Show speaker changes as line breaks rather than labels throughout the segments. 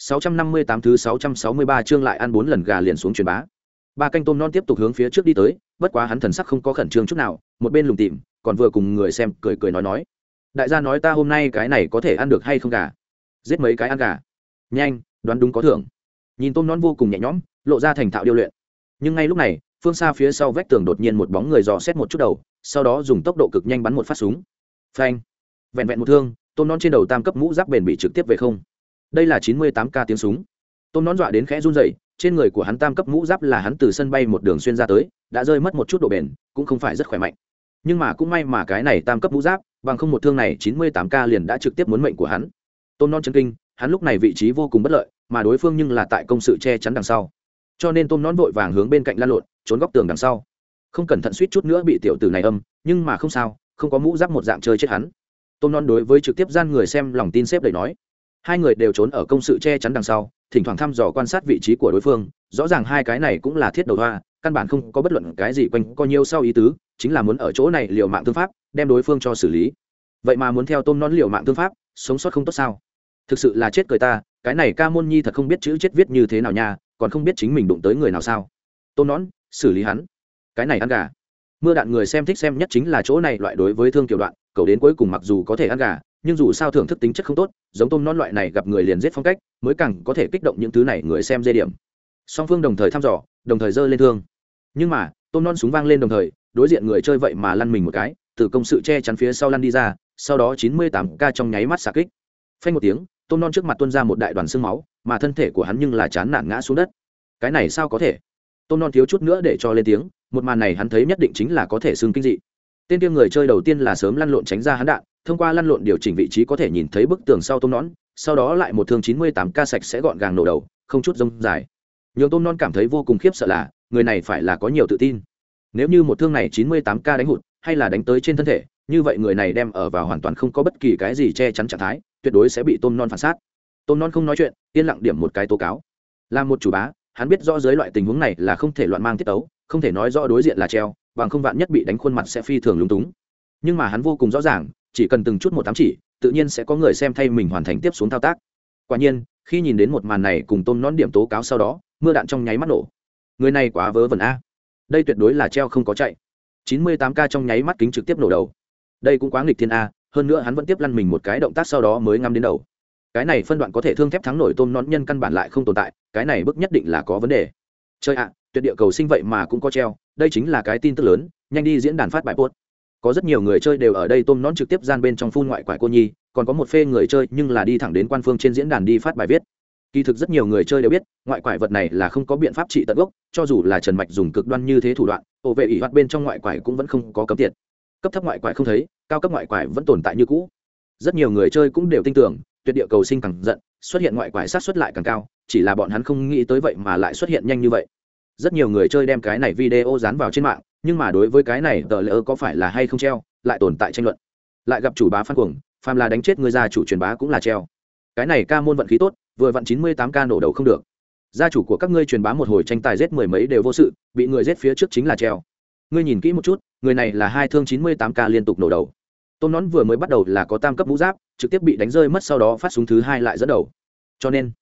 658 thứ 663 chương lại ăn bốn lần gà liền xuống truyền bá. Ba canh tôm non tiếp tục hướng phía trước đi tới, bất quá hắn thần sắc không có khẩn trương chút nào, một bên lùng tìm, còn vừa cùng người xem cười cười nói nói. Đại gia nói ta hôm nay cái này có thể ăn được hay không gà? Giết mấy cái ăn gà. Nhanh, đoán đúng có thưởng. Nhìn tôm non vô cùng nhẹ nhõm, lộ ra thành thạo điêu luyện. Nhưng ngay lúc này, phương xa phía sau vách tường đột nhiên một bóng người dò xét một chút đầu, sau đó dùng tốc độ cực nhanh bắn một phát súng. Phanh. Vẹn vẹn một thương, tôm non trên đầu tam cấp mũ giáp bền bị trực tiếp về không đây là chín mươi tám k tiếng súng. Tôm nón dọa đến khẽ run dậy trên người của hắn tam cấp mũ giáp là hắn từ sân bay một đường xuyên ra tới, đã rơi mất một chút độ bền, cũng không phải rất khỏe mạnh. Nhưng mà cũng may mà cái này tam cấp mũ giáp, bằng không một thương này chín mươi tám k liền đã trực tiếp muốn mệnh của hắn. Tôm non chân kinh, hắn lúc này vị trí vô cùng bất lợi, mà đối phương nhưng là tại công sự che chắn đằng sau. Cho nên tôm nón vội vàng hướng bên cạnh lan lộn, trốn góc tường đằng sau. Không cẩn thận suýt chút nữa bị tiểu tử này âm, nhưng mà không sao, không có mũ giáp một dạng chơi chết hắn. Tôm non đối với trực tiếp gian người xem lòng tin xếp đầy nói hai người đều trốn ở công sự che chắn đằng sau, thỉnh thoảng thăm dò quan sát vị trí của đối phương, rõ ràng hai cái này cũng là thiết đầu hoa, căn bản không có bất luận cái gì quanh co nhiêu sau ý tứ, chính là muốn ở chỗ này liều mạng thương pháp, đem đối phương cho xử lý. Vậy mà muốn theo tôm non liều mạng thương pháp, sống sót không tốt sao? Thực sự là chết cười ta, cái này ca môn nhi thật không biết chữ chết viết như thế nào nha, còn không biết chính mình đụng tới người nào sao? Tôm nón xử lý hắn. Cái này ăn gà. Mưa đạn người xem thích xem nhất chính là chỗ này loại đối với thương kiểu đoạn, cầu đến cuối cùng mặc dù có thể ăn gà nhưng dù sao thưởng thức tính chất không tốt, giống tôm non loại này gặp người liền giết phong cách, mới càng có thể kích động những thứ này người xem dây điểm. Song phương đồng thời thăm dò, đồng thời dơ lên thương. Nhưng mà, tôm non súng vang lên đồng thời, đối diện người chơi vậy mà lăn mình một cái, từ công sự che chắn phía sau lăn đi ra, sau đó chín mươi tám ca trong nháy mắt xạ kích. Phanh một tiếng, tôm non trước mặt tuân ra một đại đoàn xương máu, mà thân thể của hắn nhưng là chán nản ngã xuống đất. Cái này sao có thể? Tôm non thiếu chút nữa để cho lên tiếng, một màn này hắn thấy nhất định chính là có thể xương kinh dị. Tên kia người chơi đầu tiên là sớm lăn lộn tránh ra hắn đạn thông qua lăn lộn điều chỉnh vị trí có thể nhìn thấy bức tường sau tôm nón, sau đó lại một thương chín mươi tám ca sạch sẽ gọn gàng nổ đầu, không chút rông dài. Nhường tôm non cảm thấy vô cùng khiếp sợ là, người này phải là có nhiều tự tin. Nếu như một thương này chín mươi tám ca đánh hụt, hay là đánh tới trên thân thể, như vậy người này đem ở vào hoàn toàn không có bất kỳ cái gì che chắn trạng thái, tuyệt đối sẽ bị tôm non phản sát. Tôm non không nói chuyện, yên lặng điểm một cái tố cáo. Là một chủ bá, hắn biết rõ dưới loại tình huống này là không thể loạn mang tiết tấu, không thể nói rõ đối diện là treo, bằng không vạn nhất bị đánh khuôn mặt sẽ phi thường lúng túng. Nhưng mà hắn vô cùng rõ ràng chỉ cần từng chút một tám chỉ, tự nhiên sẽ có người xem thay mình hoàn thành tiếp xuống thao tác. Quả nhiên, khi nhìn đến một màn này cùng tôm nón điểm tố cáo sau đó, mưa đạn trong nháy mắt nổ. Người này quá vớ vẩn a. Đây tuyệt đối là treo không có chạy. Chín mươi tám k trong nháy mắt kính trực tiếp nổ đầu. Đây cũng quá nghịch thiên a, hơn nữa hắn vẫn tiếp lăn mình một cái động tác sau đó mới ngắm đến đầu. Cái này phân đoạn có thể thương thép thắng nổi tôm nón nhân căn bản lại không tồn tại, cái này bức nhất định là có vấn đề. Chơi ạ, tuyệt địa cầu sinh vậy mà cũng có treo, đây chính là cái tin tức lớn, nhanh đi diễn đàn phát bài post có rất nhiều người chơi đều ở đây tôm nón trực tiếp gian bên trong phun ngoại quải cô nhi, còn có một phê người chơi nhưng là đi thẳng đến quan phương trên diễn đàn đi phát bài viết. Kỳ thực rất nhiều người chơi đều biết, ngoại quải vật này là không có biện pháp trị tận gốc, cho dù là trần mạch dùng cực đoan như thế thủ đoạn hộ vệ ủy hoạt bên trong ngoại quải cũng vẫn không có cấm tiệt. Cấp thấp ngoại quải không thấy, cao cấp ngoại quải vẫn tồn tại như cũ. Rất nhiều người chơi cũng đều tin tưởng, tuyệt địa cầu sinh càng giận, xuất hiện ngoại quải sát xuất lại càng cao, chỉ là bọn hắn không nghĩ tới vậy mà lại xuất hiện nhanh như vậy. Rất nhiều người chơi đem cái này video dán vào trên mạng nhưng mà đối với cái này tờ lỡ có phải là hay không treo, lại tồn tại tranh luận. Lại gặp chủ bá phan cuồng, phàm là đánh chết người gia chủ truyền bá cũng là treo. Cái này ca môn vận khí tốt, vừa vặn chín mươi tám ca nổ đầu không được. Gia chủ của các ngươi truyền bá một hồi tranh tài giết mười mấy đều vô sự, bị người giết phía trước chính là treo. Ngươi nhìn kỹ một chút, người này là hai thương chín mươi tám ca liên tục nổ đầu. Tôm nón vừa mới bắt đầu là có tam cấp mũ giáp, trực tiếp bị đánh rơi mất sau đó phát súng thứ hai lại dẫn đầu. Cho nên,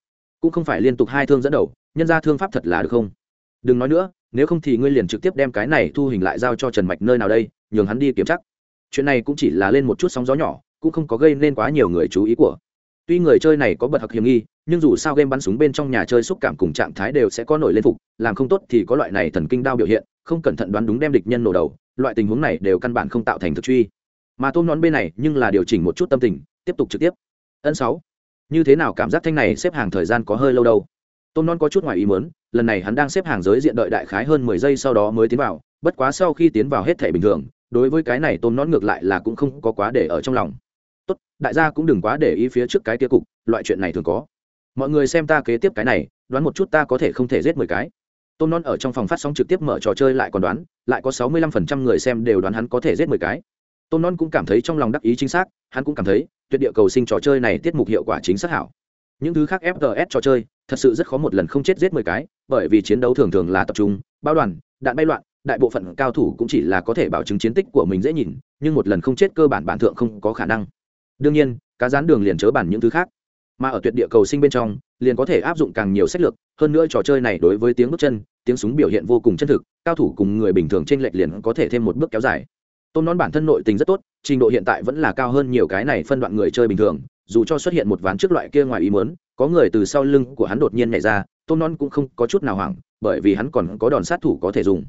cũng không phải liên tục hai thương dẫn đầu, nhân ra thương pháp thật là được không? Đừng nói nữa nếu không thì ngươi liền trực tiếp đem cái này thu hình lại giao cho trần mạch nơi nào đây, nhường hắn đi kiểm chắc chuyện này cũng chỉ là lên một chút sóng gió nhỏ, cũng không có gây nên quá nhiều người chú ý của. Tuy người chơi này có bật học hiểm nghi, nhưng dù sao game bắn súng bên trong nhà chơi xúc cảm cùng trạng thái đều sẽ có nổi lên phục, làm không tốt thì có loại này thần kinh đao biểu hiện, không cẩn thận đoán đúng đem địch nhân nổ đầu, loại tình huống này đều căn bản không tạo thành thực truy. Mà tôm nón bên này, nhưng là điều chỉnh một chút tâm tình, tiếp tục trực tiếp. Ân sáu. Như thế nào cảm giác thanh này xếp hàng thời gian có hơi lâu đâu? Tôm non có chút ngoài ý mớn lần này hắn đang xếp hàng giới diện đợi đại khái hơn mười giây sau đó mới tiến vào, bất quá sau khi tiến vào hết thể bình thường, đối với cái này tôm non ngược lại là cũng không có quá để ở trong lòng. Tốt, đại gia cũng đừng quá để ý phía trước cái kia cục, loại chuyện này thường có. Mọi người xem ta kế tiếp cái này, đoán một chút ta có thể không thể giết mười cái. Tôm non ở trong phòng phát sóng trực tiếp mở trò chơi lại còn đoán, lại có sáu mươi lăm phần trăm người xem đều đoán hắn có thể giết mười cái. Tôm non cũng cảm thấy trong lòng đắc ý chính xác, hắn cũng cảm thấy, tuyệt địa cầu sinh trò chơi này tiết mục hiệu quả chính xác hảo. Những thứ khác fts trò chơi thật sự rất khó một lần không chết giết mười cái, bởi vì chiến đấu thường thường là tập trung bao đoàn, đạn bay loạn, đại bộ phận cao thủ cũng chỉ là có thể bảo chứng chiến tích của mình dễ nhìn, nhưng một lần không chết cơ bản bản thượng không có khả năng. Đương nhiên, cá rán đường liền chớ bản những thứ khác. Mà ở tuyệt địa cầu sinh bên trong, liền có thể áp dụng càng nhiều sách lược, hơn nữa trò chơi này đối với tiếng bước chân, tiếng súng biểu hiện vô cùng chân thực, cao thủ cùng người bình thường trên lệch liền có thể thêm một bước kéo dài. Tôm nón bản thân nội tình rất tốt, trình độ hiện tại vẫn là cao hơn nhiều cái này phân đoạn người chơi bình thường, dù cho xuất hiện một ván trước loại kia ngoài ý muốn có người từ sau lưng của hắn đột nhiên nhảy ra tôm non cũng không có chút nào hoảng, bởi vì hắn còn có đòn sát thủ có thể dùng.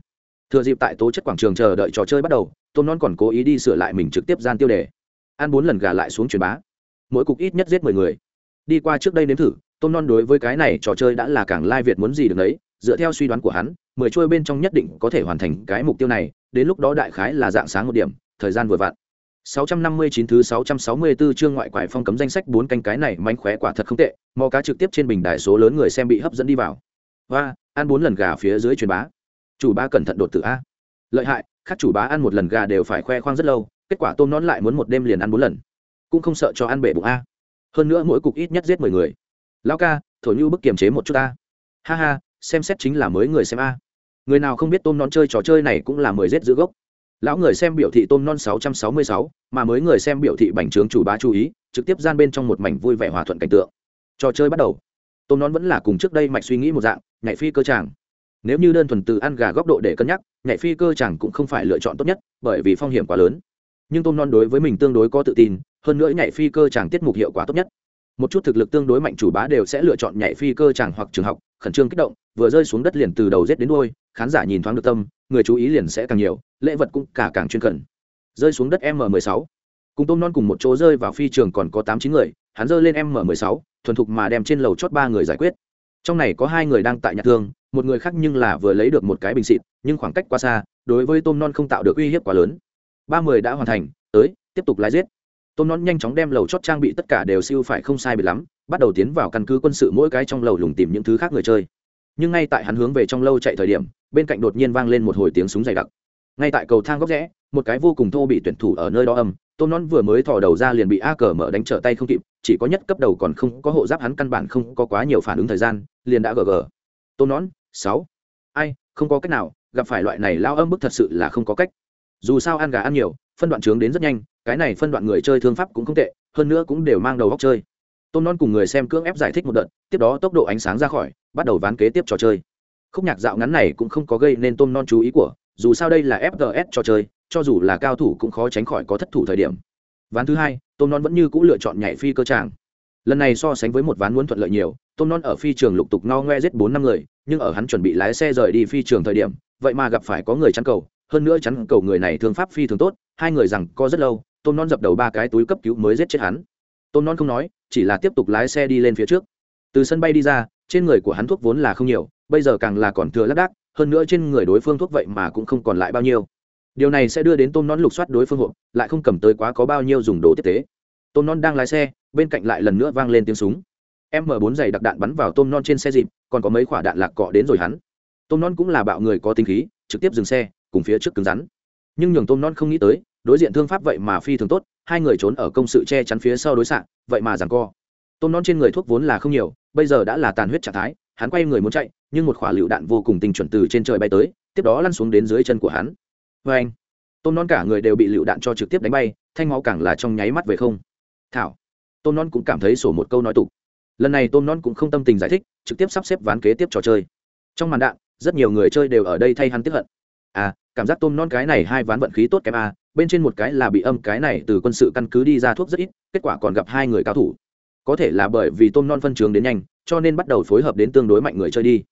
Thừa dịp tại tố chất quảng trường chờ đợi trò chơi bắt đầu tôm non còn cố ý đi sửa lại mình trực tiếp gian tiêu đề. Ăn bốn lần gà lại xuống truyền bá. Mỗi cục ít nhất giết mười người. Đi qua trước đây nếm thử tôm non đối với cái này trò chơi đã là càng lai việt muốn gì được đấy dựa theo suy đoán của hắn, mười trôi bên trong nhất định có thể hoàn thành cái mục tiêu này, đến lúc đó đại khái là dạng sáng một điểm, thời gian vừa vặn. 659 thứ 664 chương ngoại quải phong cấm danh sách bốn canh cái này mánh khóe quả thật không tệ, mò cá trực tiếp trên bình đài số lớn người xem bị hấp dẫn đi vào. Và, ăn bốn lần gà phía dưới truyền bá. Chủ bá cẩn thận đột tử a. Lợi hại, khác chủ bá ăn một lần gà đều phải khoe khoang rất lâu, kết quả tôm nón lại muốn một đêm liền ăn bốn lần. Cũng không sợ cho ăn bể bụng a. Hơn nữa mỗi cục ít nhất giết 10 người. Lão ca, thổi như bức kiềm chế một chút a. Ha ha, xem xét chính là mới người xem a. Người nào không biết tôm nón chơi trò chơi này cũng là mười giết giữ gốc lão người xem biểu thị tôm non 666, mà mới người xem biểu thị bành trướng chủ bá chú ý trực tiếp gian bên trong một mảnh vui vẻ hòa thuận cảnh tượng. Trò chơi bắt đầu. Tôm non vẫn là cùng trước đây mạch suy nghĩ một dạng nhảy phi cơ chàng. Nếu như đơn thuần từ ăn gà góc độ để cân nhắc nhảy phi cơ chàng cũng không phải lựa chọn tốt nhất bởi vì phong hiểm quá lớn. Nhưng tôm non đối với mình tương đối có tự tin hơn nữa nhảy phi cơ chàng tiết mục hiệu quả tốt nhất một chút thực lực tương đối mạnh chủ bá đều sẽ lựa chọn nhảy phi cơ chẳng hoặc trường học, khẩn trương kích động, vừa rơi xuống đất liền từ đầu rết đến đôi khán giả nhìn thoáng được tâm, người chú ý liền sẽ càng nhiều, lễ vật cũng cả càng chuyên cần. rơi xuống đất m 16 cùng tôm non cùng một chỗ rơi vào phi trường còn có tám chín người, hắn rơi lên m 16 thuần thục mà đem trên lầu chót ba người giải quyết. Trong này có hai người đang tại nhạc thương, một người khác nhưng là vừa lấy được một cái bình xịt, nhưng khoảng cách quá xa, đối với tôm non không tạo được uy hiếp quá lớn. Ba mươi đã hoàn thành, tới, tiếp tục lái giết tôm non nhanh chóng đem lầu chót trang bị tất cả đều siêu phải không sai bị lắm, bắt đầu tiến vào căn cứ quân sự mỗi cái trong lầu lùng tìm những thứ khác người chơi. Nhưng ngay tại hắn hướng về trong lâu chạy thời điểm, bên cạnh đột nhiên vang lên một hồi tiếng súng dày đặc. Ngay tại cầu thang góc rẽ, một cái vô cùng thô bị tuyển thủ ở nơi đó âm, tôm non vừa mới thò đầu ra liền bị a cờ mở đánh trở tay không kịp, chỉ có nhất cấp đầu còn không có hộ giáp hắn căn bản không có quá nhiều phản ứng thời gian, liền đã gờ gờ. tôm non, sáu. Ai, không có cách nào, gặp phải loại này lao âm bức thật sự là không có cách. Dù sao ăn gà ăn nhiều, phân đoạn trướng đến rất nhanh cái này phân đoạn người chơi thương pháp cũng không tệ, hơn nữa cũng đều mang đầu góc chơi. Tôm non cùng người xem cưỡng ép giải thích một đợt, tiếp đó tốc độ ánh sáng ra khỏi, bắt đầu ván kế tiếp trò chơi. Khúc nhạc dạo ngắn này cũng không có gây nên tôm non chú ý của, dù sao đây là fgs trò chơi, cho dù là cao thủ cũng khó tránh khỏi có thất thủ thời điểm. Ván thứ hai, tôm non vẫn như c ũ lựa chọn nhảy phi cơ tràng. Lần này so sánh với một ván muốn thuận lợi nhiều, tôm non ở phi trường lục tục no ngoe giết bốn năm người, nhưng ở hắn chuẩn bị lái xe rời đi phi trường thời điểm, vậy mà gặp phải có người chắn cầu, hơn nữa chắn cầu người này thương pháp phi thường tốt, hai người rằng co rất lâu tôm non dập đầu ba cái túi cấp cứu mới giết chết hắn. Tôm non không nói, chỉ là tiếp tục lái xe đi lên phía trước. Từ sân bay đi ra, trên người của hắn thuốc vốn là không nhiều, bây giờ càng là còn thừa lác đác, hơn nữa trên người đối phương thuốc vậy mà cũng không còn lại bao nhiêu. Điều này sẽ đưa đến tôm non lục soát đối phương hộp, lại không cầm tới quá có bao nhiêu dùng đồ tiếp tế. Tôm non đang lái xe, bên cạnh lại lần nữa vang lên tiếng súng. M 4 giày đặc đạn bắn vào tôm non trên xe dịp, còn có mấy quả đạn lạc cọ đến rồi hắn. Tôm non cũng là bạo người có tính khí, trực tiếp dừng xe, cùng phía trước cứng rắn. Nhưng nhường tôm non không nghĩ tới đối diện thương pháp vậy mà phi thường tốt, hai người trốn ở công sự che chắn phía sau đối xạ, vậy mà rằng co. Tôm non trên người thuốc vốn là không nhiều, bây giờ đã là tàn huyết trạng thái, hắn quay người muốn chạy, nhưng một quả lựu đạn vô cùng tinh chuẩn từ trên trời bay tới, tiếp đó lăn xuống đến dưới chân của hắn. Vê anh, tôm non cả người đều bị lựu đạn cho trực tiếp đánh bay, thanh máu càng là trong nháy mắt về không. Thảo, tôm non cũng cảm thấy sổ một câu nói tục. Lần này tôm non cũng không tâm tình giải thích, trực tiếp sắp xếp ván kế tiếp trò chơi. Trong màn đạn, rất nhiều người chơi đều ở đây thay hắn tiếp hận. À cảm giác tôm non cái này hai ván vận khí tốt kém a, bên trên một cái là bị âm cái này từ quân sự căn cứ đi ra thuốc rất ít, kết quả còn gặp hai người cao thủ. Có thể là bởi vì tôm non phân trường đến nhanh, cho nên bắt đầu phối hợp đến tương đối mạnh người chơi đi.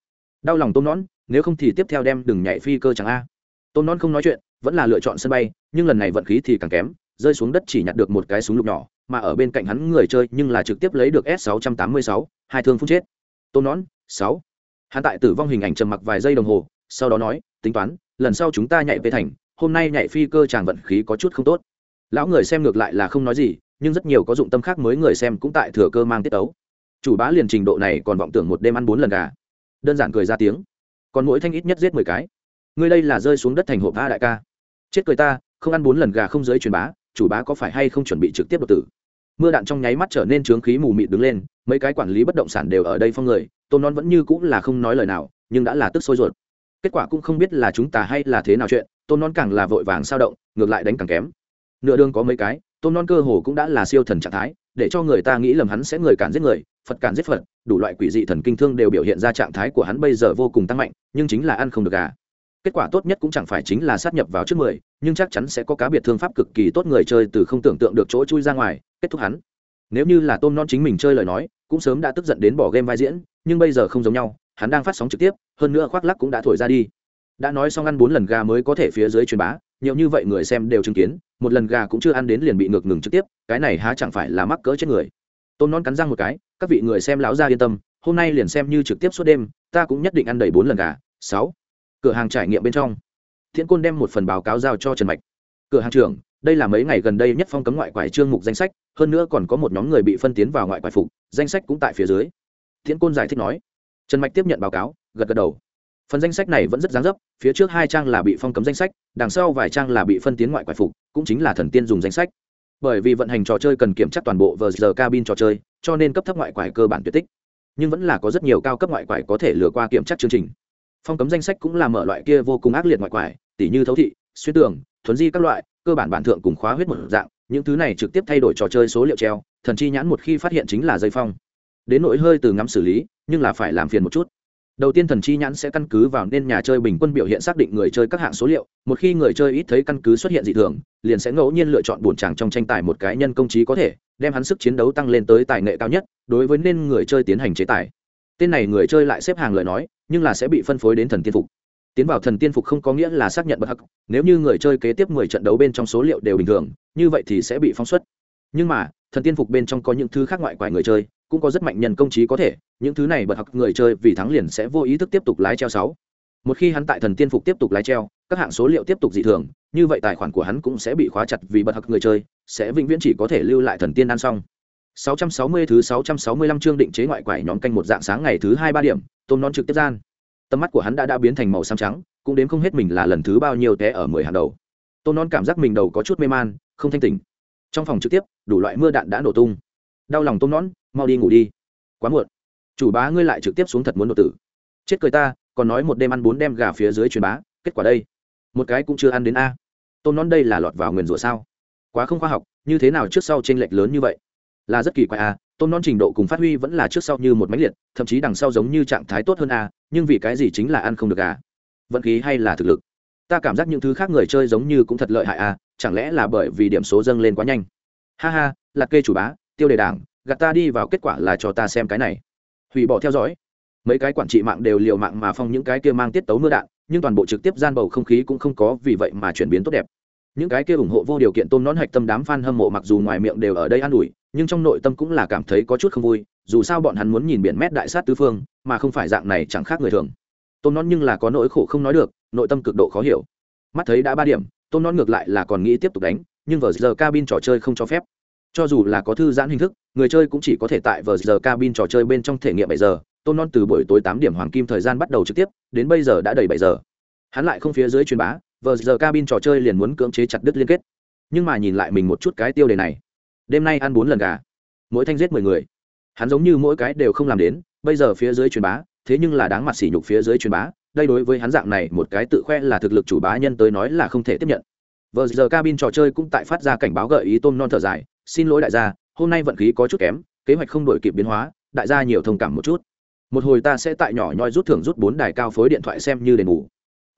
Đau lòng tôm non, nếu không thì tiếp theo đem đừng nhảy phi cơ chẳng a. Tôm non không nói chuyện, vẫn là lựa chọn sân bay, nhưng lần này vận khí thì càng kém, rơi xuống đất chỉ nhặt được một cái súng lục nhỏ, mà ở bên cạnh hắn người chơi nhưng là trực tiếp lấy được s 686 hai thương phút chết. Tôm non, sáu. Hắn tại tử vong hình ảnh trầm mặc vài giây đồng hồ, sau đó nói, tính toán lần sau chúng ta nhảy về thành, hôm nay nhảy phi cơ chàng vận khí có chút không tốt. Lão người xem ngược lại là không nói gì, nhưng rất nhiều có dụng tâm khác mới người xem cũng tại thừa cơ mang tiết tấu. Chủ bá liền trình độ này còn vọng tưởng một đêm ăn bốn lần gà. Đơn giản cười ra tiếng. Còn mỗi thanh ít nhất giết mười cái. Ngươi đây là rơi xuống đất thành hộp a đại ca. Chết cười ta, không ăn bốn lần gà không giới truyền bá, chủ bá có phải hay không chuẩn bị trực tiếp đột tử? Mưa đạn trong nháy mắt trở nên trướng khí mù mịt đứng lên, mấy cái quản lý bất động sản đều ở đây phong người tôm non vẫn như cũng là không nói lời nào, nhưng đã là tức sôi ruột kết quả cũng không biết là chúng ta hay là thế nào chuyện tôm non càng là vội vàng sao động, ngược lại đánh càng kém. Nửa đường có mấy cái tôm non cơ hồ cũng đã là siêu thần trạng thái, để cho người ta nghĩ lầm hắn sẽ người cản giết người, phật cản giết phật, đủ loại quỷ dị thần kinh thương đều biểu hiện ra trạng thái của hắn bây giờ vô cùng tăng mạnh, nhưng chính là ăn không được gà. Kết quả tốt nhất cũng chẳng phải chính là sát nhập vào trước mười, nhưng chắc chắn sẽ có cá biệt thương pháp cực kỳ tốt người chơi từ không tưởng tượng được chỗ chui ra ngoài, kết thúc hắn. Nếu như là tôm non chính mình chơi lời nói, cũng sớm đã tức giận đến bỏ game vai diễn, nhưng bây giờ không giống nhau hắn đang phát sóng trực tiếp, hơn nữa khoác lắc cũng đã thổi ra đi. Đã nói xong ăn bốn lần gà mới có thể phía dưới truyền bá, nhiều như vậy người xem đều chứng kiến, một lần gà cũng chưa ăn đến liền bị ngược ngừng trực tiếp, cái này há chẳng phải là mắc cỡ chết người. Tôm non cắn răng một cái, các vị người xem lão ra yên tâm, hôm nay liền xem như trực tiếp suốt đêm, ta cũng nhất định ăn đầy bốn lần gà. Sáu, cửa hàng trải nghiệm bên trong. Thiện côn đem một phần báo cáo giao cho trần mạch. Cửa hàng trưởng, đây là mấy ngày gần đây nhất phong cấm ngoại quải trương mục danh sách, hơn nữa còn có một nhóm người bị phân tiến vào ngoại quải phục, danh sách cũng tại phía dưới. Thiện côn giải thích nói trần mạch tiếp nhận báo cáo, gật gật đầu. Phần danh sách này vẫn rất dáng dấp, phía trước hai trang là bị phong cấm danh sách, đằng sau vài trang là bị phân tiến ngoại quải phục, cũng chính là thần tiên dùng danh sách. Bởi vì vận hành trò chơi cần kiểm tra toàn bộ vờ giờ cabin trò chơi, cho nên cấp thấp ngoại quải cơ bản tuyệt tích. Nhưng vẫn là có rất nhiều cao cấp ngoại quải có thể lừa qua kiểm tra chương trình. Phong cấm danh sách cũng là mở loại kia vô cùng ác liệt ngoại quải, tỉ như thấu thị, xuyên tường, thuấn di các loại, cơ bản bản thượng cùng khóa huyết một dạng, những thứ này trực tiếp thay đổi trò chơi số liệu treo, thần chi nhãn một khi phát hiện chính là dây phong đến nỗi hơi từ ngắm xử lý, nhưng là phải làm phiền một chút. Đầu tiên thần chi nhãn sẽ căn cứ vào nên nhà chơi bình quân biểu hiện xác định người chơi các hạng số liệu, một khi người chơi ít thấy căn cứ xuất hiện dị thường, liền sẽ ngẫu nhiên lựa chọn bổn tràng trong tranh tài một cái nhân công trí có thể, đem hắn sức chiến đấu tăng lên tới tài nghệ cao nhất, đối với nên người chơi tiến hành chế tài. Tên này người chơi lại xếp hàng lời nói, nhưng là sẽ bị phân phối đến thần tiên phục. Tiến vào thần tiên phục không có nghĩa là xác nhận bất hắc, nếu như người chơi kế tiếp mười trận đấu bên trong số liệu đều bình thường, như vậy thì sẽ bị phóng xuất. Nhưng mà, thần tiên phục bên trong có những thứ khác ngoại quải người chơi cũng có rất mạnh nhân công trí có thể, những thứ này bật học người chơi vì thắng liền sẽ vô ý thức tiếp tục lái treo sáu. Một khi hắn tại thần tiên phục tiếp tục lái treo, các hạng số liệu tiếp tục dị thường, như vậy tài khoản của hắn cũng sẽ bị khóa chặt vì bật học người chơi, sẽ vĩnh viễn chỉ có thể lưu lại thần tiên ăn xong. 660 thứ 665 chương định chế ngoại quải nhóm canh một dạng sáng ngày thứ hai ba điểm, tôm non trực tiếp gian. Tầm mắt của hắn đã đã biến thành màu xám trắng, cũng đến không hết mình là lần thứ bao nhiêu té ở mười hàng đầu. Tôm non cảm giác mình đầu có chút mê man, không thanh tỉnh. Trong phòng trực tiếp, đủ loại mưa đạn đã nổ tung đau lòng tôm non mau đi ngủ đi. Quá muộn. Chủ bá ngươi lại trực tiếp xuống thật muốn đột tử. Chết cười ta, còn nói một đêm ăn bốn đem gà phía dưới truyền bá, kết quả đây. Một cái cũng chưa ăn đến a. Tôm non đây là lọt vào nguyền rủa sao? Quá không khoa học, như thế nào trước sau t r ê n lệch lớn như vậy? Là rất kỳ quái a, tôm non trình độ cùng phát huy vẫn là trước sau như một máy liệt, thậm chí đằng sau giống như trạng thái tốt hơn a, nhưng vì cái gì chính là ăn không được gà vận khí hay là thực lực? Ta cảm giác những thứ khác người chơi giống như cũng thật lợi hại a, chẳng lẽ là bởi vì điểm số dâng lên quá nhanh? Ha ha là kê chủ bá tiêu đề đảng, gạt ta đi vào kết quả là cho ta xem cái này. Hủy bỏ theo dõi. Mấy cái quản trị mạng đều liều mạng mà phong những cái kia mang tiết tấu mưa đạn, nhưng toàn bộ trực tiếp gian bầu không khí cũng không có vì vậy mà chuyển biến tốt đẹp. Những cái kia ủng hộ vô điều kiện tôm nón hạch tâm đám f a n hâm mộ mặc dù ngoài miệng đều ở đây an ủi, nhưng trong nội tâm cũng là cảm thấy có chút không vui, dù sao bọn hắn muốn nhìn biển mét đại sát tứ phương, mà không phải dạng này chẳng khác người thường. Tôm nón nhưng là có nỗi khổ không nói được, nội tâm cực độ khó hiểu. Mắt thấy đã ba điểm, tôm nón ngược lại là còn nghĩ tiếp tục đánh, nhưng vờ giờ cabin trò chơi không cho phép cho dù là có thư giãn hình thức, người chơi cũng chỉ có thể tại vờ giờ cabin trò chơi bên trong thể nghiệm bảy giờ. Tôn non từ buổi tối tám điểm hoàng kim thời gian bắt đầu trực tiếp, đến bây giờ đã đầy bảy giờ. Hắn lại không phía dưới truyền bá, vờ giờ cabin trò chơi liền muốn cưỡng chế chặt đứt liên kết. Nhưng mà nhìn lại mình một chút cái tiêu đề này. Đêm nay ăn bốn lần gà, mỗi thanh giết mười người. Hắn giống như mỗi cái đều không làm đến, bây giờ phía dưới truyền bá, thế nhưng là đáng mặt sỉ nhục phía dưới truyền bá, đây đối với hắn dạng này một cái tự khoe là thực lực chủ bá nhân tới nói là không thể tiếp nhận. Vờ giờ cabin trò chơi cũng tại phát ra cảnh báo gợi ý tôm non thở dài xin lỗi đại gia, hôm nay vận khí có chút kém, kế hoạch không đổi kịp biến hóa, đại gia nhiều thông cảm một chút. Một hồi ta sẽ tại nhỏ nhoi rút thưởng rút bốn đài cao phối điện thoại xem như đền bù.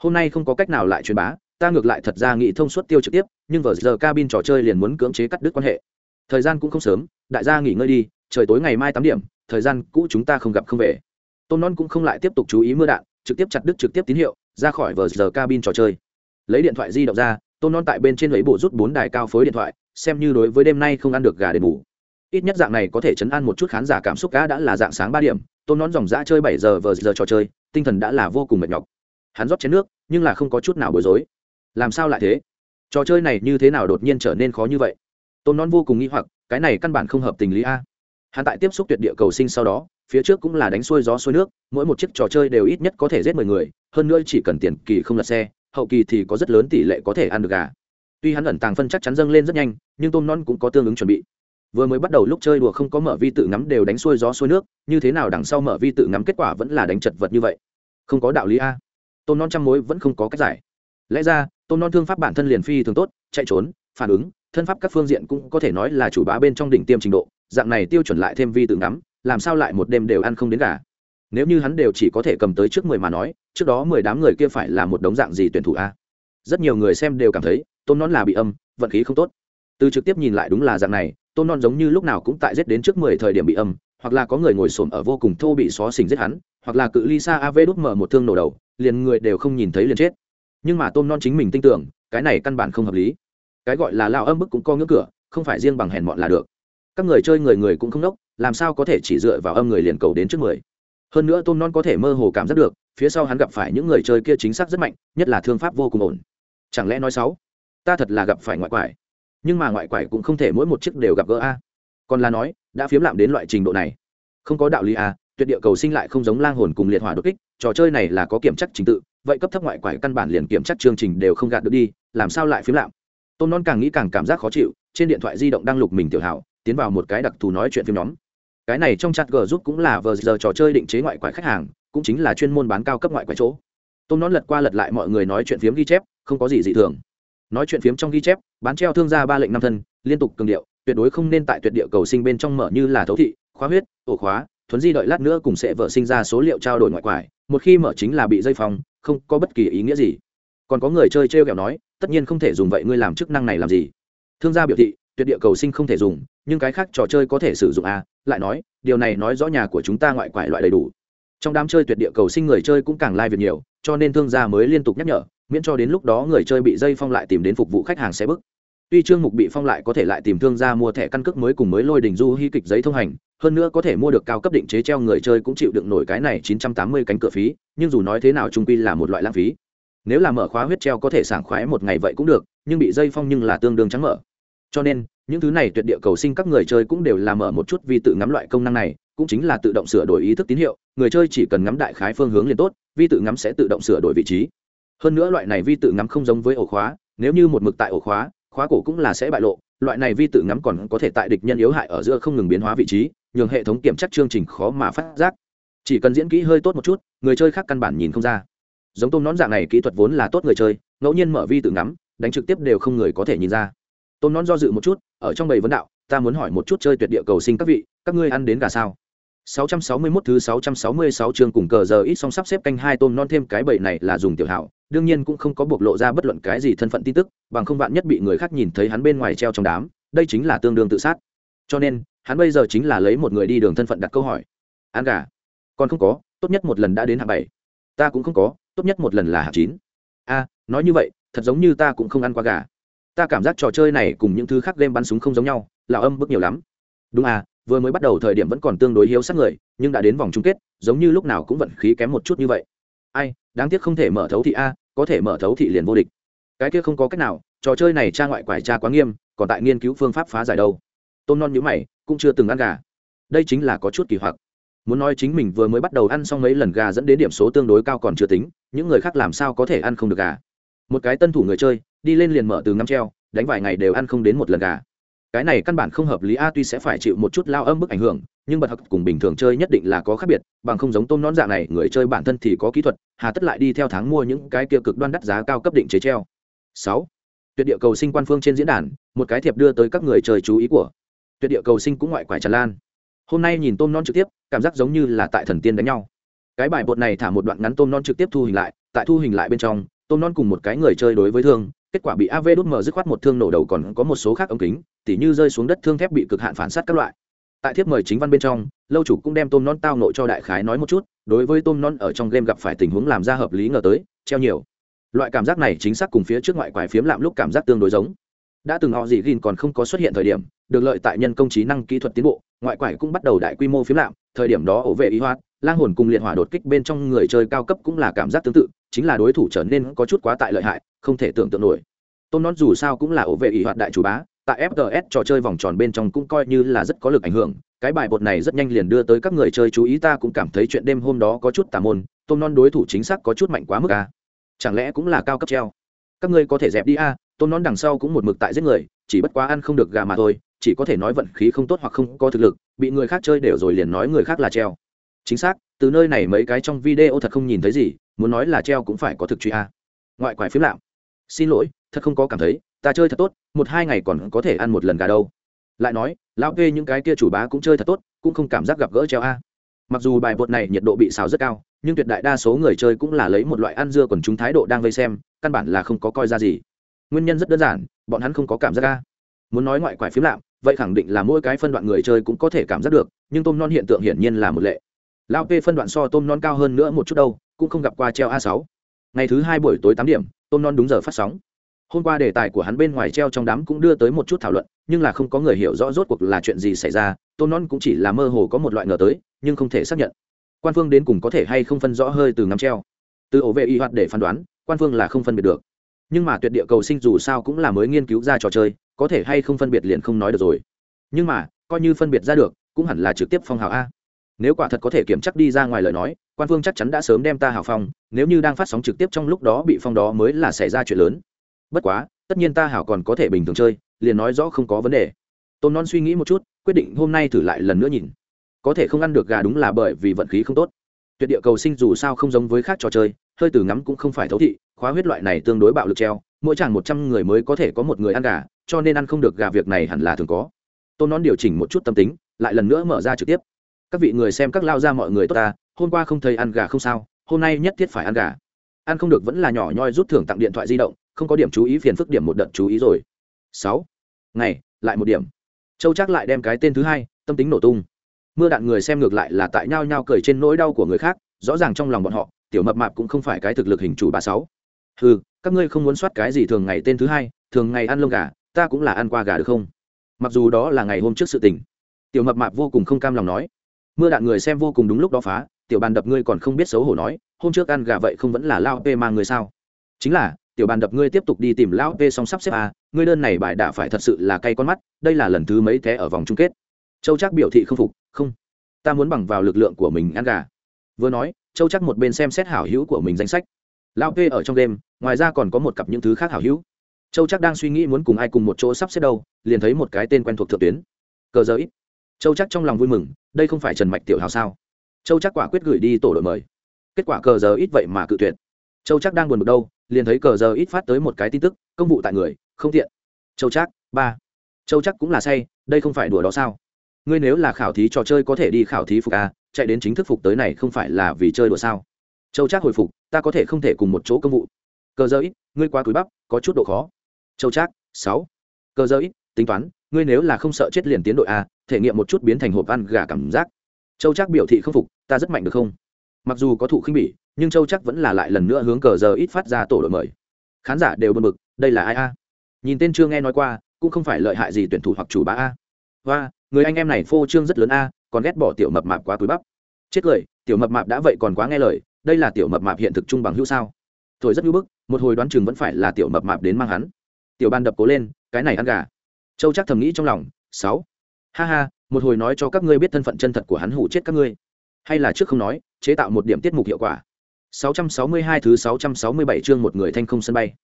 Hôm nay không có cách nào lại truyền bá, ta ngược lại thật ra nghĩ thông suốt tiêu trực tiếp, nhưng vờ giờ cabin trò chơi liền muốn cưỡng chế cắt đứt quan hệ. Thời gian cũng không sớm, đại gia nghỉ ngơi đi, trời tối ngày mai tám điểm, thời gian cũ chúng ta không gặp không về. Tôn non cũng không lại tiếp tục chú ý mưa đạn, trực tiếp chặt đứt trực tiếp tín hiệu, ra khỏi vờ giờ cabin trò chơi. Lấy điện thoại di động ra, tôn non tại bên trên lấy bộ rút bốn đài cao phối điện thoại xem như đối với đêm nay không ăn được gà đền bù. Ít nhất dạng này có thể chấn an một chút khán giả cảm xúc cá đã là dạng sáng ba điểm, tôn nón dòng dã chơi bảy giờ vờ giờ trò chơi, tinh thần đã là vô cùng mệt nhọc. Hắn rót chén nước, nhưng là không có chút nào bối rối. Làm sao lại thế? Trò chơi này như thế nào đột nhiên trở nên khó như vậy? Tôn nón vô cùng nghi hoặc, cái này căn bản không hợp tình lý a. Hắn tại tiếp xúc tuyệt địa cầu sinh sau đó, phía trước cũng là đánh xuôi gió xuôi nước, mỗi một chiếc trò chơi đều ít nhất có thể giết mười người, hơn nữa chỉ cần tiền kỳ không lật xe, hậu kỳ thì có rất lớn tỷ lệ có thể ăn được gà tuy hắn ẩn tàng phân chắc chắn dâng lên rất nhanh, nhưng tôm non cũng có tương ứng chuẩn bị. Vừa mới bắt đầu lúc chơi đùa không có mở vi tự ngắm đều đánh xuôi gió xuôi nước, như thế nào đằng sau mở vi tự ngắm kết quả vẫn là đánh chật vật như vậy? Không có đạo lý a. Tôm non trăm mối vẫn không có cách giải. Lẽ ra, tôm non thương pháp bản thân liền phi thường tốt, chạy trốn, phản ứng, thân pháp các phương diện cũng có thể nói là chủ bá bên trong đỉnh tiêm trình độ, dạng này tiêu chuẩn lại thêm vi tự ngắm, làm sao lại một đêm đều ăn không đến gà? Nếu như hắn đều chỉ có thể cầm tới trước mười mà nói, trước đó mười đám người kia phải là một đống dạng gì tuyển thủ a? Rất nhiều người xem đều cảm thấy, tôm non là bị âm, vận khí không tốt. Từ trực tiếp nhìn lại đúng là dạng này, tôm non giống như lúc nào cũng tại giết đến trước mười thời điểm bị âm, hoặc là có người ngồi xổm ở vô cùng thô bị xó xỉnh giết hắn, hoặc là cự ly xa av đút mở một thương nổ đầu, liền người đều không nhìn thấy liền chết. Nhưng mà tôm non chính mình tin tưởng, cái này căn bản không hợp lý. Cái gọi là lao âm bức cũng co ngưỡng cửa, không phải riêng bằng hèn mọn là được. Các người chơi người người cũng không đốc làm sao có thể chỉ dựa vào âm người liền cầu đến trước mười? Hơn nữa tôm non có thể mơ hồ cảm giác được, phía sau hắn gặp phải những người chơi kia chính xác rất mạnh, nhất là thương pháp vô cùng ổn chẳng lẽ nói sáu ta thật là gặp phải ngoại quải. Nhưng mà ngoại quải cũng không thể mỗi một chiếc đều gặp gỡ a. Còn là nói, đã phiếm lạm đến loại trình độ này. Không có đạo lý a, tuyệt địa cầu sinh lại không giống lang hồn cùng liệt hỏa đột kích, trò chơi này là có kiểm chắc trình tự, vậy cấp thấp ngoại quải căn bản liền kiểm chắc chương trình đều không gạt được đi, làm sao lại phiếm lạm? Tôn non càng nghĩ càng cảm giác khó chịu, trên điện thoại di động đang lục mình tiểu hảo, tiến vào một cái đặc thù nói chuyện phim nhóm. Cái này trong chat g giúp cũng là vờ giờ trò chơi định chế ngoại quải khách hàng, cũng chính là chuyên môn bán cao cấp ngoại quải chỗ. Tôn non lật qua lật lại mọi người nói chuyện phiếm ghi chép không có gì dị thường. Nói chuyện phiếm trong ghi chép, bán treo thương gia ba lệnh năm thân, liên tục cường điệu, tuyệt đối không nên tại tuyệt địa cầu sinh bên trong mở như là thấu thị, khóa huyết, ổ khóa, thuấn di đợi lát nữa cùng sẽ vợ sinh ra số liệu trao đổi ngoại quải, một khi mở chính là bị dây phong, không có bất kỳ ý nghĩa gì. Còn có người chơi trêu kẹo nói, tất nhiên không thể dùng vậy, ngươi làm chức năng này làm gì? Thương gia biểu thị, tuyệt địa cầu sinh không thể dùng, nhưng cái khác trò chơi có thể sử dụng à? lại nói, điều này nói rõ nhà của chúng ta ngoại quải loại đầy đủ. Trong đám chơi tuyệt địa cầu sinh người chơi cũng càng lai、like、việc nhiều cho nên thương gia mới liên tục nhắc nhở, miễn cho đến lúc đó người chơi bị dây phong lại tìm đến phục vụ khách hàng sẽ bức. Tuy trương mục bị phong lại có thể lại tìm thương gia mua thẻ căn cước mới cùng mới lôi đình du hy kịch giấy thông hành, hơn nữa có thể mua được cao cấp định chế treo người chơi cũng chịu đựng nổi cái này chín trăm tám mươi cánh cửa phí, nhưng dù nói thế nào trung quy là một loại lãng phí. Nếu là mở khóa huyết treo có thể sảng khoái một ngày vậy cũng được, nhưng bị dây phong nhưng là tương đương trắng mở. Cho nên, những thứ này tuyệt địa cầu sinh các người chơi cũng đều làm mở một chút vì tự ngắm loại công năng này cũng chính là tự động sửa đổi ý thức tín hiệu, người chơi chỉ cần ngắm đại khái phương hướng liền tốt, vi tự ngắm sẽ tự động sửa đổi vị trí. Hơn nữa loại này vi tự ngắm không giống với ổ khóa, nếu như một mực tại ổ khóa khóa cổ cũng là sẽ bại lộ, loại này vi tự ngắm còn có thể tại địch nhân yếu hại ở giữa không ngừng biến hóa vị trí, nhường hệ thống kiểm tra chương trình khó mà phát giác. Chỉ cần diễn kỹ hơi tốt một chút, người chơi khác căn bản nhìn không ra. Giống tôm nón dạng này kỹ thuật vốn là tốt người chơi, ngẫu nhiên mở vi tự ngắm, đánh trực tiếp đều không người có thể nhìn ra. Tôm nón do dự một chút, ở trong bầy vấn đạo, ta muốn hỏi một chút chơi tuyệt địa cầu sinh các vị, các ngươi ăn đến gà sao? 661 thứ 666 chương cùng cờ giờ ít xong sắp xếp canh hai tôm non thêm cái bầy này là dùng tiểu hảo, đương nhiên cũng không có bộc lộ ra bất luận cái gì thân phận tin tức, bằng không vạn nhất bị người khác nhìn thấy hắn bên ngoài treo trong đám, đây chính là tương đương tự sát. Cho nên, hắn bây giờ chính là lấy một người đi đường thân phận đặt câu hỏi. Ăn gà? Còn không có, tốt nhất một lần đã đến hạng bảy. Ta cũng không có, tốt nhất một lần là hạng chín. A, nói như vậy, thật giống như ta cũng không ăn qua gà. Ta cảm giác trò chơi này cùng những thứ khác game bắn súng không giống nhau, lão âm bức nhiều lắm. Đúng à, vừa mới bắt đầu thời điểm vẫn còn tương đối hiếu sắc người, nhưng đã đến vòng chung kết, giống như lúc nào cũng vận khí kém một chút như vậy. Ai, đáng tiếc không thể mở thấu thị a, có thể mở thấu thị liền vô địch. Cái kia không có cách nào, trò chơi này cha ngoại quải cha quá nghiêm, còn tại nghiên cứu phương pháp phá giải đâu. Tôm non nhữ mày, cũng chưa từng ăn gà. Đây chính là có chút kỳ hoặc. Muốn nói chính mình vừa mới bắt đầu ăn xong mấy lần gà dẫn đến điểm số tương đối cao còn chưa tính, những người khác làm sao có thể ăn không được gà? Một cái tân thủ người chơi, đi lên liền mở từ ngắm treo, đánh vài ngày đều ăn không đến một lần gà cái này căn bản không hợp lý, a tuy sẽ phải chịu một chút lao âm bức ảnh hưởng, nhưng bật học cùng bình thường chơi nhất định là có khác biệt, bằng không giống tôm nón dạng này, người chơi bản thân thì có kỹ thuật, hà tất lại đi theo tháng mua những cái kia cực đoan đắt giá cao cấp định chế treo. Sáu, tuyệt địa cầu sinh quan phương trên diễn đàn, một cái thiệp đưa tới các người chơi chú ý của tuyệt địa cầu sinh cũng ngoại quải tràn lan. Hôm nay nhìn tôm non trực tiếp, cảm giác giống như là tại thần tiên đánh nhau. Cái bài bột này thả một đoạn ngắn tôm non trực tiếp thu hình lại, tại thu hình lại bên trong, tôm non cùng một cái người chơi đối với thương kết quả bị av đốt mở dứt khoát một thương nổ đầu còn có một số khác ống kính, tỉ như rơi xuống đất thương thép bị cực hạn phản sát các loại. Tại thiếp mời chính văn bên trong, lâu chủ cũng đem tôm non tao nội cho đại khái nói một chút, đối với tôm non ở trong game gặp phải tình huống làm ra hợp lý ngờ tới, treo nhiều. Loại cảm giác này chính xác cùng phía trước ngoại quải phiếm lạm lúc cảm giác tương đối giống. Đã từng họ gì gìn còn không có xuất hiện thời điểm, được lợi tại nhân công trí năng kỹ thuật tiến bộ, ngoại quải cũng bắt đầu đại quy mô phiếm lạm, thời điểm đó ổ vệ ý hoạt lang hồn cùng liệt hỏa đột kích bên trong người chơi cao cấp cũng là cảm giác tương tự, chính là đối thủ trở nên có chút quá tại lợi hại không thể tưởng tượng nổi. Tôm non dù sao cũng là ổ vệ ý hoạt đại chủ bá, tại fts trò chơi vòng tròn bên trong cũng coi như là rất có lực ảnh hưởng. Cái bài bột này rất nhanh liền đưa tới các người chơi chú ý, ta cũng cảm thấy chuyện đêm hôm đó có chút tà môn tôm non đối thủ chính xác có chút mạnh quá mức a. Chẳng lẽ cũng là cao cấp treo? Các ngươi có thể dẹp đi a tôm non đằng sau cũng một mực tại giết người, chỉ bất quá ăn không được gà mà thôi, chỉ có thể nói vận khí không tốt hoặc không có thực lực, bị người khác chơi đều rồi liền nói người khác là treo. Chính xác, từ nơi này mấy cái trong video thật không nhìn thấy gì, muốn nói là treo cũng phải có thực truy a. Ngoại quải phiếm lạm xin lỗi, thật không có cảm thấy, ta chơi thật tốt, một hai ngày còn có thể ăn một lần gà đâu. Lại nói, lão kê những cái kia chủ bá cũng chơi thật tốt, cũng không cảm giác gặp gỡ treo a. Mặc dù bài bột này nhiệt độ bị xào rất cao, nhưng tuyệt đại đa số người chơi cũng là lấy một loại ăn dưa còn chúng thái độ đang vây xem, căn bản là không có coi ra gì. Nguyên nhân rất đơn giản, bọn hắn không có cảm giác a. Muốn nói ngoại quải phím lạm, vậy khẳng định là mỗi cái phân đoạn người chơi cũng có thể cảm giác được, nhưng tôm non hiện tượng hiển nhiên là một lệ. Lao p phân đoạn so tôm non cao hơn nữa một chút đâu, cũng không gặp qua treo a sáu ngày thứ hai buổi tối tám điểm, tôm non đúng giờ phát sóng. Hôm qua đề tài của hắn bên ngoài treo trong đám cũng đưa tới một chút thảo luận, nhưng là không có người hiểu rõ rốt cuộc là chuyện gì xảy ra, tôm non cũng chỉ là mơ hồ có một loại ngờ tới, nhưng không thể xác nhận. Quan phương đến cùng có thể hay không phân rõ hơi từ ngắm treo. Từ ổ vệ y hoạt để phán đoán, quan phương là không phân biệt được. Nhưng mà tuyệt địa cầu sinh dù sao cũng là mới nghiên cứu ra trò chơi, có thể hay không phân biệt liền không nói được rồi. Nhưng mà, coi như phân biệt ra được, cũng hẳn là trực tiếp phong hào a. Nếu quả thật có thể kiểm chắc đi ra ngoài lời nói quan phương chắc chắn đã sớm đem ta hào phong, nếu như đang phát sóng trực tiếp trong lúc đó bị phong đó mới là xảy ra chuyện lớn. Bất quá, tất nhiên ta hảo còn có thể bình thường chơi, liền nói rõ không có vấn đề. Tôn non suy nghĩ một chút, quyết định hôm nay thử lại lần nữa nhìn. Có thể không ăn được gà đúng là bởi vì vận khí không tốt. Tuyệt địa cầu sinh dù sao không giống với khác trò chơi, hơi từ ngắm cũng không phải thấu thị, khóa huyết loại này tương đối bạo lực treo, mỗi chàng một trăm người mới có thể có một người ăn gà, cho nên ăn không được gà việc này hẳn là thường có. Tôn nón điều chỉnh một chút tâm tính, lại lần nữa mở ra trực tiếp. Các vị người xem, các lao ra mọi người tốt ta hôm qua không thấy ăn gà không sao, hôm nay nhất thiết phải ăn gà. Ăn không được vẫn là nhỏ nhoi rút thưởng tặng điện thoại di động, không có điểm chú ý phiền phức điểm một đợt chú ý rồi. Sáu. Ngày, lại một điểm. Châu chắc lại đem cái tên thứ hai, tâm tính nổ tung. Mưa đạn người xem ngược lại là tại nhao nhao cười trên nỗi đau của người khác, rõ ràng trong lòng bọn họ, tiểu mập mạp cũng không phải cái thực lực hình chủ bà sáu. Ừ các ngươi không muốn soát cái gì thường ngày tên thứ hai, thường ngày ăn lông gà, ta cũng là ăn qua gà được không? Mặc dù đó là ngày hôm trước sự tình. Tiểu mập mạp vô cùng không cam lòng nói. Mưa đạn người xem vô cùng đúng lúc đó phá tiểu bàn đập ngươi còn không biết xấu hổ nói, hôm trước ăn gà vậy không vẫn là lao p mang người sao? Chính là, tiểu bàn đập ngươi tiếp tục đi tìm lão p song sắp xếp a ngươi đơn này bài đã phải thật sự là cay con mắt, đây là lần thứ mấy thế ở vòng chung kết? Châu chắc biểu thị không phục, không. Ta muốn bằng vào lực lượng của mình ăn gà. Vừa nói, châu chắc một bên xem xét hảo hữu của mình danh sách. Lão p ở trong đêm, ngoài ra còn có một cặp những thứ khác hảo hữu. Châu chắc đang suy nghĩ muốn cùng ai cùng một chỗ sắp xếp đâu, liền thấy một cái tên quen thuộc thượng tuyến. Cờ giờ ít. Châu chắc trong lòng vui mừng, đây không phải trần mạch tiểu hào sao? Châu chắc quả quyết gửi đi tổ đội mời. Kết quả cờ giờ ít vậy mà cự tuyệt. Châu chắc đang buồn bực đâu, liền thấy cờ giờ ít phát tới một cái tin tức, công vụ tại người, không tiện. Châu chắc ba. Châu chắc cũng là say, đây không phải đùa đó sao? Ngươi nếu là khảo thí trò chơi có thể đi khảo thí phục a chạy đến chính thức phục tới này không phải là vì chơi đùa sao? Châu chắc hồi phục, ta có thể không thể cùng một chỗ công vụ. Cờ giờ ít, ngươi quá túi bắp, có chút độ khó. Châu chắc sáu. Cờ giờ ít, tính toán, ngươi nếu là không sợ chết liền tiến đội a thể nghiệm một chút biến thành hộp ăn gà cảm giác châu chắc biểu thị không phục, ta rất mạnh được không? Mặc dù có thụ khinh bỉ, nhưng châu chắc vẫn là lại lần nữa hướng cờ giờ ít phát ra tổ đội mời. Khán giả đều bật mực đây là ai a? Nhìn tên chưa nghe nói qua, cũng không phải lợi hại gì tuyển thủ hoặc chủ bá a. Và người anh em này phô trương rất lớn a, còn ghét bỏ tiểu mập mạp quá túi bắp. Chết cười, tiểu mập mạp đã vậy còn quá nghe lời, đây là tiểu mập mạp hiện thực trung bằng hữu sao? Thổi rất hữu bức, một hồi đoán chừng vẫn phải là tiểu mập mạp đến mang hắn. Tiểu ban đập cố lên, cái này ăn gà. Châu chắc thầm nghĩ trong lòng, sáu ha ha, một hồi nói cho các ngươi biết thân phận chân thật của hắn hủ chết các ngươi. Hay là trước không nói, chế tạo một điểm tiết mục hiệu quả. 662 thứ 667 chương một người thanh không sân bay.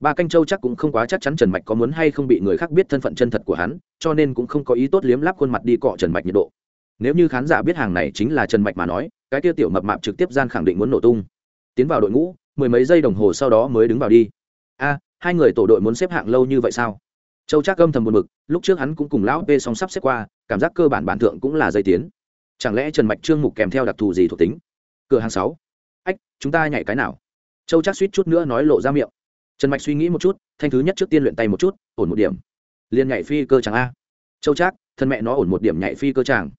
Ba canh châu chắc cũng không quá chắc chắn trần mạch có muốn hay không bị người khác biết thân phận chân thật của hắn, cho nên cũng không có ý tốt liếm láp khuôn mặt đi cọ trần mạch nhiệt độ. Nếu như khán giả biết hàng này chính là trần mạch mà nói, cái tiêu tiểu mập mạp trực tiếp gian khẳng định muốn nổ tung. Tiến vào đội ngũ, mười mấy giây đồng hồ sau đó mới đứng vào đi. A, hai người tổ đội muốn xếp hạng lâu như vậy sao? Châu Trác âm thầm buồn bực lúc trước hắn cũng cùng lão p song sắp xếp qua cảm giác cơ bản bản thượng cũng là dây tiến. Chẳng lẽ trần mạch trương mục kèm theo đặc thù gì thuộc tính? Cửa hàng sáu. Ách chúng ta nhảy cái nào? Châu Trác suýt chút nữa nói lộ ra miệng. Trần mạch suy nghĩ một chút thanh thứ nhất trước tiên luyện tay một chút ổn một điểm. Liền nhảy phi cơ chẳng a. Châu Trác, thân mẹ nó ổn một điểm nhảy phi cơ chàng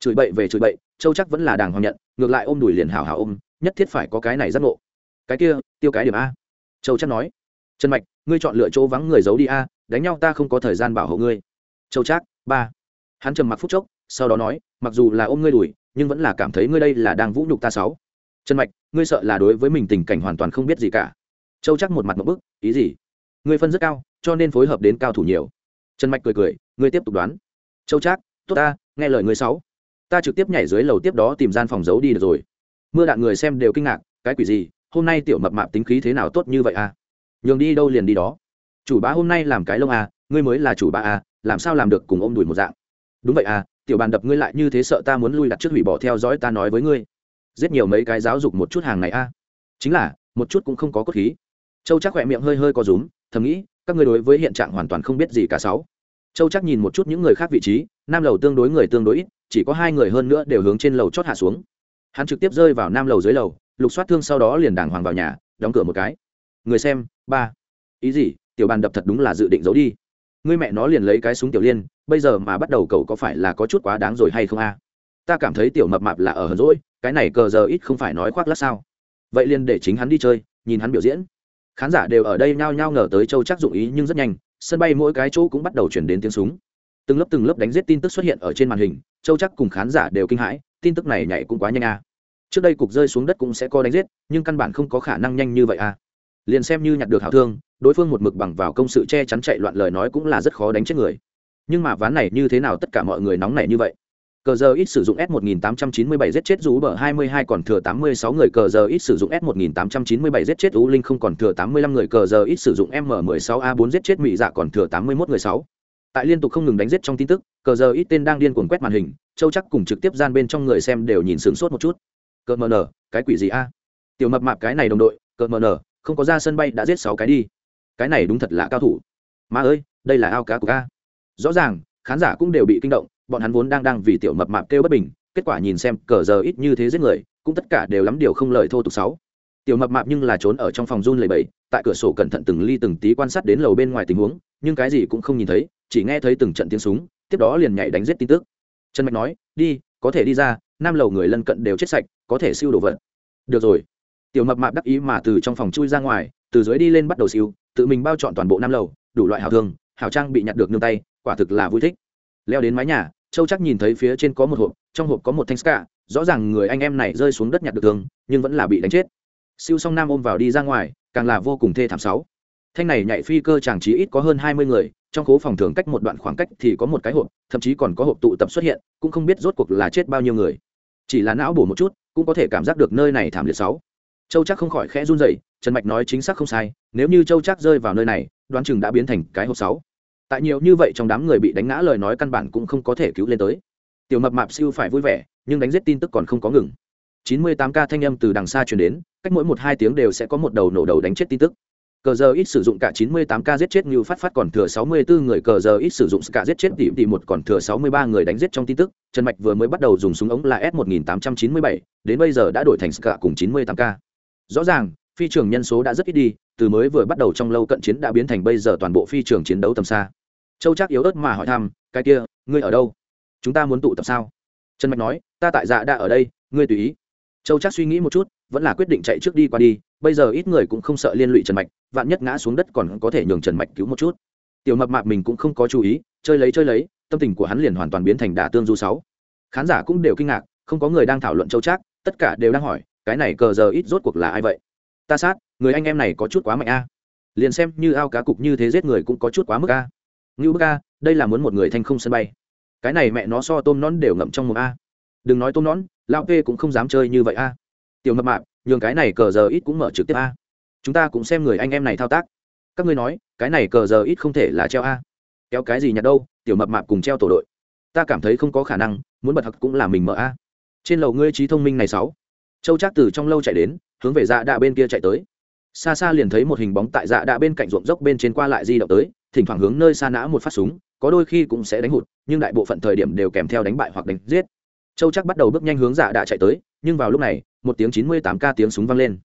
chửi bậy về chửi bậy châu Trác vẫn là đàng hoàng nhận ngược lại ôm đùi liền hào hào ôm nhất thiết phải có cái này giác ngộ. Cái kia tiêu cái điểm a. Châu Trác nói trần mạch ngươi chọn lựa chỗ vắng người giấu đi a đánh nhau ta không có thời gian bảo hộ ngươi. Châu trác, ba. Hắn trầm mặc phút chốc, sau đó nói, mặc dù là ôm ngươi đùi, nhưng vẫn là cảm thấy ngươi đây là đang vũ nhục ta sáu. Trần mạch, ngươi sợ là đối với mình tình cảnh hoàn toàn không biết gì cả. Châu chắc một mặt một bức, ý gì? Ngươi phân rất cao, cho nên phối hợp đến cao thủ nhiều. Trần mạch cười cười, ngươi tiếp tục đoán. Châu trác, tốt ta, nghe lời ngươi sáu. Ta trực tiếp nhảy dưới lầu tiếp đó tìm gian phòng giấu đi được rồi. Mưa đạn người xem đều kinh ngạc, cái quỷ gì? Hôm nay tiểu mập mạp tính khí thế nào tốt như vậy à? Nhường đi đâu liền đi đó chủ bá hôm nay làm cái lông à ngươi mới là chủ bá à làm sao làm được cùng ôm đùi một dạng? Đúng vậy à tiểu bàn đập ngươi lại như thế sợ ta muốn lui đặt trước hủy bỏ theo dõi ta nói với ngươi. Giết nhiều mấy cái giáo dục một chút hàng này a à. chính là, một chút cũng không có cốt khí. Châu chắc khỏe miệng hơi hơi có rúm, thầm nghĩ, các ngươi đối với hiện trạng hoàn toàn không biết gì cả sáu. Châu chắc nhìn một chút những người khác vị trí, nam lầu tương đối người tương đối ít, chỉ có hai người hơn nữa đều hướng trên lầu chót hạ xuống. Hắn trực tiếp rơi vào nam lầu dưới lầu, lục soát thương sau đó liền đàng hoàng vào nhà, đóng cửa một cái. Người xem, ba. Ý gì? Tiểu bàn đập thật đúng là dự định giấu đi. Ngươi mẹ nó liền lấy cái súng tiểu liên, bây giờ mà bắt đầu cậu có phải là có chút quá đáng rồi hay không a? Ta cảm thấy tiểu mập mạp là ở hờn rỗi cái này cờ giờ ít không phải nói khoác lát sao. Vậy liền để chính hắn đi chơi, nhìn hắn biểu diễn. Khán giả đều ở đây nhao nhao ngờ tới châu chắc dụng ý nhưng rất nhanh, sân bay mỗi cái chỗ cũng bắt đầu chuyển đến tiếng súng. Từng lớp từng lớp đánh giết tin tức xuất hiện ở trên màn hình, châu chắc cùng khán giả đều kinh hãi, tin tức này nhảy cũng quá nhanh a. Trước đây cục rơi xuống đất cũng sẽ có đánh giết, nhưng căn bản không có khả năng nhanh như vậy a. Liền xem như nhặt được hảo thương đối phương một mực bằng vào công sự che chắn chạy loạn lời nói cũng là rất khó đánh chết người. Nhưng mà ván này như thế nào tất cả mọi người nóng này như vậy? Cờ giờ ít sử dụng s 1897 giết chết rú bờ 22 còn thừa 86 người, cờ giờ ít sử dụng s 1897 giết chết u linh không còn thừa 85 người, cờ giờ ít sử dụng m 16 a 4 giết chết mỹ dạ còn thừa 81 người 6. tại liên tục không ngừng đánh giết trong tin tức, cờ giờ ít tên đang điên cuồng quét màn hình, châu chắc cùng trực tiếp gian bên trong người xem đều nhìn sướng sốt một chút. Cờ mờ nở, cái quỷ gì a? Tiểu mập mạp cái này đồng đội cờ mờ nở, không có ra sân bay đã giết sáu cái đi cái này đúng thật là cao thủ. Mà ơi, đây là ao cá của ca rõ ràng, khán giả cũng đều bị kinh động, bọn hắn vốn đang đang vì tiểu mập mạp kêu bất bình, kết quả nhìn xem cờ giờ ít như thế giết người, cũng tất cả đều lắm điều không lời thô tục sáu. Tiểu mập mạp nhưng là trốn ở trong phòng run lầy bẫy tại cửa sổ cẩn thận từng ly từng tí quan sát đến lầu bên ngoài tình huống, nhưng cái gì cũng không nhìn thấy, chỉ nghe thấy từng trận tiếng súng, tiếp đó liền nhảy đánh giết tin tức. Trần mạch nói, đi, có thể đi ra nam lầu người lân cận đều chết sạch, có thể siêu đồ vật. Được rồi. Tiểu mập mạp đắc ý mà từ trong phòng chui ra ngoài, từ dưới đi lên bắt đầu siêu tự mình bao chọn toàn bộ năm lầu, đủ loại hảo thương hảo trang bị nhặt được nương tay, quả thực là vui thích. Leo đến mái nhà, châu chắc nhìn thấy phía trên có một hộp, trong hộp có một thanh ska rõ ràng người anh em này rơi xuống đất nhặt được thương, nhưng vẫn là bị đánh chết. Siêu song nam ôm vào đi ra ngoài, càng là vô cùng thê thảm sáu. Thanh này nhảy phi cơ chẳng trí ít có hơn hai mươi người, trong khố phòng thường cách một đoạn khoảng cách thì có một cái hộp, thậm chí còn có hộp tụ tập xuất hiện, cũng không biết rốt cuộc là chết bao nhiêu người. Chỉ là não bổ một chút, cũng có thể cảm giác được nơi này thảm liệt sáu châu chắc không khỏi khẽ run rẩy, trần mạch nói chính xác không sai, nếu như châu chắc rơi vào nơi này, đoán chừng đã biến thành cái hộp sáu. Tại nhiều như vậy trong đám người bị đánh ngã lời nói căn bản cũng không có thể cứu lên tới. Tiểu mập mạp siêu phải vui vẻ, nhưng đánh giết tin tức còn không có ngừng. 98 ca thanh âm từ đằng xa truyền đến, cách mỗi một hai tiếng đều sẽ có một đầu nổ đầu đánh chết tin tức. Cờ giờ ít sử dụng cả 98 ca giết chết như phát phát còn thừa 64 người, cờ giờ ít sử dụng cả giết chết tìm tìm một còn thừa 63 người đánh giết trong tin tức. Trần mạch vừa mới bắt đầu dùng súng ống là s 1897 đến bây giờ đã đổi thành cả cùng 98 ca rõ ràng, phi trường nhân số đã rất ít đi, từ mới vừa bắt đầu trong lâu cận chiến đã biến thành bây giờ toàn bộ phi trường chiến đấu tầm xa. Châu chắc yếu ớt mà hỏi thăm, cái kia, ngươi ở đâu? Chúng ta muốn tụ tập sao? Trần mạch nói, ta tại dạ đã ở đây, ngươi tùy ý. Châu chắc suy nghĩ một chút, vẫn là quyết định chạy trước đi qua đi, bây giờ ít người cũng không sợ liên lụy trần mạch, vạn nhất ngã xuống đất còn có thể nhường trần mạch cứu một chút. Tiểu mập mạp mình cũng không có chú ý, chơi lấy chơi lấy, tâm tình của hắn liền hoàn toàn biến thành đả tương du sáu. Khán giả cũng đều kinh ngạc, không có người đang thảo luận châu trác, tất cả đều đang hỏi cái này cờ giờ ít rốt cuộc là ai vậy? Ta sát, người anh em này có chút quá mạnh a. Liền xem như ao cá cục như thế giết người cũng có chút quá mức a. Ngưu bức a, đây là muốn một người thanh không sân bay. Cái này mẹ nó so tôm nón đều ngậm trong một a. Đừng nói tôm nón, lão p cũng không dám chơi như vậy a. Tiểu mập mạp, nhường cái này cờ giờ ít cũng mở trực tiếp a. Chúng ta cũng xem người anh em này thao tác. Các ngươi nói, cái này cờ giờ ít không thể là treo a. Kéo cái gì nhặt đâu, tiểu mập mạp cùng treo tổ đội. Ta cảm thấy không có khả năng, muốn bật thật cũng là mình mở a. Trên lầu ngươi trí thông minh này sáu châu trác từ trong lâu chạy đến, hướng về dạ đạ bên kia chạy tới. Xa xa liền thấy một hình bóng tại dạ đạ bên cạnh ruộng dốc bên trên qua lại di động tới, thỉnh thoảng hướng nơi xa nã một phát súng, có đôi khi cũng sẽ đánh hụt, nhưng đại bộ phận thời điểm đều kèm theo đánh bại hoặc đánh giết. Châu chắc bắt đầu bước nhanh hướng dạ đạ chạy tới, nhưng vào lúc này, một tiếng chín mươi tám k tiếng súng vang lên.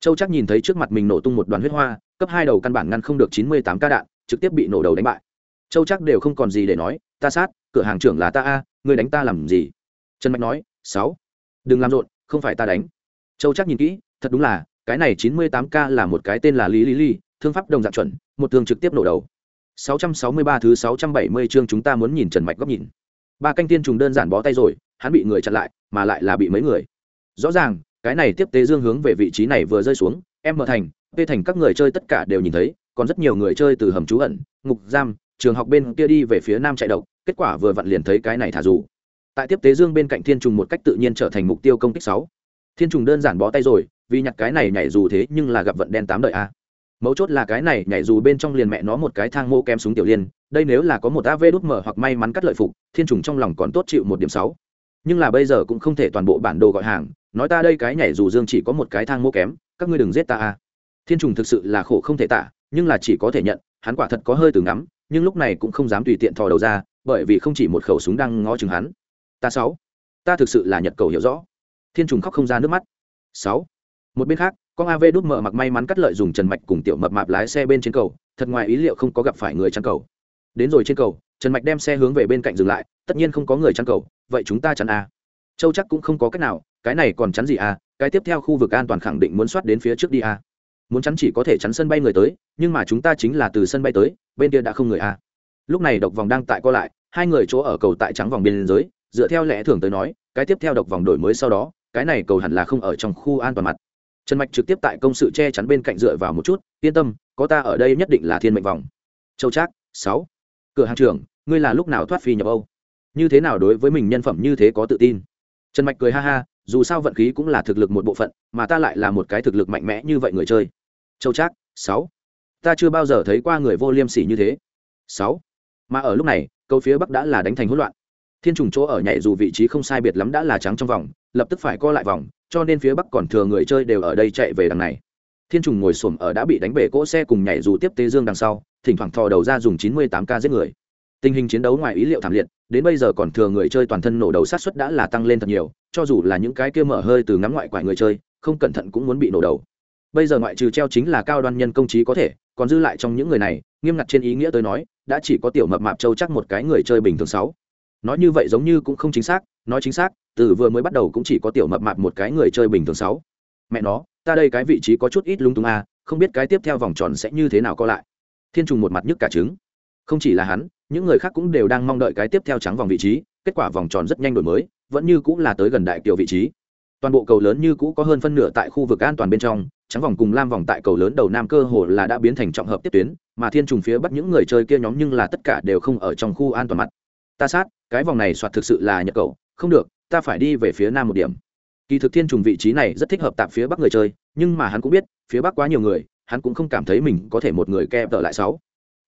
Châu chắc nhìn thấy trước mặt mình nổ tung một đoàn huyết hoa, cấp hai đầu căn bản ngăn không được chín mươi tám k đạn, trực tiếp bị nổ đầu đánh bại. Châu chắc đều không còn gì để nói, ta sát, cửa hàng trưởng là ta a người đánh ta làm gì? Trần mạch nói, sáu, đừng làm rộn không phải ta đánh châu chắc nhìn kỹ thật đúng là cái này chín mươi tám k là một cái tên là lý lý lý thương pháp đồng dạng chuẩn một thương trực tiếp nổ đầu 663 thứ 670 chương chúng ta muốn nhìn Trần Mạch góc nhìn. Ba canh tiên trùng đơn giản bó tay rồi, hắn bị người chặn lại, mà lại là bị mấy người. Rõ ràng, cái này tiếp tế dương hướng về vị trí này vừa rơi xuống, em mở thành, tê thành các người chơi tất cả đều nhìn thấy, còn rất nhiều người chơi từ hầm trú ẩn, ngục giam, trường học bên kia đi về phía nam chạy độc, kết quả vừa vặn liền thấy cái này thả dù. Tại tiếp tế dương bên cạnh thiên trùng một cách tự nhiên trở thành mục tiêu công kích sáu. Thiên trùng đơn giản bó tay rồi, vì nhặt cái này nhảy dù thế nhưng là gặp vận đen tám đợi a. Mấu chốt là cái này nhảy dù bên trong liền mẹ nó một cái thang mô kem súng tiểu liên đây nếu là có một av đút mở hoặc may mắn cắt lợi phục thiên trùng trong lòng còn tốt chịu một điểm sáu. Nhưng là bây giờ cũng không thể toàn bộ bản đồ gọi hàng nói ta đây cái nhảy dù dương chỉ có một cái thang mô kém các ngươi đừng giết ta a. Thiên trùng thực sự là khổ không thể tả nhưng là chỉ có thể nhận hắn quả thật có hơi từ ngắm nhưng lúc này cũng không dám tùy tiện thò đầu ra bởi vì không chỉ một khẩu súng đang ngó chừng hắn ta sáu. Ta thực sự là nhật cầu hiểu rõ. Thiên trùng khóc không ra nước mắt. Sáu. Một bên khác, con av đút mở mặc may mắn cắt lợi dùng trần mạch cùng tiểu mập mạp lái xe bên trên cầu. Thật ngoài ý liệu không có gặp phải người chăn cầu. Đến rồi trên cầu, trần mạch đem xe hướng về bên cạnh dừng lại. Tất nhiên không có người chăn cầu. Vậy chúng ta chắn a. Châu chắc cũng không có cách nào. Cái này còn chắn gì a? Cái tiếp theo khu vực an toàn khẳng định muốn soát đến phía trước đi a. Muốn chắn chỉ có thể chắn sân bay người tới, nhưng mà chúng ta chính là từ sân bay tới, bên kia đã không người a. Lúc này độc vòng đang tại co lại, hai người chỗ ở cầu tại trắng vòng biên giới dựa theo lẽ thường tới nói, cái tiếp theo độc vòng đổi mới sau đó, cái này cầu hẳn là không ở trong khu an toàn mặt. Trần mạch trực tiếp tại công sự che chắn bên cạnh dựa vào một chút, yên tâm, có ta ở đây nhất định là thiên mệnh vòng. Châu trác, sáu. Cửa hàng trưởng, ngươi là lúc nào thoát phi nhập âu? Như thế nào đối với mình nhân phẩm như thế có tự tin? Trần mạch cười ha ha, dù sao vận khí cũng là thực lực một bộ phận, mà ta lại là một cái thực lực mạnh mẽ như vậy người chơi. Châu trác, sáu. Ta chưa bao giờ thấy qua người vô liêm sỉ như thế. Sáu. Mà ở lúc này câu phía bắc đã là đánh thành hỗn loạn thiên trùng chỗ ở nhảy dù vị trí không sai biệt lắm đã là trắng trong vòng, lập tức phải co lại vòng, cho nên phía bắc còn thừa người chơi đều ở đây chạy về đằng này. Thiên trùng ngồi xổm ở đã bị đánh bể cỗ xe cùng nhảy dù tiếp tế dương đằng sau, thỉnh thoảng thò đầu ra dùng chín mươi tám k giết người. Tình hình chiến đấu ngoài ý liệu thảm liệt, đến bây giờ còn thừa người chơi toàn thân nổ đầu sát xuất đã là tăng lên thật nhiều, cho dù là những cái kia mở hơi từ ngắm ngoại quải người chơi, không cẩn thận cũng muốn bị nổ đầu. Bây giờ ngoại trừ treo chính là cao đoan nhân công trí có thể, còn dư lại trong những người này, nghiêm ngặt trên ý nghĩa tôi nói, đã chỉ có tiểu mập mạp châu chắc một cái người chơi bình thường sáu nói như vậy giống như cũng không chính xác, nói chính xác, từ vừa mới bắt đầu cũng chỉ có tiểu mập mạp một cái người chơi bình thường sáu. Mẹ nó, ta đây cái vị trí có chút ít lung tung a không biết cái tiếp theo vòng tròn sẽ như thế nào co lại. Thiên trùng một mặt nhức cả trứng. Không chỉ là hắn, những người khác cũng đều đang mong đợi cái tiếp theo trắng vòng vị trí, kết quả vòng tròn rất nhanh đổi mới, vẫn như cũng là tới gần đại kiều vị trí. Toàn bộ cầu lớn như cũ có hơn phân nửa tại khu vực an toàn bên trong, trắng vòng cùng lam vòng tại cầu lớn đầu nam cơ hồ là đã biến thành trọng hợp tiếp tuyến, mà thiên trùng phía bắt những người chơi kia nhóm nhưng là tất cả đều không ở trong khu an toàn mặt ta sát, cái vòng này soạt thực sự là nhập cầu, không được, ta phải đi về phía nam một điểm. Kỳ thực thiên trùng vị trí này rất thích hợp tạp phía bắc người chơi, nhưng mà hắn cũng biết, phía bắc quá nhiều người, hắn cũng không cảm thấy mình có thể một người ke tở lại sáu.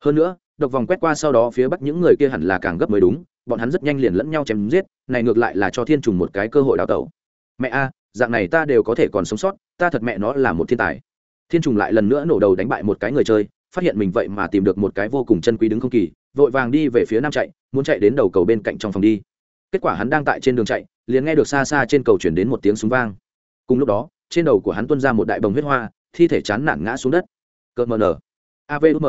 Hơn nữa, độc vòng quét qua sau đó phía bắc những người kia hẳn là càng gấp mới đúng, bọn hắn rất nhanh liền lẫn nhau chém giết, này ngược lại là cho thiên trùng một cái cơ hội đào tẩu. Mẹ a, dạng này ta đều có thể còn sống sót, ta thật mẹ nó là một thiên tài. Thiên trùng lại lần nữa nổ đầu đánh bại một cái người chơi phát hiện mình vậy mà tìm được một cái vô cùng chân quý đứng không kỳ, vội vàng đi về phía nam chạy, muốn chạy đến đầu cầu bên cạnh trong phòng đi. Kết quả hắn đang tại trên đường chạy, liền nghe được xa xa trên cầu chuyển đến một tiếng súng vang. Cùng lúc đó, trên đầu của hắn tuôn ra một đại bồng huyết hoa, thi thể chán nản ngã xuống đất. Cợt mờ nở. Avm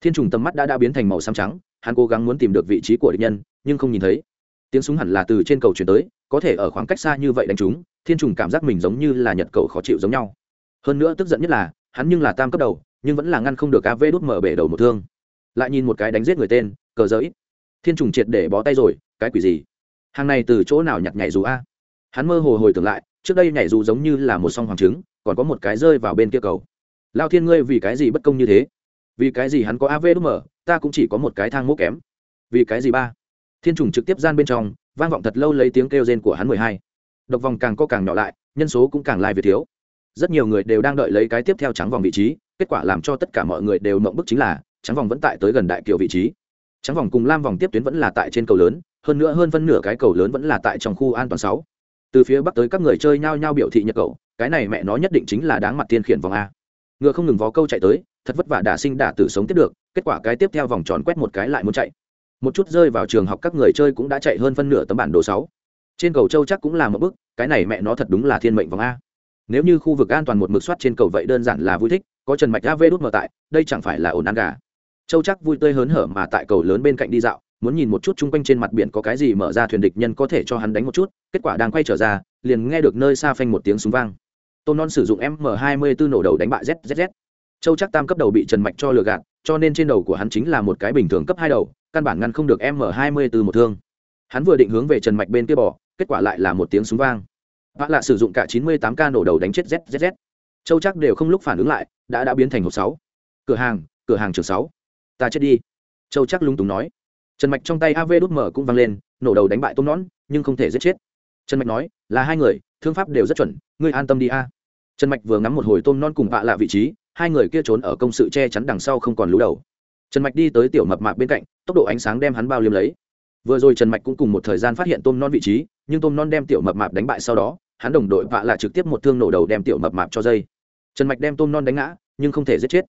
thiên trùng tầm mắt đã đã biến thành màu xám trắng, hắn cố gắng muốn tìm được vị trí của địch nhân, nhưng không nhìn thấy. Tiếng súng hẳn là từ trên cầu chuyển tới, có thể ở khoảng cách xa như vậy đánh chúng, thiên trùng cảm giác mình giống như là nhật cầu khó chịu giống nhau. Hơn nữa tức giận nhất là, hắn nhưng là tam cấp đầu nhưng vẫn là ngăn không được av đút mở bể đầu một thương. Lại nhìn một cái đánh giết người tên, cờ giới thiên trùng triệt để bó tay rồi, cái quỷ gì? Hàng này từ chỗ nào nhặt nhảy dù a? Hắn mơ hồ hồi tưởng lại, trước đây nhảy dù giống như là một song hoàng trứng, còn có một cái rơi vào bên kia cầu. Lao thiên ngươi vì cái gì bất công như thế? Vì cái gì hắn có av đút mở, ta cũng chỉ có một cái thang mốc kém. Vì cái gì ba? Thiên trùng trực tiếp gian bên trong, vang vọng thật lâu lấy tiếng kêu rên của hắn mười hai. Độc vòng càng có càng nhỏ lại, nhân số cũng càng lai về thiếu rất nhiều người đều đang đợi lấy cái tiếp theo trắng vòng vị trí, kết quả làm cho tất cả mọi người đều mộng bức chính là, trắng vòng vẫn tại tới gần đại kiều vị trí. Trắng vòng cùng lam vòng tiếp tuyến vẫn là tại trên cầu lớn, hơn nữa hơn phân nửa cái cầu lớn vẫn là tại trong khu an toàn sáu. Từ phía bắc tới các người chơi nhao nhao biểu thị nhật cầu, cái này mẹ nó nhất định chính là đáng mặt tiên khiển vòng a. Ngựa không ngừng vó câu chạy tới, thật vất vả đả sinh đả tử sống tiếp được, kết quả cái tiếp theo vòng tròn quét một cái lại muốn chạy. Một chút rơi vào trường học các người chơi cũng đã chạy hơn phân nửa tấm bản đồ sáu. Trên cầu châu chắc cũng là một bước cái này mẹ nó thật đúng là thiên mệnh vòng a nếu như khu vực an toàn một mực soát trên cầu vậy đơn giản là vui thích, có trần mạch av đút mở tại, đây chẳng phải là ổn ăn gà. Châu chắc vui tươi hớn hở mà tại cầu lớn bên cạnh đi dạo, muốn nhìn một chút chung quanh trên mặt biển có cái gì mở ra thuyền địch nhân có thể cho hắn đánh một chút, kết quả đang quay trở ra, liền nghe được nơi xa phanh một tiếng súng vang. Tôn non sử dụng m 24 nổ đầu đánh bại zzz châu chắc tam cấp đầu bị trần mạch cho lừa gạt, cho nên trên đầu của hắn chính là một cái bình thường cấp hai đầu, căn bản ngăn không được m 24 một thương. Hắn vừa định hướng về trần mạch bên kia bỏ, kết quả lại là một tiếng súng vang vạ lạ sử dụng cả 98 k nổ đầu đánh chết zzz châu chắc đều không lúc phản ứng lại, đã đã biến thành hộp sáu. Cửa hàng cửa hàng trường sáu. Ta chết đi. Châu chắc lung túng nói. Trần mạch trong tay av đút mở cũng văng lên, nổ đầu đánh bại tôm nón, nhưng không thể giết chết. Trần mạch nói, là hai người, thương pháp đều rất chuẩn, ngươi an tâm đi a. Trần mạch vừa ngắm một hồi tôm non cùng vạ lạ vị trí, hai người kia trốn ở công sự che chắn đằng sau không còn lũ đầu. Trần mạch đi tới tiểu mập mạp bên cạnh, tốc độ ánh sáng đem hắn bao liêm lấy. Vừa rồi trần mạch cũng cùng một thời gian phát hiện tôm non vị trí, nhưng tôm non đem tiểu mập mạp đánh bại sau đó hắn đồng đội vạ là trực tiếp một thương nổ đầu đem tiểu mập mạp cho dây. Trần mạch đem tôm non đánh ngã, nhưng không thể giết chết.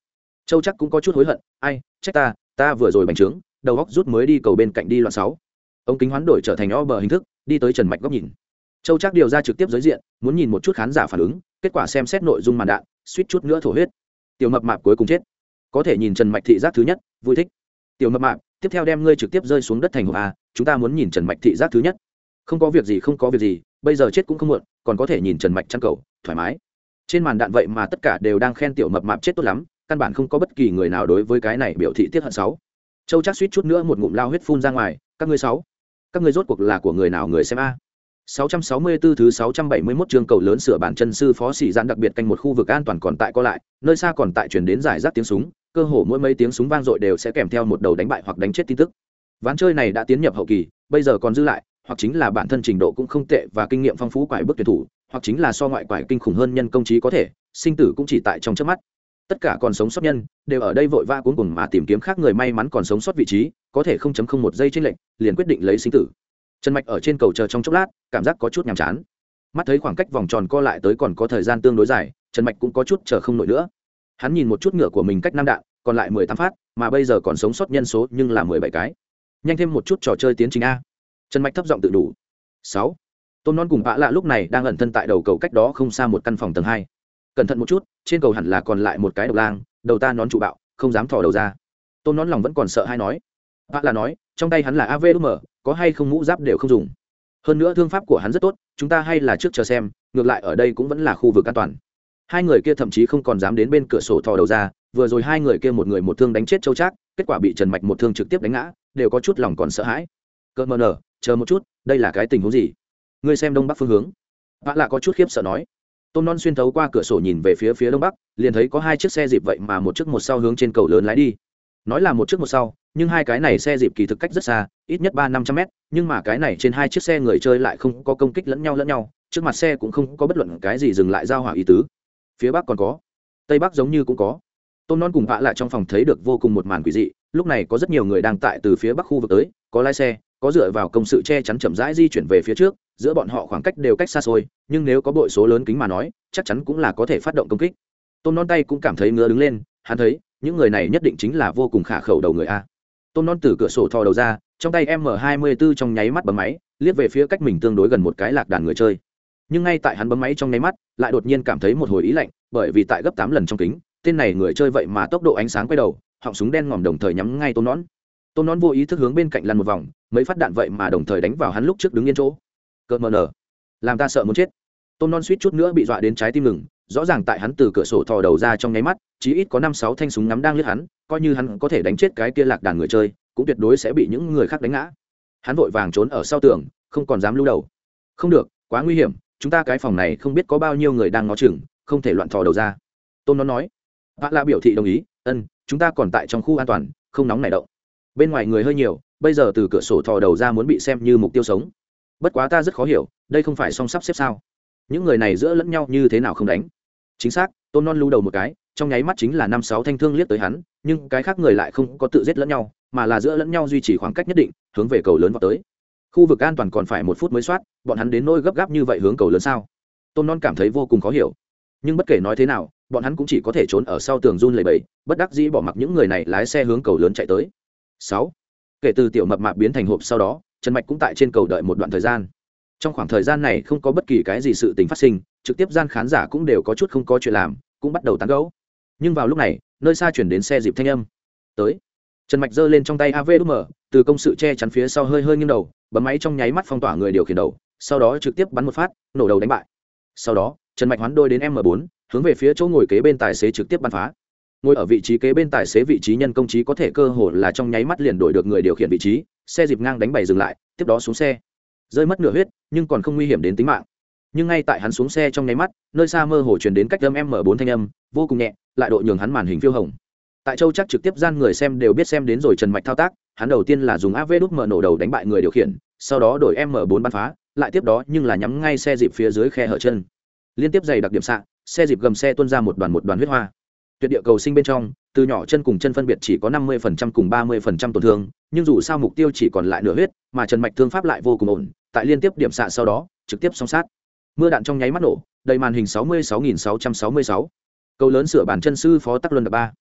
Châu chắc cũng có chút hối hận, ai, trách ta ta vừa rồi bành trướng, đầu góc rút mới đi cầu bên cạnh đi loạn sáu. Ống kính hoán đổi trở thành o bờ hình thức, đi tới trần mạch góc nhìn. Châu chắc điều ra trực tiếp giới diện, muốn nhìn một chút khán giả phản ứng, kết quả xem xét nội dung màn đạn, suýt chút nữa thổ huyết. Tiểu mập mạp cuối cùng chết. Có thể nhìn trần mạch thị giác thứ nhất, vui thích. Tiểu mập mạp, tiếp theo đem ngươi trực tiếp rơi xuống đất thành hộp a, chúng ta muốn nhìn trần mạch thị giác thứ nhất. Không có việc gì, không có việc gì, bây giờ chết cũng không muộn còn có thể nhìn trần mạch chăn cầu thoải mái. Trên màn đạn vậy mà tất cả đều đang khen tiểu mập mạp chết tốt lắm căn bản không có bất kỳ người nào đối với cái này biểu thị tiết hận sáu châu chắc suýt chút nữa một ngụm lao huyết phun ra ngoài các ngươi sáu các ngươi rốt cuộc là của người nào người xem a? 664 thứ 671 chương cầu lớn sửa bản chân sư phó sĩ gian đặc biệt canh một khu vực an toàn còn tại có lại, nơi xa còn tại truyền đến giải rác tiếng súng, cơ hồ mỗi mấy tiếng súng vang dội đều sẽ kèm theo một đầu đánh bại hoặc đánh chết tin tức. Ván chơi này đã tiến nhập hậu kỳ, bây giờ còn dư lại, hoặc chính là bản thân trình độ cũng không tệ và kinh nghiệm phong phú quải bước tuyển thủ, hoặc chính là so ngoại quải kinh khủng hơn nhân công trí có thể, sinh tử cũng chỉ tại trong trước mắt. Tất cả còn sống sót nhân đều ở đây vội vã cuốn cùng mà tìm kiếm khác người may mắn còn sống sót vị trí, có thể không chấm không một giây trên lệnh, liền quyết định lấy sinh tử. Trần mạch ở trên cầu chờ trong chốc lát cảm giác có chút nhàm chán. Mắt thấy khoảng cách vòng tròn co lại tới còn có thời gian tương đối dài trần mạch cũng có chút chờ không nổi nữa. Hắn nhìn một chút ngựa của mình cách năm đạn còn lại mười tám phát mà bây giờ còn sống sót nhân số nhưng là mười bảy cái. Nhanh thêm một chút trò chơi tiến trình a trần mạch thấp giọng tự đủ. Sáu. Tôm non cùng Vạ lạ lúc này đang ẩn thân tại đầu cầu cách đó không xa một căn phòng tầng hai. Cẩn thận một chút, trên cầu hẳn là còn lại một cái độc lang, đầu ta nón trụ bạo, không dám thò đầu ra. Tôm nón lòng vẫn còn sợ hay nói. Vạ lạ nói, trong tay hắn là avm có hay không mũ giáp đều không dùng. Hơn nữa thương pháp của hắn rất tốt, chúng ta hay là trước chờ xem, ngược lại ở đây cũng vẫn là khu vực an toàn. Hai người kia thậm chí không còn dám đến bên cửa sổ thò đầu ra, vừa rồi hai người kia một người một thương đánh chết châu trác, kết quả bị trần mạch một thương trực tiếp đánh ngã, đều có chút lòng còn sợ hãi. Cợt mờ nở chờ một chút, đây là cái tình huống gì? Ngươi xem đông bắc phương hướng. Bạn lạ có chút khiếp sợ nói. Tôm non xuyên thấu qua cửa sổ nhìn về phía phía đông bắc, liền thấy có hai chiếc xe dịp vậy mà một chiếc một sau hướng trên cầu lớn lái đi. Nói là một chiếc một sau, nhưng hai cái này xe dịp kỳ thực cách rất xa, ít nhất ba năm trăm mét, nhưng mà cái này trên hai chiếc xe người chơi lại không có công kích lẫn nhau lẫn nhau, trước mặt xe cũng không có bất luận cái gì dừng lại giao hỏa ý tứ. Phía bắc còn có. Tây bắc giống như cũng có. Tôn non cùng vạ lại trong phòng thấy được vô cùng một màn quỷ dị, lúc này có rất nhiều người đang tại từ phía bắc khu vực tới, có lái xe có dựa vào công sự che chắn chậm rãi di chuyển về phía trước, giữa bọn họ khoảng cách đều cách xa xôi, nhưng nếu có bội số lớn kính mà nói, chắc chắn cũng là có thể phát động công kích. Tôn non tay cũng cảm thấy ngứa đứng lên, hắn thấy, những người này nhất định chính là vô cùng khả khẩu đầu người a. Tôm non từ cửa sổ thò đầu ra, trong tay m 24 trong nháy mắt bấm máy, liếc về phía cách mình tương đối gần một cái lạc đàn người chơi. Nhưng ngay tại hắn bấm máy trong nháy mắt, lại đột nhiên cảm thấy một hồi ý lạnh, bởi vì tại gấp tám lần trong kính, tên này người chơi vậy mà tốc độ ánh sáng quay đầu, họng súng đen ngòm đồng thời nhắm ngay tôm nón tôm nón vô ý thức hướng bên cạnh lăn một vòng, mấy phát đạn vậy mà đồng thời đánh vào hắn lúc trước đứng yên chỗ. Cợt mờ nở làm ta sợ muốn chết. Tôm non suýt chút nữa bị dọa đến trái tim ngừng, rõ ràng tại hắn từ cửa sổ thò đầu ra trong nháy mắt, chí ít có năm sáu thanh súng ngắm đang liếc hắn, coi như hắn có thể đánh chết cái kia lạc đàn người chơi, cũng tuyệt đối sẽ bị những người khác đánh ngã. Hắn vội vàng trốn ở sau tường, không còn dám lưu đầu. Không được, quá nguy hiểm, chúng ta cái phòng này không biết có bao nhiêu người đang ngó chừng, không thể loạn thò đầu ra. Tôn nó nói. Vạ la biểu thị đồng ý ân chúng ta còn tại trong khu an toàn, không nóng nảy động bên ngoài người hơi nhiều, bây giờ từ cửa sổ thò đầu ra muốn bị xem như mục tiêu sống. Bất quá ta rất khó hiểu, đây không phải song sắp xếp sao? Những người này giữa lẫn nhau như thế nào không đánh? Chính xác, tôn non lưu đầu một cái, trong nháy mắt chính là năm sáu thanh thương liếc tới hắn, nhưng cái khác người lại không có tự giết lẫn nhau, mà là giữa lẫn nhau duy trì khoảng cách nhất định, hướng về cầu lớn vào tới. Khu vực an toàn còn phải một phút mới soát, bọn hắn đến nỗi gấp gáp như vậy hướng cầu lớn sao? Tôn non cảm thấy vô cùng khó hiểu. Nhưng bất kể nói thế nào, bọn hắn cũng chỉ có thể trốn ở sau tường run lầy bầy, bất đắc dĩ bỏ mặc những người này lái xe hướng cầu lớn chạy tới sáu. Kể từ tiểu mập mạp biến thành hộp sau đó, trần mạch cũng tại trên cầu đợi một đoạn thời gian. Trong khoảng thời gian này không có bất kỳ cái gì sự tình phát sinh, trực tiếp gian khán giả cũng đều có chút không có chuyện làm, cũng bắt đầu tán gẫu. Nhưng vào lúc này, nơi xa chuyển đến xe dịp thanh âm. Tới. Trần mạch giơ lên trong tay avm từ công sự che chắn phía sau hơi hơi nghiêng đầu, bấm máy trong nháy mắt phong tỏa người điều khiển đầu, sau đó trực tiếp bắn một phát, nổ đầu đánh bại. Sau đó, trần mạch hoán đôi đến m 4 hướng về phía chỗ ngồi kế bên tài xế trực tiếp bắn phá ngồi ở vị trí kế bên tài xế vị trí nhân công trí có thể cơ hồ là trong nháy mắt liền đổi được người điều khiển vị trí, xe dịp ngang đánh bày dừng lại, tiếp đó xuống xe. Rơi mất nửa huyết, nhưng còn không nguy hiểm đến tính mạng. Nhưng ngay tại hắn xuống xe trong nháy mắt, nơi xa mơ hồ truyền đến cách âm m bốn thanh âm, vô cùng nhẹ, lại độ nhường hắn màn hình phiêu hồng. Tại châu chắc trực tiếp gian người xem đều biết xem đến rồi trần mạch thao tác, hắn đầu tiên là dùng av đút mở nổ đầu đánh bại người điều khiển, sau đó đổi m 4 bắn phá, lại tiếp đó nhưng là nhắm ngay xe dịp phía dưới khe hở chân. Liên tiếp dày đặc điểm xạ, xe dịp gầm xe tuôn ra một đoàn một đoàn huyết hoa tuyệt địa cầu sinh bên trong, từ nhỏ chân cùng chân phân biệt chỉ có năm mươi phần trăm cùng ba mươi phần trăm tổn thương, nhưng dù sao mục tiêu chỉ còn lại nửa huyết, mà trần mạch thương pháp lại vô cùng ổn, tại liên tiếp điểm xạ sau đó, trực tiếp song sát. Mưa đạn trong nháy mắt nổ, đầy màn hình sáu mươi sáu nghìn sáu trăm sáu mươi sáu. Câu lớn sửa bản chân sư phó tắc luân đập ba.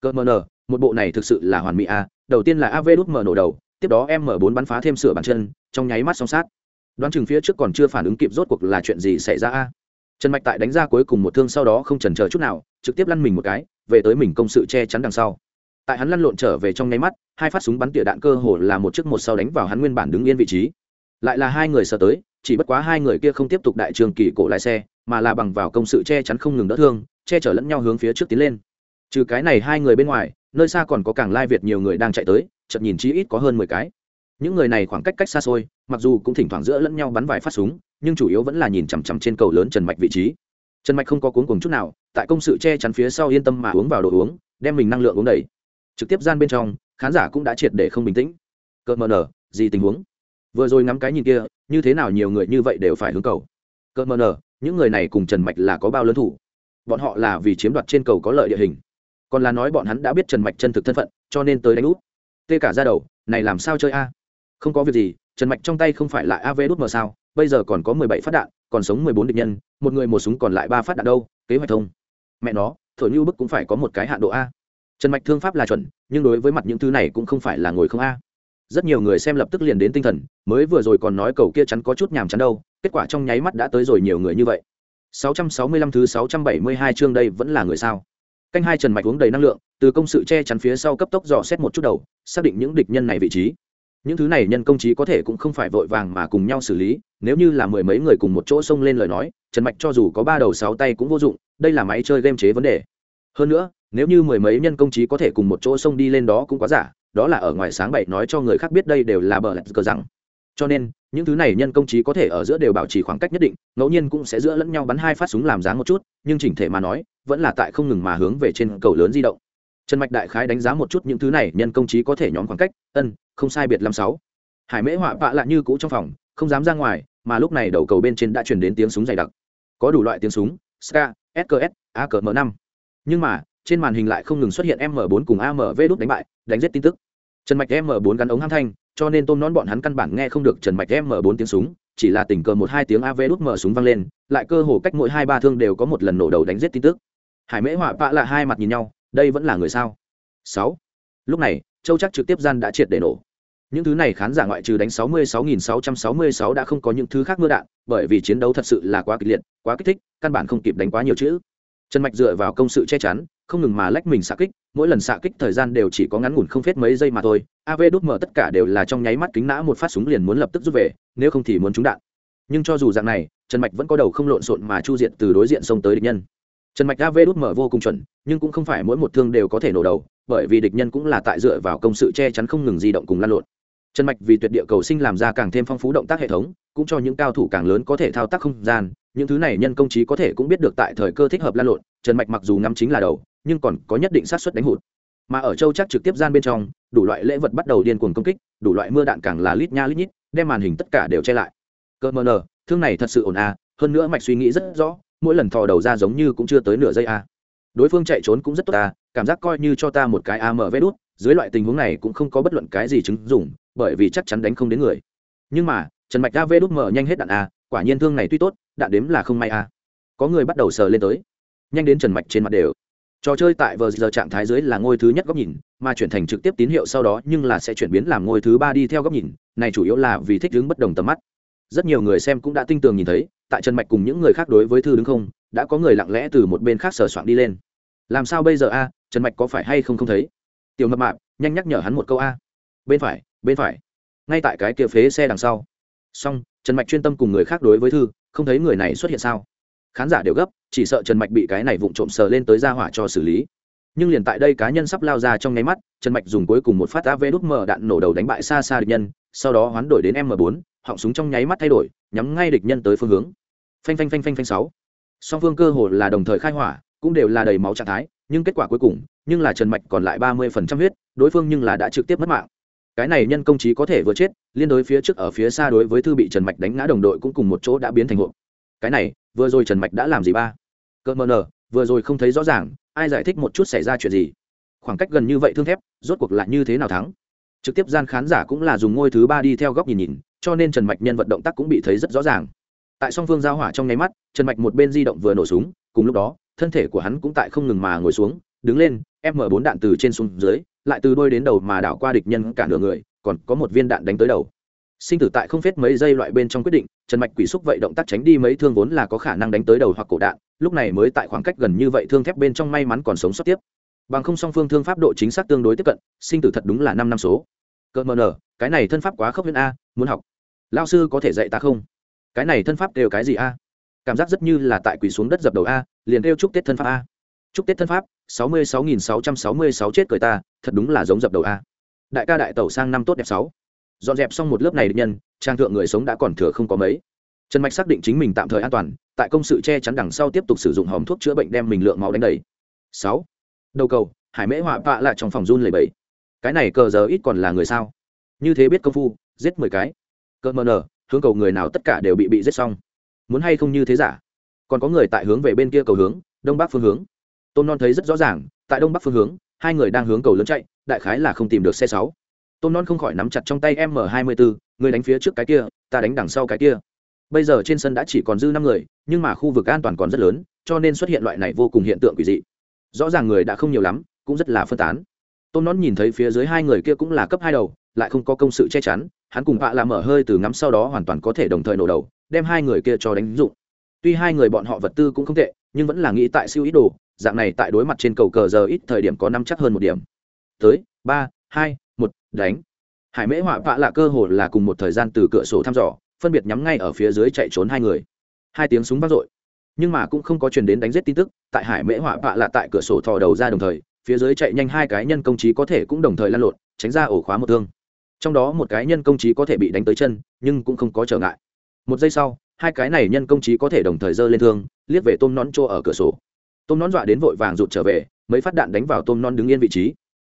Cơ mờ nờ, một bộ này thực sự là hoàn mỹ a đầu tiên là av đút mở nổ đầu, tiếp đó m bốn bắn phá thêm sửa bản chân, trong nháy mắt song sát. Đoán chừng phía trước còn chưa phản ứng kịp rốt cuộc là chuyện gì xảy ra a. Trần mạch tại đánh ra cuối cùng một thương sau đó không chần chờ chút nào trực tiếp lăn mình một cái, về tới mình công sự che chắn đằng sau. Tại hắn lăn lộn trở về trong nháy mắt, hai phát súng bắn tỉa đạn cơ hồ là một chiếc một sau đánh vào hắn nguyên bản đứng yên vị trí. Lại là hai người sợ tới, chỉ bất quá hai người kia không tiếp tục đại trường kỳ cổ lái xe, mà là bằng vào công sự che chắn không ngừng đỡ thương, che chở lẫn nhau hướng phía trước tiến lên. Trừ cái này hai người bên ngoài, nơi xa còn có cảng lai việt nhiều người đang chạy tới, chợt nhìn chí ít có hơn mười cái. Những người này khoảng cách cách xa xôi, mặc dù cũng thỉnh thoảng giữa lẫn nhau bắn vài phát súng, nhưng chủ yếu vẫn là nhìn chằm chằm trên cầu lớn trần mạch vị trí. Trần mạch không có cuốn cùng chút nào tại công sự che chắn phía sau yên tâm mà uống vào đồ uống, đem mình năng lượng uống đầy. Trực tiếp gian bên trong, khán giả cũng đã triệt để không bình tĩnh. Cợt mờ nở, gì tình huống? Vừa rồi ngắm cái nhìn kia, như thế nào nhiều người như vậy đều phải hướng cầu? Cợt mờ nở, những người này cùng trần mạch là có bao lớn thủ? Bọn họ là vì chiếm đoạt trên cầu có lợi địa hình. Còn là nói bọn hắn đã biết trần mạch chân thực thân phận, cho nên tới đánh út tê cả ra đầu, này làm sao chơi a? Không có việc gì, trần mạch trong tay không phải lại av đút mờ sao? Bây giờ còn có mười bảy phát đạn, còn sống mười bốn địch nhân, một người một súng còn lại ba phát đạn đâu, kế hoạch thông mẹ nó, thổi như bức cũng phải có một cái hạn độ a. Trần mạch thương pháp là chuẩn, nhưng đối với mặt những thứ này cũng không phải là ngồi không a. Rất nhiều người xem lập tức liền đến tinh thần, mới vừa rồi còn nói cầu kia chắn có chút nhàm chắn đâu, kết quả trong nháy mắt đã tới rồi nhiều người như vậy. 665 thứ 672 chương đây vẫn là người sao? Canh hai trần mạch uống đầy năng lượng, từ công sự che chắn phía sau cấp tốc dò xét một chút đầu, xác định những địch nhân này vị trí. Những thứ này nhân công trí có thể cũng không phải vội vàng mà cùng nhau xử lý, nếu như là mười mấy người cùng một chỗ xông lên lời nói, trần mạch cho dù có ba đầu sáu tay cũng vô dụng đây là máy chơi game chế vấn đề. Hơn nữa, nếu như mười mấy nhân công trí có thể cùng một chỗ xông đi lên đó cũng quá giả, đó là ở ngoài sáng bậy nói cho người khác biết đây đều là bờ lạch cờ rằng cho nên, những thứ này nhân công trí có thể ở giữa đều bảo trì khoảng cách nhất định, ngẫu nhiên cũng sẽ giữa lẫn nhau bắn hai phát súng làm dáng một chút, nhưng chỉnh thể mà nói, vẫn là tại không ngừng mà hướng về trên cầu lớn di động. Trần mạch đại khái đánh giá một chút những thứ này nhân công trí có thể nhóm khoảng cách, ân, không sai biệt năm sáu. Hải mễ họa vạ lạ như cũ trong phòng, không dám ra ngoài, mà lúc này đầu cầu bên trên đã truyền đến tiếng súng dày đặc. Có đủ loại tiếng súng, ska sks akm năm. Nhưng mà, trên màn hình lại không ngừng xuất hiện m 4 cùng amv đút đánh bại, đánh giết tin tức. Trần mạch m 4 gắn ống ham thanh, cho nên tôm nón bọn hắn căn bản nghe không được trần mạch m 4 tiếng súng, chỉ là tình cờ một hai tiếng av đút mở súng vang lên, lại cơ hồ cách mỗi hai ba thương đều có một lần nổ đầu đánh giết tin tức. Hải mễ họa vạ là hai mặt nhìn nhau, đây vẫn là người sao? Sáu. Lúc này, châu chắc trực tiếp gian đã triệt để nổ những thứ này khán giả ngoại trừ đánh 66.666 đã không có những thứ khác mưa đạn, bởi vì chiến đấu thật sự là quá kịch liệt, quá kích thích, căn bản không kịp đánh quá nhiều chữ. Trần mạch dựa vào công sự che chắn, không ngừng mà lách mình xạ kích, mỗi lần xạ kích thời gian đều chỉ có ngắn ngủn không phết mấy giây mà thôi. Av đút mở tất cả đều là trong nháy mắt kính nã một phát súng liền muốn lập tức rút về, nếu không thì muốn trúng đạn. Nhưng cho dù dạng này, trần mạch vẫn có đầu không lộn xộn mà chu diện từ đối diện xông tới địch nhân. Trần mạch av đút mở vô cùng chuẩn, nhưng cũng không phải mỗi một thương đều có thể nổ đầu, bởi vì địch nhân cũng là tại dựa vào công sự che chắn không ngừng di động cùng lan lộn trần mạch vì tuyệt địa cầu sinh làm ra càng thêm phong phú động tác hệ thống, cũng cho những cao thủ càng lớn có thể thao tác không gian, những thứ này nhân công trí có thể cũng biết được tại thời cơ thích hợp lan lộn, trần mạch mặc dù ngắm chính là đầu, nhưng còn có nhất định sát xuất đánh hụt mà ở châu chắc trực tiếp gian bên trong, đủ loại lễ vật bắt đầu điên cuồng công kích, đủ loại mưa đạn càng là lít nha lít nhít, đem màn hình tất cả đều che lại cơ mờ nờ, thương này thật sự ổn à hơn nữa mạch suy nghĩ rất rõ, mỗi lần thò đầu ra giống như cũng chưa tới nửa giây à. đối phương chạy trốn cũng rất tốt à cảm giác coi như cho ta một cái amv đút, dưới loại tình huống này cũng không có bất luận cái gì chứng dụng bởi vì chắc chắn đánh không đến người. Nhưng mà, trần mạch av đút mở nhanh hết đạn a, quả nhiên thương này tuy tốt, đạn đếm là không may a. Có người bắt đầu sờ lên tới. Nhanh đến trần mạch trên mặt đều. Trò chơi tại vờ giờ trạng thái dưới là ngôi thứ nhất góc nhìn, mà chuyển thành trực tiếp tín hiệu sau đó nhưng là sẽ chuyển biến làm ngôi thứ ba đi theo góc nhìn, này chủ yếu là vì thích đứng bất đồng tầm mắt. Rất nhiều người xem cũng đã tinh tường nhìn thấy, tại trần mạch cùng những người khác đối với thư đứng không, đã có người lặng lẽ từ một bên khác sờ soạn đi lên. Làm sao bây giờ a, trần mạch có phải hay không không thấy? Tiểu mập mạp, nhanh nhắc nhở hắn một câu a. Bên phải bên phải, ngay tại cái kia phế xe đằng sau. Xong, trần mạch chuyên tâm cùng người khác đối với thư, không thấy người này xuất hiện sao? Khán giả đều gấp, chỉ sợ trần mạch bị cái này vụng trộm sờ lên tới ra hỏa cho xử lý. Nhưng liền tại đây cá nhân sắp lao ra trong nháy mắt, trần mạch dùng cuối cùng một phát av đút mờ đạn nổ đầu đánh bại xa xa địch nhân, sau đó hoán đổi đến m 4 họng súng trong nháy mắt thay đổi, nhắm ngay địch nhân tới phương hướng. Phanh phanh phanh phanh phanh sáu. Song phương cơ hồ là đồng thời khai hỏa, cũng đều là đầy máu trạng thái, nhưng kết quả cuối cùng, nhưng là trần mạch còn lại ba mươi phần trăm huyết, đối phương nhưng là đã trực tiếp mất mạng cái này nhân công trí có thể vừa chết, liên đối phía trước ở phía xa đối với thư bị trần mạch đánh ngã đồng đội cũng cùng một chỗ đã biến thành hộ cái này, vừa rồi trần mạch đã làm gì ba? Cỡ mờ nờ, vừa rồi không thấy rõ ràng, ai giải thích một chút xảy ra chuyện gì? Khoảng cách gần như vậy thương thép, rốt cuộc lại như thế nào thắng? Trực tiếp gian khán giả cũng là dùng ngôi thứ ba đi theo góc nhìn nhìn, cho nên trần mạch nhân vật động tác cũng bị thấy rất rõ ràng. Tại song phương giao hỏa trong nháy mắt, trần mạch một bên di động vừa nổ súng, cùng lúc đó, thân thể của hắn cũng tại không ngừng mà ngồi xuống, đứng lên m 4 đạn từ trên xuống dưới, lại từ đôi đến đầu mà đảo qua địch nhân cả nửa người, còn có một viên đạn đánh tới đầu. Sinh tử tại không phết mấy giây loại bên trong quyết định, trần mạch quỷ xúc vậy động tác tránh đi mấy thương vốn là có khả năng đánh tới đầu hoặc cổ đạn, lúc này mới tại khoảng cách gần như vậy thương thép bên trong may mắn còn sống sót tiếp. Bằng không song phương thương pháp độ chính xác tương đối tiếp cận, sinh tử thật đúng là năm năm số. Cỡ mờ nở cái này thân pháp quá khốc huyễn a, muốn học. Lao sư có thể dạy ta không? Cái này thân pháp đều cái gì a? Cảm giác rất như là tại quỷ xuống đất dập đầu a, liền kêu chúc tết thân pháp a chúc tết thân pháp, sáu mươi sáu nghìn sáu trăm sáu mươi sáu chết cười ta, thật đúng là giống dập đầu a. Đại ca đại tẩu sang năm tốt đẹp sáu. Dọn dẹp xong một lớp này định nhân, trang thượng người sống đã còn thừa không có mấy. Trần mạch xác định chính mình tạm thời an toàn, tại công sự che chắn đằng sau tiếp tục sử dụng hòm thuốc chữa bệnh đem mình lượng máu đánh đầy. Sáu. Đầu cầu, hải mễ họa vạ lại trong phòng run lầy bẫy cái này cờ giờ ít còn là người sao? Như thế biết công phu, giết mười cái. Cờ mờ nở hướng cầu người nào tất cả đều bị bị giết xong. Muốn hay không như thế giả? Còn có người tại hướng về bên kia cầu hướng, đông bắc phương hướng tôn non thấy rất rõ ràng, tại đông bắc phương hướng, hai người đang hướng cầu lớn chạy, đại khái là không tìm được xe sáu. Tôn non không khỏi nắm chặt trong tay m hai mươi bốn người đánh phía trước cái kia, ta đánh đằng sau cái kia. Bây giờ trên sân đã chỉ còn dư năm người, nhưng mà khu vực an toàn còn rất lớn, cho nên xuất hiện loại này vô cùng hiện tượng quỷ dị. Rõ ràng người đã không nhiều lắm, cũng rất là phân tán. Tôn nón nhìn thấy phía dưới hai người kia cũng là cấp hai đầu, lại không có công sự che chắn, hắn cùng vạ làm mở hơi từ ngắm sau đó hoàn toàn có thể đồng thời nổ đầu, đem hai người kia cho đánh dụng. Tuy hai người bọn họ vật tư cũng không tệ nhưng vẫn là nghĩ tại siêu ít đồ, dạng này tại đối mặt trên cầu cờ giờ ít thời điểm có năm chắc hơn một điểm. Tới, ba, hai, một, đánh. Hải mễ họa vạ là cơ hồ là cùng một thời gian từ cửa sổ thăm dò, phân biệt nhắm ngay ở phía dưới chạy trốn hai người. Hai tiếng súng vang dội. Nhưng mà cũng không có truyền đến đánh giết tin tức, tại hải mễ họa vạ là tại cửa sổ thò đầu ra đồng thời, phía dưới chạy nhanh hai cái nhân công trí có thể cũng đồng thời lăn lộn, tránh ra ổ khóa một thương. Trong đó một cái nhân công trí có thể bị đánh tới chân, nhưng cũng không có trở ngại. Một giây sau hai cái này nhân công trí có thể đồng thời giơ lên thương liếc về tôm nón chô ở cửa sổ tôm nón dọa đến vội vàng rụt trở về mấy phát đạn đánh vào tôm non đứng yên vị trí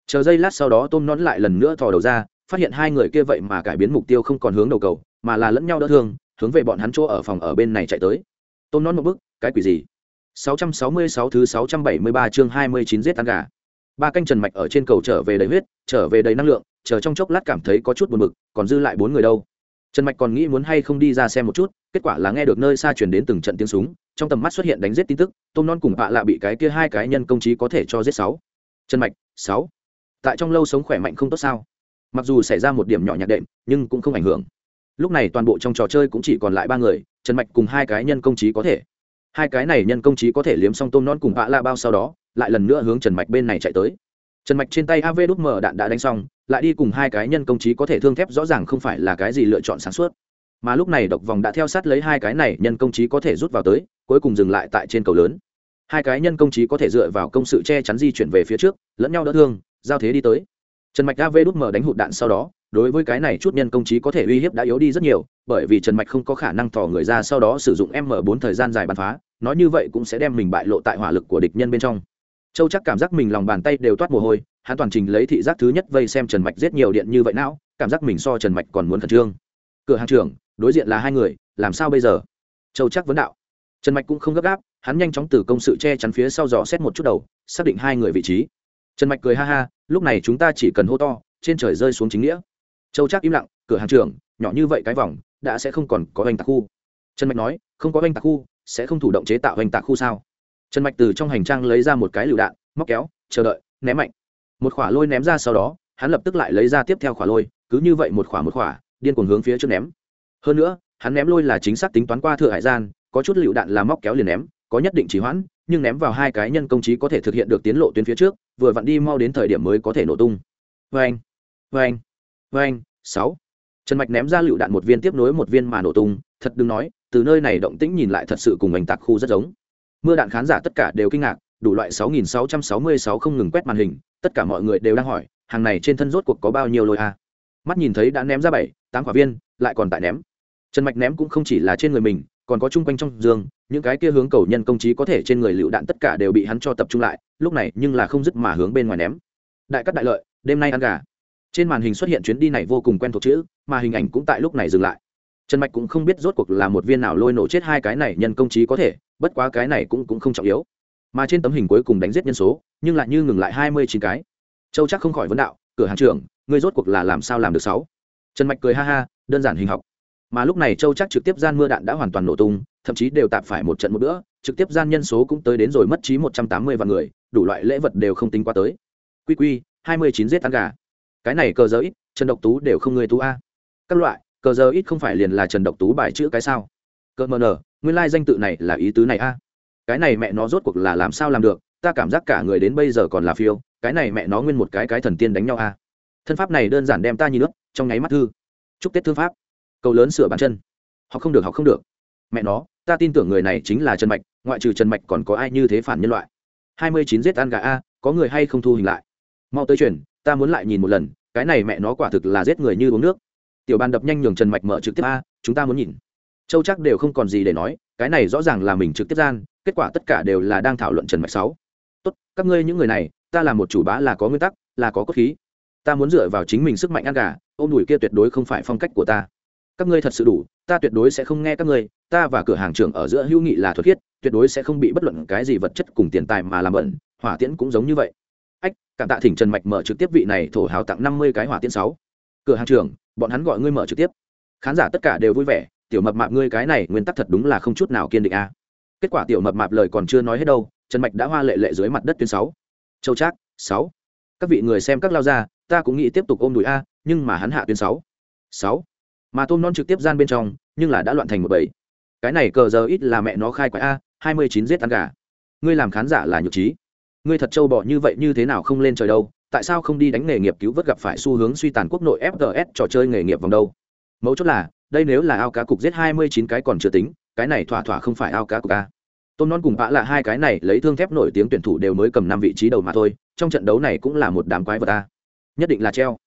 chờ giây lát sau đó tôm nón lại lần nữa thò đầu ra phát hiện hai người kia vậy mà cải biến mục tiêu không còn hướng đầu cầu mà là lẫn nhau đỡ thương hướng về bọn hắn chỗ ở phòng ở bên này chạy tới tôm nón một bức cái quỷ gì 666 thứ 673 chương 29 giết ăn gà. Ba canh Trần Mạch ở trên cầu trở về đầy huyết, trở về đầy năng lượng, chờ trong chốc lát cảm thấy có chút buồn bực, còn dư lại bốn người đâu. Trần Mạch còn nghĩ muốn hay không đi ra xem một chút, kết quả là nghe được nơi xa truyền đến từng trận tiếng súng, trong tầm mắt xuất hiện đánh giết tin tức, Tôm Non cùng Bạ lạ bị cái kia hai cái nhân công chí có thể cho giết sáu. Trần Mạch, sáu, Tại trong lâu sống khỏe mạnh không tốt sao? Mặc dù xảy ra một điểm nhỏ nhặt đệm, nhưng cũng không ảnh hưởng. Lúc này toàn bộ trong trò chơi cũng chỉ còn lại ba người, Trần Mạch cùng hai cái nhân công chí có thể hai cái này nhân công trí có thể liếm xong tôm non cùng vạ la bao sau đó lại lần nữa hướng trần mạch bên này chạy tới trần mạch trên tay av mở đạn đã đánh xong lại đi cùng hai cái nhân công trí có thể thương thép rõ ràng không phải là cái gì lựa chọn sáng suốt mà lúc này độc vòng đã theo sát lấy hai cái này nhân công trí có thể rút vào tới, cuối cùng dừng lại tại trên cầu lớn. Hai cái nhân công trí có thể dựa vào công sự che chắn di chuyển về phía trước, lẫn nhau đỡ thương, giao thế đi tới. Trần mạch đã vê đút mở đánh hụt đạn sau đó, đối với cái này chút nhân công trí có thể uy hiếp đã yếu đi rất nhiều, bởi vì trần mạch không có khả năng thò người ra sau đó sử dụng m 4 thời gian dài bắn phá, nói như vậy cũng sẽ đem mình bại lộ tại hỏa lực của địch nhân bên trong. Châu chắc cảm giác mình lòng bàn tay đều toát mồ hôi, hắn toàn trình lấy thị giác thứ nhất vây xem trần mạch giết nhiều điện như vậy não, cảm giác mình so trần mạch còn muốn khẩn trương. Cửa hàng trưởng đối diện là hai người, làm sao bây giờ? Châu chắc vấn đạo. Trần mạch cũng không gấp gáp, hắn nhanh chóng từ công sự che chắn phía sau dò xét một chút đầu, xác định hai người vị trí. Trần mạch cười ha ha, lúc này chúng ta chỉ cần hô to, trên trời rơi xuống chính nghĩa. Châu chắc im lặng, cửa hàng trưởng, nhỏ như vậy cái vòng, đã sẽ không còn có oanh tạc khu. Trần mạch nói, không có oanh tạc khu, sẽ không thủ động chế tạo oanh tạc khu sao? Trần mạch từ trong hành trang lấy ra một cái lựu đạn, móc kéo, chờ đợi, ném mạnh. Một khỏa lôi ném ra sau đó, hắn lập tức lại lấy ra tiếp theo khỏa lôi, cứ như vậy một khỏa một khỏa, điên cuồng hướng phía trước ném hơn nữa, hắn ném lôi là chính xác tính toán qua thừa hải gian, có chút lựu đạn là móc kéo liền ném, có nhất định chỉ hoãn, nhưng ném vào hai cái nhân công trí có thể thực hiện được tiến lộ tuyến phía trước, vừa vặn đi mau đến thời điểm mới có thể nổ tung. Vê anh vê anh vê anh sáu. Trần mạch ném ra lựu đạn một viên tiếp nối một viên mà nổ tung, thật đừng nói, từ nơi này động tĩnh nhìn lại thật sự cùng ảnh tạc khu rất giống. Mưa đạn khán giả tất cả đều kinh ngạc, đủ loại 6.666 không ngừng quét màn hình, tất cả mọi người đều đang hỏi, hàng này trên thân rốt cuộc có bao nhiêu lôi a? Mắt nhìn thấy đã ném ra bảy, tám quả viên, lại còn tại ném trần mạch ném cũng không chỉ là trên người mình, còn có chung quanh trong giường, những cái kia hướng cầu nhân công trí có thể trên người lựu đạn tất cả đều bị hắn cho tập trung lại, lúc này nhưng là không dứt mà hướng bên ngoài ném. Đại cắt đại lợi, đêm nay ăn gà. Trên màn hình xuất hiện chuyến đi này vô cùng quen thuộc chữ, mà hình ảnh cũng tại lúc này dừng lại. Trần mạch cũng không biết rốt cuộc là một viên nào lôi nổ chết hai cái này nhân công trí có thể, bất quá cái này cũng cũng không trọng yếu. Mà trên tấm hình cuối cùng đánh giết nhân số, nhưng lại như ngừng lại hai mươi chín cái. Châu chắc không khỏi vấn đạo, cửa hàng trưởng, ngươi rốt cuộc là làm sao làm được sáu? Trần mạch cười ha ha, đơn giản hình học mà lúc này châu chắc trực tiếp gian mưa đạn đã hoàn toàn nổ tung, thậm chí đều tạp phải một trận một bữa, trực tiếp gian nhân số cũng tới đến rồi mất trí một trăm tám mươi vạn người, đủ loại lễ vật đều không tính qua tới. Quy quy, hai mươi chín giết ăn gà. Cái này cờ giờ ít, trần độc tú đều không người tú a. Các loại, cờ giờ ít không phải liền là trần độc tú bài chữ cái sao? Cờ mờ nở nguyên lai danh tự này là ý tứ này a. Cái này mẹ nó rốt cuộc là làm sao làm được, ta cảm giác cả người đến bây giờ còn là phiêu, cái này mẹ nó nguyên một cái cái thần tiên đánh nhau a. Thân pháp này đơn giản đem ta như nước trong nháy mắt thư. Chúc tết thương pháp cầu lớn sửa bàn chân. Học không được, học không được. Mẹ nó, ta tin tưởng người này chính là trần mạch, ngoại trừ trần mạch còn có ai như thế phản nhân loại. Hai mươi chín giết ăn gà a, có người hay không thu hình lại? Mau tới chuyển ta muốn lại nhìn một lần, cái này mẹ nó quả thực là giết người như uống nước. Tiểu ban đập nhanh nhường trần mạch mở trực tiếp a, chúng ta muốn nhìn. Châu chắc đều không còn gì để nói, cái này rõ ràng là mình trực tiếp gian, kết quả tất cả đều là đang thảo luận trần mạch sáu. Tốt, các ngươi những người này, ta là một chủ bá là có nguyên tắc, là có cốt khí. Ta muốn dựa vào chính mình sức mạnh ăn gà, ôm đùi kia tuyệt đối không phải phong cách của ta các ngươi thật sự đủ ta tuyệt đối sẽ không nghe các ngươi ta và cửa hàng trưởng ở giữa hữu nghị là thuật thiết, tuyệt đối sẽ không bị bất luận cái gì vật chất cùng tiền tài mà làm bẩn hỏa tiễn cũng giống như vậy. Ách cảm tạ thỉnh trần mạch mở trực tiếp vị này thổ hào tặng năm mươi cái hỏa tiễn sáu. Cửa hàng trưởng bọn hắn gọi ngươi mở trực tiếp. Khán giả tất cả đều vui vẻ tiểu mập mạp ngươi cái này nguyên tắc thật đúng là không chút nào kiên định a. Kết quả tiểu mập mạp lời còn chưa nói hết đâu trần mạch đã hoa lệ lệ dưới mặt đất tuyến sáu. Châu trác sáu. Các vị người xem các lao ra ta cũng nghĩ tiếp tục ôm đùi a nhưng mà hắn hạ tuyến sáu. Sáu mà tôm non trực tiếp gian bên trong, nhưng là đã loạn thành một bầy. Cái này cờ giờ ít là mẹ nó khai quái a, hai mươi chín giết ăn gà. Ngươi làm khán giả là nhược trí. Ngươi thật trâu bỏ như vậy như thế nào không lên trời đâu, tại sao không đi đánh nghề nghiệp cứu vớt gặp phải xu hướng suy tàn quốc nội fts trò chơi nghề nghiệp vòng đâu? Mấu chốt là, đây nếu là ao cá cục giết hai mươi chín cái còn chưa tính, cái này thỏa thỏa không phải ao cá cục a. Tôm non cùng bã là hai cái này lấy thương thép nổi tiếng tuyển thủ đều mới cầm năm vị trí đầu mà thôi, trong trận đấu này cũng là một đám quái vật ta nhất định là treo.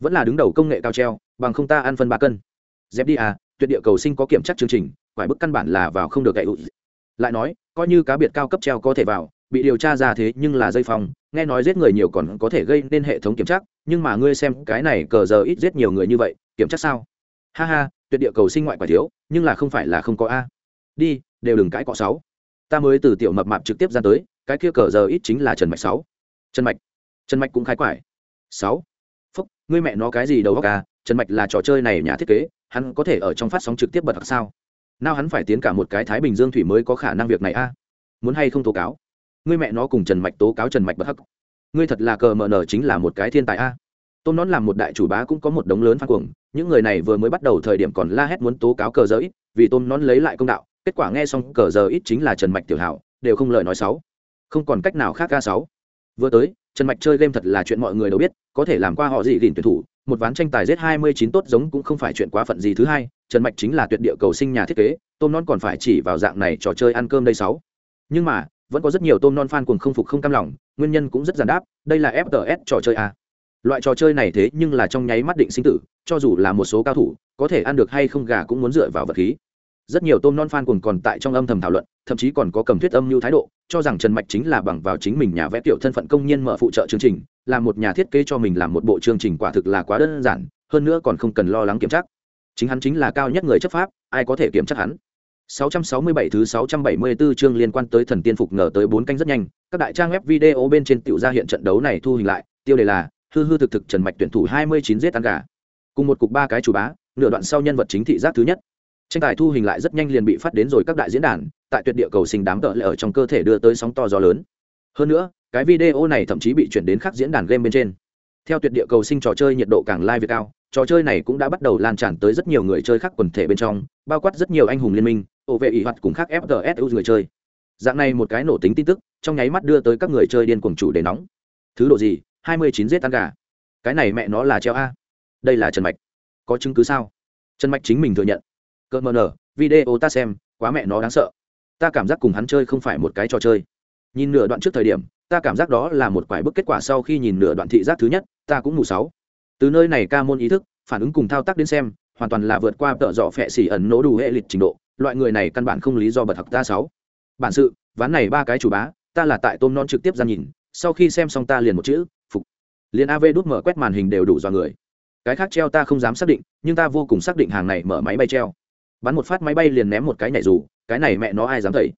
Vẫn là đứng đầu công nghệ cao treo, bằng không ta ăn phân ba cân dẹp đi à tuyệt địa cầu sinh có kiểm tra chương trình phải bức căn bản là vào không được gậy ụt lại nói, coi như cá biệt cao cấp treo có thể vào, bị điều tra ra thế nhưng là dây phòng, nghe nói giết người nhiều còn có thể gây nên hệ thống kiểm tra, nhưng mà ngươi xem, cái này cờ giờ ít giết nhiều người như vậy, kiểm tra sao? Ha ha, tuyệt địa cầu sinh ngoại quả thiếu, nhưng là không phải là không có a. Đi, đều đừng cãi cọ sáu. Ta mới từ tiểu mập mạp trực tiếp ra tới, cái kia cờ giờ ít chính là trần mạch sáu. Trần mạch trần mạch cũng khai quải. Sáu. Phúc, ngươi mẹ nó cái gì đầu góc à trần mạch là trò chơi này nhà thiết kế hắn có thể ở trong phát sóng trực tiếp bật hoặc sao? Nào hắn phải tiến cả một cái thái bình dương thủy mới có khả năng việc này a? Muốn hay không tố cáo? Ngươi mẹ nó cùng trần mạch tố cáo trần mạch bất hắc. Ngươi thật là cờ mờ nở chính là một cái thiên tài a. Tôn nón làm một đại chủ bá cũng có một đống lớn phát cuồng, những người này vừa mới bắt đầu thời điểm còn la hét muốn tố cáo cờ giờ ít, vì tôn nón lấy lại công đạo, kết quả nghe xong cờ giờ ít chính là trần mạch tiểu hảo, đều không lời nói xấu. Không còn cách nào khác ca sáu. Vừa tới, trần mạch chơi game thật là chuyện mọi người đều biết, có thể làm qua họ gì gìn tuyển thủ một ván tranh tài giết hai mươi chín tốt giống cũng không phải chuyện quá phận gì thứ hai, trần mạch chính là tuyệt địa cầu sinh nhà thiết kế, tôm non còn phải chỉ vào dạng này trò chơi ăn cơm đây sáu. Nhưng mà, vẫn có rất nhiều tôm non fan cuồng không phục không cam lòng, nguyên nhân cũng rất giản đáp, đây là fts trò chơi a. Loại trò chơi này thế nhưng là trong nháy mắt định sinh tử, cho dù là một số cao thủ, có thể ăn được hay không gà cũng muốn dựa vào vật khí rất nhiều tôm non fan cùng còn tại trong âm thầm thảo luận thậm chí còn có cầm thuyết âm như thái độ cho rằng trần mạch chính là bằng vào chính mình nhà vẽ tiểu thân phận công nhân mở phụ trợ chương trình là một nhà thiết kế cho mình làm một bộ chương trình quả thực là quá đơn giản hơn nữa còn không cần lo lắng kiểm tra chính hắn chính là cao nhất người chấp pháp ai có thể kiểm tra hắn 667 thứ 674 chương liên quan tới thần tiên phục ngờ tới bốn canh rất nhanh, các đại trang web video bên trên tiểu ra hiện trận đấu này thu hình lại, tiêu đề là hư hư thực thực Trần Mạch tuyển thủ 29 giết ăn gà. Cùng một cục ba cái chủ bá, nửa đoạn sau nhân vật chính thị giác thứ nhất. Tranh tài thu hình lại rất nhanh liền bị phát đến rồi các đại diễn đàn, tại tuyệt địa cầu sinh đám tợ lệ ở trong cơ thể đưa tới sóng to gió lớn. Hơn nữa, cái video này thậm chí bị chuyển đến các diễn đàn game bên trên. Theo tuyệt địa cầu sinh trò chơi nhiệt độ càng lai việt cao, trò chơi này cũng đã bắt đầu lan tràn tới rất nhiều người chơi khác quần thể bên trong, bao quát rất nhiều anh hùng liên minh, ổ vệ ỷ hoạt cùng khác fts người chơi. Dạng này một cái nổ tính tin tức trong nháy mắt đưa tới các người chơi điên cuồng chủ để nóng. Thứ độ gì? hai mươi chín giết tan gà. Cái này mẹ nó là treo a. Đây là trần mạch. Có chứng cứ sao? Trần mạch chính mình thừa nhận cợt mờ nở, video ta xem, quá mẹ nó đáng sợ. Ta cảm giác cùng hắn chơi không phải một cái trò chơi. Nhìn nửa đoạn trước thời điểm, ta cảm giác đó là một quải bức kết quả sau khi nhìn nửa đoạn thị giác thứ nhất, ta cũng mù sáu. Từ nơi này ca môn ý thức, phản ứng cùng thao tác đến xem, hoàn toàn là vượt qua tợ dọ phẹ xỉ ẩn nỗ đủ hệ lịch trình độ, loại người này căn bản không lý do bật học ta sáu. Bản sự, ván này ba cái chủ bá, ta là tại tôm non trực tiếp ra nhìn, sau khi xem xong ta liền một chữ, phục. Liền av đút mở quét màn hình đều đủ do người. Cái khác treo ta không dám xác định, nhưng ta vô cùng xác định hàng này mở máy bay treo bắn một phát máy bay liền ném một cái nhảy dù, cái này mẹ nó ai dám thầy?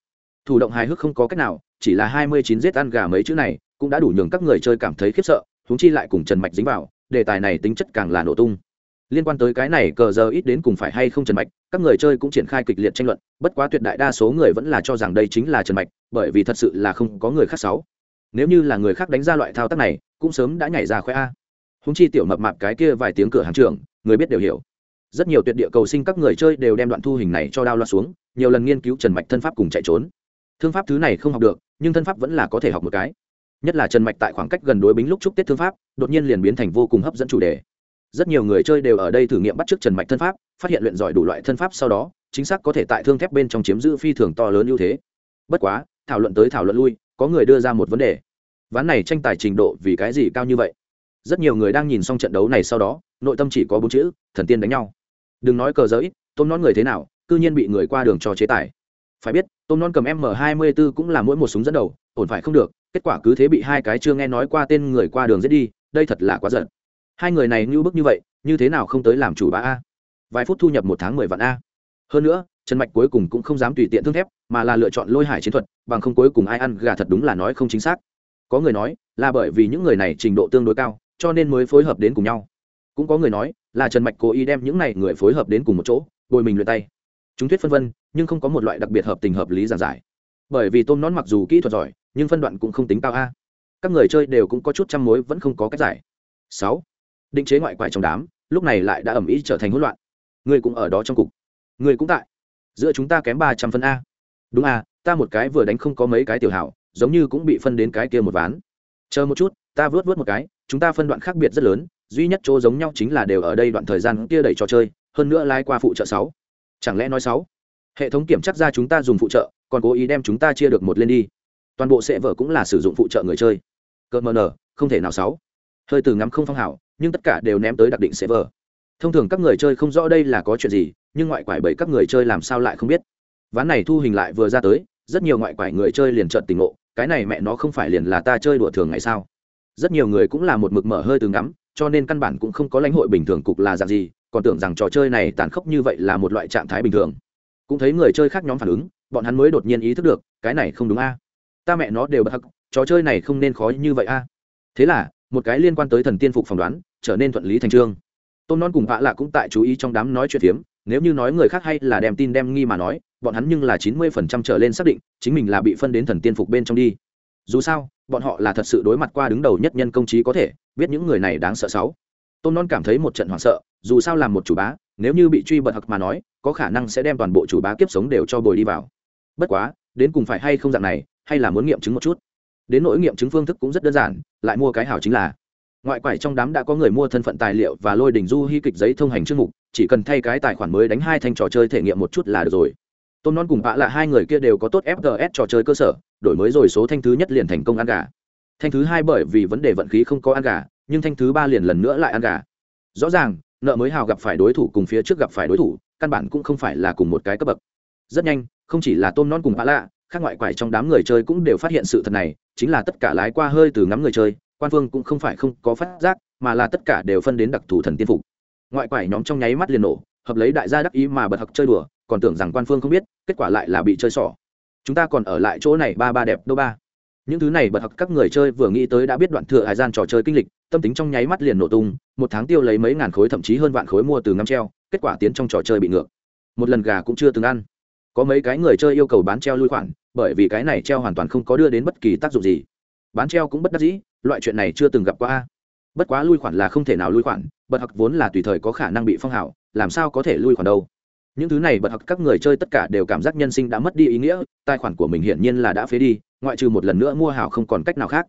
Thủ động hài hước không có cách nào, chỉ là hai mươi chín giết ăn gà mấy chữ này, cũng đã đủ nhường các người chơi cảm thấy khiếp sợ húng chi lại cùng trần mạch dính vào, đề tài này tính chất càng là nổ tung. Liên quan tới cái này, cờ giờ ít đến cùng phải hay không trần mạch, các người chơi cũng triển khai kịch liệt tranh luận, bất quá tuyệt đại đa số người vẫn là cho rằng đây chính là trần mạch, bởi vì thật sự là không có người khác sáu. Nếu như là người khác đánh ra loại thao tác này, cũng sớm đã nhảy ra khoe a. Húng chi tiểu mập mạp cái kia vài tiếng cửa hàng trưởng, người biết đều hiểu rất nhiều tuyệt địa cầu sinh các người chơi đều đem đoạn thu hình này cho đao loa xuống, nhiều lần nghiên cứu trần mạch thân pháp cùng chạy trốn. Thương pháp thứ này không học được, nhưng thân pháp vẫn là có thể học một cái. Nhất là trần mạch tại khoảng cách gần đối bính lúc chúc tết thương pháp, đột nhiên liền biến thành vô cùng hấp dẫn chủ đề. Rất nhiều người chơi đều ở đây thử nghiệm bắt t r ư ớ c trần mạch thân pháp, phát hiện luyện giỏi đủ loại thân pháp sau đó, chính xác có thể tại thương thép bên trong chiếm giữ phi thường to lớn ưu thế. Bất quá, thảo luận tới thảo luận lui, có người đưa ra một vấn đề. Ván này tranh tài trình độ vì cái gì cao như vậy? Rất nhiều người đang nhìn xong trận đấu này sau đó, nội tâm chỉ có bốn chữ, thần tiên đánh nhau đừng nói cờ giới tôm non người thế nào c ư nhiên bị người qua đường cho chế tài. Phải biết, tôm non cầm m hai mươi b ố cũng là mỗi một súng dẫn đầu, ổn phải không được, kết quả cứ thế bị hai cái chưa nghe nói qua tên người qua đường giết đi, đây thật là quá giận. Hai người này như bức như vậy, như thế nào không tới làm chủ bá a? Vài phút thu nhập một tháng mười vạn a. Hơn nữa, trần mạch cuối cùng cũng không dám tùy tiện thương thép, mà là lựa chọn lôi hải chiến thuật, bằng không cuối cùng ai ăn gà thật đúng là nói không chính xác. Có người nói, là bởi vì những người này trình độ tương đối cao, cho nên mới phối hợp đến cùng nhau cũng có người nói, là trần mạch cố ý đem những này người phối hợp đến cùng một chỗ, bồi mình luyện tay. Chúng thuyết phân vân, nhưng không có một loại đặc biệt hợp tình hợp lý giản giải. Bởi vì tôm nón mặc dù kỹ thuật giỏi, nhưng phân đoạn cũng không tính cao a. Các người chơi đều cũng có chút trăm mối vẫn không có cách giải. Sáu. Định chế ngoại quại trong đám, lúc này lại đã ẩm ý trở thành hỗn loạn. Người cũng ở đó trong cục. Người cũng tại. Giữa chúng ta kém ba trăm phân a. Đúng a, ta một cái vừa đánh không có mấy cái tiểu hảo, giống như cũng bị phân đến cái kia một ván. Chờ một chút, ta vớt vớt một cái, chúng ta phân đoạn khác biệt rất lớn duy nhất chỗ giống nhau chính là đều ở đây đoạn thời gian kia đẩy trò chơi, hơn nữa lai qua phụ trợ sáu. Chẳng lẽ nói sáu? Hệ thống kiểm chắc ra chúng ta dùng phụ trợ, còn cố ý đem chúng ta chia được một lên đi. Toàn bộ sẽ vở cũng là sử dụng phụ trợ người chơi. Cợt mờ nở, không thể nào sáu. Hơi từ ngắm không phong hảo, nhưng tất cả đều ném tới đặc định server thông thường các người chơi không rõ đây là có chuyện gì, nhưng ngoại quải bởi các người chơi làm sao lại không biết. Ván này thu hình lại vừa ra tới, rất nhiều ngoại quải người chơi liền trợn tình ngộ, cái này mẹ nó không phải liền là ta chơi đùa thường ngày sao? Rất nhiều người cũng là một mực mở hơi từ ngắm cho nên căn bản cũng không có lãnh hội bình thường cục là dạng gì, còn tưởng rằng trò chơi này tàn khốc như vậy là một loại trạng thái bình thường. Cũng thấy người chơi khác nhóm phản ứng, bọn hắn mới đột nhiên ý thức được, cái này không đúng a. Ta mẹ nó đều bật hắc, trò chơi này không nên khó như vậy a. Thế là, một cái liên quan tới thần tiên phục phỏng đoán, trở nên thuận lý thành trương. Tôn non cùng vạ lạ cũng tại chú ý trong đám nói chuyện phiếm, nếu như nói người khác hay là đem tin đem nghi mà nói, bọn hắn nhưng là chín mươi phần trăm trở lên xác định, chính mình là bị phân đến thần tiên phục bên trong đi. Dù sao bọn họ là thật sự đối mặt qua đứng đầu nhất nhân công trí có thể, biết những người này đáng sợ sáu. Tôn non cảm thấy một trận hoảng sợ, dù sao làm một chủ bá, nếu như bị truy bật hặc mà nói, có khả năng sẽ đem toàn bộ chủ bá kiếp sống đều cho bồi đi vào. Bất quá, đến cùng phải hay không dạng này, hay là muốn nghiệm chứng một chút. Đến nỗi nghiệm chứng phương thức cũng rất đơn giản, lại mua cái hảo chính là, ngoại quải trong đám đã có người mua thân phận tài liệu và lôi đình du hy kịch giấy thông hành chương mục, chỉ cần thay cái tài khoản mới đánh hai thanh trò chơi thể nghiệm một chút là được rồi. Tôm non cùng bạ là hai người kia đều có tốt fgs trò chơi cơ sở đổi mới rồi số thanh thứ nhất liền thành công ăn gà. Thanh thứ hai bởi vì vấn đề vận khí không có ăn gà, nhưng thanh thứ ba liền lần nữa lại ăn gà. Rõ ràng, nợ mới hào gặp phải đối thủ cùng phía trước gặp phải đối thủ, căn bản cũng không phải là cùng một cái cấp bậc. Rất nhanh, không chỉ là tôm non cùng bạ lạ, khác ngoại quải trong đám người chơi cũng đều phát hiện sự thật này, chính là tất cả lái qua hơi từ ngắm người chơi, quan phương cũng không phải không có phát giác, mà là tất cả đều phân đến đặc thù thần tiên phục. Ngoại quải nhóm trong nháy mắt liền nổ, hợp lấy đại gia đắc ý mà bật học chơi đùa, còn tưởng rằng quan phương không biết, kết quả lại là bị chơi xỏ chúng ta còn ở lại chỗ này ba ba đẹp đô ba. Những thứ này bật học các người chơi vừa nghĩ tới đã biết đoạn thừa hải gian trò chơi kinh lịch, tâm tính trong nháy mắt liền nổ tung, một tháng tiêu lấy mấy ngàn khối thậm chí hơn vạn khối mua từ ngắm treo, kết quả tiến trong trò chơi bị ngược. Một lần gà cũng chưa từng ăn. Có mấy cái người chơi yêu cầu bán treo lui khoản, bởi vì cái này treo hoàn toàn không có đưa đến bất kỳ tác dụng gì. Bán treo cũng bất đắc dĩ, loại chuyện này chưa từng gặp qua bất quá lui khoản là không thể nào lui khoản, bật học vốn là tùy thời có khả năng bị phong hào, làm sao có thể lui khoản đâu những thứ này bật học các người chơi tất cả đều cảm giác nhân sinh đã mất đi ý nghĩa, tài khoản của mình hiển nhiên là đã phế đi, ngoại trừ một lần nữa mua hảo không còn cách nào khác.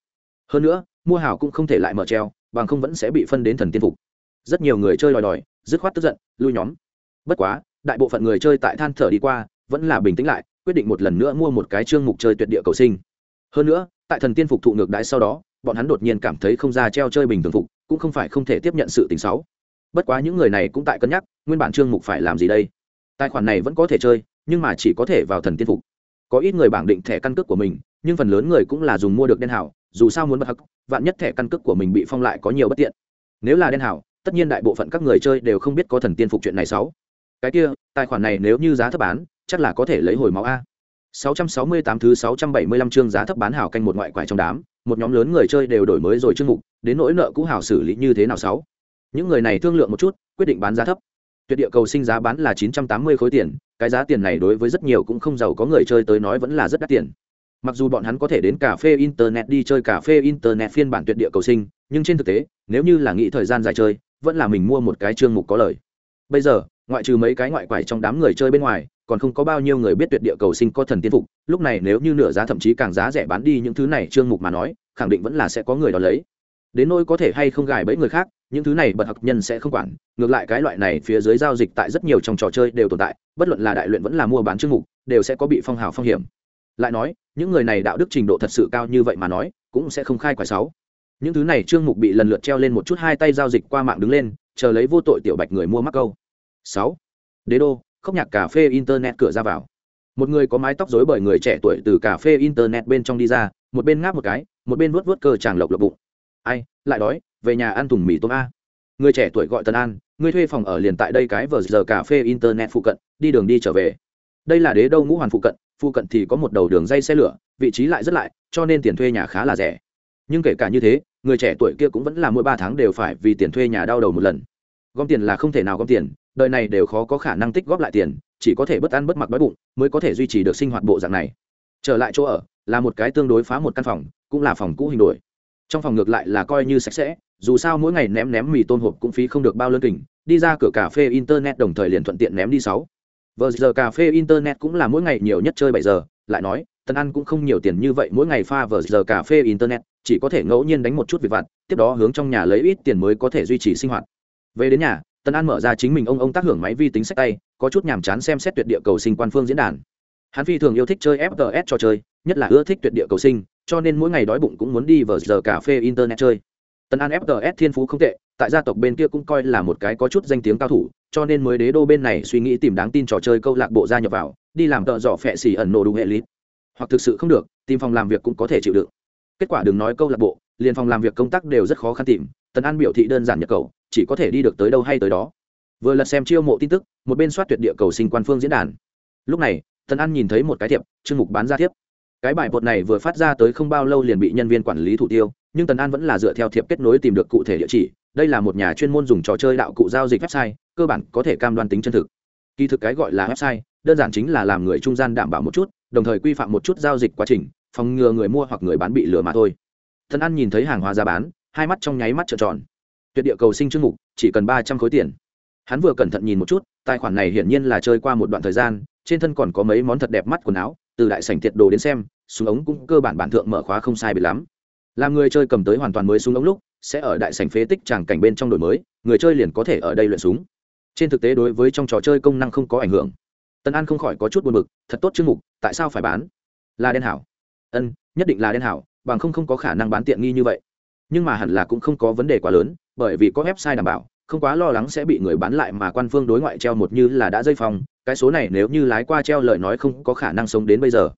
Hơn nữa, mua hảo cũng không thể lại mở treo, bằng không vẫn sẽ bị phân đến thần tiên phục. Rất nhiều người chơi đòi đòi, dứt khoát tức giận, lui nhóm. Bất quá, đại bộ phận người chơi tại than thở đi qua, vẫn là bình tĩnh lại, quyết định một lần nữa mua một cái chương mục chơi tuyệt địa cầu sinh. Hơn nữa, tại thần tiên phục thụ ngược đãi sau đó, bọn hắn đột nhiên cảm thấy không ra treo chơi bình thường phục, cũng không phải không thể tiếp nhận sự tình xấu. Bất quá những người này cũng tại cân nhắc, nguyên bản chương mục phải làm gì đây? Tài khoản này vẫn có thể chơi nhưng mà chỉ có thể vào thần tiên phục có ít người bảng định thẻ căn cước của mình nhưng phần lớn người cũng là dùng mua được đen hảo dù sao muốn bật hắc vạn nhất thẻ căn cước của mình bị phong lại có nhiều bất tiện nếu là đen hảo tất nhiên đại bộ phận các người chơi đều không biết có thần tiên phục chuyện này xấu cái kia tài khoản này nếu như giá thấp bán chắc là có thể lấy hồi máu a 668 thứ 675 chương giá thấp bán hảo canh một ngoại quải trong đám, một nhóm lớn người chơi đều đổi mới rồi chương mục, đến nỗi nợ cũ hảo xử lý như thế nào sáu. Những người này thương lượng một chút, quyết định bán giá thấp. Tuyệt địa cầu sinh giá bán là 980 khối tiền, cái giá tiền này đối với rất nhiều cũng không giàu có người chơi tới nói vẫn là rất đắt tiền. mặc dù bọn hắn có thể đến cà phê internet đi chơi cà phê internet phiên bản tuyệt địa cầu sinh nhưng trên thực tế nếu như là nghĩ thời gian dài chơi vẫn là mình mua một cái chương mục có lời bây giờ ngoại trừ mấy cái ngoại quải trong đám người chơi bên ngoài còn không có bao nhiêu người biết tuyệt địa cầu sinh có thần tiên phục lúc này nếu như nửa giá thậm chí càng giá rẻ bán đi những thứ này chương mục mà nói khẳng định vẫn là sẽ có người đó lấy đến nỗi có thể hay không gài bẫy người khác những thứ này bật học nhân sẽ không quản, ngược lại cái loại này phía dưới giao dịch tại rất nhiều trong trò chơi đều tồn tại, bất luận là đại luyện vẫn là mua bán chương mục, đều sẽ có bị phong hào phong hiểm. Lại nói, những người này đạo đức trình độ thật sự cao như vậy mà nói, cũng sẽ không khai quả sáu. Những thứ này chương mục bị lần lượt treo lên một chút hai tay giao dịch qua mạng đứng lên, chờ lấy vô tội tiểu bạch người mua mắc câu. Sáu. Đế đô khóc nhạc cà phê internet cửa ra vào. Một người có mái tóc rối bởi người trẻ tuổi từ cà phê internet bên trong đi ra, một bên ngáp một cái, một bên vuốt vuốt cơ chàng lộc lộc bụng. Ai, lại đói về nhà ăn thùng mì tôm a. Người trẻ tuổi gọi tần an, người thuê phòng ở liền tại đây cái vờ giờ cà phê internet phụ cận, đi đường đi trở về. Đây là đế đâu ngũ hoàn phụ cận phụ cận thì có một đầu đường dây xe lửa, vị trí lại rất lại, cho nên tiền thuê nhà khá là rẻ. Nhưng kể cả như thế, người trẻ tuổi kia cũng vẫn là mỗi ba tháng đều phải vì tiền thuê nhà đau đầu một lần. Gom tiền là không thể nào gom tiền, đời này đều khó có khả năng tích góp lại tiền, chỉ có thể bất ăn bất mặc đói bụng mới có thể duy trì được sinh hoạt bộ dạng này. Trở lại chỗ ở là một cái tương đối phá một căn phòng, cũng là phòng cũ hình đổi trong phòng ngược lại là coi như sạch sẽ, dù sao mỗi ngày ném ném mì tôm hộp cũng phí không được bao lơn kình, đi ra cửa cà phê internet đồng thời liền thuận tiện ném đi sáu. Vờ giờ cà phê internet cũng là mỗi ngày nhiều nhất chơi bảy giờ, lại nói tần ăn cũng không nhiều tiền như vậy, mỗi ngày pha vờ giờ cà phê internet, chỉ có thể ngẫu nhiên đánh một chút việc vặt, tiếp đó hướng trong nhà lấy ít tiền mới có thể duy trì sinh hoạt. Về đến nhà tần an mở ra chính mình ông ông tác hưởng máy vi tính sách tay, có chút nhàm chán xem xét tuyệt địa cầu sinh quan phương diễn đàn. Hắn phi thường yêu thích chơi fts trò chơi nhất là ưa thích tuyệt địa cầu sinh, cho nên mỗi ngày đói bụng cũng muốn đi vào giờ cà phê internet chơi. Tần an fts thiên phú không tệ, tại gia tộc bên kia cũng coi là một cái có chút danh tiếng cao thủ, cho nên mới đế đô bên này suy nghĩ tìm đáng tin trò chơi câu lạc bộ gia nhập vào, đi làm tợ dọ phẹ xỉ ẩn nổ đủ hệ lít. Hoặc thực sự không được, tìm phòng làm việc cũng có thể chịu đựng. Kết quả đừng nói câu lạc bộ, liền phòng làm việc công tác đều rất khó khăn tìm tần an biểu thị đơn giản nhập cầu, chỉ có thể đi được tới đâu hay tới đó. Vừa lật xem chiêu mộ tin tức, một bên soát tuyệt địa cầu sinh quan phương diễn đàn. Lúc này tần an nhìn thấy một cái thiệp, chương mục bán ra thiếp cái bài bột này vừa phát ra tới không bao lâu liền bị nhân viên quản lý thủ tiêu, nhưng tần an vẫn là dựa theo thiệp kết nối tìm được cụ thể địa chỉ, đây là một nhà chuyên môn dùng trò chơi đạo cụ giao dịch website, cơ bản có thể cam đoan tính chân thực. Kỳ thực cái gọi là website, đơn giản chính là làm người trung gian đảm bảo một chút, đồng thời quy phạm một chút giao dịch quá trình, phòng ngừa người mua hoặc người bán bị lừa mà thôi. Tần an nhìn thấy hàng hóa ra bán, hai mắt trong nháy mắt trợn tròn. Tuyệt địa cầu sinh chương mục, chỉ cần ba trăm khối tiền. Hắn vừa cẩn thận nhìn một chút, tài khoản này hiển nhiên là chơi qua một đoạn thời gian, trên thân còn có mấy món thật đẹp mắt quần áo từ đại sảnh tiệt đồ đến xem, súng ống cũng cơ bản bản thượng mở khóa không sai biệt lắm. Làm người chơi cầm tới hoàn toàn mới súng ống lúc, sẽ ở đại sảnh phế tích tràng cảnh bên trong đổi mới, người chơi liền có thể ở đây luyện súng. Trên thực tế đối với trong trò chơi công năng không có ảnh hưởng. Tân an không khỏi có chút buồn bực, thật tốt chương mục, tại sao phải bán? Là đen hảo. Ân, nhất định là đen hảo, bằng không không có khả năng bán tiện nghi như vậy. Nhưng mà hẳn là cũng không có vấn đề quá lớn, bởi vì có website đảm bảo, không quá lo lắng sẽ bị người bán lại mà quan phương đối ngoại treo một như là đã dây phòng cái số này nếu như lái qua treo lời nói không có khả năng sống đến bây giờ.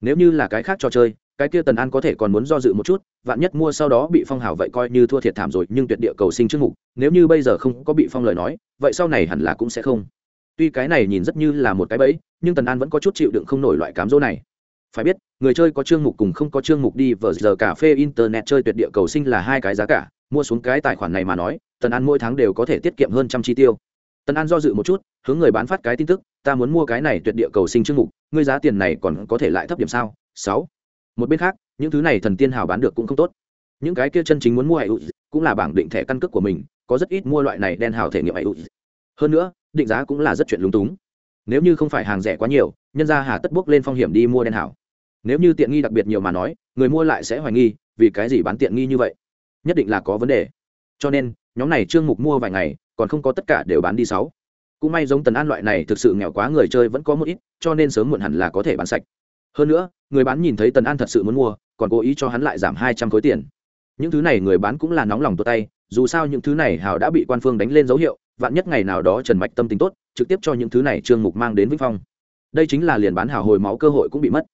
Nếu như là cái khác trò chơi, cái kia tần an có thể còn muốn do dự một chút, vạn nhất mua sau đó bị phong hào vậy coi như thua thiệt thảm rồi, nhưng tuyệt địa cầu sinh trước mục, nếu như bây giờ không có bị phong lời nói, vậy sau này hẳn là cũng sẽ không. Tuy cái này nhìn rất như là một cái bẫy, nhưng tần an vẫn có chút chịu đựng không nổi loại cám dỗ này. Phải biết, người chơi có chương mục cùng không có chương mục đi vờ giờ cà phê, internet chơi tuyệt địa cầu sinh là hai cái giá cả, mua xuống cái tài khoản này mà nói, tần an mỗi tháng đều có thể tiết kiệm hơn trăm chi tiêu tần an do dự một chút, hướng người bán phát cái tin tức, ta muốn mua cái này tuyệt địa cầu sinh chương mục, ngươi giá tiền này còn có thể lại thấp điểm sao? Sáu. Một bên khác, những thứ này thần tiên hào bán được cũng không tốt. Những cái kia chân chính muốn mua hệ cũng là bảng định thẻ căn cước của mình, có rất ít mua loại này đen hào thể nghiệm hệ hơn nữa, định giá cũng là rất chuyện lúng túng. Nếu như không phải hàng rẻ quá nhiều, nhân ra hà tất bốc lên phong hiểm đi mua đen hảo nếu như tiện nghi đặc biệt nhiều mà nói, người mua lại sẽ hoài nghi, vì cái gì bán tiện nghi như vậy? Nhất định là có vấn đề. Cho nên, nhóm này trương mục mua vài ngày còn không có tất cả đều bán đi sáu. Cũng may giống tần an loại này thực sự nghèo quá người chơi vẫn có một ít, cho nên sớm muộn hẳn là có thể bán sạch. Hơn nữa, người bán nhìn thấy tần an thật sự muốn mua, còn cố ý cho hắn lại giảm hai trăm khối tiền. Những thứ này người bán cũng là nóng lòng tua tay, dù sao những thứ này hào đã bị quan phương đánh lên dấu hiệu, vạn nhất ngày nào đó trần mạch tâm tính tốt, trực tiếp cho những thứ này trương mục mang đến vĩnh phong. Đây chính là liền bán hào hồi máu cơ hội cũng bị mất.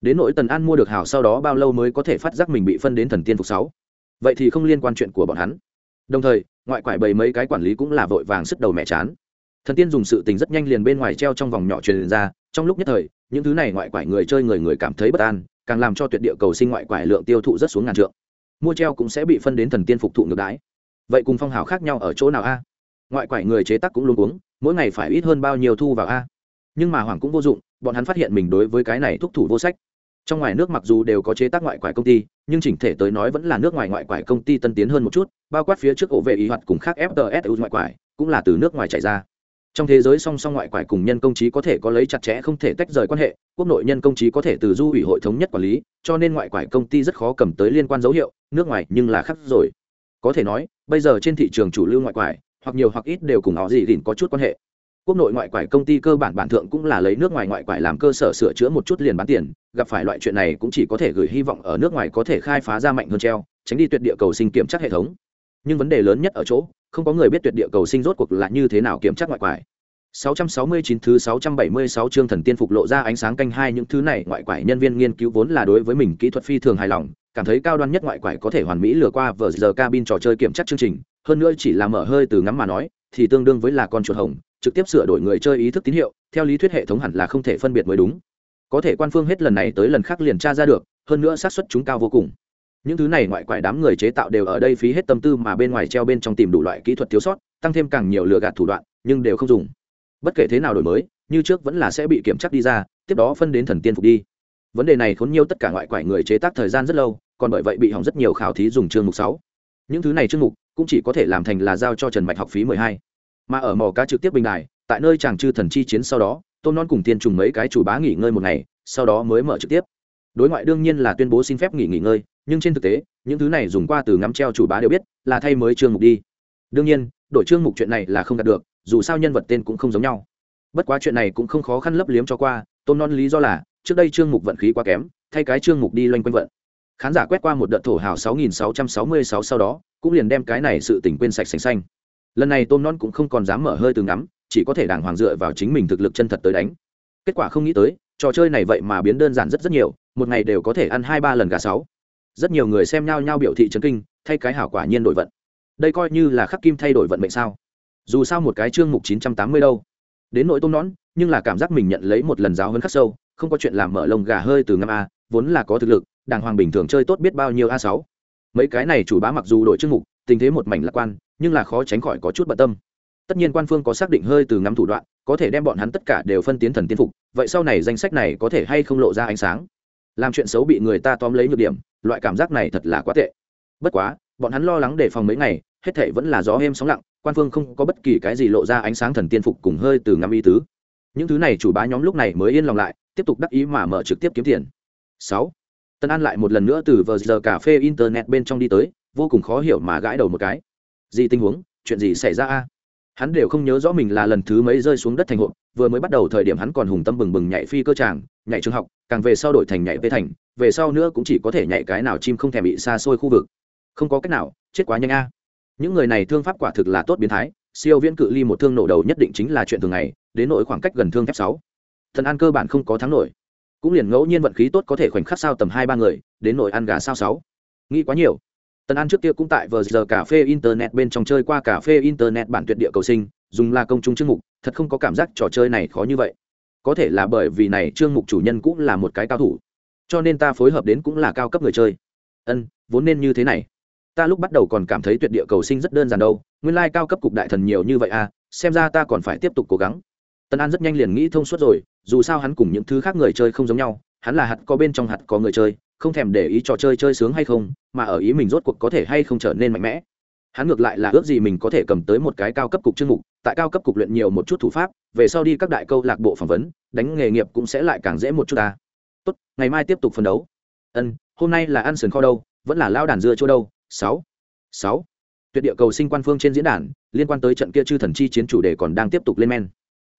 Đến nỗi tần an mua được hào sau đó bao lâu mới có thể phát giác mình bị phân đến thần tiên phục sáu. Vậy thì không liên quan chuyện của bọn hắn đồng thời, ngoại quải bầy mấy cái quản lý cũng là vội vàng sức đầu mẹ chán. Thần tiên dùng sự tình rất nhanh liền bên ngoài treo trong vòng nhỏ truyền ra, trong lúc nhất thời, những thứ này ngoại quải người chơi người người cảm thấy bất an, càng làm cho tuyệt địa cầu sinh ngoại quải lượng tiêu thụ rất xuống ngàn trượng. Mua treo cũng sẽ bị phân đến thần tiên phục thụ ngược đái vậy cùng phong hào khác nhau ở chỗ nào a? Ngoại quải người chế tác cũng luôn uống mỗi ngày phải ít hơn bao nhiêu thu vào a? Nhưng mà hoàng cũng vô dụng, bọn hắn phát hiện mình đối với cái này thúc thủ vô sách. Trong ngoài nước mặc dù đều có chế tác ngoại quải công ty nhưng chỉnh thể tới nói vẫn là nước ngoài ngoại quải công ty tân tiến hơn một chút, bao quát phía trước ổ vệ ý hoạt cùng khác fts ngoại quải, cũng là từ nước ngoài chạy ra. Trong thế giới song song ngoại quải cùng nhân công trí có thể có lấy chặt chẽ không thể tách rời quan hệ, quốc nội nhân công trí có thể từ du ủy hội thống nhất quản lý, cho nên ngoại quải công ty rất khó cầm tới liên quan dấu hiệu, nước ngoài nhưng là khác rồi. Có thể nói, bây giờ trên thị trường chủ lưu ngoại quải, hoặc nhiều hoặc ít đều cùng họ gì gìn có chút quan hệ quốc nội ngoại quải công ty cơ bản bản thượng cũng là lấy nước ngoài ngoại quải làm cơ sở sửa chữa một chút liền bán tiền gặp phải loại chuyện này cũng chỉ có thể gửi hy vọng ở nước ngoài có thể khai phá ra mạnh hơn treo tránh đi tuyệt địa cầu sinh kiểm tra hệ thống. Nhưng vấn đề lớn nhất ở chỗ không có người biết tuyệt địa cầu sinh rốt cuộc là như thế nào kiểm tra ngoại quải. 669 thứ 676 chương thần tiên phục lộ ra ánh sáng canh hai những thứ này ngoại quải nhân viên nghiên cứu vốn là đối với mình kỹ thuật phi thường hài lòng, cảm thấy cao đoan nhất ngoại quải có thể hoàn mỹ lừa qua vở giờ cabin trò chơi kiểm tra chương trình, hơn nữa chỉ là mở hơi từ ngắm mà nói, thì tương đương với là con chuột hồng, trực tiếp sửa đổi người chơi ý thức tín hiệu, theo lý thuyết hệ thống hẳn là không thể phân biệt mới đúng. Có thể quan phương hết lần này tới lần khác liền tra ra được, hơn nữa xác suất chúng cao vô cùng. Những thứ này ngoại quải đám người chế tạo đều ở đây phí hết tâm tư mà bên ngoài treo bên trong tìm đủ loại kỹ thuật thiếu sót, tăng thêm càng nhiều lừa gạt thủ đoạn, nhưng đều không dùng bất kể thế nào đổi mới như trước vẫn là sẽ bị kiểm chắc đi ra tiếp đó phân đến thần tiên phục đi vấn đề này khốn nhiều tất cả ngoại quải người chế tác thời gian rất lâu còn bởi vậy bị hỏng rất nhiều khảo thí dùng chương mục sáu những thứ này chương mục cũng chỉ có thể làm thành là giao cho trần mạch học phí mười hai mà ở mỏ cá trực tiếp bình đài, tại nơi chàng chư thần chi chiến sau đó, tôm non cùng tiên trùng mấy cái chủ bá nghỉ ngơi một ngày, sau đó mới mở trực tiếp. Đối ngoại đương nhiên là tuyên bố xin phép nghỉ nghỉ ngơi, nhưng trên thực tế, những thứ này dùng qua từ ngắm treo chủ bá đều biết, là thay mới chương mục đi. Đương nhiên, đổi chương mục chuyện này là không đạt được, dù sao nhân vật tên cũng không giống nhau. Bất quá chuyện này cũng không khó khăn lấp liếm cho qua, tôm non lý do là, trước đây chương mục vận khí quá kém, thay cái chương mục đi loanh quanh vận. Khán giả quét qua một đợt thổ hào 6666 sau đó, cũng liền đem cái này sự tỉnh quên sạch sành xanh lần này tôm non cũng không còn dám mở hơi từ ngắm, chỉ có thể đàng hoàng dựa vào chính mình thực lực chân thật tới đánh. Kết quả không nghĩ tới, trò chơi này vậy mà biến đơn giản rất rất nhiều, một ngày đều có thể ăn hai ba lần gà sáu. Rất nhiều người xem nhau nhau biểu thị chấn kinh, thay cái hảo quả nhiên đổi vận. Đây coi như là khắc kim thay đổi vận mệnh sao? Dù sao một cái chương mục chín trăm tám mươi đâu. Đến nỗi tôm nón nhưng là cảm giác mình nhận lấy một lần giáo hơn khắc sâu, không có chuyện làm mở lồng gà hơi từ ngâm a, vốn là có thực lực, đàng hoàng bình thường chơi tốt biết bao nhiêu a sáu. Mấy cái này chủ bá mặc dù đổi chương mục, tình thế một mảnh lạc quan nhưng là khó tránh khỏi có chút bận tâm. Tất nhiên quan phương có xác định hơi từ ngắm thủ đoạn, có thể đem bọn hắn tất cả đều phân tiến thần tiên phục, vậy sau này danh sách này có thể hay không lộ ra ánh sáng? Làm chuyện xấu bị người ta tóm lấy nhược điểm, loại cảm giác này thật là quá tệ. Bất quá, bọn hắn lo lắng đề phòng mấy ngày, hết thảy vẫn là gió êm sóng lặng, quan phương không có bất kỳ cái gì lộ ra ánh sáng thần tiên phục cùng hơi từ ngắm ý tứ. Những thứ này chủ bá nhóm lúc này mới yên lòng lại, tiếp tục đắc ý mà mở trực tiếp kiếm tiền. Sáu. Tân an lại một lần nữa từ vờ giờ cà phê internet bên trong đi tới, vô cùng khó hiểu mà gãi đầu một cái gì tình huống, chuyện gì xảy ra a? Hắn đều không nhớ rõ mình là lần thứ mấy rơi xuống đất thành hộp, vừa mới bắt đầu thời điểm hắn còn hùng tâm bừng bừng nhảy phi cơ tràng, nhảy trường học, càng về sau đổi thành nhảy về thành, về sau nữa cũng chỉ có thể nhảy cái nào chim không thèm bị xa xôi khu vực. Không có cách nào, chết quá nhanh a. Những người này thương pháp quả thực là tốt biến thái, siêu viễn cự ly một thương nổ đầu nhất định chính là chuyện thường ngày, đến nỗi khoảng cách gần thương thép sáu. Thần ăn cơ bản không có thắng nổi. Cũng liền ngẫu nhiên vận khí tốt có thể khoảnh khắc sao tầm hai ba người, đến nỗi ăn gà sao sáu. Nghĩ quá nhiều tần an trước kia cũng tại vờ giờ cà phê internet bên trong chơi qua cà phê internet bản tuyệt địa cầu sinh, dùng là công chúng chương mục, thật không có cảm giác trò chơi này khó như vậy. Có thể là bởi vì này chương mục chủ nhân cũng là một cái cao thủ, cho nên ta phối hợp đến cũng là cao cấp người chơi. Ân, vốn nên như thế này. Ta lúc bắt đầu còn cảm thấy tuyệt địa cầu sinh rất đơn giản đâu, nguyên lai cao cấp cục đại thần nhiều như vậy à xem ra ta còn phải tiếp tục cố gắng. Tân an rất nhanh liền nghĩ thông suốt rồi, dù sao hắn cùng những thứ khác người chơi không giống nhau, hắn là hạt có bên trong hạt có người chơi không thèm để ý trò chơi chơi sướng hay không, mà ở ý mình rốt cuộc có thể hay không trở nên mạnh mẽ. Hắn ngược lại là ước gì mình có thể cầm tới một cái cao cấp cục chương mục, tại cao cấp cục luyện nhiều một chút thủ pháp, về sau đi các đại câu lạc bộ phỏng vấn, đánh nghề nghiệp cũng sẽ lại càng dễ một chút ta. Tốt, ngày mai tiếp tục phân đấu. Ân, hôm nay là ăn sườn kho đâu, vẫn là lao đàn dưa chỗ đâu? Sáu. Sáu. Tuyệt địa cầu sinh quan phương trên diễn đàn, liên quan tới trận kia chư thần chi chiến chủ đề còn đang tiếp tục lên men.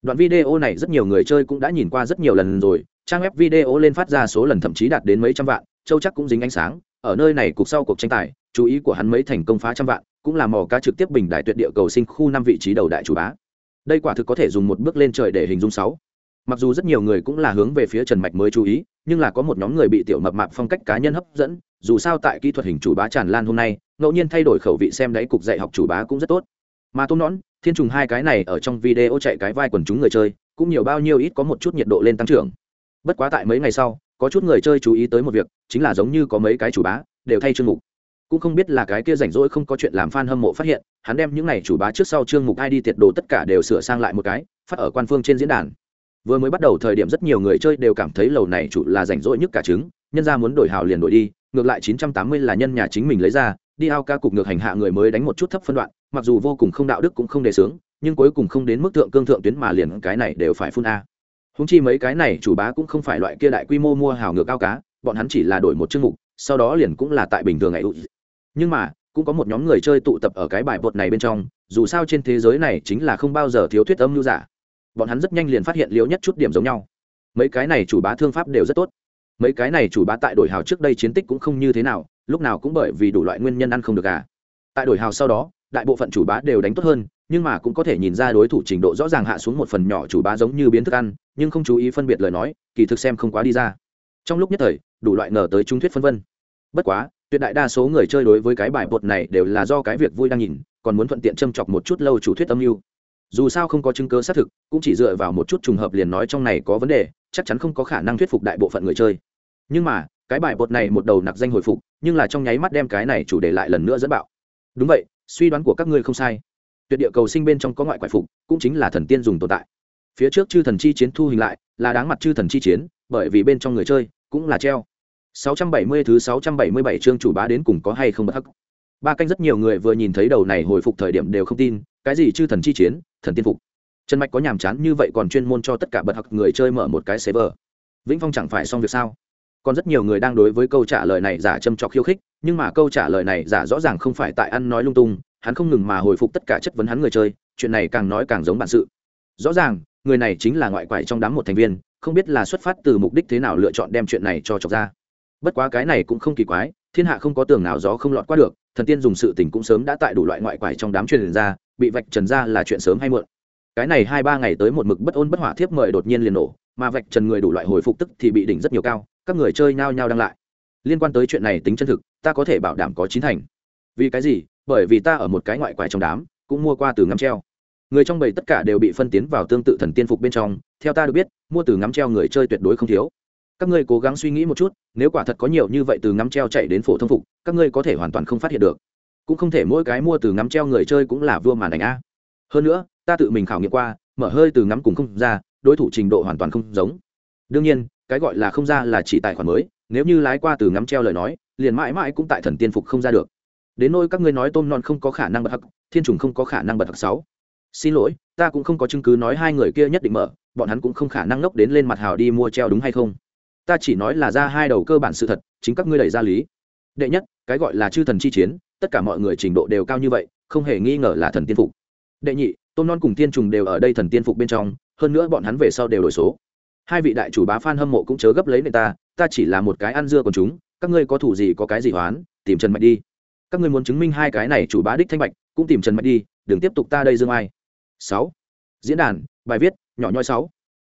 Đoạn video này rất nhiều người chơi cũng đã nhìn qua rất nhiều lần rồi, trang web video lên phát ra số lần thậm chí đạt đến mấy trăm vạn châu chắc cũng dính ánh sáng, ở nơi này cuộc sau cuộc tranh tài, chú ý của hắn mấy thành công phá trăm vạn, cũng là mò cá trực tiếp bình đại tuyệt địa cầu sinh khu năm vị trí đầu đại chủ bá. Đây quả thực có thể dùng một bước lên trời để hình dung sáu. Mặc dù rất nhiều người cũng là hướng về phía trần mạch mới chú ý, nhưng là có một nhóm người bị tiểu mập mạp phong cách cá nhân hấp dẫn, dù sao tại kỹ thuật hình chủ bá tràn lan hôm nay, ngẫu nhiên thay đổi khẩu vị xem đáy cục dạy học chủ bá cũng rất tốt. Mà tôm nón thiên trùng hai cái này ở trong video chạy cái vai quần chúng người chơi, cũng nhiều bao nhiêu ít có một chút nhiệt độ lên tăng trưởng. Bất quá tại mấy ngày sau có chút người chơi chú ý tới một việc, chính là giống như có mấy cái chủ bá, đều thay chương mục. Cũng không biết là cái kia rảnh rỗi không có chuyện làm fan hâm mộ phát hiện, hắn đem những này chủ bá trước sau chương mục id tiệt đồ tất cả đều sửa sang lại một cái, phát ở quan phương trên diễn đàn. Vừa mới bắt đầu thời điểm rất nhiều người chơi đều cảm thấy lầu này chủ là rảnh rỗi nhất cả trứng, nhân ra muốn đổi hào liền đổi đi, ngược lại 980 là nhân nhà chính mình lấy ra, đi ao ca cục ngược hành hạ người mới đánh một chút thấp phân đoạn, mặc dù vô cùng không đạo đức cũng không đề sướng nhưng cuối cùng không đến mức thượng cương thượng tuyến mà liền cái này đều phải phun a húng chi mấy cái này chủ bá cũng không phải loại kia đại quy mô mua hào ngược ao cá, bọn hắn chỉ là đổi một chương mục, sau đó liền cũng là tại bình thường ngày nhưng mà, cũng có một nhóm người chơi tụ tập ở cái bài bột này bên trong, dù sao trên thế giới này chính là không bao giờ thiếu thuyết âm lưu giả. Bọn hắn rất nhanh liền phát hiện liễu nhất chút điểm giống nhau. Mấy cái này chủ bá thương pháp đều rất tốt. Mấy cái này chủ bá tại đổi hào trước đây chiến tích cũng không như thế nào, lúc nào cũng bởi vì đủ loại nguyên nhân ăn không được à tại đổi hào sau đó, đại bộ phận chủ bá đều đánh tốt hơn nhưng mà cũng có thể nhìn ra đối thủ trình độ rõ ràng hạ xuống một phần nhỏ chủ bá giống như biến thức ăn, nhưng không chú ý phân biệt lời nói, kỳ thực xem không quá đi ra. Trong lúc nhất thời, đủ loại ngờ tới trung thuyết phân vân. Bất quá, tuyệt đại đa số người chơi đối với cái bài bột này đều là do cái việc vui đang nhìn, còn muốn thuận tiện châm chọc một chút lâu chủ thuyết âm mưu. Dù sao không có chứng cứ xác thực, cũng chỉ dựa vào một chút trùng hợp liền nói trong này có vấn đề, chắc chắn không có khả năng thuyết phục đại bộ phận người chơi. Nhưng mà, cái bài bột này một đầu nặc danh hồi phục, nhưng là trong nháy mắt đem cái này chủ đề lại lần nữa dẫn bạo. Đúng vậy, suy đoán của các ngươi không sai tuyệt địa cầu sinh bên trong có ngoại quại phục, cũng chính là thần tiên dùng tồn tại. Phía trước chư thần chi chiến thu hình lại, là đáng mặt chư thần chi chiến, bởi vì bên trong người chơi cũng là treo. 670 thứ 677 chương chủ bá đến cùng có hay không bất hắc. Ba canh rất nhiều người vừa nhìn thấy đầu này hồi phục thời điểm đều không tin, cái gì chư thần chi chiến, thần tiên phục. Trần mạch có nhàm chán như vậy còn chuyên môn cho tất cả bất hắc người chơi mở một cái server. Vĩnh phong chẳng phải xong việc sao? Còn rất nhiều người đang đối với câu trả lời này giả châm trọc khiêu khích, nhưng mà câu trả lời này giả rõ ràng không phải tại ăn nói lung tung hắn không ngừng mà hồi phục tất cả chất vấn hắn người chơi, chuyện này càng nói càng giống bản sự. Rõ ràng, người này chính là ngoại quải trong đám một thành viên, không biết là xuất phát từ mục đích thế nào lựa chọn đem chuyện này cho chọc ra. Bất quá cái này cũng không kỳ quái, thiên hạ không có tường nào gió không lọt qua được, thần tiên dùng sự tình cũng sớm đã tại đủ loại ngoại quải trong đám truyền ra, bị vạch trần ra là chuyện sớm hay muộn. Cái này hai ba ngày tới một mực bất ôn bất hỏa thiếp mời đột nhiên liền nổ, mà vạch trần người đủ loại hồi phục tức thì bị đỉnh rất nhiều cao, các người chơi nhao nhao đăng lại. Liên quan tới chuyện này tính chân thực, ta có thể bảo đảm có chín thành. Vì cái gì? Bởi vì ta ở một cái ngoại quải trong đám, cũng mua qua từ ngắm treo. Người trong bầy tất cả đều bị phân tiến vào tương tự thần tiên phục bên trong, theo ta được biết, mua từ ngắm treo người chơi tuyệt đối không thiếu. Các ngươi cố gắng suy nghĩ một chút, nếu quả thật có nhiều như vậy từ ngắm treo chạy đến phổ thông phục, các ngươi có thể hoàn toàn không phát hiện được. Cũng không thể mỗi cái mua từ ngắm treo người chơi cũng là vua màn ảnh a. Hơn nữa, ta tự mình khảo nghiệm qua, mở hơi từ ngắm cùng không ra, đối thủ trình độ hoàn toàn không giống. Đương nhiên, cái gọi là không ra là chỉ tài khoản mới, nếu như lái qua từ ngắm treo lời nói, liền mãi mãi cũng tại thần tiên phục không ra được đến nôi các ngươi nói tôm non không có khả năng bật hặc thiên trùng không có khả năng bật hặc sáu. Xin lỗi, ta cũng không có chứng cứ nói hai người kia nhất định mở, bọn hắn cũng không khả năng ngốc đến lên mặt hào đi mua treo đúng hay không. Ta chỉ nói là ra hai đầu cơ bản sự thật, chính các ngươi đẩy ra lý. Đệ nhất, cái gọi là chư thần chi chiến, tất cả mọi người trình độ đều cao như vậy, không hề nghi ngờ là thần tiên phục. Đệ nhị, tôm non cùng tiên trùng đều ở đây thần tiên phục bên trong, hơn nữa bọn hắn về sau đều đổi số. Hai vị đại chủ bá phan hâm mộ cũng chớ gấp lấy người ta ta chỉ là một cái ăn dưa còn chúng, các ngươi có thủ gì có cái gì hoán, tìm trần mạch đi các ngươi muốn chứng minh hai cái này chủ bá đích thanh bạch, cũng tìm trần mạch đi, đừng tiếp tục ta đây dương ai. Sáu. Diễn đàn, bài viết, nhỏ nhoi sáu.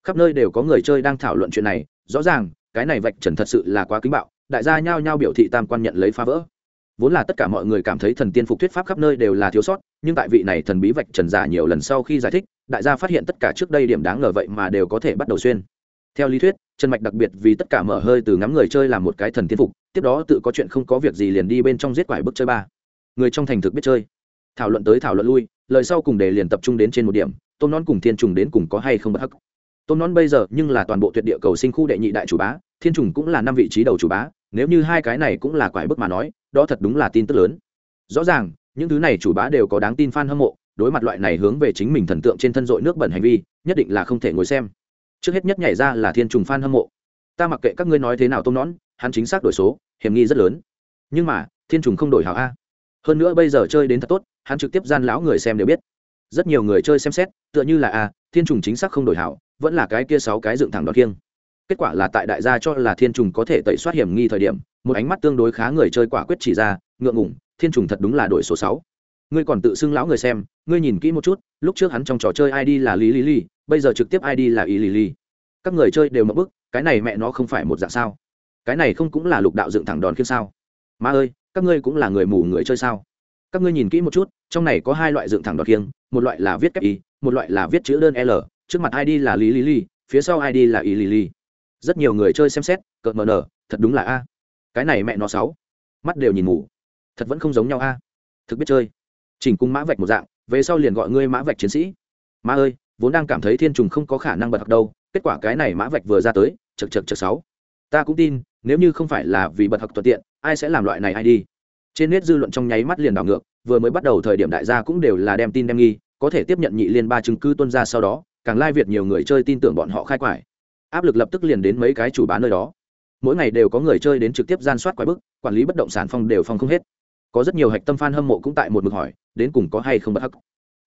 Khắp nơi đều có người chơi đang thảo luận chuyện này, rõ ràng, cái này vạch trần thật sự là quá kính bạo, đại gia nhao nhao biểu thị tam quan nhận lấy phá vỡ. Vốn là tất cả mọi người cảm thấy thần tiên phục thuyết pháp khắp nơi đều là thiếu sót, nhưng tại vị này thần bí vạch trần giả nhiều lần sau khi giải thích, đại gia phát hiện tất cả trước đây điểm đáng ngờ vậy mà đều có thể bắt đầu xuyên theo lý thuyết, trần mạch đặc biệt vì tất cả mở hơi từ ngắm người chơi làm một cái thần tiên phục, tiếp đó tự có chuyện không có việc gì liền đi bên trong giết quải bức chơi ba. Người trong thành thực biết chơi. Thảo luận tới thảo luận lui, lời sau cùng để liền tập trung đến trên một điểm, tôm non cùng thiên trùng đến cùng có hay không bất hắc. Tôm non bây giờ nhưng là toàn bộ tuyệt địa cầu sinh khu đệ nhị đại chủ bá, thiên trùng cũng là năm vị trí đầu chủ bá, nếu như hai cái này cũng là quải bức mà nói, đó thật đúng là tin tức lớn. Rõ ràng, những thứ này chủ bá đều có đáng tin f a n hâm mộ, đối mặt loại này hướng về chính mình thần tượng trên thân dội nước bẩn hành vi, nhất định là không thể ngồi xem trước hết nhất nhảy ra là thiên trùng phan hâm mộ. Ta mặc kệ các ngươi nói thế nào tôm nón hắn chính xác đổi số, hiểm nghi rất lớn. Nhưng mà, thiên trùng không đổi hảo a. Hơn nữa bây giờ chơi đến thật tốt, hắn trực tiếp gian lão người xem đều biết. Rất nhiều người chơi xem xét, tựa như là a, thiên trùng chính xác không đổi hảo, vẫn là cái kia sáu cái dựng thẳng đòn kiêng kết quả là tại đại gia cho là thiên trùng có thể tẩy soát hiểm nghi thời điểm, một ánh mắt tương đối khá người chơi quả quyết chỉ ra, ngượng ngủng thiên trùng thật đúng là đổi số sáu ngươi còn tự xưng lão người xem, ngươi nhìn kỹ một chút, lúc trước hắn trong trò chơi id là lý lý lý, bây giờ trực tiếp id là y lý lý. Các người chơi đều mập bức, cái này mẹ nó không phải một dạng sao? Cái này không cũng là lục đạo dựng thẳng đòn khiêng sao? Ma ơi, các ngươi cũng là người mù người chơi sao? Các ngươi nhìn kỹ một chút, trong này có hai loại dựng thẳng đòn khiêng, một loại là viết kép y, một loại là viết chữ đơn l, trước mặt id là lý lý lý, phía sau id là y lý lý. Rất nhiều người chơi xem xét, cợt mờ nở, thật đúng là a. Cái này mẹ nó sáu. Mắt đều nhìn mù. Thật vẫn không giống nhau a. Thực biết chơi chỉnh cung mã vạch một dạng, về sau liền gọi ngươi mã vạch chiến sĩ. Ma ơi, vốn đang cảm thấy thiên trùng không có khả năng bật học đâu, kết quả cái này mã vạch vừa ra tới chật chật chật sáu. Ta cũng tin, nếu như không phải là vì bật học thuận tiện, ai sẽ làm loại này ai đi? Trên nét dư luận trong nháy mắt liền đảo ngược, vừa mới bắt đầu thời điểm đại gia cũng đều là đem tin đem nghi, có thể tiếp nhận nhị liên ba chứng cứ tuân ra sau đó, càng lai việt nhiều người chơi tin tưởng bọn họ khai quải. Áp lực lập tức liền đến mấy cái chủ bán nơi đó. Mỗi ngày đều có người chơi đến trực tiếp gian soát quái bức, quản lý bất động sản phong đều phong không hết có rất nhiều hạch tâm fan hâm mộ cũng tại một mực hỏi, đến cùng có hay không bật hắc.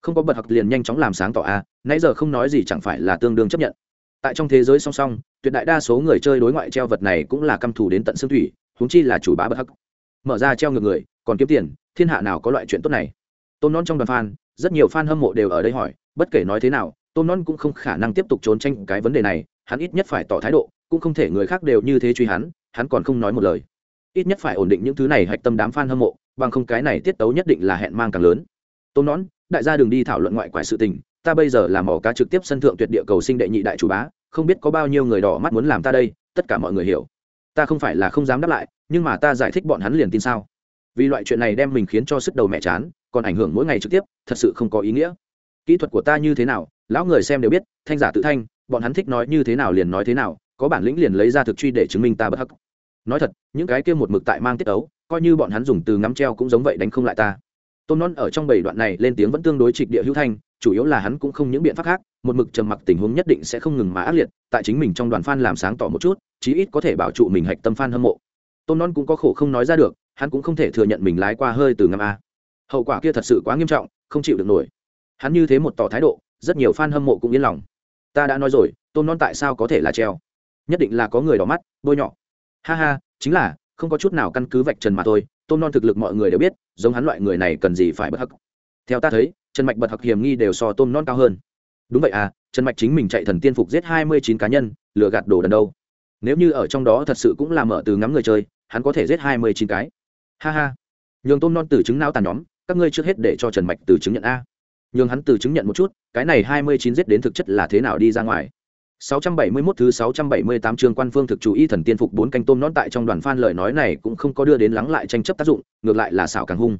Không có bật hắc liền nhanh chóng làm sáng tỏ a, nãy giờ không nói gì chẳng phải là tương đương chấp nhận. Tại trong thế giới song song, tuyệt đại đa số người chơi đối ngoại treo vật này cũng là căm thù đến tận xương thủy, huống chi là chủ bá bật hắc. Mở ra treo ngược người, còn kiếm tiền, thiên hạ nào có loại chuyện tốt này? Tôm non trong đoàn fan, rất nhiều fan hâm mộ đều ở đây hỏi, bất kể nói thế nào tôm non cũng không khả năng tiếp tục trốn tranh cái vấn đề này, hắn ít nhất phải tỏ thái độ, cũng không thể người khác đều như thế truy hắn hắn còn không nói một lời ít nhất phải ổn định những thứ này hạch tâm đám fan hâm mộ, bằng không cái này tiết tấu nhất định là hẹn mang càng lớn. Tôm nón, đại gia đừng đi thảo luận ngoại quả sự tình, ta bây giờ là mỏ cá trực tiếp sân thượng tuyệt địa cầu sinh đệ nhị đại chủ bá, không biết có bao nhiêu người đỏ mắt muốn làm ta đây, tất cả mọi người hiểu. Ta không phải là không dám đáp lại, nhưng mà ta giải thích bọn hắn liền tin sao? Vì loại chuyện này đem mình khiến cho sức đầu mẹ chán, còn ảnh hưởng mỗi ngày trực tiếp, thật sự không có ý nghĩa. Kỹ thuật của ta như thế nào, lão người xem đều biết, thanh giả tự thanh, bọn hắn thích nói như thế nào liền nói thế nào, có bản lĩnh liền lấy ra thực truy để chứng minh ta bất hắc nói thật, những cái kia một mực tại mang tiết ấu, coi như bọn hắn dùng từ ngắm treo cũng giống vậy đánh không lại ta. Tôn non ở trong bảy đoạn này lên tiếng vẫn tương đối trịch địa hữu thanh, chủ yếu là hắn cũng không những biện pháp khác, một mực trầm mặc tình huống nhất định sẽ không ngừng mà ác liệt, tại chính mình trong đoàn fan làm sáng tỏ một chút, chí ít có thể bảo trụ mình hạch tâm fan hâm mộ. Tôn non cũng có khổ không nói ra được, hắn cũng không thể thừa nhận mình lái qua hơi từ ngắm a. Hậu quả kia thật sự quá nghiêm trọng, không chịu được nổi. Hắn như thế một tỏ thái độ, rất nhiều fan hâm mộ cũng yên lòng. Ta đã nói rồi tôn non tại sao có thể là treo? Nhất định là có người đỏ mắt, bôi nhọ ha ha, chính là, không có chút nào căn cứ vạch trần mà thôi, Tôm non thực lực mọi người đều biết, giống hắn loại người này cần gì phải bật hắc. Theo ta thấy, trần mạch bật hặc hiểm nghi đều so tôm non cao hơn. Đúng vậy à trần mạch chính mình chạy thần tiên phục giết hai mươi chín cá nhân, lừa gạt đồ đần đâu. Nếu như ở trong đó thật sự cũng là mở từ ngắm người chơi, hắn có thể giết hai mươi chín cái. Ha ha. Nhường tôm non từ chứng não tàn nhóm, các ngươi trước hết để cho trần mạch từ chứng nhận a. Nhường hắn từ chứng nhận một chút, cái này hai mươi chín giết đến thực chất là thế nào đi ra ngoài. 671 thứ 678 chương quan phương thực chủ y thần tiên phục bốn canh tôm nón tại trong đoàn fan lời nói này cũng không có đưa đến lắng lại tranh chấp tác dụng, ngược lại là xảo càng hung.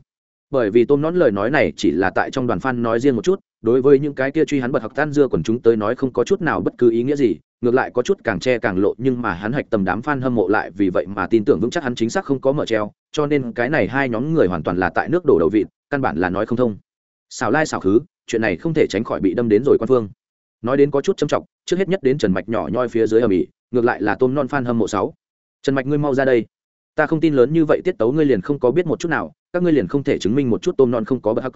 Bởi vì tôm nón lời nói này chỉ là tại trong đoàn fan nói riêng một chút, đối với những cái kia truy hắn bật học tan dưa quần chúng tới nói không có chút nào bất cứ ý nghĩa gì, ngược lại có chút càng che càng lộ nhưng mà hắn hạch tầm đám fan hâm mộ lại vì vậy mà tin tưởng vững chắc hắn chính xác không có mở treo, cho nên cái này hai nhóm người hoàn toàn là tại nước đổ đầu vịt, căn bản là nói không thông. Xảo lai xảo khứ, chuyện này không thể tránh khỏi bị đâm đến rồi quan phương nói đến có chút châm trọng, trước hết nhất đến trần mạch nhỏ nhoi phía dưới ở mỹ, ngược lại là tôm non phan hâm mộ sáu. Trần mạch ngươi mau ra đây. Ta không tin lớn như vậy tiết tấu ngươi liền không có biết một chút nào, các ngươi liền không thể chứng minh một chút tôm non không có bất hắc.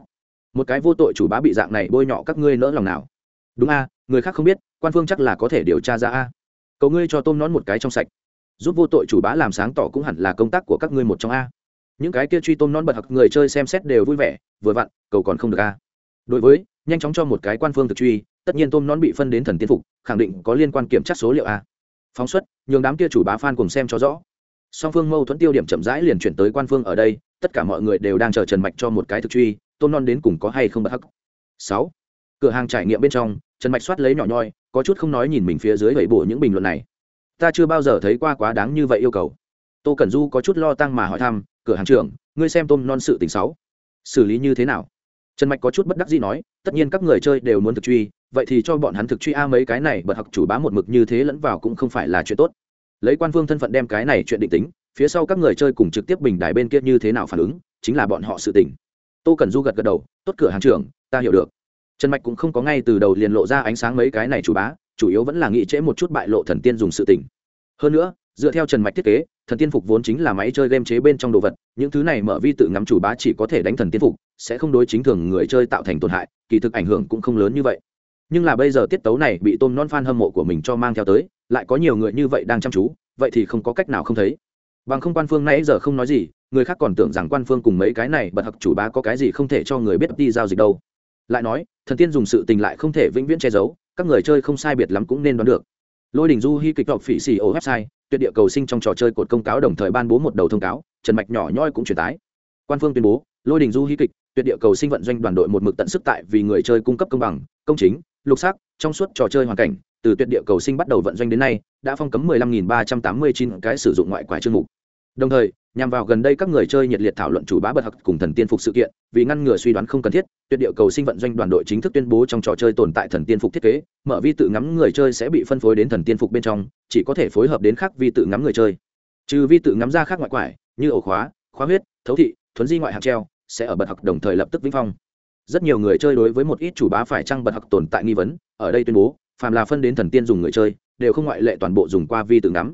Một cái vô tội chủ bá bị dạng này bôi nhọ các ngươi nỡ lòng nào. Đúng a, người khác không biết, quan phương chắc là có thể điều tra ra a. Cầu ngươi cho tôm non một cái trong sạch. Giúp vô tội chủ bá làm sáng tỏ cũng hẳn là công tác của các ngươi một trong a. Những cái kia truy tôm non bật hặc người chơi xem xét đều vui vẻ, vừa vặn, cầu còn không được a. Đối với, nhanh chóng cho một cái quan phương thực truy tất nhiên tôm non bị phân đến thần tiên phục, khẳng định có liên quan kiểm tra số liệu a. Phóng xuất, nhường đám kia chủ bá f cùng xem cho rõ. Song phương mâu thuẫn tiêu điểm chậm rãi liền chuyển tới quan phương ở đây, tất cả mọi người đều đang chờ trần mạch cho một cái thực truy, tôm non đến cùng có hay không bất hắc. Sáu, cửa hàng trải nghiệm bên trong, trần mạch soát lấy nhỏ nhoi, có chút không nói nhìn mình phía dưới gậy bổ những bình luận này. Ta chưa bao giờ thấy qua quá đáng như vậy yêu cầu. Tô cẩn du có chút lo tăng mà hỏi thăm, cửa hàng trưởng, ngươi xem tôm non sự tình sáu, xử lý như thế nào? Trần mạch có chút bất đắc gì nói, tất nhiên các người chơi đều muốn thực truy, vậy thì cho bọn hắn thực truy a mấy cái này, bật học chủ bá một mực như thế lẫn vào cũng không phải là chuyện tốt. Lấy quan phương thân phận đem cái này chuyện định tính, phía sau các người chơi cùng trực tiếp bình đài bên kia như thế nào phản ứng, chính là bọn họ sự tình. Tô cần du gật gật đầu, tốt cửa hàng trưởng, ta hiểu được. Trần mạch cũng không có ngay từ đầu liền lộ ra ánh sáng mấy cái này chủ bá, chủ yếu vẫn là nghĩ trễ một chút bại lộ thần tiên dùng sự tình. Hơn nữa, dựa theo trần mạch thiết kế thần tiên phục vốn chính là máy chơi game chế bên trong đồ vật, những thứ này mở vi tự ngắm chủ bá chỉ có thể đánh thần tiên phục, sẽ không đối chính thường người chơi tạo thành tổn hại, kỳ thực ảnh hưởng cũng không lớn như vậy. Nhưng là bây giờ tiết tấu này bị tôm non f a n hâm mộ của mình cho mang theo tới, lại có nhiều người như vậy đang chăm chú, vậy thì không có cách nào không thấy. Bằng không quan phương nãy giờ không nói gì, người khác còn tưởng rằng quan phương cùng mấy cái này bật hặc chủ bá có cái gì không thể cho người biết đi giao dịch đâu. Lại nói, thần tiên dùng sự tình lại không thể vĩnh viễn che giấu, các người chơi không sai biệt lắm cũng nên đoán được lôi đình du hy kịch đọc phỉ xì ô website, tuyệt địa cầu sinh trong trò chơi cột công cáo đồng thời ban bố một đầu thông cáo, trần mạch nhỏ nhoi cũng truyền tái quan phương tuyên bố, lôi đình du hy kịch, tuyệt địa cầu sinh vận doanh đoàn đội một mực tận sức tại vì người chơi cung cấp công bằng, công chính, lục sắc, trong suốt trò chơi hoàn cảnh, từ tuyệt địa cầu sinh bắt đầu vận doanh đến nay, đã phong cấm 15.389 cái sử dụng ngoại quả chương mục. Đồng thời nhằm vào gần đây các người chơi nhiệt liệt thảo luận chủ bá bật hặc cùng thần tiên phục sự kiện, vì ngăn ngừa suy đoán không cần thiết, tuyệt địa cầu sinh vận doanh đoàn đội chính thức tuyên bố trong trò chơi tồn tại thần tiên phục thiết kế, mở vi tự ngắm người chơi sẽ bị phân phối đến thần tiên phục bên trong, chỉ có thể phối hợp đến khác vi tự ngắm người chơi. Trừ vi tự ngắm ra khác ngoại quải, như ổ khóa khóa huyết, thấu thị, thuấn di ngoại hạng treo, sẽ ở bật hặc đồng thời lập tức vĩnh phong. Rất nhiều người chơi đối với một ít chủ bá phải chăng bật hặc tồn tại nghi vấn, ở đây tuyên bố, phàm là phân đến thần tiên dùng người chơi, đều không ngoại lệ toàn bộ dùng qua vi tự ngắm.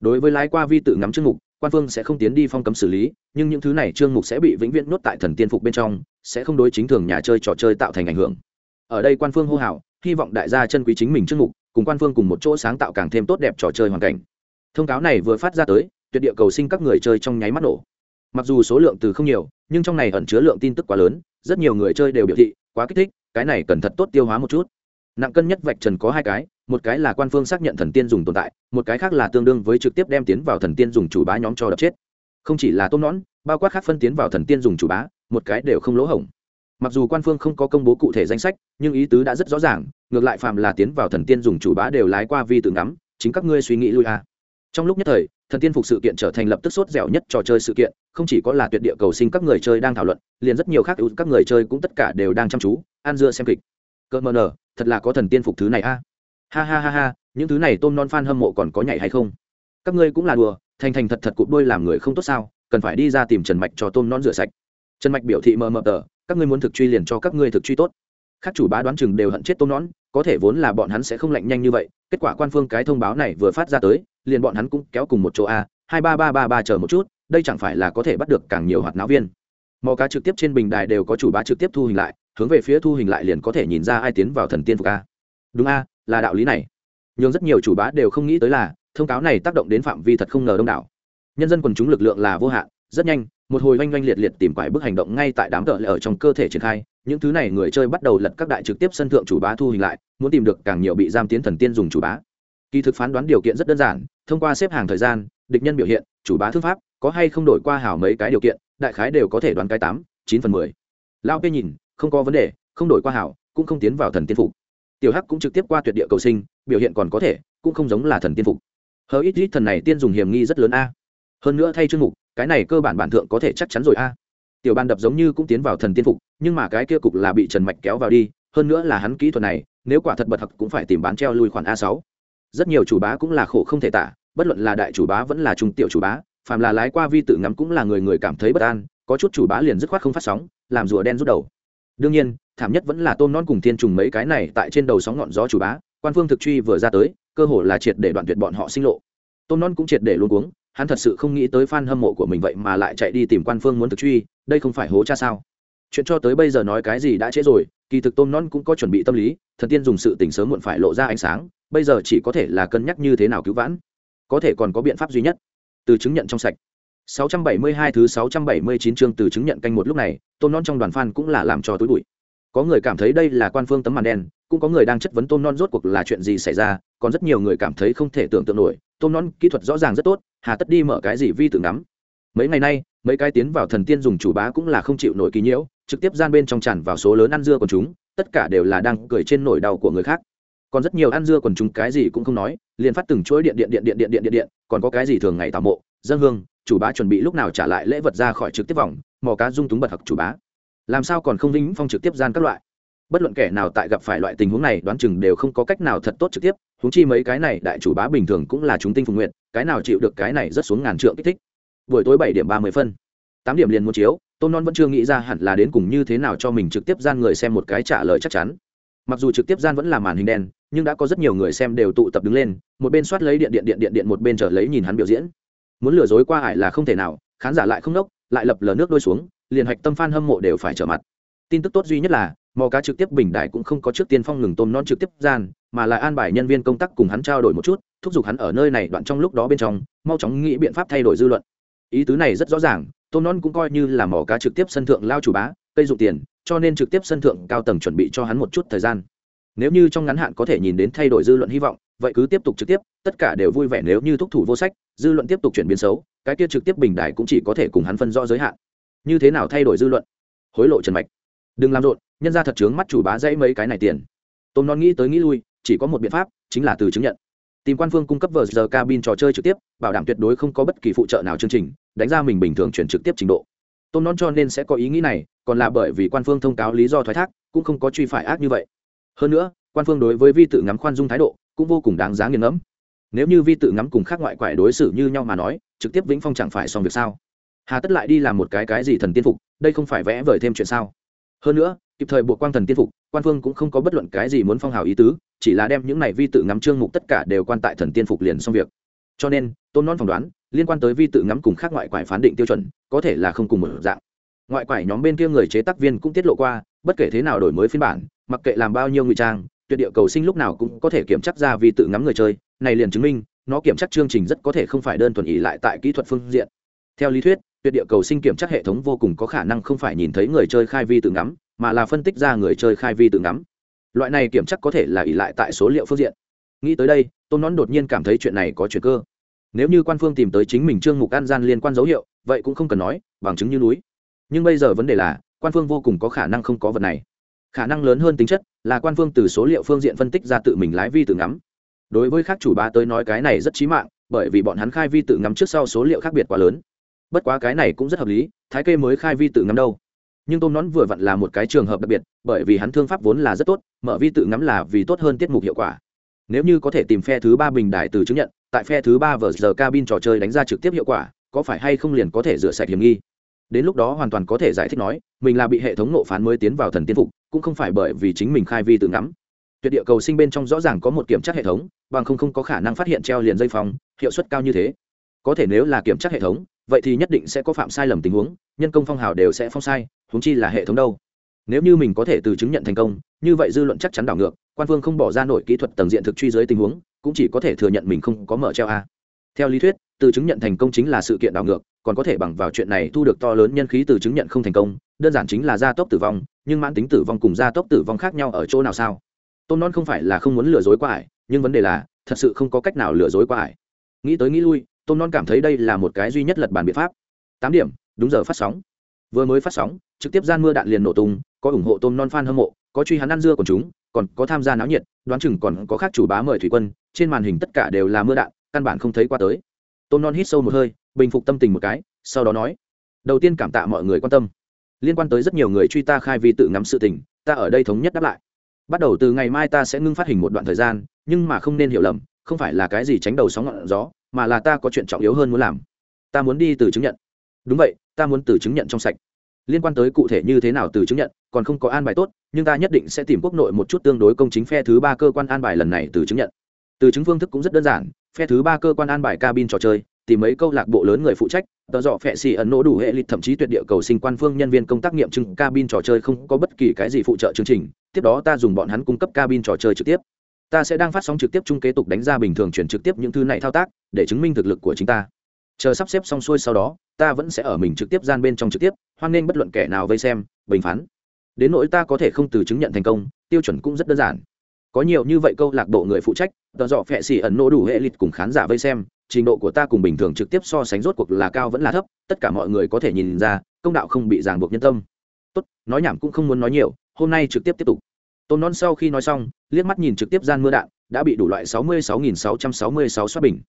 Đối với lái qua vi tự ngắm chương mục quan phương sẽ không tiến đi phong cấm xử lý, nhưng những thứ này chương mục sẽ bị vĩnh viễn nuốt tại thần tiên phục bên trong, sẽ không đối chính thường nhà chơi trò chơi tạo thành ảnh hưởng. Ở đây quan phương hô hào, hy vọng đại gia chân quý chính mình chương mục, cùng quan phương cùng một chỗ sáng tạo càng thêm tốt đẹp trò chơi hoàn cảnh. Thông cáo này vừa phát ra tới, tuyệt địa cầu sinh các người chơi trong nháy mắt nổ. Mặc dù số lượng từ không nhiều, nhưng trong này ẩn chứa lượng tin tức quá lớn, rất nhiều người chơi đều biểu thị, quá kích thích, cái này cần thật tốt tiêu hóa một chút. Nặng cân nhất vạch trần có hai cái một cái là quan phương xác nhận thần tiên dùng tồn tại một cái khác là tương đương với trực tiếp đem tiến vào thần tiên dùng chủ bá nhóm cho đập chết. Không chỉ là tôm nón, bao quát khác phân tiến vào thần tiên dùng chủ bá một cái đều không lỗ hổng. Mặc dù quan phương không có công bố cụ thể danh sách nhưng ý tứ đã rất rõ ràng ngược lại phạm là tiến vào thần tiên dùng chủ bá đều lái qua vi tự ngắm chính các ngươi suy nghĩ lui a trong lúc nhất thời thần tiên phục sự kiện trở thành lập tức sốt dẻo nhất trò chơi sự kiện không chỉ có là tuyệt địa cầu sinh các người chơi đang thảo luận liền rất nhiều khác các người chơi cũng tất cả đều đang chăm chú an dưa xem kịch. Cơ mờ nờ thật là có thần tiên phục thứ này a ha ha ha ha, những thứ này tôm non f hâm mộ còn có nhảy hay không? Các ngươi cũng là đùa, thành thành thật thật cụp đôi làm người không tốt sao, cần phải đi ra tìm trần mạch cho tôm non rửa sạch. Trần mạch biểu thị mờ mờ tờ, các ngươi muốn thực truy liền cho các ngươi thực truy tốt. Các chủ bá đoán chừng đều hận chết tôm nón có thể vốn là bọn hắn sẽ không lạnh nhanh như vậy, kết quả quan phương cái thông báo này vừa phát ra tới, liền bọn hắn cũng kéo cùng một chỗ a, hai ba ba ba ba chờ một chút, đây chẳng phải là có thể bắt được càng nhiều hoạt náo viên. Mò cá trực tiếp trên bình đài đều có chủ bá trực tiếp thu hình lại, hướng về phía thu hình lại liền có thể nhìn ra ai tiến vào thần tiên phục a. Đúng a là đạo lý này. Nhưng rất nhiều chủ bá đều không nghĩ tới là, thông cáo này tác động đến phạm vi thật không ngờ đông đảo. Nhân dân quần chúng lực lượng là vô hạn, rất nhanh, một hồi oanh oanh liệt liệt tìm quải bức hành động ngay tại đám tợ ở trong cơ thể triển khai. Những thứ này người chơi bắt đầu lật các đại trực tiếp sân thượng chủ bá thu hình lại, muốn tìm được càng nhiều bị giam tiến thần tiên dùng chủ bá. Kỳ thực phán đoán điều kiện rất đơn giản, thông qua xếp hàng thời gian, địch nhân biểu hiện, chủ bá thư pháp, có hay không đổi qua hảo mấy cái điều kiện, đại khái đều có thể đoán cái tám, chín phần mười. Lao kê nhìn, không có vấn đề, không đổi qua hảo, cũng không tiến vào thần tiên phục tiểu hắc cũng trực tiếp qua tuyệt địa cầu sinh, biểu hiện còn có thể, cũng không giống là thần tiên phục. Hờ ít ít thần này tiên dùng hiểm nghi rất lớn a. Hơn nữa thay chương mục, cái này cơ bản bản thượng có thể chắc chắn rồi a. Tiểu ban đập giống như cũng tiến vào thần tiên phục, nhưng mà cái kia cục là bị trần mạch kéo vào đi, hơn nữa là hắn kỹ thuật này, nếu quả thật bật thật cũng phải tìm bán treo lui khoản a sáu. Rất nhiều chủ bá cũng là khổ không thể tả, bất luận là đại chủ bá vẫn là trung tiểu chủ bá, phàm là lái qua vi tự ngắm cũng là người người cảm thấy bất an, có chút chủ bá liền dứt khoát không phát sóng, làm rùa đen rút đầu. Đương nhiên thảm nhất vẫn là tôm non cùng thiên trùng mấy cái này tại trên đầu sóng ngọn gió chủ bá, quan phương thực truy vừa ra tới, cơ hồ là triệt để đoạn tuyệt bọn họ sinh lộ. Tôm non cũng triệt để luôn uống hắn thật sự không nghĩ tới fan hâm mộ của mình vậy mà lại chạy đi tìm quan phương muốn thực truy, đây không phải hố cha sao. Chuyện cho tới bây giờ nói cái gì đã trễ rồi, kỳ thực tôm non cũng có chuẩn bị tâm lý, thần tiên dùng sự tình sớm muộn phải lộ ra ánh sáng, bây giờ chỉ có thể là cân nhắc như thế nào cứu vãn. Có thể còn có biện pháp duy nhất. Từ chứng nhận trong sạch. 672 thứ 679 chương từ chứng nhận canh một lúc này, tôm non trong đoàn fan cũng là làm cho túi bụi có người cảm thấy đây là quan phương tấm màn đen, cũng có người đang chất vấn tôm non rốt cuộc là chuyện gì xảy ra, còn rất nhiều người cảm thấy không thể tưởng tượng nổi. Tôm non kỹ thuật rõ ràng rất tốt, hà tất đi mở cái gì vi tưởng ngắm. Mấy ngày nay, mấy cái tiến vào thần tiên dùng chủ bá cũng là không chịu nổi kỳ nhiễu, trực tiếp gian bên trong tràn vào số lớn ăn dưa của chúng, tất cả đều là đang cười trên nỗi đau của người khác. Còn rất nhiều ăn dưa còn chúng cái gì cũng không nói, liền phát từng chuỗi điện điện điện điện điện điện điện điện, còn có cái gì thường ngày tào mộ, dân hương, chủ bá chuẩn bị lúc nào trả lại lễ vật ra khỏi trực tiếp vòng, mò cá dung túng bật hặc chủ bá làm sao còn không vĩnh phong trực tiếp gian các loại? Bất luận kẻ nào tại gặp phải loại tình huống này đoán chừng đều không có cách nào thật tốt trực tiếp, huống chi mấy cái này đại chủ bá bình thường cũng là chúng tinh phục nguyện cái nào chịu được cái này rất xuống ngàn trượng kích thích. Buổi tối bảy điểm ba mươi phân. Tám điểm liền một chiếu, tôn non vẫn chưa nghĩ ra hẳn là đến cùng như thế nào cho mình trực tiếp gian người xem một cái trả lời chắc chắn. Mặc dù trực tiếp gian vẫn là màn hình đen, nhưng đã có rất nhiều người xem đều tụ tập đứng lên, một bên soát lấy điện điện điện điện điện, một bên chờ lấy nhìn hắn biểu diễn. Muốn lừa dối qua ải là không thể nào, khán giả lại không nốc, lại lập lờ nước đôi xuống liền hạch tâm fan hâm mộ đều phải trở mặt. Tin tức tốt duy nhất là, mò cá trực tiếp bình đại cũng không có trước tiên phong ngừng tôm non trực tiếp gian, mà lại an bài nhân viên công tác cùng hắn trao đổi một chút, thúc giục hắn ở nơi này đoạn trong lúc đó bên trong, mau chóng nghĩ biện pháp thay đổi dư luận. Ý tứ này rất rõ ràng, tôm non cũng coi như là mỏ cá trực tiếp sân thượng lao chủ bá, cây dụng tiền, cho nên trực tiếp sân thượng cao tầng chuẩn bị cho hắn một chút thời gian. Nếu như trong ngắn hạn có thể nhìn đến thay đổi dư luận hy vọng, vậy cứ tiếp tục trực tiếp, tất cả đều vui vẻ nếu như thúc thủ vô sách, dư luận tiếp tục chuyển biến xấu, cái kia trực tiếp bình đại cũng chỉ có thể cùng hắn phân rõ giới hạn như thế nào thay đổi dư luận? Hối lộ trần mạch. Đừng làm rộn, nhân ra thật chướng mắt chủ bá dãy mấy cái này tiền. Tôm non nghĩ tới nghĩ lui, chỉ có một biện pháp, chính là từ chứng nhận. Tìm quan phương cung cấp vờ giờ cabin trò chơi trực tiếp, bảo đảm tuyệt đối không có bất kỳ phụ trợ nào chương trình, đánh ra mình bình thường chuyển trực tiếp trình độ. Tôm non cho nên sẽ có ý nghĩ này, còn là bởi vì quan phương thông cáo lý do thoái thác, cũng không có truy phải ác như vậy. Hơn nữa, quan phương đối với vi tự ngắm khoan dung thái độ, cũng vô cùng đáng giá nghiền ngẫm. Nếu như vi tự ngắm cùng khác ngoại quại đối xử như nhau mà nói, trực tiếp vĩnh phong chẳng phải xong việc sao? Hà tất lại đi làm một cái cái gì thần tiên phục, đây không phải vẽ vời thêm chuyện sao? Hơn nữa, kịp thời buộc quan thần tiên phục, quan phương cũng không có bất luận cái gì muốn phong hào ý tứ, chỉ là đem những này vi tự ngắm trương mục tất cả đều quan tại thần tiên phục liền xong việc. Cho nên, tôn non phỏng đoán, liên quan tới vi tự ngắm cùng khác ngoại quải phán định tiêu chuẩn, có thể là không cùng một dạng. Ngoại quải nhóm bên kia người chế tác viên cũng tiết lộ qua, bất kể thế nào đổi mới phiên bản, mặc kệ làm bao nhiêu ngụy trang, tuyệt địa cầu sinh lúc nào cũng có thể kiểm chắc ra vi tự ngắm người chơi, này liền chứng minh, nó kiểm chắc chương trình rất có thể không phải đơn thuần ý lại tại kỹ thuật phương diện. Theo lý thuyết tuyệt địa cầu sinh kiểm tra hệ thống vô cùng có khả năng không phải nhìn thấy người chơi khai vi tự ngắm, mà là phân tích ra người chơi khai vi tự ngắm. Loại này kiểm tra có thể là ỉ lại tại số liệu phương diện. Nghĩ tới đây, tôn nón đột nhiên cảm thấy chuyện này có chuyện cơ. Nếu như quan phương tìm tới chính mình trương mục an gian liên quan dấu hiệu, vậy cũng không cần nói, bằng chứng như núi. Nhưng bây giờ vấn đề là, quan phương vô cùng có khả năng không có vật này. Khả năng lớn hơn tính chất là quan phương từ số liệu phương diện phân tích ra tự mình lái vi tự ngắm. Đối với các chủ ba tới nói cái này rất chí mạng, bởi vì bọn hắn khai vi tự ngắm trước sau số liệu khác biệt quá lớn bất quá cái này cũng rất hợp lý, thái kê mới khai vi tự ngắm đâu. Nhưng tôm nón vừa vặn là một cái trường hợp đặc biệt, bởi vì hắn thương pháp vốn là rất tốt, mở vi tự ngắm là vì tốt hơn tiết mục hiệu quả. Nếu như có thể tìm phe thứ ba bình đại từ chứng nhận, tại phe thứ ba vờ giờ cabin trò chơi đánh ra trực tiếp hiệu quả, có phải hay không liền có thể rửa sạch hiểm nghi? Đến lúc đó hoàn toàn có thể giải thích nói, mình là bị hệ thống nộ phán mới tiến vào thần tiên phục, cũng không phải bởi vì chính mình khai vi tự ngắm. Tuyệt địa cầu sinh bên trong rõ ràng có một kiểm tra hệ thống, bằng không không có khả năng phát hiện treo liền dây phòng hiệu suất cao như thế. Có thể nếu là kiểm tra hệ thống vậy thì nhất định sẽ có phạm sai lầm tình huống, nhân công phong hào đều sẽ phong sai, huống chi là hệ thống đâu. Nếu như mình có thể từ chứng nhận thành công, như vậy dư luận chắc chắn đảo ngược, quan phương không bỏ ra nổi kỹ thuật tầng diện thực truy dưới tình huống, cũng chỉ có thể thừa nhận mình không có mở treo a. Theo lý thuyết, từ chứng nhận thành công chính là sự kiện đảo ngược, còn có thể bằng vào chuyện này thu được to lớn nhân khí từ chứng nhận không thành công, đơn giản chính là gia tốc tử vong, nhưng mãn tính tử vong cùng gia tốc tử vong khác nhau ở chỗ nào sao? Tôn non không phải là không muốn lừa dối qua ải, nhưng vấn đề là, thật sự không có cách nào lừa dối qua ải. Nghĩ tới nghĩ lui Tôm non cảm thấy đây là một cái duy nhất lật bàn biện pháp. Tám điểm, đúng giờ phát sóng. Vừa mới phát sóng, trực tiếp gian mưa đạn liền nổ tung, có ủng hộ tôm non fan hâm mộ, có truy hắn ăn dưa của chúng, còn có tham gia náo nhiệt, đoán chừng còn có khác chủ bá mời thủy quân, trên màn hình tất cả đều là mưa đạn, căn bản không thấy qua tới. Tôm non hít sâu một hơi, bình phục tâm tình một cái, sau đó nói, đầu tiên cảm tạ mọi người quan tâm. Liên quan tới rất nhiều người truy ta khai vì tự ngắm sự tình, ta ở đây thống nhất đáp lại. Bắt đầu từ ngày mai ta sẽ ngưng phát hình một đoạn thời gian, nhưng mà không nên hiểu lầm, không phải là cái gì tránh đầu sóng ngọn gió mà là ta có chuyện trọng yếu hơn muốn làm. Ta muốn đi từ chứng nhận. Đúng vậy, ta muốn từ chứng nhận trong sạch. Liên quan tới cụ thể như thế nào từ chứng nhận, còn không có an bài tốt, nhưng ta nhất định sẽ tìm quốc nội một chút tương đối công chính phe thứ ba cơ quan an bài lần này từ chứng nhận. Từ chứng phương thức cũng rất đơn giản, phe thứ ba cơ quan an bài cabin trò chơi, tìm mấy câu lạc bộ lớn người phụ trách tờ dọ phẹ xì ẩn nỗ đủ hệ lịch thậm chí tuyệt địa cầu sinh quan phương nhân viên công tác nghiệm chứng cabin trò chơi không có bất kỳ cái gì phụ trợ chương trình, tiếp đó ta dùng bọn hắn cung cấp cabin trò chơi trực tiếp ta sẽ đang phát sóng trực tiếp chung kế tục đánh ra bình thường chuyển trực tiếp những thứ này thao tác, để chứng minh thực lực của chính ta. Chờ sắp xếp xong xuôi sau đó, ta vẫn sẽ ở mình trực tiếp gian bên trong trực tiếp, hoan nghênh bất luận kẻ nào vây xem, bình phán. Đến nỗi ta có thể không từ chứng nhận thành công, tiêu chuẩn cũng rất đơn giản. Có nhiều như vậy câu lạc bộ người phụ trách, tờ dọ phẹ xỉ ẩn nô đủ hệ lịch cùng khán giả vây xem, trình độ của ta cùng bình thường trực tiếp so sánh rốt cuộc là cao vẫn là thấp, tất cả mọi người có thể nhìn ra, công đạo không bị ràng buộc nhân tâm. Tốt, nói nhảm cũng không muốn nói nhiều, hôm nay trực tiếp tiếp tục tôn non sau khi nói xong, liếc mắt nhìn trực tiếp gian mưa đạn, đã bị đủ loại sáu mươi sáu nghìn sáu trăm sáu mươi sáu bình.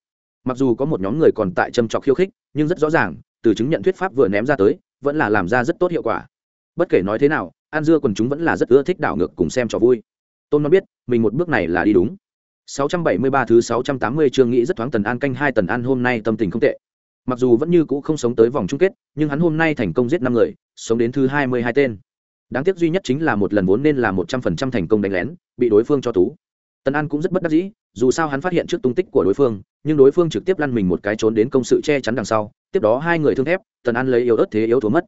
Mặc dù có một nhóm người còn tại châm trọc khiêu khích, nhưng rất rõ ràng, từ chứng nhận thuyết pháp vừa ném ra tới, vẫn là làm ra rất tốt hiệu quả. Bất kể nói thế nào an dưa quần chúng vẫn là rất ưa thích đảo ngược cùng xem trò vui. Tôn non biết, mình một bước này là đi đúng. 673 thứ 680 chương nghĩ rất thoáng tần an canh hai tần an hôm nay tâm tình không tệ. Mặc dù vẫn như cũ không sống tới vòng chung kết, nhưng hắn hôm nay thành công giết năm người, sống đến thứ 22 tên đáng tiếc duy nhất chính là một lần vốn nên là một trăm phần trăm thành công đánh lén, bị đối phương cho tú. Tần an cũng rất bất đắc dĩ, dù sao hắn phát hiện trước tung tích của đối phương, nhưng đối phương trực tiếp lăn mình một cái trốn đến công sự che chắn đằng sau, tiếp đó hai người thương thép, tần an lấy yếu ớt thế yếu thua mất.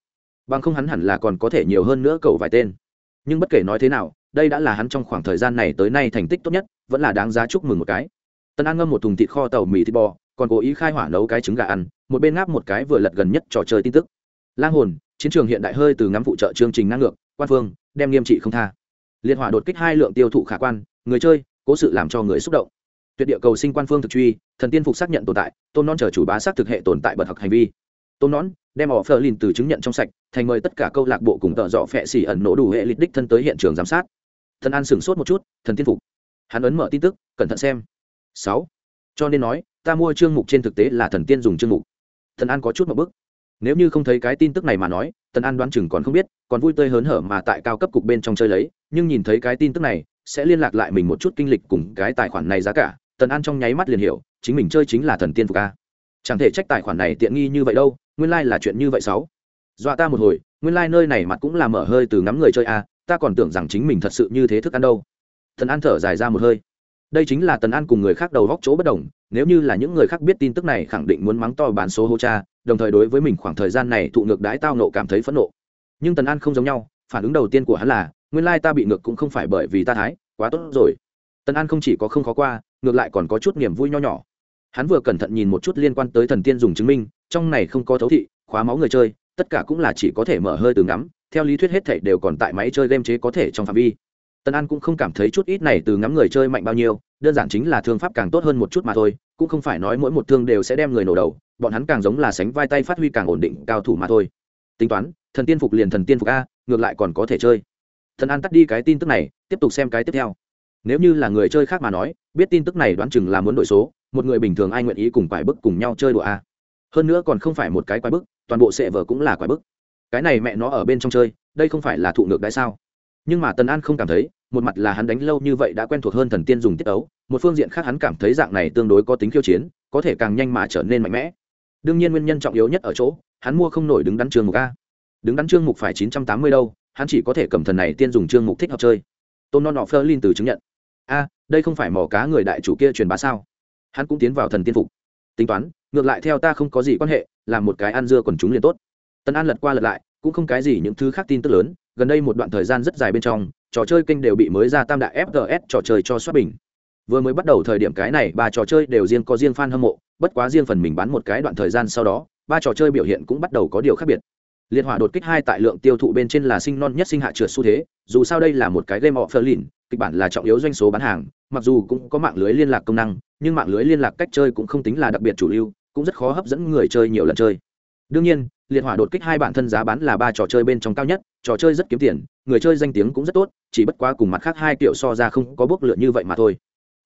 Bằng không hắn hẳn là còn có thể nhiều hơn nữa cầu vài tên. Nhưng bất kể nói thế nào, đây đã là hắn trong khoảng thời gian này tới nay thành tích tốt nhất, vẫn là đáng giá chúc mừng một cái. Tần an ngâm một thùng thịt kho tàu mì thịt bò, còn cố ý khai hỏa nấu cái trứng gà ăn, một bên ngáp một cái vừa lật gần nhất trò chơi tin tức. Lang hồn, chiến trường hiện đại hơi từ ngắm phụ trợ chương trình năng ngược quan phương, đem nghiêm trị không tha. Liệt hỏa đột kích hai lượng tiêu thụ khả quan, người chơi, cố sự làm cho người xúc động. Tuyệt địa cầu sinh quan phương thực truy, thần tiên phục xác nhận tồn tại, tôn non chờ chủ bá xác thực hệ tồn tại bật học hành vi. Tôn nón, đem họ phờ lìn từ chứng nhận trong sạch, thành mời tất cả câu lạc bộ cùng tợ dọ phẹ xỉ ẩn nổ đủ hệ lịch đích thân tới hiện trường giám sát. Thần an sửng sốt một chút, thần tiên phục. Hắn ấn mở tin tức, cẩn thận xem. Sáu. Cho nên nói, ta mua chương mục trên thực tế là thần tiên dùng chương mục. Thần an có chút một bức nếu như không thấy cái tin tức này mà nói tần an đoán chừng còn không biết còn vui tươi hớn hở mà tại cao cấp cục bên trong chơi lấy nhưng nhìn thấy cái tin tức này sẽ liên lạc lại mình một chút kinh lịch cùng cái tài khoản này giá cả. Tần an trong nháy mắt liền hiểu chính mình chơi chính là thần tiên phục ca, chẳng thể trách tài khoản này tiện nghi như vậy đâu nguyên lai、like、là chuyện như vậy sáu dọa ta một hồi nguyên lai、like、nơi này mặt cũng là mở hơi từ ngắm người chơi a ta còn tưởng rằng chính mình thật sự như thế thức ăn đâu. Thần an thở dài ra một hơi đây chính là tần an cùng người khác đầu góc chỗ bất đồng, nếu như là những người khác biết tin tức này khẳng định muốn mắng to bán số hô cha, đồng thời đối với mình khoảng thời gian này thụ ngược đãi tao nộ cảm thấy phẫn nộ. Nhưng tần an không giống nhau, phản ứng đầu tiên của hắn là, nguyên lai ta bị ngược cũng không phải bởi vì ta thái, quá tốt rồi. Tần an không chỉ có không khó qua, ngược lại còn có chút niềm vui nho nhỏ. Hắn vừa cẩn thận nhìn một chút liên quan tới thần tiên dùng chứng minh, trong này không có thấu thị, khóa máu người chơi, tất cả cũng là chỉ có thể mở hơi từ ngắm, theo lý thuyết hết thảy đều còn tại máy chơi game chế có thể trong phạm vi. Tân an cũng không cảm thấy chút ít này từ ngắm người chơi mạnh bao nhiêu, đơn giản chính là thương pháp càng tốt hơn một chút mà thôi, cũng không phải nói mỗi một thương đều sẽ đem người nổ đầu, bọn hắn càng giống là sánh vai tay phát huy càng ổn định, cao thủ mà thôi. Tính toán, thần tiên phục liền thần tiên phục a, ngược lại còn có thể chơi. Thần an tắt đi cái tin tức này, tiếp tục xem cái tiếp theo. Nếu như là người chơi khác mà nói, biết tin tức này đoán chừng là muốn đổi số, một người bình thường ai nguyện ý cùng quái bức cùng nhau chơi đùa a. Hơn nữa còn không phải một cái quái bức, toàn bộ sệ vở cũng là quái bức. Cái này mẹ nó ở bên trong chơi, đây không phải là thụ ngược đãi sao? Nhưng mà tần an không cảm thấy, một mặt là hắn đánh lâu như vậy đã quen thuộc hơn thần tiên dùng tiết ấu, một phương diện khác hắn cảm thấy dạng này tương đối có tính khiêu chiến, có thể càng nhanh mà trở nên mạnh mẽ. Đương nhiên nguyên nhân trọng yếu nhất ở chỗ, hắn mua không nổi đứng đắn trương mục a. Đứng đắn trương mục phải chín trăm tám mươi đâu, hắn chỉ có thể cầm thần này tiên dùng trương mục thích hợp chơi. Tôn non nọ phơ lin từ chứng nhận. A, đây không phải mỏ cá người đại chủ kia truyền bá sao? Hắn cũng tiến vào thần tiên phục. Tính toán, ngược lại theo ta không có gì quan hệ là một cái ăn dưa quần chúng liền tốt. Tân an lật qua lật lại, cũng không cái gì những thứ khác tin tức lớn gần đây một đoạn thời gian rất dài bên trong, trò chơi kênh đều bị mới ra tam đại fts trò chơi cho xuất bình. Vừa mới bắt đầu thời điểm cái này, ba trò chơi đều riêng có riêng fan hâm mộ, bất quá riêng phần mình bán một cái đoạn thời gian sau đó, ba trò chơi biểu hiện cũng bắt đầu có điều khác biệt. Liên hỏa đột kích hai tại lượng tiêu thụ bên trên là sinh non nhất sinh hạ trượt xu thế, dù sao đây là một cái game offer lìn kịch bản là trọng yếu doanh số bán hàng, mặc dù cũng có mạng lưới liên lạc công năng, nhưng mạng lưới liên lạc cách chơi cũng không tính là đặc biệt chủ lưu, cũng rất khó hấp dẫn người chơi nhiều lần chơi đương nhiên, liệt hỏa đột kích hai bản thân giá bán là ba trò chơi bên trong cao nhất, trò chơi rất kiếm tiền, người chơi danh tiếng cũng rất tốt, chỉ bất quá cùng mặt khác hai kiểu so ra không có bước lượn như vậy mà thôi.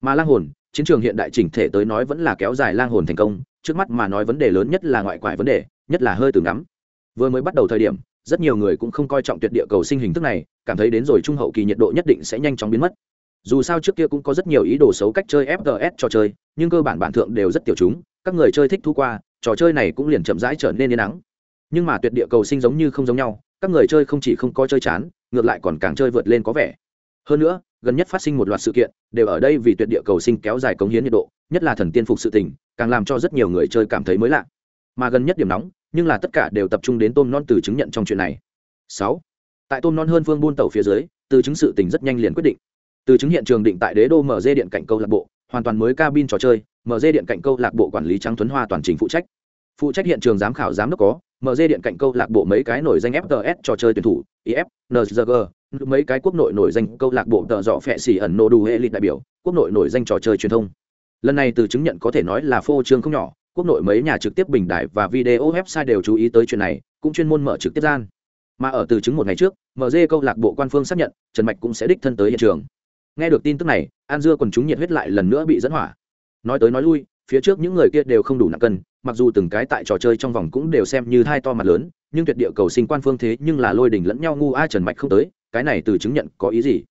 Mà lang hồn, chiến trường hiện đại chỉnh thể tới nói vẫn là kéo dài lang hồn thành công, trước mắt mà nói vấn đề lớn nhất là ngoại quải vấn đề, nhất là hơi từ ngắm. Vừa mới bắt đầu thời điểm, rất nhiều người cũng không coi trọng tuyệt địa cầu sinh hình thức này, cảm thấy đến rồi trung hậu kỳ nhiệt độ nhất định sẽ nhanh chóng biến mất. Dù sao trước kia cũng có rất nhiều ý đồ xấu cách chơi fts trò chơi, nhưng cơ bản bản thượng đều rất tiểu chúng, các người chơi thích thu qua trò chơi này cũng liền chậm rãi trở nên yên nắng nhưng mà tuyệt địa cầu sinh giống như không giống nhau, các người chơi không chỉ không có chơi chán, ngược lại còn càng chơi vượt lên có vẻ. Hơn nữa, gần nhất phát sinh một loạt sự kiện, đều ở đây vì tuyệt địa cầu sinh kéo dài cống hiến nhiệt độ, nhất là thần tiên phục sự tình, càng làm cho rất nhiều người chơi cảm thấy mới lạ. Mà gần nhất điểm nóng, nhưng là tất cả đều tập trung đến tôm non từ chứng nhận trong chuyện này. Sáu, tại tôm non hơn phương buôn tàu phía dưới, từ chứng sự tình rất nhanh liền quyết định. Từ chứng hiện trường định tại đế đô mở dê điện cạnh câu lạc bộ, hoàn toàn mới cabin trò chơi mở điện cạnh câu lạc bộ quản lý trắng tuấn hoa toàn trình phụ trách phụ trách hiện trường giám khảo giám đốc có MG điện cạnh câu lạc bộ mấy cái nổi danh FTS trò chơi tuyển thủ, IF, NZG, mấy cái quốc nội nổi danh câu lạc bộ tợ dọ phệ xỉ ẩn nô đủ hệ lịch đại biểu, quốc nội nổi danh trò chơi truyền thông. Lần này từ chứng nhận có thể nói là phô trương không nhỏ, quốc nội mấy nhà trực tiếp bình đại và video website đều chú ý tới chuyện này, cũng chuyên môn mở trực tiếp gian. Mà ở từ chứng một ngày trước, MG câu lạc bộ quan phương xác nhận, Trần Mạch cũng sẽ đích thân tới hiện trường. Nghe được tin tức này, An Dưa quần chúng nhiệt huyết lại lần nữa bị dẫn hỏa. Nói tới nói lui, phía trước những người kia đều không đủ nặng cân mặc dù từng cái tại trò chơi trong vòng cũng đều xem như hai to mặt lớn nhưng tuyệt địa cầu sinh quan phương thế nhưng là lôi đỉnh lẫn nhau ngu ai trần mạch không tới cái này từ chứng nhận có ý gì?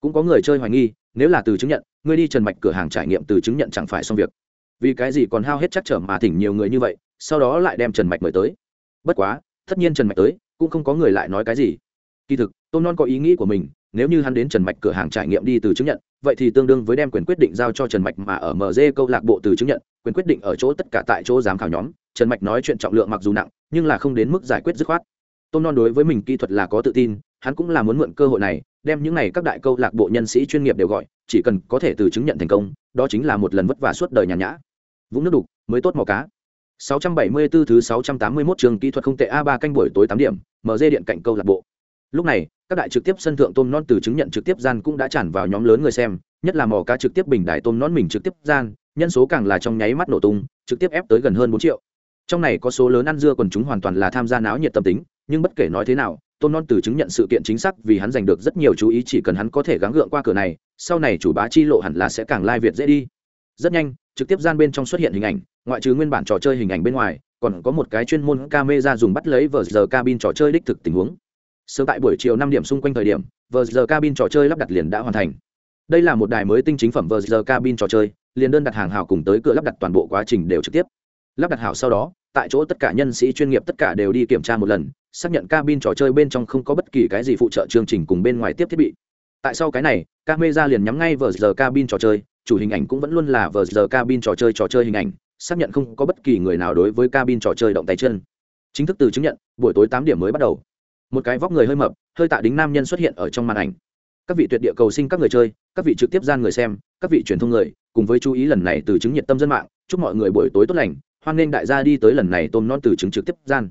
Cũng có người chơi hoài nghi nếu là từ chứng nhận ngươi đi trần mạch cửa hàng trải nghiệm từ chứng nhận chẳng phải xong việc. Vì cái gì còn hao hết chắc trở mà thỉnh nhiều người như vậy sau đó lại đem trần mạch mời tới? Bất quá tất nhiên trần mạch tới cũng không có người lại nói cái gì. Kỳ thực tôm non có ý nghĩ của mình nếu như hắn đến trần mạch cửa hàng trải nghiệm đi từ chứng nhận vậy thì tương đương với đem quyền quyết định giao cho trần mạch mà ở mg câu lạc bộ từ chứng nhận quyền quyết định ở chỗ tất cả tại chỗ giám khảo nhóm. Trần mạch nói chuyện trọng lượng mặc dù nặng nhưng là không đến mức giải quyết dứt khoát. Tôn non đối với mình kỹ thuật là có tự tin hắn cũng là muốn mượn cơ hội này đem những này các đại câu lạc bộ nhân sĩ chuyên nghiệp đều gọi chỉ cần có thể từ chứng nhận thành công đó chính là một lần vất vả suốt đời nhàn nhã. Vũng nước đục mới tốt màu cá. 674 thứ 681 trường kỹ thuật không tệ A3 canh buổi tối 8 điểm, mở dê điện cạnh câu lạc bộ. Lúc này, các đại trực tiếp sân thượng tôm non từ chứng nhận trực tiếp gian cũng đã tràn vào nhóm lớn người xem, nhất là mò cá trực tiếp bình đại tôm non mình trực tiếp gian, nhân số càng là trong nháy mắt nổ tung, trực tiếp ép tới gần hơn bốn triệu. Trong này có số lớn ăn dưa quần chúng hoàn toàn là tham gia náo nhiệt tâm tính, nhưng bất kể nói thế nào, tôm non từ chứng nhận sự kiện chính xác vì hắn giành được rất nhiều chú ý chỉ cần hắn có thể gắng gượng qua cửa này, sau này chủ bá chi lộ hẳn là sẽ càng lai việt dễ đi. Rất nhanh, trực tiếp gian bên trong xuất hiện hình ảnh ngoại trừ nguyên bản trò chơi hình ảnh bên ngoài còn có một cái chuyên môn camera dùng bắt lấy vờ giờ cabin trò chơi đích thực tình huống sớm tại buổi chiều năm điểm xung quanh thời điểm, vờ giờ cabin trò chơi lắp đặt liền đã hoàn thành. Đây là một đài mới tinh chính phẩm vờ giờ cabin trò chơi, liền đơn đặt hàng hào cùng tới cửa lắp đặt toàn bộ quá trình đều trực tiếp. Lắp đặt hảo sau đó, tại chỗ tất cả nhân sĩ chuyên nghiệp tất cả đều đi kiểm tra một lần, xác nhận cabin trò chơi bên trong không có bất kỳ cái gì phụ trợ chương trình cùng bên ngoài tiếp thiết bị. Tại sau cái này, camera liền nhắm ngay vờ giờ cabin trò chơi, chủ hình ảnh cũng vẫn luôn là vờ giờ cabin trò chơi trò chơi hình ảnh, xác nhận không có bất kỳ người nào đối với cabin trò chơi động tay chân. Chính thức từ chứng nhận, buổi tối tám điểm mới bắt đầu một cái vóc người hơi mập, hơi tạ đính nam nhân xuất hiện ở trong màn ảnh. Các vị tuyệt địa cầu sinh các người chơi, các vị trực tiếp gian người xem, các vị truyền thông người, cùng với chú ý lần này từ chứng nhiệt tâm dân mạng, chúc mọi người buổi tối tốt lành, hoan nghênh đại gia đi tới lần này tôm non từ chứng trực tiếp gian.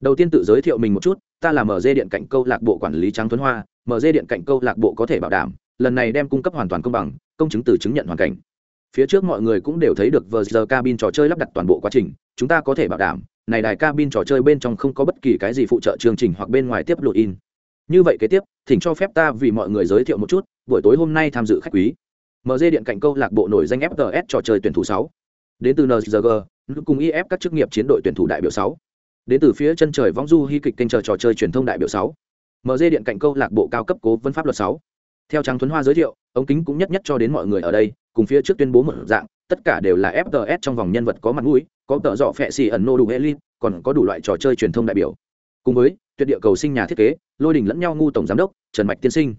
Đầu tiên tự giới thiệu mình một chút, ta là mở dây điện cạnh câu lạc bộ quản lý trắng tuấn hoa Mở dây điện cạnh câu lạc bộ có thể bảo đảm, lần này đem cung cấp hoàn toàn công bằng, công chứng từ chứng nhận hoàn cảnh. Phía trước mọi người cũng đều thấy được vờ giờ cabin trò chơi lắp đặt toàn bộ quá trình, chúng ta có thể bảo đảm này đài cabin trò chơi bên trong không có bất kỳ cái gì phụ trợ chương trình hoặc bên ngoài tiếp lộ in. Như vậy kế tiếp, thỉnh cho phép ta vì mọi người giới thiệu một chút, buổi tối hôm nay tham dự khách quý. Mg điện cạnh câu lạc bộ nổi danh fts trò chơi tuyển thủ sáu. Đến từ nzg cùng if các chức nghiệp chiến đội tuyển thủ đại biểu sáu. Đến từ phía chân trời võng du hy kịch kênh chờ trò chơi truyền thông đại biểu sáu. Mg điện cạnh câu lạc bộ cao cấp cố vấn pháp luật sáu. Theo trang thuấn hoa giới thiệu, ống kính cũng nhất nhất cho đến mọi người ở đây, cùng phía trước tuyên bố một dạng tất cả đều là fts trong vòng nhân vật có mặt mũi, có tợ dọ phẹ xì ẩn nô đủ elite còn có đủ loại trò chơi truyền thông đại biểu. Cùng với, tuyệt địa cầu sinh nhà thiết kế, lôi đình lẫn nhau ngu tổng giám đốc, trần mạch tiên sinh.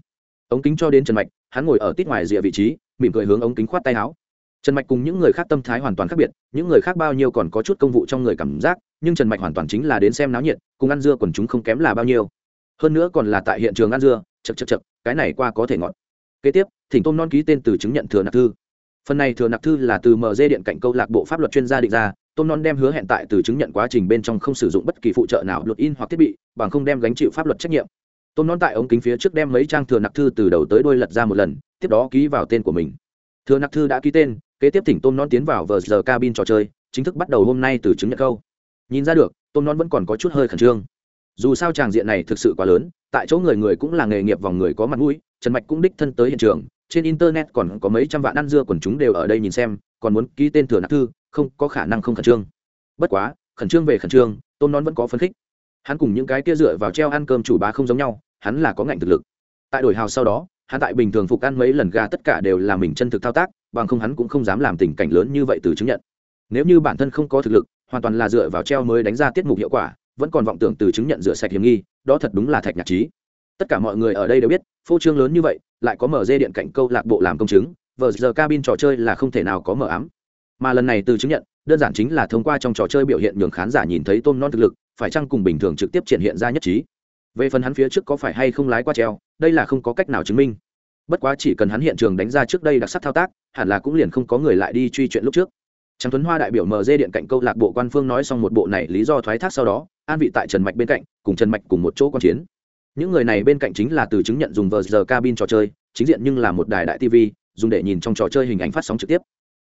Ống kính cho đến trần mạch, hắn ngồi ở tít ngoài rìa vị trí, mỉm cười hướng ống kính khoát tay áo. Trần mạch cùng những người khác tâm thái hoàn toàn khác biệt, những người khác bao nhiêu còn có chút công vụ trong người cảm giác, nhưng trần mạch hoàn toàn chính là đến xem náo nhiệt, cùng ăn dưa còn chúng không kém là bao nhiêu. Hơn nữa còn là tại hiện trường ăn dưa chật chật chật cái này qua có thể ngọt. Kế tiếp, thỉnh tôm non ký tên từ chứng nhận thừa nạp thư phần này thừa nặc thư là từ mg điện cạnh câu lạc bộ pháp luật chuyên gia định ra tôm non đem hứa hẹn tại từ chứng nhận quá trình bên trong không sử dụng bất kỳ phụ trợ nào luật in hoặc thiết bị, bằng không đem gánh chịu pháp luật trách nhiệm. Tôm non tại ống kính phía trước đem mấy trang thừa nặc thư từ đầu tới đôi lật ra một lần, tiếp đó ký vào tên của mình. Thừa nặc thư đã ký tên, kế tiếp thỉnh tôm non tiến vào vờ giờ cabin trò chơi, chính thức bắt đầu hôm nay từ chứng nhận câu. Nhìn ra được tôm non vẫn còn có chút hơi khẩn trương. Dù sao tràng diện này thực sự quá lớn, tại chỗ người người cũng là nghề nghiệp vòng người có mặt mũi, trần mạch cũng đích thân tới hiện trường trên internet còn có mấy trăm vạn ăn dưa quần chúng đều ở đây nhìn xem, còn muốn ký tên thừa nạp thư, không, có khả năng không khẩn trương. Bất quá, khẩn trương về khẩn trương, tôm non vẫn có phấn khích. Hắn cùng những cái kia dựa vào treo ăn cơm chủ bá không giống nhau, hắn là có ngạnh thực lực. Tại đổi hào sau đó, hắn tại bình thường phục ăn mấy lần gà tất cả đều là mình chân thực thao tác, bằng không hắn cũng không dám làm tình cảnh lớn như vậy từ chứng nhận. Nếu như bản thân không có thực lực, hoàn toàn là dựa vào treo mới đánh ra tiết mục hiệu quả, vẫn còn vọng tưởng từ chứng nhận rửa sạch hiểm nghi, đó thật đúng là thạch nhạc trí tất cả mọi người ở đây đều biết phô trương lớn như vậy lại có mở dê điện cạnh câu lạc bộ làm công chứng vờ giờ cabin trò chơi là không thể nào có mở ám. Mà lần này từ chứng nhận đơn giản chính là thông qua trong trò chơi biểu hiện nhường khán giả nhìn thấy tôm non thực lực phải chăng cùng bình thường trực tiếp triển hiện ra nhất trí. Về phần hắn phía trước có phải hay không lái qua treo đây là không có cách nào chứng minh. Bất quá chỉ cần hắn hiện trường đánh ra trước đây đặc sắc thao tác hẳn là cũng liền không có người lại đi truy chuyện lúc trước. Trang Tuấn Hoa đại biểu MG điện cạnh câu lạc bộ quan phương nói xong một bộ này lý do thoái thác sau đó, an vị tại Trần Mạch bên cạnh, cùng Trần Mạch cùng một chỗ quan chiến. Những người này bên cạnh chính là từ chứng nhận dùng giờ cabin trò chơi, chính diện nhưng là một đài đại TV, dùng để nhìn trong trò chơi hình ảnh phát sóng trực tiếp.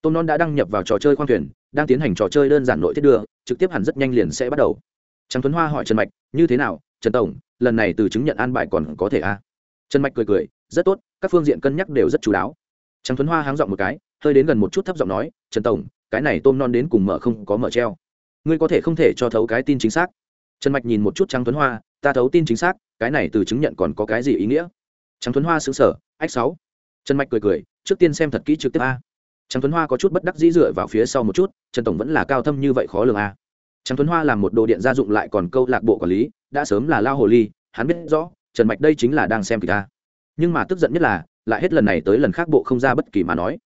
Tôn Non đã đăng nhập vào trò chơi khoang thuyền, đang tiến hành trò chơi đơn giản nội thiết đưa, trực tiếp hẳn rất nhanh liền sẽ bắt đầu. Trang Tuấn Hoa hỏi Trần Mạch, "Như thế nào, Trần tổng, lần này từ chứng nhận an bài còn có thể a?" À? Trần Mạch cười cười, "Rất tốt, các phương diện cân nhắc đều rất chú đáo." Trang Tuấn Hoa háng giọng một cái, hơi đến gần một chút thấp giọng nói, "Trần tổng, cái này tôm non đến cùng mở không có mở treo ngươi có thể không thể cho thấu cái tin chính xác trần mạch nhìn một chút trắng tuấn hoa ta thấu tin chính xác cái này từ chứng nhận còn có cái gì ý nghĩa? Trắng Thuấn hoa xứng sở ách sáu. Trần mạch cười cười, trước tiên xem thật kỹ trực tiếp a. Trắng Thuấn hoa có chút bất đắc dĩ dựa vào phía sau một chút, trần tổng vẫn là cao thâm như vậy khó lường a. Trắng Thuấn hoa làm một đồ điện gia dụng lại còn câu lạc bộ quản lý, đã sớm là lao hồ ly, hắn biết rõ, trần mạch đây chính là đang xem kịch ta nhưng mà tức giận nhất là, lại hết lần này tới lần khác bộ không ra bất kỳ mà nói.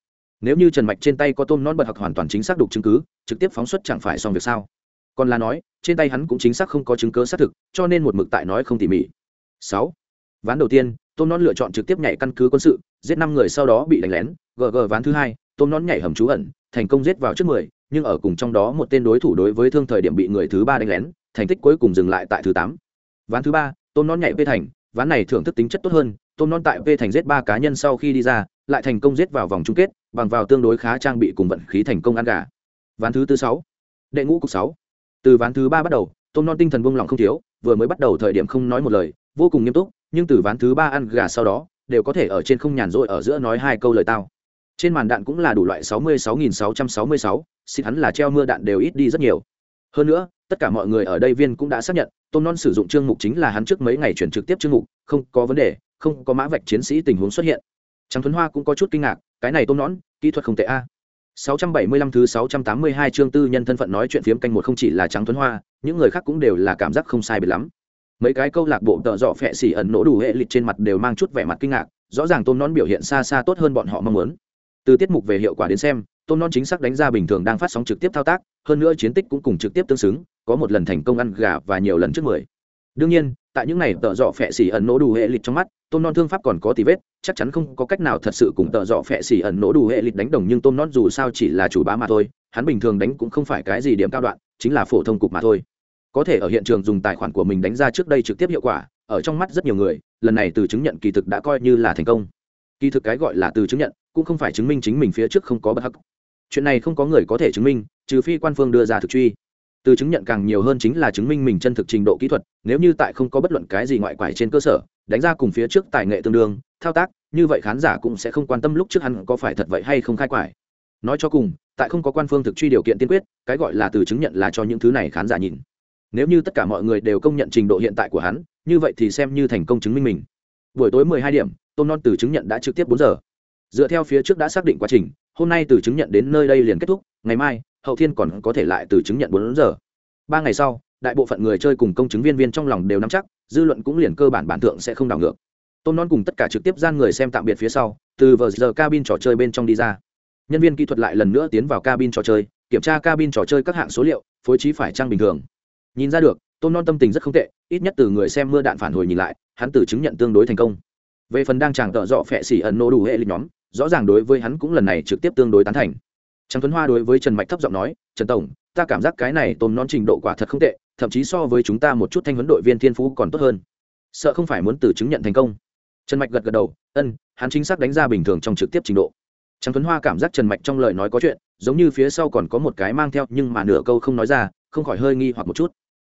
Nếu như trần mạch trên tay có tôm non bật hoặc hoàn toàn chính xác đục chứng cứ, trực tiếp phóng xuất chẳng phải xong việc sao? Còn là nói, trên tay hắn cũng chính xác không có chứng cứ xác thực, cho nên một mực tại nói không tỉ mỉ sáu. Ván đầu tiên tôm non lựa chọn trực tiếp nhảy căn cứ quân sự, giết năm người sau đó bị đánh lén. Gg ván thứ hai tôm non nhảy hầm trú ẩn, thành công giết vào trước mười, nhưng ở cùng trong đó một tên đối thủ đối với thương thời điểm bị người thứ ba đánh lén, thành tích cuối cùng dừng lại tại thứ tám. Ván thứ ba tôm non nhảy vê thành, ván này thưởng thức tính chất tốt hơn tôm non tại vê thành giết ba cá nhân sau khi đi ra, lại thành công giết vào vòng chung kết, bằng vào tương đối khá trang bị cùng vận khí thành công ăn gà. Ván thứ tư sáu, đệ ngũ cục sáu. Từ ván thứ ba bắt đầu tôm non tinh thần buông lỏng không thiếu, vừa mới bắt đầu thời điểm không nói một lời vô cùng nghiêm túc nhưng từ ván thứ ba ăn gà sau đó đều có thể ở trên không nhàn rỗi ở giữa nói hai câu lời tao. Trên màn đạn cũng là đủ loại 66.666, xin hắn là treo mưa đạn đều ít đi rất nhiều. Hơn nữa tất cả mọi người ở đây viên cũng đã xác nhận tôm non sử dụng chương mục chính là hắn trước mấy ngày chuyển trực tiếp chương mục không có vấn đề không có mã vạch chiến sĩ tình huống xuất hiện. Trắng thuấn hoa cũng có chút kinh ngạc cái này tôm nón kỹ thuật không tệ a. 675 thứ 682 chương tư nhân thân phận nói chuyện phiếm canh một không chỉ là trắng thuấn hoa những người khác cũng đều là cảm giác không sai biệt lắm mấy cái câu lạc bộ tợ dọ phẹ xỉ ẩn nổ đủ hệ lịch trên mặt đều mang chút vẻ mặt kinh ngạc, rõ ràng tôm non biểu hiện xa xa tốt hơn bọn họ mong muốn. Từ tiết mục về hiệu quả đến xem tôm non chính xác đánh ra bình thường đang phát sóng trực tiếp thao tác, hơn nữa chiến tích cũng cùng trực tiếp tương xứng, có một lần thành công ăn gà và nhiều lần trước mười. Đương nhiên, tại những này tợ dọ phẹ xỉ ẩn nổ đủ hệ lịch trong mắt tôm non thương pháp còn có tì vết, chắc chắn không có cách nào thật sự cùng tợ dọ phẹ xỉ ẩn nổ đủ hệ lịch đánh đồng, nhưng tôm non dù sao chỉ là chủ bá mà thôi, hắn bình thường đánh cũng không phải cái gì điểm cao đoạn, chính là phổ thông cục mà thôi có thể ở hiện trường dùng tài khoản của mình đánh ra trước đây trực tiếp hiệu quả, ở trong mắt rất nhiều người, lần này từ chứng nhận kỳ thực đã coi như là thành công. Kỳ thực cái gọi là từ chứng nhận, cũng không phải chứng minh chính mình phía trước không có bất hắc. Chuyện này không có người có thể chứng minh, trừ phi quan phương đưa ra thực truy. Từ chứng nhận càng nhiều hơn chính là chứng minh mình chân thực trình độ kỹ thuật, nếu như tại không có bất luận cái gì ngoại quải trên cơ sở, đánh ra cùng phía trước tài nghệ tương đương, thao tác, như vậy khán giả cũng sẽ không quan tâm lúc trước hắn có phải thật vậy hay không khai quải. Nói cho cùng, tại không có quan phương thực truy điều kiện tiên quyết, cái gọi là từ chứng nhận là cho những thứ này khán giả nhìn nếu như tất cả mọi người đều công nhận trình độ hiện tại của hắn, như vậy thì xem như thành công chứng minh mình. Buổi tối 12 điểm tôm non từ chứng nhận đã trực tiếp bốn giờ. Dựa theo phía trước đã xác định quá trình, hôm nay từ chứng nhận đến nơi đây liền kết thúc, ngày mai, hậu thiên còn có thể lại từ chứng nhận bốn giờ. Ba ngày sau, đại bộ phận người chơi cùng công chứng viên viên trong lòng đều nắm chắc, dư luận cũng liền cơ bản bản thượng sẽ không đảo ngược. Tôm non cùng tất cả trực tiếp gian người xem tạm biệt phía sau, từ vờ giờ cabin trò chơi bên trong đi ra. Nhân viên kỹ thuật lại lần nữa tiến vào cabin trò chơi, kiểm tra cabin trò chơi các hạng số liệu, phối trí phải trang bình thường nhìn ra được, tôm non tâm tình rất không tệ, ít nhất từ người xem mưa đạn phản hồi nhìn lại, hắn từ chứng nhận tương đối thành công. Về phần đang chàng tợ dọ phẹ xỉ ẩn nô đủ hệ lịch nhóm, rõ ràng đối với hắn cũng lần này trực tiếp tương đối tán thành. Trang tuấn hoa đối với trần mạch thấp giọng nói, trần tổng, ta cảm giác cái này tôm non trình độ quả thật không tệ, thậm chí so với chúng ta một chút thanh huấn đội viên thiên phú còn tốt hơn. Sợ không phải muốn từ chứng nhận thành công. Trần mạch gật gật đầu, ân, hắn chính xác đánh ra bình thường trong trực tiếp trình độ. Trang tuấn hoa cảm giác trần mạch trong lời nói có chuyện, giống như phía sau còn có một cái mang theo nhưng mà nửa câu không nói ra không khỏi hơi nghi hoặc một chút.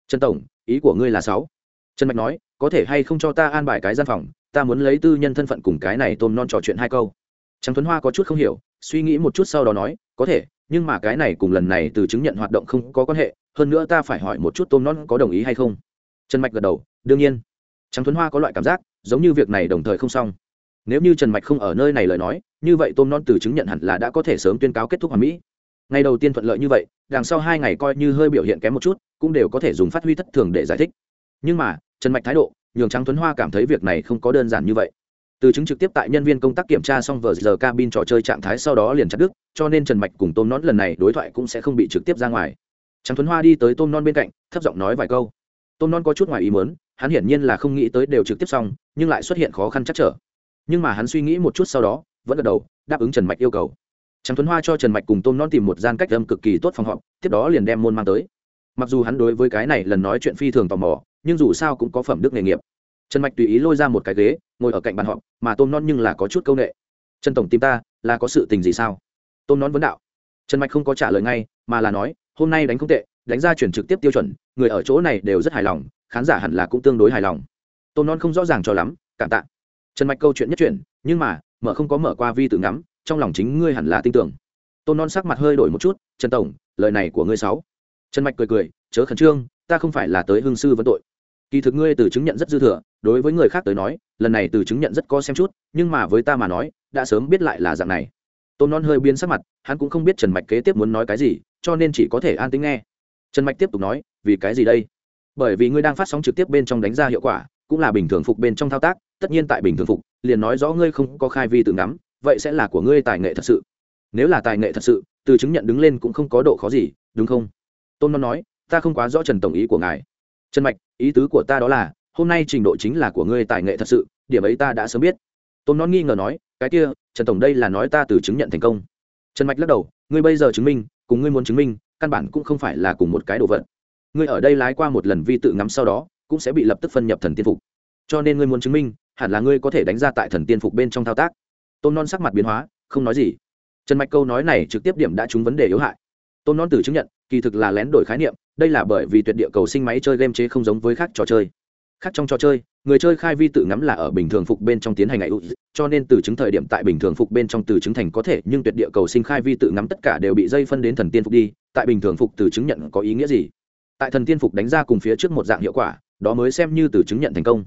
Trần tổng, ý của ngươi là sáu. Trần mạch nói, có thể hay không cho ta an bài cái gian phòng, ta muốn lấy tư nhân thân phận cùng cái này tôm non trò chuyện hai câu. Trang tuấn hoa có chút không hiểu, suy nghĩ một chút sau đó nói, có thể, nhưng mà cái này cùng lần này từ chứng nhận hoạt động không có quan hệ, hơn nữa ta phải hỏi một chút tôm non có đồng ý hay không. Trần mạch gật đầu, đương nhiên. Trang tuấn hoa có loại cảm giác, giống như việc này đồng thời không xong. Nếu như trần mạch không ở nơi này lời nói, như vậy tôm non từ chứng nhận hẳn là đã có thể sớm tuyên cáo kết thúc hoàn mỹ ngày đầu tiên thuận lợi như vậy, đằng sau hai ngày coi như hơi biểu hiện kém một chút, cũng đều có thể dùng phát huy thất thường để giải thích. Nhưng mà, trần mạch thái độ, nhường trắng tuấn hoa cảm thấy việc này không có đơn giản như vậy. Từ chứng trực tiếp tại nhân viên công tác kiểm tra xong vờ giờ cabin trò chơi trạng thái sau đó liền chặt đứt, cho nên trần mạch cùng tôm non lần này đối thoại cũng sẽ không bị trực tiếp ra ngoài. Trắng tuấn hoa đi tới tôm non bên cạnh, thấp giọng nói vài câu. Tôm non có chút ngoài ý mớn hắn hiển nhiên là không nghĩ tới đều trực tiếp xong, nhưng lại xuất hiện khó khăn chắc trở. Nhưng mà hắn suy nghĩ một chút sau đó, vẫn gật đầu, đáp ứng trần mạch yêu cầu trắng tuấn hoa cho trần mạch cùng tôm non tìm một gian cách âm cực kỳ tốt phòng họp, tiếp đó liền đem môn mang tới. Mặc dù hắn đối với cái này lần nói chuyện phi thường tò mò, nhưng dù sao cũng có phẩm đức nghề nghiệp. Trần mạch tùy ý lôi ra một cái ghế, ngồi ở cạnh bàn họp, mà tôm non nhưng là có chút c â u n ệ trần tổng tìm ta, là có sự tình gì sao? Tôm non vấn đạo. Trần mạch không có trả lời ngay, mà là nói, hôm nay đánh không tệ, đánh ra chuyển trực tiếp tiêu chuẩn, người ở chỗ này đều rất hài lòng, khán giả hẳn là cũng tương đối hài lòng. Tôm non không rõ ràng cho lắm, cảm tạ. Trần mạch câu chuyện nhất chuyển, nhưng mà, mở không có mở qua vi tự ngắm trong lòng chính ngươi hẳn là tin tưởng. Tôn non sắc mặt hơi đổi một chút, trần tổng, lời này của ngươi sáu trần mạch cười cười, chớ khẩn trương, ta không phải là tới hương sư vấn tội. Kỳ thực ngươi từ chứng nhận rất dư thừa, đối với người khác tới nói, lần này từ chứng nhận rất có xem chút, nhưng mà với ta mà nói, đã sớm biết lại là dạng này. Tôn non hơi biến sắc mặt, hắn cũng không biết trần mạch kế tiếp muốn nói cái gì, cho nên chỉ có thể an tính nghe. Trần mạch tiếp tục nói, vì cái gì đây? Bởi vì ngươi đang phát sóng trực tiếp bên trong đánh ra hiệu quả, cũng là bình thường phục bên trong thao tác, tất nhiên tại bình thường phục, liền nói rõ ngươi không có khai vi tự ngắm vậy sẽ là của ngươi tài nghệ thật sự. Nếu là tài nghệ thật sự, từ chứng nhận đứng lên cũng không có độ khó gì, đúng không? Tôn non nói, ta không quá rõ trần tổng ý của ngài. Trần mạch, ý tứ của ta đó là, hôm nay trình độ chính là của ngươi tài nghệ thật sự, điểm ấy ta đã sớm biết. Tôn non nghi ngờ nói, cái kia, trần tổng đây là nói ta từ chứng nhận thành công. Trần mạch lắc đầu, ngươi bây giờ chứng minh, cùng ngươi muốn chứng minh, căn bản cũng không phải là cùng một cái đồ vật. Ngươi ở đây lái qua một lần vi tự ngắm sau đó, cũng sẽ bị lập tức phân nhập thần tiên phục. Cho nên ngươi muốn chứng minh, hẳn là ngươi có thể đánh ra tại thần tiên phục bên trong thao tác tôn non sắc mặt biến hóa, không nói gì. Trần mạch câu nói này trực tiếp điểm đã trúng vấn đề yếu hại. Tôn non từ chứng nhận, kỳ thực là lén đổi khái niệm, đây là bởi vì tuyệt địa cầu sinh máy chơi game chế không giống với khác trò chơi. Khác trong trò chơi, người chơi khai vi tự ngắm là ở bình thường phục bên trong tiến hành ngày cho nên từ chứng thời điểm tại bình thường phục bên trong từ chứng thành có thể, nhưng tuyệt địa cầu sinh khai vi tự ngắm tất cả đều bị dây phân đến thần tiên phục đi, tại bình thường phục từ chứng nhận có ý nghĩa gì? Tại thần tiên phục đánh ra cùng phía trước một dạng hiệu quả, đó mới xem như từ chứng nhận thành công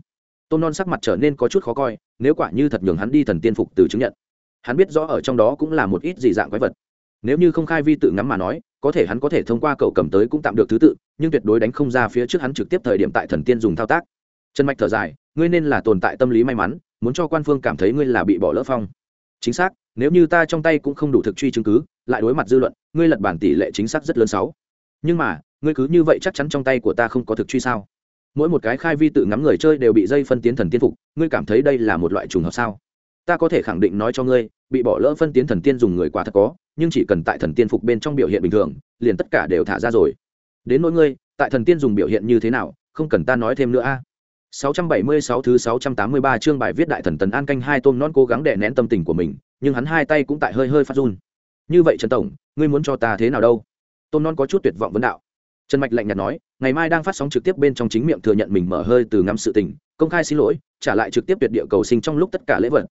tôn non sắc mặt trở nên có chút khó coi, nếu quả như thật nhường hắn đi thần tiên phục từ chứng nhận. Hắn biết rõ ở trong đó cũng là một ít gì dạng quái vật. Nếu như không khai vi tự ngắm mà nói, có thể hắn có thể thông qua cậu cầm tới cũng tạm được thứ tự, nhưng tuyệt đối đánh không ra phía trước hắn trực tiếp thời điểm tại thần tiên dùng thao tác. Trần mạch thở dài, ngươi nên là tồn tại tâm lý may mắn, muốn cho quan phương cảm thấy ngươi là bị bỏ lỡ phong. Chính xác, nếu như ta trong tay cũng không đủ thực truy chứng cứ, lại đối mặt dư luận, ngươi lật bản tỷ lệ chính xác rất lớn sáu. Nhưng mà, ngươi cứ như vậy chắc chắn trong tay của ta không có thực truy sao? Mỗi một cái khai vi tự ngắm người chơi đều bị dây phân tiến thần tiên phục, ngươi cảm thấy đây là một loại trùng hợp sao? Ta có thể khẳng định nói cho ngươi, bị bỏ lỡ phân tiến thần tiên dùng người quá thật có, nhưng chỉ cần tại thần tiên phục bên trong biểu hiện bình thường, liền tất cả đều thả ra rồi. Đến nỗi ngươi, tại thần tiên dùng biểu hiện như thế nào, không cần ta nói thêm nữa a. 676 thứ 683 chương bài viết đại thần tần an canh hai tôm non cố gắng đè nén tâm tình của mình, nhưng hắn hai tay cũng tại hơi hơi phát run. Như vậy trần tổng, ngươi muốn cho ta thế nào đâu? Tôm non có chút tuyệt vọng vấn đạo trần mạch lạnh nhạt nói, ngày mai đang phát sóng trực tiếp bên trong chính miệng thừa nhận mình mở hơi từ ngắm sự tình, công khai xin lỗi, trả lại trực tiếp tuyệt địa cầu sinh trong lúc tất cả lễ vật.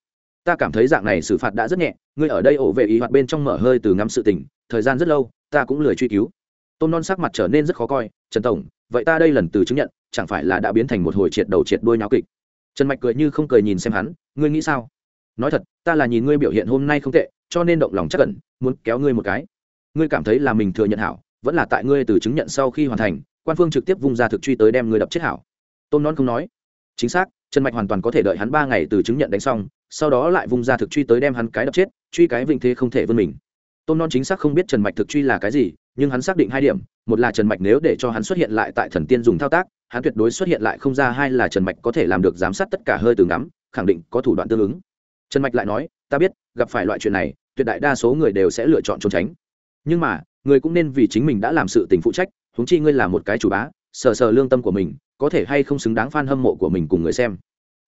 Ta cảm thấy dạng này xử phạt đã rất nhẹ, ngươi ở đây ổ vệ ý hoạt bên trong mở hơi từ ngắm sự tình, thời gian rất lâu, ta cũng lười truy cứu. Tôm non sắc mặt trở nên rất khó coi, trần tổng, vậy ta đây lần từ chứng nhận, chẳng phải là đã biến thành một hồi triệt đầu triệt đôi nháo kịch? Trần mạch cười như không cười nhìn xem hắn, ngươi nghĩ sao? Nói thật, ta là nhìn ngươi biểu hiện hôm nay không tệ, cho nên động lòng chắc cẩn muốn kéo ngươi một cái. Ngươi cảm thấy là mình thừa nhận hảo vẫn là tại ngươi từ chứng nhận sau khi hoàn thành, quan phương trực tiếp vung ra thực truy tới đem ngươi đập chết hảo. Tôn non không nói. Chính xác, trần mạch hoàn toàn có thể đợi hắn ba ngày từ chứng nhận đánh xong, sau đó lại vung ra thực truy tới đem hắn cái đập chết, truy cái vinh thế không thể vươn mình. Tôn non chính xác không biết trần mạch thực truy là cái gì, nhưng hắn xác định hai điểm, một là trần mạch nếu để cho hắn xuất hiện lại tại thần tiên dùng thao tác, hắn tuyệt đối xuất hiện lại không ra, hai là trần mạch có thể làm được giám sát tất cả hơi từ ngắm, khẳng định có thủ đoạn tương ứng. Trần mạch lại nói, ta biết, gặp phải loại chuyện này, tuyệt đại đa số người đều sẽ lựa chọn trốn tránh. Nhưng mà người cũng nên vì chính mình đã làm sự tình phụ trách, huống chi ngươi là một cái chủ bá, sờ sờ lương tâm của mình, có thể hay không xứng đáng f a n hâm mộ của mình cùng người xem.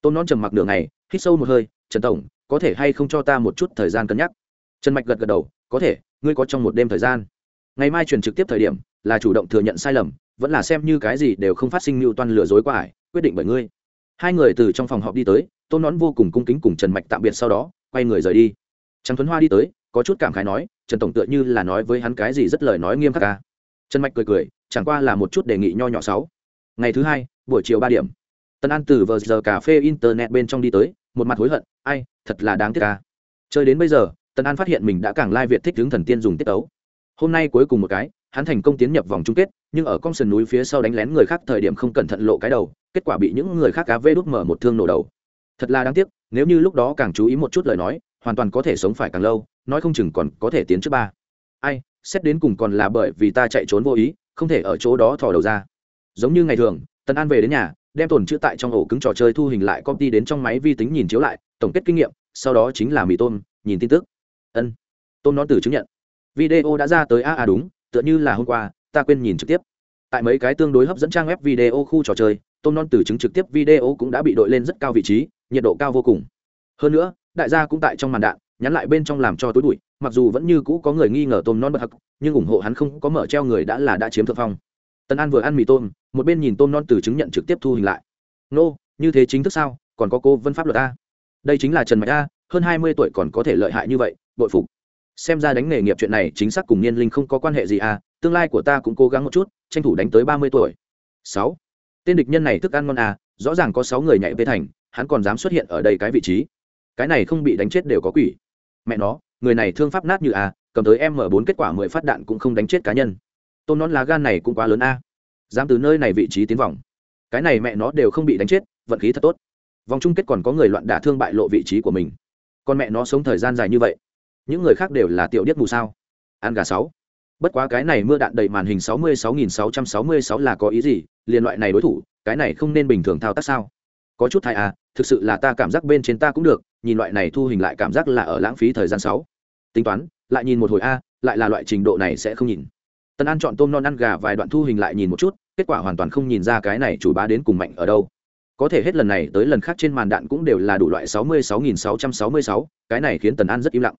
Tôn non trầm mặc nửa ngày, hít sâu một hơi, trần tổng, có thể hay không cho ta một chút thời gian cân nhắc? Trần mạch gật gật đầu, có thể, ngươi có trong một đêm thời gian. Ngày mai truyền trực tiếp thời điểm, là chủ động thừa nhận sai lầm, vẫn là xem như cái gì đều không phát sinh mưu toan lừa dối qua ải quyết định bởi ngươi. Hai người từ trong phòng họp đi tới, tôn nón vô cùng cung kính cùng trần mạch tạm biệt sau đó, quay người rời đi. Trắng thuấn hoa đi tới, có chút cảm khái nói trần tổng tựa như là nói với hắn cái gì rất lời nói nghiêm khắc ca trần mạch cười cười, chẳng qua là một chút đề nghị nho nhỏ sáu. Ngày thứ hai, buổi chiều ba điểm. Tân an từ vờ giờ cà phê internet bên trong đi tới, một mặt hối hận, ai, thật là đáng tiếc ca chơi đến bây giờ, tân an phát hiện mình đã càng lai việt thích hướng thần tiên dùng tiết tấu. Hôm nay cuối cùng một cái, hắn thành công tiến nhập vòng chung kết, nhưng ở con sườn núi phía sau đánh lén người khác thời điểm không cẩn thận lộ cái đầu, kết quả bị những người khác cá vê đút mở một thương nổ đầu. Thật là đáng tiếc, nếu như lúc đó càng chú ý một chút lời nói, hoàn toàn có thể sống phải càng lâu nói không chừng còn có thể tiến trước ba. Ai, xét đến cùng còn là bởi vì ta chạy trốn vô ý, không thể ở chỗ đó thò đầu ra. Giống như ngày thường, tần an về đến nhà, đem tồn chữ tại trong ổ cứng trò chơi thu hình lại copy đến trong máy vi tính nhìn chiếu lại, tổng kết kinh nghiệm, sau đó chính là mì tôm, nhìn tin tức. Ân. Tôm nó từ chứng nhận. Video đã ra tới a a đúng, tựa như là hôm qua, ta quên nhìn trực tiếp. Tại mấy cái tương đối hấp dẫn trang web video khu trò chơi, tôm non từ chứng trực tiếp video cũng đã bị đội lên rất cao vị trí, nhiệt độ cao vô cùng. Hơn nữa, đại gia cũng tại trong màn đạn nhắn lại bên trong làm cho tối bụi mặc dù vẫn như cũ có người nghi ngờ tôm non bật hặc nhưng ủng hộ hắn không có mở treo người đã là đã chiếm thượng phong. Tân an vừa ăn mì tôm một bên nhìn tôm non từ chứng nhận trực tiếp thu hình lại. Nô、no, như thế chính thức sao? Còn có cô vân pháp luật a? Đây chính là trần mạch a hơn hai mươi tuổi còn có thể lợi hại như vậy bội phục. Xem ra đánh nghề nghiệp chuyện này chính xác cùng niên linh không có quan hệ gì à tương lai của ta cũng cố gắng một chút tranh thủ đánh tới ba mươi tuổi. Sáu tên địch nhân này thức ăn ngon à rõ ràng có sáu người nhảy về thành hắn còn dám xuất hiện ở đây cái vị trí. Cái này không bị đánh chết đều có quỷ mẹ nó, người này thương pháp nát như à cầm tới m bốn kết quả mười phát đạn cũng không đánh chết cá nhân. Tôn nón lá gan này cũng quá lớn a. À. dám từ nơi này vị trí tiến vòng. Cái này mẹ nó đều không bị đánh chết, vận khí thật tốt. Vòng chung kết còn có người loạn đả thương bại lộ vị trí của mình. Con mẹ nó sống thời gian dài như vậy. Những người khác đều là tiểu điếc mù sao. Ăn gà sáu. Bất quá cái này mưa đạn đầy màn hình sáu mươi sáu nghìn sáu trăm sáu mươi sáu là có ý gì? Liên loại này đối thủ, cái này không nên bình thường thao tác sao? Có chút thai à thực sự là ta cảm giác bên trên ta cũng được nhìn loại này thu hình lại cảm giác là ở lãng phí thời gian sáu. Tính toán, lại nhìn một hồi a, lại là loại trình độ này sẽ không nhìn. Tần an chọn tôm non ăn gà vài đoạn thu hình lại nhìn một chút, kết quả hoàn toàn không nhìn ra cái này chủ bá đến cùng mạnh ở đâu. Có thể hết lần này tới lần khác trên màn đạn cũng đều là đủ loại sáu mươi sáu nghìn sáu trăm sáu mươi sáu, cái này khiến tần an rất im lặng.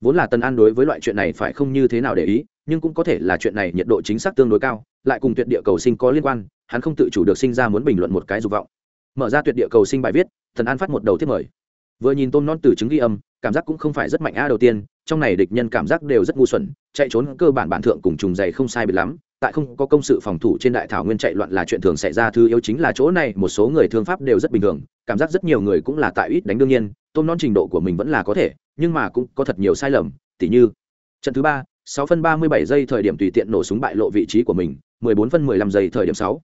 Vốn là tần an đối với loại chuyện này phải không như thế nào để ý, nhưng cũng có thể là chuyện này nhiệt độ chính xác tương đối cao, lại cùng tuyệt địa cầu sinh có liên quan, hắn không tự chủ được sinh ra muốn bình luận một cái dục vọng. Mở ra tuyệt địa cầu sinh bài viết thần an phát một đầu thiết mời vừa nhìn tôm non từ chứng ghi âm, cảm giác cũng không phải rất mạnh a đầu tiên, trong này địch nhân cảm giác đều rất ngu xuẩn, chạy trốn cơ bản bản thượng cùng trùng dày không sai biệt lắm, tại không có công sự phòng thủ trên đại thảo nguyên chạy loạn là chuyện thường xảy ra, thứ yếu chính là chỗ này một số người thương pháp đều rất bình thường, cảm giác rất nhiều người cũng là tại ít đánh đương nhiên, tôm non trình độ của mình vẫn là có thể, nhưng mà cũng có thật nhiều sai lầm, tỉ như, trận thứ ba, sáu phân ba mươi bảy giây thời điểm tùy tiện nổ súng bại lộ vị trí của mình, mười bốn phân mười lăm giây thời điểm sáu.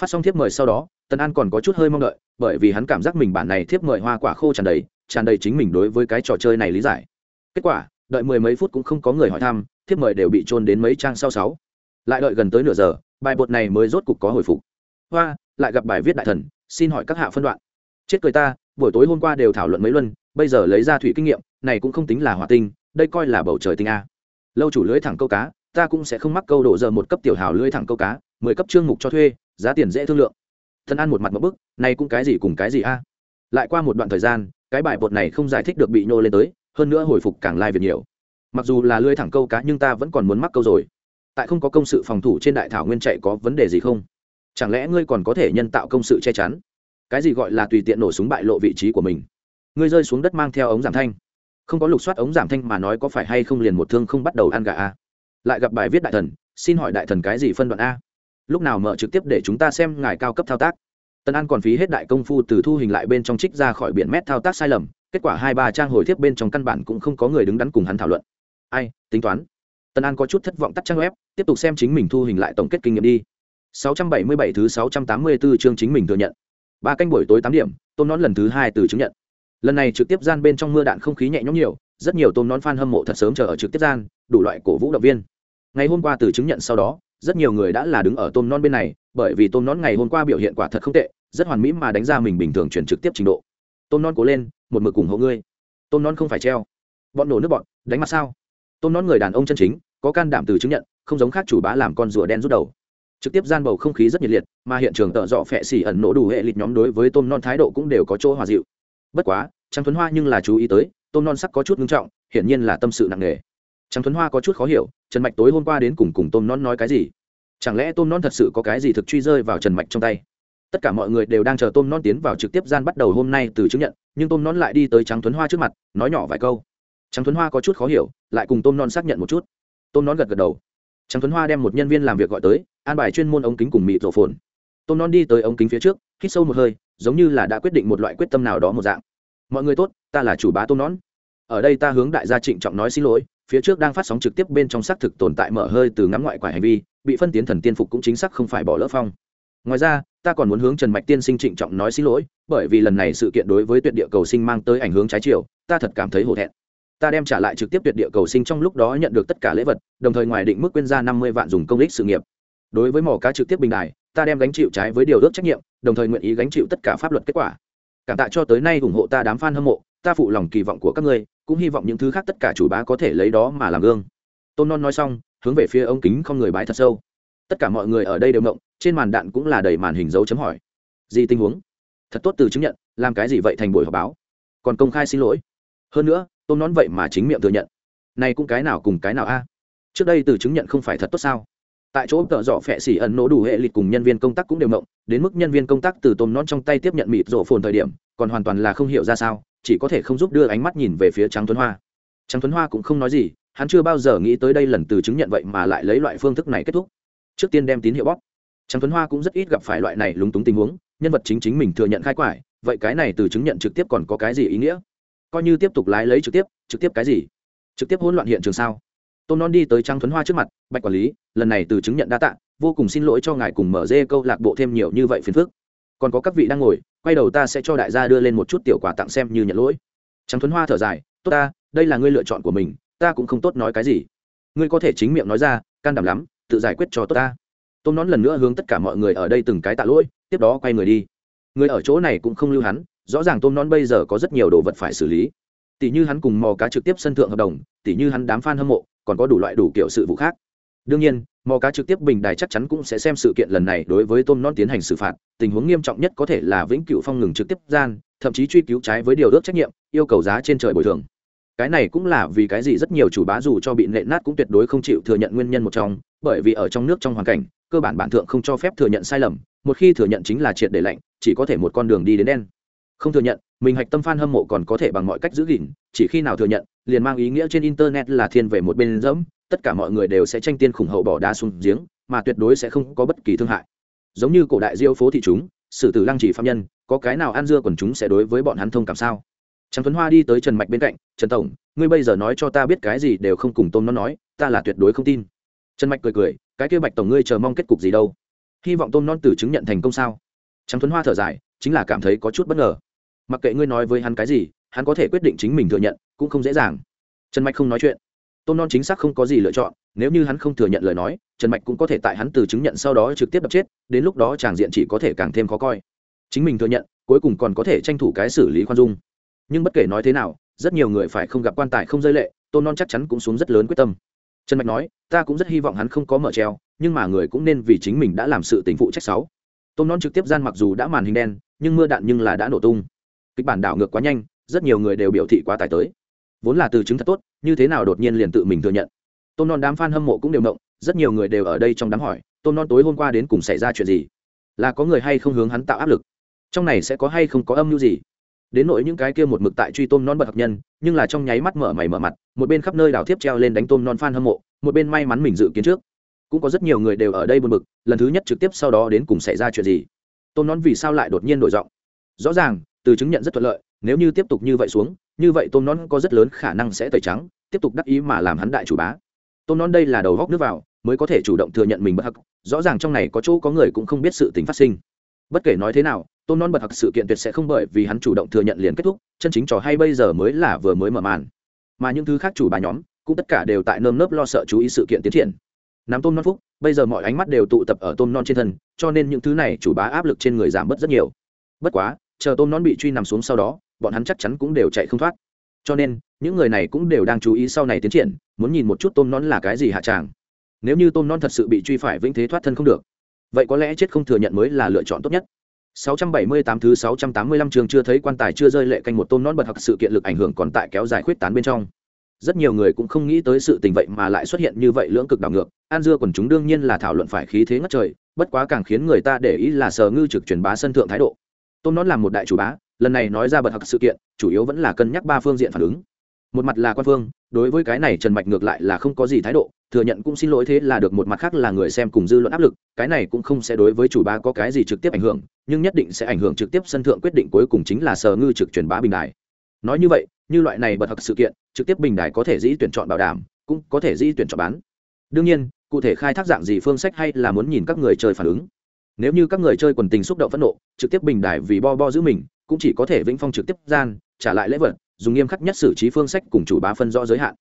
Phát xong thiếp mời sau đó tần an còn có chút hơi mong đợi, bởi vì hắn cảm giác mình bản này thiếp mời hoa quả khô tràn đầy tràn đầy chính mình đối với cái trò chơi này lý giải. Kết quả, đợi mười mấy phút cũng không có người hỏi thăm, thiếp mời đều bị trôn đến mấy trang sau sáu. Lại đợi gần tới nửa giờ, bài bột này mới rốt cục có hồi phục. Hoa, lại gặp bài viết đại thần, xin hỏi các hạ phân đoạn. Chết cười ta, buổi tối hôm qua đều thảo luận mấy luân, bây giờ lấy ra thủy kinh nghiệm, này cũng không tính là hỏa tinh, đây coi là bầu trời tinh a. Lâu chủ lưới thẳng câu cá, ta cũng sẽ không mắc câu đổ giờ một cấp tiểu hào lưới thẳng câu cá, mười cấp trương mục cho thuê, giá tiền dễ thương lượng thân ăn một mặt một bức, này cũng cái gì cùng cái gì a? Lại qua một đoạn thời gian, cái bài bột này không giải thích được bị nhô lên tới, hơn nữa hồi phục càng lai việc nhiều. Mặc dù là lưới thẳng câu cá nhưng ta vẫn còn muốn mắc câu rồi. Tại không có công sự phòng thủ trên đại thảo nguyên chạy có vấn đề gì không? Chẳng lẽ ngươi còn có thể nhân tạo công sự che chắn? Cái gì gọi là tùy tiện nổ súng bại lộ vị trí của mình? Ngươi rơi xuống đất mang theo ống giảm thanh. Không có lục soát ống giảm thanh mà nói có phải hay không liền một thương không bắt đầu ăn gà a? Lại gặp bài viết đại thần, xin hỏi đại thần cái gì phân đoạn a? Lúc nào mở trực tiếp để chúng ta xem ngài cao cấp thao tác. Tân an còn phí hết đại công phu từ thu hình lại bên trong trích ra khỏi biển mét thao tác sai lầm, kết quả hai ba trang hồi tiếp bên trong căn bản cũng không có người đứng đắn cùng hắn thảo luận. Ai, tính toán. Tân an có chút thất vọng tắt trang web, tiếp tục xem chính mình thu hình lại tổng kết kinh nghiệm đi. 677 thứ 684 chương chính mình thừa nhận. Ba canh buổi tối tám điểm, tôm nón lần thứ hai từ chứng nhận. Lần này trực tiếp gian bên trong mưa đạn không khí nhẹ nhõm nhiều, rất nhiều tôm nón fan hâm mộ thật sớm chờ ở trực tiếp gian, đủ loại cổ vũ động viên. Ngày hôm qua từ chứng nhận sau đó rất nhiều người đã là đứng ở tôm non bên này, bởi vì tôm non ngày hôm qua biểu hiện quả thật không tệ, rất hoàn mỹ mà đánh ra mình bình thường chuyển trực tiếp trình độ. Tôm non cố lên, một mực ủng hộ ngươi. Tôm non không phải treo. Bọn nổ nước bọn, đánh mặt sao? Tôm non người đàn ông chân chính, có can đảm từ chứng nhận, không giống khác chủ bá làm con rùa đen rút đầu. Trực tiếp gian bầu không khí rất nhiệt liệt, mà hiện trường tợ dọ phẹ xỉ ẩn nổ đủ hệ lịch nhóm đối với tôm non thái độ cũng đều có chỗ hòa dịu. Bất quá trang thuấn hoa nhưng là chú ý tới, tôm non sắc có chút ngưng trọng, hiển nhiên là tâm sự nặng nề trang thuấn hoa có chút khó hiểu, trần mạch tối hôm qua đến cùng cùng tôm non nói cái gì? Chẳng lẽ tôm non thật sự có cái gì thực truy rơi vào trần mạch trong tay? Tất cả mọi người đều đang chờ tôm non tiến vào trực tiếp gian bắt đầu hôm nay từ chứng nhận, nhưng tôm non lại đi tới trắng thuấn hoa trước mặt, nói nhỏ vài câu. Trắng thuấn hoa có chút khó hiểu, lại cùng tôm non xác nhận một chút. Tôm non gật gật đầu. Trắng thuấn hoa đem một nhân viên làm việc gọi tới, an bài chuyên môn ống kính cùng mịt rổ phồn. Tôm non đi tới ống kính phía trước, hít sâu một hơi, giống như là đã quyết định một loại quyết tâm nào đó một dạng. Mọi người tốt, ta là chủ bá tôm non. Ở đây ta hướng đại gia trịnh trọng nói xin lỗi phía trước đang phát sóng trực tiếp bên trong xác thực tồn tại mở hơi từ ngắm ngoại quải hành vi, bị phân tiến thần tiên phục cũng chính xác không phải bỏ lỡ phong. Ngoài ra, ta còn muốn hướng trần mạch tiên sinh trịnh trọng nói xin lỗi, bởi vì lần này sự kiện đối với tuyệt địa cầu sinh mang tới ảnh hướng trái chiều, ta thật cảm thấy hổ thẹn. Ta đem trả lại trực tiếp tuyệt địa cầu sinh trong lúc đó nhận được tất cả lễ vật, đồng thời ngoài định mức quyên ra năm mươi vạn dùng công lý sự nghiệp. Đối với mỏ cá trực tiếp bình đài, ta đem gánh chịu trái với điều ước trách nhiệm, đồng thời nguyện ý gánh chịu tất cả pháp luật kết quả. Cảm tạ cho tới nay ủng hộ ta đám f a n hâm mộ, ta phụ lòng kỳ vọng của các ngươi cũng hy vọng những thứ khác tất cả chủ bá có thể lấy đó mà làm gương. Tôn non nói xong, hướng về phía ông kính không người bái thật sâu. Tất cả mọi người ở đây đều mộng trên màn đạn cũng là đầy màn hình dấu chấm hỏi. Gì tình huống? Thật tốt từ chứng nhận, làm cái gì vậy thành buổi họp báo? Còn công khai xin lỗi. Hơn nữa, tôn nón vậy mà chính miệng thừa nhận. Này cũng cái nào cùng cái nào a? Trước đây từ chứng nhận không phải thật tốt sao? Tại chỗ tợ dọ phẹ xỉ ẩn nổ đủ hệ lịch cùng nhân viên công tác cũng đều mộng đến mức nhân viên công tác từ tôm non trong tay tiếp nhận mịt rổ phồn thời điểm, còn hoàn toàn là không hiểu ra sao chỉ có thể không giúp đưa ánh mắt nhìn về phía trắng tuấn hoa. Trắng tuấn hoa cũng không nói gì, hắn chưa bao giờ nghĩ tới đây lần từ chứng nhận vậy mà lại lấy loại phương thức này kết thúc. Trước tiên đem tín hiệu bóp. Trắng tuấn hoa cũng rất ít gặp phải loại này lúng túng tình huống, nhân vật chính chính mình thừa nhận khai quải, vậy cái này từ chứng nhận trực tiếp còn có cái gì ý nghĩa? Coi như tiếp tục lái lấy trực tiếp trực tiếp cái gì? Trực tiếp hỗn loạn hiện trường sao? Tôn non đi tới trang thuấn hoa trước mặt, bạch quản lý, lần này từ chứng nhận đa tạ, vô cùng xin lỗi cho ngài cùng mở dê câu lạc bộ thêm nhiều như vậy phiền phức còn có các vị đang ngồi, quay đầu ta sẽ cho đại gia đưa lên một chút tiểu quà tặng xem như nhận lỗi. Trắng thuấn hoa thở dài, tốt ta, đây là ngươi lựa chọn của mình, ta cũng không tốt nói cái gì. Ngươi có thể chính miệng nói ra, can đảm lắm, tự giải quyết cho tốt ta. Tôm nón lần nữa hướng tất cả mọi người ở đây từng cái tạ lỗi, tiếp đó quay người đi. Người ở chỗ này cũng không lưu hắn, rõ ràng tôm nón bây giờ có rất nhiều đồ vật phải xử lý. Tỷ như hắn cùng mò cá trực tiếp sân thượng hợp đồng, tỷ như hắn đám f a n hâm mộ, còn có đủ loại đủ kiểu sự vụ khác. Đương nhiên mò cá trực tiếp bình đài chắc chắn cũng sẽ xem sự kiện lần này đối với tôm non tiến hành xử phạt. Tình huống nghiêm trọng nhất có thể là vĩnh cửu phong ngừng trực tiếp gian, thậm chí truy cứu trái với điều ước trách nhiệm, yêu cầu giá trên trời bồi thường. Cái này cũng là vì cái gì rất nhiều chủ bá dù cho bị nệ nát cũng tuyệt đối không chịu thừa nhận nguyên nhân một trong, bởi vì ở trong nước trong hoàn cảnh, cơ bản bản thượng không cho phép thừa nhận sai lầm, một khi thừa nhận chính là triệt để lạnh, chỉ có thể một con đường đi đến đen không thừa nhận, mình hạch tâm f a n hâm mộ còn có thể bằng mọi cách giữ gìn, chỉ khi nào thừa nhận, liền mang ý nghĩa trên internet là thiên về một bên dẫm, tất cả mọi người đều sẽ tranh tiên khủng hậu bỏ đa xuống giếng, mà tuyệt đối sẽ không có bất kỳ thương hại. Giống như cổ đại diêu phố thị chúng, sử tử lăng chỉ phạm nhân, có cái nào ăn dưa quần chúng sẽ đối với bọn hắn thông cảm sao? Trần tuấn hoa đi tới trần mạch bên cạnh, trần tổng, ngươi bây giờ nói cho ta biết cái gì đều không cùng tôm nó nói, ta là tuyệt đối không tin. Trần mạch cười cười, cái kia bạch tổng ngươi chờ mong kết cục gì đâu? Hy vọng tôm non tử chứng nhận thành công sao? Trắng tuấn hoa thở dài, chính là cảm thấy có chút bất ngờ mặc kệ ngươi nói với hắn cái gì, hắn có thể quyết định chính mình thừa nhận, cũng không dễ dàng. Trần mạch không nói chuyện. Tôm non chính xác không có gì lựa chọn, nếu như hắn không thừa nhận lời nói, trần mạch cũng có thể tại hắn từ chứng nhận sau đó trực tiếp đập chết, đến lúc đó tràng diện chỉ có thể càng thêm khó coi. Chính mình thừa nhận, cuối cùng còn có thể tranh thủ cái xử lý khoan dung. Nhưng bất kể nói thế nào, rất nhiều người phải không gặp quan tài không rơi lệ, tôn non chắc chắn cũng xuống rất lớn quyết tâm. Trần mạch nói, ta cũng rất hy vọng hắn không có mở treo, nhưng mà người cũng nên vì chính mình đã làm sự tình phụ trách sáu tôn non trực tiếp gian mặc dù đã màn hình đen, nhưng mưa đạn nhưng là đã nổ tung kịch bản đảo ngược quá nhanh, rất nhiều người đều biểu thị quá tải tới. Vốn là từ chứng thật tốt, như thế nào đột nhiên liền tự mình thừa nhận. Tôn non đám f a n hâm mộ cũng đều động, rất nhiều người đều ở đây trong đám hỏi, tôn non tối hôm qua đến cùng xảy ra chuyện gì? Là có người hay không hướng hắn tạo áp lực? Trong này sẽ có hay không có âm mưu gì? Đến nỗi những cái kia một mực tại truy tôm non bật hạt nhân, nhưng là trong nháy mắt mở mày mở mặt, một bên khắp nơi đảo tiếp treo lên đánh tôm non f hâm mộ, một bên may mắn mình dự kiến trước. Cũng có rất nhiều người đều ở đây buồn bực, lần thứ nhất trực tiếp sau đó đến cùng xảy ra chuyện gì? Tôm non vì sao lại đột nhiên đổi giọng? Rõ ràng từ chứng nhận rất thuận lợi, nếu như tiếp tục như vậy xuống, như vậy tôm non có rất lớn khả năng sẽ tẩy trắng, tiếp tục đắc ý mà làm hắn đại chủ bá. Tôm non đây là đầu góc nước vào, mới có thể chủ động thừa nhận mình bất hắc, rõ ràng trong này có chỗ có người cũng không biết sự tình phát sinh. Bất kể nói thế nào tôn non bật hặc sự kiện tuyệt sẽ không bởi vì hắn chủ động thừa nhận liền kết thúc, chân chính trò hay bây giờ mới là vừa mới mở màn. Mà những thứ khác chủ bà nhóm, cũng tất cả đều tại nơm nớp lo sợ chú ý sự kiện tiến triển. Nắm tôm non phúc, bây giờ mọi ánh mắt đều tụ tập ở tôm non trên thân, cho nên những thứ này chủ bá áp lực trên người giảm bớt rất nhiều. Bất quá chờ tôm non bị truy nằm xuống sau đó bọn hắn chắc chắn cũng đều chạy không thoát cho nên những người này cũng đều đang chú ý sau này tiến triển muốn nhìn một chút tôm non là cái gì hạ tràng nếu như tôm non thật sự bị truy phải vĩnh thế thoát thân không được vậy có lẽ chết không thừa nhận mới là lựa chọn tốt nhất 678 thứ 685 trường chưa thấy quan tài chưa rơi lệ canh một tôm non bật hoặc sự kiện lực ảnh hưởng còn tại kéo dài khuyết tán bên trong. Rất nhiều người cũng không nghĩ tới sự tình vậy mà lại xuất hiện như vậy lưỡng cực đảo ngược, An Dưa quần chúng đương nhiên là thảo luận phải khí thế ngất trời, bất quá càng khiến người ta để ý là sờ ngư trực truyền bá sân thượng thái độ. Tôm non làm một đại chủ bá, lần này nói ra bật hặc sự kiện, chủ yếu vẫn là cân nhắc ba phương diện phản ứng. Một mặt là quan phương, đối với cái này Trần Mạch ngược lại là không có gì thái độ, thừa nhận cũng xin lỗi thế là được một mặt khác là người xem cùng dư luận áp lực cái này cũng không sẽ đối với chủ bá có cái gì trực tiếp ảnh hưởng nhưng nhất định sẽ ảnh hưởng trực tiếp sân thượng quyết định cuối cùng chính là sở ngư trực truyền bá bình đài. Nói như vậy như loại này bật hặc sự kiện trực tiếp bình đài có thể dĩ tuyển chọn bảo đảm cũng có thể dĩ tuyển chọn bán. Đương nhiên cụ thể khai thác dạng gì phương sách hay là muốn nhìn các người chơi phản ứng nếu như các người chơi quần tình xúc động phẫn nộ, trực tiếp bình đài vì bo bo giữ mình, cũng chỉ có thể vĩnh phong trực tiếp gian, trả lại lễ vật, dùng nghiêm khắc nhất xử trí phương sách cùng chủ bá phân rõ giới hạn.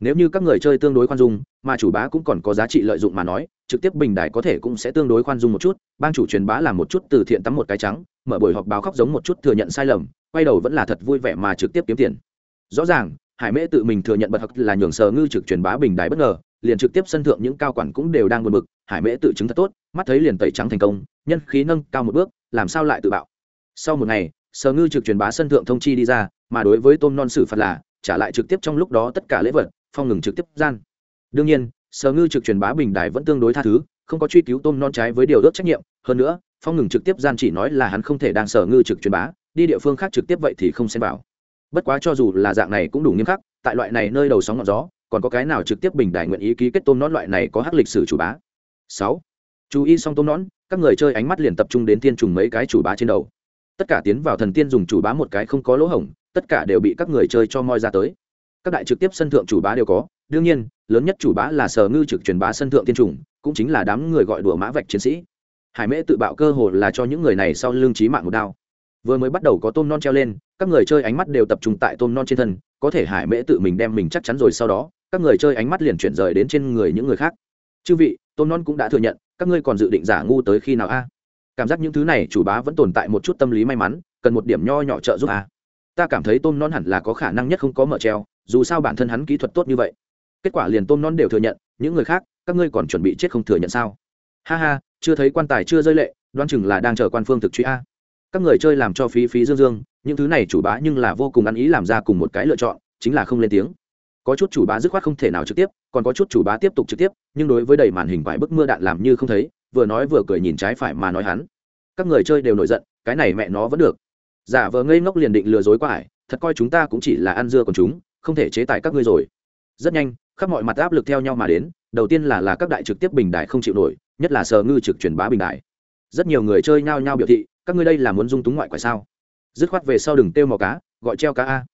Nếu như các người chơi tương đối khoan dung, mà chủ bá cũng còn có giá trị lợi dụng mà nói, trực tiếp bình đài có thể cũng sẽ tương đối khoan dung một chút, ban chủ truyền bá làm một chút từ thiện tắm một cái trắng, mở buổi họp báo khóc giống một chút thừa nhận sai lầm, quay đầu vẫn là thật vui vẻ mà trực tiếp kiếm tiền. Rõ ràng, hải mễ tự mình thừa nhận bật hặc là nhường sờ ngư trực truyền bá bình đài bất ngờ liền trực tiếp sân thượng những cao quản cũng đều đang buồn bực, hải mễ tự chứng thật tốt, mắt thấy liền tẩy trắng thành công, nhân khí nâng cao một bước, làm sao lại tự bạo. Sau một ngày, sở ngư trực truyền bá sân thượng thông chi đi ra, mà đối với tôm non xử phạt là, trả lại trực tiếp trong lúc đó tất cả lễ vật, phong ngừng trực tiếp gian. Đương nhiên, sở ngư trực truyền bá bình đài vẫn tương đối tha thứ, không có truy cứu tôm non trái với điều ước trách nhiệm, hơn nữa, phong ngừng trực tiếp gian chỉ nói là hắn không thể đang sở ngư trực truyền bá, đi địa phương khác trực tiếp vậy thì không xem vào. Bất quá cho dù là dạng này cũng đủ nghiêm khắc, tại loại này nơi đầu sóng ngọn gió còn có cái nào trực tiếp bình đài nguyện ý ký kết tôm non loại này có hắc lịch sử chủ bá? Sáu. Chú ý xong tôm non các người chơi ánh mắt liền tập trung đến tiên trùng mấy cái chủ bá trên đầu. Tất cả tiến vào thần tiên dùng chủ bá một cái không có lỗ hổng, tất cả đều bị các người chơi cho moi ra tới. Các đại trực tiếp sân thượng chủ bá đều có, đương nhiên, lớn nhất chủ bá là sở ngư trực truyền bá sân thượng tiên trùng, cũng chính là đám người gọi đùa mã vạch chiến sĩ. Hải mễ tự bạo cơ hồ là cho những người này sau lưng trí mạng một đao. Vừa mới bắt đầu có tôm non treo lên, các người chơi ánh mắt đều tập trung tại tôm non trên thân, có thể hải mễ tự mình đem mình chắc chắn rồi sau đó các người chơi ánh mắt liền chuyển rời đến trên người những người khác. Chư vị tôm non cũng đã thừa nhận, các ngươi còn dự định giả ngu tới khi nào a? Cảm giác những thứ này chủ bá vẫn tồn tại một chút tâm lý may mắn, cần một điểm nho nhỏ trợ giúp a. Ta cảm thấy tôm non hẳn là có khả năng nhất không có mở treo, dù sao bản thân hắn kỹ thuật tốt như vậy. Kết quả liền tôm non đều thừa nhận, những người khác, các ngươi còn chuẩn bị chết không thừa nhận sao? Ha ha, chưa thấy quan tài chưa rơi lệ đoan chừng là đang chờ quan phương thực truy a. Các người chơi làm cho phí phí dương dương, những thứ này chủ bá nhưng là vô cùng ăn ý làm ra cùng một cái lựa chọn, chính là không lên tiếng có chút chủ bá dứt khoát không thể nào trực tiếp, còn có chút chủ bá tiếp tục trực tiếp, nhưng đối với đầy màn hình vài bức mưa đạn làm như không thấy, vừa nói vừa cười nhìn trái phải mà nói hắn. Các người chơi đều nổi giận, cái này mẹ nó vẫn được. Giả vờ ngây ngốc liền định lừa dối quá ải, thật coi chúng ta cũng chỉ là ăn dưa còn chúng, không thể chế tài các ngươi rồi. Rất nhanh, khắp mọi mặt áp lực theo nhau mà đến, đầu tiên là là các đại trực tiếp bình đại không chịu nổi, nhất là sờ ngư trực truyền bá bình đại rất nhiều người chơi nhao nhao biểu thị, các ngươi đây là muốn dung túng ngoại quả sao? Dứt khoát về sau đừng tiêu mò cá, gọi treo cá a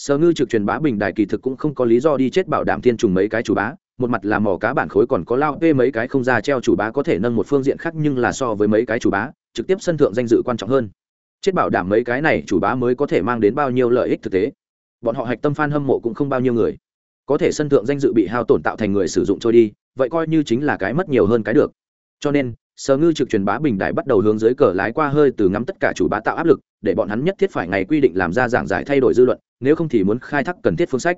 sở ngư trực truyền bá bình đại kỳ thực cũng không có lý do đi chết bảo đảm thiên trùng mấy cái chủ bá, một mặt là mỏ cá bản khối còn có lao vê mấy cái không ra treo chủ bá có thể nâng một phương diện khác nhưng là so với mấy cái chủ bá, trực tiếp sân thượng danh dự quan trọng hơn. Chết bảo đảm mấy cái này chủ bá mới có thể mang đến bao nhiêu lợi ích thực tế? Bọn họ hạch tâm f a n hâm mộ cũng không bao nhiêu người. Có thể sân thượng danh dự bị hao tổn tạo thành người sử dụng trôi đi, vậy coi như chính là cái mất nhiều hơn cái được. Cho nên sở ngư trực truyền bá bình đại bắt đầu hướng dưới cờ lái qua hơi từ ngắm tất cả chủ bá tạo áp lực, để bọn hắn nhất thiết phải ngày quy định làm ra giảng giải thay đổi dư luận, nếu không thì muốn khai thác cần thiết phương sách.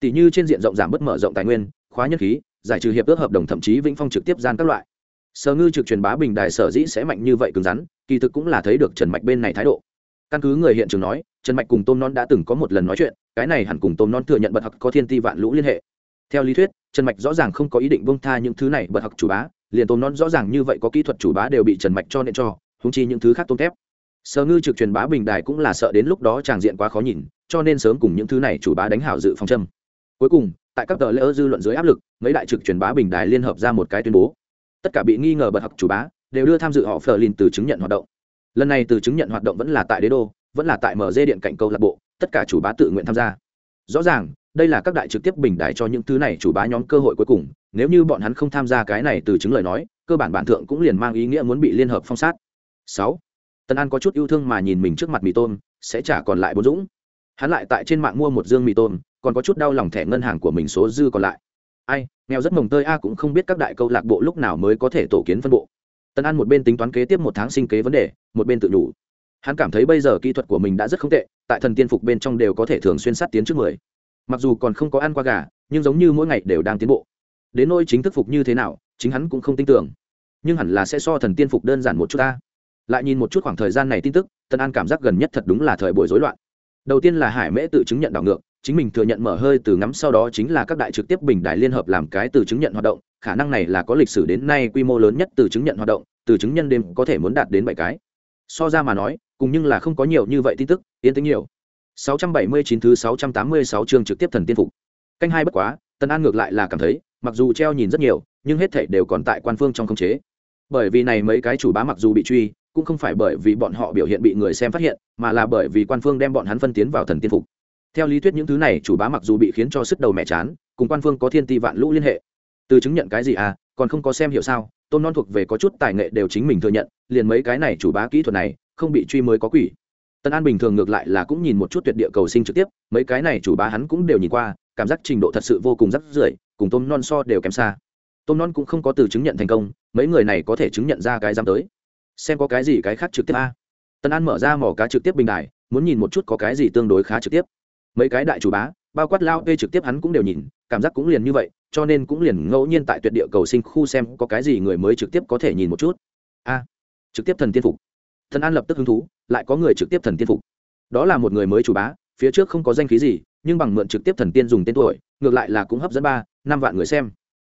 Tỷ như trên diện rộng giảm bất mở rộng tài nguyên, khóa nhân khí, giải trừ hiệp ước hợp đồng, thậm chí vĩnh phong trực tiếp gian các loại. Sở ngư trực truyền bá bình đài sở dĩ sẽ mạnh như vậy cứng rắn, kỳ thực cũng là thấy được trần mạch bên này thái độ. Căn cứ người hiện trường nói, trần mạch cùng tôm non đã từng có một lần nói chuyện, cái này hẳn cùng tôm non thừa nhận bật học có thiên ti vạn lũ liên hệ. Theo lý thuyết, trần mạch rõ ràng không có ý định bông tha những thứ này bật học chủ bá liền tôm non rõ ràng như vậy có kỹ thuật chủ bá đều bị trần mạch cho nên cho húng chi những thứ khác tôm thép. Sở ngư trực truyền bá bình đài cũng là sợ đến lúc đó tràng diện quá khó nhìn, cho nên sớm cùng những thứ này chủ bá đánh hảo dự phòng châm. Cuối cùng, tại các tờ lễ dư luận dưới áp lực, mấy đại trực truyền bá bình đài liên hợp ra một cái tuyên bố. Tất cả bị nghi ngờ bật học chủ bá đều đưa tham dự họ phờ lin từ chứng nhận hoạt động. Lần này từ chứng nhận hoạt động vẫn là tại đế đô, vẫn là tại mở dê điện cạnh câu lạc bộ, tất cả chủ bá tự nguyện tham gia. Rõ ràng, đây là các đại trực tiếp bình đài cho những thứ này chủ bá nhóm cơ hội cuối cùng nếu như bọn hắn không tham gia cái này từ chứng lời nói, cơ bản bản thượng cũng liền mang ý nghĩa muốn bị liên hợp phong sát. Sáu, tân an có chút yêu thương mà nhìn mình trước mặt mì tôm, sẽ trả còn lại bốn dũng. Hắn lại tại trên mạng mua một dương mì tôm, còn có chút đau lòng thẻ ngân hàng của mình số dư còn lại. Ai, nghèo rất mồng tơi a cũng không biết các đại câu lạc bộ lúc nào mới có thể tổ kiến phân bộ. Tân an một bên tính toán kế tiếp một tháng sinh kế vấn đề, một bên tự đủ hắn cảm thấy bây giờ kỹ thuật của mình đã rất không tệ, tại thần tiên phục bên trong đều có thể thường xuyên sát tiến trước mười. Mặc dù còn không có ăn qua gà, nhưng giống như mỗi ngày đều đang tiến bộ đến nôi chính thức phục như thế nào, chính hắn cũng không tin tưởng. Nhưng hẳn là sẽ so thần tiên phục đơn giản một chút ta. Lại nhìn một chút khoảng thời gian này tin tức, tân an cảm giác gần nhất thật đúng là thời buổi rối loạn. Đầu tiên là hải mễ tự chứng nhận đảo ngược, chính mình thừa nhận mở hơi từ ngắm sau đó chính là các đại trực tiếp bình đại liên hợp làm cái từ chứng nhận hoạt động, khả năng này là có lịch sử đến nay quy mô lớn nhất từ chứng nhận hoạt động, từ chứng nhân đêm có thể muốn đạt đến bảy cái. So ra mà nói, cùng nhưng là không có nhiều như vậy tin tức, yên tĩnh nhiều. 679 thứ 686 chương trực tiếp thần tiên phục. Canh hai bất quá tần an ngược lại là cảm thấy mặc dù treo nhìn rất nhiều, nhưng hết thảy đều còn tại quan phương trong khống chế. Bởi vì này mấy cái chủ bá mặc dù bị truy, cũng không phải bởi vì bọn họ biểu hiện bị người xem phát hiện, mà là bởi vì quan phương đem bọn hắn phân tiến vào thần tiên phục. Theo lý thuyết những thứ này chủ bá mặc dù bị khiến cho sức đầu mẹ chán, cùng quan phương có thiên ti vạn lũ liên hệ. Từ chứng nhận cái gì à còn không có xem hiểu sao, tôn non thuộc về có chút tài nghệ đều chính mình thừa nhận, liền mấy cái này chủ bá kỹ thuật này, không bị truy mới có quỷ. Tân an bình thường ngược lại là cũng nhìn một chút tuyệt địa cầu sinh trực tiếp, mấy cái này chủ bá hắn cũng đều nhìn qua, cảm giác trình độ thật sự vô cùng rắc rưởi cùng tôm non so đều kém xa. Tôm non cũng không có từ chứng nhận thành công, mấy người này có thể chứng nhận ra cái dám tới. Xem có cái gì cái khác trực tiếp a. Tân an mở ra mỏ cá trực tiếp bình đài, muốn nhìn một chút có cái gì tương đối khá trực tiếp. Mấy cái đại chủ bá, bao quát lao ê trực tiếp hắn cũng đều nhìn, cảm giác cũng liền như vậy, cho nên cũng liền ngẫu nhiên tại tuyệt địa cầu sinh khu xem có cái gì người mới trực tiếp có thể nhìn một chút. A, trực tiếp thần tiên phục. Thần an lập tức hứng thú, lại có người trực tiếp thần tiên phục. Đó là một người mới chủ bá, phía trước không có danh khí gì, nhưng bằng mượn trực tiếp thần tiên dùng tên tuổi, ngược lại là cũng hấp dẫn ba năm vạn người xem.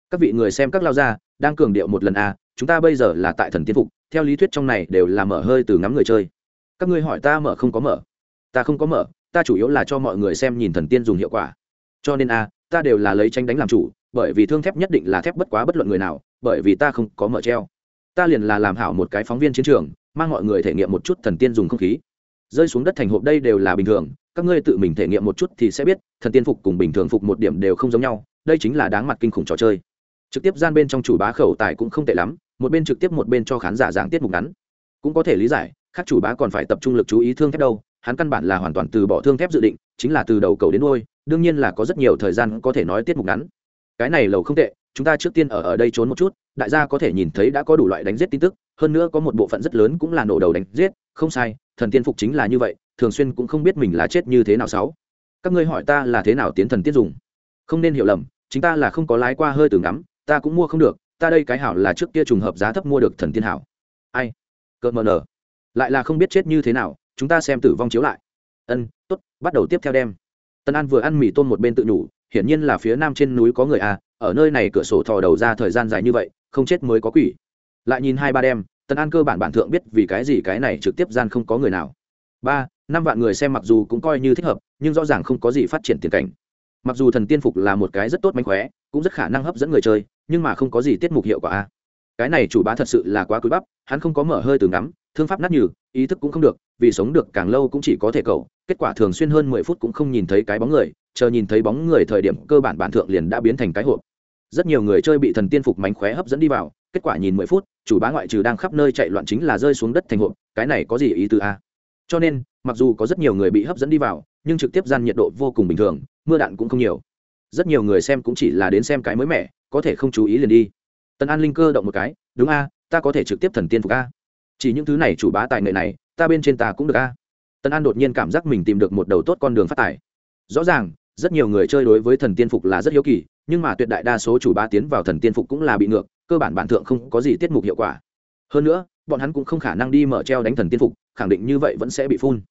Các vị người xem các lao ra đang cường điệu một lần a chúng ta bây giờ là tại thần tiên phục, theo lý thuyết trong này đều là mở hơi từ ngắm người chơi. Các ngươi hỏi ta mở không có mở? Ta không có mở, ta chủ yếu là cho mọi người xem nhìn thần tiên dùng hiệu quả. Cho nên a ta đều là lấy tranh đánh làm chủ, bởi vì thương thép nhất định là thép bất quá bất luận người nào, bởi vì ta không có mở treo. Ta liền là làm hảo một cái phóng viên chiến trường, mang mọi người thể nghiệm một chút thần tiên dùng không khí. Rơi xuống đất thành hộp đây đều là bình thường, các ngươi tự mình thể nghiệm một chút thì sẽ biết, thần tiên phục cùng bình thường phục một điểm đều không giống nhau đây chính là đáng mặt kinh khủng trò chơi. Trực tiếp gian bên trong chủ bá khẩu tài cũng không tệ lắm, một bên trực tiếp một bên cho khán giả giảng tiết mục ngắn. Cũng có thể lý giải, khác chủ bá còn phải tập trung lực chú ý thương thép đâu, hắn căn bản là hoàn toàn từ bỏ thương thép dự định, chính là từ đầu cầu đến đôi đương nhiên là có rất nhiều thời gian có thể nói tiết mục ngắn. Cái này lầu không tệ, chúng ta trước tiên ở ở đây trốn một chút, đại gia có thể nhìn thấy đã có đủ loại đánh giết tin tức, hơn nữa có một bộ phận rất lớn cũng là nổ đầu đánh giết, không sai, thần tiên phục chính là như vậy, thường xuyên cũng không biết mình là chết như thế nào sáu. Các ngươi hỏi ta là thế nào tiến thần tiết dùng? Không nên hiểu lầm chính ta là không có lái qua hơi từ ngắm, ta cũng mua không được, ta đây cái hảo là trước kia trùng hợp giá thấp mua được thần tiên hảo. Ai? Cợt mờ nở. Lại là không biết chết như thế nào, chúng ta xem tử vong chiếu lại. Ân, tốt, bắt đầu tiếp theo đem. Tân an vừa ăn mì tôm một bên tự nhủ, hiển nhiên là phía nam trên núi có người à ở nơi này cửa sổ thò đầu ra thời gian dài như vậy, không chết mới có quỷ. Lại nhìn hai ba đêm tần an cơ bản bản thượng biết vì cái gì cái này trực tiếp gian không có người nào. Ba, năm vạn người xem mặc dù cũng coi như thích hợp, nhưng rõ ràng không có gì phát triển tiền cảnh mặc dù thần tiên phục là một cái rất tốt mánh khóe, cũng rất khả năng hấp dẫn người chơi, nhưng mà không có gì tiết mục hiệu quả a. Cái này chủ bá thật sự là quá cúi bắp, hắn không có mở hơi từ ngắm, thương pháp nát nhừ, ý thức cũng không được, vì sống được càng lâu cũng chỉ có thể cầu, kết quả thường xuyên hơn mười phút cũng không nhìn thấy cái bóng người, chờ nhìn thấy bóng người thời điểm cơ bản bản thượng liền đã biến thành cái hộp. Rất nhiều người chơi bị thần tiên phục mánh khóe hấp dẫn đi vào, kết quả nhìn mười phút, chủ bá ngoại trừ đang khắp nơi chạy loạn chính là rơi xuống đất thành hộp, cái này có gì ý từ a? Cho nên, mặc dù có rất nhiều người bị hấp dẫn đi vào, nhưng trực tiếp gian nhiệt độ vô cùng bình thường mưa đạn cũng không nhiều. Rất nhiều người xem cũng chỉ là đến xem cái mới mẻ, có thể không chú ý liền đi. Tần an linh cơ động một cái, đúng a, ta có thể trực tiếp thần tiên phục a. Chỉ những thứ này chủ bá tài nghệ này, ta bên trên ta cũng được a. Tần an đột nhiên cảm giác mình tìm được một đầu tốt con đường phát tài. Rõ ràng, rất nhiều người chơi đối với thần tiên phục là rất hiếu kỳ, nhưng mà tuyệt đại đa số chủ bá tiến vào thần tiên phục cũng là bị ngược, cơ bản bản thượng không có gì tiết mục hiệu quả. Hơn nữa, bọn hắn cũng không khả năng đi mở treo đánh thần tiên phục, khẳng định như vậy vẫn sẽ bị phun.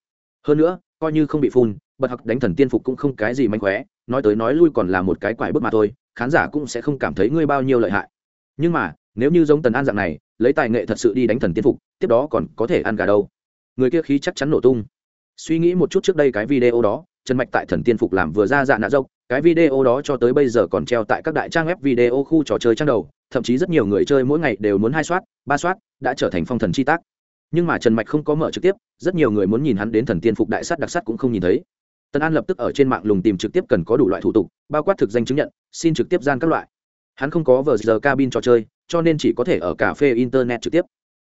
Hơn nữa, coi như không bị phun bật học đánh thần tiên phục cũng không cái gì manh khóe, nói tới nói lui còn là một cái quải bước mà thôi, khán giả cũng sẽ không cảm thấy ngươi bao nhiêu lợi hại. Nhưng mà, nếu như giống tần an dạng này, lấy tài nghệ thật sự đi đánh thần tiên phục, tiếp đó còn có thể ăn gà đâu? Người kia khí chắc chắn nổ tung. Suy nghĩ một chút trước đây cái video đó, trần mạch tại thần tiên phục làm vừa ra dạ nạ dốc, cái video đó cho tới bây giờ còn treo tại các đại trang web video khu trò chơi trang đầu, thậm chí rất nhiều người chơi mỗi ngày đều muốn hai soát, ba soát, đã trở thành phong thần chi tác. Nhưng mà trần mạch không có mở trực tiếp, rất nhiều người muốn nhìn hắn đến thần tiên phục đại sắt đặc sắt cũng không nhìn thấy tân an lập tức ở trên mạng lùng tìm trực tiếp cần có đủ loại thủ tục, bao quát thực danh chứng nhận, xin trực tiếp gian các loại. Hắn không có vờ giờ cabin trò chơi, cho nên chỉ có thể ở cà phê internet trực tiếp.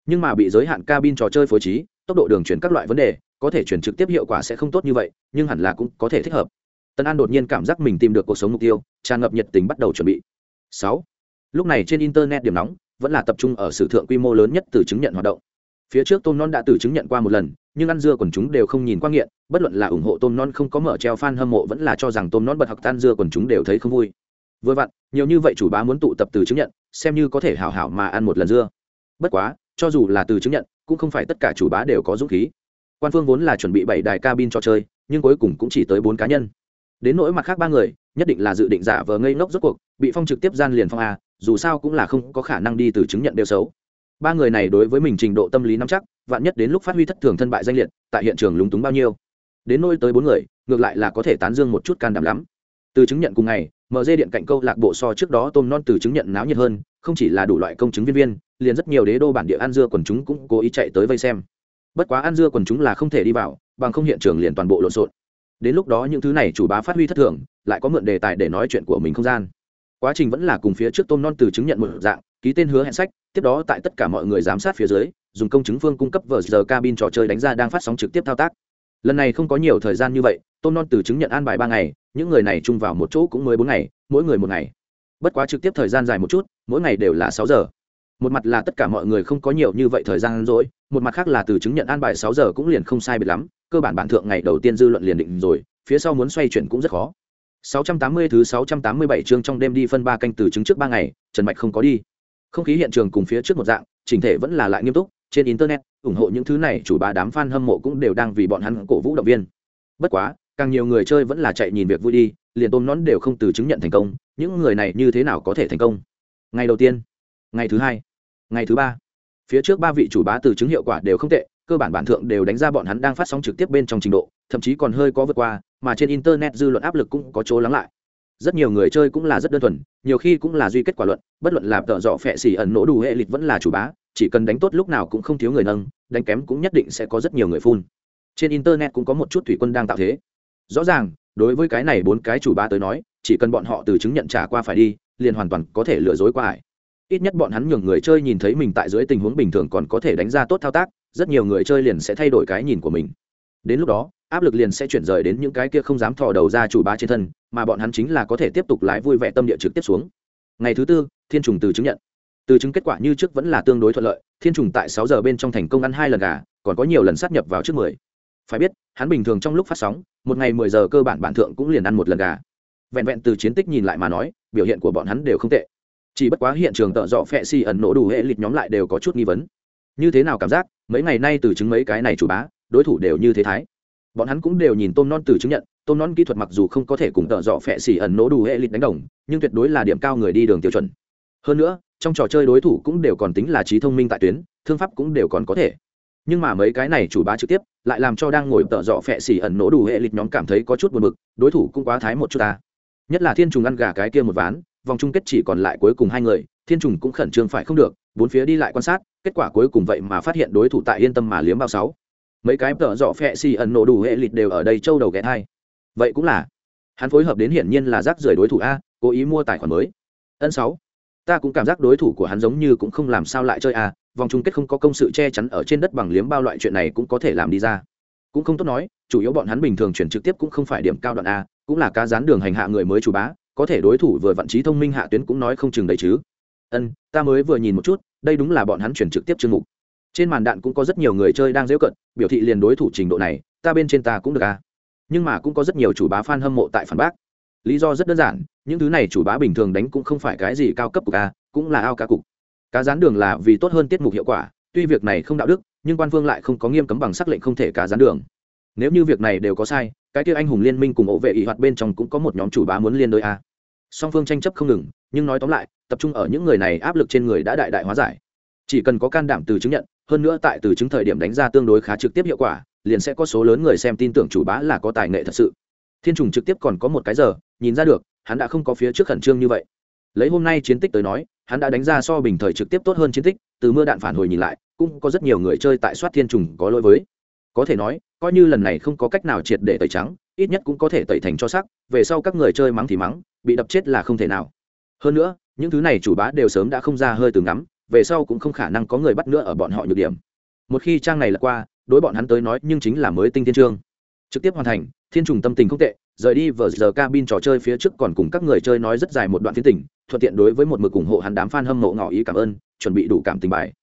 Nhưng mà bị giới hạn cabin trò chơi phối trí, tốc độ đường chuyển các loại vấn đề, có thể chuyển trực tiếp hiệu quả sẽ không tốt như vậy, nhưng hẳn là cũng có thể thích hợp. Tân an đột nhiên cảm giác mình tìm được cuộc sống mục tiêu, tràn ngập nhiệt tình bắt đầu chuẩn bị. Sáu. Lúc này trên internet điểm nóng, vẫn là tập trung ở sử thượng quy mô lớn nhất từ chứng nhận hoạt động. Phía trước tôm non đã từ chứng nhận qua một lần nhưng ăn dưa quần chúng đều không nhìn qua nghiện, bất luận là ủng hộ tôm non không có mở treo fan hâm mộ vẫn là cho rằng tôm non bật học tan dưa quần chúng đều thấy không vui. Vừa vặn, nhiều như vậy chủ bá muốn tụ tập từ chứng nhận, xem như có thể hảo hảo mà ăn một lần dưa. Bất quá, cho dù là từ chứng nhận, cũng không phải tất cả chủ bá đều có dũng khí. Quan phương vốn là chuẩn bị bảy đài cabin cho chơi, nhưng cuối cùng cũng chỉ tới bốn cá nhân. Đến nỗi mặt khác ba người, nhất định là dự định giả vờ ngây ngốc rốt cuộc, bị phong trực tiếp gian liền phong a, dù sao cũng là không có khả năng đi từ chứng nhận đều xấu ba người này đối với mình trình độ tâm lý nắm chắc, vạn nhất đến lúc phát huy thất thường thân bại danh liệt, tại hiện trường lúng túng bao nhiêu. Đến nôi tới bốn người, ngược lại là có thể tán dương một chút can đảm lắm. Từ chứng nhận cùng ngày mở dê điện cạnh câu lạc bộ so trước đó tôm non từ chứng nhận náo nhiệt hơn, không chỉ là đủ loại công chứng viên viên, liền rất nhiều đế đô bản địa ăn dưa quần chúng cũng cố ý chạy tới vây xem. Bất quá ăn dưa quần chúng là không thể đi vào, bằng không hiện trường liền toàn bộ lộn xộn. Đến lúc đó những thứ này chủ bá phát huy thất thường, lại có mượn đề tài để nói chuyện của mình không gian. Quá trình vẫn là cùng phía trước tôm non từ chứng nhận một dạng ký tên hứa hẹn sách, tiếp đó tại tất cả mọi người giám sát phía dưới, dùng công chứng phương cung cấp vờ giờ cabin trò chơi đánh ra đang phát sóng trực tiếp thao tác. Lần này không có nhiều thời gian như vậy tôm non từ chứng nhận an bài ba ngày, những người này chung vào một chỗ cũng mới bốn ngày, mỗi người một ngày. Bất quá trực tiếp thời gian dài một chút, mỗi ngày đều là sáu giờ. Một mặt là tất cả mọi người không có nhiều như vậy thời gian rỗi, một mặt khác là từ chứng nhận an bài sáu giờ cũng liền không sai biệt lắm, cơ bản bản thượng ngày đầu tiên dư luận liền định rồi, phía sau muốn xoay chuyển cũng rất khó. 680 thứ 687 chương trong đêm đi phân ba canh từ chứng trước ba ngày, trần mạch không có đi không khí hiện trường cùng phía trước một dạng, chỉnh thể vẫn là lại nghiêm túc, trên internet, ủng hộ những thứ này, chủ bà đám fan hâm mộ cũng đều đang vì bọn hắn cổ vũ động viên. Bất quá, càng nhiều người chơi vẫn là chạy nhìn việc vui đi, liền tôm nón đều không từ chứng nhận thành công, những người này như thế nào có thể thành công? Ngày đầu tiên, ngày thứ hai, ngày thứ ba, phía trước ba vị chủ bá từ chứng hiệu quả đều không tệ, cơ bản bản thượng đều đánh ra bọn hắn đang phát sóng trực tiếp bên trong trình độ, thậm chí còn hơi có vượt qua, mà trên internet dư luận áp lực cũng có chỗ lắng lại rất nhiều người chơi cũng là rất đơn thuần, nhiều khi cũng là duy kết quả luận, bất luận là tợ dọ phẹ xỉ ẩn nỗ đủ hệ lịch vẫn là chủ bá, chỉ cần đánh tốt lúc nào cũng không thiếu người nâng, đánh kém cũng nhất định sẽ có rất nhiều người phun. Trên internet cũng có một chút thủy quân đang tạo thế. Rõ ràng, đối với cái này bốn cái chủ bá tới nói, chỉ cần bọn họ từ chứng nhận trả qua phải đi, liền hoàn toàn có thể lừa dối qua ải ít nhất bọn hắn nhường người chơi nhìn thấy mình tại dưới tình huống bình thường còn có thể đánh ra tốt thao tác, rất nhiều người chơi liền sẽ thay đổi cái nhìn của mình. Đến lúc đó, áp lực liền sẽ chuyển rời đến những cái kia không dám thò đầu ra chủ bá trên thân mà bọn hắn chính là có thể tiếp tục lái vui vẻ tâm địa trực tiếp xuống. Ngày thứ tư, thiên trùng từ chứng nhận. Từ chứng kết quả như trước vẫn là tương đối thuận lợi, thiên trùng tại sáu giờ bên trong thành công ăn hai lần gà, còn có nhiều lần sát nhập vào trước mười. Phải biết, hắn bình thường trong lúc phát sóng, một ngày mười giờ cơ bản bản thượng cũng liền ăn một lần gà. Vẹn vẹn từ chiến tích nhìn lại mà nói, biểu hiện của bọn hắn đều không tệ. Chỉ bất quá hiện trường tợ dọ phẹ xì ẩn nổ đủ hệ lịch nhóm lại đều có chút nghi vấn. Như thế nào cảm giác, mấy ngày nay từ chứng mấy cái này chủ bá, đối thủ đều như thế thái? Bọn hắn cũng đều nhìn tôm non từ chứng nhận tôm non kỹ thuật mặc dù không có thể cùng tợ dọ phẹ xỉ ẩn nỗ đủ hệ lịch đánh đồng, nhưng tuyệt đối là điểm cao người đi đường tiêu chuẩn. Hơn nữa, trong trò chơi đối thủ cũng đều còn tính là trí thông minh tại tuyến, thương pháp cũng đều còn có thể. Nhưng mà mấy cái này chủ bá trực tiếp, lại làm cho đang ngồi tợ dọ phẹ xỉ ẩn nỗ đủ hệ lịch nhóm cảm thấy có chút buồn bực, đối thủ cũng quá thái một chút ta. Nhất là thiên trùng ăn gà cái kia một ván, vòng chung kết chỉ còn lại cuối cùng hai người, thiên trùng cũng khẩn trương phải không được, bốn phía đi lại quan sát, kết quả cuối cùng vậy mà phát hiện đối thủ tại yên tâm mà liếm bao sáu mấy cái tợ dọ phẹ xì ẩn nổ đủ hệ lịch đều ở đây châu đầu ghé hai vậy cũng là. Hắn phối hợp đến hiển nhiên là rác rưởi đối thủ a, cố ý mua tài khoản mới. Ân sáu, ta cũng cảm giác đối thủ của hắn giống như cũng không làm sao lại chơi a, vòng chung kết không có công sự che chắn ở trên đất bằng liếm bao loại chuyện này cũng có thể làm đi ra. Cũng không tốt nói, chủ yếu bọn hắn bình thường chuyển trực tiếp cũng không phải điểm cao đoạn a, cũng là cá rán đường hành hạ người mới chủ bá, có thể đối thủ vừa vận trí thông minh hạ tuyến cũng nói không chừng đấy chứ. Ân, ta mới vừa nhìn một chút, đây đúng là bọn hắn chuyển trực tiếp chương mục trên màn đạn cũng có rất nhiều người chơi đang dễ cận, biểu thị liền đối thủ trình độ này, ta bên trên ta cũng được à. Nhưng mà cũng có rất nhiều chủ bá fan hâm mộ tại phản bác. Lý do rất đơn giản, những thứ này chủ bá bình thường đánh cũng không phải cái gì cao cấp của ca à, cũng là ao cá cục. Cá rán đường là vì tốt hơn tiết mục hiệu quả, tuy việc này không đạo đức, nhưng quan phương lại không có nghiêm cấm bằng sắc lệnh không thể cá rán đường. Nếu như việc này đều có sai, cái kia anh hùng liên minh cùng ổ vệ ỵ hoạt bên trong cũng có một nhóm chủ bá muốn liên đôi a à. song phương tranh chấp không ngừng, nhưng nói tóm lại, tập trung ở những người này áp lực trên người đã đại đại hóa giải. Chỉ cần có can đảm từ chứng nhận hơn nữa tại từ chứng thời điểm đánh ra tương đối khá trực tiếp hiệu quả, liền sẽ có số lớn người xem tin tưởng chủ bá là có tài nghệ thật sự. Thiên trùng trực tiếp còn có một cái giờ, nhìn ra được, hắn đã không có phía trước khẩn trương như vậy. Lấy hôm nay chiến tích tới nói, hắn đã đánh ra so bình thời trực tiếp tốt hơn chiến tích, từ mưa đạn phản hồi nhìn lại, cũng có rất nhiều người chơi tại soát thiên trùng có lỗi với. Có thể nói, coi như lần này không có cách nào triệt để tẩy trắng, ít nhất cũng có thể tẩy thành cho sắc, về sau các người chơi mắng thì mắng, bị đập chết là không thể nào. Hơn nữa, những thứ này chủ bá đều sớm đã không ra hơi từ ngắm về sau cũng không khả năng có người bắt nữa ở bọn họ nhược điểm. Một khi trang này lật qua, đối bọn hắn tới nói nhưng chính là mới tinh thiên trương. Trực tiếp hoàn thành, thiên trùng tâm tình không tệ, rời đi vờ giờ cabin trò chơi phía trước còn cùng các người chơi nói rất dài một đoạn phiến tình, thuận tiện đối với một mực ủng hộ hắn đám fan hâm mộ ngỏ ý cảm ơn, chuẩn bị đủ cảm tình bài.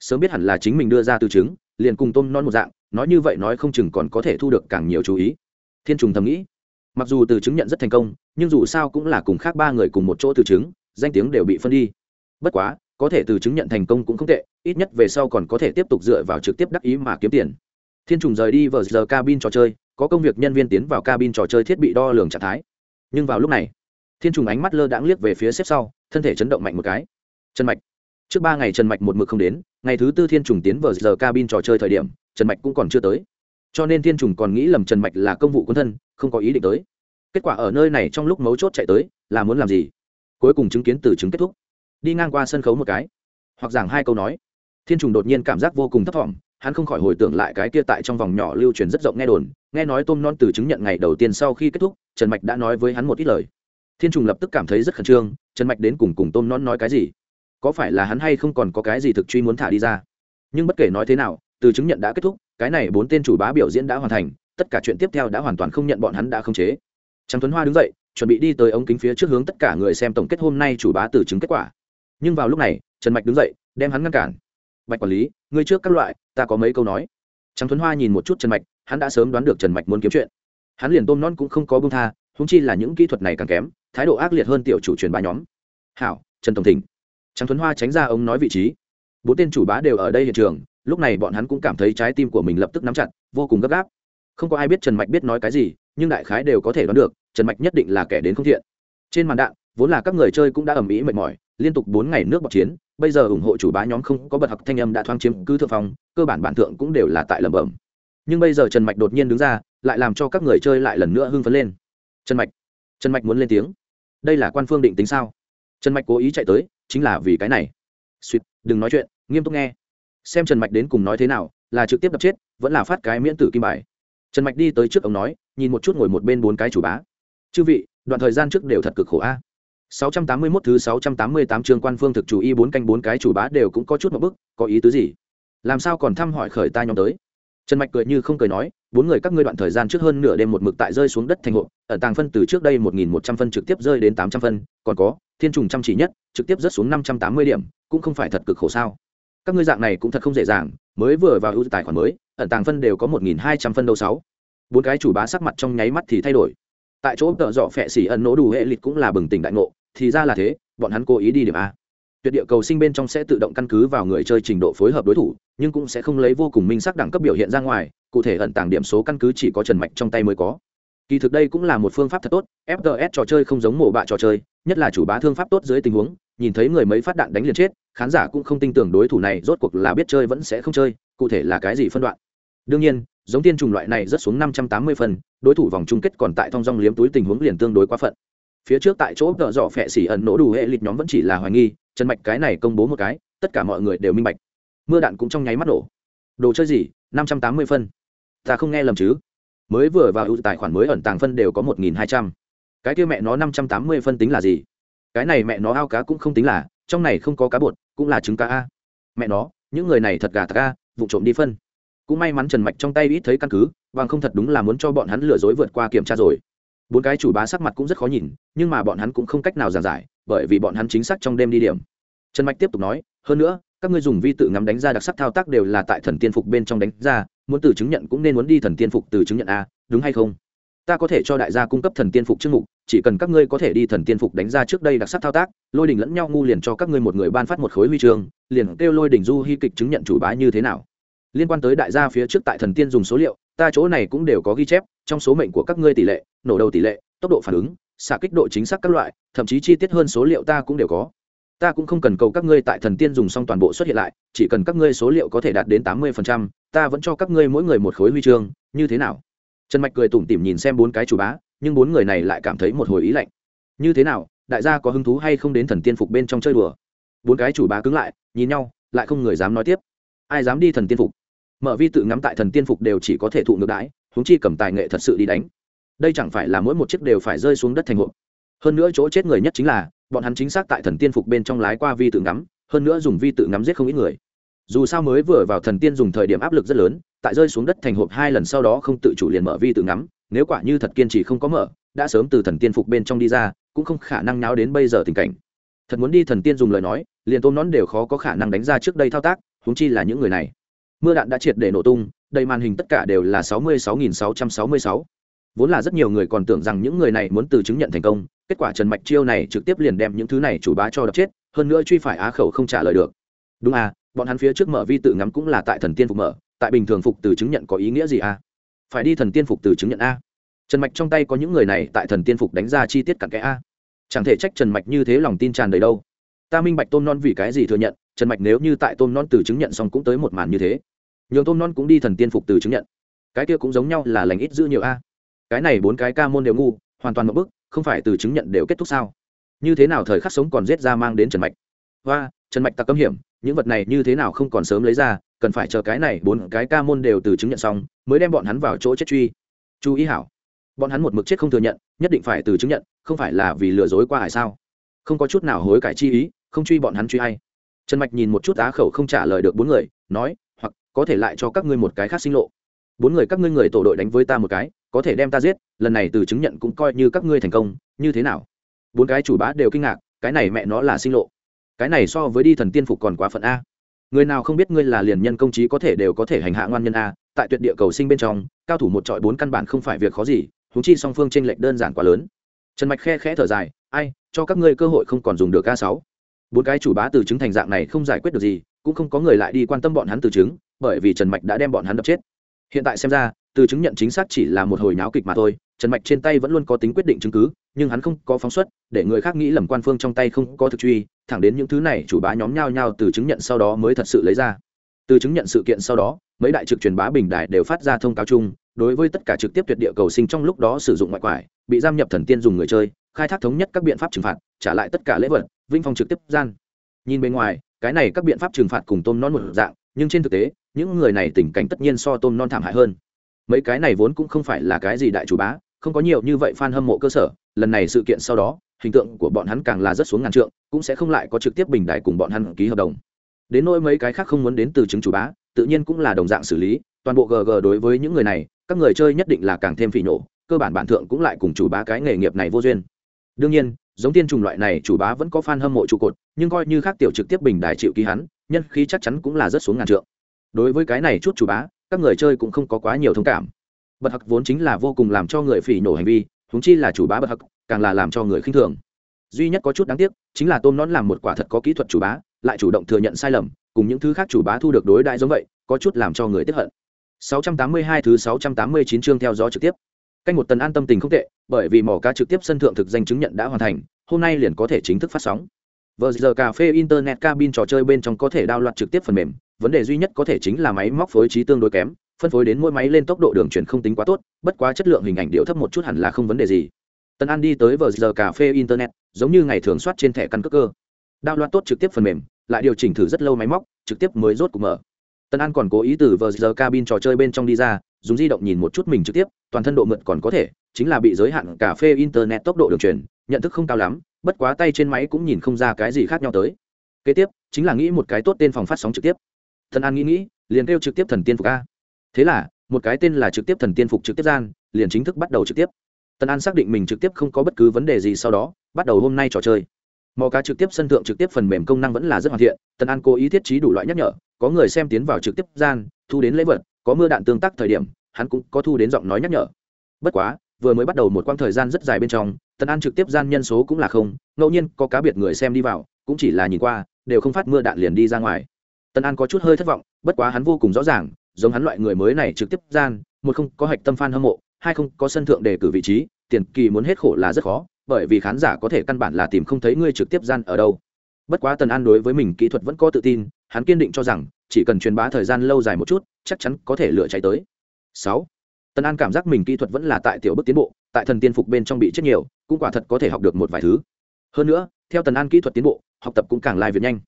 Sớm biết hẳn là chính mình đưa ra từ chứng, liền cùng tôm non một dạng, nói như vậy nói không chừng còn có thể thu được càng nhiều chú ý. Thiên trùng thầm nghĩ. Mặc dù từ chứng nhận rất thành công, nhưng dù sao cũng là cùng khác ba người cùng một chỗ từ chứng, danh tiếng đều bị phân đi. Bất quá có thể từ chứng nhận thành công cũng không tệ, ít nhất về sau còn có thể tiếp tục dựa vào trực tiếp đắc ý mà kiếm tiền. Thiên trùng rời đi vờ giờ cabin trò chơi, có công việc nhân viên tiến vào cabin trò chơi thiết bị đo lường trạng thái. Nhưng vào lúc này, thiên trùng ánh mắt lơ đãng liếc về phía xếp sau, thân thể chấn động mạnh một cái. Trần mạch, trước ba ngày trần mạch một mực không đến, ngày thứ tư thiên trùng tiến vào giờ cabin trò chơi thời điểm, trần mạch cũng còn chưa tới. Cho nên thiên trùng còn nghĩ lầm trần mạch là công vụ quân thân, không có ý định tới. Kết quả ở nơi này trong lúc mấu chốt chạy tới, là muốn làm gì? Cuối cùng chứng kiến từ chứng kết thúc đi ngang qua sân khấu một cái. Hoặc giảng hai câu nói. Thiên trùng đột nhiên cảm giác vô cùng thấp thỏm, hắn không khỏi hồi tưởng lại cái kia tại trong vòng nhỏ lưu truyền rất rộng nghe đồn, nghe nói tôm non từ chứng nhận ngày đầu tiên sau khi kết thúc, trần mạch đã nói với hắn một ít lời. Thiên trùng lập tức cảm thấy rất khẩn trương, trần mạch đến cùng cùng tôm non nói cái gì? Có phải là hắn hay không còn có cái gì thực truy muốn thả đi ra? Nhưng bất kể nói thế nào, từ chứng nhận đã kết thúc, cái này bốn tên chủ bá biểu diễn đã hoàn thành, tất cả chuyện tiếp theo đã hoàn toàn không nhận bọn hắn đã không chế. Trắng tuấn hoa đứng dậy, chuẩn bị đi tới ống kính phía trước hướng tất cả người xem tổng kết hôm nay chủ bá từ chứng kết quả nhưng vào lúc này, trần mạch đứng dậy, đem hắn ngăn cản. Bạch quản lý, ngươi trước các loại, ta có mấy câu nói. Trắng Thuấn hoa nhìn một chút trần mạch, hắn đã sớm đoán được trần mạch muốn kiếm chuyện. Hắn liền tôm non cũng không có bông tha húng chi là những kỹ thuật này càng kém, thái độ ác liệt hơn tiểu chủ truyền bá nhóm. Hảo, trần tổng thịnh trắng Thuấn hoa tránh ra ông nói vị trí. Bốn tên chủ bá đều ở đây hiện trường, lúc này bọn hắn cũng cảm thấy trái tim của mình lập tức nắm chặt, vô cùng gấp gáp. Không có ai biết trần mạch biết nói cái gì, nhưng đại khái đều có thể đoán được, trần mạch nhất định là kẻ đến không thiện. Trên màn đạn, vốn là các người chơi cũng đã ầm ĩ mệt mỏi liên tục bốn ngày nước bọt chiến, bây giờ ủng hộ chủ bá nhóm không có bật học thanh âm đã thoáng chiếm cứ thượng phong, cơ bản bản thượng cũng đều là tại lẩm bẩm. Nhưng bây giờ trần mạch đột nhiên đứng ra, lại làm cho các người chơi lại lần nữa hưng phấn lên. Trần mạch trần mạch muốn lên tiếng. Đây là quan phương định tính sao? Trần mạch cố ý chạy tới, chính là vì cái này. Suýt đừng nói chuyện, nghiêm túc nghe. Xem trần mạch đến cùng nói thế nào, là trực tiếp đập chết, vẫn là phát cái miễn tử kim bài. Trần mạch đi tới trước ông nói, nhìn một chút ngồi một bên bốn cái chủ bá. Chư vị, đoạn thời gian trước đều thật cực khổ a. 681 thứ 688 chương quan phương thực chủ y bốn canh bốn cái chủ bá đều cũng có chút một bức, có ý tứ gì? Làm sao còn thăm hỏi khởi ta nhóm tới? Trần Mạch cười như không cười nói, bốn người các ngươi đoạn thời gian trước hơn nửa đêm một mực tại rơi xuống đất thành hộ, ở tàng phân từ trước đây 1100 phân trực tiếp rơi đến 800 phân, còn có, thiên trùng chăm chỉ nhất, trực tiếp rớt xuống 580 điểm, cũng không phải thật cực khổ sao? Các ngươi dạng này cũng thật không dễ dàng, mới vừa vào ưu tài khoản mới, ẩn tàng phân đều có 1200 phân đâu sáu. Bốn cái chủ bá sắc mặt trong nháy mắt thì thay đổi tại chỗ tợ dọ phẹ xỉ ẩn nổ đủ hệ lịch cũng là bừng tỉnh đại ngộ, thì ra là thế, bọn hắn cố ý đi điểm a. Tuyệt địa cầu sinh bên trong sẽ tự động căn cứ vào người chơi trình độ phối hợp đối thủ, nhưng cũng sẽ không lấy vô cùng minh sắc đẳng cấp biểu hiện ra ngoài, cụ thể ẩn tàng điểm số căn cứ chỉ có trần mạch trong tay mới có. Kỳ thực đây cũng là một phương pháp thật tốt fts trò chơi không giống mổ bạ trò chơi, nhất là chủ bá thương pháp tốt dưới tình huống, nhìn thấy người mấy phát đạn đánh liền chết, khán giả cũng không tin tưởng đối thủ này rốt cuộc là biết chơi vẫn sẽ không chơi, cụ thể là cái gì phân đoạn. Đương nhiên giống tiên trùng loại này rất xuống năm trăm tám mươi phần, đối thủ vòng chung kết còn tại thong dong liếm túi tình huống liền tương đối quá phận. Phía trước tại chỗ tợ dọ phẹ xỉ ẩn nổ đủ hệ lịch nhóm vẫn chỉ là hoài nghi, trần mạch cái này công bố một cái, tất cả mọi người đều minh bạch. Mưa đạn cũng trong nháy mắt nổ. Đồ chơi gì? năm trăm tám mươi phân ta không nghe lầm chứ? Mới vừa vào ưu tài khoản mới ẩn tàng phân đều có một nghìn hai trăm. Cái kia mẹ nó năm trăm tám mươi phân tính là gì? Cái này mẹ nó ao cá cũng không tính là, trong này không có cá bột, cũng là trứng cá a. Mẹ nó, những người này thật gà thật a vụ trộm đi phân cũng may mắn trần mạch trong tay ít thấy căn cứ, bằng không thật đúng là muốn cho bọn hắn lừa dối vượt qua kiểm tra rồi. Bốn cái chủ bá sắc mặt cũng rất khó nhìn, nhưng mà bọn hắn cũng không cách nào giàn giải, bởi vì bọn hắn chính xác trong đêm đi điểm. Trần mạch tiếp tục nói, hơn nữa, các ngươi dùng vi tự ngắm đánh ra đặc sắc thao tác đều là tại thần tiên phục bên trong đánh ra, muốn từ chứng nhận cũng nên muốn đi thần tiên phục từ chứng nhận a, đúng hay không? Ta có thể cho đại gia cung cấp thần tiên phục chương mục, chỉ cần các ngươi có thể đi thần tiên phục đánh ra trước đây đặc sắc thao tác, lôi đình lẫn nhau ngu liền cho các ngươi một người ban phát một khối huy chương, liền kêu lôi đình du hy kịch chứng nhận chủ bá như thế nào liên quan tới đại gia phía trước tại thần tiên dùng số liệu ta chỗ này cũng đều có ghi chép trong số mệnh của các ngươi tỷ lệ nổ đầu tỷ lệ tốc độ phản ứng xạ kích độ chính xác các loại thậm chí chi tiết hơn số liệu ta cũng đều có. Ta cũng không cần cầu các ngươi tại thần tiên dùng xong toàn bộ xuất hiện lại chỉ cần các ngươi số liệu có thể đạt đến tám mươi phần trăm, ta vẫn cho các ngươi mỗi người một khối huy chương như thế nào? Trần mạch cười tủm tỉm nhìn xem bốn cái chủ bá nhưng bốn người này lại cảm thấy một hồi ý lạnh. Như thế nào đại gia có hứng thú hay không đến thần tiên phục bên trong chơi đùa? Bốn cái chủ bá cứng lại nhìn nhau lại không người dám nói tiếp. Ai dám đi thần tiên phục? Mở vi tự ngắm tại thần tiên phục đều chỉ có thể thụ ngược đãi, huống chi cầm tài nghệ thật sự đi đánh. Đây chẳng phải là mỗi một chiếc đều phải rơi xuống đất thành hộp. Hơn nữa chỗ chết người nhất chính là, bọn hắn chính xác tại thần tiên phục bên trong lái qua vi tự ngắm, hơn nữa dùng vi tự ngắm giết không ít người. Dù sao mới vừa vào thần tiên dùng thời điểm áp lực rất lớn, tại rơi xuống đất thành hộp hai lần sau đó không tự chủ liền mở vi tự ngắm, nếu quả như thật kiên trì không có mở, đã sớm từ thần tiên phục bên trong đi ra, cũng không khả năng náo đến bây giờ tình cảnh. Thật muốn đi thần tiên dùng lời nói, liền tôm nón đều khó có khả năng đánh ra trước đây thao tác húng chi là những người này mưa đạn đã triệt để nổ tung, đầy màn hình tất cả đều là sáu mươi sáu nghìn sáu trăm sáu mươi sáu. Vốn là rất nhiều người còn tưởng rằng những người này muốn từ chứng nhận thành công, kết quả trần mạch chiêu này trực tiếp liền đem những thứ này chủ bá cho đập chết, hơn nữa truy phải á khẩu không trả lời được. Đúng à bọn hắn phía trước mở vi tự ngắm cũng là tại thần tiên phục mở, tại bình thường phục từ chứng nhận có ý nghĩa gì à? Phải đi thần tiên phục từ chứng nhận a. Trần mạch trong tay có những người này tại thần tiên phục đánh ra chi tiết cặn kẽ a. Chẳng thể trách trần mạch như thế lòng tin tràn đầy đâu. Ta minh bạch tôm non vì cái gì thừa nhận, trần mạch nếu như tại tôm non từ chứng nhận xong cũng tới một màn như thế nhường tôm non cũng đi thần tiên phục từ chứng nhận. Cái kia cũng giống nhau là lành ít giữ nhiều a. Cái này bốn cái ca môn đều ngu, hoàn toàn một bức, không phải từ chứng nhận đều kết thúc sao? Như thế nào thời khắc sống còn giết ra mang đến trần mạch? Và trần mạch tặc cấm hiểm, những vật này như thế nào không còn sớm lấy ra, cần phải chờ cái này bốn cái ca môn đều từ chứng nhận xong, mới đem bọn hắn vào chỗ chết truy. Chú ý hảo, bọn hắn một mực chết không thừa nhận, nhất định phải từ chứng nhận, không phải là vì lừa dối qua hải sao? Không có chút nào hối cải chi ý, không truy bọn hắn truy hay trần mạch nhìn một chút á khẩu không trả lời được bốn người, nói có thể lại cho các ngươi một cái khác sinh lộ. Bốn người các ngươi người tổ đội đánh với ta một cái, có thể đem ta giết, lần này từ chứng nhận cũng coi như các ngươi thành công, như thế nào? Bốn cái chủ bá đều kinh ngạc, cái này mẹ nó là sinh lộ. Cái này so với đi thần tiên phục còn quá phận a. Người nào không biết ngươi là liền nhân công trí có thể đều có thể hành hạ ngoan nhân a, tại tuyệt địa cầu sinh bên trong, cao thủ một trọi bốn căn bản không phải việc khó gì húng chi song phương t r ê n lệch đơn giản quá lớn. Trần mạch khe khẽ thở dài, ai, cho các ngươi cơ hội không còn dùng được a sáu. Bốn cái chủ bá từ chứng thành dạng này không giải quyết được gì, cũng không có người lại đi quan tâm bọn hắn từ chứng bởi vì trần mạch đã đem bọn hắn đập chết. Hiện tại xem ra, từ chứng nhận chính xác chỉ là một hồi nháo kịch mà thôi, trần mạch trên tay vẫn luôn có tính quyết định chứng cứ, nhưng hắn không có phóng xuất, để người khác nghĩ lầm quan phương trong tay không có thực truy, thẳng đến những thứ này chủ bá nhóm nhao nhao từ chứng nhận sau đó mới thật sự lấy ra. Từ chứng nhận sự kiện sau đó, mấy đại trực truyền bá bình đại đều phát ra thông cáo chung, đối với tất cả trực tiếp tuyệt địa cầu sinh trong lúc đó sử dụng ngoại quải, bị giam nhập thần tiên dùng người chơi, khai thác thống nhất các biện pháp trừng phạt, trả lại tất cả lễ vật, vinh phong trực tiếp gian. Nhìn bên ngoài, cái này các biện pháp trừng phạt cùng tôm non một dạng nhưng trên thực tế, những người này tình cảnh tất nhiên so tôm non thảm hại hơn. Mấy cái này vốn cũng không phải là cái gì đại chủ bá, không có nhiều như vậy fan hâm mộ cơ sở, lần này sự kiện sau đó, hình tượng của bọn hắn càng là rất xuống ngàn trượng, cũng sẽ không lại có trực tiếp bình đại cùng bọn hắn ký hợp đồng. Đến nỗi mấy cái khác không muốn đến từ chứng chủ bá, tự nhiên cũng là đồng dạng xử lý, toàn bộ gg đối với những người này, các người chơi nhất định là càng thêm phỉ nổ cơ bản bản thượng cũng lại cùng chủ bá cái nghề nghiệp này vô duyên. Đương nhiên, giống tiên trùng loại này chủ bá vẫn có fan hâm mộ trụ cột, nhưng coi như khác tiểu trực tiếp bình đại chịu ký hắn nhân khí chắc chắn cũng là rất xuống ngàn trượng. Đối với cái này chút chủ bá, các người chơi cũng không có quá nhiều thông cảm. Bật hặc vốn chính là vô cùng làm cho người phỉ nổ hành vi húng chi là chủ bá bật hặc càng là làm cho người khinh thường. Duy nhất có chút đáng tiếc, chính là tôm nón làm một quả thật có kỹ thuật chủ bá, lại chủ động thừa nhận sai lầm, cùng những thứ khác chủ bá thu được đối đại giống vậy, có chút làm cho người tiếp hận. 682 thứ 689 chương theo dõi trực tiếp. Canh một tần an tâm tình không tệ, bởi vì mỏ cá trực tiếp sân thượng thực danh chứng nhận đã hoàn thành, hôm nay liền có thể chính thức phát sóng vờ giờ cà phê internet cabin trò chơi bên trong có thể đao loạt trực tiếp phần mềm, vấn đề duy nhất có thể chính là máy móc phối trí tương đối kém, phân phối đến mỗi máy lên tốc độ đường truyền không tính quá tốt, bất quá chất lượng hình ảnh điệu thấp một chút hẳn là không vấn đề gì. Tân an đi tới vờ giờ cà phê internet, giống như ngày thường soát trên thẻ căn cước cơ. Đao loạt tốt trực tiếp phần mềm, lại điều chỉnh thử rất lâu máy móc, trực tiếp mới rốt cục mở. Tân an còn cố ý từ vờ giờ cabin trò chơi bên trong đi ra, dùng di động nhìn một chút mình trực tiếp, toàn thân độ mượt còn có thể, chính là bị giới hạn cà phê internet tốc độ đường truyền, nhận thức không cao lắm bất quá tay trên máy cũng nhìn không ra cái gì khác nhau tới. Kế tiếp, chính là nghĩ một cái tốt tên phòng phát sóng trực tiếp. Thần an nghĩ nghĩ, liền kêu trực tiếp thần tiên phục a. Thế là, một cái tên là trực tiếp thần tiên phục trực tiếp gian, liền chính thức bắt đầu trực tiếp. Tần an xác định mình trực tiếp không có bất cứ vấn đề gì sau đó, bắt đầu hôm nay trò chơi. Mò cá trực tiếp sân thượng trực tiếp phần mềm công năng vẫn là rất hoàn thiện tần an cố ý thiết trí đủ loại nhắc nhở, có người xem tiến vào trực tiếp gian, thu đến lễ vật, có mưa đạn tương tác thời điểm, hắn cũng có thu đến giọng nói nhắc nhở. Bất quá vừa mới bắt đầu một quãng thời gian rất dài bên trong, tần an trực tiếp gian nhân số cũng là không, ngẫu nhiên có cá biệt người xem đi vào, cũng chỉ là nhìn qua, đều không phát mưa đạn liền đi ra ngoài. Tần an có chút hơi thất vọng, bất quá hắn vô cùng rõ ràng, giống hắn loại người mới này trực tiếp gian, một không có hạch tâm f hâm mộ, hai không có sân thượng đề cử vị trí, tiền kỳ muốn hết khổ là rất khó, bởi vì khán giả có thể căn bản là tìm không thấy ngươi trực tiếp gian ở đâu. Bất quá tần an đối với mình kỹ thuật vẫn có tự tin, hắn kiên định cho rằng, chỉ cần truyền bá thời gian lâu dài một chút, chắc chắn có thể lựa chạy tới. Sáu tần an cảm giác mình kỹ thuật vẫn là tại tiểu bước tiến bộ, tại thần tiên phục bên trong bị chết nhiều, cũng quả thật có thể học được một vài thứ. Hơn nữa, theo tần an kỹ thuật tiến bộ, học tập cũng càng lai việc nhanh.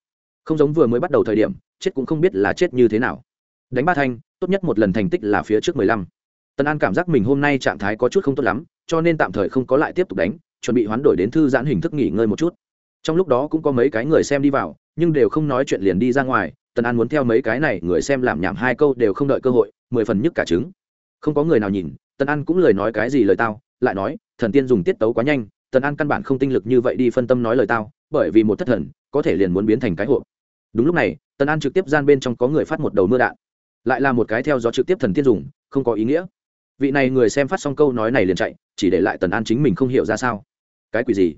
Không giống vừa mới bắt đầu thời điểm, chết cũng không biết là chết như thế nào. Đánh ba thanh, tốt nhất một lần thành tích là phía trước mười lăm. Tần an cảm giác mình hôm nay trạng thái có chút không tốt lắm, cho nên tạm thời không có lại tiếp tục đánh, chuẩn bị hoán đổi đến thư giãn hình thức nghỉ ngơi một chút. Trong lúc đó cũng có mấy cái người xem đi vào, nhưng đều không nói chuyện liền đi ra ngoài, tần an muốn theo mấy cái này người xem làm nhảm hai câu đều không đợi cơ hội, mười phần nhức cả trứng không có người nào nhìn, tần an cũng lời nói cái gì lời tao, lại nói, thần tiên dùng tiết tấu quá nhanh, tần an căn bản không tinh lực như vậy đi phân tâm nói lời tao, bởi vì một thất thần, có thể liền muốn biến thành cái hộp. Đúng lúc này, tần an trực tiếp gian bên trong có người phát một đầu mưa đạn. Lại là một cái theo gió trực tiếp thần tiên dùng, không có ý nghĩa. Vị này người xem phát xong câu nói này liền chạy, chỉ để lại tần an chính mình không hiểu ra sao. Cái quỷ gì?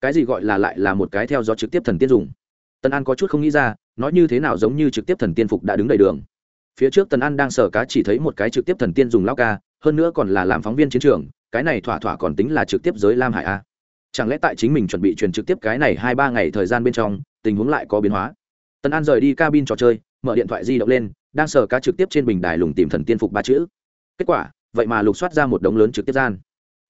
Cái gì gọi là lại là một cái theo gió trực tiếp thần tiên dùng? Tần an có chút không nghĩ ra, nói như thế nào giống như trực tiếp thần tiên phục đã đứng đầy đường phía trước tần an đang sở cá chỉ thấy một cái trực tiếp thần tiên dùng lao ca, hơn nữa còn là làm phóng viên chiến trường, cái này thỏa thỏa còn tính là trực tiếp giới lam hải a. Chẳng lẽ tại chính mình chuẩn bị truyền trực tiếp cái này hai ba ngày thời gian bên trong, tình huống lại có biến hóa? Tần an rời đi cabin trò chơi, mở điện thoại di động lên, đang sở cá trực tiếp trên bình đài lùng tìm thần tiên phục ba chữ. Kết quả, vậy mà lục soát ra một đống lớn trực tiếp gian.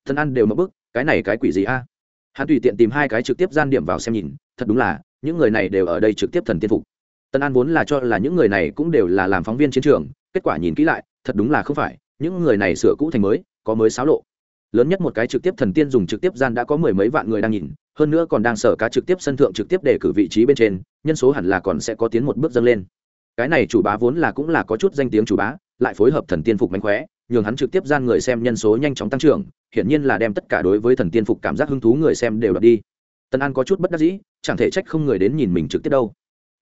Tần an đều mất bức, cái này cái quỷ gì a? Hắn tùy tiện tìm hai cái trực tiếp gian điểm vào xem nhìn, thật đúng là, những người này đều ở đây trực tiếp thần tiên phục tân an vốn là cho là những người này cũng đều là làm phóng viên chiến trường, kết quả nhìn kỹ lại, thật đúng là không phải, những người này sửa cũ thành mới, có mới xáo lộ. Lớn nhất một cái trực tiếp thần tiên dùng trực tiếp gian đã có mười mấy vạn người đang nhìn, hơn nữa còn đang sở cá trực tiếp sân thượng trực tiếp để cử vị trí bên trên, nhân số hẳn là còn sẽ có tiến một bước dâng lên. Cái này chủ bá vốn là cũng là có chút danh tiếng chủ bá, lại phối hợp thần tiên phục mánh khóe, nhường hắn trực tiếp gian người xem nhân số nhanh chóng tăng trưởng, hiển nhiên là đem tất cả đối với thần tiên phục cảm giác hứng thú người xem đều đập đi. Tân an có chút bất đắc dĩ, chẳng thể trách không người đến nhìn mình trực tiếp đâu.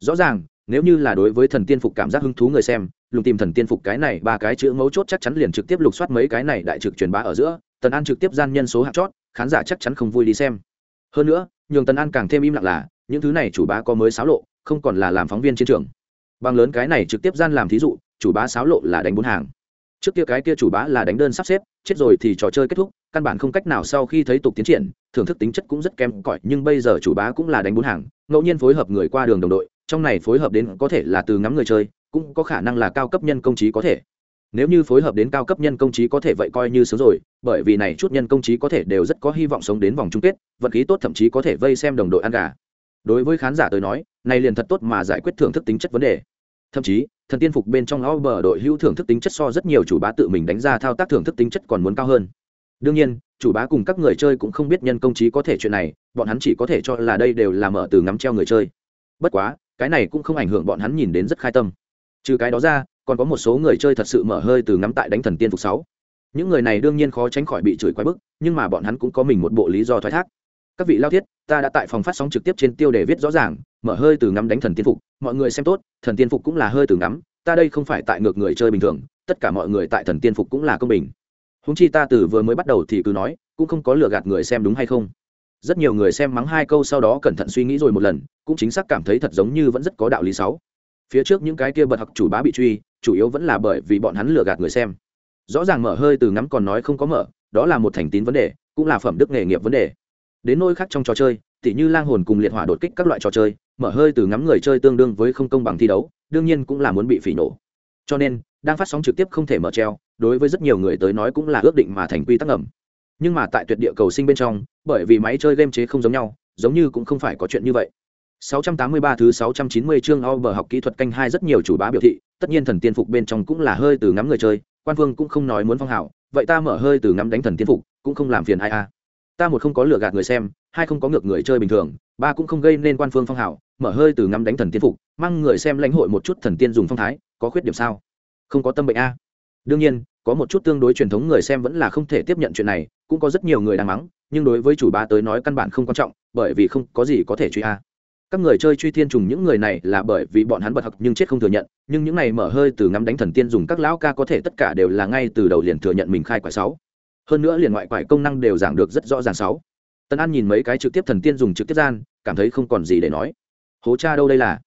Rõ ràng nếu như là đối với thần tiên phục cảm giác hứng thú người xem, lùng tìm thần tiên phục cái này, ba cái chữ mấu chốt chắc chắn liền trực tiếp lục soát mấy cái này đại trực truyền bá ở giữa, tần an trực tiếp gian nhân số hạt chót, khán giả chắc chắn không vui đi xem. Hơn nữa, nhường tần an càng thêm im lặng là, những thứ này chủ bá có mới xáo lộ, không còn là làm phóng viên chiến trường. Bằng lớn cái này trực tiếp gian làm thí dụ, chủ bá xáo lộ là đánh bốn hàng. Trước kia cái kia chủ bá là đánh đơn sắp xếp, chết rồi thì trò chơi kết thúc, căn bản không cách nào sau khi thấy tục tiến triển, thưởng thức tính chất cũng rất kém cỏi, nhưng bây giờ chủ bá cũng là đánh bốn hàng, ngẫu nhiên phối hợp người qua đường đồng đội trong này phối hợp đến có thể là từ ngắm người chơi, cũng có khả năng là cao cấp nhân công trí có thể. Nếu như phối hợp đến cao cấp nhân công trí có thể vậy coi như sớm rồi, bởi vì này chút nhân công trí có thể đều rất có hy vọng sống đến vòng chung kết, vận khí tốt thậm chí có thể vây xem đồng đội ăn gà. Đối với khán giả tới nói, này liền thật tốt mà giải quyết thưởng thức tính chất vấn đề. Thậm chí, thần tiên phục bên trong o bờ đội hữu thưởng thức tính chất so rất nhiều chủ bá tự mình đánh ra thao tác thưởng thức tính chất còn muốn cao hơn. Đương nhiên, chủ bá cùng các người chơi cũng không biết nhân công trí có thể chuyện này, bọn hắn chỉ có thể cho là đây đều là mở từ ngắm treo người chơi. Bất quá cái này cũng không ảnh hưởng bọn hắn nhìn đến rất khai tâm. Trừ cái đó ra, còn có một số người chơi thật sự mở hơi từ ngắm tại đánh thần tiên phục sáu. Những người này đương nhiên khó tránh khỏi bị chửi quái bức, nhưng mà bọn hắn cũng có mình một bộ lý do thoái thác. Các vị lao thiết, ta đã tại phòng phát sóng trực tiếp trên tiêu đề viết rõ ràng, mở hơi từ ngắm đánh thần tiên phục, mọi người xem tốt, thần tiên phục cũng là hơi từ ngắm, ta đây không phải tại ngược người chơi bình thường, tất cả mọi người tại thần tiên phục cũng là công bình. Húng chi ta từ vừa mới bắt đầu thì cứ nói, cũng không có lừa gạt người xem đúng hay không rất nhiều người xem mắng hai câu sau đó cẩn thận suy nghĩ rồi một lần, cũng chính xác cảm thấy thật giống như vẫn rất có đạo lý sáu. Phía trước những cái kia bật học chủ bá bị truy, chủ yếu vẫn là bởi vì bọn hắn lừa gạt người xem. Rõ ràng mở hơi từ ngắm còn nói không có mở, đó là một thành tín vấn đề, cũng là phẩm đức nghề nghiệp vấn đề. Đến nôi khác trong trò chơi, tỉ như lang hồn cùng liệt hỏa đột kích các loại trò chơi, mở hơi từ ngắm người chơi tương đương với không công bằng thi đấu, đương nhiên cũng là muốn bị phỉ nổ. Cho nên, đang phát sóng trực tiếp không thể mở treo, đối với rất nhiều người tới nói cũng là ước định mà thành quy tắc ngầm nhưng mà tại tuyệt địa cầu sinh bên trong bởi vì máy chơi game chế không giống nhau giống như cũng không phải có chuyện như vậy 683 thứ 690 chương Over học kỹ thuật canh hai rất nhiều chủ bá biểu thị, tất nhiên thần tiên phục bên trong cũng là hơi từ ngắm người chơi, quan vương cũng không nói muốn phong hảo, vậy ta mở hơi từ ngắm đánh thần tiên phục, cũng không làm phiền ai a. Ta một không có lừa gạt người xem, hai không có ngược người chơi bình thường, ba cũng không gây nên quan phương phong hảo, mở hơi từ ngắm đánh thần tiên phục, mang người xem lãnh hội một chút thần tiên dùng phong thái, có khuyết điểm sao? Không có tâm bệnh a. Đương nhiên, có một chút tương đối truyền thống người xem vẫn là không thể tiếp nhận chuyện này, cũng có rất nhiều người đang mắng, nhưng đối với chủ bá tới nói căn bản không quan trọng, bởi vì không có gì có thể truy a. Các người chơi truy thiên trùng những người này là bởi vì bọn hắn bật học nhưng chết không thừa nhận nhưng những này mở hơi từ ngắm đánh thần tiên dùng các lão ca có thể tất cả đều là ngay từ đầu liền thừa nhận mình khai quả sáu. Hơn nữa liền ngoại quải công năng đều giảng được rất rõ ràng sáu. Tân an nhìn mấy cái trực tiếp thần tiên dùng trực tiếp gian cảm thấy không còn gì để nói. Hố cha đâu đây là?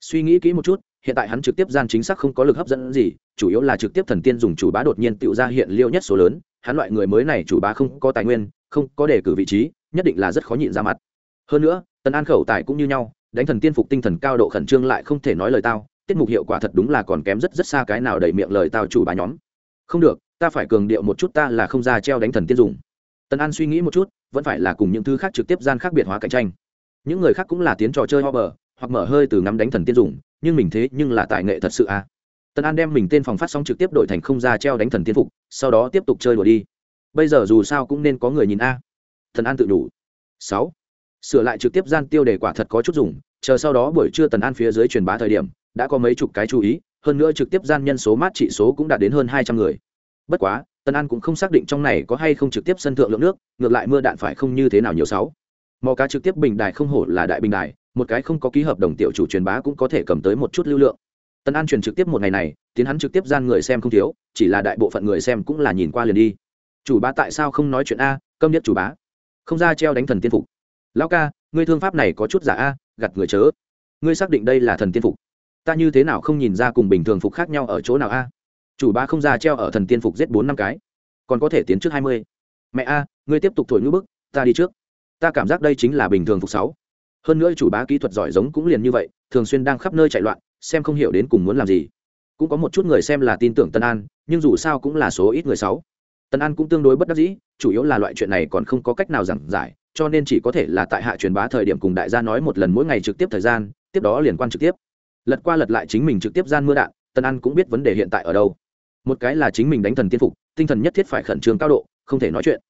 Suy nghĩ kỹ một chút hiện tại hắn trực tiếp gian chính xác không có lực hấp dẫn gì chủ yếu là trực tiếp thần tiên dùng chủ bá đột nhiên tự ra hiện liêu nhất số lớn hắn loại người mới này chủ bá không có tài nguyên, không có đề cử vị trí, nhất định là rất khó nhịn ra mặt. Hơn nữa, tần an khẩu tài cũng như nhau, đánh thần tiên phục tinh thần cao độ khẩn trương lại không thể nói lời tao, tiết mục hiệu quả thật đúng là còn kém rất rất xa cái nào đầy miệng lời tao chủ Bá nhóm. Không được, ta phải cường điệu một chút ta là không ra treo đánh thần tiên dùng. Tần an suy nghĩ một chút, vẫn phải là cùng những thứ khác trực tiếp gian khác biệt hóa cạnh tranh. Những người khác cũng là tiến trò chơi ho bờ hoặc mở hơi từ ngắm đánh thần tiên dùng, nhưng mình thế nhưng là tài nghệ thật sự à? Tần an đem mình tên phòng phát sóng trực tiếp đổi thành không ra treo đánh thần tiên phục, sau đó tiếp tục chơi đùa đi. Bây giờ dù sao cũng nên có người nhìn a. Thần an tự đủ. Sáu. Sửa lại trực tiếp gian tiêu đề quả thật có chút dùng, chờ sau đó buổi trưa tần an phía dưới truyền bá thời điểm, đã có mấy chục cái chú ý, hơn nữa trực tiếp gian nhân số mát trị số cũng đạt đến hơn hai trăm người. Bất quá tần an cũng không xác định trong này có hay không trực tiếp sân thượng lượng nước, ngược lại mưa đạn phải không như thế nào nhiều sáu. Mò cá trực tiếp bình đài không hổ là đại bình đài, một cái không có ký hợp đồng tiểu chủ truyền bá cũng có thể cầm tới một chút lưu lượng. Tân an truyền trực tiếp một ngày này, tiến hắn trực tiếp gian người xem không thiếu, chỉ là đại bộ phận người xem cũng là nhìn qua liền đi. Chủ bá tại sao không nói chuyện a, câm nhất chủ bá. Không ra treo đánh thần tiên phục. Lão ca, ngươi thương pháp này có chút giả a gặt người chớ. Ngươi xác định đây là thần tiên phục. Ta như thế nào không nhìn ra cùng bình thường phục khác nhau ở chỗ nào a? Chủ Bá không ra treo ở thần tiên phục giết bốn năm cái. Còn có thể tiến trước hai mươi. Mẹ a, ngươi tiếp tục thổi ngữ bức, ta đi trước. Ta cảm giác đây chính là bình thường phục sáu. Hơn nữa chủ bá kỹ thuật giỏi giống cũng liền như vậy, thường xuyên đang khắp nơi chạy loạn xem không hiểu đến cùng muốn làm gì. Cũng có một chút người xem là tin tưởng tân an, nhưng dù sao cũng là số ít người sáu tân an cũng tương đối bất đắc dĩ, chủ yếu là loại chuyện này còn không có cách nào giảng giải, cho nên chỉ có thể là tại hạ truyền bá thời điểm cùng đại gia nói một lần mỗi ngày trực tiếp thời gian, tiếp đó liên quan trực tiếp. Lật qua lật lại chính mình trực tiếp gian mưa đạn, tân an cũng biết vấn đề hiện tại ở đâu. Một cái là chính mình đánh thần tiên phục, tinh thần nhất thiết phải khẩn trương cao độ, không thể nói chuyện.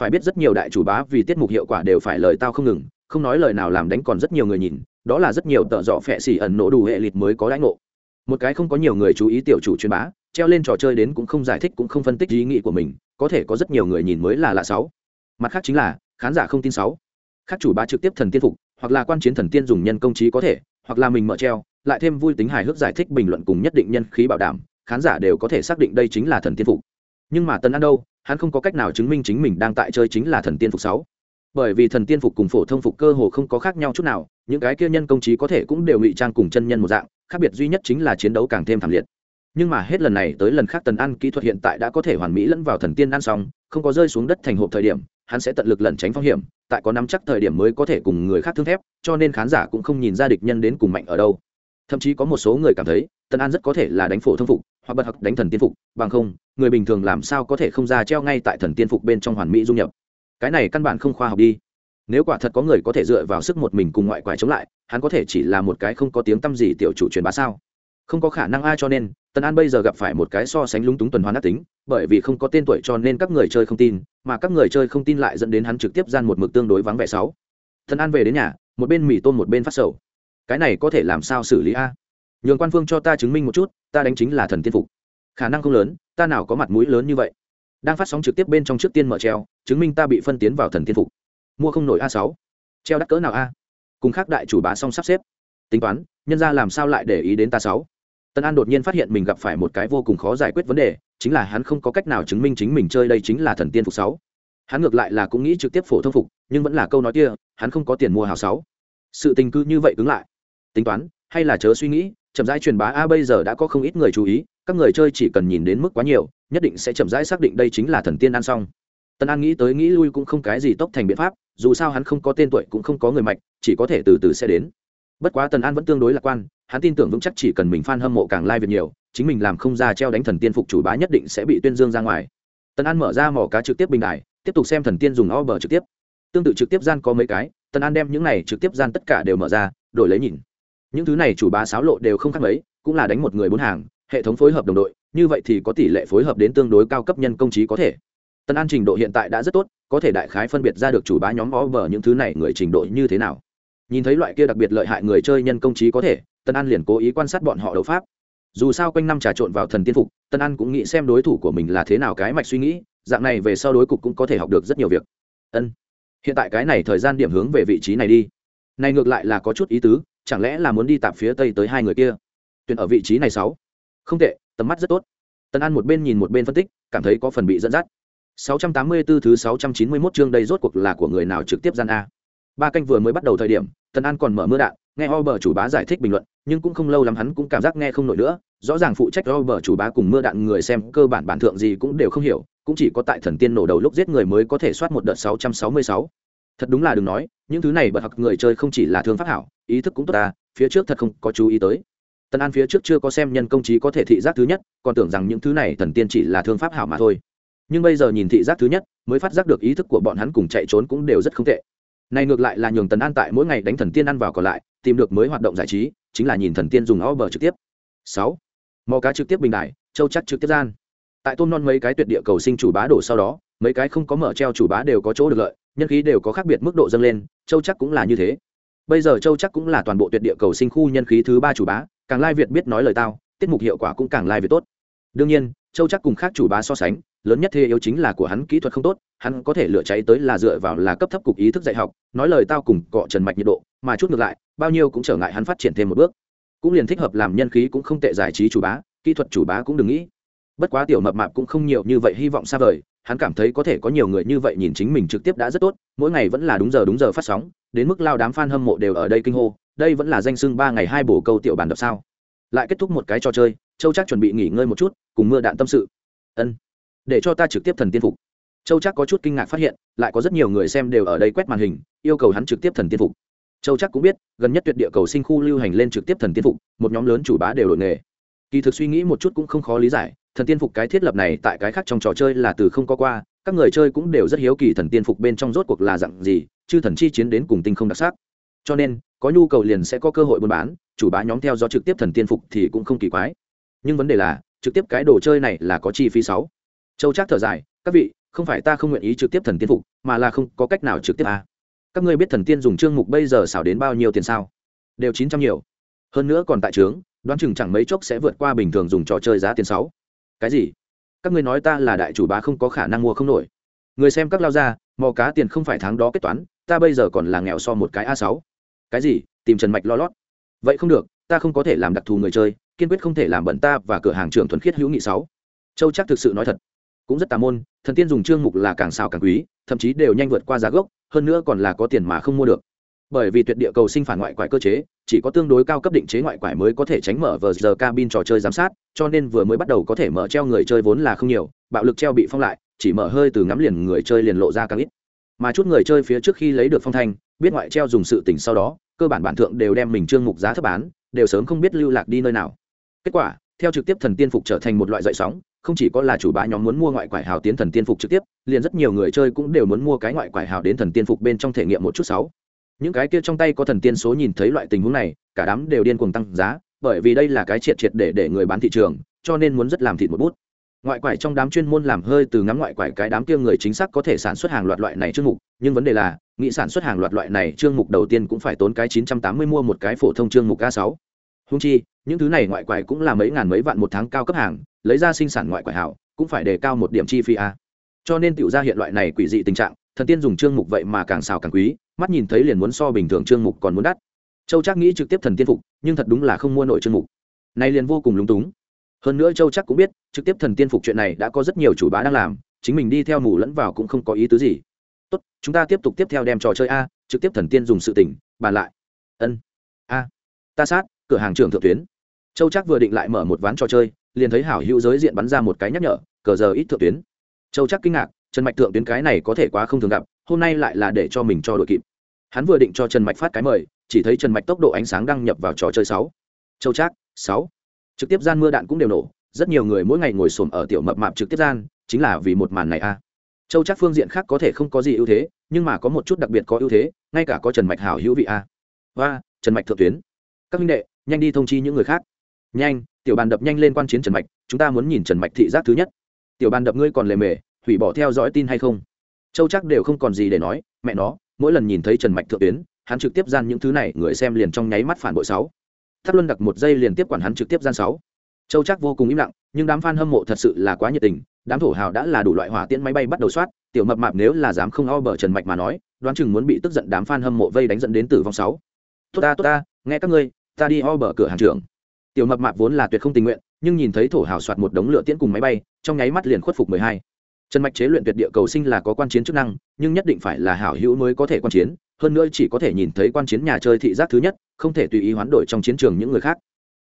Phải biết rất nhiều đại chủ bá vì tiết mục hiệu quả đều phải lời tao không ngừng không nói lời nào làm đánh còn rất nhiều người nhìn, đó là rất nhiều tợ dọ phẹ xỉ ẩn nổ đủ hệ lịt mới có đánh ngộ. Một cái không có nhiều người chú ý tiểu chủ truyền bá, treo lên trò chơi đến cũng không giải thích cũng không phân tích ý nghĩ của mình, có thể có rất nhiều người nhìn mới là lạ sáu. Mặt khác chính là, khán giả không tin sáu. Khác chủ bá trực tiếp thần tiên phục, hoặc là quan chiến thần tiên dùng nhân công trí có thể, hoặc là mình mở treo, lại thêm vui tính hài hước giải thích bình luận cùng nhất định nhân khí bảo đảm, khán giả đều có thể xác định đây chính là thần tiên phục. Nhưng mà tần ăn đâu, hắn không có cách nào chứng minh chính mình đang tại chơi chính là thần tiên phục sáu bởi vì thần tiên phục cùng phổ thông phục cơ hồ không có khác nhau chút nào, những cái kia nhân công trí có thể cũng đều ngụy trang cùng chân nhân một dạng, khác biệt duy nhất chính là chiến đấu càng thêm thảm liệt. Nhưng mà hết lần này tới lần khác tần ăn kỹ thuật hiện tại đã có thể hoàn mỹ lẫn vào thần tiên ăn xong, không có rơi xuống đất thành hộp thời điểm, hắn sẽ tận lực lẩn tránh phong hiểm, tại có nắm chắc thời điểm mới có thể cùng người khác thương thép, cho nên khán giả cũng không nhìn ra địch nhân đến cùng mạnh ở đâu. Thậm chí có một số người cảm thấy, Tần an rất có thể là đánh phổ thông phục, hoặc bật hoặc đánh thần tiên phục, bằng không, người bình thường làm sao có thể không ra treo ngay tại thần tiên phục bên trong hoàn mỹ dung nhập cái này căn bản không khoa học đi. Nếu quả thật có người có thể dựa vào sức một mình cùng ngoại quải chống lại, hắn có thể chỉ là một cái không có tiếng tăm gì tiểu chủ truyền bá sao? Không có khả năng ai cho nên tần an bây giờ gặp phải một cái so sánh lúng túng tuần hoàn ác tính, bởi vì không có tên tuổi cho nên các người chơi không tin, mà các người chơi không tin lại dẫn đến hắn trực tiếp gian một mực tương đối vắng vẻ sáu. Tần an về đến nhà, một bên mì tôm một bên phát sầu. Cái này có thể làm sao xử lý a? Nhường quan phương cho ta chứng minh một chút, ta đánh chính là thần tiên phục. Khả năng không lớn, ta nào có mặt mũi lớn như vậy? Đang phát sóng trực tiếp bên trong trước tiên mở treo, chứng minh ta bị phân tiến vào thần tiên phục. Mua không nổi a sáu. Treo đắt cỡ nào a? Cùng khác đại chủ bá xong sắp xếp. Tính toán, nhân ra làm sao lại để ý đến ta sáu? Tân an đột nhiên phát hiện mình gặp phải một cái vô cùng khó giải quyết vấn đề, chính là hắn không có cách nào chứng minh chính mình chơi đây chính là thần tiên phục sáu. Hắn ngược lại là cũng nghĩ trực tiếp phổ thông phục, nhưng vẫn là câu nói kia, hắn không có tiền mua hào sáu. Sự tình cư như vậy cứng lại. Tính toán, hay là chớ suy nghĩ, chậm rãi truyền bá a bây giờ đã có không ít người chú ý, các người chơi chỉ cần nhìn đến mức quá nhiều nhất định sẽ chậm rãi xác định đây chính là thần tiên ăn xong. Tần an nghĩ tới nghĩ lui cũng không cái gì tốc thành biện pháp, dù sao hắn không có tên tuổi cũng không có người mạch, chỉ có thể từ từ sẽ đến. Bất quá tần an vẫn tương đối lạc quan, hắn tin tưởng vững chắc chỉ cần mình f a n hâm mộ càng lai、like、việc nhiều, chính mình làm không ra treo đánh thần tiên phục chủ bá nhất định sẽ bị tuyên dương ra ngoài. Tần an mở ra mỏ cá trực tiếp bình đại tiếp tục xem thần tiên dùng o bờ trực tiếp. Tương tự trực tiếp gian có mấy cái, tần an đem những này trực tiếp gian tất cả đều mở ra, đổi lấy nhìn. Những thứ này chủ bá sáo lộ đều không khác mấy, cũng là đánh một người bốn hàng, hệ thống phối hợp đồng đội như vậy thì có tỷ lệ phối hợp đến tương đối cao cấp nhân công trí có thể. Tân an trình độ hiện tại đã rất tốt, có thể đại khái phân biệt ra được chủ bá nhóm o vờ những thứ này người trình độ như thế nào. Nhìn thấy loại kia đặc biệt lợi hại người chơi nhân công trí có thể, tân an liền cố ý quan sát bọn họ đấu pháp. Dù sao quanh năm trà trộn vào thần tiên phục, tân an cũng nghĩ xem đối thủ của mình là thế nào cái mạch suy nghĩ, dạng này về sau đối cục cũng có thể học được rất nhiều việc. Ân. Hiện tại cái này thời gian điểm hướng về vị trí này đi. Này ngược lại là có chút ý tứ, chẳng lẽ là muốn đi tạp phía tây tới hai người kia? Tuyển ở vị trí này sáu. Không tệ tầm mắt rất tốt. Tần an một bên nhìn một bên phân tích, cảm thấy có phần bị dẫn dắt. 684 thứ 691 chương đây rốt cuộc là của người nào trực tiếp gian a. Ba canh vừa mới bắt đầu thời điểm tần an còn mở mưa đạn, nghe ho bờ chủ bá giải thích bình luận, nhưng cũng không lâu lắm hắn cũng cảm giác nghe không nổi nữa. Rõ ràng phụ trách ho bờ chủ bá cùng mưa đạn người xem cơ bản bản thượng gì cũng đều không hiểu, cũng chỉ có tại thần tiên nổ đầu lúc giết người mới có thể soát một đợt 666. thật đúng là đừng nói, những thứ này bật học người chơi không chỉ là thương pháp hảo, ý thức cũng tốt ta, phía trước thật không có chú ý tới tần an phía trước chưa có xem nhân công trí có thể thị giác thứ nhất, còn tưởng rằng những thứ này thần tiên chỉ là thương pháp hảo mà thôi. Nhưng bây giờ nhìn thị giác thứ nhất, mới phát giác được ý thức của bọn hắn cùng chạy trốn cũng đều rất không tệ. Này ngược lại là nhường tần an tại mỗi ngày đánh thần tiên ăn vào còn lại, tìm được mới hoạt động giải trí, chính là nhìn thần tiên dùng o bờ trực tiếp. Sáu. Mò cá trực tiếp bình đại châu chắc trực tiếp gian. Tại tôm non mấy cái tuyệt địa cầu sinh chủ bá đổ sau đó, mấy cái không có mở treo chủ bá đều có chỗ được lợi, nhân khí đều có khác biệt mức độ dâng lên châu chắc cũng là như thế. Bây giờ châu chắc cũng là toàn bộ tuyệt địa cầu sinh khu nhân khí thứ ba chủ bá càng lai việt biết nói lời tao, tiết mục hiệu quả cũng càng lai việt tốt. Đương nhiên, châu chắc cùng khác chủ bá so sánh, lớn nhất thế yếu chính là của hắn kỹ thuật không tốt, hắn có thể lựa cháy tới là dựa vào là cấp thấp cục ý thức dạy học, nói lời tao cùng cọ trần mạch nhiệt độ, mà chút ngược lại, bao nhiêu cũng trở ngại hắn phát triển thêm một bước. Cũng liền thích hợp làm nhân khí cũng không tệ giải trí chủ bá, kỹ thuật chủ bá cũng đừng nghĩ. Bất quá tiểu mập mạp cũng không nhiều như vậy hy vọng xa vời, hắn cảm thấy có thể có nhiều người như vậy nhìn chính mình trực tiếp đã rất tốt, mỗi ngày vẫn là đúng giờ đúng giờ phát sóng, đến mức lao đám f a n hâm mộ đều ở đây kinh hô đây vẫn là danh xưng ba ngày hai bổ câu tiểu bàn đập sao? Lại kết thúc một cái trò chơi, châu chắc chuẩn bị nghỉ ngơi một chút, cùng mưa đạn tâm sự. Ân. Để cho ta trực tiếp thần tiên phục. Châu chắc có chút kinh ngạc phát hiện, lại có rất nhiều người xem đều ở đây quét màn hình, yêu cầu hắn trực tiếp thần tiên phục. Châu chắc cũng biết, gần nhất tuyệt địa cầu sinh khu lưu hành lên trực tiếp thần tiên phục, một nhóm lớn chủ bá đều đổi nghề. Kỳ thực suy nghĩ một chút cũng không khó lý giải, thần tiên phục cái thiết lập này tại cái khác trong trò chơi là từ không có qua, các người chơi cũng đều rất hiếu kỳ thần tiên phục bên trong rốt cuộc là dặn gì chứ thần chi chiến đến cùng tinh không đặc sắc. Cho nên có nhu cầu liền sẽ có cơ hội buôn bán, chủ bá nhóm theo do trực tiếp thần tiên phục thì cũng không kỳ quái. Nhưng vấn đề là, trực tiếp cái đồ chơi này là có chi phí sáu? Châu chắc thở dài, các vị, không phải ta không nguyện ý trực tiếp thần tiên phục, mà là không có cách nào trực tiếp à. các ngươi biết thần tiên dùng chương mục bây giờ xảo đến bao nhiêu tiền sao? Đều chín trăm nhiều. Hơn nữa còn tại trướng, đoán chừng chẳng mấy chốc sẽ vượt qua bình thường dùng trò chơi giá tiền sáu. Cái gì? Các ngươi nói ta là đại chủ bá không có khả năng mua không nổi. Người xem các lao ra mò cá tiền không phải tháng đó kết toán, ta bây giờ còn là nghèo so một cái a sáu cái gì, tìm trần mạch lo lót. Vậy không được, ta không có thể làm đặc thù người chơi, kiên quyết không thể làm bận ta và cửa hàng trưởng thuần khiết hữu nghị sáu. Châu chắc thực sự nói thật. Cũng rất tà môn, thần tiên dùng chương mục là càng xào càng quý, thậm chí đều nhanh vượt qua giá gốc, hơn nữa còn là có tiền mà không mua được. Bởi vì tuyệt địa cầu sinh phản ngoại quải cơ chế, chỉ có tương đối cao cấp định chế ngoại quải mới có thể tránh mở vờ giờ cabin trò chơi giám sát, cho nên vừa mới bắt đầu có thể mở treo người chơi vốn là không nhiều, bạo lực treo bị phong lại, chỉ mở hơi từ ngắm liền người chơi liền lộ ra càng ít mà chút người chơi phía trước khi lấy được phong thanh, biết ngoại treo dùng sự tỉnh sau đó, cơ bản bản thượng đều đem mình trương mục giá thấp bán, đều sớm không biết lưu lạc đi nơi nào. Kết quả, theo trực tiếp thần tiên phục trở thành một loại dậy sóng, không chỉ có là chủ bá nhóm muốn mua ngoại quải hào tiến thần tiên phục trực tiếp, liền rất nhiều người chơi cũng đều muốn mua cái ngoại quải hào đến thần tiên phục bên trong thể nghiệm một chút sáu. Những cái kia trong tay có thần tiên số nhìn thấy loại tình huống này, cả đám đều điên cuồng tăng giá, bởi vì đây là cái triệt triệt để để người bán thị trường, cho nên muốn rất làm thịt một bút ngoại quải trong đám chuyên môn làm hơi từ ngắm ngoại quải cái đám kia người chính xác có thể sản xuất hàng loạt loại này chương mục, nhưng vấn đề là, nghĩ sản xuất hàng loạt loại này chương mục đầu tiên cũng phải tốn cái 980 mua một cái phổ thông chương mục a sáu. Hung chi, những thứ này ngoại quải cũng là mấy ngàn mấy vạn một tháng cao cấp hàng, lấy ra sinh sản ngoại quải hảo, cũng phải đề cao một điểm chi phí a. Cho nên tiểu ra hiện loại này quỷ dị tình trạng, thần tiên dùng chương mục vậy mà càng xào càng quý, mắt nhìn thấy liền muốn so bình thường chương mục còn muốn đắt. Châu chắc nghĩ trực tiếp thần tiên phục, nhưng thật đúng là không mua nội chương mục. Này liền vô cùng lúng túng hơn nữa châu chắc cũng biết, trực tiếp thần tiên phục chuyện này đã có rất nhiều chủ bá đang làm, chính mình đi theo mù lẫn vào cũng không có ý tứ gì. Tốt, chúng ta tiếp tục tiếp theo đem trò chơi a, trực tiếp thần tiên dùng sự tỉnh bàn lại. Ân. A. Ta sát, cửa hàng trưởng thượng tuyến. Châu chắc vừa định lại mở một ván trò chơi, liền thấy hảo hữu giới diện bắn ra một cái nhắc nhở, cờ giờ ít thượng tuyến. Châu chắc kinh ngạc, trần mạch thượng tuyến cái này có thể quá không thường gặp, hôm nay lại là để cho mình cho đội kịp. Hắn vừa định cho trần mạch phát cái mời, chỉ thấy trần mạch tốc độ ánh sáng đăng nhập vào trò chơi sáu. Châu trác sáu trực tiếp gian mưa đạn cũng đều nổ, rất nhiều người mỗi ngày ngồi xổm ở tiểu mập mạp trực tiếp gian, chính là vì một màn này a châu chắc phương diện khác có thể không có gì ưu thế, nhưng mà có một chút đặc biệt có ưu thế, ngay cả có trần mạch hảo hữu vị à. a và trần mạch thượng tuyến. Các minh đệ, nhanh đi thông chi những người khác. Nhanh, tiểu bàn đập nhanh lên quan chiến trần mạch, chúng ta muốn nhìn trần mạch thị giác thứ nhất. Tiểu bàn đập ngươi còn lề mề, hủy bỏ theo dõi tin hay không? Châu chắc đều không còn gì để nói, mẹ nó, mỗi lần nhìn thấy trần mạch thượng tuyến, hắn trực tiếp gian những thứ này, người xem liền trong nháy mắt phản bội sáu tháp luân đặc một giây liền tiếp quản hắn trực tiếp gian sáu. Châu chắc vô cùng im lặng, nhưng đám f a n hâm mộ thật sự là quá nhiệt tình, đám thổ hào đã là đủ loại hỏa tiễn máy bay bắt đầu soát, tiểu mập mạp nếu là dám không o bờ trần mạch mà nói, đoán chừng muốn bị tức giận đám f a n hâm mộ vây đánh dẫn đến tử vong sáu. Tốt ta tốt ta, nghe các ngươi, ta đi o bờ cửa hàng trưởng. Tiểu mập mạp vốn là tuyệt không tình nguyện, nhưng nhìn thấy thổ hào soạt một đống lửa tiễn cùng máy bay, trong nháy mắt liền khuất phục mười hai. Trần mạch chế luyện tuyệt địa cầu sinh là có quan chiến chức năng, nhưng nhất định phải là hảo hữu mới có thể quan chiến, hơn nữa chỉ có thể nhìn thấy quan chiến nhà chơi thị giác thứ nhất không thể tùy ý hoán đổi trong chiến trường những người khác.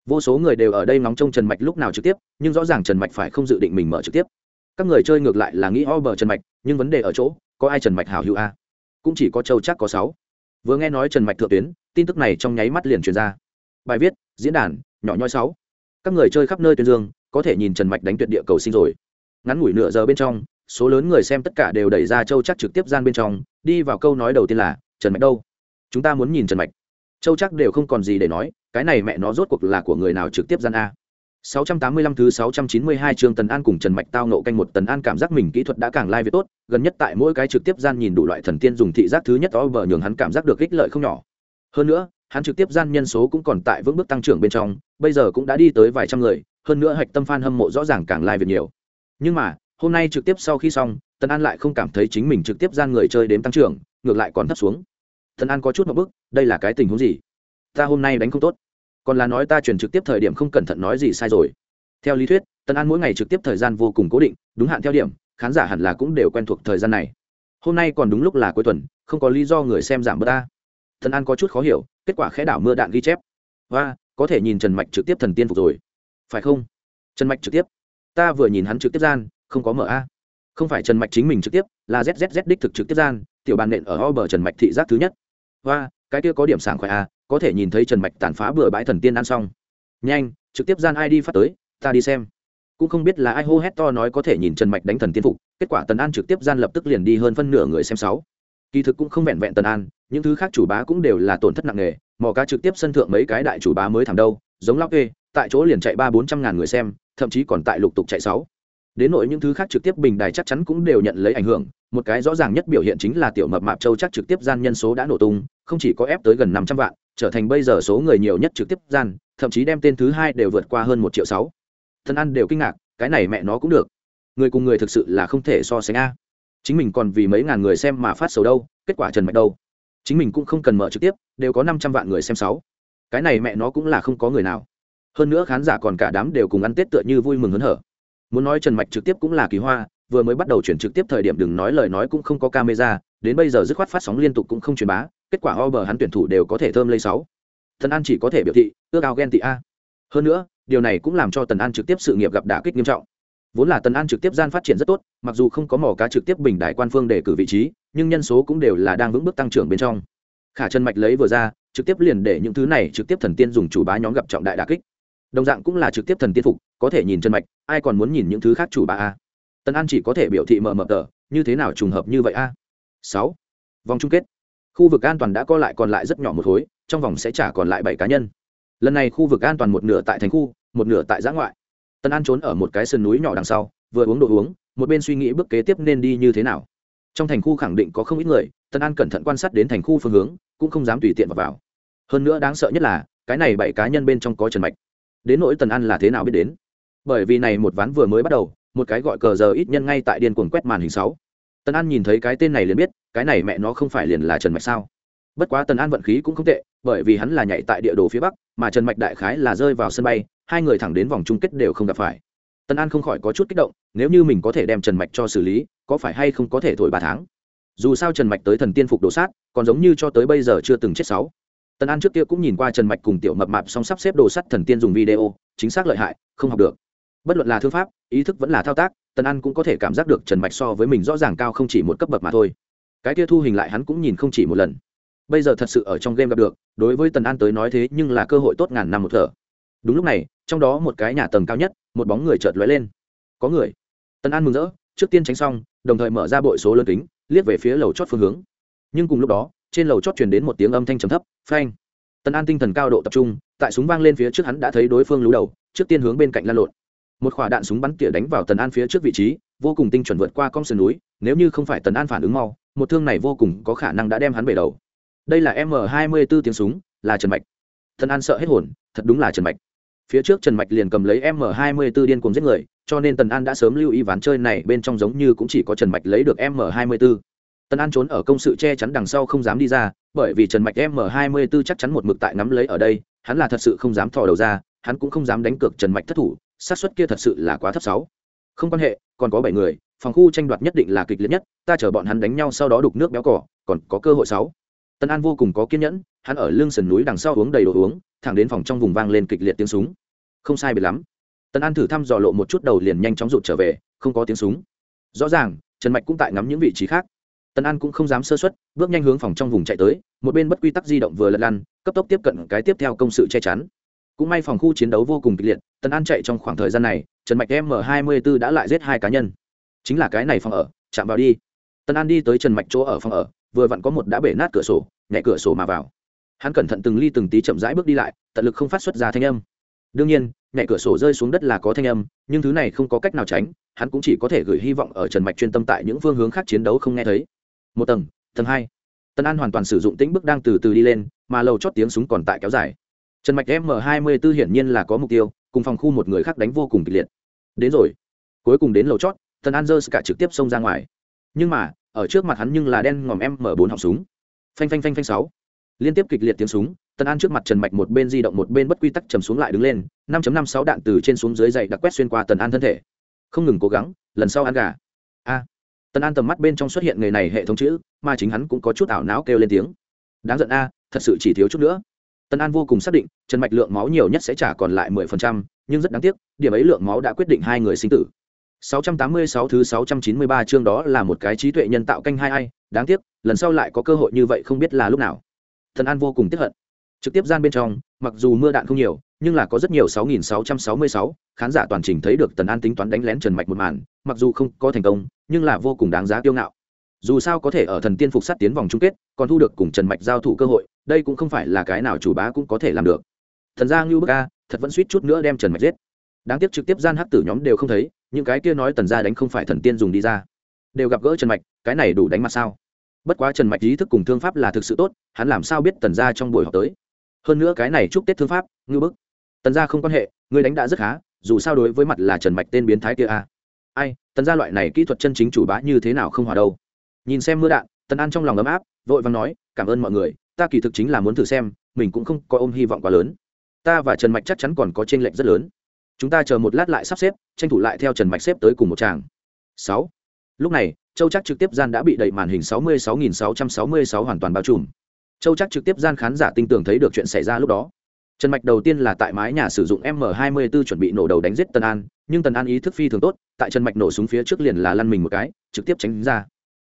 Vô số người đều ở đây ngóng trông trần mạch lúc nào trực tiếp, nhưng rõ ràng trần mạch phải không dự định mình mở trực tiếp. Các người chơi ngược lại là nghĩ o bờ trần mạch, nhưng vấn đề ở chỗ, có ai trần mạch hảo hữu a? Cũng chỉ có châu chắc có sáu. Vừa nghe nói trần mạch thượng tuyến, tin tức này trong nháy mắt liền truyền ra. Bài viết, diễn đàn, nhỏ nhoi sáu. Các người chơi khắp nơi tuyên dương, có thể nhìn trần mạch đánh tuyệt địa cầu sinh rồi. Ngắn ngủi nửa giờ bên trong, số lớn người xem tất cả đều đẩy ra châu chắc trực tiếp gian bên trong, đi vào câu nói đầu tiên là, trần mạch đâu? Chúng ta muốn nhìn trần mạch châu chắc đều không còn gì để nói cái này mẹ nó rốt cuộc là của người nào trực tiếp gian a 685 thứ 692 chương Tần An cùng Trần Mạch tao nộ canh một Tần An cảm giác mình kỹ thuật đã càng lai việc tốt, gần nhất tại mỗi cái trực tiếp gian nhìn đủ loại thần tiên dùng thị giác thứ nhất đó bờ nhường hắn cảm giác được ích lợi không nhỏ. Hơn nữa, hắn trực tiếp gian nhân số cũng còn tại vững bước tăng trưởng bên trong, bây giờ cũng đã đi tới vài trăm người, hơn nữa hạch tâm fan hâm mộ rõ ràng càng lai việc nhiều. Nhưng mà, hôm nay trực tiếp sau khi xong, Tần An lại không cảm thấy chính mình trực tiếp gian người chơi đếm tăng trưởng, ngược lại còn thấp xuống. Thần An có chút một bức, đây là cái tình huống gì? Ta hôm nay đánh không tốt. Còn là nói ta chuyển trực tiếp thời điểm không cẩn thận nói gì sai rồi. Theo lý thuyết tân an mỗi ngày trực tiếp thời gian vô cùng cố định đúng hạn theo điểm khán giả hẳn là cũng đều quen thuộc thời gian này. Hôm nay còn đúng lúc là cuối tuần không có lý do người xem giảm bớt ta. Tân an có chút khó hiểu kết quả khẽ đảo mưa đạn ghi chép. Và có thể nhìn trần mạch trực tiếp thần tiên phục rồi. Phải không? Trần mạch trực tiếp. Ta vừa nhìn hắn trực tiếp gian không có mở a. Không phải trần mạch chính mình trực tiếp là zzz đích thực trực tiếp gian tiểu bàn nện ở o bờ trần mạch thị giác thứ nhất và cái kia có điểm sảng khỏe à? có thể nhìn thấy trần mạch tàn phá bừa bãi thần tiên ăn xong. Nhanh, trực tiếp gian ai đi phát tới, ta đi xem. Cũng không biết là ai hô hét to nói có thể nhìn trần mạch đánh thần tiên phục, kết quả tần an trực tiếp gian lập tức liền đi hơn phân nửa người xem sáu. Kỳ thực cũng không vẹn vẹn tần an, những thứ khác chủ bá cũng đều là tổn thất nặng nề, mò cá trực tiếp sân thượng mấy cái đại chủ bá mới thảm đâu, giống lóc ê tại chỗ liền chạy ba bốn trăm ngàn người xem, thậm chí còn tại lục tục chạy sáu đến nội những thứ khác trực tiếp bình đài chắc chắn cũng đều nhận lấy ảnh hưởng, một cái rõ ràng nhất biểu hiện chính là tiểu mập mạp châu chắc trực tiếp gian nhân số đã nổ tung, không chỉ có ép tới gần năm trăm vạn, trở thành bây giờ số người nhiều nhất trực tiếp gian, thậm chí đem tên thứ hai đều vượt qua hơn một triệu sáu. Thân ăn đều kinh ngạc, cái này mẹ nó cũng được. Người cùng người thực sự là không thể so sánh a. Chính mình còn vì mấy ngàn người xem mà phát sầu đâu, kết quả trần mạch đâu? Chính mình cũng không cần mở trực tiếp, đều có năm trăm vạn người xem sáu. Cái này mẹ nó cũng là không có người nào. Hơn nữa khán giả còn cả đám đều cùng ăn tết tựa như vui mừng hớn hở muốn nói trần mạch trực tiếp cũng là kỳ hoa, vừa mới bắt đầu chuyển trực tiếp thời điểm đừng nói lời nói cũng không có camera, đến bây giờ dứt khoát phát sóng liên tục cũng không truyền bá, kết quả o bờ hắn tuyển thủ đều có thể thơm lây sáu. Thần an chỉ có thể biểu thị, ước ao ghen tị a. Hơn nữa, điều này cũng làm cho tần an trực tiếp sự nghiệp gặp đả kích nghiêm trọng. Vốn là tần an trực tiếp gian phát triển rất tốt, mặc dù không có mỏ cá trực tiếp bình đại quan phương để cử vị trí, nhưng nhân số cũng đều là đang vững bước tăng trưởng bên trong. Khả chân mạch lấy vừa ra, trực tiếp liền để những thứ này trực tiếp thần tiên dùng chủ bá nhóm gặp trọng đại đả kích đồng dạng cũng là trực tiếp thần tiên phục có thể nhìn chân mạch ai còn muốn nhìn những thứ khác chủ bà a? Tần an chỉ có thể biểu thị mờ mờ tờ như thế nào trùng hợp như vậy a? Sáu vòng chung kết. Khu vực an toàn đã co lại còn lại rất nhỏ một khối trong vòng sẽ trả còn lại bảy cá nhân. Lần này khu vực an toàn một nửa tại thành khu một nửa tại giã ngoại. Tân an trốn ở một cái sườn núi nhỏ đằng sau vừa uống đồ uống một bên suy nghĩ bước kế tiếp nên đi như thế nào. Trong thành khu khẳng định có không ít người tân an cẩn thận quan sát đến thành khu phương hướng cũng không dám tùy tiện vào, vào. hơn nữa đáng sợ nhất là cái này bảy cá nhân bên trong có trần mạch đến nỗi tần an là thế nào biết đến bởi vì này một ván vừa mới bắt đầu một cái gọi cờ giờ ít nhân ngay tại điên cuồng quét màn hình sáu tần an nhìn thấy cái tên này liền biết cái này mẹ nó không phải liền là trần mạch sao bất quá tần an vận khí cũng không tệ bởi vì hắn là nhảy tại địa đồ phía bắc mà trần mạch đại khái là rơi vào sân bay hai người thẳng đến vòng chung kết đều không gặp phải tần an không khỏi có chút kích động nếu như mình có thể đem trần mạch cho xử lý có phải hay không có thể thổi ba tháng dù sao trần mạch tới thần tiên phục đồ sát còn giống như cho tới bây giờ chưa từng chết sáu tần an trước kia cũng nhìn qua trần mạch cùng tiểu mập mạp song sắp xếp đồ sắt thần tiên dùng video, chính xác lợi hại, không học được. Bất luận là thư pháp, ý thức vẫn là thao tác, tần an cũng có thể cảm giác được trần mạch so với mình rõ ràng cao không chỉ một cấp bậc mà thôi. Cái kia thu hình lại hắn cũng nhìn không chỉ một lần. Bây giờ thật sự ở trong game gặp được, đối với tần an tới nói thế nhưng là cơ hội tốt ngàn năm một thở. Đúng lúc này, trong đó một cái nhà tầng cao nhất, một bóng người chợt lóe lên. Có người. Tần an mừng rỡ, trước tiên tránh xong, đồng thời mở ra bội số lớn kính, liếc về phía lầu chót phương hướng. Nhưng cùng lúc đó, trên lầu chót truyền đến một tiếng âm thanh trầm thấp phanh. Tần an tinh thần cao độ tập trung, tại súng vang lên phía trước hắn đã thấy đối phương lú đầu, trước tiên hướng bên cạnh lan lộn. Một quả đạn súng bắn tỉa đánh vào tần an phía trước vị trí, vô cùng tinh chuẩn vượt qua con sườn núi, nếu như không phải tần an phản ứng mau, một thương này vô cùng có khả năng đã đem hắn bể đầu. Đây là m hai mươi b ố tiếng súng, là trần mạch. Tần an sợ hết hồn, thật đúng là trần mạch. Phía trước trần mạch liền cầm lấy m hai mươi b ố điên cuồng giết người, cho nên tần an đã sớm lưu ý ván chơi này bên trong giống như cũng chỉ có trần mạch lấy được m hai mươi b ố tần an trốn ở công sự che chắn đằng sau không dám đi ra, bởi vì trần mạch m hai mươi b ố chắc chắn một mực tại nắm lấy ở đây, hắn là thật sự không dám thò đầu ra, hắn cũng không dám đánh cược trần mạch thất thủ, xác suất kia thật sự là quá thấp sáu. Không quan hệ, còn có bảy người, phòng khu tranh đoạt nhất định là kịch liệt nhất, ta chờ bọn hắn đánh nhau sau đó đục nước béo cỏ, còn có cơ hội sáu. Tân an vô cùng có kiên nhẫn, hắn ở lưng sườn núi đằng sau uống đầy đồ uống, thẳng đến phòng trong vùng vang lên kịch liệt tiếng súng. Không sai biệt lắm. Tân an thử thăm dò lộ một chút đầu liền nhanh chóng rụt trở về, không có tiếng súng. Rõ ràng, trần mạch cũng tại ngắm những vị trí khác Tần an cũng không dám sơ xuất bước nhanh hướng phòng trong vùng chạy tới, một bên bất quy tắc di động vừa lật lăn, cấp tốc tiếp cận cái tiếp theo công sự che chắn. Cũng may phòng khu chiến đấu vô cùng kịch liệt, Tần an chạy trong khoảng thời gian này, trần mạch m hai mươi b ố đã lại giết hai cá nhân. Chính là cái này phòng ở, chạm vào đi. Tần an đi tới trần mạch chỗ ở phòng ở, vừa vặn có một đã bể nát cửa sổ nhẹ cửa sổ mà vào. Hắn cẩn thận từng ly từng tí chậm rãi bước đi lại, tận lực không phát xuất ra thanh âm. Đương nhiên nhẹ cửa sổ rơi xuống đất là có thanh âm, nhưng thứ này không có cách nào tránh, hắn cũng chỉ có thể gửi hy vọng ở trần mạch chuyên tâm tại những phương hướng khác chiến đấu không nghe thấy một tầng tầng hai. Tân an hoàn toàn sử dụng tĩnh bước đang từ từ đi lên, mà lầu chót tiếng súng còn tại kéo dài. Trần mạch m hai mươi b ố hiển nhiên là có mục tiêu, cùng phòng khu một người khác đánh vô cùng kịch liệt. Đến rồi. Cuối cùng đến lầu chót, tân an dơ cả trực tiếp xông ra ngoài. Nhưng mà, ở trước mặt hắn nhưng là đen ngòm m bốn họng súng. Phanh phanh phanh phanh sáu. Liên tiếp kịch liệt tiếng súng, tân an trước mặt trần mạch một bên di động một bên bất quy tắc chầm xuống lại đứng lên, năm năm sáu đạn từ trên xuống dưới dậy đặc quét xuyên qua tần an thân thể. Không ngừng cố gắng, lần sau ăn gà. A tần an tầm mắt bên trong xuất hiện người này hệ thống chữ mà chính hắn cũng có chút ảo não kêu lên tiếng đáng giận a thật sự chỉ thiếu chút nữa tần an vô cùng xác định trần mạch lượng máu nhiều nhất sẽ trả còn lại mười phần trăm nhưng rất đáng tiếc điểm ấy lượng máu đã quyết định hai người sinh tử 686 thứ 693 chương đó là một cái trí tuệ nhân tạo canh hai ai, đáng tiếc, lần sau lại có cơ hội như vậy không biết là lúc nào. Thần An vô cùng tiếc hận. Trực tiếp gian bên trong, mặc dù mưa đạn không nhiều, nhưng là có rất nhiều 6666, khán giả toàn trình thấy được Tần An tính toán đánh lén Trần Mạch một màn, mặc dù không có thành công, nhưng là vô cùng đáng giá kiêu ngạo. Dù sao có thể ở thần tiên phục sát tiến vòng chung kết, còn thu được cùng Trần Mạch giao thủ cơ hội, đây cũng không phải là cái nào chủ bá cũng có thể làm được. Thần gia Ngưu Bức A, thật vẫn suýt chút nữa đem Trần Mạch giết. Đáng tiếc trực tiếp gian hắc tử nhóm đều không thấy, những cái kia nói tần gia đánh không phải thần tiên dùng đi ra đều gặp gỡ trần mạch cái này đủ đánh mặt sao bất quá trần mạch ý thức cùng thương pháp là thực sự tốt hắn làm sao biết tần gia trong buổi họp tới hơn nữa cái này chúc tết thương pháp ngư bức. Tần gia không quan hệ người đánh đã rất khá, dù sao đối với mặt là trần mạch tên biến thái kia a ai, tần gia loại này kỹ thuật chân chính chủ bá như thế nào không hòa đâu. Nhìn xem mưa đạn, tần an trong lòng ấm áp, vội vàng nói, cảm ơn mọi người, ta kỳ thực chính là muốn thử xem, mình cũng không có ôm hy vọng quá lớn. Ta và trần mạch chắc chắn còn có t r ê n lệch rất lớn. Chúng ta chờ một lát lại sắp xếp, tranh thủ lại theo trần mạch xếp tới cùng một tràng. Sáu. Lúc này, châu chắc trực tiếp gian đã bị đẩy màn hình sáu mươi sáu nghìn sáu trăm sáu mươi sáu hoàn toàn bao trùm châu chắc trực tiếp gian khán giả tin tưởng thấy được chuyện xảy ra lúc đó. Trần mạch đầu tiên là tại mái nhà sử dụng M24 chuẩn bị nổ đầu đánh giết tân an, nhưng tần an ý thức phi thường tốt, tại trần mạch nổ súng phía trước liền là lăn mình một cái, trực tiếp tránh ra.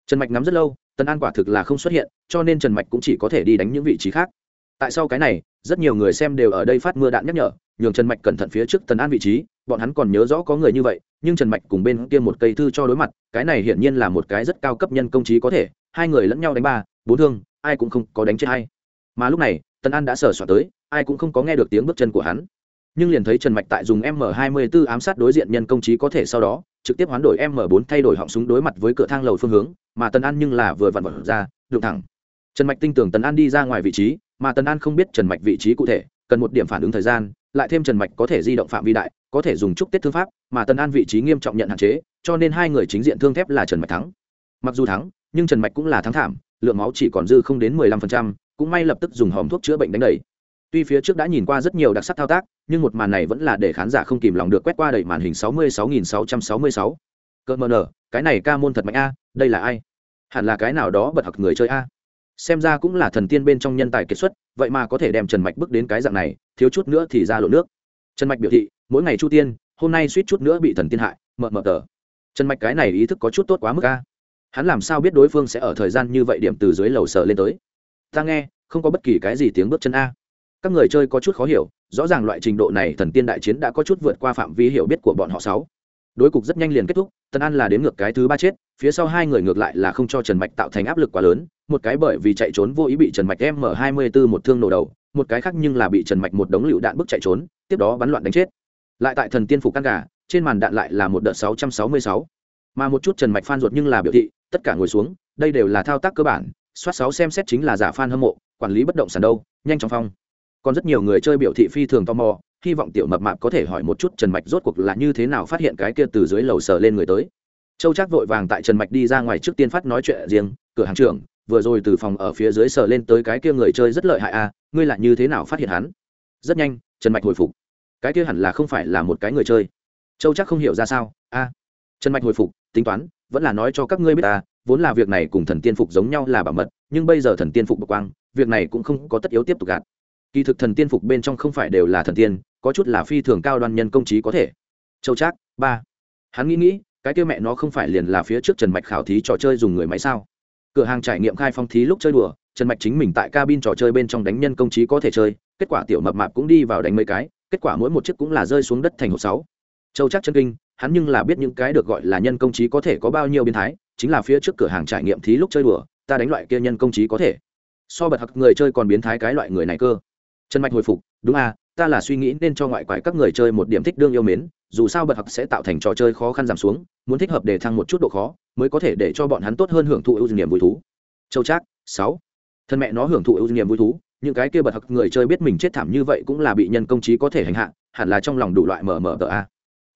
Trần mạch ngắm rất lâu tần an quả thực là không xuất hiện, cho nên trần mạch cũng chỉ có thể đi đánh những vị trí khác. Tại sau cái này, rất nhiều người xem đều ở đây phát mưa đạn nhắc nhở, nhường trần mạch cẩn thận phía trước tần an vị trí, bọn hắn còn nhớ rõ có người như vậy, nhưng trần mạch cùng bên kia một cây thư cho đối mặt, cái này hiển nhiên là một cái rất cao cấp nhân công trí có thể, hai người lẫn nhau đánh ba bốn thương, ai cũng không có đánh chết hay mà lúc này tần an đã sờ soạt tới, ai cũng không có nghe được tiếng bước chân của hắn. Nhưng liền thấy trần mạch tại dùng m 24 ám sát đối diện nhân công trí có thể sau đó, trực tiếp hoán đổi m 4 thay đổi họng súng đối mặt với cửa thang lầu phương hướng, mà tần an nhưng là vừa vặn vật ra, đụng thẳng. Trần mạch tin tưởng tần an đi ra ngoài vị trí, mà tần an không biết trần mạch vị trí cụ thể, cần một điểm phản ứng thời gian, lại thêm trần mạch có thể di động phạm vi đại, có thể dùng chúc tết thương pháp, mà tần an vị trí nghiêm trọng nhận hạn chế, cho nên hai người chính diện thương thép là trần mạch thắng. Mặc dù thắng, nhưng trần mạch cũng là thắng thảm lượng máu chỉ còn dư không đến mười lăm phần trăm, cũng may lập tức dùng hòm thuốc chữa bệnh đánh đầy. Tuy phía trước đã nhìn qua rất nhiều đặc sắc thao tác, nhưng một màn này vẫn là để khán giả không kìm lòng được quét qua đầy màn hình sáu mươi sáu nghìn sáu trăm sáu mươi sáu. Mờ nở, cái này ca môn thật mạnh a, đây là ai? Hẳn là cái nào đó bật học người chơi a? Xem ra cũng là thần tiên bên trong nhân tài kiệt xuất, vậy mà có thể đem trần mạch bước đến cái dạng này, thiếu chút nữa thì ra lộ nước. Trần mạch biểu thị, mỗi ngày chu tiên, hôm nay suýt chút nữa bị thần tiên hại mờ mờ tờ. Trần mạch cái này ý thức có chút tốt quá mức a hắn làm sao biết đối phương sẽ ở thời gian như vậy điểm từ dưới lầu sở lên tới? Ta nghe, không có bất kỳ cái gì tiếng bước chân a. Các người chơi có chút khó hiểu, rõ ràng loại trình độ này thần tiên đại chiến đã có chút vượt qua phạm vi hiểu biết của bọn họ sáu. Đối cục rất nhanh liền kết thúc, tần an là đến ngược cái thứ ba chết, phía sau hai người ngược lại là không cho trần mạch tạo thành áp lực quá lớn, một cái bởi vì chạy trốn vô ý bị trần mạch m hai mươi b ố một thương nổ đầu, một cái khác nhưng là bị trần mạch một đống lựu đạn bức chạy trốn, tiếp đó bắn loạn đánh chết. Lại tại thần tiên phục căn gà, trên màn đạn lại là một đợt sáu trăm sáu mươi sáu mà một chút trần mạch phan ruột nhưng là biểu thị, tất cả ngồi xuống, đây đều là thao tác cơ bản, soát sáu xem xét chính là giả phan hâm mộ, quản lý bất động sản đâu, nhanh chóng phong. Còn rất nhiều người chơi biểu thị phi thường tò mò, hy vọng tiểu mập mạp có thể hỏi một chút trần mạch rốt cuộc là như thế nào phát hiện cái kia từ dưới lầu sờ lên người tới. Châu chắc vội vàng tại trần mạch đi ra ngoài trước tiên phát nói chuyện riêng, cửa hàng trưởng, vừa rồi từ phòng ở phía dưới sờ lên tới cái kia người chơi rất lợi hại à ngươi là như thế nào phát hiện hắn? Rất nhanh, trần mạch hồi phục. Cái kia hẳn là không phải là một cái người chơi. Châu chắc không hiểu ra sao, a trần mạch hồi phục, tính toán, vẫn là nói cho các ngươi biết ta, vốn là việc này cùng thần tiên phục giống nhau là bảo mật, nhưng bây giờ thần tiên phục bộc quang, việc này cũng không có tất yếu tiếp tục gạt. Kỳ thực thần tiên phục bên trong không phải đều là thần tiên, có chút là phi thường cao đoan nhân công trí có thể. Châu trác, ba. Hắn nghĩ nghĩ, cái kia mẹ nó không phải liền là phía trước trần mạch khảo thí trò chơi dùng người máy sao? Cửa hàng trải nghiệm khai phong thí lúc chơi đùa, trần mạch chính mình tại cabin trò chơi bên trong đánh nhân công trí có thể chơi, kết quả tiểu mập mạp cũng đi vào đánh mấy cái, kết quả mỗi một chiếc cũng là rơi xuống đất thành hộp sáu. Châu chắc chân kinh hắn nhưng là biết những cái được gọi là nhân công trí có thể có bao nhiêu biến thái, chính là phía trước cửa hàng trải nghiệm thí lúc chơi đùa, ta đánh loại kia nhân công trí có thể. So bật hặc người chơi còn biến thái cái loại người này cơ. Trần mạch hồi phục, đúng à ta là suy nghĩ nên cho ngoại quái các người chơi một điểm thích đương yêu mến, dù sao bật hặc sẽ tạo thành trò chơi khó khăn giảm xuống, muốn thích hợp để thăng một chút độ khó, mới có thể để cho bọn hắn tốt hơn hưởng thụ ưu niềm vui thú. Châu trác, sáu. Thân mẹ nó hưởng thụ ưu niềm vui thú, những cái kia bật hặc người chơi biết mình chết thảm như vậy cũng là bị nhân công trí có thể hành hạ, hẳn là trong lòng đủ loại mở mở tờ a.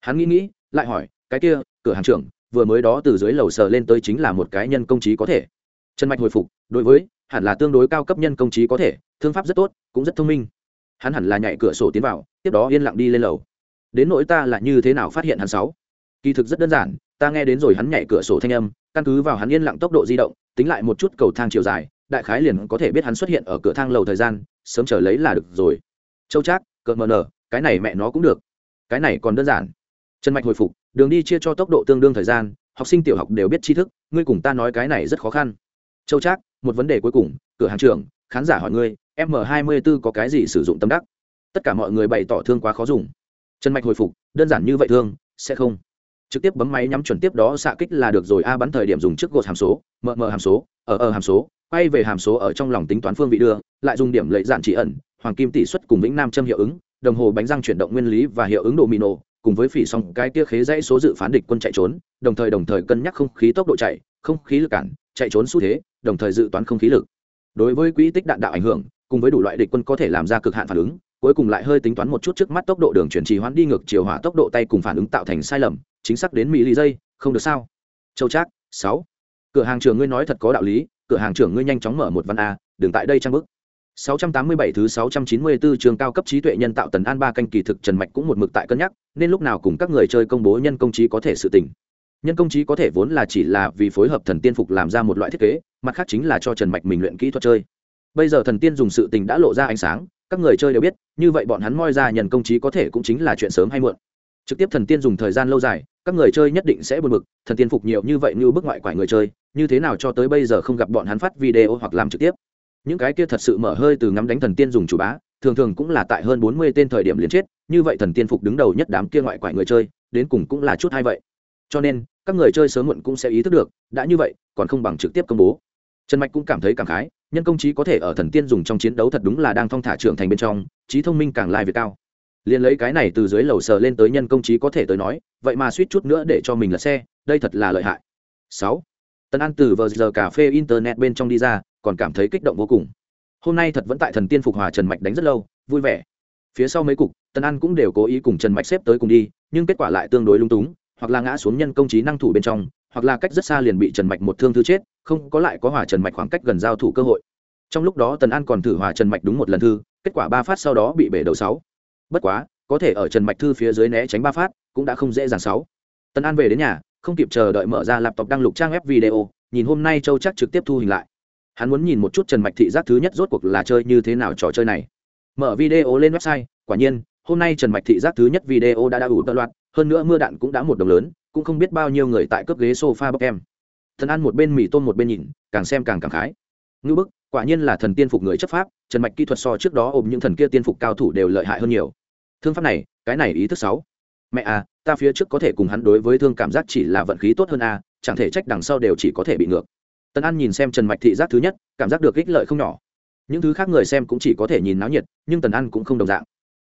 Hắn nghĩ nghĩ lại hỏi, cái kia, cửa hàng trưởng, vừa mới đó từ dưới lầu sờ lên tới chính là một cái nhân công trí có thể. Trần mạch hồi phục, đối với, hẳn là tương đối cao cấp nhân công trí có thể, thương pháp rất tốt, cũng rất thông minh. Hắn hẳn là nhảy cửa sổ tiến vào, tiếp đó yên lặng đi lên lầu. Đến nỗi ta là như thế nào phát hiện hắn sáu? Kỳ thực rất đơn giản, ta nghe đến rồi hắn nhảy cửa sổ thanh âm, căn cứ vào hắn yên lặng tốc độ di động, tính lại một chút cầu thang chiều dài, đại khái liền có thể biết hắn xuất hiện ở cửa thang lầu thời gian, sớm chờ lấy là được rồi. Châu trác, cợt mờ nở, cái này mẹ nó cũng được. Cái này còn đơn giản trần mạch hồi phục, đường đi chia cho tốc độ tương đương thời gian, học sinh tiểu học đều biết tri thức, ngươi cùng ta nói cái này rất khó khăn. Châu trác, một vấn đề cuối cùng, cửa hàng trưởng, khán giả hỏi ngươi, m hai mươi b ố có cái gì sử dụng tâm đắc? Tất cả mọi người bày tỏ thương quá khó dùng. Trần mạch hồi phục, đơn giản như vậy thương, sẽ không. Trực tiếp bấm máy nhắm chuẩn tiếp đó xạ kích là được rồi, a bắn thời điểm dùng trước gột hàm số, mờ mờ hàm số ở ở hàm số, quay về hàm số ở trong lòng tính toán phương vị đưa, lại dùng điểm lệ dạn chỉ ẩn, hoàng kim tỷ suất cùng vĩnh nam châm hiệu ứng, đồng hồ bánh răng chuyển động nguyên lý và hiệu ứng độ mino cùng với phỉ song cái kia khế dãy số dự phán địch quân chạy trốn, đồng thời đồng thời cân nhắc không khí tốc độ chạy, không khí lực cản, chạy trốn xu thế, đồng thời dự toán không khí lực. Đối với quỹ tích đạn đạo ảnh hưởng, cùng với đủ loại địch quân có thể làm ra cực hạn phản ứng, cuối cùng lại hơi tính toán một chút trước mắt tốc độ đường chuyển trì hoãn đi ngược chiều hỏa tốc độ tay cùng phản ứng tạo thành sai lầm, chính xác đến mỹ ly giây, không được sao? Châu trác, sáu. Cửa hàng trưởng ngươi nói thật có đạo lý, cửa hàng trưởng ngươi nhanh chóng mở một văn a, đừng tại đây trang bức 687 thứ 694 trường cao cấp trí tuệ nhân tạo tần an ba canh kỳ thực Trần Mạch cũng một mực tại cân nhắc, nên lúc nào cùng các người chơi công bố nhân công trí có thể sự tình. Nhân công trí có thể vốn là chỉ là vì phối hợp thần tiên phục làm ra một loại thiết kế, mặt khác chính là cho Trần Mạch mình luyện kỹ thuật chơi. Bây giờ thần tiên dùng sự tình đã lộ ra ánh sáng, các người chơi đều biết, như vậy bọn hắn moi ra nhân công trí có thể cũng chính là chuyện sớm hay muộn. Trực tiếp thần tiên dùng thời gian lâu dài, các người chơi nhất định sẽ buồn bực, thần tiên phục nhiều như vậy như bức ngoại quải người chơi, như thế nào cho tới bây giờ không gặp bọn hắn phát video hoặc làm trực tiếp những cái kia thật sự mở hơi từ ngắm đánh thần tiên dùng chủ bá, thường thường cũng là tại hơn bốn mươi tên thời điểm liền chết, như vậy thần tiên phục đứng đầu nhất đám kia ngoại quải người chơi, đến cùng cũng là chút hay vậy. Cho nên, các người chơi sớm muộn cũng sẽ ý thức được, đã như vậy, còn không bằng trực tiếp công bố. Trần mạch cũng cảm thấy cảm khái, nhân công trí có thể ở thần tiên dùng trong chiến đấu thật đúng là đang thong thả trưởng thành bên trong, trí thông minh càng lai việc cao. Liền lấy cái này từ dưới lầu sờ lên tới nhân công trí có thể tới nói, vậy mà suýt chút nữa để cho mình lật xe, đây thật là lợi hại. Sáu. Tần an từ vờ giờ cà phê internet bên trong đi ra còn cảm thấy kích động vô cùng. Hôm nay thật vẫn tại thần tiên phục hòa trần mạch đánh rất lâu, vui vẻ. Phía sau mấy cục tần an cũng đều cố ý cùng trần mạch xếp tới cùng đi, nhưng kết quả lại tương đối lung túng, hoặc là ngã xuống nhân công trí năng thủ bên trong, hoặc là cách rất xa liền bị trần mạch một thương thư chết, không có lại có hòa trần mạch khoảng cách gần giao thủ cơ hội. Trong lúc đó tần an còn thử hòa trần mạch đúng một lần thư, kết quả ba phát sau đó bị bể đầu sáu. Bất quá, có thể ở trần mạch thư phía dưới né tránh ba phát, cũng đã không dễ dàng sáu. Tần an về đến nhà, không kịp chờ đợi mở ra laptop đăng lục trang web video, nhìn hôm nay châu chắc trực tiếp thu hình lại hắn muốn nhìn một chút trần mạch thị giác thứ nhất rốt cuộc là chơi như thế nào trò chơi này. Mở video lên website, quả nhiên, hôm nay trần mạch thị giác thứ nhất video đã đã ủ tận loạt hơn nữa mưa đạn cũng đã một đồng lớn, cũng không biết bao nhiêu người tại cướp ghế sofa bọc em. Thần ăn một bên, mì tôm một bên nhìn, càng xem càng cảm khái. Ngư bức, quả nhiên là thần tiên phục người chấp pháp, trần mạch kỹ thuật so trước đó ôm những thần kia tiên phục cao thủ đều lợi hại hơn nhiều. Thương pháp này, cái này ý thức sáu. Mẹ à ta phía trước có thể cùng hắn đối với thương cảm giác chỉ là vận khí tốt hơn a chẳng thể trách đằng sau đều chỉ có thể bị ngược tần an nhìn xem trần mạch thị giác thứ nhất, cảm giác được ích lợi không nhỏ. Những thứ khác người xem cũng chỉ có thể nhìn náo nhiệt, nhưng tần an cũng không đồng dạng.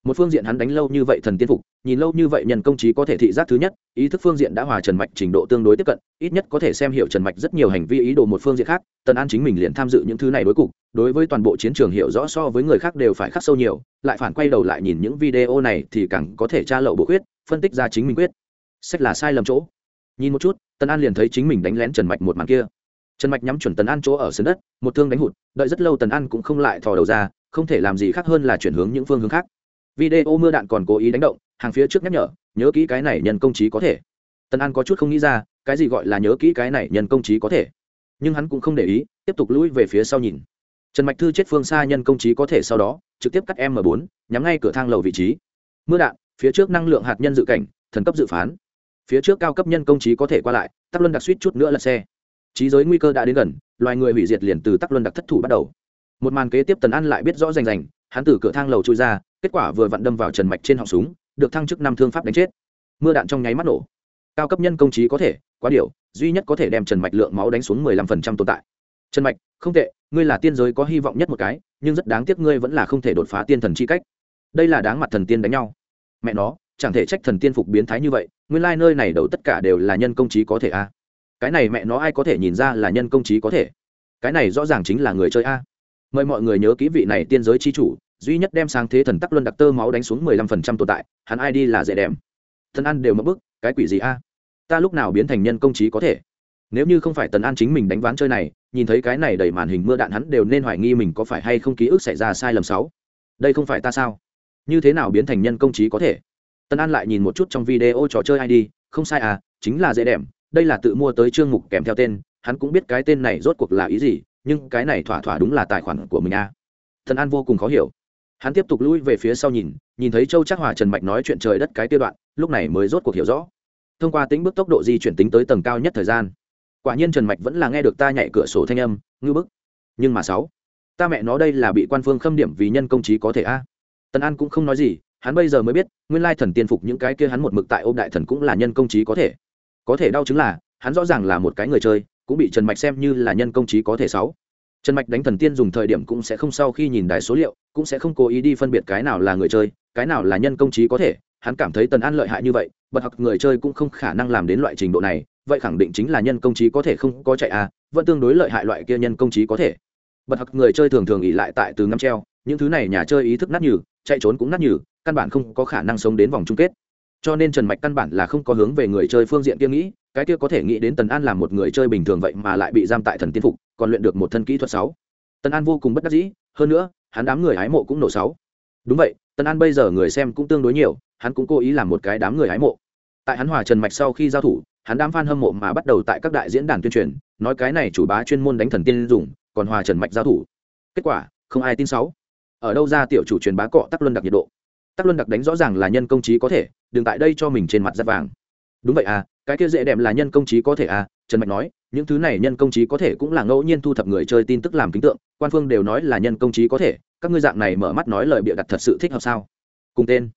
Một phương diện hắn đánh lâu như vậy thần tiên phục, nhìn lâu như vậy nhân công trí có thể thị giác thứ nhất, ý thức phương diện đã hòa trần mạch trình độ tương đối tiếp cận, ít nhất có thể xem hiểu trần mạch rất nhiều hành vi ý đồ một phương diện khác, tần an chính mình liền tham dự những thứ này đối cục, đối với toàn bộ chiến trường hiểu rõ so với người khác đều phải khắc sâu nhiều, lại phản quay đầu lại nhìn những video này thì càng có thể tra lậu bộ quyết phân tích ra chính mình quyết. Sách là sai lầm chỗ. Nhìn một chút, tần an liền thấy chính mình đánh lén trần mạch một màn kia trần mạch nhắm chuẩn tần an chỗ ở sân đất, một thương đánh hụt, đợi rất lâu tần an cũng không lại thò đầu ra, không thể làm gì khác hơn là chuyển hướng những phương hướng khác. Video mưa đạn còn cố ý đánh động, hàng phía trước nhắc nhở, nhớ kỹ cái này nhân công trí có thể. Tần an có chút không nghĩ ra, cái gì gọi là nhớ kỹ cái này nhân công trí có thể. Nhưng hắn cũng không để ý, tiếp tục lũi về phía sau nhìn. Trần mạch thư chết phương xa nhân công trí có thể sau đó, trực tiếp cắt m bốn, nhắm ngay cửa thang lầu vị trí. Mưa đạn, phía trước năng lượng hạt nhân dự cảnh, thần cấp dự phán. Phía trước cao cấp nhân công trí có thể qua lại, tắc luân đặc suýt chút nữa là xe trí giới nguy cơ đã đến gần, loài người hủy diệt liền từ tắc luân đặc thất thủ bắt đầu. Một màn kế tiếp tần an lại biết rõ rành rành, hắn từ cửa thang lầu trôi ra, kết quả vừa vặn đâm vào trần mạch trên họng súng, được thăng chức năm thương pháp đánh chết. Mưa đạn trong nháy mắt nổ. Cao cấp nhân công trí có thể, quá điều, duy nhất có thể đem trần mạch lượng máu đánh xuống mười lăm phần trăm tồn tại. Trần mạch, không tệ, ngươi là tiên giới có hy vọng nhất một cái, nhưng rất đáng tiếc ngươi vẫn là không thể đột phá tiên thần chi cách. Đây là đáng mặt thần tiên đánh nhau. Mẹ nó, chẳng thể trách thần tiên phục biến thái như vậy, nguyên lai、like、nơi này đầu tất cả đều là nhân công trí có thể a cái này mẹ nó ai có thể nhìn ra là nhân công trí có thể? Cái này rõ ràng chính là người chơi a. Mời mọi người nhớ kỹ vị này tiên giới chi chủ, duy nhất đem sang thế thần tắc luân đặc tơ máu đánh xuống mười lăm phần trăm tồn tại, hắn ai đi là dễ đèm thân ăn đều mất bức, cái quỷ gì a? Ta lúc nào biến thành nhân công trí có thể? Nếu như không phải tần an chính mình đánh ván chơi này, nhìn thấy cái này đầy màn hình mưa đạn hắn đều nên hoài nghi mình có phải hay không ký ức xảy ra sai lầm sáu. Đây không phải ta sao? Như thế nào biến thành nhân công trí có thể? Tần an lại nhìn một chút trong video trò chơi id không sai à chính là dễ đẻm đây là tự mua tới chương mục kèm theo tên, hắn cũng biết cái tên này rốt cuộc là ý gì, nhưng cái này thỏa thỏa đúng là tài khoản của mình a à. thần an vô cùng khó hiểu hắn tiếp tục lui về phía sau nhìn nhìn thấy châu chắc hòa trần mạch nói chuyện trời đất cái tiêu đoạn, lúc này mới rốt cuộc hiểu rõ thông qua tính bước tốc độ di chuyển tính tới tầng cao nhất thời gian, quả nhiên trần mạch vẫn là nghe được ta nhảy cửa sổ thanh âm, ngư bức nhưng mà sáu, ta mẹ nó đây là bị quan phương khâm điểm vì nhân công trí có thể a à. tần an cũng không nói gì, hắn bây giờ mới biết, nguyên lai thần tiên phục những cái kia hắn một mực tại ôm đại thần cũng là nhân công trí có thể có thể đau chứng là, hắn rõ ràng là một cái người chơi, cũng bị trần mạch xem như là nhân công trí có thể sáu. Trần mạch đánh thần tiên dùng thời điểm cũng sẽ không sau khi nhìn đài số liệu, cũng sẽ không cố ý đi phân biệt cái nào là người chơi, cái nào là nhân công trí có thể. Hắn cảm thấy tần an lợi hại như vậy, bật học người chơi cũng không khả năng làm đến loại trình độ này, vậy khẳng định chính là nhân công trí có thể không có chạy à vẫn tương đối lợi hại loại kia nhân công trí có thể. Bật học người chơi thường thường ỉ lại tại từ ngắm treo, những thứ này nhà chơi ý thức nát nhừ, chạy trốn cũng nát nhừ, căn bản không có khả năng sống đến vòng chung kết cho nên trần mạch căn bản là không có hướng về người chơi phương diện kia nghĩ, cái kia có thể nghĩ đến tần an là một người chơi bình thường vậy mà lại bị giam tại thần tiên phục, còn luyện được một thân kỹ thuật sáu. Tần an vô cùng bất đắc dĩ, hơn nữa, hắn đám người hái mộ cũng nổ sáu. Đúng vậy, tần an bây giờ người xem cũng tương đối nhiều, hắn cũng cố ý làm một cái đám người hái mộ. Tại hắn hòa trần mạch sau khi giao thủ, hắn đám f a n hâm mộ mà bắt đầu tại các đại diễn đàn tuyên truyền, nói cái này chủ bá chuyên môn đánh thần tiên dùng, còn hòa trần mạch giao thủ. Kết quả, không ai tin sáu. Ở đâu ra tiểu chủ truyền bá cọ tắc luân đặc nhiệt độ? Tắc luân đặc đánh rõ ràng là nhân công trí có thể, đừng tại đây cho mình trên mặt giáp vàng. Đúng vậy à cái kia dễ đẹp là nhân công trí có thể à trần mạch nói, những thứ này nhân công trí có thể cũng là ngẫu nhiên thu thập người chơi tin tức làm kính tượng, quan phương đều nói là nhân công trí có thể, các ngươi dạng này mở mắt nói lời bịa đặt thật sự thích hợp sao? Cùng tên.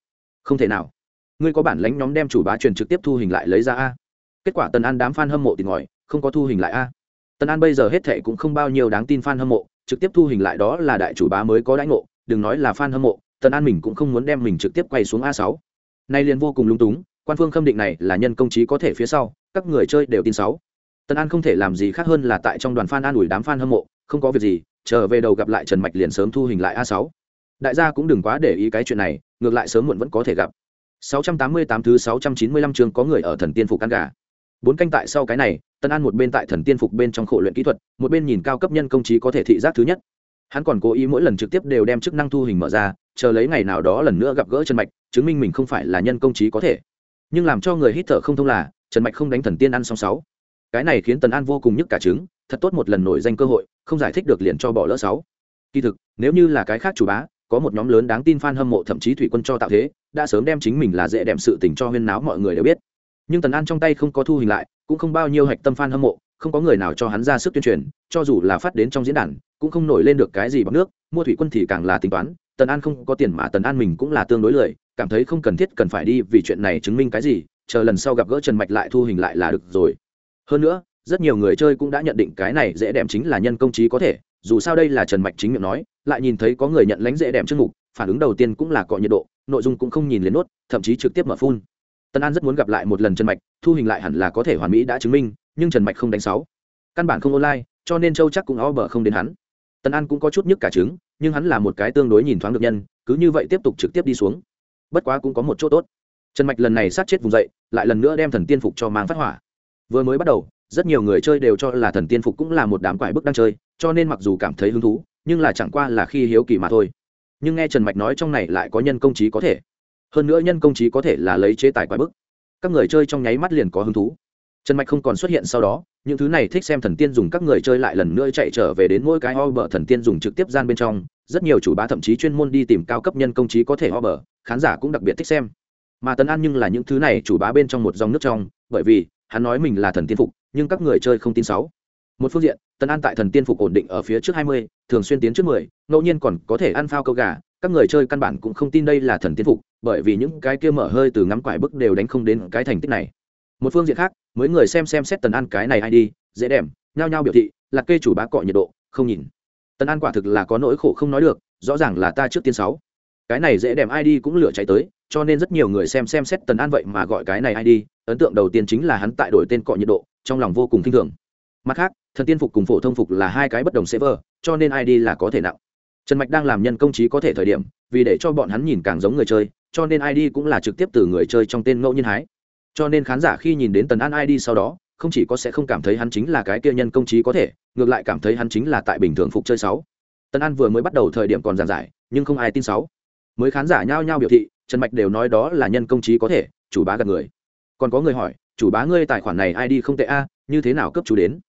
Không thể nào. Ngươi có bản lánh nhóm đem chủ bá truyền trực tiếp thu hình lại lấy ra a. Kết quả tần an đám f a n hâm mộ tìm ngòi không có thu hình lại a. Tần an bây giờ hết thệ cũng không bao nhiêu đáng tin f a n hâm mộ, trực tiếp thu hình lại đó là đại chủ bá mới có đãi ngộ, đừng nói là f a n hâm mộ tần an mình cũng không muốn đem mình trực tiếp quay xuống a sáu. Nay liền vô cùng lung túng, quan phương khâm định này là nhân công trí có thể phía sau, các người chơi đều tin sáu. Tần an không thể làm gì khác hơn là tại trong đoàn fan an ủi đám fan hâm mộ, không có việc gì trở về đầu gặp lại trần mạch liền sớm thu hình lại a sáu. Đại gia cũng đừng quá để ý cái chuyện này, ngược lại sớm muộn vẫn có thể gặp. 688 thứ 695 chương có người ở thần tiên phục ăn gà. Bốn canh tại sau cái này tân an một bên tại thần tiên phục bên trong khổ luyện kỹ thuật, một bên nhìn cao cấp nhân công trí có thể thị giác thứ nhất. Hắn còn cố ý mỗi lần trực tiếp đều đem chức năng thu hình mở ra chờ lấy ngày nào đó lần nữa gặp gỡ trần mạch, chứng minh mình không phải là nhân công trí có thể. Nhưng làm cho người hít thở không thông là, trần mạch không đánh thần tiên ăn xong sáu. Cái này khiến tần an vô cùng nhức cả trứng, thật tốt một lần nổi danh cơ hội, không giải thích được liền cho bỏ lỡ sáu. Kỳ thực, nếu như là cái khác chủ bá, có một nhóm lớn đáng tin f a n hâm mộ thậm chí thủy quân cho tạo thế, đã sớm đem chính mình là dễ đem sự tình cho huyên náo mọi người đều biết. Nhưng tần an trong tay không có thu hình lại, cũng không bao nhiêu hạch tâm f a n hâm mộ, không có người nào cho hắn ra sức tuyên truyền, cho dù là phát đến trong diễn đàn, cũng không nổi lên được cái gì bằng nước, mua thủy quân thì càng là tính toán tần an không có tiền mà tần an mình cũng là tương đối lười, cảm thấy không cần thiết cần phải đi vì chuyện này chứng minh cái gì, chờ lần sau gặp gỡ trần mạch lại thu hình lại là được rồi. Hơn nữa, rất nhiều người chơi cũng đã nhận định cái này dễ đẹp chính là nhân công trí có thể, dù sao đây là trần mạch chính miệng nói, lại nhìn thấy có người nhận lãnh dễ đẹp trước mục phản ứng đầu tiên cũng là cọ nhiệt độ, nội dung cũng không nhìn lên nốt thậm chí trực tiếp mở phun. Tân an rất muốn gặp lại một lần trần mạch, thu hình lại hẳn là có thể hoàn mỹ đã chứng minh, nhưng trần mạch không đánh sáu. Căn bản không online, cho nên châu chắc cũng o bờ không đến hắn tân an cũng có chút nhức cả trứng, nhưng hắn là một cái tương đối nhìn thoáng được nhân, cứ như vậy tiếp tục trực tiếp đi xuống. Bất quá cũng có một chỗ tốt. Trần mạch lần này sát chết vùng dậy, lại lần nữa đem thần tiên phục cho mang phát hỏa. Vừa mới bắt đầu, rất nhiều người chơi đều cho là thần tiên phục cũng là một đám quải bức đang chơi, cho nên mặc dù cảm thấy hứng thú, nhưng là chẳng qua là khi hiếu kỳ mà thôi. Nhưng nghe trần mạch nói trong này lại có nhân công trí có thể. Hơn nữa nhân công trí có thể là lấy chế tài quái bức. Các người chơi trong nháy mắt liền có hứng thú trần mạch không còn xuất hiện sau đó, những thứ này thích xem thần tiên dùng các người chơi lại lần nữa chạy trở về đến mỗi cái ho bờ thần tiên dùng trực tiếp gian bên trong, rất nhiều chủ bá thậm chí chuyên môn đi tìm cao cấp nhân công trí có thể ho bờ, khán giả cũng đặc biệt thích xem. Mà tấn an nhưng là những thứ này chủ bá bên trong một dòng nước trong, bởi vì, hắn nói mình là thần tiên phục, nhưng các người chơi không tin sáu. Một phương diện, tấn an tại thần tiên phục ổn định ở phía trước hai mươi, thường xuyên tiến trước mười, ngẫu nhiên còn có thể ăn phao câu gà, các người chơi căn bản cũng không tin đây là thần tiên phục, bởi vì những cái kia mở hơi từ ngắm quải bức đều đánh không đến cái thành tích này một phương diện khác mới người xem xem xét tần an cái này ai đi, dễ đẹp nhao nhao biểu thị, là kê chủ bá cọ nhiệt độ, không nhìn. Tần an quả thực là có nỗi khổ không nói được, rõ ràng là ta trước tiên sáu. Cái này dễ đẹp id cũng lửa cháy tới, cho nên rất nhiều người xem xem xét tần an vậy mà gọi cái này id ấn tượng đầu tiên chính là hắn tại đổi tên cọ nhiệt độ, trong lòng vô cùng kinh thường. Mặt khác, thần tiên phục cùng phổ thông phục là hai cái bất đồng server, cho nên id là có thể nặng. Trần mạch đang làm nhân công trí có thể thời điểm, vì để cho bọn hắn nhìn càng giống người chơi, cho nên id cũng là trực tiếp từ người chơi trong tên ngẫu nhiên hái cho nên khán giả khi nhìn đến tần an id sau đó, không chỉ có sẽ không cảm thấy hắn chính là cái kia nhân công trí có thể, ngược lại cảm thấy hắn chính là tại bình thường phục chơi sáu. Tần an vừa mới bắt đầu thời điểm còn giàn giải, nhưng không ai tin sáu. Mới khán giả nhao nhao biểu thị, trần mạch đều nói đó là nhân công trí có thể, chủ bá gặp người. Còn có người hỏi, chủ bá ngươi tài khoản này id không tệ a, như thế nào cấp chủ đến?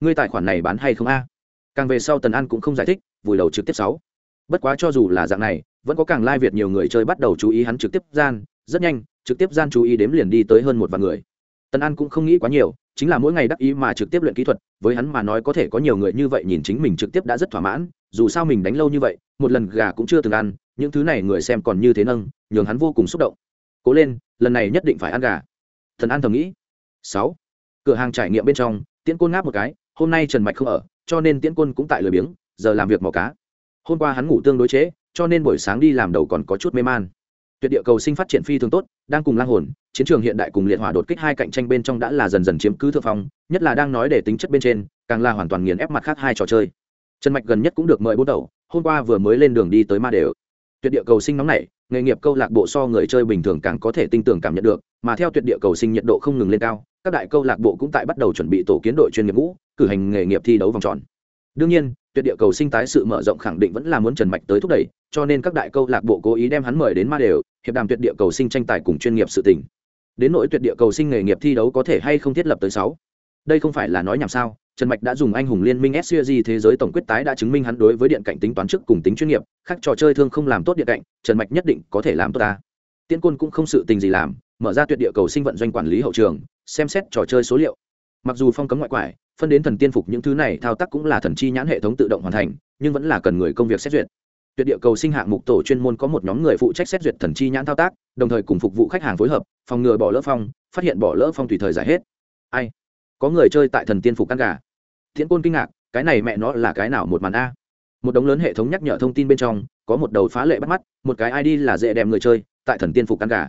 Ngươi tài khoản này bán hay không a? Càng về sau tần an cũng không giải thích, vùi đầu trực tiếp sáu. Bất quá cho dù là dạng này, vẫn có càng lai việt nhiều người chơi bắt đầu chú ý hắn trực tiếp gian rất nhanh, trực tiếp gian chú ý đếm liền đi tới hơn một vạn người. Tần an cũng không nghĩ quá nhiều, chính là mỗi ngày đắc ý mà trực tiếp luyện kỹ thuật, với hắn mà nói có thể có nhiều người như vậy nhìn chính mình trực tiếp đã rất thỏa mãn, dù sao mình đánh lâu như vậy, một lần gà cũng chưa từng ăn, những thứ này người xem còn như thế nâng, nhường hắn vô cùng xúc động. Cố lên, lần này nhất định phải ăn gà. Thần an thầm nghĩ. Sáu. Cửa hàng trải nghiệm bên trong, tiễn côn ngáp một cái, hôm nay trần mạch không ở, cho nên tiễn côn cũng tại lười biếng, giờ làm việc mò cá. Hôm qua hắn ngủ tương đối chế cho nên buổi sáng đi làm đầu còn có chút mê man tuyệt địa cầu sinh phát triển phi thường tốt, đang cùng lang hồn, chiến trường hiện đại cùng liệt hỏa đột kích hai cạnh tranh bên trong đã là dần dần chiếm cứ thượng phong, nhất là đang nói để tính chất bên trên, càng là hoàn toàn nghiền ép mặt khác hai trò chơi. Trần mạch gần nhất cũng được mời bốn đầu, hôm qua vừa mới lên đường đi tới ma đều. Tuyệt địa cầu sinh nóng này nghề nghiệp câu lạc bộ so người chơi bình thường càng có thể tin tưởng cảm nhận được, mà theo tuyệt địa cầu sinh nhiệt độ không ngừng lên cao, các đại câu lạc bộ cũng tại bắt đầu chuẩn bị tổ kiến đội chuyên nghiệp ngũ, cử hành nghề nghiệp thi đấu vòng tròn. Đương nhiên tuyệt địa cầu sinh tái sự mở rộng khẳng định vẫn là muốn trần mạch tới thúc đẩy, cho nên các đại câu lạc bộ cố ý đem hắn mời đến ma đều, hiệp đàm tuyệt địa cầu sinh tranh tài cùng chuyên nghiệp sự tỉnh đến nỗi tuyệt địa cầu sinh nghề nghiệp thi đấu có thể hay không thiết lập tới sáu? Đây không phải là nói nhảm sao, trần mạch đã dùng anh hùng liên minh sqg thế giới tổng quyết tái đã chứng minh hắn đối với điện cạnh tính toán trước cùng tính chuyên nghiệp, khác trò chơi thương không làm tốt điện cạnh trần mạch nhất định có thể làm tốt ta. Tiên quân cũng không sự tình gì làm, mở ra tuyệt địa cầu sinh vận doanh quản lý hậu trường, xem xét trò chơi số liệu. Mặc dù phong cấm ngoại quải phân đến thần tiên phục những thứ này, thao tác cũng là thần chi nhãn hệ thống tự động hoàn thành, nhưng vẫn là cần người công việc xét duyệt. Tuyệt địa cầu sinh hạng mục tổ chuyên môn có một nhóm người phụ trách xét duyệt thần chi nhãn thao tác, đồng thời cùng phục vụ khách hàng phối hợp, phòng ngừa bỏ lỡ phong, phát hiện bỏ lỡ phong tùy thời giải hết. Ai? Có người chơi tại thần tiên phục căn gà. Thiện côn kinh ngạc, cái này mẹ nó là cái nào một màn a? Một đống lớn hệ thống nhắc nhở thông tin bên trong, có một đầu phá lệ bắt mắt, một cái id là dễ đem người chơi, tại thần tiên phục căn gà.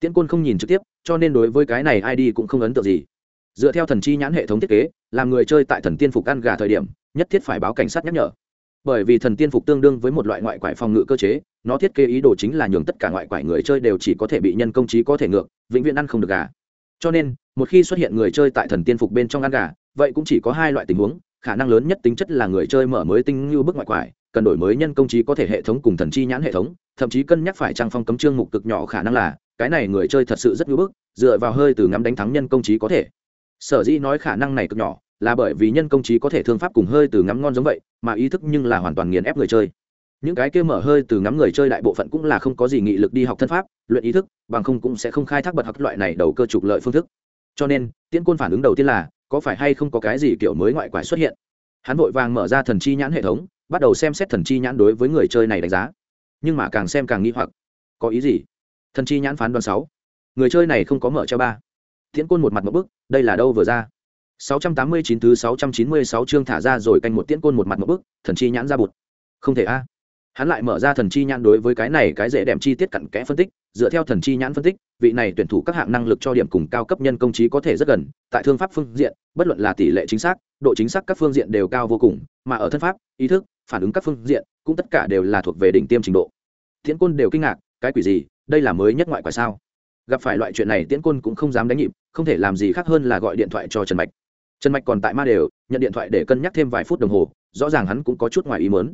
Tiễn côn không nhìn trực tiếp, cho nên đối với cái này id cũng không ấn tượng gì dựa theo thần chi nhãn hệ thống thiết kế, làm người chơi tại thần tiên phục ăn gà thời điểm, nhất thiết phải báo cảnh sát nhắc nhở. Bởi vì thần tiên phục tương đương với một loại ngoại quải phòng ngự cơ chế, nó thiết kế ý đồ chính là nhường tất cả ngoại quải người chơi đều chỉ có thể bị nhân công trí có thể ngược, vĩnh viễn ăn không được gà. Cho nên, một khi xuất hiện người chơi tại thần tiên phục bên trong ăn gà, vậy cũng chỉ có hai loại tình huống, khả năng lớn nhất tính chất là người chơi mở mới tinh như bức ngoại quải, cần đổi mới nhân công trí có thể hệ thống cùng thần chi nhãn hệ thống, thậm chí cân nhắc phải trang phong cấm trương mục cực nhỏ khả năng là, cái này người chơi thật sự rất ngưỡng bức, dựa vào hơi từ ngắm đánh thắng nhân công trí có thể sở dĩ nói khả năng này cực nhỏ, là bởi vì nhân công trí có thể thương pháp cùng hơi từ ngắm ngon giống vậy, mà ý thức nhưng là hoàn toàn nghiền ép người chơi. Những cái kia mở hơi từ ngắm người chơi đại bộ phận cũng là không có gì nghị lực đi học thân pháp, luyện ý thức, bằng không cũng sẽ không khai thác bật học loại này đầu cơ trục lợi phương thức. Cho nên, tiễn côn phản ứng đầu tiên là, có phải hay không có cái gì kiểu mới ngoại quải xuất hiện? Hắn vội vàng mở ra thần chi nhãn hệ thống, bắt đầu xem xét thần chi nhãn đối với người chơi này đánh giá. Nhưng mà càng xem càng nghi hoặc. Có ý gì? Thần chi nhãn phán đoán sáu. Người chơi này không có mở cho ba tiễn côn một mặt một bức, đây là đâu vừa ra? 689 thứ 696 chương thả ra rồi canh một tiễn côn một mặt một bức, thần chi nhãn ra bụt. Không thể a. Hắn lại mở ra thần chi nhãn đối với cái này cái dễ đẹp chi tiết cặn kẽ phân tích, dựa theo thần chi nhãn phân tích, vị này tuyển thủ các hạng năng lực cho điểm cùng cao cấp nhân công trí có thể rất gần, tại thương pháp phương diện, bất luận là tỷ lệ chính xác, độ chính xác các phương diện đều cao vô cùng, mà ở thân pháp, ý thức, phản ứng các phương diện, cũng tất cả đều là thuộc về đỉnh tiêm trình độ. Tiễn côn đều kinh ngạc, cái quỷ gì, đây là mới nhất ngoại quả sao? Gặp phải loại chuyện này tiễn côn cũng không dám đánh nhịp không thể làm gì khác hơn là gọi điện thoại cho trần mạch. Trần mạch còn tại ma đều, nhận điện thoại để cân nhắc thêm vài phút đồng hồ, rõ ràng hắn cũng có chút ngoài ý mớn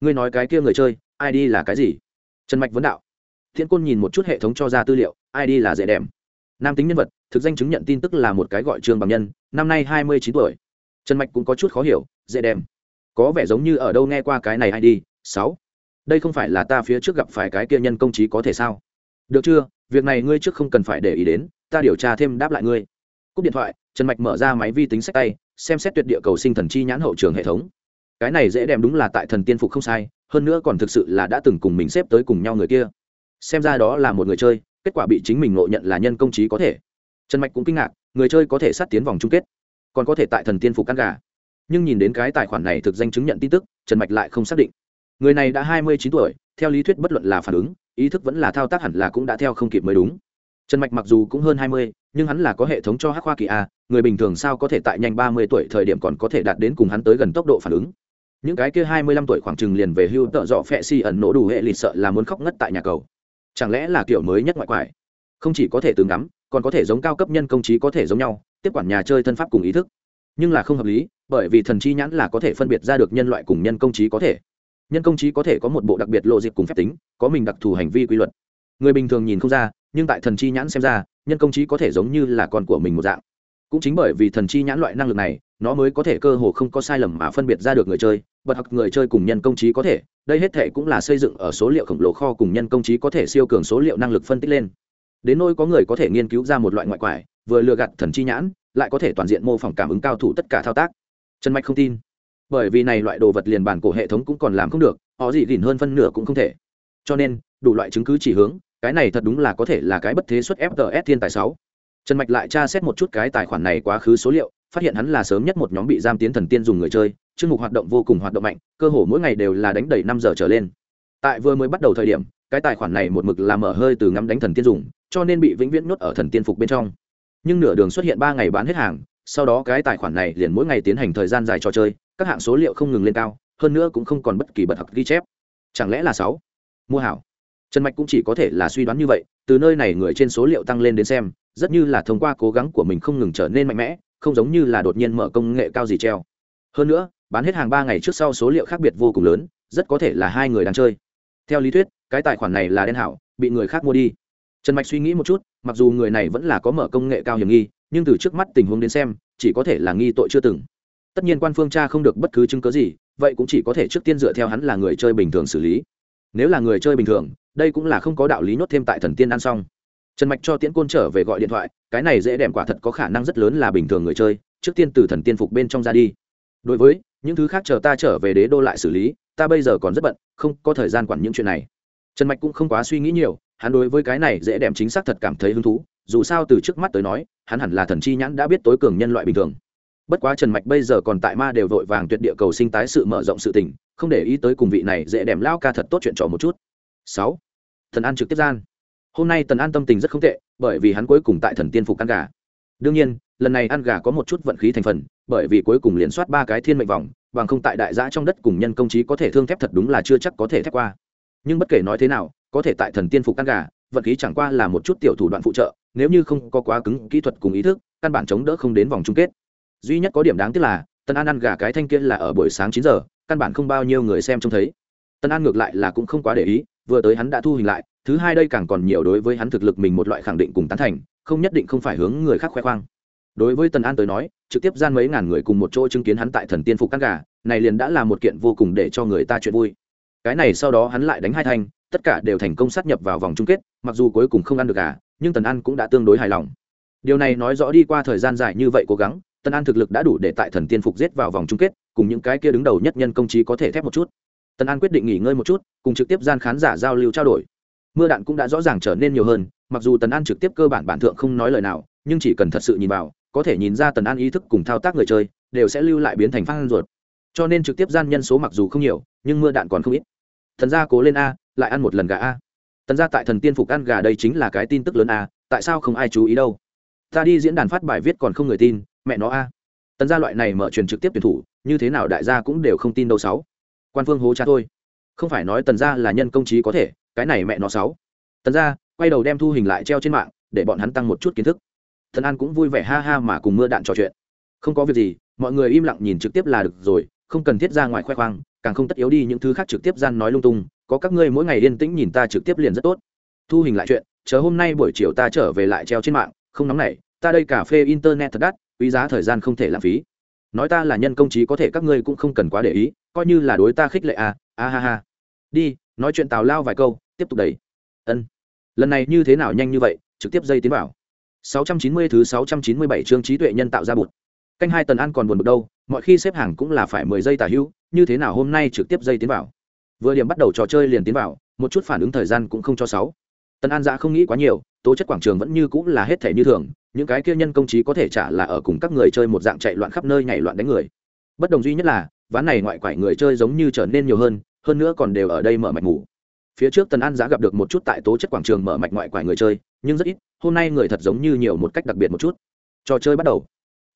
ngươi nói cái kia người chơi id là cái gì? Trần mạch vấn đạo. Thiện côn nhìn một chút hệ thống cho ra tư liệu id là dễ đèm nam tính nhân vật, thực danh chứng nhận tin tức là một cái gọi trương bằng nhân, năm nay hai mươi chín tuổi. Trần mạch cũng có chút khó hiểu, dễ đèm có vẻ giống như ở đâu nghe qua cái này id sáu. Đây không phải là ta phía trước gặp phải cái kia nhân công trí có thể sao? Được chưa? Việc này ngươi trước không cần phải để ý đến ta điều tra thêm đáp lại ngươi. Cúp điện thoại, trần mạch mở ra máy vi tính sách tay, xem xét tuyệt địa cầu sinh thần chi nhãn hậu trường hệ thống. Cái này dễ đem đúng là tại thần tiên phục không sai, hơn nữa còn thực sự là đã từng cùng mình xếp tới cùng nhau người kia. Xem ra đó là một người chơi, kết quả bị chính mình ngộ nhận là nhân công trí có thể. Trần mạch cũng kinh ngạc, người chơi có thể sát tiến vòng chung kết, còn có thể tại thần tiên phục căn gà. Nhưng nhìn đến cái tài khoản này thực danh chứng nhận tin tức, trần mạch lại không xác định. Người này đã hai mươi chín tuổi, theo lý thuyết bất luận là phản ứng, ý thức vẫn là thao tác hẳn là cũng đã theo không kịp mới đúng trần mạch mặc dù cũng hơn hai mươi, nhưng hắn là có hệ thống cho hắc khoa kỳ a, người bình thường sao có thể tại nhanh ba mươi tuổi thời điểm còn có thể đạt đến cùng hắn tới gần tốc độ phản ứng. Những cái kia hai mươi lăm tuổi khoảng chừng liền về hưu tợ dọ phẹ si ẩn nổ đủ hệ lịt sợ là muốn khóc ngất tại nhà cầu. Chẳng lẽ là kiểu mới nhất ngoại quải? Không chỉ có thể từ ngắm, còn có thể giống cao cấp nhân công trí có thể giống nhau, tiếp quản nhà chơi thân pháp cùng ý thức. Nhưng là không hợp lý, bởi vì thần chi nhãn là có thể phân biệt ra được nhân loại cùng nhân công trí có thể. Nhân công trí có thể có một bộ đặc biệt lộ dịp cùng phép tính, có mình đặc thù hành vi quy luật. Người bình thường nhìn không ra nhưng tại thần chi nhãn xem ra, nhân công trí có thể giống như là con của mình một dạng. Cũng chính bởi vì thần chi nhãn loại năng lực này, nó mới có thể cơ hồ không có sai lầm mà phân biệt ra được người chơi, bật học người chơi cùng nhân công trí có thể, đây hết thể cũng là xây dựng ở số liệu khổng lồ kho cùng nhân công trí có thể siêu cường số liệu năng lực phân tích lên. Đến nỗi có người có thể nghiên cứu ra một loại ngoại quải, vừa lừa gạt thần chi nhãn, lại có thể toàn diện mô phỏng cảm ứng cao thủ tất cả thao tác. Trần mạch không tin. Bởi vì này loại đồ vật liền bản cổ hệ thống cũng còn làm không được, họ gì gìn hơn phân nửa cũng không thể. Cho nên, đủ loại chứng cứ chỉ hướng cái này thật đúng là có thể là cái bất thế xuất fts thiên tài sáu. Trần mạch lại tra xét một chút cái tài khoản này quá khứ số liệu, phát hiện hắn là sớm nhất một nhóm bị giam tiến thần tiên dùng người chơi, chương mục hoạt động vô cùng hoạt động mạnh, cơ hồ mỗi ngày đều là đánh đầy năm giờ trở lên. Tại vừa mới bắt đầu thời điểm, cái tài khoản này một mực làm mở hơi từ ngắm đánh thần tiên dùng, cho nên bị vĩnh viễn nhốt ở thần tiên phục bên trong. Nhưng nửa đường xuất hiện ba ngày bán hết hàng, sau đó cái tài khoản này liền mỗi ngày tiến hành thời gian dài trò chơi, các hạng số liệu không ngừng lên cao, hơn nữa cũng không còn bất kỳ bật học ghi chép. Chẳng lẽ là sáu? Mua hảo trần mạch cũng chỉ có thể là suy đoán như vậy, từ nơi này người trên số liệu tăng lên đến xem, rất như là thông qua cố gắng của mình không ngừng trở nên mạnh mẽ, không giống như là đột nhiên mở công nghệ cao gì treo. Hơn nữa, bán hết hàng ba ngày trước sau số liệu khác biệt vô cùng lớn, rất có thể là hai người đang chơi. Theo lý thuyết, cái tài khoản này là đen hảo, bị người khác mua đi. Trần mạch suy nghĩ một chút, mặc dù người này vẫn là có mở công nghệ cao hiểm nghi, nhưng từ trước mắt tình huống đến xem, chỉ có thể là nghi tội chưa từng. Tất nhiên quan phương cha không được bất cứ chứng cớ gì, vậy cũng chỉ có thể trước tiên dựa theo hắn là người chơi bình thường xử lý nếu là người chơi bình thường, đây cũng là không có đạo lý nhốt thêm tại thần tiên ăn xong. Trần mạch cho tiễn côn trở về gọi điện thoại, cái này dễ đẹp quả thật có khả năng rất lớn là bình thường người chơi, trước tiên từ thần tiên phục bên trong ra đi. Đối với những thứ khác chờ ta trở về đế đô lại xử lý, ta bây giờ còn rất bận, không có thời gian quản những chuyện này. Trần mạch cũng không quá suy nghĩ nhiều, hắn đối với cái này dễ đẹp chính xác thật cảm thấy hứng thú, dù sao từ trước mắt tới nói, hắn hẳn là thần chi nhãn đã biết tối cường nhân loại bình thường bất quá trần mạch bây giờ còn tại ma đều vội vàng tuyệt địa cầu sinh tái sự mở rộng sự tình, không để ý tới cùng vị này dễ đẻm lao ca thật tốt chuyện trò một chút. Sáu. Thần an trực tiếp gian. Hôm nay tần an tâm tình rất không tệ, bởi vì hắn cuối cùng tại thần tiên phục ăn gà. Đương nhiên, lần này ăn gà có một chút vận khí thành phần, bởi vì cuối cùng liền soát ba cái thiên mệnh vòng, bằng không tại đại giã trong đất cùng nhân công trí có thể thương thép thật đúng là chưa chắc có thể thép qua. Nhưng bất kể nói thế nào, có thể tại thần tiên phục ăn gà, vận khí chẳng qua là một chút tiểu thủ đoạn phụ trợ, nếu như không có quá cứng kỹ thuật cùng ý thức, căn bản chống đỡ không đến vòng chung kết duy nhất có điểm đáng tiếc là, tân an ăn gà cái thanh kia là ở buổi sáng chín giờ, căn bản không bao nhiêu người xem trông thấy. Tân an ngược lại là cũng không quá để ý, vừa tới hắn đã thu hình lại, thứ hai đây càng còn nhiều đối với hắn thực lực mình một loại khẳng định cùng tán thành, không nhất định không phải hướng người khác khoe khoang. Đối với tần an tới nói, trực tiếp gian mấy ngàn người cùng một chỗ chứng kiến hắn tại thần tiên phục ăn gà, này liền đã là một kiện vô cùng để cho người ta chuyện vui. Cái này sau đó hắn lại đánh hai thanh, tất cả đều thành công sát nhập vào vòng chung kết, mặc dù cuối cùng không ăn được gà, nhưng tần an cũng đã tương đối hài lòng. Điều này nói rõ đi qua thời gian dài như vậy cố gắng Tân an thực lực đã đủ để tại thần tiên phục giết vào vòng chung kết, cùng những cái kia đứng đầu nhất nhân công trí có thể thép một chút. Tân an quyết định nghỉ ngơi một chút, cùng trực tiếp gian khán giả giao lưu trao đổi. Mưa đạn cũng đã rõ ràng trở nên nhiều hơn, mặc dù tần an trực tiếp cơ bản bản thượng không nói lời nào, nhưng chỉ cần thật sự nhìn vào, có thể nhìn ra tần an ý thức cùng thao tác người chơi, đều sẽ lưu lại biến thành phát ruột. Cho nên trực tiếp gian nhân số mặc dù không nhiều, nhưng mưa đạn còn không ít. Thần gia cố lên a, lại ăn một lần gà a. Tần gia tại thần tiên phục ăn gà đây chính là cái tin tức lớn a, tại sao không ai chú ý đâu? Ta đi diễn đàn phát bài viết còn không người tin mẹ nó a. Tần gia loại này mở truyền trực tiếp tuyển thủ, như thế nào đại gia cũng đều không tin đâu sáu. Quan phương hố cha thôi. Không phải nói tần gia là nhân công trí có thể, cái này mẹ nó sáu. Tần gia, quay đầu đem thu hình lại treo trên mạng, để bọn hắn tăng một chút kiến thức. Thần an cũng vui vẻ ha ha mà cùng mưa đạn trò chuyện. Không có việc gì, mọi người im lặng nhìn trực tiếp là được rồi, không cần thiết ra ngoài khoe khoang, càng không tất yếu đi những thứ khác trực tiếp gian nói lung tung, có các ngươi mỗi ngày yên tĩnh nhìn ta trực tiếp liền rất tốt. Thu hình lại chuyện, chờ hôm nay buổi chiều ta trở về lại treo trên mạng, không nóng này ta đây cà phê internet thật đắt quý giá thời gian không thể lãng phí. Nói ta là nhân công trí có thể các ngươi cũng không cần quá để ý, coi như là đối ta khích lệ à a ha ha. Đi, nói chuyện tào lao vài câu, tiếp tục đẩy. Ân. Lần này như thế nào nhanh như vậy, trực tiếp dây tiến vào. 690 thứ 697 chương trí tuệ nhân tạo ra bụt. Canh hai tần an còn buồn bực đâu, mọi khi xếp hàng cũng là phải mười giây tả hữu, như thế nào hôm nay trực tiếp dây tiến vào? Vừa điểm bắt đầu trò chơi liền tiến vào, một chút phản ứng thời gian cũng không cho sáu. Tần an dạ không nghĩ quá nhiều, tố chất quảng trường vẫn như cũng là hết thể như thường những cái kia nhân công trí có thể trả là ở cùng các người chơi một dạng chạy loạn khắp nơi nhảy loạn đánh người. Bất đồng duy nhất là, ván này ngoại quải người chơi giống như trở nên nhiều hơn hơn nữa còn đều ở đây mở mạch ngủ. Phía trước tần an giá gặp được một chút tại tố chất quảng trường mở mạch ngoại quải người chơi, nhưng rất ít, hôm nay người thật giống như nhiều một cách đặc biệt một chút. Trò chơi bắt đầu.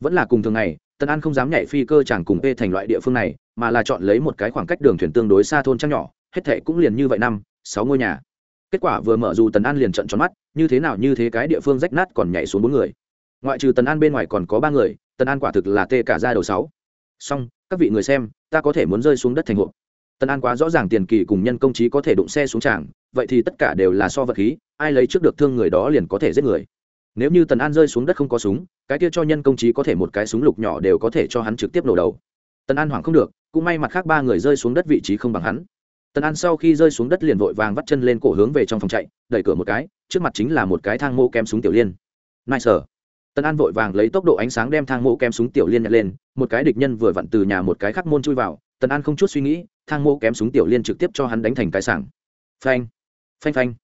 Vẫn là cùng thường ngày, tần an không dám nhảy phi cơ chẳng cùng ê thành loại địa phương này, mà là chọn lấy một cái khoảng cách đường thuyền tương đối xa thôn trang nhỏ, hết thệ cũng liền như vậy năm, sáu ngôi nhà kết quả vừa mở dù tần an liền trận tròn mắt, như thế nào như thế cái địa phương rách nát còn nhảy xuống bốn người. Ngoại trừ tần an bên ngoài còn có ba người, tần an quả thực là tê cả ra đầu sáu. Xong, các vị người xem, ta có thể muốn rơi xuống đất thành hộp tần an quá rõ ràng tiền kỳ cùng nhân công trí có thể đụng xe xuống tràng, vậy thì tất cả đều là so vật khí, ai lấy trước được thương người đó liền có thể giết người. Nếu như tần an rơi xuống đất không có súng, cái kia cho nhân công trí có thể một cái súng lục nhỏ đều có thể cho hắn trực tiếp nổ đầu. Tần an hoảng không được, cũng may mặt khác ba người rơi xuống đất vị trí không bằng hắn tần an sau khi rơi xuống đất liền vội vàng vắt chân lên cổ hướng về trong phòng chạy, đẩy cửa một cái, trước mặt chính là một cái thang mô kem súng tiểu liên. Nai sở. Tần an vội vàng lấy tốc độ ánh sáng đem thang mô kem súng tiểu liên nhặt lên, một cái địch nhân vừa vặn từ nhà một cái khắc môn chui vào, tần an không chút suy nghĩ, thang mô kém súng tiểu liên trực tiếp cho hắn đánh thành cái sảng. Phanh phanh phanh.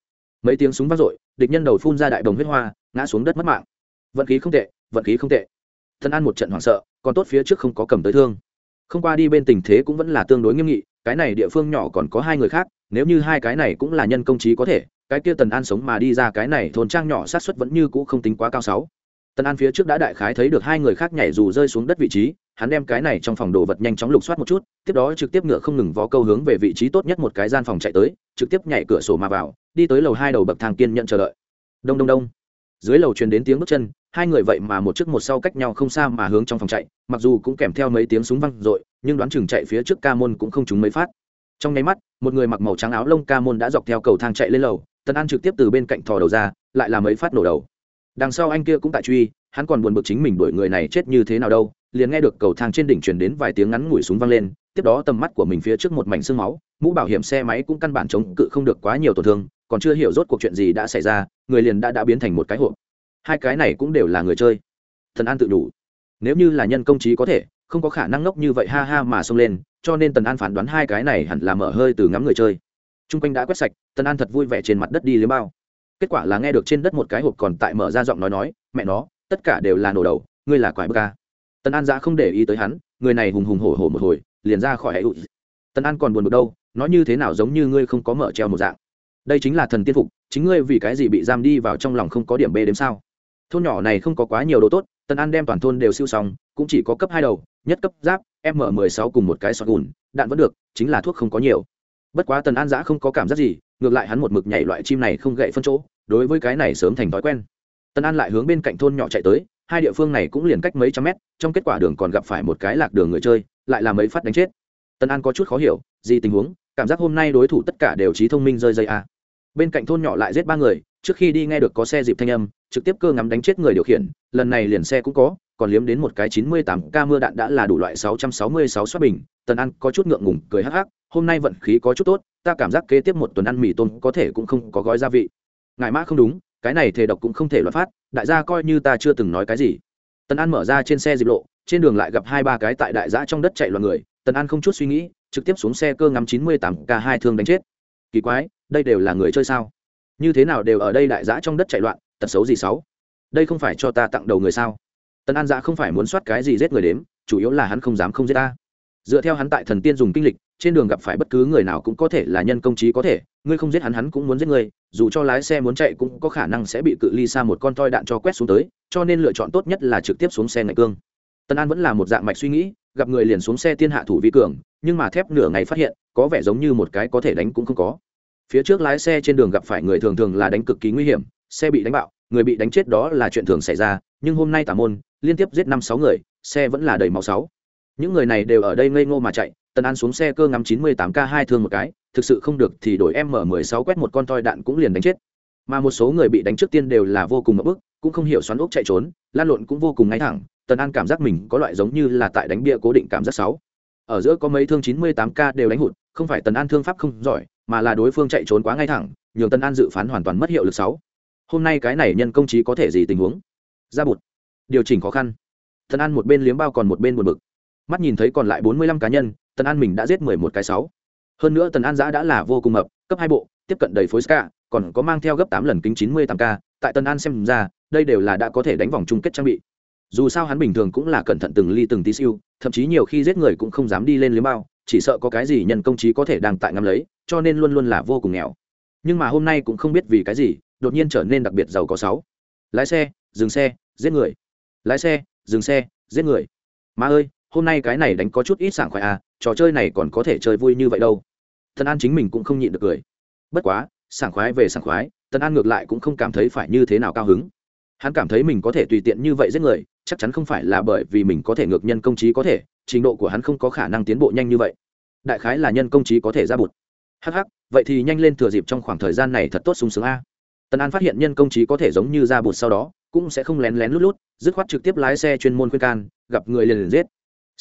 Mấy tiếng súng vang dội, địch nhân đầu phun ra đại đồng huyết hoa, ngã xuống đất mất mạng. Vận khí không tệ, vận khí không tệ. Tần an một trận hoảng sợ, còn tốt phía trước không có cầm tới thương không qua đi bên tình thế cũng vẫn là tương đối nghiêm nghị, cái này địa phương nhỏ còn có hai người khác, nếu như hai cái này cũng là nhân công trí có thể, cái kia tần an sống mà đi ra cái này thôn trang nhỏ sát xuất vẫn như cũ không tính quá cao sáu. Tần an phía trước đã đại khái thấy được hai người khác nhảy dù rơi xuống đất vị trí, hắn đem cái này trong phòng đồ vật nhanh chóng lục soát một chút, tiếp đó trực tiếp ngựa không ngừng vó câu hướng về vị trí tốt nhất một cái gian phòng chạy tới, trực tiếp nhảy cửa sổ mà vào, đi tới lầu hai đầu bậc thang kiên nhận chờ đợi. Đông đông đông. Dưới lầu truyền đến tiếng bước chân hai người vậy mà một trước một sau cách nhau không xa mà hướng trong phòng chạy, mặc dù cũng kèm theo mấy tiếng súng văng r nhưng đoán chừng chạy phía trước ca môn cũng không trúng mấy phát. Trong nháy mắt, một người mặc màu trắng áo lông ca môn đã dọc theo cầu thang chạy lên lầu, tần an trực tiếp từ bên cạnh thò đầu ra, lại là mấy phát nổ đầu. Đằng sau anh kia cũng tại truy, hắn còn buồn bực chính mình đuổi người này chết như thế nào đâu, liền nghe được cầu thang trên đỉnh truyền đến vài tiếng ngắn ngủi súng vang lên, tiếp đó tầm mắt của mình phía trước một mảnh xương máu, mũ bảo hiểm xe máy cũng căn bản chống cự không được quá nhiều tổn thương, còn chưa hiểu rốt cuộc chuyện gì đã xảy ra, người liền đã đã biến thành một cái hộp hai cái này cũng đều là người chơi. Thần an tự đủ. Nếu như là nhân công trí có thể, không có khả năng ngốc như vậy ha ha mà xông lên, cho nên tần an phán đoán hai cái này hẳn là mở hơi từ ngắm người chơi. T r u n g quanh đã quét sạch, tần an thật vui vẻ trên mặt đất đi liếm bao. Kết quả là nghe được trên đất một cái hộp còn tại mở ra giọng nói nói, mẹ nó, tất cả đều là nổ đầu, ngươi là quái bơ ca à? tần an giã không để ý tới hắn, người này hùng hùng hổ hổ một hồi, liền ra khỏi hệ ụi tần an còn buồn bực đâu, nói như thế nào giống như ngươi không có mở treo một dạng. Đây chính là thần tiên phục, chính ngươi vì cái gì bị giam đi vào trong lòng không có điểm b đếm sao? Thôn nhỏ này không có quá nhiều đồ tốt tần an đem toàn thôn đều siêu xong, cũng chỉ có cấp hai đầu, nhất cấp giáp, m mười sáu cùng một cái sọt gùn, đạn vẫn được, chính là thuốc không có nhiều. Bất quá tần an giã không có cảm giác gì, ngược lại hắn một mực nhảy loại chim này không gậy phân chỗ, đối với cái này sớm thành thói quen. Tần an lại hướng bên cạnh thôn nhỏ chạy tới, hai địa phương này cũng liền cách mấy trăm mét, trong kết quả đường còn gặp phải một cái lạc đường người chơi, lại là mấy phát đánh chết. Tần an có chút khó hiểu, gì tình huống, cảm giác hôm nay đối thủ tất cả đều trí thông minh rơi dây a bên cạnh thôn nhỏ lại giết ba người, trước khi đi nghe được có xe dịp thanh âm trực tiếp cơ ngắm đánh chết người điều khiển, lần này liền xe cũng có, còn liếm đến một cái chín mươi tám ca mưa đạn đã là đủ loại sáu trăm sáu mươi sáu xuất bình, tần an có chút ngượng ngùng, cười hắc hắc, hôm nay vận khí có chút tốt, ta cảm giác kế tiếp một tuần ăn mì tôm có thể cũng không có gói gia vị. Ngại mã không đúng, cái này thể độc cũng không thể loạt phát, đại gia coi như ta chưa từng nói cái gì. Tần an mở ra trên xe dịp lộ, trên đường lại gặp hai ba cái tại đại giã trong đất chạy loạn người, tần an không chút suy nghĩ, trực tiếp xuống xe cơ ngắm chín mươi tám k hai thương đánh chết. Kỳ quái, đây đều là người chơi sao? Như thế nào đều ở đây đại giã trong đất chạy loạn tật xấu gì xấu? Đây không phải cho ta tặng đầu người sao? Tần an Dạ không phải muốn soát cái gì giết người đếm, chủ yếu là hắn không dám không giết ta. Dựa theo hắn tại thần tiên dùng kinh lịch, trên đường gặp phải bất cứ người nào cũng có thể là nhân công trí có thể, ngươi không giết hắn hắn cũng muốn giết ngươi, dù cho lái xe muốn chạy cũng có khả năng sẽ bị cự ly xa một con toi đạn cho quét xuống tới, cho nên lựa chọn tốt nhất là trực tiếp xuống xe ngạch cương. Tân an vẫn là một dạng mạch suy nghĩ, gặp người liền xuống xe tiên hạ thủ vi cường, nhưng mà thép nửa ngày phát hiện, có vẻ giống như một cái có thể đánh cũng không có. Phía trước lái xe trên đường gặp phải người thường thường là đánh cực kỳ nguy hiểm xe bị đánh bạo, người bị đánh chết đó là chuyện thường xảy ra, nhưng hôm nay tả môn, liên tiếp giết năm sáu người, xe vẫn là đầy máu sáu. Những người này đều ở đây ngây ngô mà chạy tần an xuống xe cơ ngắm chín mươi tám k hai thương một cái, thực sự không được thì đổi m mười sáu quét một con toi đạn cũng liền đánh chết. Mà một số người bị đánh trước tiên đều là vô cùng ngập bức, cũng không hiểu xoắn ốc chạy trốn, lan lộn cũng vô cùng ngay thẳng tần an cảm giác mình có loại giống như là tại đánh bia cố định cảm giác sáu. Ở giữa có mấy thương chín mươi tám k đều đánh hụt, không phải tần an thương pháp không giỏi, mà là đối phương chạy trốn quá ngay thẳng, nhường tần an dự phán hoàn toàn mất hiệu lực sáu hôm nay cái này nhân công trí có thể gì tình huống? Ra bụt. Điều chỉnh khó khăn. Tần an một bên liếm bao còn một bên buồn bực. Mắt nhìn thấy còn lại bốn mươi lăm cá nhân, tần an mình đã giết mười một cái sáu. Hơn nữa tần an giã đã là vô cùng mập, cấp hai bộ, tiếp cận đầy phối ska, còn có mang theo gấp tám lần kính chín mươi tám k tại tần an xem ra, đây đều là đã có thể đánh vòng chung kết trang bị. Dù sao hắn bình thường cũng là cẩn thận từng ly từng tí siêu, thậm chí nhiều khi giết người cũng không dám đi lên liếm bao, chỉ sợ có cái gì nhân công trí có thể đang tại ngắm lấy, cho nên luôn luôn là vô cùng nghèo. Nhưng mà hôm nay cũng không biết vì cái gì đột nhiên trở nên đặc biệt giàu có sáu. Lái xe, dừng xe, giết người. Lái xe, dừng xe, giết người. Má ơi, hôm nay cái này đánh có chút ít sảng khoái à trò chơi này còn có thể chơi vui như vậy đâu. Tần an chính mình cũng không nhịn được cười. Bất quá, sảng khoái về sảng khoái tần an ngược lại cũng không cảm thấy phải như thế nào cao hứng. Hắn cảm thấy mình có thể tùy tiện như vậy giết người, chắc chắn không phải là bởi vì mình có thể ngược nhân công trí có thể, trình độ của hắn không có khả năng tiến bộ nhanh như vậy. Đại khái là nhân công trí có thể ra bụt. Hh vậy thì nhanh lên thừa dịp trong khoảng thời gian này thật tốt sung sướng a tần an phát hiện nhân công trí có thể giống như ra bụt sau đó cũng sẽ không lén lén lút lút dứt khoát trực tiếp lái xe chuyên môn khuyên can gặp người liền liền giết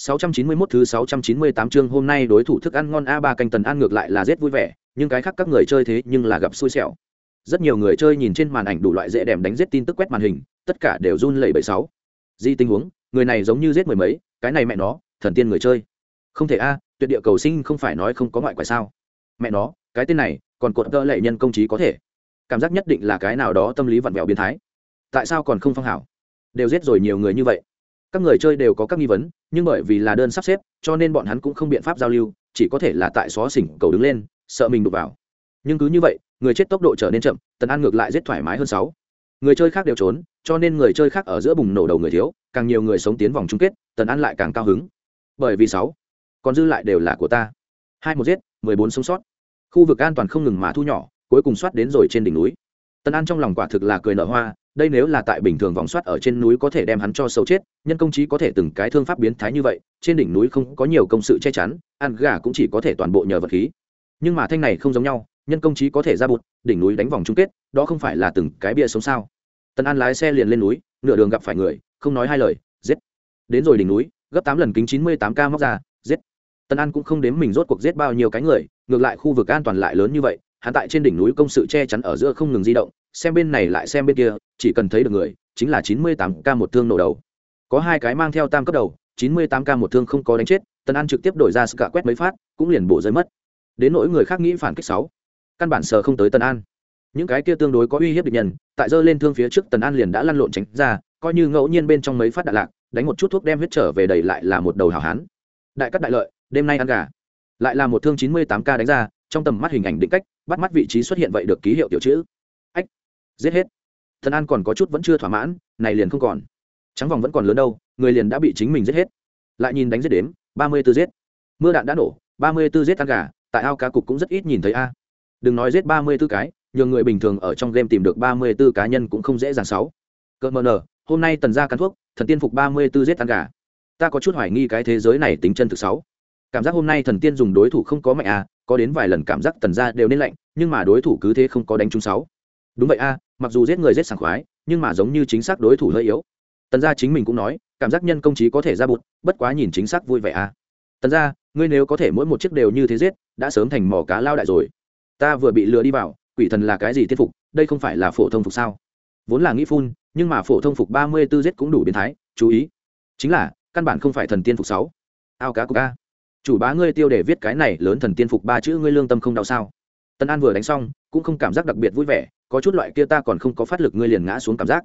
691 thứ 698 chương hôm nay đối thủ thức ăn ngon A3 canh tần an ngược lại là rất vui vẻ, nhưng cái khác các người chơi thế nhưng là gặp xui xẻo. Rất nhiều người chơi nhìn trên màn ảnh đủ loại dễ đèm đánh giết tin tức quét màn hình, tất cả đều run lẩy bẩy sáu. Di tình huống, người này giống như giết mười mấy, cái này mẹ nó, thần tiên người chơi. Không thể a, tuyệt địa cầu sinh không phải nói không có ngoại quái sao? Mẹ nó, cái tên này, còn cột tơ lệ nhân công trí có thể. Cảm giác nhất định là cái nào đó tâm lý vặn vẹo biến thái. Tại sao còn không phong hảo? Đều giết rồi nhiều người như vậy. Các người chơi đều có các nghi vấn, nhưng bởi vì là đơn sắp xếp, cho nên bọn hắn cũng không biện pháp giao lưu, chỉ có thể là tại xó xỉnh cầu đứng lên, sợ mình đụng vào. Nhưng cứ như vậy, người chết tốc độ trở nên chậm, tần an ngược lại rất thoải mái hơn sáu. Người chơi khác đều trốn, cho nên người chơi khác ở giữa bùng nổ đầu người thiếu, càng nhiều người sống tiến vòng chung kết, tần an lại càng cao hứng. Bởi vì sáu, còn dư lại đều là của ta. Hai một giết, mười bốn sống sót. Khu vực an toàn không ngừng mà thu nhỏ cuối cùng soát đến rồi trên đỉnh núi. Tân an trong lòng quả thực là cười nở hoa, đây nếu là tại bình thường vòng soát ở trên núi có thể đem hắn cho sâu chết, nhân công trí có thể từng cái thương pháp biến thái như vậy, trên đỉnh núi không có nhiều công sự che chắn, ăn gà cũng chỉ có thể toàn bộ nhờ vật khí. Nhưng mà thanh này không giống nhau, nhân công trí có thể ra bụt, đỉnh núi đánh vòng chung kết, đó không phải là từng cái bia sống sao? Tân an lái xe liền lên núi, nửa đường gặp phải người, không nói hai lời, giết. Đến rồi đỉnh núi, gấp tám lần kính chín mươi tám k móc ra, giết. Tân an cũng không đếm mình rốt cuộc giết bao nhiêu cái người, ngược lại khu vực an toàn lại lớn như vậy hắn tại trên đỉnh núi công sự che chắn ở giữa không ngừng di động, xem bên này lại xem bên kia, chỉ cần thấy được người, chính là chín mươi tám k một thương nổ đầu. Có hai cái mang theo tam cấp đầu, chín mươi tám k một thương không có đánh chết tần an trực tiếp đổi ra sự cả quét mấy phát, cũng liền bổ rơi mất. Đến nỗi người khác nghĩ phản kích sáu, căn bản sờ không tới tần an. Những cái kia tương đối có uy hiếp địch nhân, tại giơ lên thương phía trước tần an liền đã lăn lộn tránh ra, coi như ngẫu nhiên bên trong mấy phát đạn lạc, đánh một chút thuốc đem huyết trở về đầy lại là một đầu hảo hán. Đại cắt đại lợi, đêm nay ăn gà. Lại là một thương chín mươi tám k đánh ra trong tầm mắt hình ảnh định cách, bắt mắt vị trí xuất hiện vậy được ký hiệu tiểu chữ. Ách, giết hết. Thần an còn có chút vẫn chưa thỏa mãn, này liền không còn. Trắng vòng vẫn còn lớn đâu, người liền đã bị chính mình giết hết. Lại nhìn đánh giết đếm, ba mươi tư giết. Mưa đạn đã nổ, ba mươi tư giết ăn gà, tại ao cá cục cũng rất ít nhìn thấy a. Đừng nói giết ba mươi tư cái nhiều người bình thường ở trong game tìm được ba mươi tư cá nhân cũng không dễ dàng sáu. Cỡ mờ nở, hôm nay tần ra cắn thuốc, thần tiên phục ba mươi tư giết ăn gà. Ta có chút hoài nghi cái thế giới này tính chân thực sáu. Cảm giác hôm nay thần tiên dùng đối thủ không có mạnh a à, có đến vài lần cảm giác tần ra đều nên lạnh, nhưng mà đối thủ cứ thế không có đánh trúng sáu. Đúng vậy a, mặc dù giết người giết sảng khoái, nhưng mà giống như chính xác đối thủ hơi yếu. Tần gia chính mình cũng nói, cảm giác nhân công trí có thể ra bụt, bất quá nhìn chính xác vui vẻ a. Tần gia, ngươi nếu có thể mỗi một chiếc đều như thế giết, đã sớm thành mỏ cá lao đại rồi. Ta vừa bị lừa đi vào, quỷ thần là cái gì tiên phục, đây không phải là phổ thông phục sao? Vốn là nghĩ phun, nhưng mà phổ thông phục ba mươi b ố giết cũng đủ biến thái, chú ý. Chính là, căn bản không phải thần tiên phục sáu. Ao cá của ca chủ bá ngươi tiêu để viết cái này lớn thần tiên phục ba chữ ngươi lương tâm không đau sao? Tân an vừa đánh xong, cũng không cảm giác đặc biệt vui vẻ, có chút loại kia ta còn không có phát lực ngươi liền ngã xuống cảm giác.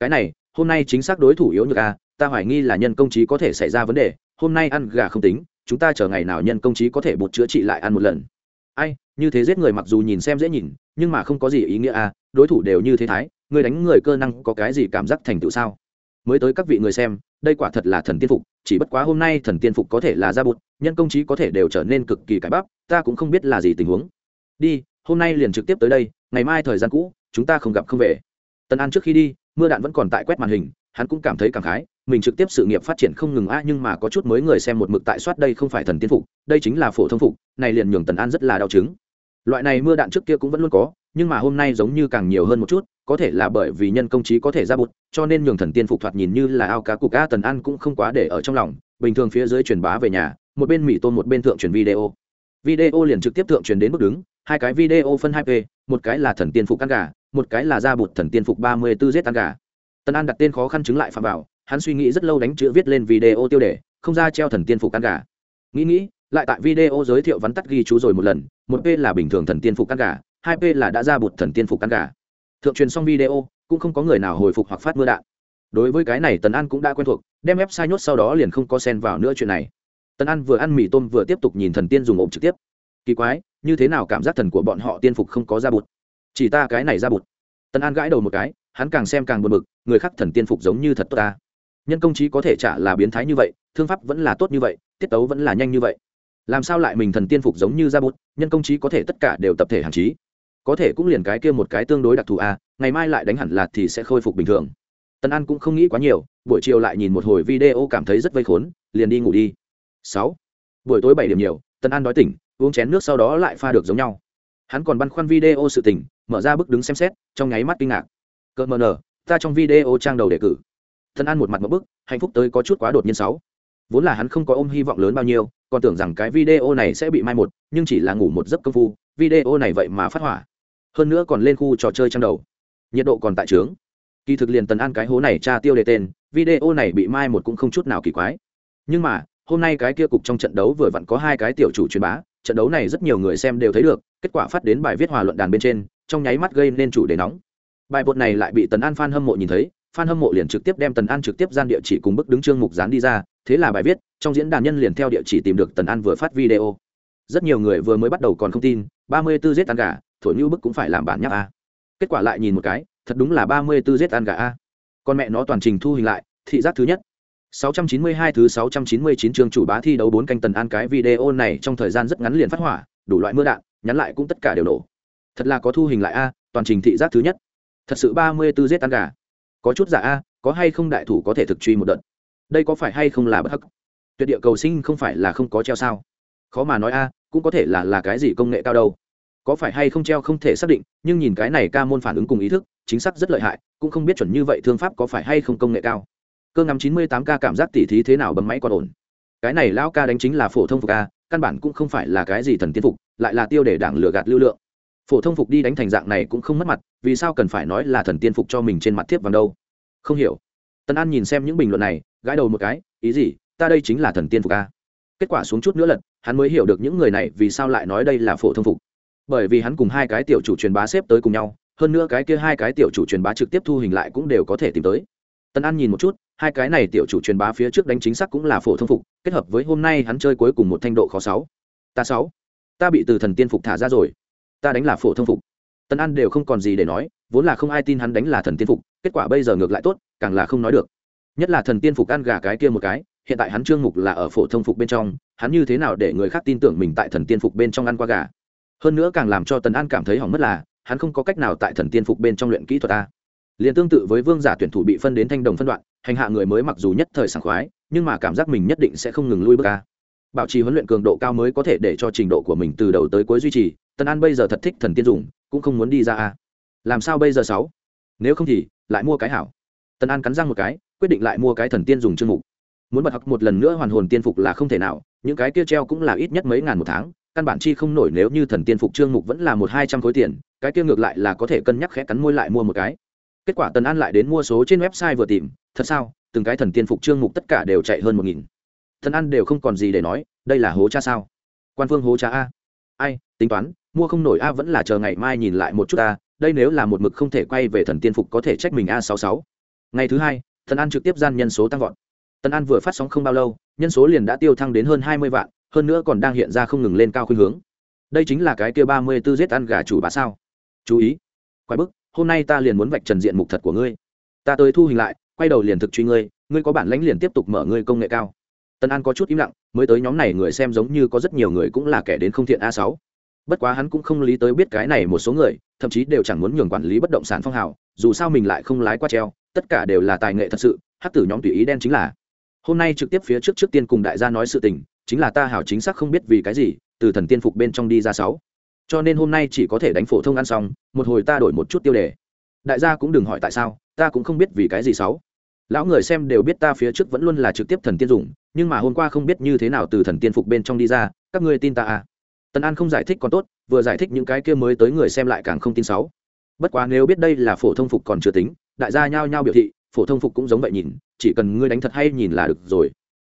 Cái này, hôm nay chính xác đối thủ yếu nhược a ta hoài nghi là nhân công trí có thể xảy ra vấn đề, hôm nay ăn gà không tính, chúng ta chờ ngày nào nhân công trí có thể bột chữa trị lại ăn một lần. Ai, như thế giết người mặc dù nhìn xem dễ nhìn, nhưng mà không có gì ý nghĩa a đối thủ đều như thế thái người đánh người cơ năng có cái gì cảm giác thành tựu sao? Mới tới các vị người xem, đây quả thật là thần tiên phục chỉ bất quá hôm nay thần tiên phục có thể là ra bụt, nhân công trí có thể đều trở nên cực kỳ cải bắp, ta cũng không biết là gì tình huống. Đi, hôm nay liền trực tiếp tới đây, ngày mai thời gian cũ, chúng ta không gặp không về. Tân an trước khi đi, mưa đạn vẫn còn tại quét màn hình, hắn cũng cảm thấy cảm khái, mình trực tiếp sự nghiệp phát triển không ngừng a, nhưng mà có chút mới người xem một mực tại soát đây không phải thần tiên phục, đây chính là phổ thông phục, này liền nhường tần an rất là đau chứng. Loại này mưa đạn trước kia cũng vẫn luôn có nhưng mà hôm nay giống như càng nhiều hơn một chút, có thể là bởi vì nhân công trí có thể ra bụt, cho nên nhường thần tiên phục thoạt nhìn như là ao cá cục a tần an cũng không quá để ở trong lòng, bình thường phía dưới truyền bá về nhà, một bên mỹ tôn một bên thượng truyền video. Video liền trực tiếp thượng truyền đến bước đứng, hai cái video phân hai p, một cái là thần tiên phục ăn gà, một cái là ra bụt thần tiên phục ba mươi 34 z ăn gà. Tần an đặt tên khó khăn chứng lại phạm vào, hắn suy nghĩ rất lâu đánh chữ viết lên video tiêu đề, không ra treo thần tiên phục ăn gà. Nghĩ nghĩ, lại tại video giới thiệu vắn tắt ghi chú rồi một lần, một p là bình thường thần tiên phục ăn gà hai p là đã ra bột thần tiên phục căn gà. Thượng truyền xong video, cũng không có người nào hồi phục hoặc phát mưa đạn. Đối với cái này, tần an cũng đã quen thuộc, đem ép sai nhốt sau đó liền không có xen vào nữa chuyện này. Tần an vừa ăn mì tôm vừa tiếp tục nhìn thần tiên dùng ộm trực tiếp. Kỳ quái, như thế nào cảm giác thần của bọn họ tiên phục không có ra bụt? Chỉ ta cái này ra bụt. Tần an gãi đầu một cái, hắn càng xem càng buồn bực, người khác thần tiên phục giống như thật tốt ta. Nhân công trí có thể trả là biến thái như vậy, thương pháp vẫn là tốt như vậy, tiết tấu vẫn là nhanh như vậy. Làm sao lại mình thần tiên phục giống như ra bút nhân công trí có thể tất cả đều tập thể hàng trí? Có thể cũng liền cái kia một cái tương đối đặc thù a à, ngày mai lại đánh hẳn lạt thì sẽ khôi phục bình thường. Tân an cũng không nghĩ quá nhiều buổi chiều lại nhìn một hồi video cảm thấy rất vây khốn liền đi ngủ đi. Sáu. Buổi tối bảy điểm nhiều tân an đói tỉnh uống chén nước sau đó lại pha được giống nhau. Hắn còn băn khoăn video sự tỉnh mở ra bức đứng xem xét trong nháy mắt kinh ngạc. Cỡ mờ nở ta trong video trang đầu đề cử. Tân an một mặt một bức hạnh phúc tới có chút quá đột nhiên sáu. Vốn là hắn không có ôm hy vọng lớn bao nhiêu còn tưởng rằng cái video này sẽ bị mai một nhưng chỉ là ngủ một giấc công phu video này vậy mà phát hỏa hơn nữa còn lên khu trò chơi trang đầu. Nhiệt độ còn tại trướng. Kỳ thực liền tần an cái hố này tra tiêu đề tên, video này bị mai một cũng không chút nào kỳ quái. Nhưng mà, hôm nay cái kia cục trong trận đấu vừa vặn có hai cái tiểu chủ truyền bá, trận đấu này rất nhiều người xem đều thấy được, kết quả phát đến bài viết hòa luận đàn bên trên, trong nháy mắt gây nên chủ đề nóng. Bài bột này lại bị tần an f a n hâm mộ nhìn thấy f a n hâm mộ liền trực tiếp đem tần an trực tiếp gian địa chỉ cùng bức đứng chương mục dán đi ra, thế là bài viết, trong diễn đàn nhân liền theo địa chỉ tìm được tần an vừa phát video. Rất nhiều người vừa mới bắt đầu còn không tin, ba mươi 34 giết ăn gà thổi như bức cũng phải làm bản nháp a kết quả lại nhìn một cái thật đúng là ba mươi tư giết ăn gà a con mẹ nó toàn trình thu hình lại thị giác thứ nhất 692 thứ 699 chương chủ bá thi đấu bốn canh tần an cái video này trong thời gian rất ngắn liền phát hỏa, đủ loại mưa đạn, nhắn lại cũng tất cả đều nổ. Thật là có thu hình lại a, toàn trình thị giác thứ nhất. Thật sự 34 giết ăn gà. Có chút giả a, có hay không đại thủ có thể thực truy một đợt. Đây có phải hay không là bất hắc? Tuyệt địa cầu sinh không phải là không có treo sao? Khó mà nói a, cũng có thể là là cái gì công nghệ cao đâu có phải hay không treo không thể xác định, nhưng nhìn cái này ca môn phản ứng cùng ý thức, chính xác rất lợi hại, cũng không biết chuẩn như vậy thương pháp có phải hay không công nghệ cao. Cơ ngắm chín mươi tám ca cảm giác tỉ thí thế nào bấm máy còn ổn. Cái này lão ca đánh chính là phổ thông phục ca, căn bản cũng không phải là cái gì thần tiên phục, lại là tiêu để đảng lừa gạt lưu lượng. Phổ thông phục đi đánh thành dạng này cũng không mất mặt, vì sao cần phải nói là thần tiên phục cho mình trên mặt thiếp vàng đâu? Không hiểu. Tân an nhìn xem những bình luận này, gãi đầu một cái, ý gì, ta đây chính là thần tiên phục ca. Kết quả xuống chút nữa lật, hắn mới hiểu được những người này vì sao lại nói đây là phổ thông phục bởi vì hắn cùng hai cái tiểu chủ truyền bá xếp tới cùng nhau, hơn nữa cái kia hai cái tiểu chủ truyền bá trực tiếp thu hình lại cũng đều có thể tìm tới. Tân an nhìn một chút, hai cái này tiểu chủ truyền bá phía trước đánh chính xác cũng là phổ thông phục, kết hợp với hôm nay hắn chơi cuối cùng một thanh độ khó sáu. Ta sáu. Ta bị từ thần tiên phục thả ra rồi. Ta đánh là phổ thông phục. Tân an đều không còn gì để nói, vốn là không ai tin hắn đánh là thần tiên phục, kết quả bây giờ ngược lại tốt, càng là không nói được. Nhất là thần tiên phục ăn gà cái kia một cái, hiện tại hắn trương mục là ở phổ thông phục bên trong, hắn như thế nào để người khác tin tưởng mình tại thần tiên phục bên trong ăn qua gà? Hơn nữa càng làm cho tần an cảm thấy hỏng mất là, hắn không có cách nào tại thần tiên phục bên trong luyện kỹ thuật ta liền tương tự với vương giả tuyển thủ bị phân đến thanh đồng phân đoạn, hành hạ người mới mặc dù nhất thời sảng khoái, nhưng mà cảm giác mình nhất định sẽ không ngừng lui bước ca bảo trì huấn luyện cường độ cao mới có thể để cho trình độ của mình từ đầu tới cuối duy trì, tần an bây giờ thật thích thần tiên dùng, cũng không muốn đi ra a. Làm sao bây giờ sáu? Nếu không thì, lại mua cái hảo. Tần an cắn răng một cái, quyết định lại mua cái thần tiên dùng chương mục. Muốn bật học một lần nữa hoàn hồn tiên phục là không thể nào, những cái kia treo cũng là ít nhất mấy ngàn một tháng căn bản chi không nổi nếu như thần tiên phục trương mục vẫn là một hai trăm khối tiền, cái kia ngược lại là có thể cân nhắc khẽ cắn môi lại mua một cái. Kết quả tần an lại đến mua số trên website vừa tìm, thật sao, từng cái thần tiên phục trương mục tất cả đều chạy hơn một nghìn. Thần an đều không còn gì để nói, đây là hố cha sao? Quan phương hố cha a. Ai, tính toán, mua không nổi a vẫn là chờ ngày mai nhìn lại một chút a, đây nếu là một mực không thể quay về thần tiên phục có thể trách mình a sáu sáu. Ngày thứ hai thần an trực tiếp gian nhân số tăng vọt. Tần an vừa phát sóng không bao lâu, nhân số liền đã tiêu thăng đến hơn hai mươi vạn hơn nữa còn đang hiện ra không ngừng lên cao khuynh hướng. Đây chính là cái kia ba mươi tư giết ăn gà chủ bá sao? Chú ý. Quái bức, hôm nay ta liền muốn vạch trần diện mục thật của ngươi. Ta tới thu hình lại, quay đầu liền thực truy ngươi ngươi có bản lãnh liền tiếp tục mở ngươi công nghệ cao. Tân an có chút im lặng, mới tới nhóm này người xem giống như có rất nhiều người cũng là kẻ đến không thiện a sáu. Bất quá hắn cũng không lý tới biết cái này một số người, thậm chí đều chẳng muốn nhường quản lý bất động sản phong hào, dù sao mình lại không lái qua treo, tất cả đều là tài nghệ thật sự, hắc tử nhóm tùy ý đen chính là. Hôm nay trực tiếp phía trước trước tiên cùng đại gia nói sự tình chính là ta hảo chính xác không biết vì cái gì, từ thần tiên phục bên trong đi ra sáu. Cho nên hôm nay chỉ có thể đánh phổ thông ăn xong, một hồi ta đổi một chút tiêu đề. Đại gia cũng đừng hỏi tại sao, ta cũng không biết vì cái gì sáu. Lão người xem đều biết ta phía trước vẫn luôn là trực tiếp thần tiên dùng, nhưng mà hôm qua không biết như thế nào từ thần tiên phục bên trong đi ra, các ngươi tin ta à? Tần an không giải thích còn tốt, vừa giải thích những cái kia mới tới người xem lại càng không tin sáu. Bất quá nếu biết đây là phổ thông phục còn chưa tính, đại gia nhao nhao biểu thị, phổ thông phục cũng giống vậy nhìn, chỉ cần ngươi đánh thật hay nhìn là được rồi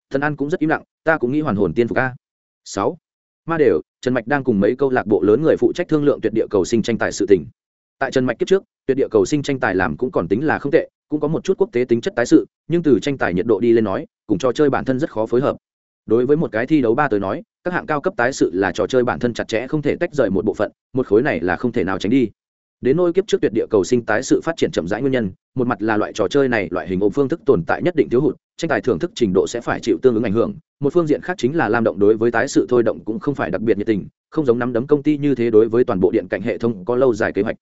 thần an cũng rất im lặng, ta cũng nghĩ hoàn hồn tiên phục a. Sáu. Ma đều, trần mạch đang cùng mấy câu lạc bộ lớn người phụ trách thương lượng tuyệt địa cầu sinh tranh tài sự tỉnh tại trần mạch kiếp trước, tuyệt địa cầu sinh tranh tài làm cũng còn tính là không tệ, cũng có một chút quốc tế tính chất tái sự, nhưng từ tranh tài nhiệt độ đi lên nói, cùng trò chơi bản thân rất khó phối hợp. Đối với một cái thi đấu ba tới nói, các hạng cao cấp tái sự là trò chơi bản thân chặt chẽ không thể tách rời một bộ phận, một khối này là không thể nào tránh đi đến nôi kiếp trước tuyệt địa cầu sinh tái sự phát triển chậm rãi nguyên nhân, một mặt là loại trò chơi này, loại hình ôm phương thức tồn tại nhất định thiếu hụt, tranh tài thưởng thức trình độ sẽ phải chịu tương ứng ảnh hưởng, một phương diện khác chính là lam động đối với tái sự thôi động cũng không phải đặc biệt nhiệt tình, không giống nắm đấm công ty như thế đối với toàn bộ điện cạnh hệ thống có lâu dài kế hoạch.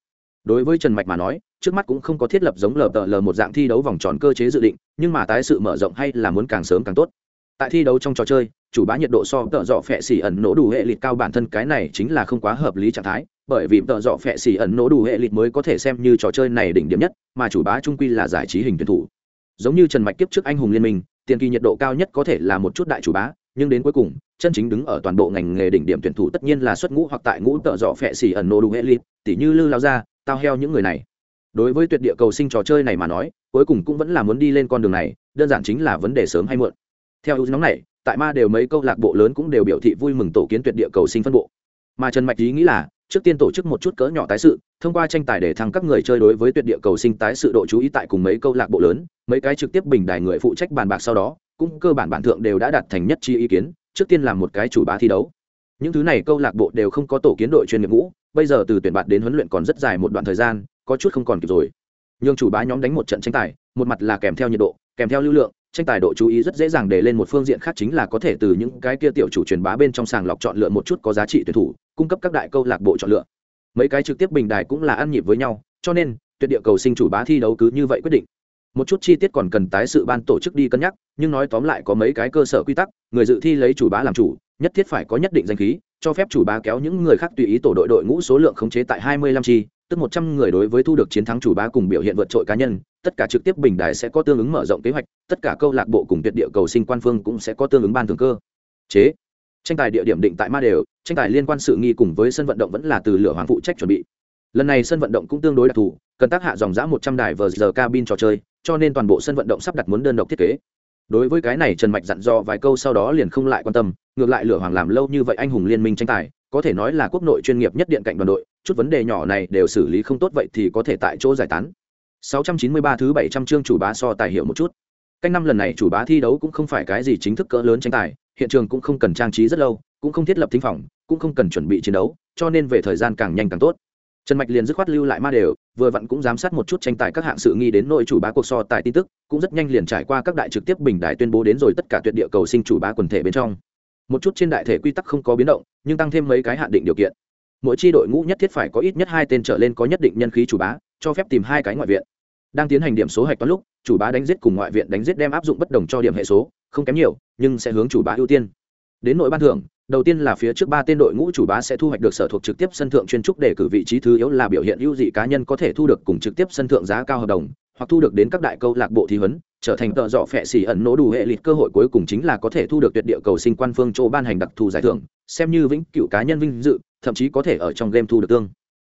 Đối với trần mạch mà nói, trước mắt cũng không có thiết lập giống lờ tờ lờ một dạng thi đấu vòng tròn cơ chế dự định, nhưng mà tái sự mở rộng hay là muốn càng sớm càng tốt tại thi đấu trong trò chơi, chủ bá nhiệt độ so tợ dọ phẹ xỉ ẩn nổ đủ hệ lịt cao bản thân cái này chính là không quá hợp lý trạng thái, bởi vì tợ dọ phẹ xỉ ẩn nổ đủ hệ lịt mới có thể xem như trò chơi này đỉnh điểm nhất, mà chủ bá trung quy là giải trí hình tuyển thủ giống như trần mạch kiếp trước anh hùng liên minh, tiền kỳ nhiệt độ cao nhất có thể là một chút đại chủ bá, nhưng đến cuối cùng, chân chính đứng ở toàn bộ ngành nghề đỉnh điểm tuyển thủ tất nhiên là xuất ngũ hoặc tại ngũ tợ dọ phẹ xỉ ẩn nổ đủ hệ lịt. tỉ như lư lao ra tao heo những người này đối với tuyệt địa cầu sinh trò chơi này mà nói, cuối cùng cũng vẫn là muốn đi lên con đường này, đơn giản chính là vấn đề sớm hay muộn theo ưu nóng này, tại ma đều mấy câu lạc bộ lớn cũng đều biểu thị vui mừng tổ kiến tuyệt địa cầu sinh phân bộ. Mà trần mạch ý nghĩ là, trước tiên tổ chức một chút cỡ nhỏ tái sự, thông qua tranh tài để thăng các người chơi đối với tuyệt địa cầu sinh tái sự độ chú ý tại cùng mấy câu lạc bộ lớn, mấy cái trực tiếp bình đài người phụ trách bàn bạc sau đó, cũng cơ bản bản thượng đều đã đạt thành nhất chi ý kiến, trước tiên làm một cái chủ bá thi đấu. Những thứ này câu lạc bộ đều không có tổ kiến đội chuyên nghiệp ngũ, bây giờ từ tuyển bạt đến huấn luyện còn rất dài một đoạn thời gian, có chút không còn kịp rồi. Nhưng chủ bá nhóm đánh một trận tranh tài, một mặt là kèm theo nhiệt độ, kèm theo lưu lượng tranh tài độ chú ý rất dễ dàng để lên một phương diện khác chính là có thể từ những cái kia tiểu chủ truyền bá bên trong sàng lọc chọn lựa một chút có giá trị tuyển thủ, cung cấp các đại câu lạc bộ chọn lựa. Mấy cái trực tiếp bình đài cũng là ăn nhịp với nhau, cho nên, tuyệt địa cầu sinh chủ bá thi đấu cứ như vậy quyết định. Một chút chi tiết còn cần tái sự ban tổ chức đi cân nhắc, nhưng nói tóm lại có mấy cái cơ sở quy tắc, người dự thi lấy chủ bá làm chủ, nhất thiết phải có nhất định danh khí, cho phép chủ bá kéo những người khác tùy ý tổ đội đội ngũ số lượng khống chế tại hai mươi lăm chi tức một trăm người đối với thu được chiến thắng chủ bá cùng biểu hiện vượt trội cá nhân, tất cả trực tiếp bình đài sẽ có tương ứng mở rộng kế hoạch, tất cả câu lạc bộ cùng tuyệt địa cầu sinh quan phương cũng sẽ có tương ứng ban thưởng cơ. Chế, tranh tài địa điểm định tại ma đều, tranh tài liên quan sự nghi cùng với sân vận động vẫn là từ lửa hoàng phụ trách chuẩn bị. Lần này sân vận động cũng tương đối đặc thù, cần tác hạ dòng dã một trăm đài vờ giờ cabin trò chơi, cho nên toàn bộ sân vận động sắp đặt muốn đơn độc thiết kế. Đối với cái này trần mạch dặn dò vài câu sau đó liền không lại quan tâm, ngược lại lửa hoàng làm lâu như vậy anh hùng liên minh tranh tài, có thể nói là quốc nội chuyên nghiệp nhất điện cạnh đoàn đội chút vấn đề nhỏ này đều xử lý không tốt vậy thì có thể tại chỗ giải tán. 693 thứ 700 chương chủ bá so tài hiệu một chút. Cách năm lần này chủ bá thi đấu cũng không phải cái gì chính thức cỡ lớn tranh tài, hiện trường cũng không cần trang trí rất lâu, cũng không thiết lập thính phòng, cũng không cần chuẩn bị chiến đấu, cho nên về thời gian càng nhanh càng tốt. Trần mạch liền dứt khoát lưu lại ma đều, vừa vặn cũng giám sát một chút tranh tài các hạng sự nghi đến nội chủ bá cuộc so tài tin tức, cũng rất nhanh liền trải qua các đại trực tiếp bình đại tuyên bố đến rồi tất cả tuyệt địa cầu sinh chủ bá quần thể bên trong. Một chút trên đại thể quy tắc không có biến động, nhưng tăng thêm mấy cái hạn định điều kiện mỗi chi đội ngũ nhất thiết phải có ít nhất hai tên trở lên có nhất định nhân khí chủ bá, cho phép tìm hai cái ngoại viện. Đang tiến hành điểm số hạch toán lúc, chủ bá đánh giết cùng ngoại viện đánh giết đem áp dụng bất đồng cho điểm hệ số, không kém nhiều, nhưng sẽ hướng chủ bá ưu tiên. Đến nội ban thưởng, đầu tiên là phía trước ba tên đội ngũ chủ bá sẽ thu hoạch được sở thuộc trực tiếp sân thượng chuyên trúc để cử vị trí thứ yếu là biểu hiện ưu dị cá nhân có thể thu được cùng trực tiếp sân thượng giá cao hợp đồng, hoặc thu được đến các đại câu lạc bộ thi huấn, trở thành tợ dọ phẹ xỉ ẩn nỗ đủ hệ lịch cơ hội cuối cùng chính là có thể thu được tuyệt địa cầu sinh quan phương chỗ ban hành đặc thù giải thưởng, xem như vĩnh cựu cá nhân vinh dự thậm chí có thể ở trong game thu được tương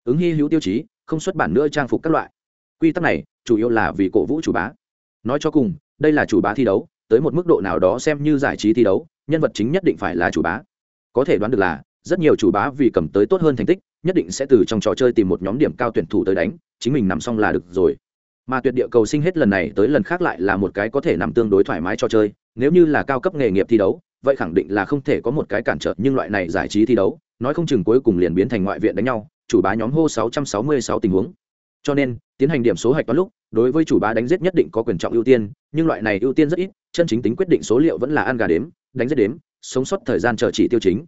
ứng hy hữu tiêu chí, không xuất bản nữa trang phục các loại. Quy tắc này, chủ yếu là vì cổ vũ chủ bá. Nói cho cùng, đây là chủ bá thi đấu, tới một mức độ nào đó xem như giải trí thi đấu, nhân vật chính nhất định phải là chủ bá. Có thể đoán được là, rất nhiều chủ bá vì cầm tới tốt hơn thành tích, nhất định sẽ từ trong trò chơi tìm một nhóm điểm cao tuyển thủ tới đánh, chính mình nằm xong là được rồi. Mà tuyệt địa cầu sinh hết lần này tới lần khác lại là một cái có thể nằm tương đối thoải mái cho chơi, nếu như là cao cấp nghề nghiệp thi đấu, vậy khẳng định là không thể có một cái cản trở, nhưng loại này giải trí thi đấu nói không chừng cuối cùng liền biến thành ngoại viện đánh nhau, chủ bá nhóm hô 666 tình huống. Cho nên, tiến hành điểm số hạch toán lúc, đối với chủ bá đánh giết nhất định có quyền trọng ưu tiên, nhưng loại này ưu tiên rất ít, chân chính tính quyết định số liệu vẫn là ăn gà đếm, đánh giết đếm, sống sót thời gian chờ chỉ tiêu chính.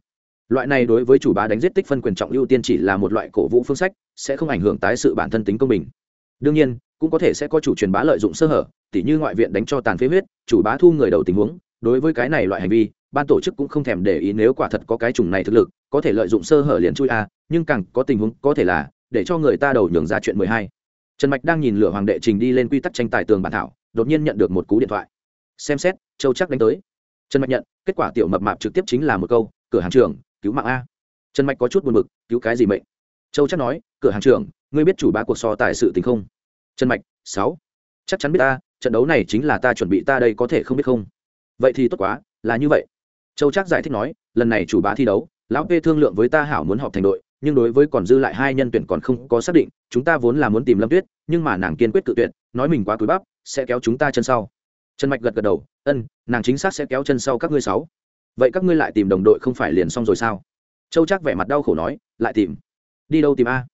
Loại này đối với chủ bá đánh giết tích phân quyền trọng ưu tiên chỉ là một loại cổ vũ phương sách, sẽ không ảnh hưởng tái sự bản thân tính công bình. Đương nhiên, cũng có thể sẽ có chủ truyền bá lợi dụng sơ hở, tỉ như ngoại viện đánh cho tàn phế huyết, chủ bá thu người đầu tình huống. Đối với cái này loại hành vi, ban tổ chức cũng không thèm để ý nếu quả thật có cái chủng này thực lực có thể lợi dụng sơ hở liền chui a, nhưng càng có tình huống có thể là, để cho người ta đầu nhường ra chuyện mười hai. Trần mạch đang nhìn lửa hoàng đệ trình đi lên quy tắc tranh tài tường bản thảo, đột nhiên nhận được một cú điện thoại. Xem xét, châu chắc đánh tới. Trần mạch nhận, kết quả tiểu mập mạp trực tiếp chính là một câu, cửa hàng trưởng, cứu mạng a. Trần mạch có chút buồn bực, cứu cái gì mệnh? Châu chắc nói, cửa hàng trưởng, ngươi biết chủ ba cuộc so tài sự tình không? Trần mạch, sáu. Chắc chắn biết ta, trận đấu này chính là ta chuẩn bị, ta đây có thể không biết không? Vậy thì tốt quá, là như vậy. Châu chắc giải thích nói, lần này chủ bá thi đấu lão p thương lượng với ta hảo muốn họp thành đội, nhưng đối với còn dư lại hai nhân tuyển còn không có xác định, chúng ta vốn là muốn tìm lâm tuyết, nhưng mà nàng kiên quyết tự tuyệt, nói mình quá túi bắp, sẽ kéo chúng ta chân sau. Trần mạch gật gật đầu, ân, nàng chính xác sẽ kéo chân sau các ngươi sáu. Vậy các ngươi lại tìm đồng đội không phải liền xong rồi sao? Châu chắc vẻ mặt đau khổ nói, lại tìm. Đi đâu tìm a?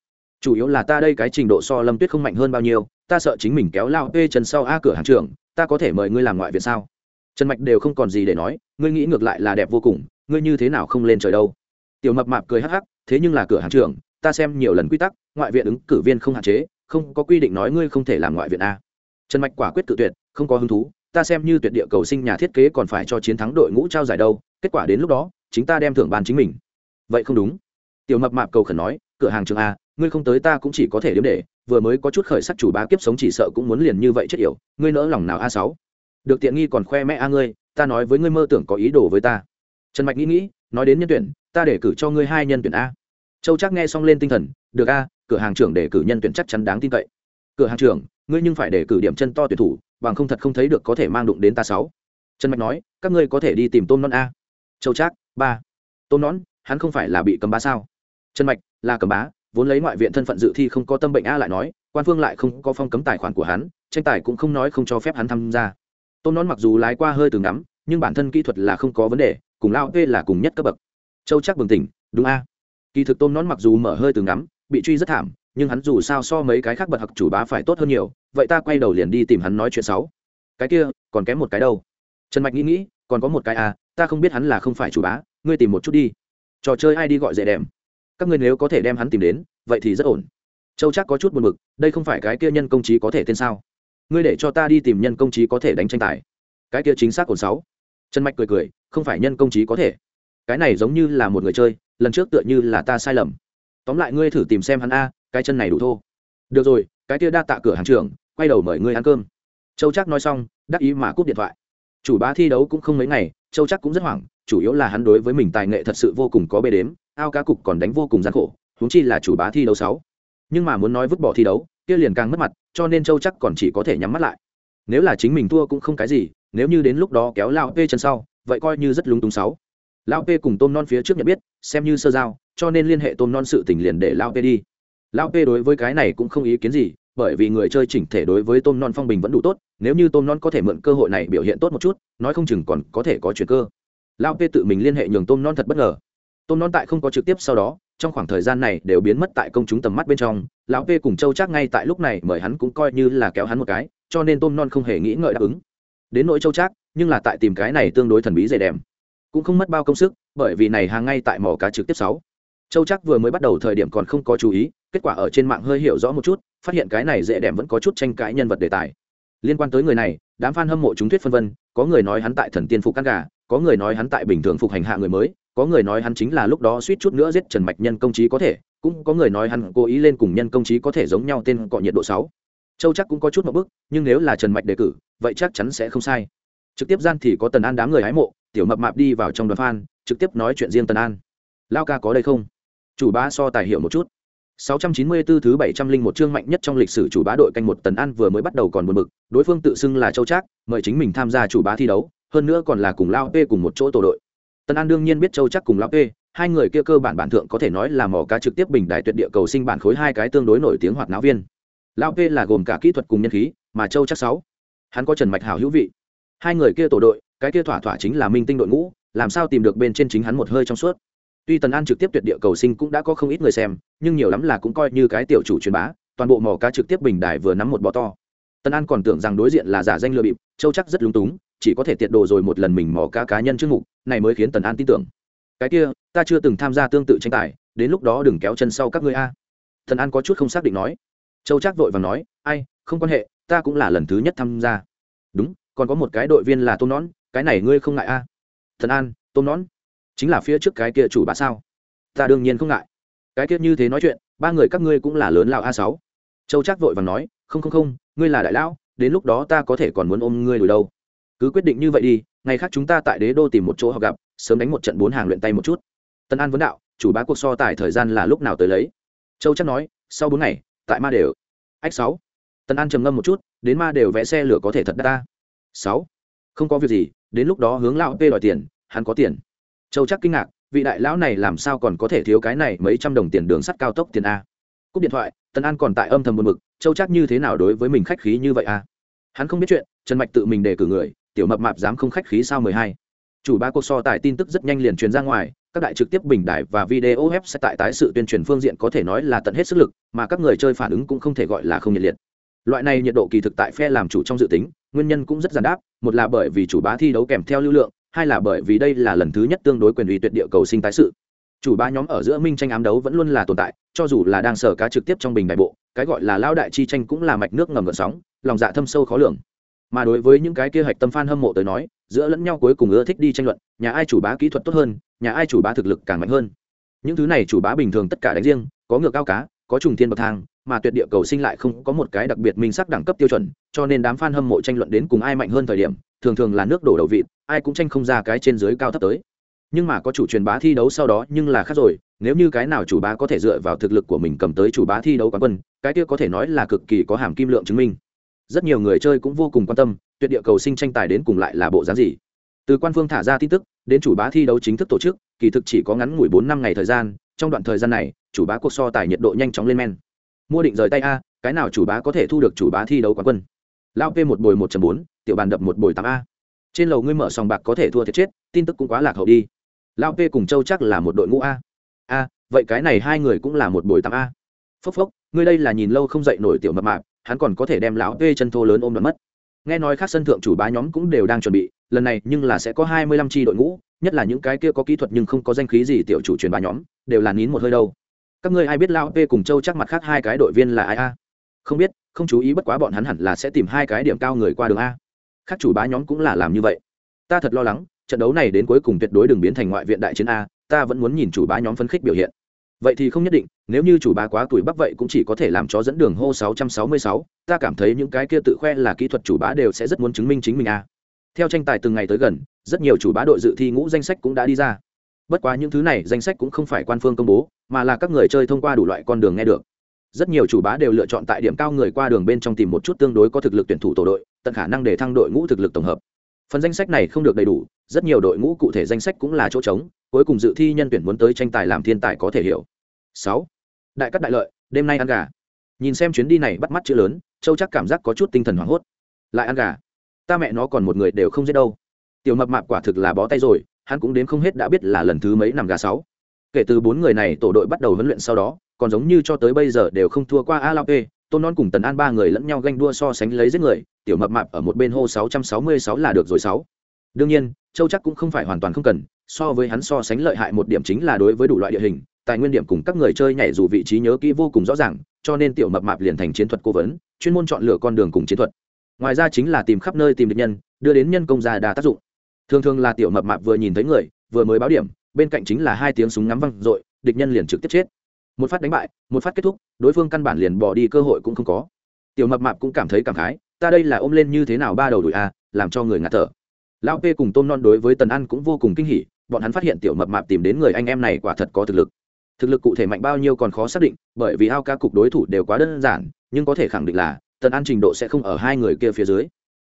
Chủ yếu là ta đây cái trình độ so lâm tuyết không mạnh hơn bao nhiêu, ta sợ chính mình kéo lao p chân sau a cửa hàng trường ta có thể mời ngươi làm ngoại viện sao? Trần mạch đều không còn gì để nói, ngươi nghĩ ngược lại là đẹp vô cùng, ngươi như thế nào không lên trời đâu? Tiểu mập mạp cười hắc hắc thế nhưng là cửa hàng trưởng, ta xem nhiều lần quy tắc ngoại viện ứng cử viên không hạn chế không có quy định nói ngươi không thể làm ngoại viện a. Trần mạch quả quyết tự tuyệt không có hứng thú ta xem như tuyệt địa cầu sinh nhà thiết kế còn phải cho chiến thắng đội ngũ trao giải đâu kết quả đến lúc đó chính ta đem thưởng bàn chính mình. Vậy không đúng. Tiểu mập mạp cầu khẩn nói cửa hàng trường a ngươi không tới ta cũng chỉ có thể đếm để vừa mới có chút khởi sắc chủ bá kiếp sống chỉ sợ cũng muốn liền như vậy chết yểu ngươi nỡ lòng nào a sáu? Được tiện nghi còn khoe mẹ a ngươi ta nói với ngươi mơ tưởng có ý đồ với ta trần mạch nghĩ nghĩ, nói đến nhân tuyển, ta để cử cho ngươi hai nhân tuyển a. Châu chắc nghe xong lên tinh thần, được a, cửa hàng trưởng để cử nhân tuyển chắc chắn đáng tin cậy. Cửa hàng trưởng, ngươi nhưng phải để cử điểm chân to tuyển thủ, bằng không thật không thấy được có thể mang đụng đến ta sáu. Trần mạch nói, các ngươi có thể đi tìm tôm non a. Châu trác, ba. Tôm nón, hắn không phải là bị cầm bá sao? Trần mạch, là cầm bá, vốn lấy ngoại viện thân phận dự thi không có tâm bệnh a lại nói, quan phương lại không có phong cấm tài khoản của hắn, tranh tài cũng không nói không cho phép hắn tham gia. Tôm nón mặc dù lái qua hơi từ ngắm, nhưng bản thân kỹ thuật là không có vấn đề cùng lao p là cùng nhất cấp bậc. Châu chắc bừng tỉnh, đúng a? Kỳ thực tôm nón mặc dù mở hơi từ ngắm, bị truy rất thảm, nhưng hắn dù sao so mấy cái khác bậc học chủ bá phải tốt hơn nhiều, vậy ta quay đầu liền đi tìm hắn nói chuyện sáu cái kia, còn kém một cái đâu. Trần mạch nghĩ nghĩ, còn có một cái à ta không biết hắn là không phải chủ bá, ngươi tìm một chút đi. Trò chơi ai đi gọi dễ đèm các ngươi nếu có thể đem hắn tìm đến, vậy thì rất ổn. Châu chắc có chút buồn b ự c đây không phải cái kia nhân công trí có thể tên sao? Ngươi để cho ta đi tìm nhân công trí có thể đánh tranh tài. Cái kia chính xác ổn sáu trần mạch cười cười, không phải nhân công trí có thể. Cái này giống như là một người chơi, lần trước tựa như là ta sai lầm. Tóm lại ngươi thử tìm xem hắn a, cái chân này đủ thô. Được rồi, cái kia đa tạ cửa hàng trưởng, quay đầu mời ngươi ăn cơm. Châu chắc nói xong, đắc ý mà cúp điện thoại. Chủ bá thi đấu cũng không mấy ngày, châu chắc cũng rất hoảng, chủ yếu là hắn đối với mình tài nghệ thật sự vô cùng có bê đếm, ao cá cục còn đánh vô cùng gian khổ, huống chi là chủ bá thi đấu sáu. Nhưng mà muốn nói vứt bỏ thi đấu, kia liền càng mất mặt, cho nên châu chắc còn chỉ có thể nhắm mắt lại. Nếu là chính mình thua cũng không cái gì nếu như đến lúc đó kéo lao p chân sau, vậy coi như rất lúng túng sáu. Lao p cùng tôm non phía trước nhận biết, xem như sơ giao, cho nên liên hệ tôm non sự tình liền để lao p đi. Lao p đối với cái này cũng không ý kiến gì, bởi vì người chơi chỉnh thể đối với tôm non phong bình vẫn đủ tốt, nếu như tôm non có thể mượn cơ hội này biểu hiện tốt một chút, nói không chừng còn có thể có chuyện cơ. Lao p tự mình liên hệ nhường tôm non thật bất ngờ. Tôm non tại không có trực tiếp sau đó, trong khoảng thời gian này đều biến mất tại công chúng tầm mắt bên trong, lão p cùng châu chắc ngay tại lúc này, mời hắn cũng coi như là kéo hắn một cái, cho nên tôm non không hề nghĩ ngợi đáp ứng đến nỗi châu chắc nhưng là tại tìm cái này tương đối thần bí dày đèm cũng không mất bao công sức, bởi vì này hàng ngay tại mỏ cá trực tiếp sáu. Châu chắc vừa mới bắt đầu thời điểm còn không có chú ý, kết quả ở trên mạng hơi hiểu rõ một chút, phát hiện cái này dễ đèm vẫn có chút tranh cãi nhân vật đề tài. Liên quan tới người này, đám f a n hâm mộ chúng thuyết phân vân, có người nói hắn tại thần tiên phục căn gà, có người nói hắn tại bình thường phục hành hạ người mới, có người nói hắn chính là lúc đó suýt chút nữa giết trần mạch nhân công trí có thể, cũng có người nói hắn cố ý lên cùng nhân công trí có thể giống nhau tên cọ nhiệt độ sáu châu chắc cũng có chút một bức nhưng nếu là trần mạch đề cử vậy chắc chắn sẽ không sai trực tiếp gian thì có tần an đám người hái mộ tiểu mập mạp đi vào trong đoàn fan trực tiếp nói chuyện riêng tần an lao ca có đây không chủ bá so tài hiệu một chút 694 thứ 701 chương mạnh nhất trong lịch sử chủ bá đội canh một tần an vừa mới bắt đầu còn buồn bực, đối phương tự xưng là Châu Trác, mời chính mình tham gia chủ bá thi đấu, hơn nữa còn là cùng Lao P cùng một chỗ tổ đội. Tần An đương nhiên biết Châu Trác cùng Lao P, hai người kia cơ bản bản thượng có thể nói là mỏ cá trực tiếp bình đại tuyệt địa cầu sinh bản khối hai cái tương đối nổi tiếng hoạt náo viên. Lao P là gồm cả kỹ thuật cùng nhân khí, mà Châu chắc sáu, hắn có Trần Mạch Hảo hữu vị. Hai người kia tổ đội, cái kia thỏa thỏa chính là minh tinh đội ngũ, làm sao tìm được bên trên chính hắn một hơi trong suốt. Tuy tần an trực tiếp tuyệt địa cầu sinh cũng đã có không ít người xem nhưng nhiều lắm là cũng coi như cái tiểu chủ truyền bá toàn bộ mỏ cá trực tiếp bình đài vừa nắm một bọ to. Tần an còn tưởng rằng đối diện là giả danh lừa bịp châu chắc rất lúng túng chỉ có thể tiệt đồ rồi một lần mình mỏ cá cá nhân trước mục này mới khiến tần an tin tưởng. Cái kia ta chưa từng tham gia tương tự tranh tài đến lúc đó đừng kéo chân sau các ngươi a. Tần an có chút không xác định nói châu Trác vội và nói, ai, không quan hệ, ta cũng là lần thứ nhất tham gia. Đúng, còn có một cái đội viên là tôm nón, cái này ngươi không ngại a thần an, tôm nón, chính là phía trước cái kia chủ bá sao? Ta đương nhiên không ngại. Cái kia như thế nói chuyện, ba người các ngươi cũng là lớn lão a sáu. Châu trác vội và nói, không không không, ngươi là đại lão, đến lúc đó ta có thể còn muốn ôm ngươi đuổi đâu. Cứ quyết định như vậy đi, ngày khác chúng ta tại đế đô tìm một chỗ họ gặp, sớm đánh một trận bốn hàng luyện tay một chút. Tân an vấn đạo, chủ bá cuộc so tài thời gian là lúc nào tới lấy? Châu chắc nói, sau bốn ngày tại ma đều. Ách, sáu. Tân an trầm ngâm một chút, đến ma đều vẽ xe lửa có thể thật đắt ta. Sáu. Không có việc gì, đến lúc đó hướng lão p đòi tiền, hắn có tiền. Châu chắc kinh ngạc, vị đại lão này làm sao còn có thể thiếu cái này mấy trăm đồng tiền đường sắt cao tốc tiền a. Cúp điện thoại, tần an còn tại âm thầm buồn mực châu chắc như thế nào đối với mình khách khí như vậy a? Hắn không biết chuyện, trần mạch tự mình đề cử người, tiểu mập mạp dám không khách khí sao mười hai. Chủ ba cuộc so tài tin tức rất nhanh liền truyền ra ngoài các đại trực tiếp bình đại và video web sẽ tại tái sự tuyên truyền phương diện có thể nói là tận hết sức lực, mà các người chơi phản ứng cũng không thể gọi là không nhiệt liệt. Loại này nhiệt độ kỳ thực tại phe làm chủ trong dự tính, nguyên nhân cũng rất giản đáp, một là bởi vì chủ bá thi đấu kèm theo lưu lượng, hai là bởi vì đây là lần thứ nhất tương đối quyền uy tuyệt địa cầu sinh tái sự. Chủ ba nhóm ở giữa minh tranh ám đấu vẫn luôn là tồn tại, cho dù là đang sở cá trực tiếp trong bình đại bộ, cái gọi là lao đại chi tranh cũng là mạch nước ngầm gợn sóng, lòng dạ thâm sâu khó lường. Mà đối với những cái kia hạch tâm fan hâm mộ tới nói giữa lẫn nhau cuối cùng ưa thích đi tranh luận, nhà ai chủ bá kỹ thuật tốt hơn, nhà ai chủ bá thực lực càng mạnh hơn. Những thứ này chủ bá bình thường tất cả đánh riêng, có ngược cao cá, có trùng thiên bậc thang, mà tuyệt địa cầu sinh lại không có một cái đặc biệt minh sắc đẳng cấp tiêu chuẩn, cho nên đám fan hâm mộ tranh luận đến cùng ai mạnh hơn thời điểm, thường thường là nước đổ đầu vịt, ai cũng tranh không ra cái trên dưới cao thấp tới. Nhưng mà có chủ truyền bá thi đấu sau đó nhưng là khác rồi, nếu như cái nào chủ bá có thể dựa vào thực lực của mình cầm tới chủ bá thi đấu quán quân, cái kia có thể nói là cực kỳ có hàm kim lượng chứng minh rất nhiều người chơi cũng vô cùng quan tâm, tuyệt địa cầu sinh tranh tài đến cùng lại là bộ dáng gì. Từ quan phương thả ra tin tức, đến chủ bá thi đấu chính thức tổ chức, kỳ thực chỉ có ngắn ngủi bốn năm ngày thời gian, trong đoạn thời gian này, chủ bá cuộc so tài nhiệt độ nhanh chóng lên men. Mua định rời tay a, cái nào chủ bá có thể thu được chủ bá thi đấu quán quân? Lao p một bồi một bốn, tiểu bàn đập một bồi tám a. Trên lầu ngươi mở sòng bạc có thể thua thiệt chết, tin tức cũng quá lạc hậu đi. Lao p cùng châu chắc là một đội ngũ a. A, vậy cái này hai người cũng là một bồi tám a. Phốc phốc, ngươi đây là nhìn lâu không dậy nổi tiểu mập mạp hắn còn có thể đem lão tê chân thô lớn ôm đ mất. Nghe nói các sân thượng chủ bá nhóm cũng đều đang chuẩn bị, lần này nhưng là sẽ có hai mươi lăm tri đội ngũ, nhất là những cái kia có kỹ thuật nhưng không có danh khí gì tiểu chủ truyền bá nhóm, đều là nín một hơi đâu. Các ngươi ai biết lao p cùng châu chắc mặt khác hai cái đội viên là ai a? Không biết, không chú ý bất quá bọn hắn hẳn là sẽ tìm hai cái điểm cao người qua đường a. Khác chủ bá nhóm cũng là làm như vậy. Ta thật lo lắng, trận đấu này đến cuối cùng tuyệt đối đừng biến thành ngoại viện đại chiến a, ta vẫn muốn nhìn chủ bá nhóm phấn khích biểu hiện vậy thì không nhất định nếu như chủ bá quá tuổi bắc vậy cũng chỉ có thể làm cho dẫn đường hô 666, ta cảm thấy những cái kia tự khoe là kỹ thuật chủ bá đều sẽ rất muốn chứng minh chính mình a. Theo tranh tài từng ngày tới gần rất nhiều chủ bá đội dự thi ngũ danh sách cũng đã đi ra. Bất quá những thứ này danh sách cũng không phải quan phương công bố mà là các người chơi thông qua đủ loại con đường nghe được. Rất nhiều chủ bá đều lựa chọn tại điểm cao người qua đường bên trong tìm một chút tương đối có thực lực tuyển thủ tổ đội tận khả năng để thăng đội ngũ thực lực tổng hợp phần danh sách này không được đầy đủ, rất nhiều đội ngũ cụ thể danh sách cũng là chỗ trống, cuối cùng dự thi nhân tuyển muốn tới tranh tài làm thiên tài có thể hiểu. Sáu. Đại cắt đại lợi, đêm nay ăn gà. Nhìn xem chuyến đi này bắt mắt chữ lớn, châu chắc cảm giác có chút tinh thần hoảng hốt. Lại ăn gà. Ta mẹ nó còn một người đều không giết đâu. Tiểu mập mạp quả thực là bó tay rồi, hắn cũng đến không hết đã biết là lần thứ mấy nằm gà sáu. Kể từ bốn người này tổ đội bắt đầu huấn luyện sau đó, còn giống như cho tới bây giờ đều không thua qua a lao p tôn non cùng tần an ba người lẫn nhau ganh đua so sánh lấy giết người, tiểu mập mạp ở một bên hô sáu trăm sáu mươi sáu là được rồi sáu. Đương nhiên, châu chắc cũng không phải hoàn toàn không cần, so với hắn so sánh lợi hại một điểm chính là đối với đủ loại địa hình, tài nguyên điểm cùng các người chơi nhảy dù vị trí nhớ kỹ vô cùng rõ ràng, cho nên tiểu mập mạp liền thành chiến thuật cố vấn, chuyên môn chọn lựa con đường cùng chiến thuật. Ngoài ra chính là tìm khắp nơi tìm được nhân, đưa đến nhân công ra đa tác dụng. Thường thường là tiểu mập mạp vừa nhìn thấy người, vừa mới báo điểm, bên cạnh chính là hai tiếng súng ngắm văng r địch nhân liền trực tiếp chết một phát đánh bại, một phát kết thúc, đối phương căn bản liền bỏ đi cơ hội cũng không có. Tiểu mập mạp cũng cảm thấy cảm khái, ta đây là ôm lên như thế nào ba đầu đùi a à, làm cho người ngạt thở. Lão p cùng tôm non đối với tần ăn cũng vô cùng kinh hỉ, bọn hắn phát hiện tiểu mập mạp tìm đến người anh em này quả thật có thực lực. Thực lực cụ thể mạnh bao nhiêu còn khó xác định, bởi vì ao ca cục đối thủ đều quá đơn giản, nhưng có thể khẳng định là, tần an trình độ sẽ không ở hai người kia phía dưới.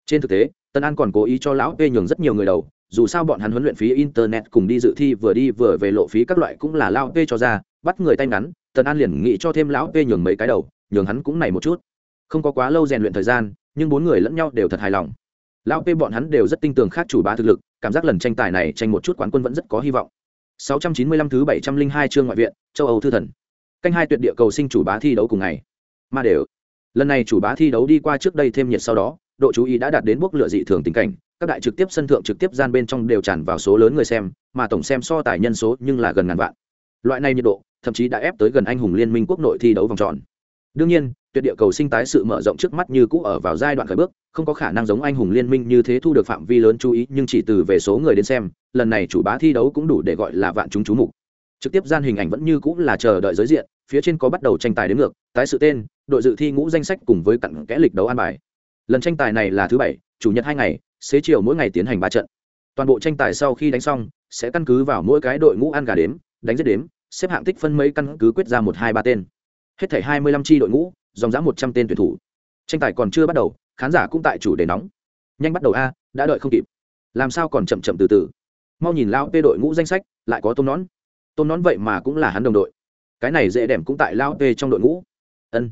Trên thực tế, tần an còn cố ý cho lão p nhường rất nhiều người đầu, dù sao bọn hắn huấn luyện phí internet cùng đi dự thi vừa đi vừa về lộ phí các loại cũng là lao p cho ra bắt người tay ngắn, tần an liền nghĩ cho thêm lão p nhường mấy cái đầu, nhường hắn cũng này một chút. Không có quá lâu rèn luyện thời gian, nhưng bốn người lẫn nhau đều thật hài lòng. Lão p bọn hắn đều rất tin tưởng khác chủ bá thực lực, cảm giác lần tranh tài này tranh một chút quán quân vẫn rất có hy vọng. 695 thứ 702 chương ngoại viện, châu âu thư thần. Canh hai tuyệt địa cầu sinh chủ bá thi đấu cùng ngày. Mà đều. Lần này chủ bá thi đấu đi qua trước đây thêm nhiệt sau đó, độ chú ý đã đạt đến bước lựa dị thường tình cảnh, các đại trực tiếp sân thượng trực tiếp gian bên trong đều tràn vào số lớn người xem, mà tổng xem so tài nhân số nhưng là gần ngàn vạn. Loại này nhiệt độ thậm chí đã ép tới gần anh hùng liên minh quốc nội thi đấu vòng tròn. Đương nhiên, tuyệt địa cầu sinh tái sự mở rộng trước mắt như cũ ở vào giai đoạn khởi bước, không có khả năng giống anh hùng liên minh như thế thu được phạm vi lớn chú ý, nhưng chỉ từ về số người đến xem, lần này chủ bá thi đấu cũng đủ để gọi là vạn chúng chú mục. Trực tiếp gian hình ảnh vẫn như cũ là chờ đợi giới diện, phía trên có bắt đầu tranh tài đến ngược, tái sự tên, đội dự thi ngũ danh sách cùng với cặn kẽ lịch đấu an bài. Lần tranh tài này là thứ bảy, chủ nhật hai ngày, xế chiều mỗi ngày tiến hành ba trận. Toàn bộ tranh tài sau khi đánh xong, sẽ căn cứ vào mỗi cái đội ngũ ăn gà đếm, đánh giết đếm xếp hạng tích phân mấy căn cứ quyết ra một hai ba tên. Hết thảy hai mươi lăm tri đội ngũ, dòng dã một trăm tên tuyển thủ. Tranh tài còn chưa bắt đầu, khán giả cũng tại chủ đề nóng. Nhanh bắt đầu a, đã đợi không kịp. Làm sao còn chậm chậm từ từ? Mau nhìn lao p đội ngũ danh sách, lại có tôm nón. Tôm nón vậy mà cũng là hắn đồng đội. Cái này dễ đẻm cũng tại lao p trong đội ngũ. Ân,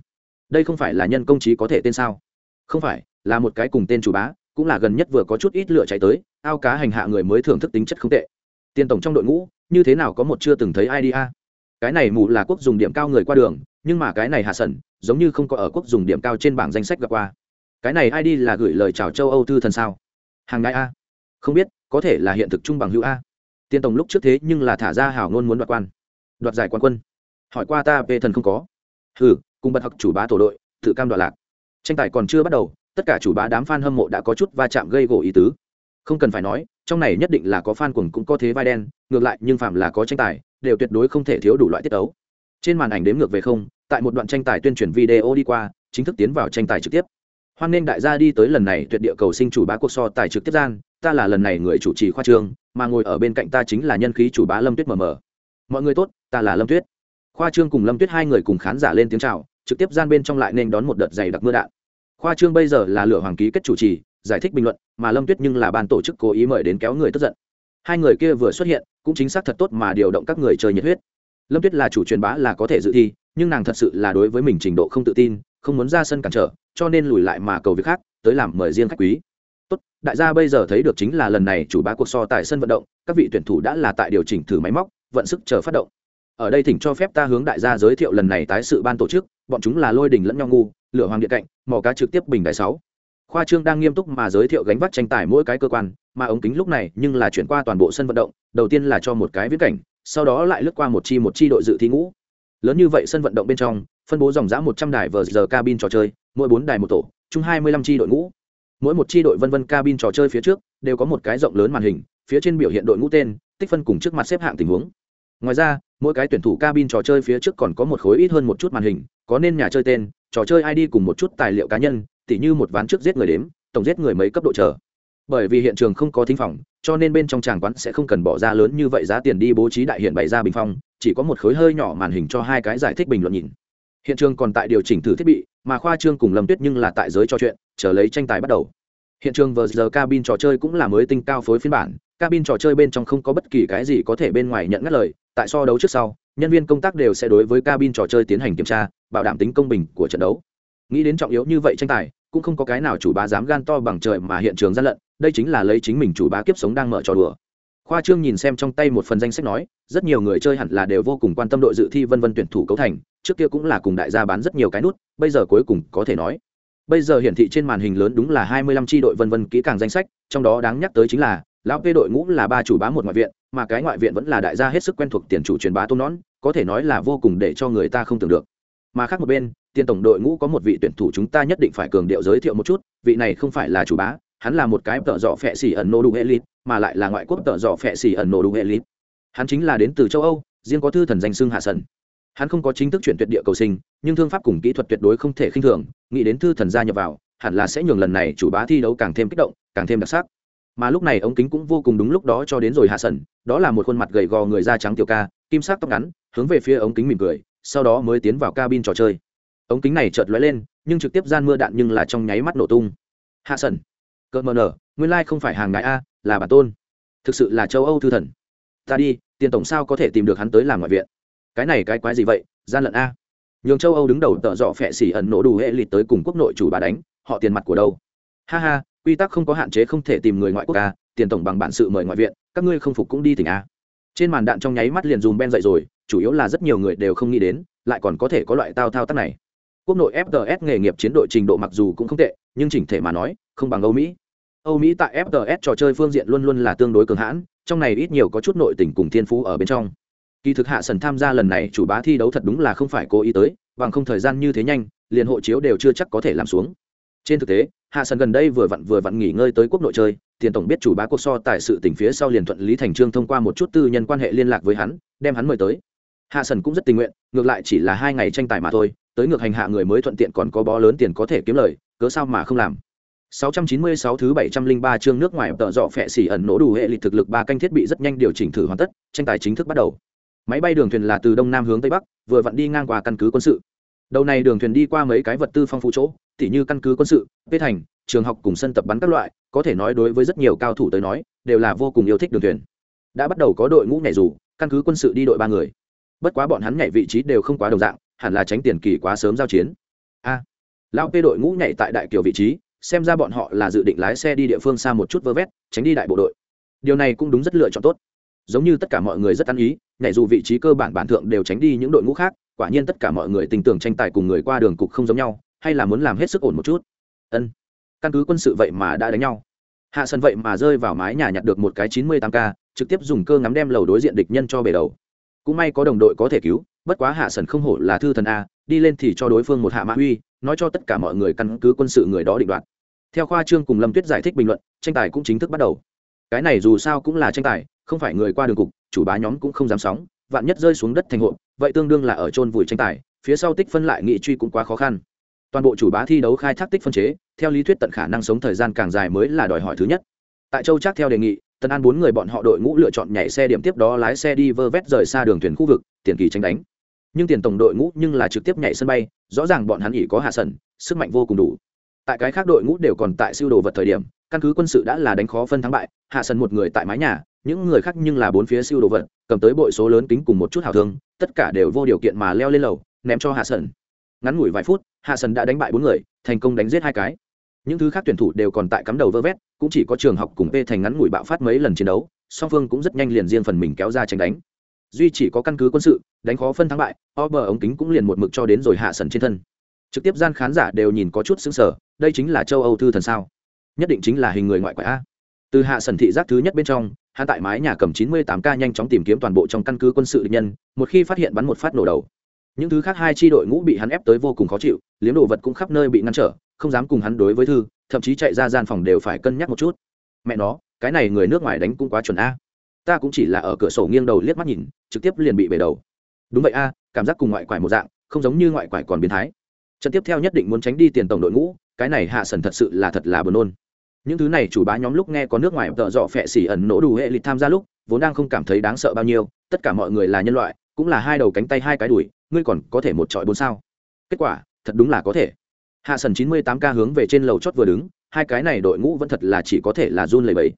đây không phải là nhân công trí có thể tên sao? Không phải, là một cái cùng tên chủ bá, cũng là gần nhất vừa có chút ít lửa chạy tới, ao cá hành hạ người mới thưởng thức tính chất không tệ. Tiền tổng trong đội ngũ như thế nào có một chưa từng thấy ai đi a? Cái này mù là quốc dùng điểm cao người qua đường, nhưng mà cái này hạ sẩn, giống như không có ở quốc dùng điểm cao trên bảng danh sách gặp qua. Cái này ai đi là gửi lời chào châu âu thư thần sao? Hàng ngày a? Không biết, có thể là hiện thực chung bằng hữu a? Tiên tổng lúc trước thế nhưng là thả ra hảo ngôn muốn đoạt quan. Đoạt giải quan quân. Hỏi qua ta, về thần không có. Hừ, cùng bật học chủ bá tổ đội, tự cam đoạt lạc. Tranh tài còn chưa bắt đầu, tất cả chủ bá đám fan hâm mộ đã có chút va chạm gây gỗ ý tứ không cần phải nói, trong này nhất định là có fan cuồng cũng có thế vai đen, ngược lại nhưng phạm là có tranh tài, đều tuyệt đối không thể thiếu đủ loại tiết ấu trên màn ảnh đếm ngược về không, tại một đoạn tranh tài tuyên truyền video đi qua, chính thức tiến vào tranh tài trực tiếp. Hoan nghênh đại gia đi tới lần này tuyệt địa cầu sinh chủ bá cuộc so tài trực tiếp gian, ta là lần này người chủ trì khoa trương mà ngồi ở bên cạnh ta chính là nhân khí chủ bá lâm tuyết mờ mờ. Mọi người tốt, ta là lâm tuyết. Khoa trương cùng lâm tuyết hai người cùng khán giả lên tiếng chào, trực tiếp gian bên trong lại nên đón một đợt dày đặc mưa đạn. Khoa trương bây giờ là lửa hoàng ký kết chủ trì, giải thích bình luận mà lâm tuyết nhưng là ban tổ chức cố ý mời đến kéo người tức giận. Hai người kia vừa xuất hiện, cũng chính xác thật tốt mà điều động các người chơi nhiệt huyết. Lâm tuyết là chủ truyền bá là có thể dự thi, nhưng nàng thật sự là đối với mình trình độ không tự tin, không muốn ra sân cản trở, cho nên lùi lại mà cầu việc khác, tới làm mời riêng khách quý. Tốt, đại gia bây giờ thấy được chính là lần này chủ bá cuộc so tại sân vận động, các vị tuyển thủ đã là tại điều chỉnh thử máy móc, vận sức chờ phát động. Ở đây thỉnh cho phép ta hướng đại gia giới thiệu lần này tái sự ban tổ chức, bọn chúng là lôi đình lẫn nhau ngu, lửa hoàng địa cạnh, mò cá trực tiếp bình đại sáu khoa trương đang nghiêm túc mà giới thiệu gánh vác tranh tài mỗi cái cơ quan, mà ống kính lúc này nhưng là chuyển qua toàn bộ sân vận động, đầu tiên là cho một cái viễn cảnh, sau đó lại lướt qua một chi một chi đội dự thi ngũ. Lớn như vậy sân vận động bên trong, phân bố dòng giã một trăm đài vờ giờ cabin trò chơi, mỗi bốn đài một tổ, chung hai mươi lăm chi đội ngũ. Mỗi một chi đội vân vân cabin trò chơi phía trước đều có một cái rộng lớn màn hình, phía trên biểu hiện đội ngũ tên, tích phân cùng trước mặt xếp hạng tình huống. Ngoài ra, mỗi cái tuyển thủ cabin trò chơi phía trước còn có một khối ít hơn một chút màn hình, có nên nhà chơi tên, trò chơi id cùng một chút tài liệu cá nhân tỉ như một ván trước giết người đếm, tổng giết người mấy cấp độ chờ. Bởi vì hiện trường không có thính phòng, cho nên bên trong tràng quán sẽ không cần bỏ ra lớn như vậy giá tiền đi bố trí đại hiện bày ra bình phong, chỉ có một khối hơi nhỏ màn hình cho hai cái giải thích bình luận nhìn. Hiện trường còn tại điều chỉnh thử thiết bị, mà khoa trương cùng lâm tuyết nhưng là tại giới trò chuyện, chờ lấy tranh tài bắt đầu. Hiện trường vờ giờ cabin trò chơi cũng là mới tinh cao phối phiên bản, cabin trò chơi bên trong không có bất kỳ cái gì có thể bên ngoài nhận ngắt lời, tại so đấu trước sau, nhân viên công tác đều sẽ đối với cabin trò chơi tiến hành kiểm tra, bảo đảm tính công bình của trận đấu nghĩ đến trọng yếu như vậy tranh tài, cũng không có cái nào chủ bá dám gan to bằng trời mà hiện trường gian lận, đây chính là lấy chính mình chủ bá kiếp sống đang mở trò đùa. Khoa trương nhìn xem trong tay một phần danh sách nói, rất nhiều người chơi hẳn là đều vô cùng quan tâm đội dự thi vân vân tuyển thủ cấu thành, trước kia cũng là cùng đại gia bán rất nhiều cái nút, bây giờ cuối cùng có thể nói. Bây giờ hiển thị trên màn hình lớn đúng là hai mươi lăm tri đội vân vân kỹ càng danh sách, trong đó đáng nhắc tới chính là, lão kê đội ngũ là ba chủ bá một ngoại viện, mà cái ngoại viện vẫn là đại gia hết sức quen thuộc tiền chủ truyền bá tôn nón, có thể nói là vô cùng để cho người ta không tưởng được. Mà khác một bên tiền tổng đội ngũ có một vị tuyển thủ chúng ta nhất định phải cường điệu giới thiệu một chút, vị này không phải là chủ bá, hắn là một cái tợ dọ phẹ xỉ ẩn nô đủ elite, mà lại là ngoại quốc tợ dọ phẹ xỉ ẩn nô đủ elite. Hắn chính là đến từ châu âu, riêng có thư thần danh xưng hạ sần. Hắn không có chính thức chuyển tuyệt địa cầu sinh, nhưng thương pháp cùng kỹ thuật tuyệt đối không thể khinh thường, nghĩ đến thư thần gia nhập vào, hẳn là sẽ nhường lần này chủ bá thi đấu càng thêm kích động, càng thêm đặc sắc. Mà lúc này ống kính cũng vô cùng đúng lúc đó cho đến rồi hạ sần, đó là một khuôn mặt gầy gò người da trắng tiểu ca, kim sắc tóc ngắn, hướng về phía ống kính mỉm cười, sau đó mới tiến vào cabin trò chơi ống kính này chợt lóe lên, nhưng trực tiếp gian mưa đạn nhưng là trong nháy mắt nổ tung. Hạ sần cỡ mờ nở, nguyên lai không phải hàng ngại a, là bản tôn. Thực sự là châu âu thư thần. Ta đi, tiền tổng sao có thể tìm được hắn tới làm ngoại viện? Cái này cái quái gì vậy, gian lận a. Nhường châu âu đứng đầu tợ dọ phẹ xỉ ẩn nổ đủ hệ lịt tới cùng quốc nội chủ bà đánh, họ tiền mặt của đâu? Ha ha, quy tắc không có hạn chế không thể tìm người ngoại quốc a, tiền tổng bằng bản sự mời ngoại viện, các ngươi không phục cũng đi tỉnh a. Trên màn đạn trong nháy mắt liền dùm ben dậy rồi, chủ yếu là rất nhiều người đều không nghĩ đến, lại còn có thể có loại tao thao tác này quốc nội fts nghề nghiệp chiến đội trình độ mặc dù cũng không tệ, nhưng chỉnh thể mà nói, không bằng âu mỹ. Âu mỹ tại fts trò chơi phương diện luôn luôn là tương đối cường hãn, trong này ít nhiều có chút nội tình cùng thiên phú ở bên trong. Kỳ thực hạ sần tham gia lần này chủ bá thi đấu thật đúng là không phải cố ý tới, bằng không thời gian như thế nhanh, liền hộ chiếu đều chưa chắc có thể làm xuống. Trên thực tế, hạ sần gần đây vừa vặn vừa vặn nghỉ ngơi tới quốc nội chơi, tiền tổng biết chủ bá cuộc so tại sự tỉnh phía sau liền thuận lý thành trương thông qua một chút tư nhân quan hệ liên lạc với hắn, đem hắn mời tới hạ sần cũng rất tình nguyện ngược lại chỉ là hai ngày tranh tài mà thôi tới ngược hành hạ người mới thuận tiện còn có bó lớn tiền có thể kiếm lời cớ sao mà không làm 696 thứ 703 chương nước ngoài tợ dọ phệ xỉ ẩn nổ đủ hệ lịch thực lực ba canh thiết bị rất nhanh điều chỉnh thử hoàn tất, tranh tài chính thức bắt đầu. Máy bay đường thuyền là từ đông nam hướng tây bắc, vừa vặn đi ngang qua căn cứ quân sự. Đầu này đường thuyền đi qua mấy cái vật tư phong phú chỗ, tỉ như căn cứ quân sự, vết thành, trường học cùng sân tập bắn các loại, có thể nói đối với rất nhiều cao thủ tới nói, đều là vô cùng yêu thích đường thuyền. Đã bắt đầu có đội ngũ nhảy dù, căn cứ quân sự đi đội ba người. Bất quá bọn hắn nhảy vị trí đều không quá đồng dạng, hẳn là tránh tiền kỳ quá sớm giao chiến. A, lão P đội ngũ nhảy tại đại kiều vị trí, xem ra bọn họ là dự định lái xe đi địa phương xa một chút vơ vét tránh đi đại bộ đội. Điều này cũng đúng rất lựa chọn tốt. Giống như tất cả mọi người rất ăn ý nhảy dù vị trí cơ bản bản thượng đều tránh đi những đội ngũ khác quả nhiên tất cả mọi người tình tưởng tranh tài cùng người qua đường cục không giống nhau hay là muốn làm hết sức ổn một chút. Ân căn cứ quân sự vậy mà đã đánh nhau. Hạ sân vậy mà rơi vào mái nhà nhặt được một cái chín mươi tám k trực tiếp dùng cơ ngắm đem lầu đối diện địch nhân cho bể đầu cũng may có đồng đội có thể cứu, bất quá hạ sần không hổ là thư thần a, đi lên thì cho đối phương một hạ mã uy, nói cho tất cả mọi người căn cứ quân sự người đó định đoạt. Theo khoa trương cùng lâm tuyết giải thích bình luận, tranh tài cũng chính thức bắt đầu. Cái này dù sao cũng là tranh tài, không phải người qua đường cục, chủ bá nhóm cũng không dám sóng, vạn nhất rơi xuống đất thành hộ vậy tương đương là ở trôn vùi tranh tài, phía sau tích phân lại nghị truy cũng quá khó khăn. Toàn bộ chủ bá thi đấu khai thác tích phân chế, theo lý thuyết tận khả năng sống thời gian càng dài mới là đòi hỏi thứ nhất. Tại châu chắc theo đề nghị tân an bốn người bọn họ đội ngũ lựa chọn nhảy xe điểm tiếp đó lái xe đi vơ vét rời xa đường thuyền khu vực, tiền kỳ tranh đánh. Nhưng tiền tổng đội ngũ nhưng là trực tiếp nhảy sân bay, rõ ràng bọn hắn ỉ có hạ sần, sức mạnh vô cùng đủ. Tại cái khác đội ngũ đều còn tại siêu đồ vật thời điểm, căn cứ quân sự đã là đánh khó phân thắng bại, hạ sần một người tại mái nhà, những người khác nhưng là bốn phía siêu đồ vật, cầm tới bội số lớn kính cùng một chút hào thương, tất cả đều vô điều kiện mà leo lên lầu, ném cho hạ sần. Ngắn ngủi vài phút, hạ sần đã đánh bại bốn người, thành công đánh giết hai cái. Những thứ khác tuyển thủ đều còn tại cắm đầu vơ vét cũng chỉ có trường học cùng p thành ngắn ngủi bạo phát mấy lần chiến đấu, song phương cũng rất nhanh liền riêng phần mình kéo ra tranh đánh. Duy chỉ có căn cứ quân sự, đánh khó phân thắng bại, o bờ ống kính cũng liền một mực cho đến rồi hạ sần trên thân. Trực tiếp gian khán giả đều nhìn có chút xứng sở đây chính là châu âu thư thần sao? Nhất định chính là hình người ngoại quại a. Từ hạ sần thị giác thứ nhất bên trong hạ tại mái nhà cầm chín mươi tám k nhanh chóng tìm kiếm toàn bộ trong căn cứ quân sự địch nhân, một khi phát hiện bắn một phát nổ đầu. Những thứ khác hai tri đội ngũ bị hắn ép tới vô cùng khó chịu, liếm đồ vật cũng khắp nơi bị ngăn trở, không dám cùng hắn đối với thư thậm chí chạy ra gian phòng đều phải cân nhắc một chút. Mẹ nó, cái này người nước ngoài đánh cũng quá chuẩn a. Ta cũng chỉ là ở cửa sổ nghiêng đầu liếc mắt nhìn, trực tiếp liền bị bể đầu. Đúng vậy a, cảm giác cùng ngoại quải một dạng, không giống như ngoại quải còn biến thái. Trận tiếp theo nhất định muốn tránh đi tiền tổng đội ngũ, cái này hạ sần thật sự là thật là buồn nôn. Những thứ này chủ bá nhóm lúc nghe có nước ngoài tợ dọ phẹ xỉ ẩn nổ đủ hệ lịch tham gia lúc, vốn đang không cảm thấy đáng sợ bao nhiêu, tất cả mọi người là nhân loại, cũng là hai đầu cánh tay hai cái đùi, ngươi còn có thể một trọi bốn sao? Kết quả, thật đúng là có thể hạ sần chín mươi tám k hướng về trên lầu chót vừa đứng, hai cái này đội ngũ vẫn thật là chỉ có thể là run lầy bẫy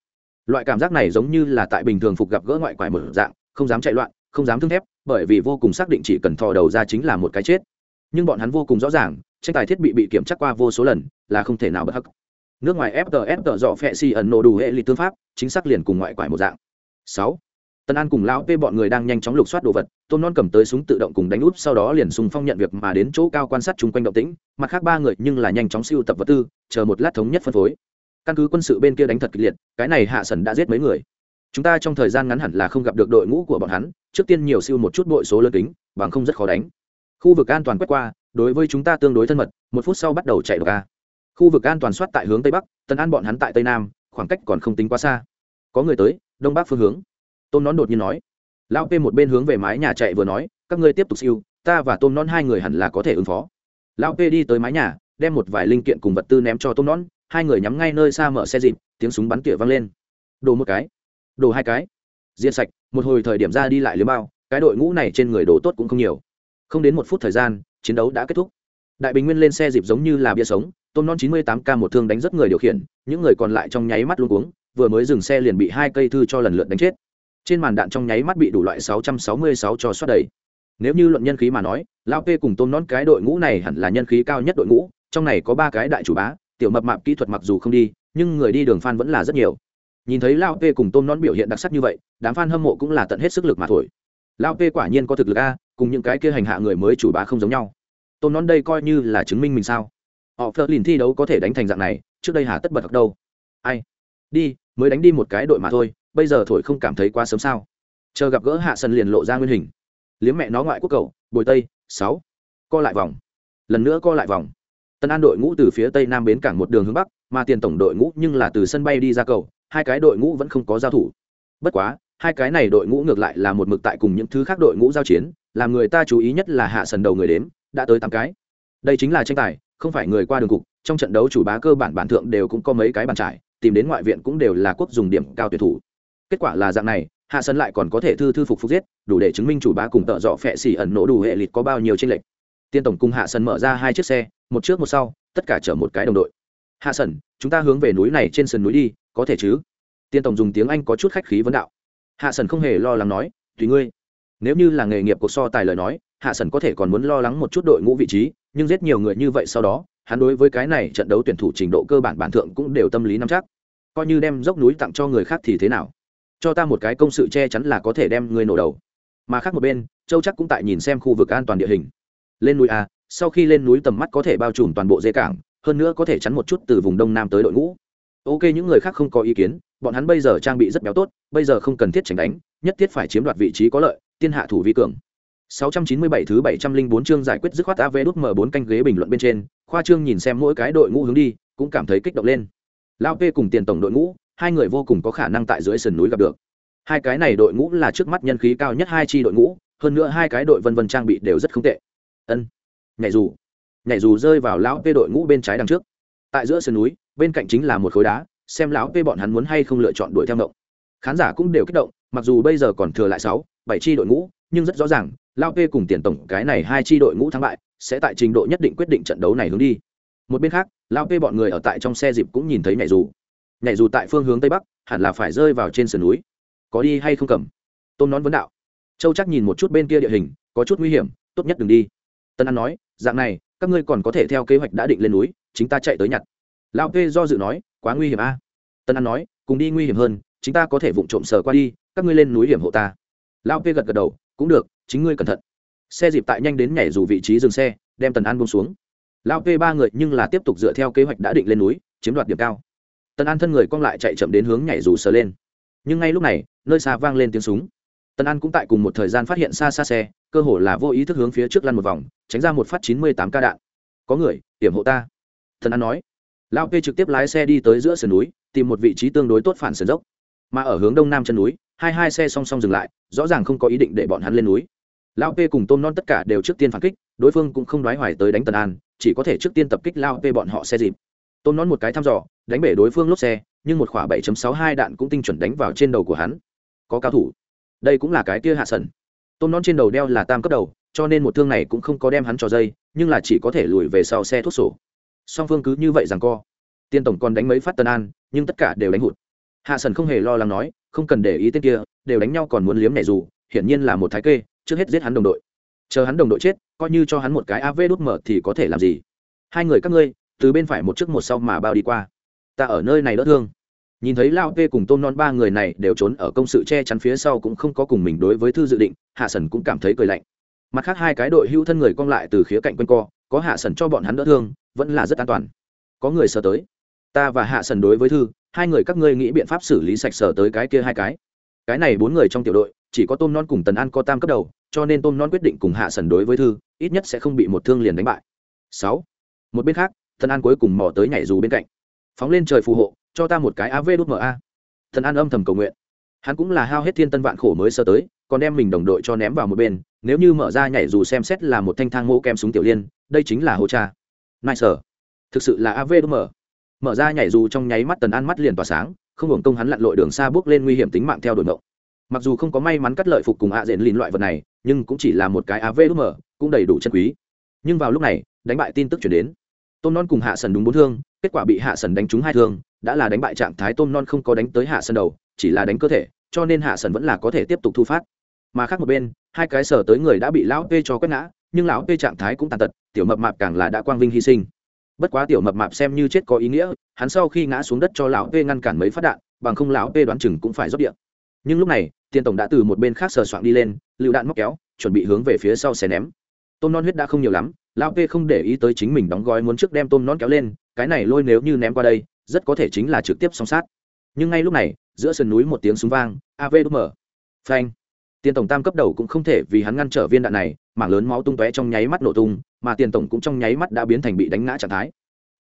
loại cảm giác này giống như là tại bình thường phục gặp gỡ ngoại quải một dạng, không dám chạy loạn, không dám thương thép, bởi vì vô cùng xác định chỉ cần thò đầu ra chính là một cái chết. Nhưng bọn hắn vô cùng rõ ràng, tranh tài thiết bị bị kiểm tra qua vô số lần, là không thể nào bất hắc. Nước ngoài fts tợ dọ phẹ xì ẩn nổ đủ hệ lịch tương pháp, chính xác liền cùng ngoại quải một dạng. Sáu tân an cùng lão p bọn người đang nhanh chóng lục soát đồ vật, tôm non cầm tới súng tự động cùng đánh úp, sau đó liền sùng phong nhận việc mà đến chỗ cao quan sát chung quanh động tĩnh, mặt khác ba người nhưng là nhanh chóng siêu tập vật tư, chờ một lát thống nhất phân phối. Căn cứ quân sự bên kia đánh thật kịch liệt, cái này hạ sần đã giết mấy người. Chúng ta trong thời gian ngắn hẳn là không gặp được đội ngũ của bọn hắn, trước tiên nhiều siêu một chút bội số lớn tính bằng không rất khó đánh. Khu vực an toàn quét qua, đối với chúng ta tương đối thân mật, một phút sau bắt đầu chạy đ ca khu vực an toàn soát tại hướng tây bắc Tân an bọn hắn tại tây nam, khoảng cách còn không tính quá xa. Có người tới, đông bắc phương hướng tôn nón đột nhiên nói. Lão p một bên hướng về mái nhà chạy vừa nói, các ngươi tiếp tục siêu, ta và tôn nón hai người hẳn là có thể ứng phó. Lão p đi tới mái nhà, đem một vài linh kiện cùng vật tư ném cho tôm nón, hai người nhắm ngay nơi xa mở xe dịp, tiếng súng bắn tỉa vang lên. Đồ một cái đồ hai cái. Diệt sạch, một hồi thời điểm ra đi lại liếm bao, cái đội ngũ này trên người đồ tốt cũng không nhiều. Không đến một phút thời gian, chiến đấu đã kết thúc. Đại bình nguyên lên xe dịp giống như là bia sống tôm non chín mươi tám k một thương đánh rất người điều khiển, những người còn lại trong nháy mắt luôn cuống, vừa mới dừng xe liền bị hai cây thư cho lần lượt đánh chết trên màn đạn trong nháy mắt bị đủ loại 666 cho xoát đầy. Nếu như luận nhân khí mà nói, lao p cùng tôm non cái đội ngũ này hẳn là nhân khí cao nhất đội ngũ, trong này có ba cái đại chủ bá, tiểu mập mạp kỹ thuật mặc dù không đi, nhưng người đi đường fan vẫn là rất nhiều. Nhìn thấy lao p cùng tôm non biểu hiện đặc sắc như vậy, đám fan hâm mộ cũng là tận hết sức lực mà thổi. Lao p quả nhiên có thực lực a, cùng những cái kia hành hạ người mới chủ bá không giống nhau. Tôm non đây coi như là chứng minh mình sao? Họ phớt lìn thi đấu có thể đánh thành dạng này, trước đây hà tất bật học đâu? Ai? Đi, mới đánh đi một cái đội mà thôi bây giờ thổi không cảm thấy quá sớm sao? Chờ gặp gỡ hạ sân liền lộ ra nguyên hình. Liếm mẹ nó ngoại quốc cầu bồi tây, sáu. Co lại vòng. Lần nữa co lại vòng. Tân an đội ngũ từ phía tây nam bến cảng một đường hướng bắc, mà tiền tổng đội ngũ nhưng là từ sân bay đi ra cầu hai cái đội ngũ vẫn không có giao thủ. Bất quá, hai cái này đội ngũ ngược lại là một mực tại cùng những thứ khác đội ngũ giao chiến, làm người ta chú ý nhất là hạ sần đầu người đếm, đã tới tám cái. Đây chính là tranh tài, không phải người qua đường cục, trong trận đấu chủ bá cơ bản bản thượng đều cũng có mấy cái bàn trải, tìm đến ngoại viện cũng đều là quốc dùng điểm cao tuyệt thủ kết quả là dạng này, hạ sân lại còn có thể thư thư phục phục giết, đủ để chứng minh chủ bá cùng tợ dọ phẹ xỉ ẩn nổ đủ hệ lịt có bao nhiêu tranh lệch. Tiên tổng cùng hạ sân mở ra hai chiếc xe, một trước một sau, tất cả chở một cái đồng đội. Hạ sân chúng ta hướng về núi này trên sườn núi đi, có thể chứ? Tiên tổng dùng tiếng anh có chút khách khí vấn đạo. Hạ sân không hề lo lắng nói, tùy ngươi. Nếu như là nghề nghiệp cuộc so tài lời nói, hạ sân có thể còn muốn lo lắng một chút đội ngũ vị trí, nhưng giết nhiều người như vậy sau đó, hắn đối với cái này trận đấu tuyển thủ trình độ cơ bản bản thượng cũng đều tâm lý nắm chắc. Coi như đem dốc núi tặng cho người khác thì thế nào? Cho ta một cái công sự che chắn là có thể đem người nổ đầu. Mà khác một bên châu chắc cũng tại nhìn xem khu vực an toàn địa hình. Lên núi a sau khi lên núi tầm mắt có thể bao trùm toàn bộ dây cảng hơn nữa có thể chắn một chút từ vùng đông nam tới đội ngũ. Ok những người khác không có ý kiến bọn hắn bây giờ trang bị rất béo tốt bây giờ không cần thiết tránh đánh nhất thiết phải chiếm đoạt vị trí có lợi tiên hạ thủ vi cường. 697 thứ 704 chương giải quyết dứt khoát AV đút mở 4 canh ghế bình luận bên trên, Khoa Trương nhìn xem mỗi cái đội ngũ hướng đi, cũng cảm thấy kích động lên. Lao P cùng tiền tổng đội ngũ, hai người vô cùng có khả năng tại dưới sườn núi gặp được. Hai cái này đội ngũ là trước mắt nhân khí cao nhất hai chi đội ngũ, hơn nữa hai cái đội vân vân trang bị đều rất không tệ. Ân. Nhảy dù. Nhảy dù rơi vào lão P đội ngũ bên trái đằng trước. Tại giữa sườn núi, bên cạnh chính là một khối đá, xem lão P bọn hắn muốn hay không lựa chọn đuổi theo động. Khán giả cũng đều kích động, mặc dù bây giờ còn thừa lại 6, 7 chi đội ngũ, nhưng rất rõ ràng, lao p cùng tiền tổng cái này hai chi đội ngũ thắng bại sẽ tại trình độ nhất định quyết định trận đấu này hướng đi một bên khác lao p bọn người ở tại trong xe dịp cũng nhìn thấy nhảy dù nhảy dù tại phương hướng tây bắc, hẳn là phải rơi vào trên sườn núi. Có đi hay không cầm? Tôm nón vấn đạo. Châu chắc nhìn một chút bên kia địa hình, có chút nguy hiểm, tốt nhất đừng đi. Tân an nói, dạng này, các ngươi còn có thể theo kế hoạch đã định lên núi, chính ta chạy tới nhặt. Lão p do dự nói, quá nguy hiểm a. Tân an nói, cùng đi nguy hiểm hơn chúng ta có thể vụng trộm sờ qua đi, các ngươi lên núi hiểm hộ ta. Lão p gật gật đầu, cũng được, chính ngươi cẩn thận. Xe dịp tại nhanh đến nhảy dù vị trí dừng xe, đem tần an bông xuống. Lão p ba người nhưng là tiếp tục dựa theo kế hoạch đã định lên núi, chiếm đoạt điểm cao tần an thân người cong lại chạy chậm đến hướng nhảy dù sờ lên. Nhưng ngay lúc này, nơi xa vang lên tiếng súng. Tần an cũng tại cùng một thời gian phát hiện xa xa xe, cơ hồ là vô ý thức hướng phía trước lăn một vòng, tránh ra một phát chín mươi tám ca đạn. Có người, hiểm hộ ta. Tần an nói. Lao p trực tiếp lái xe đi tới giữa sườn núi, tìm một vị trí tương đối tốt phản sườn dốc. Mà ở hướng đông nam chân núi, hai hai xe song song dừng lại, rõ ràng không có ý định để bọn hắn lên núi. Lao p cùng tôm non tất cả đều trước tiên phản kích, đối phương cũng không đoái hoài tới đánh tần an, chỉ có thể trước tiên tập kích lao p bọn họ xe dịp tôm Nón một cái thăm dò, đánh bể đối phương lốp xe, nhưng một khỏa 7.62 đạn cũng tinh chuẩn đánh vào trên đầu của hắn. Có cao thủ. Đây cũng là cái kia hạ sần. Tôm Nón trên đầu đeo là tam cấp đầu, cho nên một thương này cũng không có đem hắn trò dây, nhưng là chỉ có thể lùi về sau xe thuốc sổ. Song phương cứ như vậy rằng co. Tiên tổng còn đánh mấy phát tân an, nhưng tất cả đều đánh hụt. Hạ sần không hề lo lắng nói, không cần để ý tên kia, đều đánh nhau còn muốn liếm nhảy dù, hiển nhiên là một thái kê, trước hết giết hắn đồng đội. Chờ hắn đồng đội chết, coi như cho hắn một cái av đốt mở thì có thể làm gì? Hai người các ngươi từ bên phải một trước một sau mà bao đi qua. Ta ở nơi này đỡ thương. Nhìn thấy lao tê cùng tôm non ba người này đều trốn ở công sự che chắn phía sau cũng không có cùng mình đối với thư dự định, hạ sần cũng cảm thấy cười lạnh. Mặt khác hai cái đội hưu thân người cong lại từ khía cạnh quân co, có hạ sần cho bọn hắn đỡ thương, vẫn là rất an toàn. Có người sờ tới. Ta và hạ sần đối với thư, hai người các ngươi nghĩ biện pháp xử lý sạch sở tới cái kia hai cái. Cái này bốn người trong tiểu đội, chỉ có tôm non cùng tần an có tam cấp đầu, cho nên tôm non quyết định cùng hạ sần đối với thư, ít nhất sẽ không bị một thương liền đánh bại. Sáu. Một bên khác thần an cuối cùng mò tới nhảy dù bên cạnh. Phóng lên trời phù hộ, cho ta một cái av đút ma thần an âm thầm cầu nguyện. Hắn cũng là hao hết thiên tân vạn khổ mới sơ tới, còn đem mình đồng đội cho ném vào một bên, nếu như mở ra nhảy dù xem xét là một thanh thang mô kem súng tiểu liên, đây chính là hô cha. Nice sở thực sự là av mở. Mở ra nhảy dù trong nháy mắt tần an mắt liền tỏa sáng, không hưởng công hắn lặn lội đường xa bước lên nguy hiểm tính mạng theo đuổi mộng mặc dù không có may mắn cắt lợi phục cùng ạ dện lìn loại vật này, nhưng cũng chỉ là một cái av mở, cũng đầy đủ chân quý. Nhưng vào lúc này, đánh bại tin tức chuyển đến tôm non cùng hạ sần đúng bốn thương, kết quả bị hạ sần đánh trúng hai thương, đã là đánh bại trạng thái tôm non không có đánh tới hạ sần đầu, chỉ là đánh cơ thể, cho nên hạ sần vẫn là có thể tiếp tục thu phát. Mà khác một bên, hai cái sở tới người đã bị lão p cho quét ngã, nhưng lão p trạng thái cũng tàn tật, tiểu mập mạp càng là đã quang vinh hy sinh. Bất quá tiểu mập mạp xem như chết có ý nghĩa, hắn sau khi ngã xuống đất cho lão p ngăn cản mấy phát đạn, bằng không lão p đoán chừng cũng phải rót điện nhưng lúc này, tiền tổng đã từ một bên khác sờ soạn đi lên, lựu đạn móc kéo, chuẩn bị hướng về phía sau xé ném. Tôm non huyết đã không nhiều lắm lão p không để ý tới chính mình đóng gói muốn trước đem tôm non kéo lên, cái này lôi nếu như ném qua đây, rất có thể chính là trực tiếp song sát. Nhưng ngay lúc này, giữa sườn núi một tiếng súng vang av đúc mở. Phanh. Tiền tổng tam cấp đầu cũng không thể vì hắn ngăn trở viên đạn này, mảng lớn máu tung tóe trong nháy mắt nổ tung, mà tiền tổng cũng trong nháy mắt đã biến thành bị đánh ngã trạng thái.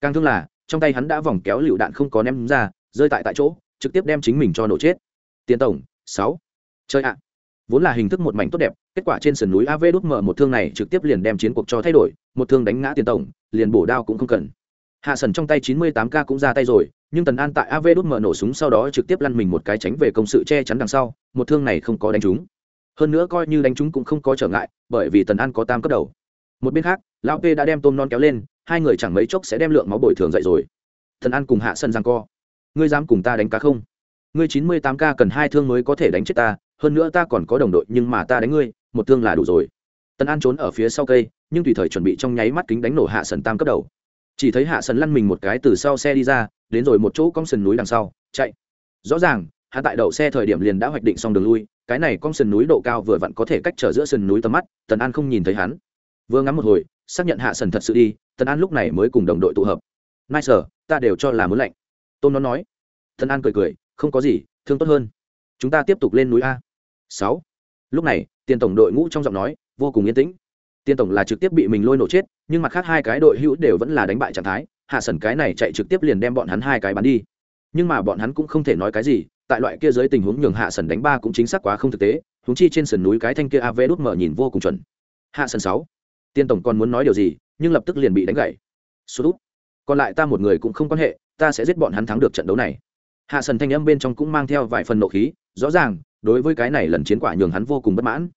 Càng thương là, trong tay hắn đã vòng kéo lựu đạn không có ném ra, rơi tại tại chỗ, trực tiếp đem chính mình cho nổ chết. Tiền tổng, sáu. Chơi ạ vốn là hình thức một mảnh tốt đẹp, kết quả trên sườn núi av đốt mở một thương này trực tiếp liền đem chiến cuộc cho thay đổi, một thương đánh ngã tiền tổng, liền bổ đao cũng không cần. Hạ sần trong tay 98 k cũng ra tay rồi, nhưng tần an tại av đốt mở nổ súng sau đó trực tiếp lăn mình một cái tránh về công sự che chắn đằng sau, một thương này không có đánh trúng. Hơn nữa coi như đánh trúng cũng không có trở ngại, bởi vì tần an có tam cấp đầu. Một bên khác, lão p đã đem tôm non kéo lên, hai người chẳng mấy chốc sẽ đem lượng máu bồi thường dậy rồi. Thần an cùng hạ sân giang co. Ngươi dám cùng ta đánh cá không? Ngươi chín mươi tám k cần hai thương mới có thể đánh chết ta, hơn nữa ta còn có đồng đội, nhưng mà ta đánh ngươi, một thương là đủ rồi. Tần an trốn ở phía sau cây, nhưng tùy thời chuẩn bị trong nháy mắt kính đánh nổ hạ sần tam cấp đầu. Chỉ thấy hạ sần lăn mình một cái từ sau xe đi ra, đến rồi một chỗ cong sườn núi đằng sau, chạy. Rõ ràng hạ tại đậu xe thời điểm liền đã hoạch định xong đường lui, cái này cong sườn núi độ cao vừa vặn có thể cách trở giữa sườn núi tầm mắt, tần an không nhìn thấy hắn. Vừa ngắm một hồi, xác nhận hạ sần thật sự đi, tần an lúc này mới cùng đồng đội tụ hợp. Nai sở ta đều cho là muốn lạnh. Tôn nó nói. Tần an cười cười không có gì, thương tốt hơn. Chúng ta tiếp tục lên núi a. Sáu. Lúc này, tiền tổng đội ngũ trong giọng nói, vô cùng yên tĩnh. Tiền tổng là trực tiếp bị mình lôi nổ chết, nhưng mặt khác hai cái đội hữu đều vẫn là đánh bại trạng thái. Hạ sần cái này chạy trực tiếp liền đem bọn hắn hai cái bắn đi. Nhưng mà bọn hắn cũng không thể nói cái gì, tại loại kia dưới tình huống nhường hạ sần đánh ba cũng chính xác quá không thực tế húng chi trên sườn núi cái thanh kia av đút mở nhìn vô cùng chuẩn. Hạ sần sáu. Tiên tổng còn muốn nói điều gì, nhưng lập tức liền bị đánh gậy sút còn lại ta một người cũng không quan hệ, ta sẽ giết bọn hắn thắng được trận đấu này hạ sần thanh âm bên trong cũng mang theo vài phần nộ khí, rõ ràng, đối với cái này lần chiến quả nhường hắn vô cùng bất mãn.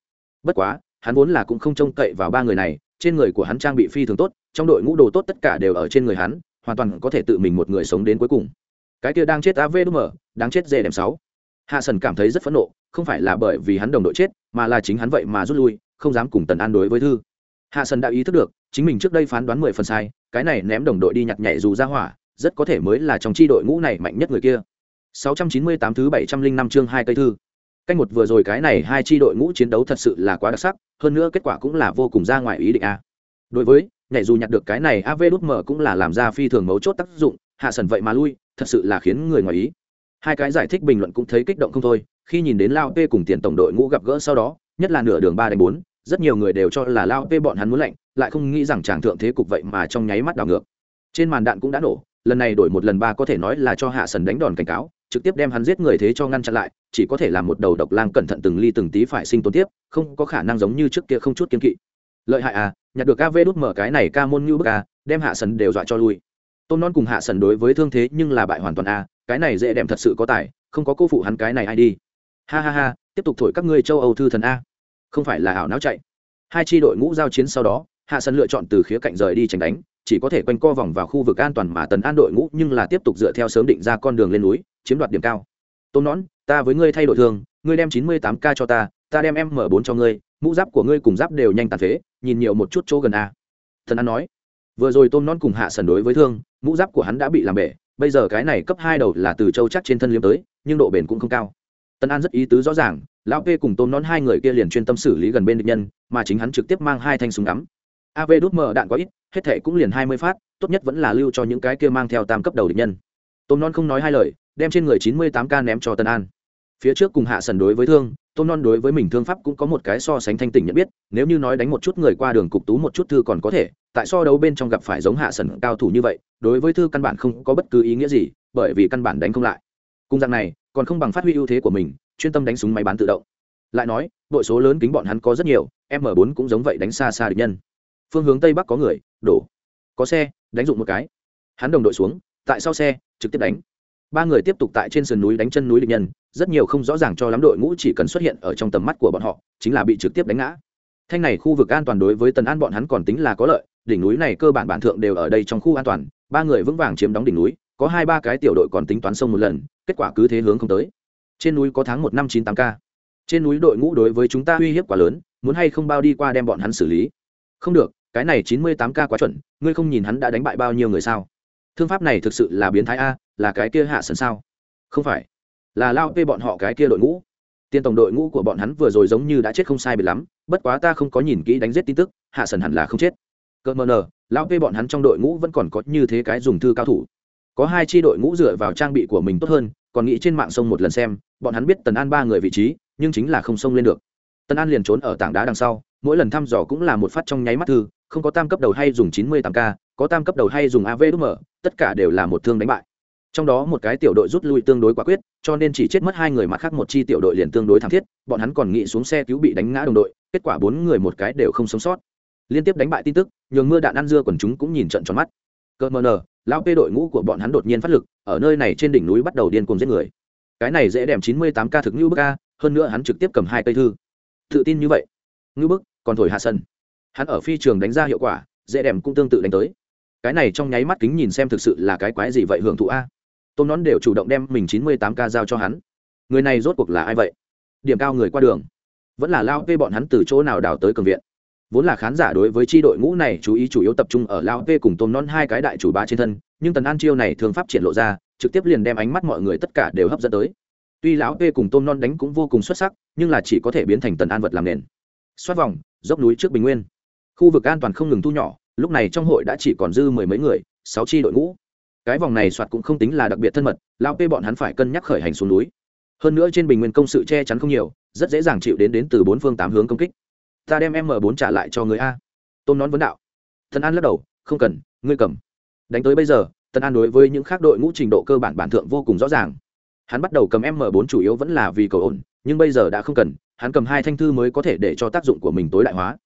Bất quá, hắn vốn là cũng không trông cậy vào ba người này, trên người của hắn trang bị phi thường tốt, trong đội ngũ đồ tốt tất cả đều ở trên người hắn, hoàn toàn có thể tự mình một người sống đến cuối cùng. Cái kia đang chết av đúng mờ đang chết dê đèm sáu. Hạ sần cảm thấy rất phẫn nộ, không phải là bởi vì hắn đồng đội chết, mà là chính hắn vậy mà rút lui, không dám cùng tần an đối với thư. Hạ sần đã ý thức được, chính mình trước đây phán đoán mười phần sai, cái này ném đồng đội đi nhặt nhảy dù ra hỏa, rất có thể mới là trong tri đội ngũ này mạnh nhất người kia. 698 thứ 705 chương hai cây thư. Cách một vừa rồi cái này hai chi đội ngũ chiến đấu thật sự là quá đặc sắc, hơn nữa kết quả cũng là vô cùng ra ngoài ý định a. Đối với, nhảy dù nhặt được cái này av đút mở cũng là làm ra phi thường mấu chốt tác dụng, hạ sần vậy mà lui, thật sự là khiến người ngoài ý. Hai cái giải thích bình luận cũng thấy kích động không thôi, khi nhìn đến lao p cùng tiền tổng đội ngũ gặp gỡ sau đó, nhất là nửa đường ba đánh bốn, rất nhiều người đều cho là lao p bọn hắn muốn lạnh, lại không nghĩ rằng chàng thượng thế cục vậy mà trong nháy mắt đảo ngược. Trên màn đạn cũng đã nổ, lần này đổi một lần ba có thể nói là cho hạ sần đánh đòn cảnh cáo trực tiếp đem hắn giết người thế cho ngăn chặn lại, chỉ có thể làm một đầu độc lang cẩn thận từng ly từng tí phải sinh tồn tiếp, không có khả năng giống như trước kia không chút kiên kỵ. Lợi hại à nhặt được av đút mở cái này ca môn như bức à đem hạ sần đều dọa cho lui. Tôn non cùng hạ sần đối với thương thế nhưng là bại hoàn toàn a cái này dễ đem thật sự có tài, không có cô phụ hắn cái này ai đi. Ha ha ha, tiếp tục thổi các ngươi châu âu thư thần a. Không phải là ảo não chạy. Hai tri đội ngũ giao chiến sau đó, hạ sân lựa chọn từ khía cạnh rời đi tránh đánh chỉ có thể quanh co vòng vào khu vực an toàn mà tần an đội ngũ nhưng là tiếp tục dựa theo sớm định ra con đường lên núi, chiếm đoạt điểm cao. Tôn nón, ta với ngươi thay đổi thường, ngươi đem chín mươi tám k cho ta ta đem m bốn cho ngươi, mũ giáp của ngươi cùng giáp đều nhanh tàn phế, nhìn nhiều một chút chỗ gần a. Thần an nói. Vừa rồi tôm Nón cùng hạ sần đối với thương, mũ giáp của hắn đã bị làm bể, bây giờ cái này cấp hai đầu là từ châu chắc trên thân liếm tới, nhưng độ bền cũng không cao. Tân an rất ý tứ rõ ràng, lão p cùng tôm Nón hai người kia liền chuyên tâm xử lý gần bên địch nhân, mà chính hắn trực tiếp mang hai thanh súng đắm av đút mờ đạn có ít, hết thệ cũng liền hai mươi phát, tốt nhất vẫn là lưu cho những cái kia mang theo tam cấp đầu địch nhân. Tôm non không nói hai lời, đem trên người chín mươi tám k ném cho tân an. Phía trước cùng hạ sần đối với thương, tôm non đối với mình thương pháp cũng có một cái so sánh thanh tỉnh nhận biết, nếu như nói đánh một chút người qua đường cục tú một chút thư còn có thể, tại so đấu bên trong gặp phải giống hạ sần cao thủ như vậy, đối với thư căn bản không có bất cứ ý nghĩa gì, bởi vì căn bản đánh không lại. Cung dạng này, còn không bằng phát huy ưu thế của mình, chuyên tâm đánh súng máy bán tự động. Lại nói, đội số lớn kính bọn hắn có rất nhiều, m 4 cũng giống vậy đánh xa xa địch nhân phương hướng tây bắc có người, đổ. Có xe, đánh dụng một cái. Hắn đồng đội xuống, tại sau xe, trực tiếp đánh. Ba người tiếp tục tại trên sườn núi đánh chân núi địch nhân, rất nhiều không rõ ràng cho lắm đội ngũ chỉ cần xuất hiện ở trong tầm mắt của bọn họ, chính là bị trực tiếp đánh ngã. Thanh này khu vực an toàn đối với tần an bọn hắn còn tính là có lợi, đỉnh núi này cơ bản bản thượng đều ở đây trong khu an toàn, ba người vững vàng chiếm đóng đỉnh núi, có hai ba cái tiểu đội còn tính toán sông một lần, kết quả cứ thế hướng không tới. Trên núi có tháng một năm chín tám k trên núi đội ngũ đối với chúng ta uy hiếp quá lớn, muốn hay không bao đi qua đem bọn hắn xử lý. Không được cái này chín mươi tám k quá chuẩn, ngươi không nhìn hắn đã đánh bại bao nhiêu người sao? Thương pháp này thực sự là biến thái a, là cái kia hạ sân sao? Không phải, là lao vê bọn họ cái kia đội ngũ. Tiên tổng đội ngũ của bọn hắn vừa rồi giống như đã chết không sai biệt lắm, bất quá ta không có nhìn kỹ đánh giết tin tức, hạ sần hẳn là không chết. Cỡ mờ nờ lão vê bọn hắn trong đội ngũ vẫn còn có như thế cái dùng thư cao thủ. Có hai chi đội ngũ dựa vào trang bị của mình tốt hơn, còn nghĩ trên mạng sông một lần xem, bọn hắn biết tần an ba người vị trí, nhưng chính là không sông lên được. Tần an liền trốn ở tảng đá đằng sau mỗi lần thăm dò cũng là một phát trong nháy mắt thư, không có tam cấp đầu hay dùng chín mươi tám k, có tam cấp đầu hay dùng av đúc mở tất cả đều là một thương đánh bại. Trong đó một cái tiểu đội rút lui tương đối quả quyết, cho nên chỉ chết mất hai người mặt khác một chi tiểu đội liền tương đối thảm thiết, bọn hắn còn nghĩ xuống xe cứu bị đánh ngã đồng đội, kết quả bốn người một cái đều không sống sót. Liên tiếp đánh bại tin tức, nhường mưa đạn ăn dưa quần chúng cũng nhìn trận tròn mắt. Cơ mờ nờ, lão kê đội ngũ của bọn hắn đột nhiên phát lực, ở nơi này trên đỉnh núi bắt đầu điên cuồng giết người. Cái này dễ đem chín mươi tám ca thực như bức ca hơn nữa hắn trực tiếp cầm hai cây thư. Tự tin như vậy ngư bức, còn thổi hạ sân. Hắn ở phi trường đánh ra hiệu quả, dễ đèm cũng tương tự đánh tới. Cái này trong nháy mắt kính nhìn xem thực sự là cái quái gì vậy hưởng thụ a. Tôm nón đều chủ động đem mình chín mươi tám ca giao cho hắn. Người này rốt cuộc là ai vậy? Điểm cao người qua đường. Vẫn là lao vê bọn hắn từ chỗ nào đào tới cường viện. Vốn là khán giả đối với tri đội ngũ này chú ý chủ yếu tập trung ở lao vê cùng tôm non hai cái đại chủ ba trên thân, nhưng tần an chiêu này thường pháp triển lộ ra, trực tiếp liền đem ánh mắt mọi người tất cả đều hấp dẫn tới. Tuy lão vê cùng tôm non đánh cũng vô cùng xuất sắc, nhưng là chỉ có thể biến thành tần an vật làm nền xoát vòng, dốc núi trước bình nguyên. Khu vực an toàn không ngừng thu nhỏ, lúc này trong hội đã chỉ còn dư mười mấy người, sáu chi đội ngũ. Cái vòng này soạt cũng không tính là đặc biệt thân mật lao p bọn hắn phải cân nhắc khởi hành xuống núi. Hơn nữa trên bình nguyên công sự che chắn không nhiều, rất dễ dàng chịu đến đến từ bốn phương tám hướng công kích. Ta đem m bốn trả lại cho người a. Tôn nón vấn đạo. Thần an lắc đầu, không cần, ngươi cầm. Đánh tới bây giờ tân an đối với những khác đội ngũ trình độ cơ bản bản thượng vô cùng rõ ràng. Hắn bắt đầu cầm m bốn chủ yếu vẫn là vì cầu ổn, nhưng bây giờ đã không cần hắn cầm hai thanh thư mới có thể để cho tác dụng của mình tối đại hóa.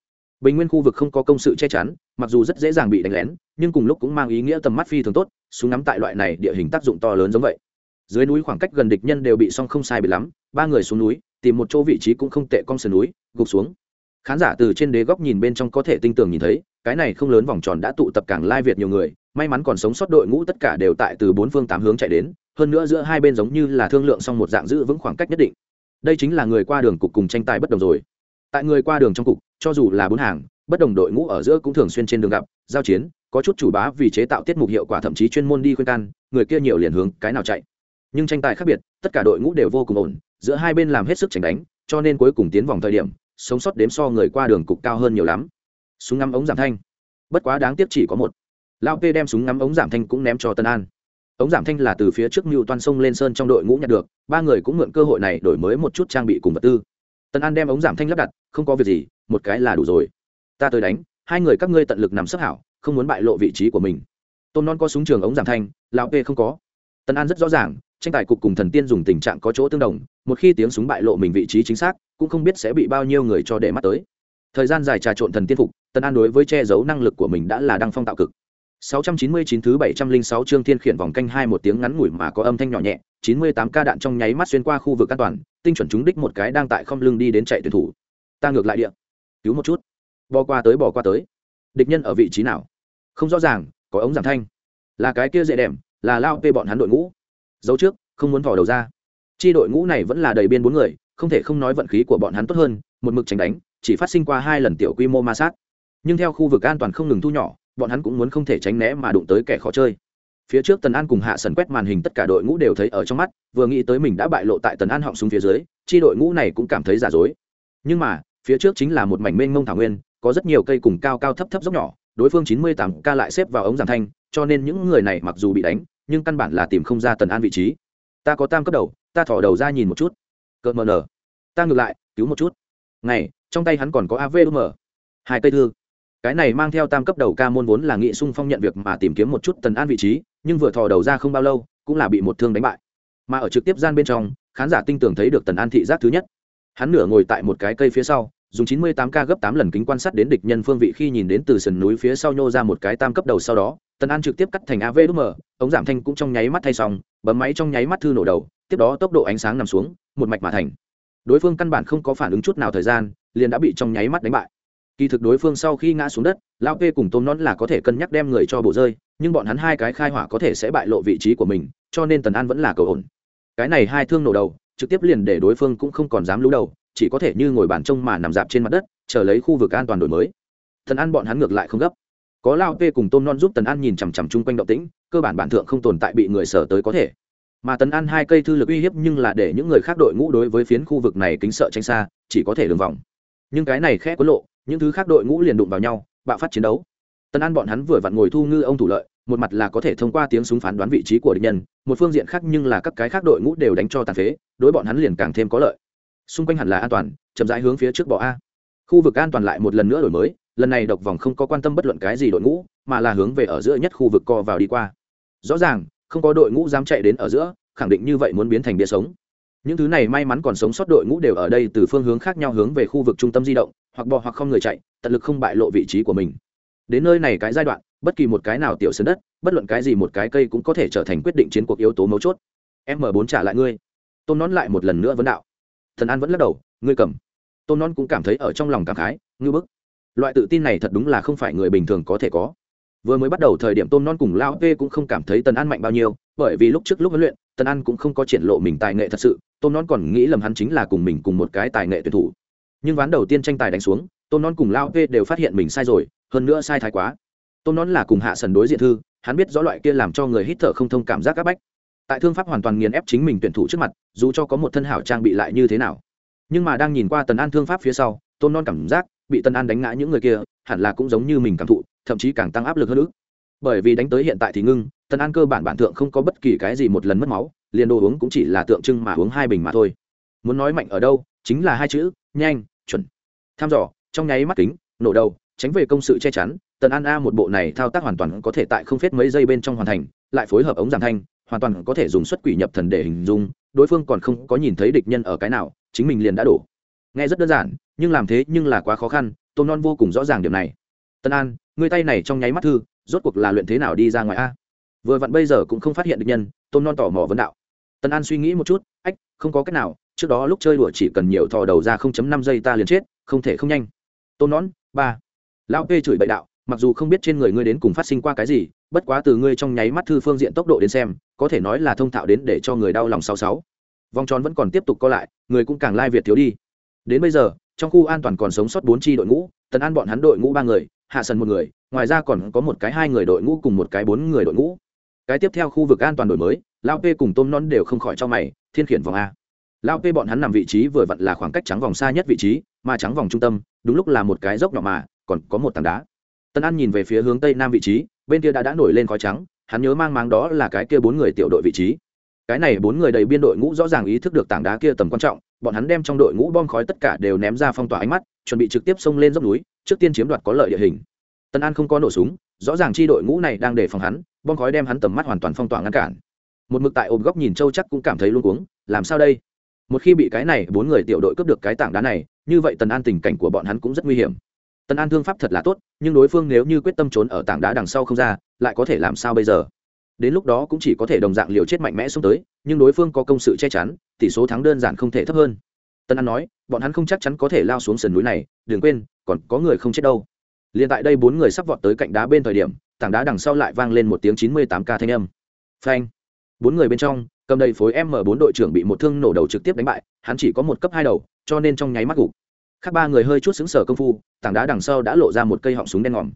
Bình nguyên khu vực không có công sự che chắn, mặc dù rất dễ dàng bị đánh lén, nhưng cùng lúc cũng mang ý nghĩa tầm mắt phi thường tốt, súng nắm tại loại này địa hình tác dụng to lớn giống vậy. Dưới núi khoảng cách gần địch nhân đều bị xong không sai bị lắm, ba người xuống núi, tìm một chỗ vị trí cũng không tệ con sườn núi, gục xuống. Khán giả từ trên đế góc nhìn bên trong có thể tinh tường nhìn thấy, cái này không lớn vòng tròn đã tụ tập càng lai việt nhiều người, may mắn còn sống sót đội ngũ tất cả đều tại từ bốn phương tám hướng chạy đến, hơn nữa giữa hai bên giống như là thương lượng xong một dạng giữ vững khoảng cách nhất định đây chính là người qua đường cục cùng tranh tài bất đồng rồi. Tại người qua đường trong cục, cho dù là bốn hàng, bất đồng đội ngũ ở giữa cũng thường xuyên trên đường gặp, giao chiến, có chút chủ bá vì chế tạo tiết mục hiệu quả thậm chí chuyên môn đi khuyên can, người kia nhiều liền hướng cái nào chạy. Nhưng tranh tài khác biệt, tất cả đội ngũ đều vô cùng ổn, giữa hai bên làm hết sức tránh đánh, cho nên cuối cùng tiến vòng thời điểm, sống sót đếm so người qua đường cục cao hơn nhiều lắm. Súng ngắm ống giảm thanh. Bất quá đáng tiếc chỉ có một. Lao p đem súng ngắm ống giảm thanh cũng ném cho tân an ống giảm thanh là từ phía trước mưu toan sông lên sơn trong đội ngũ nhặt được, ba người cũng mượn cơ hội này đổi mới một chút trang bị cùng vật tư. Tần an đem ống giảm thanh lắp đặt, không có việc gì, một cái là đủ rồi. Ta tới đánh, hai người các ngươi tận lực nằm sấp hảo, không muốn bại lộ vị trí của mình. Tôm non có súng trường ống giảm thanh, lão p không có. Tần an rất rõ ràng, tranh tài cục cùng thần tiên dùng tình trạng có chỗ tương đồng, một khi tiếng súng bại lộ mình vị trí chính xác, cũng không biết sẽ bị bao nhiêu người cho để mắt tới. Thời gian dài trà trộn thần tiên phục, Tần an đối với che giấu năng lực của mình đã là đăng phong tạo cực. 699 thứ 706 chương thiên khiển vòng canh hai một tiếng ngắn ngủi mà có âm thanh nhỏ nhẹ 98 ca đạn trong nháy mắt xuyên qua khu vực an toàn tinh chuẩn trúng đích một cái đang tại không lưng đi đến chạy tuyển thủ. Ta ngược lại địa. Cứu một chút. Bò qua tới bò qua tới. Địch nhân ở vị trí nào? Không rõ ràng có ống giảm thanh. Là cái kia dễ đệm, là lao tê bọn hắn đội ngũ. Dấu trước không muốn vò đầu ra. Chi đội ngũ này vẫn là đầy biên bốn người không thể không nói vận khí của bọn hắn tốt hơn một mực tránh đánh chỉ phát sinh qua hai lần tiểu quy mô ma sát. Nhưng theo khu vực an toàn không ngừng thu nhỏ bọn hắn cũng muốn không thể tránh né mà đụng tới kẻ khó chơi. Phía trước tần an cùng hạ sần quét màn hình tất cả đội ngũ đều thấy ở trong mắt, vừa nghĩ tới mình đã bại lộ tại tần an họng xuống phía dưới, chi đội ngũ này cũng cảm thấy giả dối. Nhưng mà, phía trước chính là một mảnh mênh mông thảo nguyên, có rất nhiều cây cùng cao cao thấp thấp dốc nhỏ, đối phương chín mươi tám ca lại xếp vào ống giảm thanh, cho nên những người này mặc dù bị đánh, nhưng căn bản là tìm không ra tần an vị trí. Ta có tam cấp đầu, ta thỏ đầu ra nhìn một chút. Cợt mờ nở ta ngược lại, cứu một chút. Này trong tay hắn còn có avm hai cây thư cái này mang theo tam cấp đầu ca môn vốn là nghị sung phong nhận việc mà tìm kiếm một chút tần an vị trí, nhưng vừa thò đầu ra không bao lâu, cũng là bị một thương đánh bại. Mà ở trực tiếp gian bên trong, khán giả tinh tường thấy được tần an thị giác thứ nhất. Hắn nửa ngồi tại một cái cây phía sau, dùng 98 k gấp 8 lần kính quan sát đến địch nhân phương vị khi nhìn đến từ sườn núi phía sau nhô ra một cái tam cấp đầu sau đó, tần an trực tiếp cắt thành av ống giảm thanh cũng trong nháy mắt thay xong, bấm máy trong nháy mắt thư nổ đầu, tiếp đó tốc độ ánh sáng nằm xuống, một mạch mà thành. Đối phương căn bản không có phản ứng chút nào thời gian, liền đã bị trong nháy mắt đánh bại kỳ thực đối phương sau khi ngã xuống đất lao p cùng tôm nón là có thể cân nhắc đem người cho bộ rơi, nhưng bọn hắn hai cái khai hỏa có thể sẽ bại lộ vị trí của mình, cho nên tần an vẫn là cầu ổn. Cái này hai thương nổ đầu, trực tiếp liền để đối phương cũng không còn dám lũ đầu, chỉ có thể như ngồi bàn trông mà nằm dạp trên mặt đất, chờ lấy khu vực an toàn đổi mới. Thần an bọn hắn ngược lại không gấp. Có lao p cùng tôm non giúp tần an nhìn chằm chằm chung quanh động tĩnh, cơ bản bản thượng không tồn tại bị người sở tới có thể. Mà tần an hai cây thư lực uy hiếp nhưng là để những người khác đội ngũ đối với phiến khu vực này kính sợ tranh xa, chỉ có thể đường vòng. Nhưng cái này khẽ có lộ những thứ khác đội ngũ liền đụng vào nhau, bạo phát chiến đấu. Tần an bọn hắn vừa vặn ngồi thu ngư ông thủ lợi, một mặt là có thể thông qua tiếng súng phán đoán vị trí của địch nhân, một phương diện khác nhưng là các cái khác đội ngũ đều đánh cho tàn phế, đối bọn hắn liền càng thêm có lợi. Xung quanh hẳn là an toàn, chậm rãi hướng phía trước bỏ a. Khu vực an toàn lại một lần nữa đổi mới, lần này độc vòng không có quan tâm bất luận cái gì đội ngũ, mà là hướng về ở giữa nhất khu vực co vào đi qua. Rõ ràng, không có đội ngũ dám chạy đến ở giữa, khẳng định như vậy muốn biến thành bia sống. Những thứ này may mắn còn sống sót đội ngũ đều ở đây từ phương hướng khác nhau hướng về khu vực trung tâm di động hoặc bò hoặc không người chạy, tận lực không bại lộ vị trí của mình. Đến nơi này cái giai đoạn, bất kỳ một cái nào tiểu sơn đất, bất luận cái gì một cái cây cũng có thể trở thành quyết định chiến cuộc yếu tố mấu chốt. M bốn trả lại ngươi. Tôn nón lại một lần nữa vấn đạo. Thần an vẫn lắc đầu, ngươi cầm. Tôn nón cũng cảm thấy ở trong lòng cảm khái, ngư bức. Loại tự tin này thật đúng là không phải người bình thường có thể có. Vừa mới bắt đầu thời điểm tôn non cùng lao p cũng không cảm thấy tần an mạnh bao nhiêu, bởi vì lúc trước lúc huấn luyện, tần an cũng không có triển lộ mình tài nghệ thật sự. Tôn non còn nghĩ lầm hắn chính là cùng mình cùng một cái tài nghệ tuyển thủ nhưng ván đầu tiên tranh tài đánh xuống, tôn non cùng lao p đều phát hiện mình sai rồi, hơn nữa sai thái quá. Tôn non là cùng hạ sần đối diện thư, hắn biết rõ loại kia làm cho người hít thở không thông cảm giác áp bách. Tại thương pháp hoàn toàn nghiền ép chính mình tuyển thủ trước mặt, dù cho có một thân hảo trang bị lại như thế nào. Nhưng mà đang nhìn qua tần an thương pháp phía sau, tôn non cảm giác bị tần an đánh ngã những người kia, hẳn là cũng giống như mình cảm thụ, thậm chí càng tăng áp lực hơn nữa. Bởi vì đánh tới hiện tại thì ngưng, tần an cơ bản bản thượng không có bất kỳ cái gì một lần mất máu, liền đồ uống cũng chỉ là tượng trưng mà uống hai bình mà thôi. Muốn nói mạnh ở đâu, chính là hai chữ, nhanh chuẩn. Tham dò, trong nháy mắt kính, nổ đầu, tránh về công sự che chắn, tần an a một bộ này thao tác hoàn toàn có thể tại không phết mấy giây bên trong hoàn thành, lại phối hợp ống giảm thanh, hoàn toàn có thể dùng xuất quỷ nhập thần để hình dung, đối phương còn không có nhìn thấy địch nhân ở cái nào, chính mình liền đã đổ. Nghe rất đơn giản, nhưng làm thế nhưng là quá khó khăn tôm non vô cùng rõ ràng điểm này. Tân an, người tay này trong nháy mắt thư, rốt cuộc là luyện thế nào đi ra ngoài a? Vừa vặn bây giờ cũng không phát hiện được nhân tôm non tỏ mò vấn đạo. Tân an suy nghĩ một chút, ách, không có cách nào trước đó lúc chơi đùa chỉ cần nhiều thò đầu ra 0.5 giây ta liền chết, không thể không nhanh. Tôm nón, ba. Lão p chửi bậy đạo, mặc dù không biết trên người ngươi đến cùng phát sinh qua cái gì, bất quá từ ngươi trong nháy mắt thư phương diện tốc độ đến xem, có thể nói là thông thạo đến để cho người đau lòng sáu sáu. Vòng tròn vẫn còn tiếp tục co lại, người cũng càng lai việt thiếu đi. Đến bây giờ, trong khu an toàn còn sống sót bốn chi đội ngũ, tần an bọn hắn đội ngũ ba người, hạ sần một người, ngoài ra còn có một cái hai người đội ngũ cùng một cái bốn người đội ngũ. Cái tiếp theo khu vực an toàn đổi mới lao p cùng tôm non đều không khỏi cho mày, thiên khiển vòng a lao p bọn hắn nằm vị trí vừa vặn là khoảng cách trắng vòng xa nhất vị trí, mà trắng vòng trung tâm, đúng lúc là một cái dốc nhỏ mà, còn có một tảng đá. Tân an nhìn về phía hướng tây nam vị trí, bên kia đã đã nổi lên khói trắng, hắn nhớ mang máng đó là cái kia bốn người tiểu đội vị trí. Cái này bốn người đầy biên đội ngũ rõ ràng ý thức được tảng đá kia tầm quan trọng, bọn hắn đem trong đội ngũ bom khói tất cả đều ném ra phong tỏa ánh mắt, chuẩn bị trực tiếp xông lên dốc núi, trước tiên chiếm đoạt có lợi địa hình. Tân an không có nổ súng, rõ ràng chi đội ngũ này đang để phòng hắn, bom khói đem hắn tầm mắt hoàn toàn phong tỏa ngăn cản. Một mực tại ôm góc nhìn châu chắc cũng cảm thấy luôn cuống, làm sao đây? Một khi bị cái này bốn người tiểu đội cướp được cái tảng đá này, như vậy tần an tình cảnh của bọn hắn cũng rất nguy hiểm. Tần an thương pháp thật là tốt, nhưng đối phương nếu như quyết tâm trốn ở tảng đá đằng sau không ra, lại có thể làm sao bây giờ? Đến lúc đó cũng chỉ có thể đồng dạng liều chết mạnh mẽ xuống tới, nhưng đối phương có công sự che chắn, tỷ số thắng đơn giản không thể thấp hơn. Tân an nói, bọn hắn không chắc chắn có thể lao xuống sườn núi này, đừng quên, còn có người không chết đâu. Liền tại đây bốn người sắp vọt tới cạnh đá bên thời điểm, tảng đá đằng sau lại vang lên một tiếng chín mươi tám k thanh âm. Phanh. Bốn người bên trong cầm đầy phối m4 đội trưởng bị một thương nổ đầu trực tiếp đánh bại, hắn chỉ có một cấp hai đầu, cho nên trong nháy mắt gục. Khác ba người hơi chút xứng sở công phu, tảng đá đằng sau đã lộ ra một cây họng súng đen ngòm.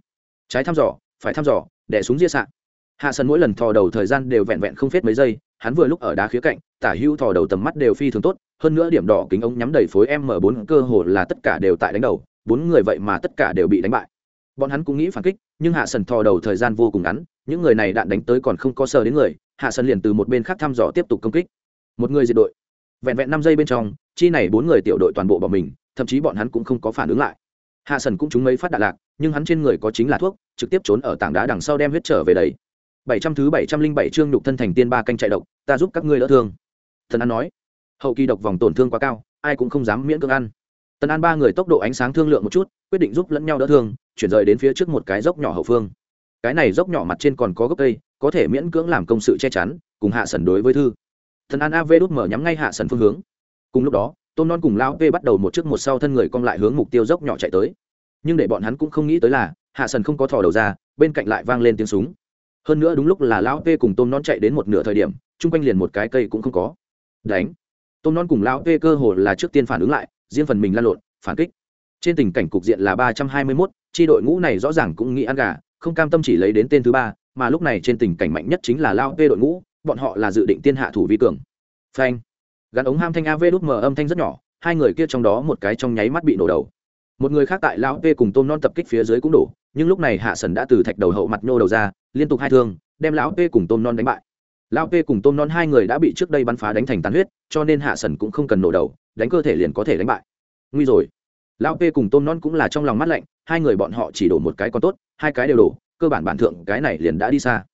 Trái thăm dò, phải thăm dò đẻ súng ria sạn hạ sân mỗi lần thò đầu thời gian đều vẹn vẹn không phết mấy giây, hắn vừa lúc ở đá khía cạnh, tả hữu thò đầu tầm mắt đều phi thường tốt, hơn nữa điểm đỏ kính ống nhắm đầy phối m4 cơ hồ là tất cả đều tại đánh đầu, bốn người vậy mà tất cả đều bị đánh bại. Bọn hắn cũng nghĩ phản kích, nhưng hạ sơn thò đầu thời gian vô cùng ngắn, những người này đạn đánh tới còn không có sờ đến người hạ sân liền từ một bên khác thăm dò tiếp tục công kích. Một người diệt đội. Vẹn vẹn năm giây bên trong, chi này bốn người tiểu đội toàn bộ bỏ mình, thậm chí bọn hắn cũng không có phản ứng lại. Hạ sân cũng trúng mấy phát đạn lạc, nhưng hắn trên người có chính là thuốc, trực tiếp trốn ở tảng đá đằng sau đem huyết trở về đấy. Bảy trăm thứ bảy trăm linh bảy chương nhục thân thành tiên ba canh chạy độc, ta giúp các ngươi đỡ thương. Thần an nói. Hậu kỳ độc vòng tổn thương quá cao, ai cũng không dám miễn cưỡng ăn. Tần an ba người tốc độ ánh sáng thương lượng một chút, quyết định giúp lẫn nhau đỡ thương, chuyển rời đến phía trước một cái dốc nhỏ hậu phương. Cái này dốc nhỏ mặt trên còn có gốc cây có thể miễn cưỡng làm công sự che chắn, cùng hạ sần đối với thư. Thần an av đút mở nhắm ngay hạ sần phương hướng. Cùng lúc đó, tôn non cùng lao p bắt đầu một chiếc một sau thân người cong lại hướng mục tiêu dốc nhỏ chạy tới. Nhưng để bọn hắn cũng không nghĩ tới là, hạ sần không có thò đầu ra, bên cạnh lại vang lên tiếng súng. Hơn nữa đúng lúc là lão p cùng tôm non chạy đến một nửa thời điểm, chung quanh liền một cái cây cũng không có. Đánh. Tôm non cùng lão p cơ hồ là trước tiên phản ứng lại, riêng phần mình lan lộn, phản kích. Trên tình cảnh cục diện là ba trăm hai mươi mốt tri đội ngũ này rõ ràng cũng nghĩ ăn gà, không cam tâm chỉ lấy đến tên thứ ba mà lúc này trên tình cảnh mạnh nhất chính là lao Tê đội ngũ, bọn họ là dự định tiên hạ thủ vi cường. Phanh. Gắn ống ham thanh av đút mờ âm thanh rất nhỏ, hai người kia trong đó một cái trong nháy mắt bị nổ đầu. Một người khác tại lão Tê cùng tôm non tập kích phía dưới cũng đổ, nhưng lúc này hạ sần đã từ thạch đầu hậu mặt nhô đầu ra, liên tục hai thương, đem lão Tê cùng tôm non đánh bại. Lão Tê cùng tôm non hai người đã bị trước đây bắn phá đánh thành tàn huyết, cho nên hạ sần cũng không cần nổ đầu, đánh cơ thể liền có thể đánh bại. Nguy rồi. Lão p cùng tôm non cũng là trong lòng mắt lạnh, hai người bọn họ chỉ đổ một cái còn tốt, hai cái đều đổ cơ bản bản thượng cái này liền đã đi xa.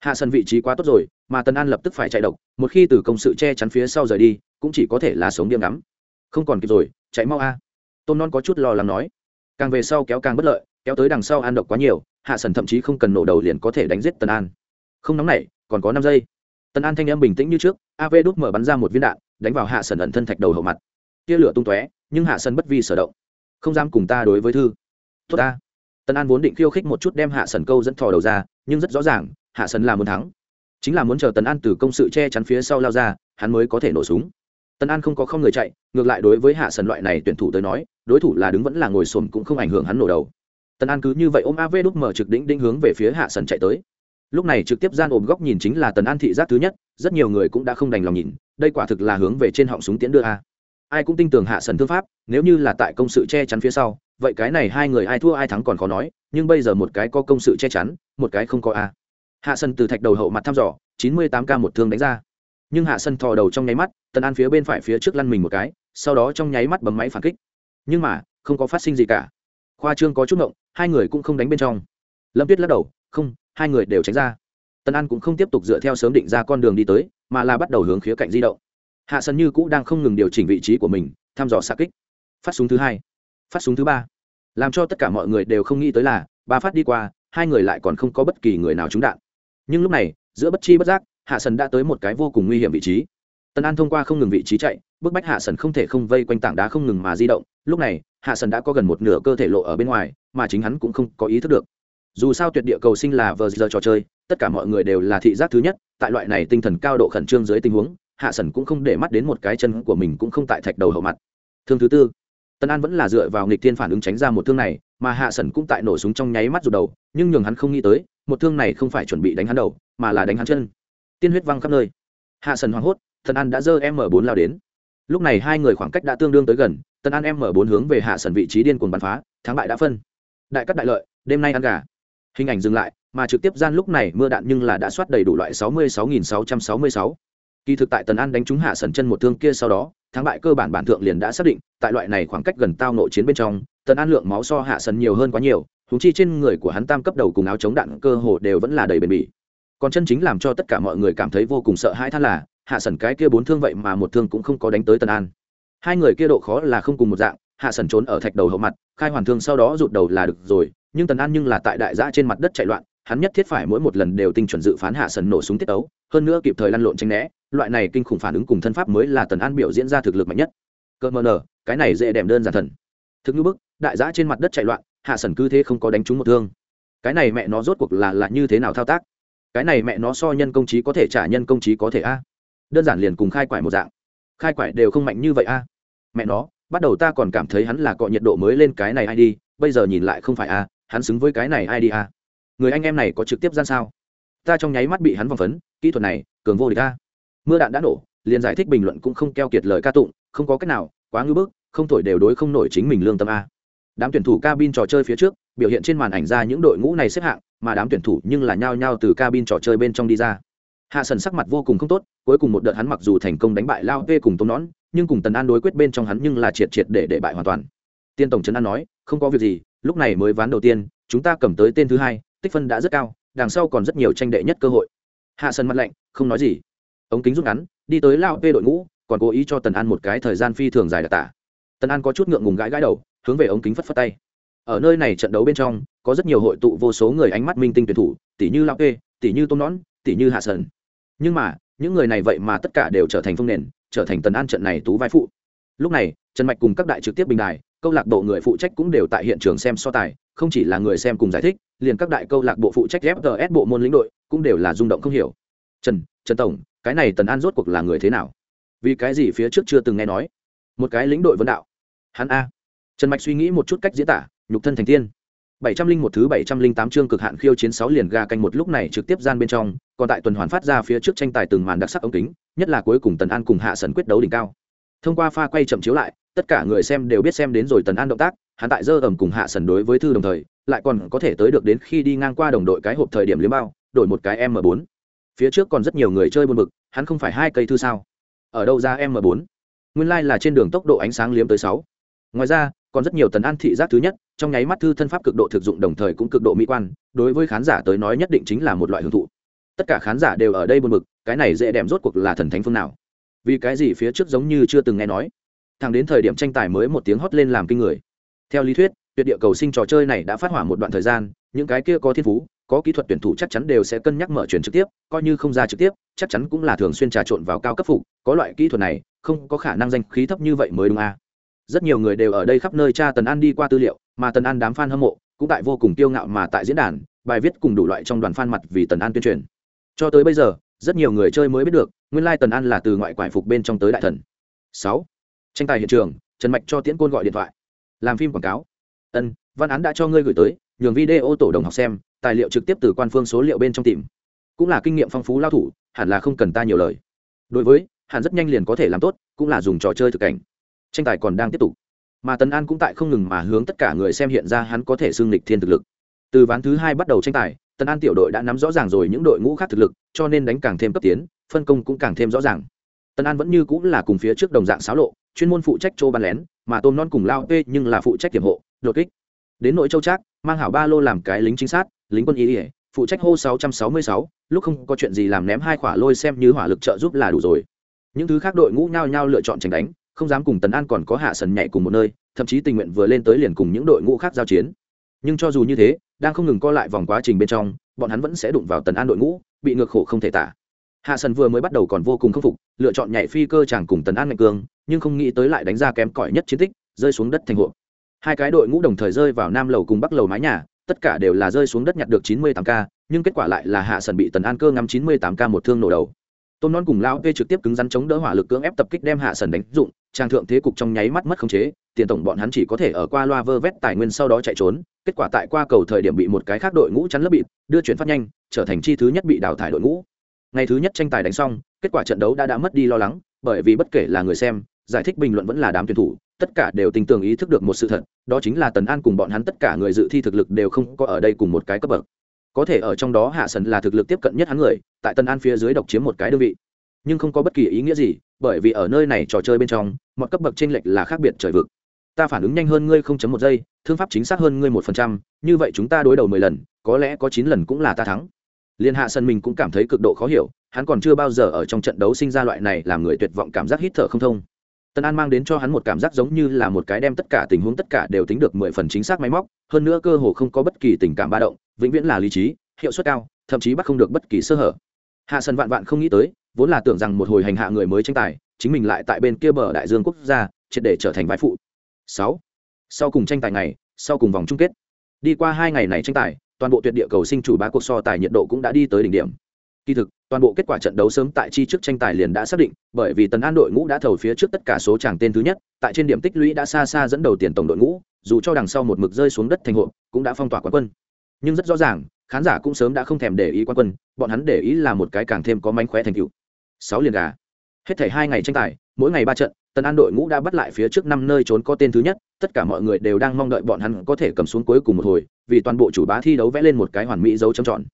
Hạ sân vị trí quá tốt rồi, mà tân an lập tức phải chạy độc, một khi từ công sự che chắn phía sau rời đi, cũng chỉ có thể là sống điểm ngắm không còn kịp rồi, chạy mau a. Tôm non có chút lo lắng nói. Càng về sau kéo càng bất lợi, kéo tới đằng sau an độc quá nhiều, hạ sần thậm chí không cần nổ đầu liền có thể đánh giết tần an. Không nóng nảy, còn có năm giây. Tần an thanh em bình tĩnh như trước av đút mở bắn ra một viên đạn, đánh vào hạ sần ẩn thân thạch đầu hậu mặt. Tia lửa tung tóe, nhưng hạ sần bất vi sở động. Không dám cùng ta đối với thư. Tốt ta tần an vốn định khiêu khích một chút đem hạ sần câu dẫn thò đầu ra, nhưng rất rõ ràng, hạ sần là muốn thắng. Chính là muốn chờ tần an từ công sự che chắn phía sau lao ra, hắn mới có thể nổ súng. Tần an không có không người chạy, ngược lại đối với hạ sần loại này tuyển thủ tới nói, đối thủ là đứng vẫn là ngồi xổm cũng không ảnh hưởng hắn nổ đầu. Tần an cứ như vậy ôm av đúc mở trực đỉnh đinh hướng về phía hạ sần chạy tới. Lúc này trực tiếp gian ôm góc nhìn chính là tần an thị giác thứ nhất, rất nhiều người cũng đã không đành lòng nhìn, đây quả thực là hướng về trên họng súng tiến đưa a. Ai cũng tin tưởng hạ sần thương pháp, nếu như là tại công sự che chắn phía sau vậy cái này hai người ai thua ai thắng còn khó nói, nhưng bây giờ một cái có công sự che chắn, một cái không có a. Hạ sân từ thạch đầu hậu mặt thăm dò, chín mươi tám k một thương đánh ra. Nhưng hạ sân thò đầu trong nháy mắt, tần an phía bên phải phía trước lăn mình một cái, sau đó trong nháy mắt bấm máy phản kích. Nhưng mà, không có phát sinh gì cả. Khoa trương có chút ngộng, hai người cũng không đánh bên trong. Lâm tuyết lắc đầu, không, hai người đều tránh ra. Tần an cũng không tiếp tục dựa theo sớm định ra con đường đi tới, mà là bắt đầu hướng khía cạnh di động. Hạ sân như cũ đang không ngừng điều chỉnh vị trí của mình, thăm dò xa kích. Phát súng thứ hai, phát súng thứ ba làm cho tất cả mọi người đều không nghĩ tới là, ba phát đi qua, hai người lại còn không có bất kỳ người nào trúng đạn. Nhưng lúc này, giữa bất chi bất giác, hạ sần đã tới một cái vô cùng nguy hiểm vị trí. Tân an thông qua không ngừng vị trí chạy, bức bách hạ sần không thể không vây quanh tảng đá không ngừng mà di động. Lúc này, hạ sần đã có gần một nửa cơ thể lộ ở bên ngoài, mà chính hắn cũng không có ý thức được. Dù sao tuyệt địa cầu sinh là vờ giờ trò chơi, tất cả mọi người đều là thị giác thứ nhất, tại loại này tinh thần cao độ khẩn trương dưới tình huống, hạ sần cũng không để mắt đến một cái chân của mình cũng không tại thạch đầu hậu mặt. Thương thứ tư tân an vẫn là dựa vào nghịch thiên phản ứng tránh ra một thương này, mà hạ sẩn cũng tại nổ súng trong nháy mắt rụt đầu, nhưng nhường hắn không nghĩ tới, một thương này không phải chuẩn bị đánh hắn đầu, mà là đánh hắn chân. Tiên huyết văng khắp nơi. Hạ sẩn hoảng hốt, tân an đã dơ m bốn lao đến. Lúc này hai người khoảng cách đã tương đương tới gần, tân an m bốn hướng về hạ sẩn vị trí điên cuồng bắn phá, thắng bại đã phân. Đại cắt đại lợi, đêm nay ăn gà. Hình ảnh dừng lại, mà trực tiếp gian lúc này mưa đạn nhưng là đã soát đầy đủ loại sáu mươi sáu nghìn sáu trăm sáu mươi sáu kỳ thực tại tần an đánh trúng hạ sần chân một thương kia sau đó, thắng bại cơ bản bản thượng liền đã xác định, tại loại này khoảng cách gần tao nội chiến bên trong, tần an lượng máu so hạ sần nhiều hơn quá nhiều thú chi trên người của hắn tam cấp đầu cùng áo chống đạn cơ hồ đều vẫn là đầy bền bỉ. Còn chân chính làm cho tất cả mọi người cảm thấy vô cùng sợ hãi than là, hạ sần cái kia bốn thương vậy mà một thương cũng không có đánh tới tần an. Hai người kia độ khó là không cùng một dạng, hạ sần trốn ở thạch đầu hậu mặt, khai hoàn thương sau đó rụt đầu là được rồi, nhưng tần an nhưng là tại đại giã trên mặt đất chạy loạn hắn nhất thiết phải mỗi một lần đều tinh chuẩn dự phán hạ sần nổ súng tiết ấu hơn nữa kịp thời lăn lộn tranh né, loại này kinh khủng phản ứng cùng thân pháp mới là tần an biểu diễn ra thực lực mạnh nhất. Cơ mờ nờ, cái này dễ đẹp đơn giản thần. Thực như bức, đại giã trên mặt đất chạy loạn, hạ sần cứ thế không có đánh trúng một thương. Cái này mẹ nó rốt cuộc là là như thế nào thao tác? Cái này mẹ nó so nhân công trí có thể trả nhân công trí có thể a. À? Đơn giản liền cùng khai quải một dạng. Khai quải đều không mạnh như vậy a. À? Mẹ nó, bắt đầu ta còn cảm thấy hắn là cọ nhiệt độ mới lên cái này ai đi, bây giờ nhìn lại không phải a, hắn xứng với cái này ai đi a người anh em này có trực tiếp gian sao? Ta trong nháy mắt bị hắn vòng phấn, kỹ thuật này, cường vô địch ta. mưa đạn đã nổ, liền giải thích bình luận cũng không keo kiệt lời ca tụng, không có cách nào, quá ngưỡng bức, không thổi đều đối không nổi chính mình lương tâm a. Đám tuyển thủ cabin trò chơi phía trước, biểu hiện trên màn ảnh ra những đội ngũ này xếp hạng, mà đám tuyển thủ nhưng là nhao nhao từ cabin trò chơi bên trong đi ra. Hạ sần sắc mặt vô cùng không tốt, cuối cùng một đợt hắn mặc dù thành công đánh bại lao p cùng tôm nón, nhưng cùng tần an đối quyết bên trong hắn nhưng là triệt triệt để để bại hoàn toàn. Tiên tổng trấn an nói, không có việc gì, lúc này mới ván đầu tiên, chúng ta cầm tới tên thứ hai tích phân đã rất cao, đằng sau còn rất nhiều tranh đệ nhất cơ hội. Hạ sân mặt lạnh, không nói gì. Ống kính rút ngắn, đi tới lao p đội ngũ, còn cố ý cho tần an một cái thời gian phi thường dài đặc tả. Tần an có chút ngượng ngùng gãi gãi đầu, hướng về ống kính phất phất tay. Ở nơi này trận đấu bên trong, có rất nhiều hội tụ vô số người ánh mắt minh tinh tuyển thủ tỷ như lao p tỷ như tôm nón tỷ như hạ sơn. Nhưng mà, những người này vậy mà tất cả đều trở thành phương nền, trở thành tần an trận này tú vai phụ. Lúc này, trần mạch cùng các đại trực tiếp bình đài câu lạc bộ người phụ trách cũng đều tại hiện trường xem so tài, không chỉ là người xem cùng giải thích, liền các đại câu lạc bộ phụ trách fts bộ môn lĩnh đội cũng đều là rung động không hiểu. Trần trần tổng, cái này tần an rốt cuộc là người thế nào? Vì cái gì phía trước chưa từng nghe nói? Một cái lĩnh đội vấn đạo. Hắn a. Trần mạch suy nghĩ một chút cách diễn tả, nhục thân thành tiên. bảy trăm linh một thứ bảy trăm linh tám chương cực hạn khiêu chiến sáu liền ga canh một lúc này trực tiếp gian bên trong, còn tại tuần hoàn phát ra phía trước tranh tài từng màn đặc sắc ống kính, nhất là cuối cùng tần an cùng hạ sần quyết đấu đỉnh cao thông qua pha quay chậm chiếu lại, tất cả người xem đều biết xem đến rồi tần an động tác, hắn tại dơ ẩm cùng hạ sần đối với thư đồng thời, lại còn có thể tới được đến khi đi ngang qua đồng đội cái hộp thời điểm liếm bao, đổi một cái m 4 phía trước còn rất nhiều người chơi buồn bực, hắn không phải hai cây thư sao? Ở đâu ra m 4 nguyên lai、like、là trên đường tốc độ ánh sáng liếm tới sáu. Ngoài ra, còn rất nhiều tần an thị giác thứ nhất, trong nháy mắt thư thân pháp cực độ thực dụng đồng thời cũng cực độ mỹ quan, đối với khán giả tới nói nhất định chính là một loại hưởng thụ. Tất cả khán giả đều ở đây buồn bực, cái này dễ đẹp rốt cuộc là thần thánh phương nào? Vì cái gì phía trước giống như chưa từng nghe nói? Thẳng đến thời điểm tranh tài mới một tiếng hót lên làm kinh người. Theo lý thuyết, tuyệt địa cầu sinh trò chơi này đã phát hỏa một đoạn thời gian, những cái kia có thiên phú, có kỹ thuật tuyển thủ chắc chắn đều sẽ cân nhắc mở chuyển trực tiếp, coi như không ra trực tiếp, chắc chắn cũng là thường xuyên trà trộn vào cao cấp phục, có loại kỹ thuật này, không có khả năng danh khí thấp như vậy mới đúng à. rất nhiều người đều ở đây khắp nơi tra tần an đi qua tư liệu, mà tần an đám f a n hâm mộ cũng tại vô cùng tiêu ngạo mà tại diễn đàn, bài viết cùng đủ loại trong đoàn f a n mặt vì tần an tuyên truyền. Cho tới bây giờ, rất nhiều người chơi mới biết được nguyên lai tần an là từ ngoại quải phục bên trong tới đại thần. Sáu, tranh tài hiện trường, trần mạch cho tiễn côn gọi điện thoại, làm phim quảng cáo. Ân, văn án đã cho ngươi gửi tới, nhường video tổ đồng học xem, tài liệu trực tiếp từ quan phương số liệu bên trong tìm. Cũng là kinh nghiệm phong phú lao thủ, hẳn là không cần ta nhiều lời. Đối với hẳn rất nhanh liền có thể làm tốt, cũng là dùng trò chơi thực cảnh. Tranh tài còn đang tiếp tục. Mà tấn an cũng tại không ngừng mà hướng tất cả người xem hiện ra hắn có thể xưng lịch thiên thực lực. Từ ván thứ hai bắt đầu tranh tài tấn an tiểu đội đã nắm rõ ràng rồi những đội ngũ khác thực lực, cho nên đánh càng thêm cấp tiến phân công cũng càng thêm rõ ràng. Tân an vẫn như cũng là cùng phía trước đồng dạng xáo lộ chuyên môn phụ trách châu bắn lén mà tôm non cùng lao Tê nhưng là phụ trách tiềm hộ đột kích. Đến nội châu trác mang hảo ba lô làm cái lính chính sát lính quân y ỉa phụ trách hô 666, lúc không có chuyện gì làm ném hai quả lôi xem như hỏa lực trợ giúp là đủ rồi. Những thứ khác đội ngũ nhau nhau lựa chọn tránh đánh không dám cùng tần an còn có hạ sần nhảy cùng một nơi thậm chí tình nguyện vừa lên tới liền cùng những đội ngũ khác giao chiến. Nhưng cho dù như thế đang không ngừng co lại vòng quá trình bên trong bọn hắn vẫn sẽ đụng vào tần an đội ngũ bị ngược khổ không thể tả hạ sần vừa mới bắt đầu còn vô cùng khâm phục, lựa chọn nhảy phi cơ chàng cùng tần an ngạch cương nhưng không nghĩ tới lại đánh ra kém cỏi nhất chiến tích, rơi xuống đất thành hộ hai cái đội ngũ đồng thời rơi vào nam lầu cùng bắc lầu mái nhà, tất cả đều là rơi xuống đất nhặt được chín mươi tám k, nhưng kết quả lại là hạ sần bị tần an cơ ngắm chín mươi tám k một thương nổ đầu. Tôn non cùng lão p trực tiếp cứng rắn chống đỡ hỏa lực cưỡng ép tập kích đem hạ sần đánh dụng trang thượng thế cục trong nháy mắt mất khống chế, tiền tổng bọn hắn chỉ có thể ở qua loa vơ vét tài nguyên sau đó chạy trốn, kết quả tại qua cầu thời điểm bị một cái khác đội ngũ chắn lớp bịt, đưa chuyển phát nhanh, trở thành chi thứ nhất bị đào thải đội ngũ ngày thứ nhất tranh tài đánh xong, kết quả trận đấu đã đã mất đi lo lắng, bởi vì bất kể là người xem, giải thích bình luận vẫn là đám tuyển thủ, tất cả đều tình tưởng ý thức được một sự thật, đó chính là tần an cùng bọn hắn tất cả người dự thi thực lực đều không có ở đây cùng một cái cấp bậc. Có thể ở trong đó hạ sần là thực lực tiếp cận nhất hắn người, tại tần an phía dưới độc chiếm một cái đơn vị. Nhưng không có bất kỳ ý nghĩa gì, bởi vì ở nơi này trò chơi bên trong, mọi cấp bậc t r ê n lệch là khác biệt trời vực. Ta phản ứng nhanh hơn ngươi không chấm một giây, thương pháp chính xác hơn ngươi một phần trăm, như vậy chúng ta đối đầu mười lần, có lẽ có chín lần cũng là ta thắng liên hạ sân mình cũng cảm thấy cực độ khó hiểu, hắn còn chưa bao giờ ở trong trận đấu sinh ra loại này làm người tuyệt vọng cảm giác hít thở không thông. Tân an mang đến cho hắn một cảm giác giống như là một cái đem tất cả tình huống tất cả đều tính được mười phần chính xác máy móc, hơn nữa cơ hồ không có bất kỳ tình cảm ba động, vĩnh viễn là lý trí, hiệu suất cao, thậm chí bắt không được bất kỳ sơ hở. Hạ sân vạn vạn không nghĩ tới, vốn là tưởng rằng một hồi hành hạ người mới tranh tài, chính mình lại tại bên kia bờ đại dương quốc gia, triệt để trở thành vai phụ. Sáu. Sau cùng tranh tài ngày, sau cùng vòng chung kết. Đi qua hai ngày này tranh tài toàn bộ tuyệt địa cầu sinh chủ bá cuộc so tài nhiệt độ cũng đã đi tới đỉnh điểm. Kỳ thực, toàn bộ kết quả trận đấu sớm tại chi trước tranh tài liền đã xác định, bởi vì tần an đội ngũ đã thầu phía trước tất cả số chàng tên thứ nhất, tại trên điểm tích lũy đã xa xa dẫn đầu tiền tổng đội ngũ, dù cho đằng sau một mực rơi xuống đất thành hộ cũng đã phong tỏa quán quân. Nhưng rất rõ ràng, khán giả cũng sớm đã không thèm để ý quán quân, bọn hắn để ý là một cái càng thêm có mánh khóe thành cựu sáu liền gà. Hết thảy hai ngày tranh tài, mỗi ngày ba trận tần an đội ngũ đã bắt lại phía trước năm nơi trốn có tên thứ nhất, tất cả mọi người đều đang mong đợi bọn hắn có thể cầm xuống cuối cùng một hồi, vì toàn bộ chủ bá thi đấu vẽ lên một cái hoàn mỹ dấu trầm tròn.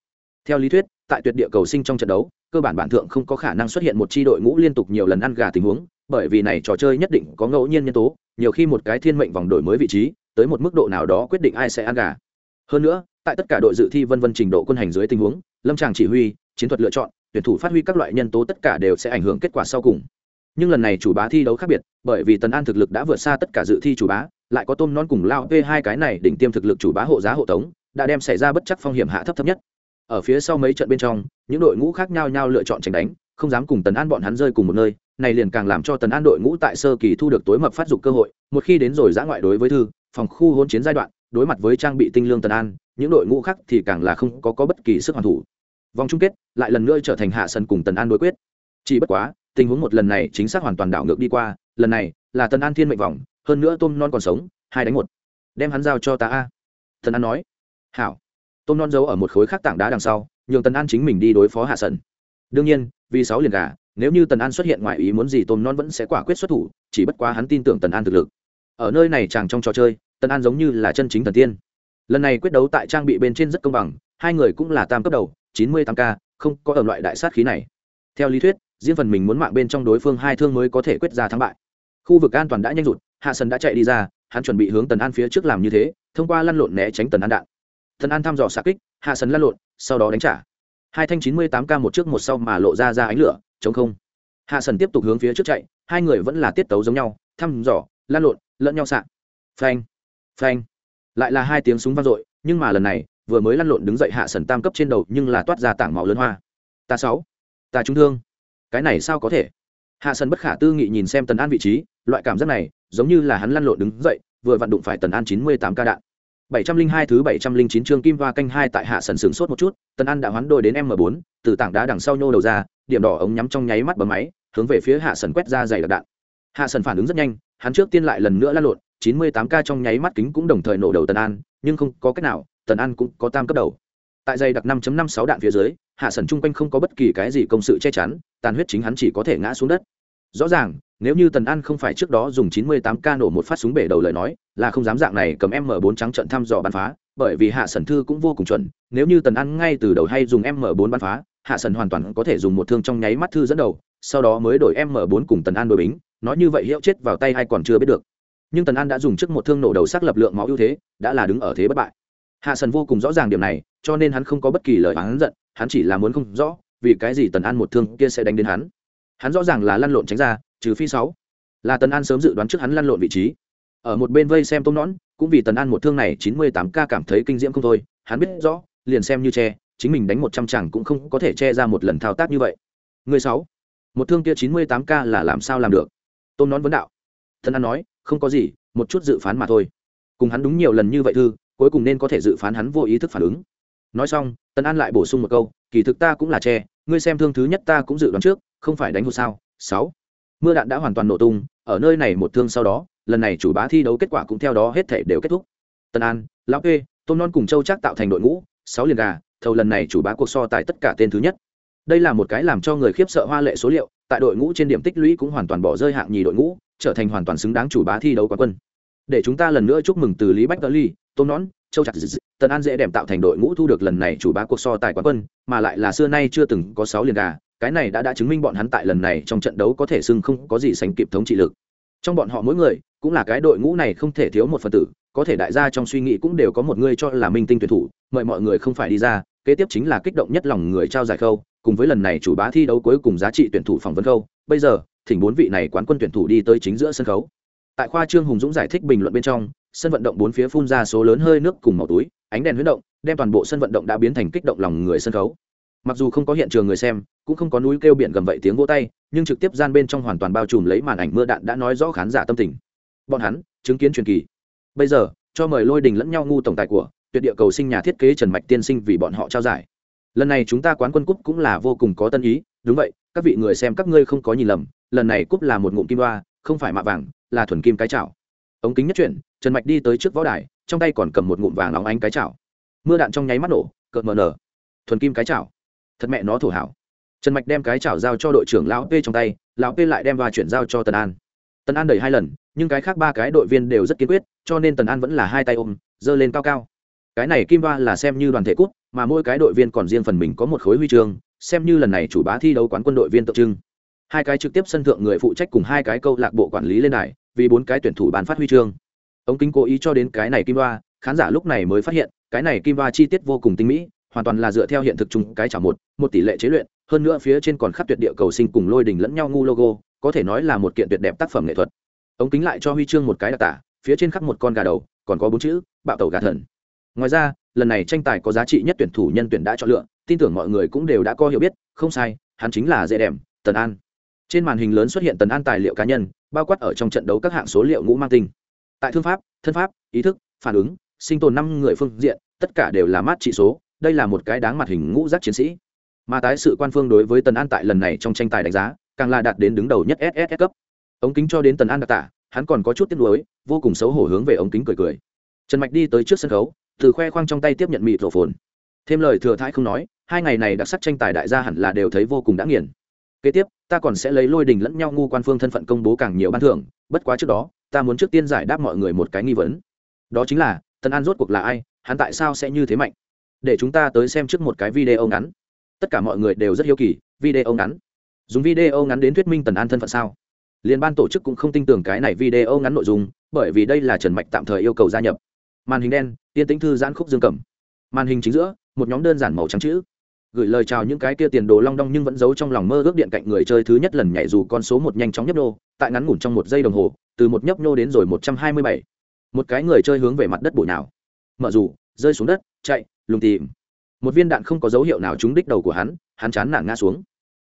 Theo lý thuyết, tại tuyệt địa cầu sinh trong trận đấu, cơ bản bản thượng không có khả năng xuất hiện một chi đội ngũ liên tục nhiều lần ăn gà tình huống, bởi vì này trò chơi nhất định có ngẫu nhiên nhân tố, nhiều khi một cái thiên mệnh vòng đổi mới vị trí, tới một mức độ nào đó quyết định ai sẽ ăn gà. Hơn nữa, tại tất cả đội dự thi vân vân trình độ quân hành dưới tình huống, lâm tràng chỉ huy, chiến thuật lựa chọn, tuyển thủ phát huy các loại nhân tố tất cả đều sẽ ảnh hưởng kết quả sau cùng nhưng lần này chủ bá thi đấu khác biệt bởi vì tần an thực lực đã vượt xa tất cả dự thi chủ bá lại có tôm non cùng lao p hai cái này đỉnh tiêm thực lực chủ bá hộ giá hộ tống đã đem xảy ra bất chắc phong hiểm hạ thấp thấp nhất. Ở phía sau mấy trận bên trong những đội ngũ khác nhau nhau lựa chọn tránh đánh không dám cùng tần an bọn hắn rơi cùng một nơi này liền càng làm cho tần an đội ngũ tại sơ kỳ thu được tối mập phát dục cơ hội một khi đến rồi giã ngoại đối với thư phòng khu hôn chiến giai đoạn đối mặt với trang bị tinh lương tần an những đội ngũ khác thì càng là không có, có bất kỳ sức hoàn thủ. Vòng chung kết lại lần nữa trở thành hạ sân cùng tần an đối quyết. Chỉ bất quá tình huống một lần này chính xác hoàn toàn đảo ngược đi qua, lần này là tần an thiên mệnh vòng hơn nữa tôm non còn sống, hai đánh một. Đem hắn giao cho ta a. Tần an nói. Hảo. Tôm non giấu ở một khối khác tảng đá đằng sau, nhường tần an chính mình đi đối phó hạ sần. Đương nhiên, vì sáu liền gà, nếu như tần an xuất hiện ngoài ý muốn gì tôm non vẫn sẽ quả quyết xuất thủ, chỉ bất quá hắn tin tưởng tần an thực lực. Ở nơi này chàng trong trò chơi, tần an giống như là chân chính thần tiên. Lần này quyết đấu tại trang bị bên trên rất công bằng, hai người cũng là tam cấp đầu, chín mươi tám k, không có ở loại đại sát khí này. Theo lý thuyết riêng phần mình muốn mạng bên trong đối phương hai thương mới có thể quyết ra thắng bại. Khu vực an toàn đã nhanh rụt, hạ sân đã chạy đi ra, hắn chuẩn bị hướng tần an phía trước làm như thế, thông qua lăn lộn né tránh tần an đạn. Tần an thăm dò xạ kích, hạ sân lăn lộn, sau đó đánh trả. Hai thanh chín mươi tám k một trước một sau mà lộ ra ra ánh lửa, chống không. Hạ sân tiếp tục hướng phía trước chạy, hai người vẫn là tiết tấu giống nhau, thăm dò, lăn lộn, lẫn nhau sạn phanh phanh. Lại là hai tiếng súng vang dội, nhưng mà lần này, vừa mới lăn lộn đứng dậy hạ sần tam cấp trên đầu nhưng là toát ra tảng máu lớn hoa. Ta sáu, ta trúng thương cái này sao có thể? Hạ sân bất khả tư nghị nhìn xem tần an vị trí, loại cảm giác này, giống như là hắn lăn lộn đứng dậy, vừa vặn đụng phải tần an chín mươi tám ca đạn. bảy trăm linh hai thứ bảy trăm linh chín chương kim hoa canh hai tại hạ sân sửng sốt một chút, tần an đã hoán đội đến m bốn, từ tảng đá đằng sau nhô đầu ra, điểm đỏ ống nhắm trong nháy mắt bấm máy, hướng về phía hạ sân quét ra dày đặc đạn. Hạ sân phản ứng rất nhanh, hắn trước tiên lại lần nữa lăn lộn, chín mươi tám ca trong nháy mắt kính cũng đồng thời nổ đầu tần an, nhưng không có cách nào, tần an cũng có tam cấp đầu tại dây đặc năm năm sáu đạn phía dưới, hạ sần chung quanh không có bất kỳ cái gì công sự che chắn, tàn huyết chính hắn chỉ có thể ngã xuống đất. Rõ ràng, nếu như tần an không phải trước đó dùng chín mươi tám nổ một phát súng bể đầu lời nói, là không dám dạng này cầm m bốn trắng trận thăm dò bắn phá, bởi vì hạ sần thư cũng vô cùng chuẩn, nếu như tần an ngay từ đầu hay dùng m bốn bắn phá, hạ sần hoàn toàn có thể dùng một thương trong nháy mắt thư dẫn đầu, sau đó mới đổi m bốn cùng tần an đội bính, nói như vậy hiệu chết vào tay hay còn chưa biết được. Nhưng tần an đã dùng trước một thương nổ đầu xác lập lượng máu ưu thế, đã là đứng ở thế bất bại. Hạ sần vô cùng rõ ràng điểm này cho nên hắn không có bất kỳ lời hắn giận, hắn chỉ là muốn không rõ, vì cái gì tần an một thương kia sẽ đánh đến hắn. Hắn rõ ràng là lăn lộn tránh ra, trừ phi sáu. Là tần an sớm dự đoán trước hắn lăn lộn vị trí. Ở một bên vây xem tôm nõn, cũng vì tần an một thương này chín mươi tám ca cảm thấy kinh diễm không thôi, hắn biết rõ, liền xem như che, chính mình đánh một trăm chẳng cũng không có thể che ra một lần thao tác như vậy. Người sáu. Một thương kia chín mươi tám k là làm sao làm được? Tôm nón vấn đạo. Tần an nói, không có gì, một chút dự phán mà thôi. Cùng hắn đúng nhiều lần như vậy thư, cuối cùng nên có thể dự phán hắn vô ý thức phản ứng nói xong, tần an lại bổ sung một câu, kỳ thực ta cũng là tre, ngươi xem thương thứ nhất ta cũng dự đoán trước, không phải đánh hụt sao? Sáu. Mưa đạn đã hoàn toàn nổ tung, ở nơi này một thương sau đó, lần này chủ bá thi đấu kết quả cũng theo đó hết thể đều kết thúc. Tân an, lão kê, tôm non cùng châu chắc tạo thành đội ngũ, sáu liền gà, thầu lần này chủ bá cuộc so tại tất cả tên thứ nhất. Đây là một cái làm cho người khiếp sợ hoa lệ số liệu, tại đội ngũ trên điểm tích lũy cũng hoàn toàn bỏ rơi hạng nhì đội ngũ, trở thành hoàn toàn xứng đáng chủ bá thi đấu quán quân. Để chúng ta lần nữa chúc mừng từ lý bách tơ ly, tôm nón châu chặt tần an dễ đẹp tạo thành đội ngũ thu được lần này chủ bá cuộc so tài quán quân, mà lại là xưa nay chưa từng có sáu liền gà, cái này đã đã chứng minh bọn hắn tại lần này trong trận đấu có thể xưng không có gì sánh kịp thống trị lực. Trong bọn họ mỗi người, cũng là cái đội ngũ này không thể thiếu một phần tử, có thể đại gia trong suy nghĩ cũng đều có một người cho là minh tinh tuyển thủ, mời mọi người không phải đi ra, kế tiếp chính là kích động nhất lòng người trao giải khâu, cùng với lần này chủ bá thi đấu cuối cùng giá trị tuyển thủ phỏng vấn khâu, bây giờ, thỉnh bốn vị này quán quân tuyển thủ đi tới chính giữa sân khấu. Tại khoa trương hùng dũng giải thích bình luận bên trong sân vận động bốn phía phun ra số lớn hơi nước cùng màu túi, ánh đèn huyết động, đem toàn bộ sân vận động đã biến thành kích động lòng người sân khấu. Mặc dù không có hiện trường người xem, cũng không có núi kêu biển gầm vậy tiếng vỗ tay, nhưng trực tiếp gian bên trong hoàn toàn bao trùm lấy màn ảnh mưa đạn đã nói rõ khán giả tâm tình. Bọn hắn, chứng kiến truyền kỳ. Bây giờ, cho mời lôi đình lẫn nhau ngu tổng tài của, tuyệt địa cầu sinh nhà thiết kế trần mạch tiên sinh vì bọn họ trao giải. Lần này chúng ta quán quân cúp cũng là vô cùng có tân ý, đúng vậy, các vị người xem các ngươi không có nhìn lầm, lần này cúp là một ngụm kim đoa không phải mạ vàng, là thuần kim cái chảo ống kính nhất chuyển, trần mạch đi tới trước võ đài, trong tay còn cầm một ngụm vàng óng ánh cái chảo. Mưa đạn trong nháy mắt nổ, cợt mờ nở. Thuần kim cái chảo. Thật mẹ nó thổ hảo. Trần mạch đem cái chảo giao cho đội trưởng lão p trong tay, lão p lại đem và chuyển giao cho tần an. Tần an đẩy hai lần, nhưng cái khác ba cái đội viên đều rất kiên quyết, cho nên tần an vẫn là hai tay ôm, giơ lên cao cao. Cái này kim va là xem như đoàn thể cút, mà mỗi cái đội viên còn riêng phần mình có một khối huy chương, xem như lần này chủ bá thi đấu quán quân đội viên tượng trưng. Hai cái trực tiếp sân thượng người phụ trách cùng hai cái câu lạc bộ quản lý lên đài vì bốn cái tuyển thủ bàn phát huy chương. Ông kính cố ý cho đến cái này kim va khán giả lúc này mới phát hiện, cái này kim va chi tiết vô cùng tinh mỹ, hoàn toàn là dựa theo hiện thực chung cái chảo một một tỷ lệ chế luyện, hơn nữa phía trên còn khắc tuyệt địa cầu sinh cùng lôi đình lẫn nhau ngu logo, có thể nói là một kiện tuyệt đẹp tác phẩm nghệ thuật. Ống kính lại cho huy chương một cái đặc tả, phía trên khắc một con gà đầu, còn có bốn chữ, bạo tẩu gà thần. Ngoài ra, lần này tranh tài có giá trị nhất tuyển thủ nhân tuyển đã chọn lựa, tin tưởng mọi người cũng đều đã có hiểu biết, không sai, hắn chính là dễ đèm tần an trên màn hình lớn xuất hiện tần an tài liệu cá nhân, bao quát ở trong trận đấu các hạng số liệu ngũ mang tinh. Tại thương pháp, thân pháp, ý thức, phản ứng, sinh tồn năm người phương diện, tất cả đều là mát trị số, đây là một cái đáng mặt hình ngũ giác chiến sĩ. Mà tái sự quan phương đối với tần an tại lần này trong tranh tài đánh giá, càng là đạt đến đứng đầu nhất ss cấp. Ống kính cho đến tần an đặc tả, hắn còn có chút tiếc nuối, vô cùng xấu hổ hướng về ống kính cười cười. Trần mạch đi tới trước sân khấu, từ khoe khoang trong tay tiếp nhận mịt rổ phồn. Thêm lời thừa thãi không nói, hai ngày này đặc sắc tranh tài đại gia hẳn là đều thấy vô cùng đã nghiền. Kế tiếp ta còn sẽ lấy lôi đình lẫn nhau ngu quan phương thân phận công bố càng nhiều ban thưởng, bất quá trước đó, ta muốn trước tiên giải đáp mọi người một cái nghi vấn. Đó chính là tân an rốt cuộc là ai, hắn tại sao sẽ như thế mạnh? Để chúng ta tới xem trước một cái video ngắn. Tất cả mọi người đều rất hiếu kỳ, video ngắn. Dùng video ngắn đến thuyết minh tần an thân phận sao? Liên ban tổ chức cũng không tin tưởng cái này video ngắn nội dung, bởi vì đây là trần mạch tạm thời yêu cầu gia nhập. Màn hình đen tiên tĩnh thư giãn khúc dương cầm. Màn hình chính giữa, một nhóm đơn giản màu trắng chữ gửi lời chào những cái kia tiền đồ long đong nhưng vẫn giấu trong lòng mơ ước điện cạnh người chơi thứ nhất lần nhảy dù con số một nhanh chóng nhấp nô, tại ngắn ngủn trong một giây đồng hồ, từ một nhấp nô đến rồi một trăm hai mươi bảy. Một cái người chơi hướng về mặt đất bụi nào mở dù, rơi xuống đất, chạy, lùng tìm. Một viên đạn không có dấu hiệu nào trúng đích đầu của hắn hắn chán nản ngã xuống.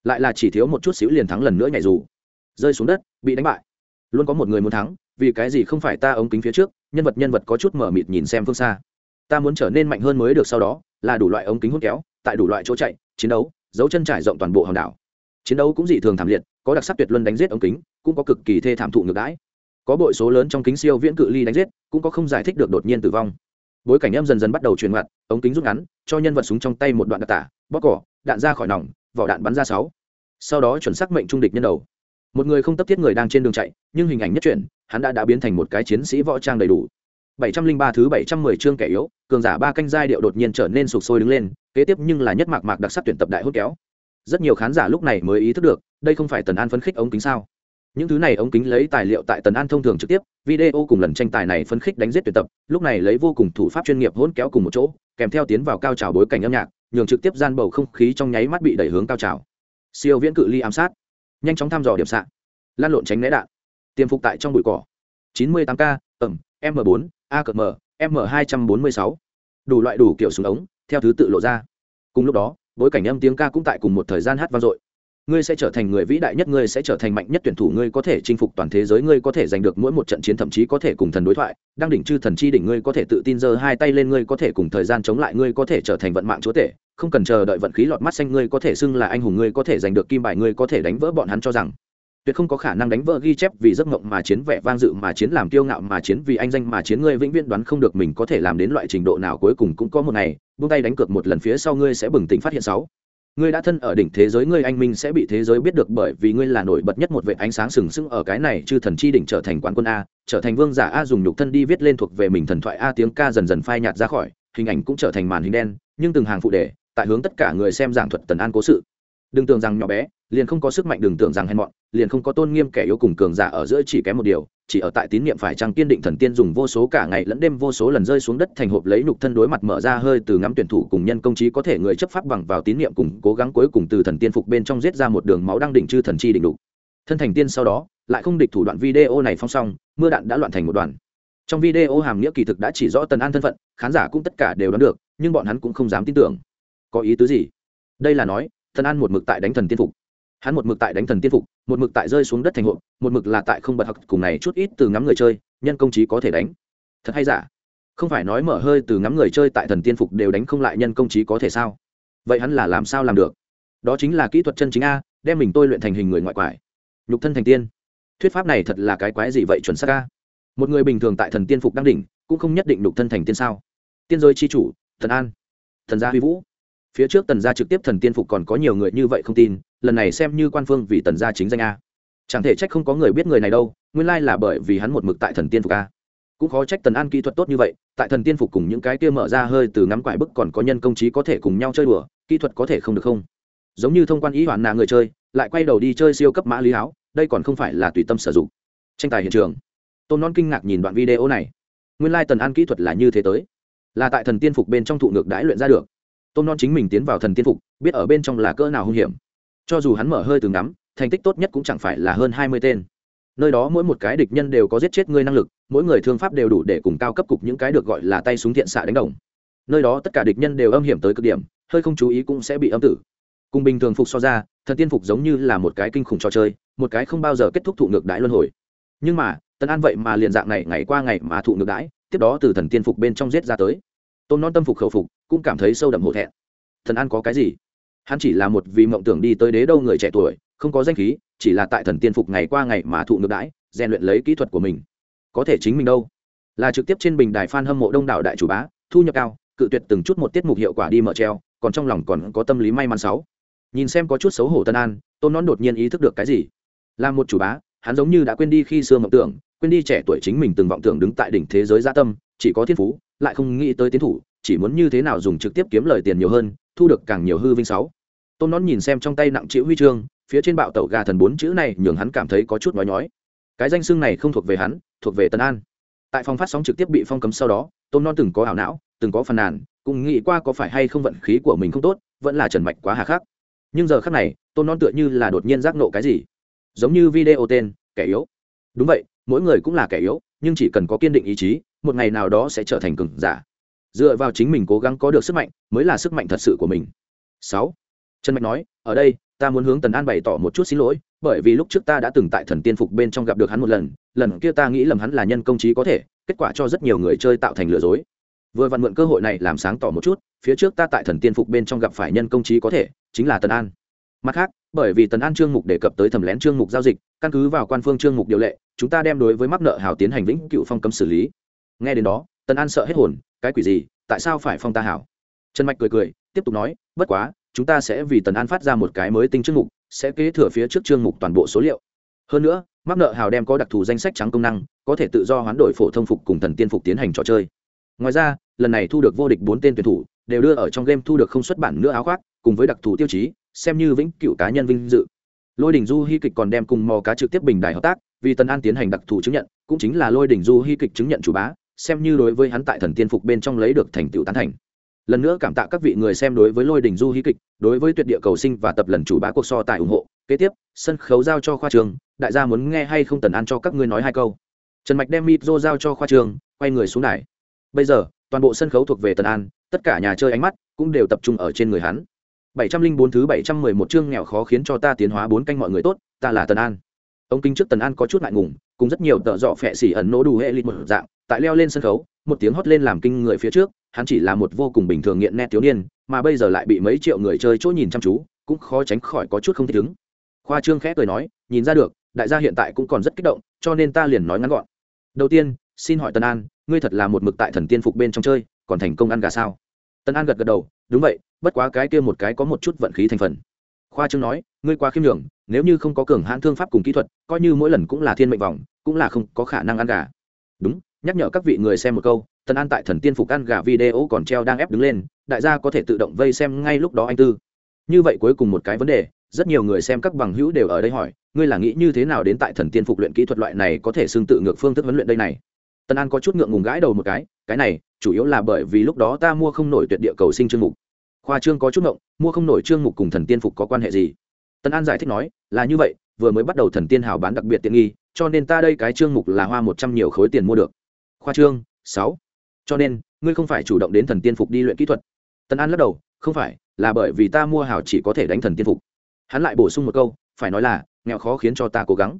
Lại là chỉ thiếu một chút xíu liền thắng lần nữa nhảy dù. Rơi xuống đất, bị đánh bại. Luôn có một người muốn thắng, vì cái gì không phải ta ống kính phía trước, nhân vật nhân vật có chút mở mịt nhìn xem phương xa. Ta muốn trở nên mạnh hơn mới được sau đó, là đủ loại ống kính hút kéo tại đủ loại chỗ chạy chiến đấu dấu chân trải rộng toàn bộ hòn đảo. Chiến đấu cũng dị thường thảm liệt có đặc sắc tuyệt luân đánh giết ống kính cũng có cực kỳ thê thảm thụ ngược đãi. Có bội số lớn trong kính siêu viễn cự ly đánh giết cũng có không giải thích được đột nhiên tử vong. Bối cảnh em dần dần bắt đầu truyền mặt ống kính rút ngắn cho nhân vật súng trong tay một đoạn đặc tả bóc cỏ đạn ra khỏi nòng vỏ đạn bắn ra sáu. Sau đó chuẩn xác mệnh trung địch nhân đầu. Một người không tấp thiết người đang trên đường chạy nhưng hình ảnh nhất chuyển hắn đã đã biến thành một cái chiến sĩ võ trang đầy đủ. 703 thứ 710 chương kẻ yếu, cường giả ba canh giai điệu đột nhiên trở nên sục sôi đứng lên, kế tiếp nhưng là nhất mạc mạc đặc sắc tuyển tập đại hốt kéo. Rất nhiều khán giả lúc này mới ý thức được, đây không phải Tần An phấn khích ống kính sao? Những thứ này ống kính lấy tài liệu tại Tần An thông thường trực tiếp, video cùng lần tranh tài này phấn khích đánh giết tuyển tập, lúc này lấy vô cùng thủ pháp chuyên nghiệp hôn kéo cùng một chỗ, kèm theo tiến vào cao trào bối cảnh âm nhạc, nhường trực tiếp gian bầu không khí trong nháy mắt bị đẩy hướng cao trào. Siêu viễn cự ly ám sát, nhanh chóng thăm dò điểm xạ, lan lộn tránh né đạn, tiêm phục tại trong bụi cỏ. 98 k ẩm, m 4 a cm m hai trăm bốn mươi sáu đủ loại đủ kiểu súng ống theo thứ tự lộ ra. Cùng lúc đó, bối cảnh âm tiếng ca cũng tại cùng một thời gian hát vang dội. Ngươi sẽ trở thành người vĩ đại nhất, ngươi sẽ trở thành mạnh nhất tuyển thủ, ngươi có thể chinh phục toàn thế giới, ngươi có thể giành được mỗi một trận chiến, thậm chí có thể cùng thần đối thoại. Đang đỉnh chư thần chi đỉnh, ngươi có thể tự tin giơ hai tay lên, ngươi có thể cùng thời gian chống lại, ngươi có thể trở thành vận mạng chúa tể. Không cần chờ đợi vận khí lọt mắt xanh, ngươi có thể xưng là anh hùng, ngươi có thể giành được kim bài, ngươi có thể đánh vỡ bọn hắn cho rằng tuyệt không có khả năng đánh vỡ ghi chép vì giấc mộng mà chiến vẻ vang dự mà chiến làm kiêu ngạo mà chiến vì anh danh mà chiến, ngươi vĩnh viễn đoán không được mình có thể làm đến loại trình độ nào, cuối cùng cũng có một ngày, buông tay đánh cược một lần phía sau ngươi sẽ bừng tỉnh phát hiện sáu. Ngươi đã thân ở đỉnh thế giới, ngươi anh minh sẽ bị thế giới biết được bởi vì ngươi là nổi bật nhất một vệ ánh sáng sừng sững ở cái này chư thần chi đỉnh trở thành quán quân a, trở thành vương giả a dùng nhục thân đi viết lên thuộc về mình thần thoại a, tiếng ca dần dần phai nhạt ra khỏi, hình ảnh cũng trở thành màn hình đen, nhưng từng hàng phụ đề, tại hướng tất cả người xem giảng thuật tần an cố sự. Đừng tưởng rằng nhỏ bé liền không có sức mạnh đừng tưởng rằng hèn mọn, liền không có tôn nghiêm kẻ yếu cùng cường giả ở giữa chỉ kém một điều, chỉ ở tại tín niệm phải chăng kiên định thần tiên dùng vô số cả ngày lẫn đêm vô số lần rơi xuống đất thành hộp lấy nhục thân đối mặt mở ra hơi từ ngắm tuyển thủ cùng nhân công trí có thể người chấp pháp bằng vào tín niệm cùng cố gắng cuối cùng từ thần tiên phục bên trong giết ra một đường máu đang đỉnh chư thần chi đỉnh đục thân thành tiên sau đó, lại không địch thủ đoạn video này phong xong, mưa đạn đã loạn thành một đoàn. Trong video hàm nghĩa kỳ thực đã chỉ rõ tần an thân phận, khán giả cũng tất cả đều đoán được, nhưng bọn hắn cũng không dám tin tưởng. Có ý tứ gì? Đây là nói, tần an một mực tại đánh thần tiên phục hắn một mực tại đánh thần tiên phục, một mực tại rơi xuống đất thành hộp, một mực là tại không bật học, cùng này chút ít từ ngắm người chơi, nhân công trí có thể đánh. Thật hay giả? Không phải nói mở hơi từ ngắm người chơi tại thần tiên phục đều đánh không lại nhân công trí có thể sao? Vậy hắn là làm sao làm được? Đó chính là kỹ thuật chân chính a, đem mình tôi luyện thành hình người ngoại quải. Nhục thân thành tiên. Thuyết pháp này thật là cái quái gì vậy chuẩn xác a? Một người bình thường tại thần tiên phục đăng đỉnh, cũng không nhất định nhục thân thành tiên sao? Tiên giới c h i chủ, thần an. Thần gia huy vũ. Phía trước tần gia trực tiếp thần tiên phục còn có nhiều người như vậy không tin lần này xem như quan phương vì tần gia chính danh a. Chẳng thể trách không có người biết người này đâu, nguyên lai là bởi vì hắn một mực tại thần tiên phục a. Cũng khó trách tần an kỹ thuật tốt như vậy, tại thần tiên phục cùng những cái kia mở ra hơi từ ngắm quải bức còn có nhân công trí có thể cùng nhau chơi đùa, kỹ thuật có thể không được không? Giống như thông quan ý hoàn nà người chơi, lại quay đầu đi chơi siêu cấp mã lý háo đây còn không phải là tùy tâm sử dụng. Tranh tài hiện trường. Tôn non kinh ngạc nhìn đoạn video này. Nguyên lai tần an kỹ thuật là như thế tới. Là tại thần tiên phục bên trong thụ ngược đãi luyện ra được. Tôn non chính mình tiến vào thần tiên phục, biết ở bên trong là cỡ nào hung hiểm cho dù hắn mở hơi từng ngắm, thành tích tốt nhất cũng chẳng phải là hơn hai mươi tên. Nơi đó mỗi một cái địch nhân đều có giết chết ngươi năng lực, mỗi người thương pháp đều đủ để cùng cao cấp cục những cái được gọi là tay súng thiện xạ đánh đồng. Nơi đó tất cả địch nhân đều âm hiểm tới cực điểm, hơi không chú ý cũng sẽ bị âm tử. Cùng bình thường phục so ra, thần tiên phục giống như là một cái kinh khủng trò chơi, một cái không bao giờ kết thúc thụ ngược đãi luân hồi. Nhưng mà tần an vậy mà liền dạng này ngày qua ngày mà thụ ngược đãi, tiếp đó từ thần tiên phục bên trong giết ra tới. Tôn non tâm phục khẩu phục, cũng cảm thấy sâu đậm hổ thẹn. Thần an có cái gì? Hắn chỉ là một vì mộng tưởng đi tới đế đâu người trẻ tuổi, không có danh khí, chỉ là tại thần tiên phục ngày qua ngày mà thụ ngược đãi, rèn luyện lấy kỹ thuật của mình. Có thể chính mình đâu? Là trực tiếp trên bình đài f hâm mộ đông đảo đại chủ bá, thu nhập cao, cự tuyệt từng chút một tiết mục hiệu quả đi mở treo, còn trong lòng còn có tâm lý may mắn sáu. Nhìn xem có chút xấu hổ tân an, tôn nón đột nhiên ý thức được cái gì? Là một chủ bá, hắn giống như đã quên đi khi xưa mộng tưởng, quên đi trẻ tuổi chính mình từng vọng tưởng đứng tại đỉnh thế giới gia tâm, chỉ có thiên phú, lại không nghĩ tới tiến thủ, chỉ muốn như thế nào dùng trực tiếp kiếm lời tiền nhiều hơn, thu được càng nhiều hư vinh sáu tôn nón nhìn xem trong tay nặng chịu huy chương, phía trên bạo tẩu gà thần bốn chữ này nhường hắn cảm thấy có chút nói nhói. Cái danh xưng này không thuộc về hắn, thuộc về tân an. Tại phòng phát sóng trực tiếp bị phong cấm sau đó, tôn non từng có ảo não, từng có phàn nàn, cũng nghĩ qua có phải hay không vận khí của mình không tốt, vẫn là trần mạch quá hà khắc. Nhưng giờ khắc này, tôn non tựa như là đột nhiên giác nộ cái gì. Giống như video tên, kẻ yếu. Đúng vậy, mỗi người cũng là kẻ yếu, nhưng chỉ cần có kiên định ý chí, một ngày nào đó sẽ trở thành cường giả. Dựa vào chính mình cố gắng có được sức mạnh, mới là sức mạnh thật sự của mình. Sáu trần mạch nói, ở đây, ta muốn hướng tần an bày tỏ một chút xin lỗi, bởi vì lúc trước ta đã từng tại thần tiên phục bên trong gặp được hắn một lần lần kia ta nghĩ lầm hắn là nhân công trí có thể, kết quả cho rất nhiều người chơi tạo thành lừa dối. Vừa vặn mượn cơ hội này làm sáng tỏ một chút, phía trước ta tại thần tiên phục bên trong gặp phải nhân công trí có thể, chính là tần an. Mặt khác, bởi vì tần an trương mục đề cập tới thẩm lén trương mục giao dịch, căn cứ vào quan phương trương mục điều lệ, chúng ta đem đối với mắc nợ hảo tiến hành vĩnh cựu phong cấm xử lý. Nghe đến đó, tần an sợ hết hồn, cái quỷ gì? Tại sao phải phong ta hảo? Trần mạch cười cười, tiếp tục nói, bất quá chúng ta sẽ vì tần an phát ra một cái mới tinh chương mục, sẽ kế thừa phía trước chương mục toàn bộ số liệu. Hơn nữa mắc nợ hào đem có đặc thù danh sách trắng công năng, có thể tự do hoán đổi phổ thông phục cùng thần tiên phục tiến hành trò chơi. Ngoài ra, lần này thu được vô địch bốn tên tuyển thủ, đều đưa ở trong game thu được không xuất bản nữa áo khoác, cùng với đặc thù tiêu chí, xem như vĩnh cựu cá nhân vinh dự. Lôi đỉnh du hy kịch còn đem cùng mò cá trực tiếp bình đài hợp tác, vì tần an tiến hành đặc thù chứng nhận, cũng chính là lôi đỉnh du hy kịch chứng nhận chủ bá, xem như đối với hắn tại thần tiên phục bên trong lấy được thành tựu tán thành lần nữa cảm tạ các vị người xem đối với lôi đình du hí kịch, đối với tuyệt địa cầu sinh và tập lần chủ bá cuộc so tài ủng hộ. Kế tiếp, sân khấu giao cho khoa trường, đại gia muốn nghe hay không tần ăn cho các ngươi nói hai câu. Trần mạch đem mịp rô giao cho khoa trường, quay người xuống đài. Bây giờ, toàn bộ sân khấu thuộc về tần an, tất cả nhà chơi ánh mắt cũng đều tập trung ở trên người hắn. Bảy trăm linh bốn thứ bảy trăm mười một chương nghèo khó khiến cho ta tiến hóa bốn canh mọi người tốt, ta là tần an. Ông kinh trước tần an có chút ngại ngùng, cùng rất nhiều tợ dọ phẹ xỉ ẩn nỗ đủ hệ lịch một dạng, tại leo lên sân khấu, một tiếng hót lên làm kinh người phía trước hắn chỉ là một vô cùng bình thường nghiện nét thiếu niên, mà bây giờ lại bị mấy triệu người chơi chỗ nhìn chăm chú, cũng khó tránh khỏi có chút không thích ứng. Khoa trương khẽ cười nói, nhìn ra được, đại gia hiện tại cũng còn rất kích động, cho nên ta liền nói ngắn gọn. Đầu tiên, xin hỏi tân an, ngươi thật là một mực tại thần tiên phục bên trong chơi, còn thành công ăn gà sao? Tân an gật gật đầu, đúng vậy, bất quá cái kia một cái có một chút vận khí thành phần. Khoa trương nói, ngươi quá khiêm nhường, nếu như không có cường hãn thương pháp cùng kỹ thuật, coi như mỗi lần cũng là thiên mệnh vòng cũng là không có khả năng ăn gà. Đúng, nhắc nhở các vị người xem một câu tần an tại thần tiên phục ăn gà video còn treo đang ép đứng lên, đại gia có thể tự động vây xem ngay lúc đó anh tư. Như vậy cuối cùng một cái vấn đề, rất nhiều người xem các bằng hữu đều ở đây hỏi, ngươi là nghĩ như thế nào đến tại thần tiên phục luyện kỹ thuật loại này có thể xương tự ngược phương thức huấn luyện đây này? Tần an có chút ngượng ngùng gãi đầu một cái cái này, chủ yếu là bởi vì lúc đó ta mua không nổi tuyệt địa cầu sinh chương mục. Khoa trương có chút ngộng, mua không nổi chương mục cùng thần tiên phục có quan hệ gì? Tần an giải thích nói, là như vậy, vừa mới bắt đầu thần tiên hào bán đặc biệt tiện nghi, cho nên ta đây cái chương mục là hoa một trăm nhiều khối tiền mua được. Khoa trương, sáu cho nên, ngươi không phải chủ động đến thần tiên phục đi luyện kỹ thuật. Tần an lắc đầu, không phải, là bởi vì ta mua hào chỉ có thể đánh thần tiên phục. Hắn lại bổ sung một câu, phải nói là, nghèo khó khiến cho ta cố gắng.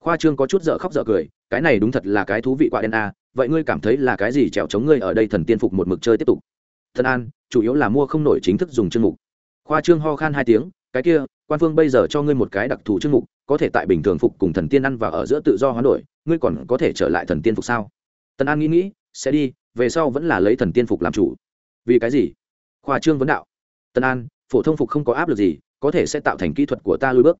Khoa trương có chút dở khóc dở cười, cái này đúng thật là cái thú vị quạ đen a, vậy ngươi cảm thấy là cái gì trèo chống ngươi ở đây thần tiên phục một mực chơi tiếp tục? Thần an, chủ yếu là mua không nổi chính thức dùng chương mục. Khoa trương ho khan hai tiếng, cái kia, quan phương bây giờ cho ngươi một cái đặc thù chương mục, có thể tại bình thường phục cùng thần tiên ăn và ở giữa tự do hoán đổi, ngươi còn có thể trở lại thần tiên phục sao? Tần an nghĩ nghĩ, sẽ đi về sau vẫn là lấy thần tiên phục làm chủ. Vì cái gì? Khoa trương vấn đạo. Tân an, phổ thông phục không có áp lực gì, có thể sẽ tạo thành kỹ thuật của ta lui bước.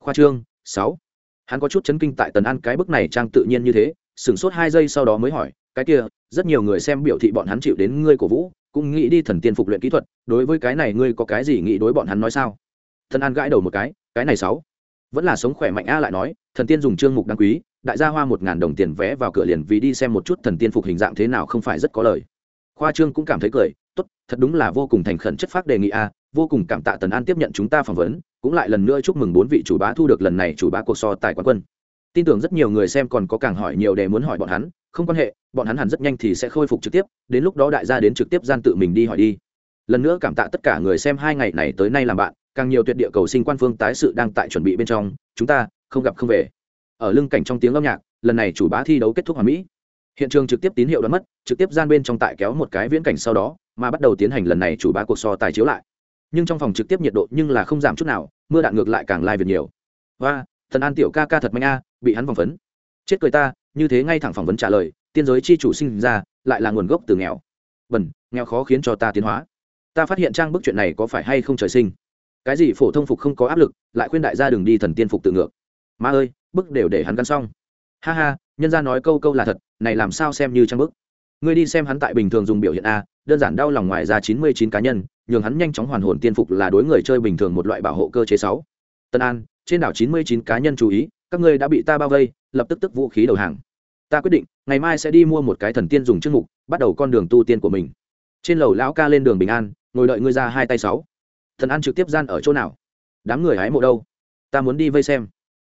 Khoa trương, sáu. Hắn có chút chấn kinh tại tần an cái bức này trang tự nhiên như thế, sửng sốt hai giây sau đó mới hỏi, cái kia, rất nhiều người xem biểu thị bọn hắn chịu đến ngươi cổ vũ, cũng nghĩ đi thần tiên phục luyện kỹ thuật, đối với cái này ngươi có cái gì nghĩ đối bọn hắn nói sao? Thần an gãi đầu một cái cái này sáu vẫn là sống khỏe mạnh a lại nói, thần tiên dùng trương mục đáng quý, đại gia hoa một ngàn đồng tiền vé vào cửa liền vì đi xem một chút thần tiên phục hình dạng thế nào không phải rất có lời. Khoa trương cũng cảm thấy cười, tốt, thật đúng là vô cùng thành khẩn chất phác đề nghị a, vô cùng cảm tạ tần an tiếp nhận chúng ta phỏng vấn, cũng lại lần nữa chúc mừng bốn vị chủ bá thu được lần này chủ bá cuộc so tài quán quân. Tin tưởng rất nhiều người xem còn có càng hỏi nhiều để muốn hỏi bọn hắn, không quan hệ, bọn hắn hẳn rất nhanh thì sẽ khôi phục trực tiếp, đến lúc đó đại gia đến trực tiếp gian tự mình đi hỏi đi. Lần nữa cảm tạ tất cả người xem hai ngày này tới nay làm bạn càng nhiều tuyệt địa cầu sinh quan phương tái sự đang tại chuẩn bị bên trong, chúng ta không gặp không về. Ở lưng cảnh trong tiếng âm nhạc, lần này chủ bá thi đấu kết thúc hoàn mỹ. Hiện trường trực tiếp tín hiệu đã mất, trực tiếp gian bên trong tại kéo một cái viễn cảnh sau đó, mà bắt đầu tiến hành lần này chủ bá cuộc so tài chiếu lại. Nhưng trong phòng trực tiếp nhiệt độ nhưng là không giảm chút nào, mưa đạn ngược lại càng lai việc nhiều. Và thần an tiểu ca ca thật mạnh a, bị hắn phỏng vấn chết cười ta, như thế ngay thẳng phỏng vấn trả lời, tiên giới chi chủ sinh ra, lại là nguồn gốc từ nghèo. Bẩn, nghèo khó khiến cho ta tiến hóa. Ta phát hiện trang bức chuyện này có phải hay không trời sinh cái gì phổ thông phục không có áp lực, lại khuyên đại gia đừng đi thần tiên phục tự ngược. Ma ơi, bức đều để hắn gắn xong. Ha ha, nhân ra nói câu câu là thật, này làm sao xem như trang bức. Ngươi đi xem hắn tại bình thường dùng biểu hiện a, đơn giản đau lòng ngoài ra chín mươi chín cá nhân, nhường hắn nhanh chóng hoàn hồn tiên phục là đối người chơi bình thường một loại bảo hộ cơ chế sáu. Tân an, trên đảo chín mươi chín cá nhân chú ý, các ngươi đã bị ta bao vây, lập tức tức vũ khí đầu hàng. Ta quyết định, ngày mai sẽ đi mua một cái thần tiên dùng chức mục, bắt đầu con đường tu tiên của mình. Trên lầu lão ca lên đường bình an, ngồi đợi ngươi ra hai tay sáu thần an trực tiếp gian ở chỗ nào? Đám người hái mộ đâu? Ta muốn đi vây xem.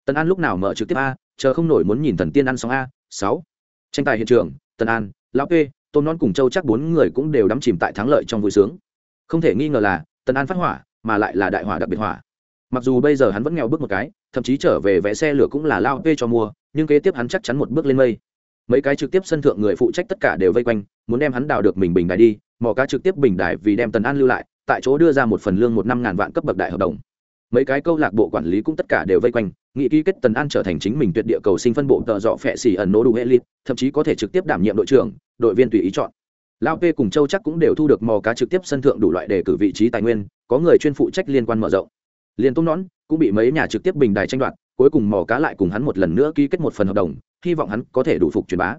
Tần an lúc nào mở trực tiếp a, chờ không nổi muốn nhìn thần tiên ăn xong a, sáu. Tranh tài hiện trường, tần an, lão kê, tôn non cùng châu chắc bốn người cũng đều đắm chìm tại thắng lợi trong vui sướng. Không thể nghi ngờ là, tần an phát hỏa, mà lại là đại hỏa đặc biệt hỏa. Mặc dù bây giờ hắn vẫn nghèo bước một cái, thậm chí trở về vẽ xe lửa cũng là lao kê cho mua, nhưng kế tiếp hắn chắc chắn một bước lên mây. Mấy cái trực tiếp sân thượng người phụ trách tất cả đều vây quanh, muốn đem hắn đào được mình bình đài đi mỏ cá trực tiếp bình đài vì đem tần an lưu lại tại chỗ đưa ra một phần lương một năm ngàn vạn cấp bậc đại hợp đồng. Mấy cái câu lạc bộ quản lý cũng tất cả đều vây quanh, nghị ký kết tần an trở thành chính mình tuyệt địa cầu sinh phân bộ tợ dọ phẹ xỉ ẩn nô đủ elite thậm chí có thể trực tiếp đảm nhiệm đội trưởng, đội viên tùy ý chọn. Lao p cùng châu chắc cũng đều thu được mò cá trực tiếp sân thượng đủ loại đề cử vị trí tài nguyên, có người chuyên phụ trách liên quan mở rộng. Liền tôm nón cũng bị mấy nhà trực tiếp bình đài tranh đoạt, cuối cùng mò cá lại cùng hắn một lần nữa ký kết một phần hợp đồng, hy vọng hắn có thể đủ phục truyền bá.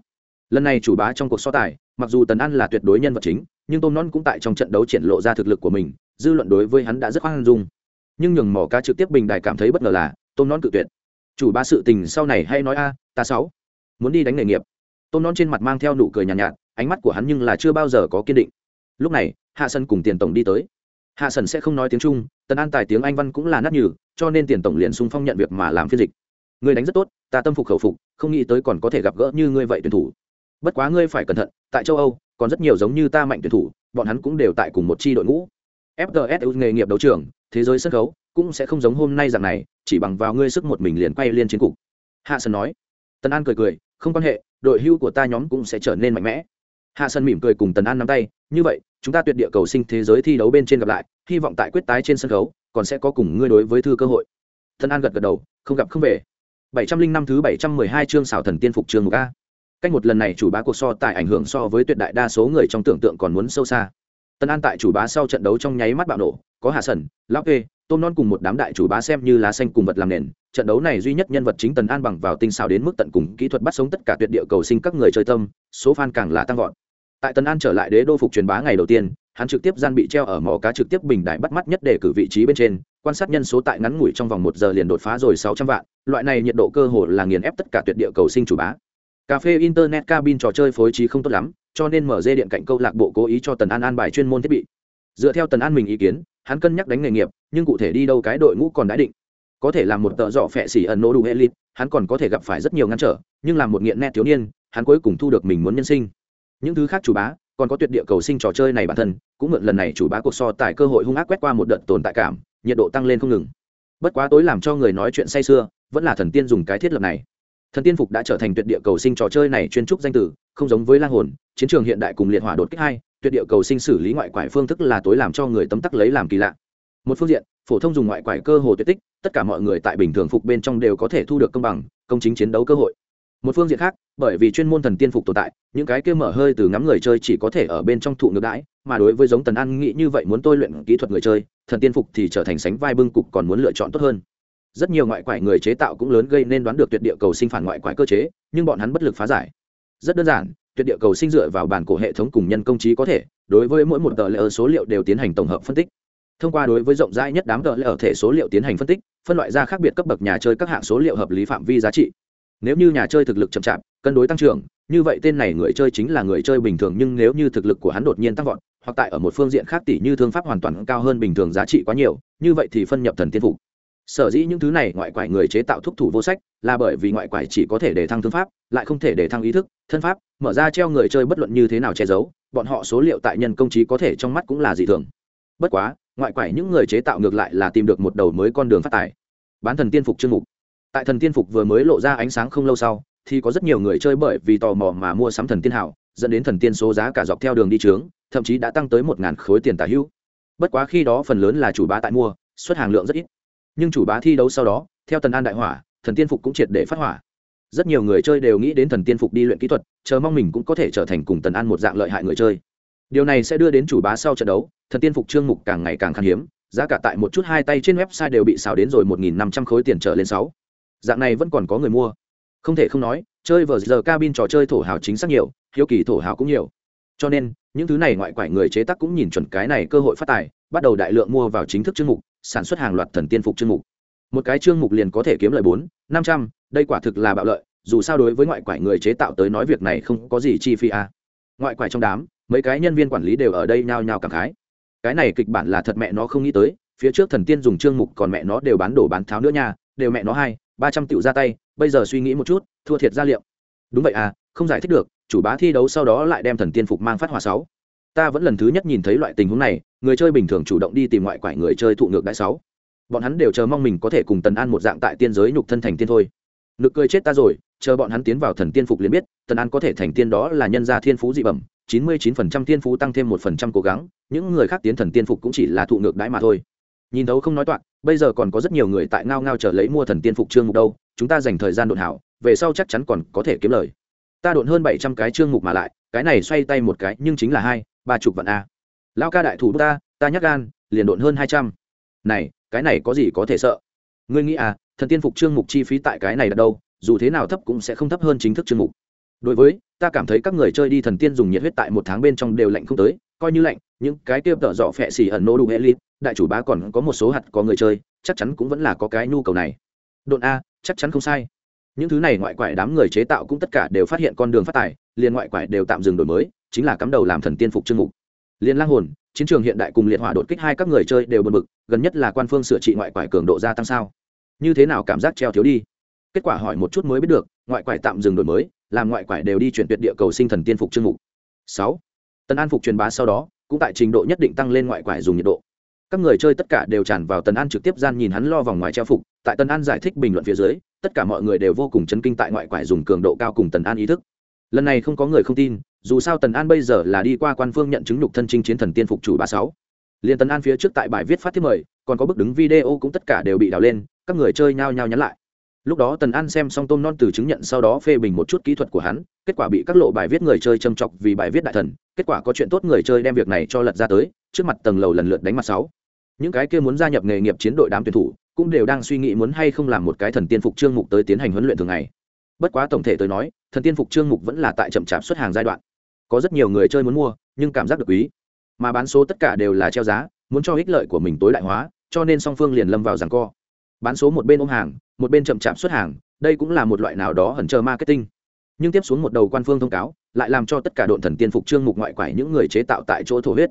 Lần này chủ bá trong cuộc so tài, mặc dù tần an là tuyệt đối nhân vật chính nhưng tôm non cũng tại trong trận đấu triển lộ ra thực lực của mình dư luận đối với hắn đã rất hoang dung. Nhưng nhường mỏ cá trực tiếp bình đài cảm thấy bất ngờ là tôm non cự tuyệt. Chủ ba sự tình sau này hay nói a ta sáu. Muốn đi đánh nghề nghiệp. Tôm non trên mặt mang theo nụ cười nhàn nhạt, nhạt ánh mắt của hắn nhưng là chưa bao giờ có kiên định. Lúc này hạ sân cùng tiền tổng đi tới. Hạ sân sẽ không nói tiếng trung tần an tài tiếng anh văn cũng là nát nhừ cho nên tiền tổng liền sung phong nhận việc mà làm phiên dịch. Người đánh rất tốt ta tâm phục khẩu phục không nghĩ tới còn có thể gặp gỡ như ngươi vậy tuyển thủ. Bất quá ngươi phải cẩn thận tại châu âu còn rất nhiều giống như ta mạnh tuyển thủ, bọn hắn cũng đều tại cùng một chi đội ngũ. Fts nghề nghiệp đấu trường, thế giới sân khấu, cũng sẽ không giống hôm nay dạng này, chỉ bằng vào ngươi sức một mình liền quay liên chiến cục. Hạ sơn nói. Tần an cười cười, không quan hệ, đội hưu của ta nhóm cũng sẽ trở nên mạnh mẽ. Hạ sơn mỉm cười cùng tần an nắm tay, như vậy, chúng ta tuyệt địa cầu sinh thế giới thi đấu bên trên gặp lại, hy vọng tại quyết tái trên sân khấu, còn sẽ có cùng ngươi đối với thư cơ hội. Tần an gật gật đầu, không gặp không về. Bảy trăm linh năm thứ bảy trăm mười hai chương xảo thần tiên phục trường mục a cách một lần này chủ bá cuộc so tài ảnh hưởng so với tuyệt đại đa số người trong tưởng tượng còn muốn sâu xa. Tân an tại chủ bá sau trận đấu trong nháy mắt bạo nổ, có hạ sần lão kê, tôm non cùng một đám đại chủ bá xem như lá xanh cùng vật làm nền. Trận đấu này duy nhất nhân vật chính tần an bằng vào tinh xảo đến mức tận cùng kỹ thuật bắt sống tất cả tuyệt địa cầu sinh các người chơi tâm, số fan càng là tăng vọt. Tại tần an trở lại đế đô phục truyền bá ngày đầu tiên, hắn trực tiếp gian bị treo ở mỏ cá trực tiếp bình đại bắt mắt nhất để cử vị trí bên trên, quan sát nhân số tại ngắn ngủi trong vòng một giờ liền đột phá rồi sáu trăm vạn. Loại này nhiệt độ cơ hồ là nghiền ép tất cả tuyệt địa cầu sinh chủ bá cà phê internet cabin trò chơi phối trí không tốt lắm, cho nên mở dây điện cạnh câu lạc bộ cố ý cho tần an an bài chuyên môn thiết bị. Dựa theo tần an mình ý kiến, hắn cân nhắc đánh nghề nghiệp, nhưng cụ thể đi đâu cái đội ngũ còn đã định. Có thể làm một tợ dọ phẹ xỉ ẩn nô đủ elite hắn còn có thể gặp phải rất nhiều ngăn trở, nhưng làm một nghiện nét thiếu niên, hắn cuối cùng thu được mình muốn nhân sinh. Những thứ khác chủ bá, còn có tuyệt địa cầu sinh trò chơi này bản thân, cũng mượn lần này chủ bá cuộc so tại cơ hội hung ác quét qua một đợt tồn tại cảm, nhiệt độ tăng lên không ngừng. Bất quá tối làm cho người nói chuyện say sưa, vẫn là thần tiên dùng cái thiết lập này thần tiên phục đã trở thành tuyệt địa cầu sinh trò chơi này chuyên trúc danh từ, không giống với lang hồn, chiến trường hiện đại cùng liệt hỏa đột kích hai, tuyệt địa cầu sinh xử lý ngoại quải phương thức là tối làm cho người tấm tắc lấy làm kỳ lạ. Một phương diện, phổ thông dùng ngoại quải cơ hồ tuyệt tích, tất cả mọi người tại bình thường phục bên trong đều có thể thu được công bằng, công chính chiến đấu cơ hội. Một phương diện khác, bởi vì chuyên môn thần tiên phục tồn tại, những cái kia mở hơi từ ngắm người chơi chỉ có thể ở bên trong thụ ngược đãi, mà đối với giống tần an nghĩ như vậy muốn tôi luyện kỹ thuật người chơi, thần tiên phục thì trở thành sánh vai bưng cục còn muốn lựa chọn tốt hơn rất nhiều ngoại quải người chế tạo cũng lớn gây nên đoán được tuyệt địa cầu sinh phản ngoại quải cơ chế, nhưng bọn hắn bất lực phá giải. Rất đơn giản, tuyệt địa cầu sinh dựa vào bản cổ hệ thống cùng nhân công trí có thể, đối với mỗi một tờ lệ ở số liệu đều tiến hành tổng hợp phân tích. Thông qua đối với rộng rãi nhất đám tờ lệ ở thể số liệu tiến hành phân tích, phân loại ra khác biệt cấp bậc nhà chơi các hạng số liệu hợp lý phạm vi giá trị. Nếu như nhà chơi thực lực chậm chạp, cân đối tăng trưởng, như vậy tên này người chơi chính là người chơi bình thường, nhưng nếu như thực lực của hắn đột nhiên tăng vọt, hoặc tại ở một phương diện khác tỷ như thương pháp hoàn toàn cao hơn bình thường giá trị quá nhiều, như vậy thì phân nhập thần tiên phục sở dĩ những thứ này ngoại quải người chế tạo thuốc thủ vô sách là bởi vì ngoại quải chỉ có thể để thăng thương pháp, lại không thể để thăng ý thức, thân pháp, mở ra treo người chơi bất luận như thế nào che giấu, bọn họ số liệu tại nhân công trí có thể trong mắt cũng là dị thường. Bất quá, ngoại quải những người chế tạo ngược lại là tìm được một đầu mới con đường phát tài. Bán thần tiên phục chương mục. Tại thần tiên phục vừa mới lộ ra ánh sáng không lâu sau, thì có rất nhiều người chơi bởi vì tò mò mà mua sắm thần tiên hảo, dẫn đến thần tiên số giá cả dọc theo đường đi trướng thậm chí đã tăng tới một ngàn khối tiền tả hữu. Bất quá khi đó phần lớn là chủ bá tại mua, xuất hàng lượng rất ít nhưng chủ bá thi đấu sau đó, theo tần an đại hỏa, thần tiên phục cũng triệt để phát hỏa. Rất nhiều người chơi đều nghĩ đến thần tiên phục đi luyện kỹ thuật, chờ mong mình cũng có thể trở thành cùng tần an một dạng lợi hại người chơi. Điều này sẽ đưa đến chủ bá sau trận đấu, thần tiên phục trương mục càng ngày càng khan hiếm, giá cả tại một chút hai tay trên website đều bị xào đến rồi một nghìn năm trăm khối tiền trở lên sáu. Dạng này vẫn còn có người mua. Không thể không nói, chơi vờ giờ cabin trò chơi thổ hào chính xác nhiều, hiếu kỳ thổ hào cũng nhiều. Cho nên, những thứ này ngoại quải người chế tác cũng nhìn chuẩn cái này cơ hội phát tài, bắt đầu đại lượng mua vào chính thức chương mục sản xuất hàng loạt thần tiên phục chương mục. Một cái chương mục liền có thể kiếm lời bốn, năm trăm, đây quả thực là bạo lợi, dù sao đối với ngoại quải người chế tạo tới nói việc này không có gì chi phí à. ngoại quải trong đám, mấy cái nhân viên quản lý đều ở đây nhao nhao cảm khái. Cái này kịch bản là thật mẹ nó không nghĩ tới, phía trước thần tiên dùng chương mục còn mẹ nó đều bán đổ bán tháo nữa nha, đều mẹ nó hai, ba trăm tiểu ra tay, bây giờ suy nghĩ một chút, thua thiệt ra liệu. Đúng vậy à không giải thích được, chủ bá thi đấu sau đó lại đem thần tiên phục mang phát hỏa sáu ta vẫn lần thứ nhất nhìn thấy loại tình huống này, người chơi bình thường chủ động đi tìm ngoại quải người chơi thụ ngược đại sáu. Bọn hắn đều chờ mong mình có thể cùng tần an một dạng tại tiên giới nhục thân thành tiên thôi. Nực cười chết ta rồi, chờ bọn hắn tiến vào thần tiên phục liền biết, tần an có thể thành tiên đó là nhân gia thiên phú dị bẩm, chín mươi chín phần trăm tiên phú tăng thêm một phần trăm cố gắng, những người khác tiến thần tiên phục cũng chỉ là thụ ngược đãi mà thôi. Nhìn thấu không nói toạc, bây giờ còn có rất nhiều người tại ngao ngao chờ lấy mua thần tiên phục trương mục đâu, chúng ta dành thời gian đột hảo, về sau chắc chắn còn có thể kiếm lời. Ta đột hơn bảy trăm cái trương mục mà lại, cái này xoay tay một cái, nhưng chính là hai ba chục vạn a. Lao ca đại thủ ta ta nhắc gan, liền đột hơn hai trăm. Này, cái này có gì có thể sợ? Ngươi nghĩ à thần tiên phục trương mục chi phí tại cái này là đâu, dù thế nào thấp cũng sẽ không thấp hơn chính thức trương mục. Đối với, ta cảm thấy các người chơi đi thần tiên dùng nhiệt huyết tại một tháng bên trong đều lạnh không tới, coi như lạnh, những cái kia tợ dọ phẹ xỉ ẩn nô đủ hệ lít đại chủ bá còn có một số hạt có người chơi, chắc chắn cũng vẫn là có cái nhu cầu này. Độn a, chắc chắn không sai. Những thứ này ngoại quải đám người chế tạo cũng tất cả đều phát hiện con đường phát tài, liền ngoại quải đều tạm dừng đổi mới chính là cắm đầu làm thần tiên phục chương mục. Liên lang hồn, chiến trường hiện đại cùng liệt hỏa đột kích hai các người chơi đều bật mực gần nhất là quan phương sửa trị ngoại quải cường độ gia tăng sao? Như thế nào cảm giác treo thiếu đi? Kết quả hỏi một chút mới biết được, ngoại quải tạm dừng đổi mới, làm ngoại quải đều đi chuyển tuyệt địa cầu sinh thần tiên phục chương mục. Sáu tần an phục truyền bá sau đó, cũng tại trình độ nhất định tăng lên ngoại quải dùng nhiệt độ. Các người chơi tất cả đều tràn vào tần an trực tiếp gian nhìn hắn lo vòng ngoài treo phục, tại tần an giải thích bình luận phía dưới, tất cả mọi người đều vô cùng chấn kinh tại ngoại quải dùng cường độ cao cùng tần an ý thức lần này không có người không tin, dù sao tần an bây giờ là đi qua quan phương nhận chứng lục thân chinh chiến thần tiên phục chủ ba sáu. Liền tần an phía trước tại bài viết phát thiết mời, còn có bức đứng video cũng tất cả đều bị đào lên, các người chơi nhao nhao nhắn lại. Lúc đó tần an xem xong tôm non từ chứng nhận sau đó phê bình một chút kỹ thuật của hắn, kết quả bị các lộ bài viết người chơi châm chọc vì bài viết đại thần, kết quả có chuyện tốt người chơi đem việc này cho lật ra tới, trước mặt tầng lầu lần lượt đánh mặt sáu. Những cái kia muốn gia nhập nghề nghiệp chiến đội đám tuyển thủ, cũng đều đang suy nghĩ muốn hay không làm một cái thần tiên phục trương mục tới tiến hành huấn luyện thường ngày. Bất quá tổng thể tới nói thần tiên phục trương mục vẫn là tại chậm chạp xuất hàng giai đoạn. Có rất nhiều người chơi muốn mua, nhưng cảm giác được quý. Mà bán số tất cả đều là treo giá, muốn cho ích lợi của mình tối đại hóa, cho nên song phương liền lâm vào rằng co. Bán số một bên ôm hàng, một bên chậm chạp xuất hàng, đây cũng là một loại nào đó hẩn chờ marketing. Nhưng tiếp xuống một đầu quan phương thông cáo, lại làm cho tất cả đội thần tiên phục trương mục ngoại quải những người chế tạo tại chỗ thổ huyết.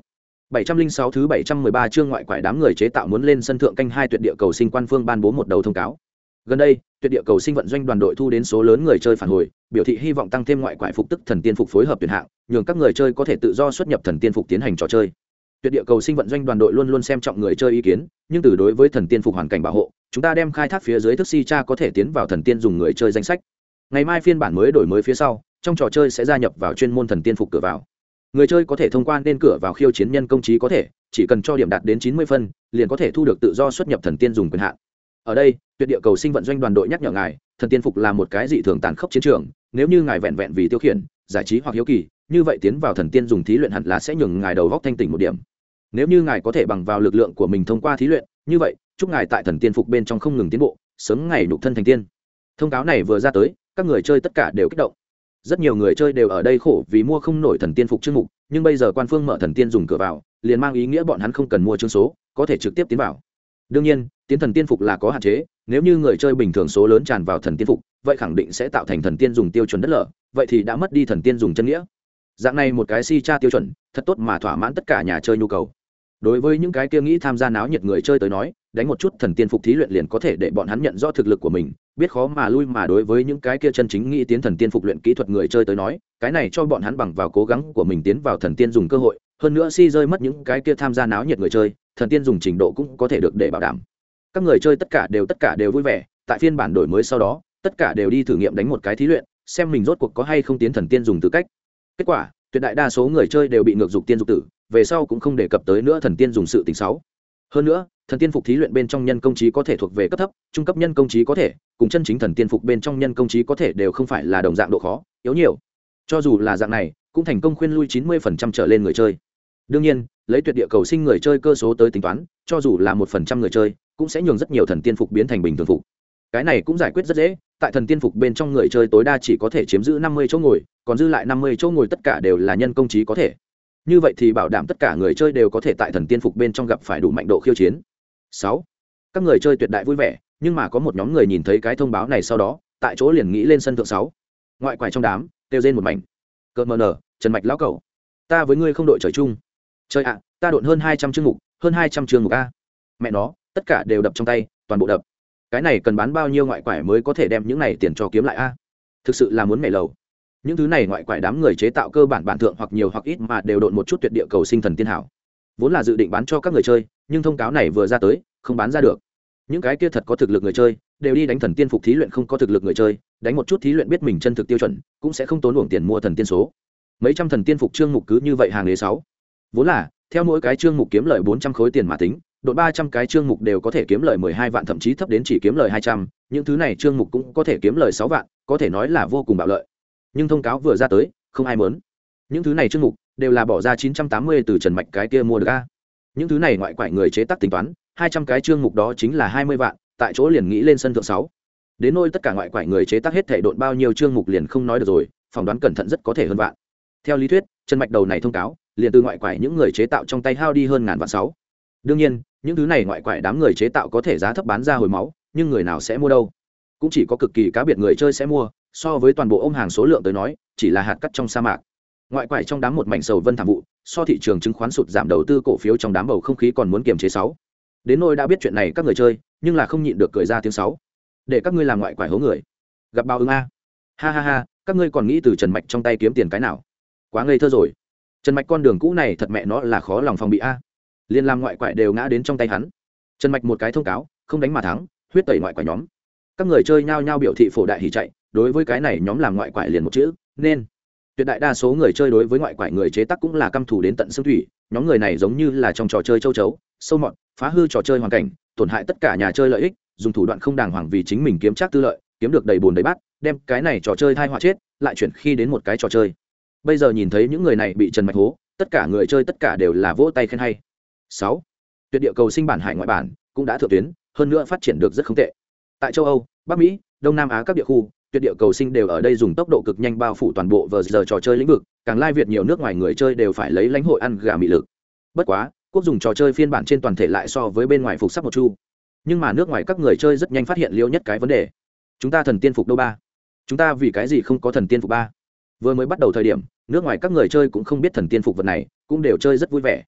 706 thứ 713 chương ngoại quải đám người chế tạo muốn lên sân thượng canh hai tuyệt địa cầu sinh quan phương ban bố một đầu thông cáo. Gần đây, tuyệt địa cầu sinh vận doanh đoàn đội thu đến số lớn người chơi phản hồi, biểu thị hy vọng tăng thêm ngoại quải phục tức thần tiên phục phối hợp tuyển hạng, nhường các người chơi có thể tự do xuất nhập thần tiên phục tiến hành trò chơi. Tuyệt địa cầu sinh vận doanh đoàn đội luôn luôn xem trọng người chơi ý kiến, nhưng từ đối với thần tiên phục hoàn cảnh bảo hộ, chúng ta đem khai thác phía dưới thức si cha có thể tiến vào thần tiên dùng người chơi danh sách. Ngày mai phiên bản mới đổi mới phía sau, trong trò chơi sẽ gia nhập vào chuyên môn thần tiên phục cửa vào người chơi có thể thông quan nên cửa vào khiêu chiến nhân công trí có thể chỉ cần cho điểm đạt đến chín mươi phân liền có thể thu được tự do xuất nhập thần tiên dùng quyền hạn ở đây, tuyệt địa cầu sinh vận doanh đoàn đội nhắc nhở ngài, thần tiên phục là một cái dị thường tàn khốc chiến trường, nếu như ngài vẹn vẹn vì tiêu khiển, giải trí hoặc hiếu kỳ, như vậy tiến vào thần tiên dùng thí luyện hẳn là sẽ nhường ngài đầu góc thanh tỉnh một điểm. Nếu như ngài có thể bằng vào lực lượng của mình thông qua thí luyện, như vậy, chúc ngài tại thần tiên phục bên trong không ngừng tiến bộ, sớm ngày đục thân thành tiên. Thông cáo này vừa ra tới, các người chơi tất cả đều kích động. Rất nhiều người chơi đều ở đây khổ vì mua không nổi thần tiên phục chương mục, nhưng bây giờ quan phương mở thần tiên dùng cửa vào, liền mang ý nghĩa bọn hắn không cần mua chương số, có thể trực tiếp tiến vào đương nhiên, tiến thần tiên phục là có hạn chế, nếu như người chơi bình thường số lớn tràn vào thần tiên phục, vậy khẳng định sẽ tạo thành thần tiên dùng tiêu chuẩn đất lở, vậy thì đã mất đi thần tiên dùng chân nghĩa. Dạng này một cái si cha tiêu chuẩn, thật tốt mà thỏa mãn tất cả nhà chơi nhu cầu. Đối với những cái kia nghĩ tham gia náo nhiệt người chơi tới nói, đánh một chút thần tiên phục thí luyện liền có thể để bọn hắn nhận rõ thực lực của mình, biết khó mà lui mà đối với những cái kia chân chính nghĩ tiến thần tiên phục luyện kỹ thuật người chơi tới nói, cái này cho bọn hắn bằng vào cố gắng của mình tiến vào thần tiên dùng cơ hội, hơn nữa si rơi mất những cái kia tham gia náo nhiệt người chơi thần tiên dùng trình độ cũng có thể được để bảo đảm. Các người chơi tất cả đều tất cả đều vui vẻ, tại phiên bản đổi mới sau đó, tất cả đều đi thử nghiệm đánh một cái thí luyện, xem mình rốt cuộc có hay không tiến thần tiên dùng tư cách. Kết quả, tuyệt đại đa số người chơi đều bị ngược dục tiên dục tử, về sau cũng không đề cập tới nữa thần tiên dùng sự tình sáu hơn nữa, thần tiên phục thí luyện bên trong nhân công trí có thể thuộc về cấp thấp, trung cấp nhân công trí có thể, cùng chân chính thần tiên phục bên trong nhân công trí có thể đều không phải là đồng dạng độ khó, yếu nhiều. Cho dù là dạng này, cũng thành công khuyên lui chín mươi phần trăm trở lên người chơi. Đương nhiên lấy tuyệt địa cầu sinh người chơi cơ số tới tính toán, cho dù là một phần trăm người chơi, cũng sẽ nhường rất nhiều thần tiên phục biến thành bình thường phục. Cái này cũng giải quyết rất dễ, tại thần tiên phục bên trong người chơi tối đa chỉ có thể chiếm giữ năm mươi chỗ ngồi, còn dư lại năm mươi chỗ ngồi tất cả đều là nhân công trí có thể. Như vậy thì bảo đảm tất cả người chơi đều có thể tại thần tiên phục bên trong gặp phải đủ mạnh độ khiêu chiến. Sáu, các người chơi tuyệt đại vui vẻ, nhưng mà có một nhóm người nhìn thấy cái thông báo này sau đó, tại chỗ liền nghĩ lên sân thượng sáu. Ngoại quải trong đám, kêu rên một mảnh. Cợt mờ nở, trần mạch lão cầu ta với ngươi không đội trời chung trời ạ, ta độn hơn hai trăm chương mục hơn hai trăm chương mục a. Mẹ nó, tất cả đều đập trong tay, toàn bộ đập. Cái này cần bán bao nhiêu ngoại quải mới có thể đem những này tiền cho kiếm lại a? Thực sự là muốn mẹ lầu. Những thứ này ngoại quải đám người chế tạo cơ bản bản thượng hoặc nhiều hoặc ít mà đều độn một chút tuyệt địa cầu sinh thần tiên hảo. Vốn là dự định bán cho các người chơi, nhưng thông cáo này vừa ra tới, không bán ra được. Những cái kia thật có thực lực người chơi, đều đi đánh thần tiên phục thí luyện không có thực lực người chơi, đánh một chút thí luyện biết mình chân thực tiêu chuẩn, cũng sẽ không tốn luồng tiền mua thần tiên số. Mấy trăm thần tiên phục trương mục cứ như vậy hàng đế sáu vốn là, theo mỗi cái trương mục kiếm lợi bốn trăm khối tiền mà tính đội ba trăm cái trương mục đều có thể kiếm lời mười hai vạn, thậm chí thấp đến chỉ kiếm lời hai trăm. Những thứ này trương mục cũng có thể kiếm lời sáu vạn, có thể nói là vô cùng bạo lợi. Nhưng thông cáo vừa ra tới, không ai muốn. Những thứ này trương mục đều là bỏ ra chín trăm tám mươi từ trần mạch cái kia mua được a. Những thứ này ngoại quải người chế tác tính toán, hai trăm cái trương mục đó chính là hai mươi vạn, tại chỗ liền nghĩ lên sân thượng sáu. Đến nôi tất cả ngoại quải người chế tác hết thể độn bao nhiêu trương mục liền không nói được rồi, phỏng đoán cẩn thận rất có thể hơn vạn. Theo lý thuyết, trần mạch đầu này thông cáo liền từ ngoại quải những người chế tạo trong tay hao đi hơn ngàn vạn sáu. Đương nhiên, những thứ này ngoại quải đám người chế tạo có thể giá thấp bán ra hồi máu, nhưng người nào sẽ mua đâu? Cũng chỉ có cực kỳ cá biệt người chơi sẽ mua, so với toàn bộ ôm hàng số lượng tới nói, chỉ là hạt cắt trong sa mạc. Ngoại quải trong đám một mảnh sầu vân thảm vụ, so thị trường chứng khoán sụt giảm đầu tư cổ phiếu trong đám bầu không khí còn muốn kiềm chế sáu. Đến nôi đã biết chuyện này các người chơi, nhưng là không nhịn được cười ra tiếng sáu. Để các ngươi làm ngoại quải hố người. Gặp bao ứng a. Ha ha ha, các ngươi còn nghĩ từ trần mạch trong tay kiếm tiền cái nào? Quá ngây thơ rồi trần mạch con đường cũ này thật mẹ nó là khó lòng phòng bị a. Liên làm ngoại quại đều ngã đến trong tay hắn. Trần mạch một cái thông cáo, không đánh mà thắng, huyết tẩy ngoại quại nhóm. Các người chơi nhao nhao biểu thị phổ đại hỉ chạy, đối với cái này nhóm làm ngoại quại liền một chữ, nên. Tuyệt đại đa số người chơi đối với ngoại quại người chế tác cũng là căm thù đến tận xương thủy, nhóm người này giống như là trong trò chơi châu chấu, sâu mọt, phá hư trò chơi hoàn cảnh, tổn hại tất cả nhà chơi lợi ích, dùng thủ đoạn không đàng hoàng vì chính mình kiếm trác tư lợi, kiếm được đầy bùn đầy bát, đem cái này trò chơi thai họa chết, lại chuyển khi đến một cái trò chơi bây giờ nhìn thấy những người này bị trần mạch hố, tất cả người chơi tất cả đều là vỗ tay khen hay. Sáu, tuyệt địa cầu sinh bản hải ngoại bản cũng đã thượng tuyến, hơn nữa phát triển được rất không tệ. Tại châu âu, bắc mỹ, đông nam á các địa khu, tuyệt địa cầu sinh đều ở đây dùng tốc độ cực nhanh bao phủ toàn bộ vờ giờ trò chơi lĩnh vực, càng lai việt nhiều nước ngoài người chơi đều phải lấy lãnh hội ăn gà mị lực. Bất quá, quốc dùng trò chơi phiên bản trên toàn thể lại so với bên ngoài phục sắc một chu. Nhưng mà nước ngoài các người chơi rất nhanh phát hiện liêu nhất cái vấn đề. Chúng ta thần tiên phục đâu ba? Chúng ta vì cái gì không có thần tiên phục ba? Vừa mới bắt đầu thời điểm, nước ngoài các người chơi cũng không biết thần tiên phục vật này, cũng đều chơi rất vui vẻ.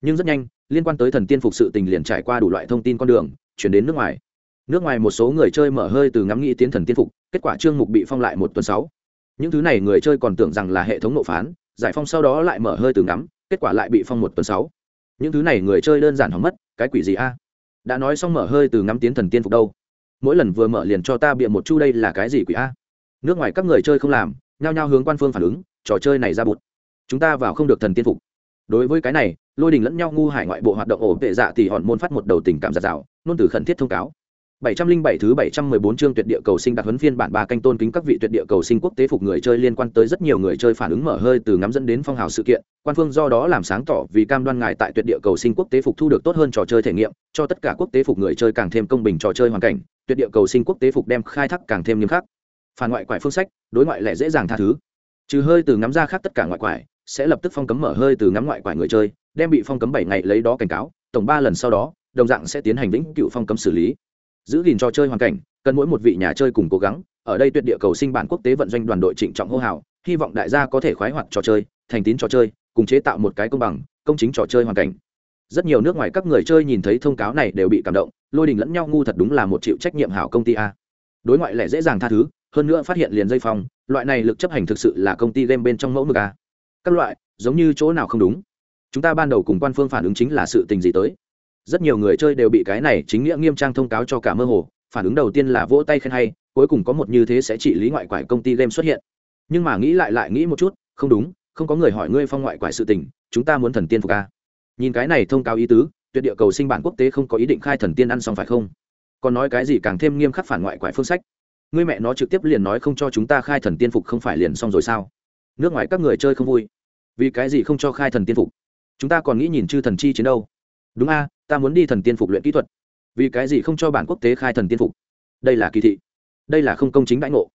Nhưng rất nhanh, liên quan tới thần tiên phục sự tình liền trải qua đủ loại thông tin con đường, chuyển đến nước ngoài. Nước ngoài một số người chơi mở hơi từ ngắm nghĩ tiến thần tiên phục, kết quả chương mục bị phong lại một tuần sáu. Những thứ này người chơi còn tưởng rằng là hệ thống nộp phán, giải phong sau đó lại mở hơi từ ngắm, kết quả lại bị phong một tuần sáu. Những thứ này người chơi đơn giản hỏng mất, cái quỷ gì a? Đã nói xong mở hơi từ ngắm tiến thần tiên phục đâu? Mỗi lần vừa mở liền cho ta bịa một chu đây là cái gì quỷ a? Nước ngoài các người chơi không làm nhao nhao hướng quan phương phản ứng trò chơi này ra bụt. Chúng ta vào không được thần tiên phục. Đối với cái này lôi đình lẫn nhau ngu hải ngoại bộ hoạt động ổn tệ dạ thì hòn môn phát một đầu tình cảm giạt rào nôn từ khẩn thiết thông cáo. 707 thứ 714 chương tuyệt địa cầu sinh đặc huấn phiên bản ba canh tôn kính các vị tuyệt địa cầu sinh quốc tế phục người chơi liên quan tới rất nhiều người chơi phản ứng mở hơi từ ngắm dẫn đến phong hào sự kiện, quan phương do đó làm sáng tỏ vì cam đoan ngài tại tuyệt địa cầu sinh quốc tế phục thu được tốt hơn trò chơi thể nghiệm, cho tất cả quốc tế phục người chơi càng thêm công bình trò chơi hoàn cảnh, tuyệt địa cầu sinh quốc tế phục đem khai thác càng thêm nghiêm khắc. Phản ngoại quải phương sách, đối ngoại lẻ dễ dàng tha thứ. Trừ hơi từ ngắm ra khác tất cả ngoại quải, sẽ lập tức phong cấm mở hơi từ ngắm ngoại quải người chơi, đem bị phong cấm bảy ngày lấy đó cảnh cáo, tổng ba lần sau đó, đồng dạng sẽ tiến hành vĩnh cựu phong cấm xử lý. Giữ gìn trò chơi hoàn cảnh cần mỗi một vị nhà chơi cùng cố gắng ở đây tuyệt địa cầu sinh bản quốc tế vận doanh đoàn đội trịnh trọng hô hào hy vọng đại gia có thể khoái hoạt trò chơi thành tín trò chơi cùng chế tạo một cái công bằng công chính trò chơi hoàn cảnh. Rất nhiều nước ngoài các người chơi nhìn thấy thông cáo này đều bị cảm động lôi đình lẫn nhau ngu thật đúng là một chịu trách nhiệm hảo công ty a. Đối ngoại lẻ dễ dàng tha thứ hơn nữa phát hiện liền dây phong loại này lực chấp hành thực sự là công ty game bên trong mẫu mực a các loại, giống như chỗ nào không đúng. Chúng ta ban đầu cùng quan phương phản ứng chính là sự tình gì tới. Rất nhiều người chơi đều bị cái này chính nghĩa nghiêm trang thông cáo cho cả mơ hồ, phản ứng đầu tiên là vỗ tay khen hay, cuối cùng có một như thế sẽ trị lý ngoại quải công ty game xuất hiện. Nhưng mà nghĩ lại lại nghĩ một chút, không đúng, không có người hỏi ngươi phong ngoại quải sự tình, chúng ta muốn thần tiên phục a nhìn cái này thông cáo ý tứ, tuyệt địa cầu sinh bản quốc tế không có ý định khai thần tiên ăn xong phải không? Còn nói cái gì càng thêm nghiêm khắc phản ngoại quải phương sách? Ngươi mẹ nó trực tiếp liền nói không cho chúng ta khai thần tiên phục không phải liền xong rồi sao? Nước ngoài các người chơi không vui. Vì cái gì không cho khai thần tiên phục? Chúng ta còn nghĩ nhìn chư thần chi chiến đâu. Đúng a, ta muốn đi thần tiên phục luyện kỹ thuật. Vì cái gì không cho bản quốc tế khai thần tiên phục? Đây là kỳ thị. Đây là không công chính đãi ngộ.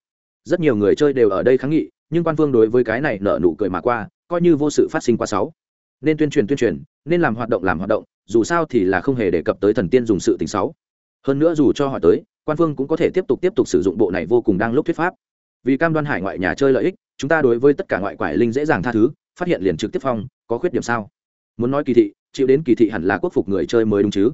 Rất nhiều người chơi đều ở đây kháng nghị, nhưng quan phương đối với cái này nở nụ cười mà qua, coi như vô sự phát sinh qua sáu. Nên tuyên truyền tuyên truyền, nên làm hoạt động, làm hoạt động, dù sao thì là không hề đề cập tới thần tiên dùng sự tình sáu hơn nữa dù cho họ tới, quan phương cũng có thể tiếp tục tiếp tục sử dụng bộ này vô cùng đang lúc thuyết pháp. Vì cam đoan hải ngoại nhà chơi lợi ích, chúng ta đối với tất cả ngoại quải linh dễ dàng tha thứ, phát hiện liền trực tiếp phong, có khuyết điểm sao? Muốn nói kỳ thị, chịu đến kỳ thị hẳn là quốc phục người chơi mới đúng chứ.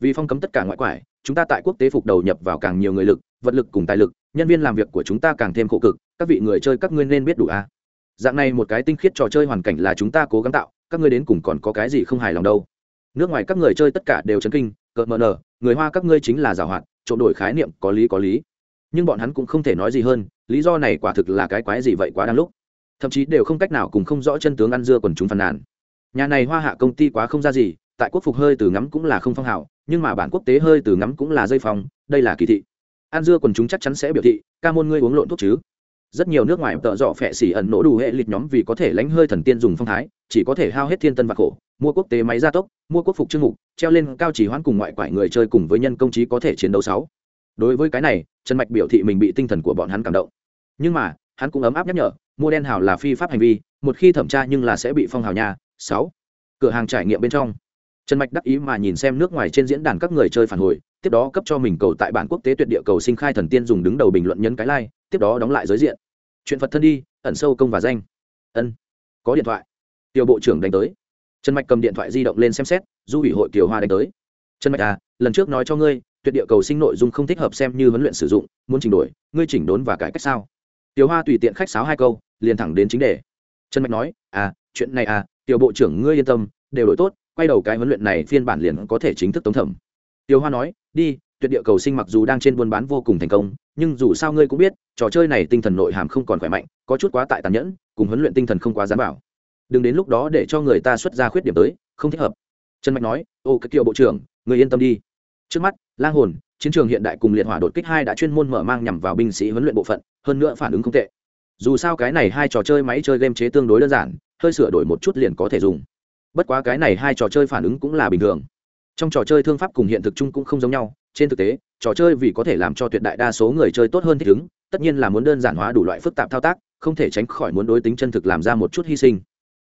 Vì phong cấm tất cả ngoại quải, chúng ta tại quốc tế phục đầu nhập vào càng nhiều người lực, vật lực cùng tài lực, nhân viên làm việc của chúng ta càng thêm khổ cực, các vị người chơi các ngươi nên biết đủ a. À? dạng này một cái tinh khiết trò chơi hoàn cảnh là chúng ta cố gắng tạo, các ngươi đến cùng còn có cái gì không hài lòng đâu. Nước ngoài các người chơi tất cả đều chấn kinh cợt mờ nở người hoa các ngươi chính là giảo hoạt, trộm đổi khái niệm có lý có lý. Nhưng bọn hắn cũng không thể nói gì hơn, lý do này quả thực là cái quái gì vậy quá đáng lúc. Thậm chí đều không cách nào cùng không rõ chân tướng ăn dưa quần chúng phàn nàn. Nhà này hoa hạ công ty quá không ra gì, tại quốc phục hơi từ ngắm cũng là không phong hào, nhưng mà bản quốc tế hơi từ ngắm cũng là dây phong, đây là kỳ thị. An dưa quần chúng chắc chắn sẽ biểu thị, ca môn ngươi uống lộn thuốc chứ rất nhiều nước ngoài tợ dọ phẹ xỉ ẩn nổ đủ hệ lịch nhóm vì có thể lánh hơi thần tiên dùng phong thái, chỉ có thể hao hết thiên tân và khổ. Mua quốc tế máy gia tốc, mua quốc phục chương mục, treo lên cao chỉ hoãn cùng ngoại quải người chơi cùng với nhân công trí có thể chiến đấu sáu. Đối với cái này, trần mạch biểu thị mình bị tinh thần của bọn hắn cảm động. Nhưng mà, hắn cũng ấm áp nhắc nhở, mua đen hào là phi pháp hành vi, một khi thẩm tra nhưng là sẽ bị phong hào nhà sáu. Cửa hàng trải nghiệm bên trong. Trần mạch đắc ý mà nhìn xem nước ngoài trên diễn đàn các người chơi phản hồi, tiếp đó cấp cho mình cầu tại bản quốc tế tuyệt địa cầu sinh khai thần tiên dùng đứng đầu bình luận nhấn cái like tiếp đó đóng lại giới diện. Chuyện phật thân đi, ẩn sâu công và danh. Ân, có điện thoại. Tiểu bộ trưởng đánh tới. Trần mạch cầm điện thoại di động lên xem xét, du ủy hội kiều hoa đánh tới. Trần mạch à lần trước nói cho ngươi, tuyệt địa cầu sinh nội dung không thích hợp xem như huấn luyện sử dụng, muốn chỉnh đổi, ngươi chỉnh đốn và cải cách sao? Tiểu hoa tùy tiện khách sáo hai câu, liền thẳng đến chính đề. Trần mạch nói à chuyện này à tiểu bộ trưởng ngươi yên tâm, đều đổi tốt, quay đầu cái huấn luyện này phiên bản liền có thể chính thức tống thẩm. Tiểu hoa nói, đi, tuyệt địa cầu sinh mặc dù đang trên buôn bán vô cùng thành công nhưng dù sao ngươi cũng biết, trò chơi này tinh thần nội hàm không còn khỏe mạnh, có chút quá tại tàn nhẫn, cùng huấn luyện tinh thần không quá dám bảo đừng đến lúc đó để cho người ta xuất ra khuyết điểm tới, không thích hợp. Trần mạch nói, ô, cái kiệu bộ trưởng, người yên tâm đi. Trước mắt, lang hồn, chiến trường hiện đại cùng liệt hỏa đột kích hai đã chuyên môn mở mang nhằm vào binh sĩ huấn luyện bộ phận, hơn nữa phản ứng không tệ. Dù sao cái này hai trò chơi máy chơi game chế tương đối đơn giản, hơi sửa đổi một chút liền có thể dùng. Bất quá cái này hai trò chơi phản ứng cũng là bình thường. Trong trò chơi thương pháp cùng hiện thực chung cũng không giống nhau, trên thực tế trò chơi vì có thể làm cho tuyệt đại đa số người chơi tốt hơn thích ứng, tất nhiên là muốn đơn giản hóa đủ loại phức tạp thao tác, không thể tránh khỏi muốn đối tính chân thực làm ra một chút hy sinh.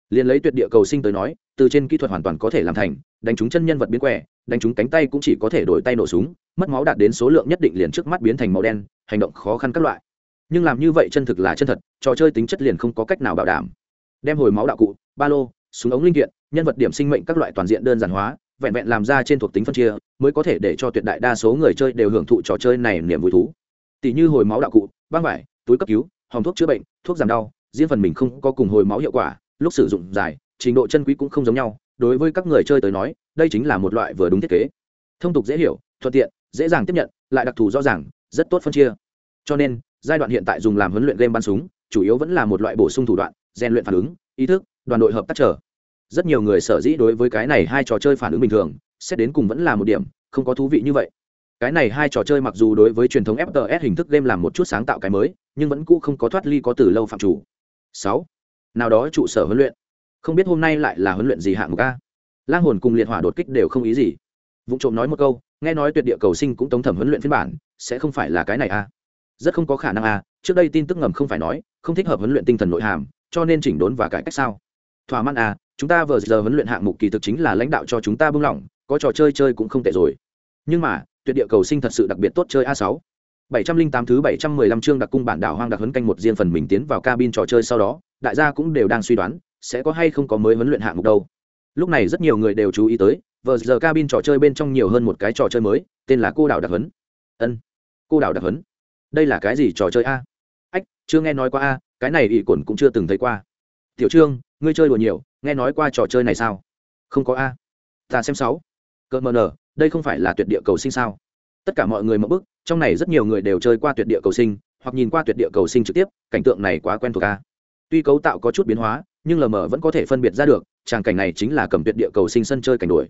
Liền lấy tuyệt địa cầu sinh tới nói, từ trên kỹ thuật hoàn toàn có thể làm thành, đánh trúng chân nhân vật biến quẻ, đánh trúng cánh tay cũng chỉ có thể đổi tay nổ súng, mất máu đạt đến số lượng nhất định liền trước mắt biến thành màu đen, hành động khó khăn các loại. Nhưng làm như vậy chân thực là chân thật, trò chơi tính chất liền không có cách nào bảo đảm. Đem hồi máu đạo cụ, ba lô, súng ống linh kiện, nhân vật điểm sinh mệnh các loại toàn diện đơn giản hóa vẹn vẹn làm ra trên thuộc tính phân chia, mới có thể để cho tuyệt đại đa số người chơi đều hưởng thụ trò chơi này niềm vui thú. Tỷ như hồi máu đạo cụ, băng vải, túi cấp cứu hòng thuốc chữa bệnh, thuốc giảm đau, riêng phần mình không có cùng hồi máu hiệu quả, lúc sử dụng dài, trình độ chân quý cũng không giống nhau. Đối với các người chơi tới nói, đây chính là một loại vừa đúng thiết kế. Thông tục dễ hiểu, thuận tiện, dễ dàng tiếp nhận, lại đặc thù rõ ràng, rất tốt phân chia. Cho nên, giai đoạn hiện tại dùng làm huấn luyện game bắn súng, chủ yếu vẫn là một loại bổ sung thủ đoạn, rèn luyện phản ứng, ý thức, đoàn đội hợp tác trở rất nhiều người sở dĩ đối với cái này hai trò chơi phản ứng bình thường, xét đến cùng vẫn là một điểm, không có thú vị như vậy. Cái này hai trò chơi mặc dù đối với truyền thống fts hình thức game làm một chút sáng tạo cái mới, nhưng vẫn cũ không có thoát ly có từ lâu phạm chủ. Sáu. Nào đó trụ sở huấn luyện. Không biết hôm nay lại là huấn luyện gì hạng mục a? Lang hồn cùng liệt hỏa đột kích đều không ý gì. Vụ trộm nói một câu, nghe nói tuyệt địa cầu sinh cũng tống thẩm huấn luyện phiên bản, sẽ không phải là cái này a? Rất không có khả năng a, trước đây tin tức ngầm không phải nói, không thích hợp huấn luyện tinh thần nội hàm, cho nên chỉnh đốn và cải cách sao? Thỏa mãn a chúng ta vừa giờ huấn luyện hạng mục kỳ thực chính là lãnh đạo cho chúng ta bưng lỏng, có trò chơi chơi cũng không tệ rồi. Nhưng mà, tuyệt địa cầu sinh thật sự đặc biệt tốt chơi a sáu. bảy trăm linh tám thứ bảy trăm mười lăm chương đặc cung bản đảo hoang đặc huấn canh một riêng phần mình tiến vào cabin trò chơi sau đó, đại gia cũng đều đang suy đoán, sẽ có hay không có mới huấn luyện hạng mục đâu. Lúc này rất nhiều người đều chú ý tới vờ giờ cabin trò chơi bên trong nhiều hơn một cái trò chơi mới, tên là cô đảo đặc huấn. Ân, cô đảo đặc huấn. Đây là cái gì trò chơi a? Ách, chưa nghe nói qua a, cái này ỷ cồn cũng chưa từng thấy qua. Tiểu trương, ngươi chơi đùa nhiều nghe nói qua trò chơi này sao? Không có a. Ta xem sáu. Cỡ mờ nở, đây không phải là tuyệt địa cầu sinh sao? Tất cả mọi người mậu bức, trong này rất nhiều người đều chơi qua tuyệt địa cầu sinh, hoặc nhìn qua tuyệt địa cầu sinh trực tiếp, cảnh tượng này quá quen thuộc a. Tuy cấu tạo có chút biến hóa, nhưng lờ mờ vẫn có thể phân biệt ra được, tràng cảnh này chính là cầm tuyệt địa cầu sinh sân chơi cảnh đuổi.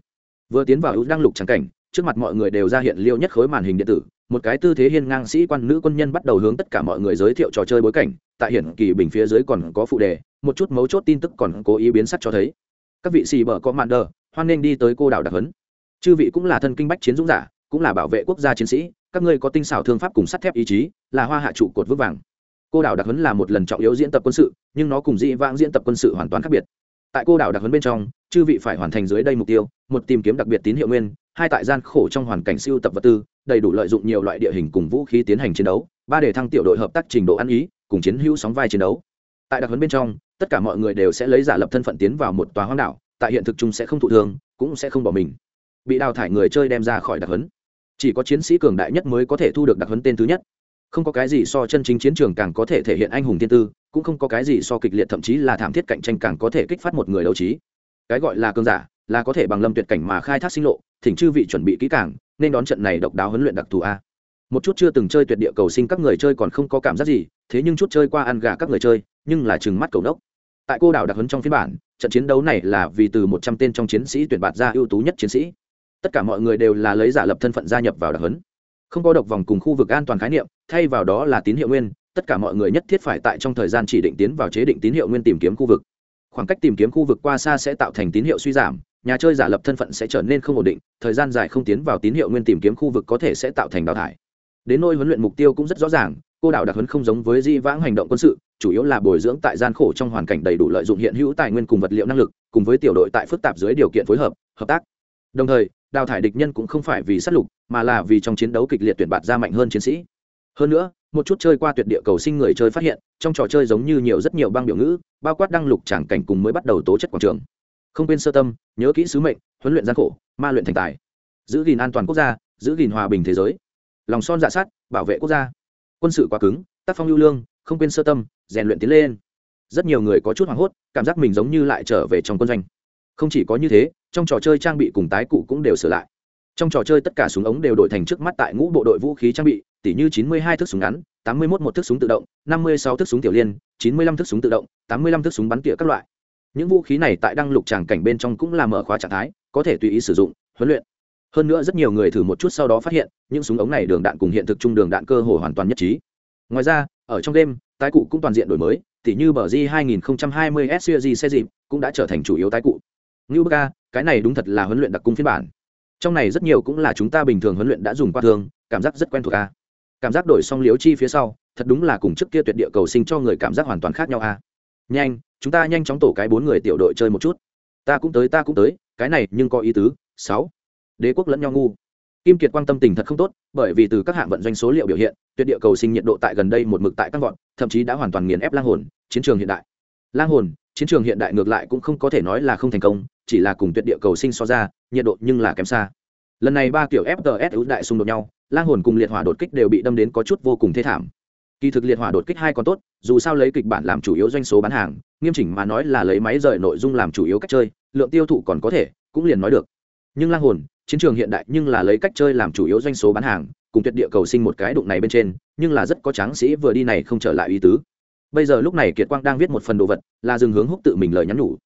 Vừa tiến vào hữu đăng lục tràng cảnh trước mặt mọi người đều ra hiện liêu nhất khối màn hình điện tử, một cái tư thế hiên ngang sĩ quan nữ quân nhân bắt đầu hướng tất cả mọi người giới thiệu trò chơi bối cảnh, tại hiển kỳ bình phía dưới còn có phụ đề, một chút mấu chốt tin tức còn cố ý biến sắc cho thấy. Các vị xì bờ có mạn đờ, hoan nên đi tới cô đảo đặc hấn chư vị cũng là thân kinh bách chiến dũng giả, cũng là bảo vệ quốc gia chiến sĩ, các ngươi có tinh xảo thương pháp cùng sắt thép ý chí, là hoa hạ trụ cột vững vàng. Cô đảo đặc hấn là một lần trọng yếu diễn tập quân sự, nhưng nó cùng dị vãng diễn tập quân sự hoàn toàn khác biệt tại cô đảo đặc huấn bên trong chư vị phải hoàn thành dưới đây mục tiêu một tìm kiếm đặc biệt tín hiệu nguyên hai tại gian khổ trong hoàn cảnh siêu tập vật tư đầy đủ lợi dụng nhiều loại địa hình cùng vũ khí tiến hành chiến đấu ba để thăng tiểu đội hợp tác trình độ ăn ý cùng chiến hữu sóng vai chiến đấu. Tại đặc huấn bên trong tất cả mọi người đều sẽ lấy giả lập thân phận tiến vào một tòa hoang đảo tại hiện thực chung sẽ không thụ thương cũng sẽ không bỏ mình. Bị đào thải người chơi đem ra khỏi đặc huấn, chỉ có chiến sĩ cường đại nhất mới có thể thu được đặc huấn tên thứ nhất. Không có cái gì so chân chính chiến trường càng có thể thể hiện anh hùng thiên tư cũng không có cái gì so kịch liệt, thậm chí là thảm thiết cạnh tranh càng có thể kích phát một người đấu trí. Cái gọi là cường giả, là có thể bằng lâm tuyệt cảnh mà khai thác sinh lộ, thỉnh chư vị chuẩn bị kỹ càng, nên đón trận này độc đáo huấn luyện đặc thù a. Một chút chưa từng chơi tuyệt địa cầu sinh các người chơi còn không có cảm giác gì, thế nhưng chút chơi qua ăn gà các người chơi, nhưng là chừng mắt cầu đốc tại cô đảo đặc huấn trong phiên bản, trận chiến đấu này là vì từ một trăm tên trong chiến sĩ tuyển bạt ra ưu tú nhất chiến sĩ. Tất cả mọi người đều là lấy giả lập thân phận gia nhập vào đặc huấn. Không có độc vòng cùng khu vực an toàn khái niệm, thay vào đó là tín hiệu nguyên tất cả mọi người nhất thiết phải tại trong thời gian chỉ định tiến vào chế định tín hiệu nguyên tìm kiếm khu vực. Khoảng cách tìm kiếm khu vực qua xa sẽ tạo thành tín hiệu suy giảm, nhà chơi giả lập thân phận sẽ trở nên không ổn định, thời gian dài không tiến vào tín hiệu nguyên tìm kiếm khu vực có thể sẽ tạo thành đào thải. Đến nôi huấn luyện mục tiêu cũng rất rõ ràng, cô đảo đặc huấn không giống với di vãng hành động quân sự, chủ yếu là bồi dưỡng tại gian khổ trong hoàn cảnh đầy đủ lợi dụng hiện hữu tài nguyên cùng vật liệu năng lực, cùng với tiểu đội tại phức tạp dưới điều kiện phối hợp hợp tác. Đồng thời, đào thải địch nhân cũng không phải vì sát lục, mà là vì trong chiến đấu kịch liệt tuyển bạt ra mạnh hơn chiến sĩ. Hơn nữa một chút chơi qua tuyệt địa cầu sinh người chơi phát hiện, trong trò chơi giống như nhiều rất nhiều băng biểu ngữ, bao quát đăng lục tràng cảnh cùng mới bắt đầu tố chất quảng trường. Không quên sơ tâm, nhớ kỹ sứ mệnh, huấn luyện gian khổ, ma luyện thành tài. Giữ gìn an toàn quốc gia, giữ gìn hòa bình thế giới. Lòng son dạ sát, bảo vệ quốc gia. Quân sự quá cứng, tác phong lưu lương, không quên sơ tâm, rèn luyện tiến lên. Rất nhiều người có chút hoảng hốt, cảm giác mình giống như lại trở về trong quân doanh. Không chỉ có như thế, trong trò chơi trang bị cùng tái cụ cũng đều sửa lại. Trong trò chơi tất cả súng ống đều đổi thành trước mắt tại ngũ bộ đội vũ khí trang bị tỉ như 92 thước súng ngắn 81 một thước súng tự động 56 thước súng tiểu liên 95 thước súng tự động 85 thước súng bắn tỉa các loại những vũ khí này tại đăng lục tràng cảnh bên trong cũng là mở khóa trạng thái có thể tùy ý sử dụng huấn luyện hơn nữa rất nhiều người thử một chút sau đó phát hiện những súng ống này đường đạn cùng hiện thực chung đường đạn cơ hồ hoàn toàn nhất trí ngoài ra ở trong game tái cụ cũng toàn diện đổi mới tỉ như bờ G2020SCG xe dịp cũng đã trở thành chủ yếu tái cụ Ngưu Bức cái này đúng thật là huấn luyện đặc cung phiên bản. Trong này rất nhiều cũng là chúng ta bình thường huấn luyện đã dùng qua thường, cảm giác rất quen thuộc a. Cảm giác đổi xong liếu chi phía sau, thật đúng là cùng trước kia tuyệt địa cầu sinh cho người cảm giác hoàn toàn khác nhau a. À. Nhanh, chúng ta nhanh chóng tổ cái bốn người tiểu đội chơi một chút. Ta cũng tới, ta cũng tới, cái này nhưng có ý tứ. Sáu, Đế quốc lẫn nhau ngu. Kim Kiệt quan tâm tình thật không tốt, bởi vì từ các hạng vận doanh số liệu biểu hiện, tuyệt địa cầu sinh nhiệt độ tại gần đây một mực tại tăng vọt, thậm chí đã hoàn toàn nghiền ép lang hồn, chiến trường hiện đại. Lang hồn, chiến trường hiện đại ngược lại cũng không có thể nói là không thành công, chỉ là cùng tuyệt địa cầu sinh so ra nhiệt độ nhưng là kém xa lần này ba kiểu fts ưu đại xung đột nhau, lang hồn cùng liệt hỏa đột kích đều bị đâm đến có chút vô cùng thê thảm. Kỳ thực liệt hỏa đột kích hai còn tốt, dù sao lấy kịch bản làm chủ yếu doanh số bán hàng, nghiêm chỉnh mà nói là lấy máy rời nội dung làm chủ yếu cách chơi, lượng tiêu thụ còn có thể, cũng liền nói được. Nhưng lang hồn, chiến trường hiện đại nhưng là lấy cách chơi làm chủ yếu doanh số bán hàng, cùng tuyệt địa cầu sinh một cái đụng này bên trên, nhưng là rất có tráng sĩ vừa đi này không trở lại ý tứ. Bây giờ lúc này kiệt quang đang viết một phần đồ vật, là dừng hướng húc tự mình lời nhắn nhủ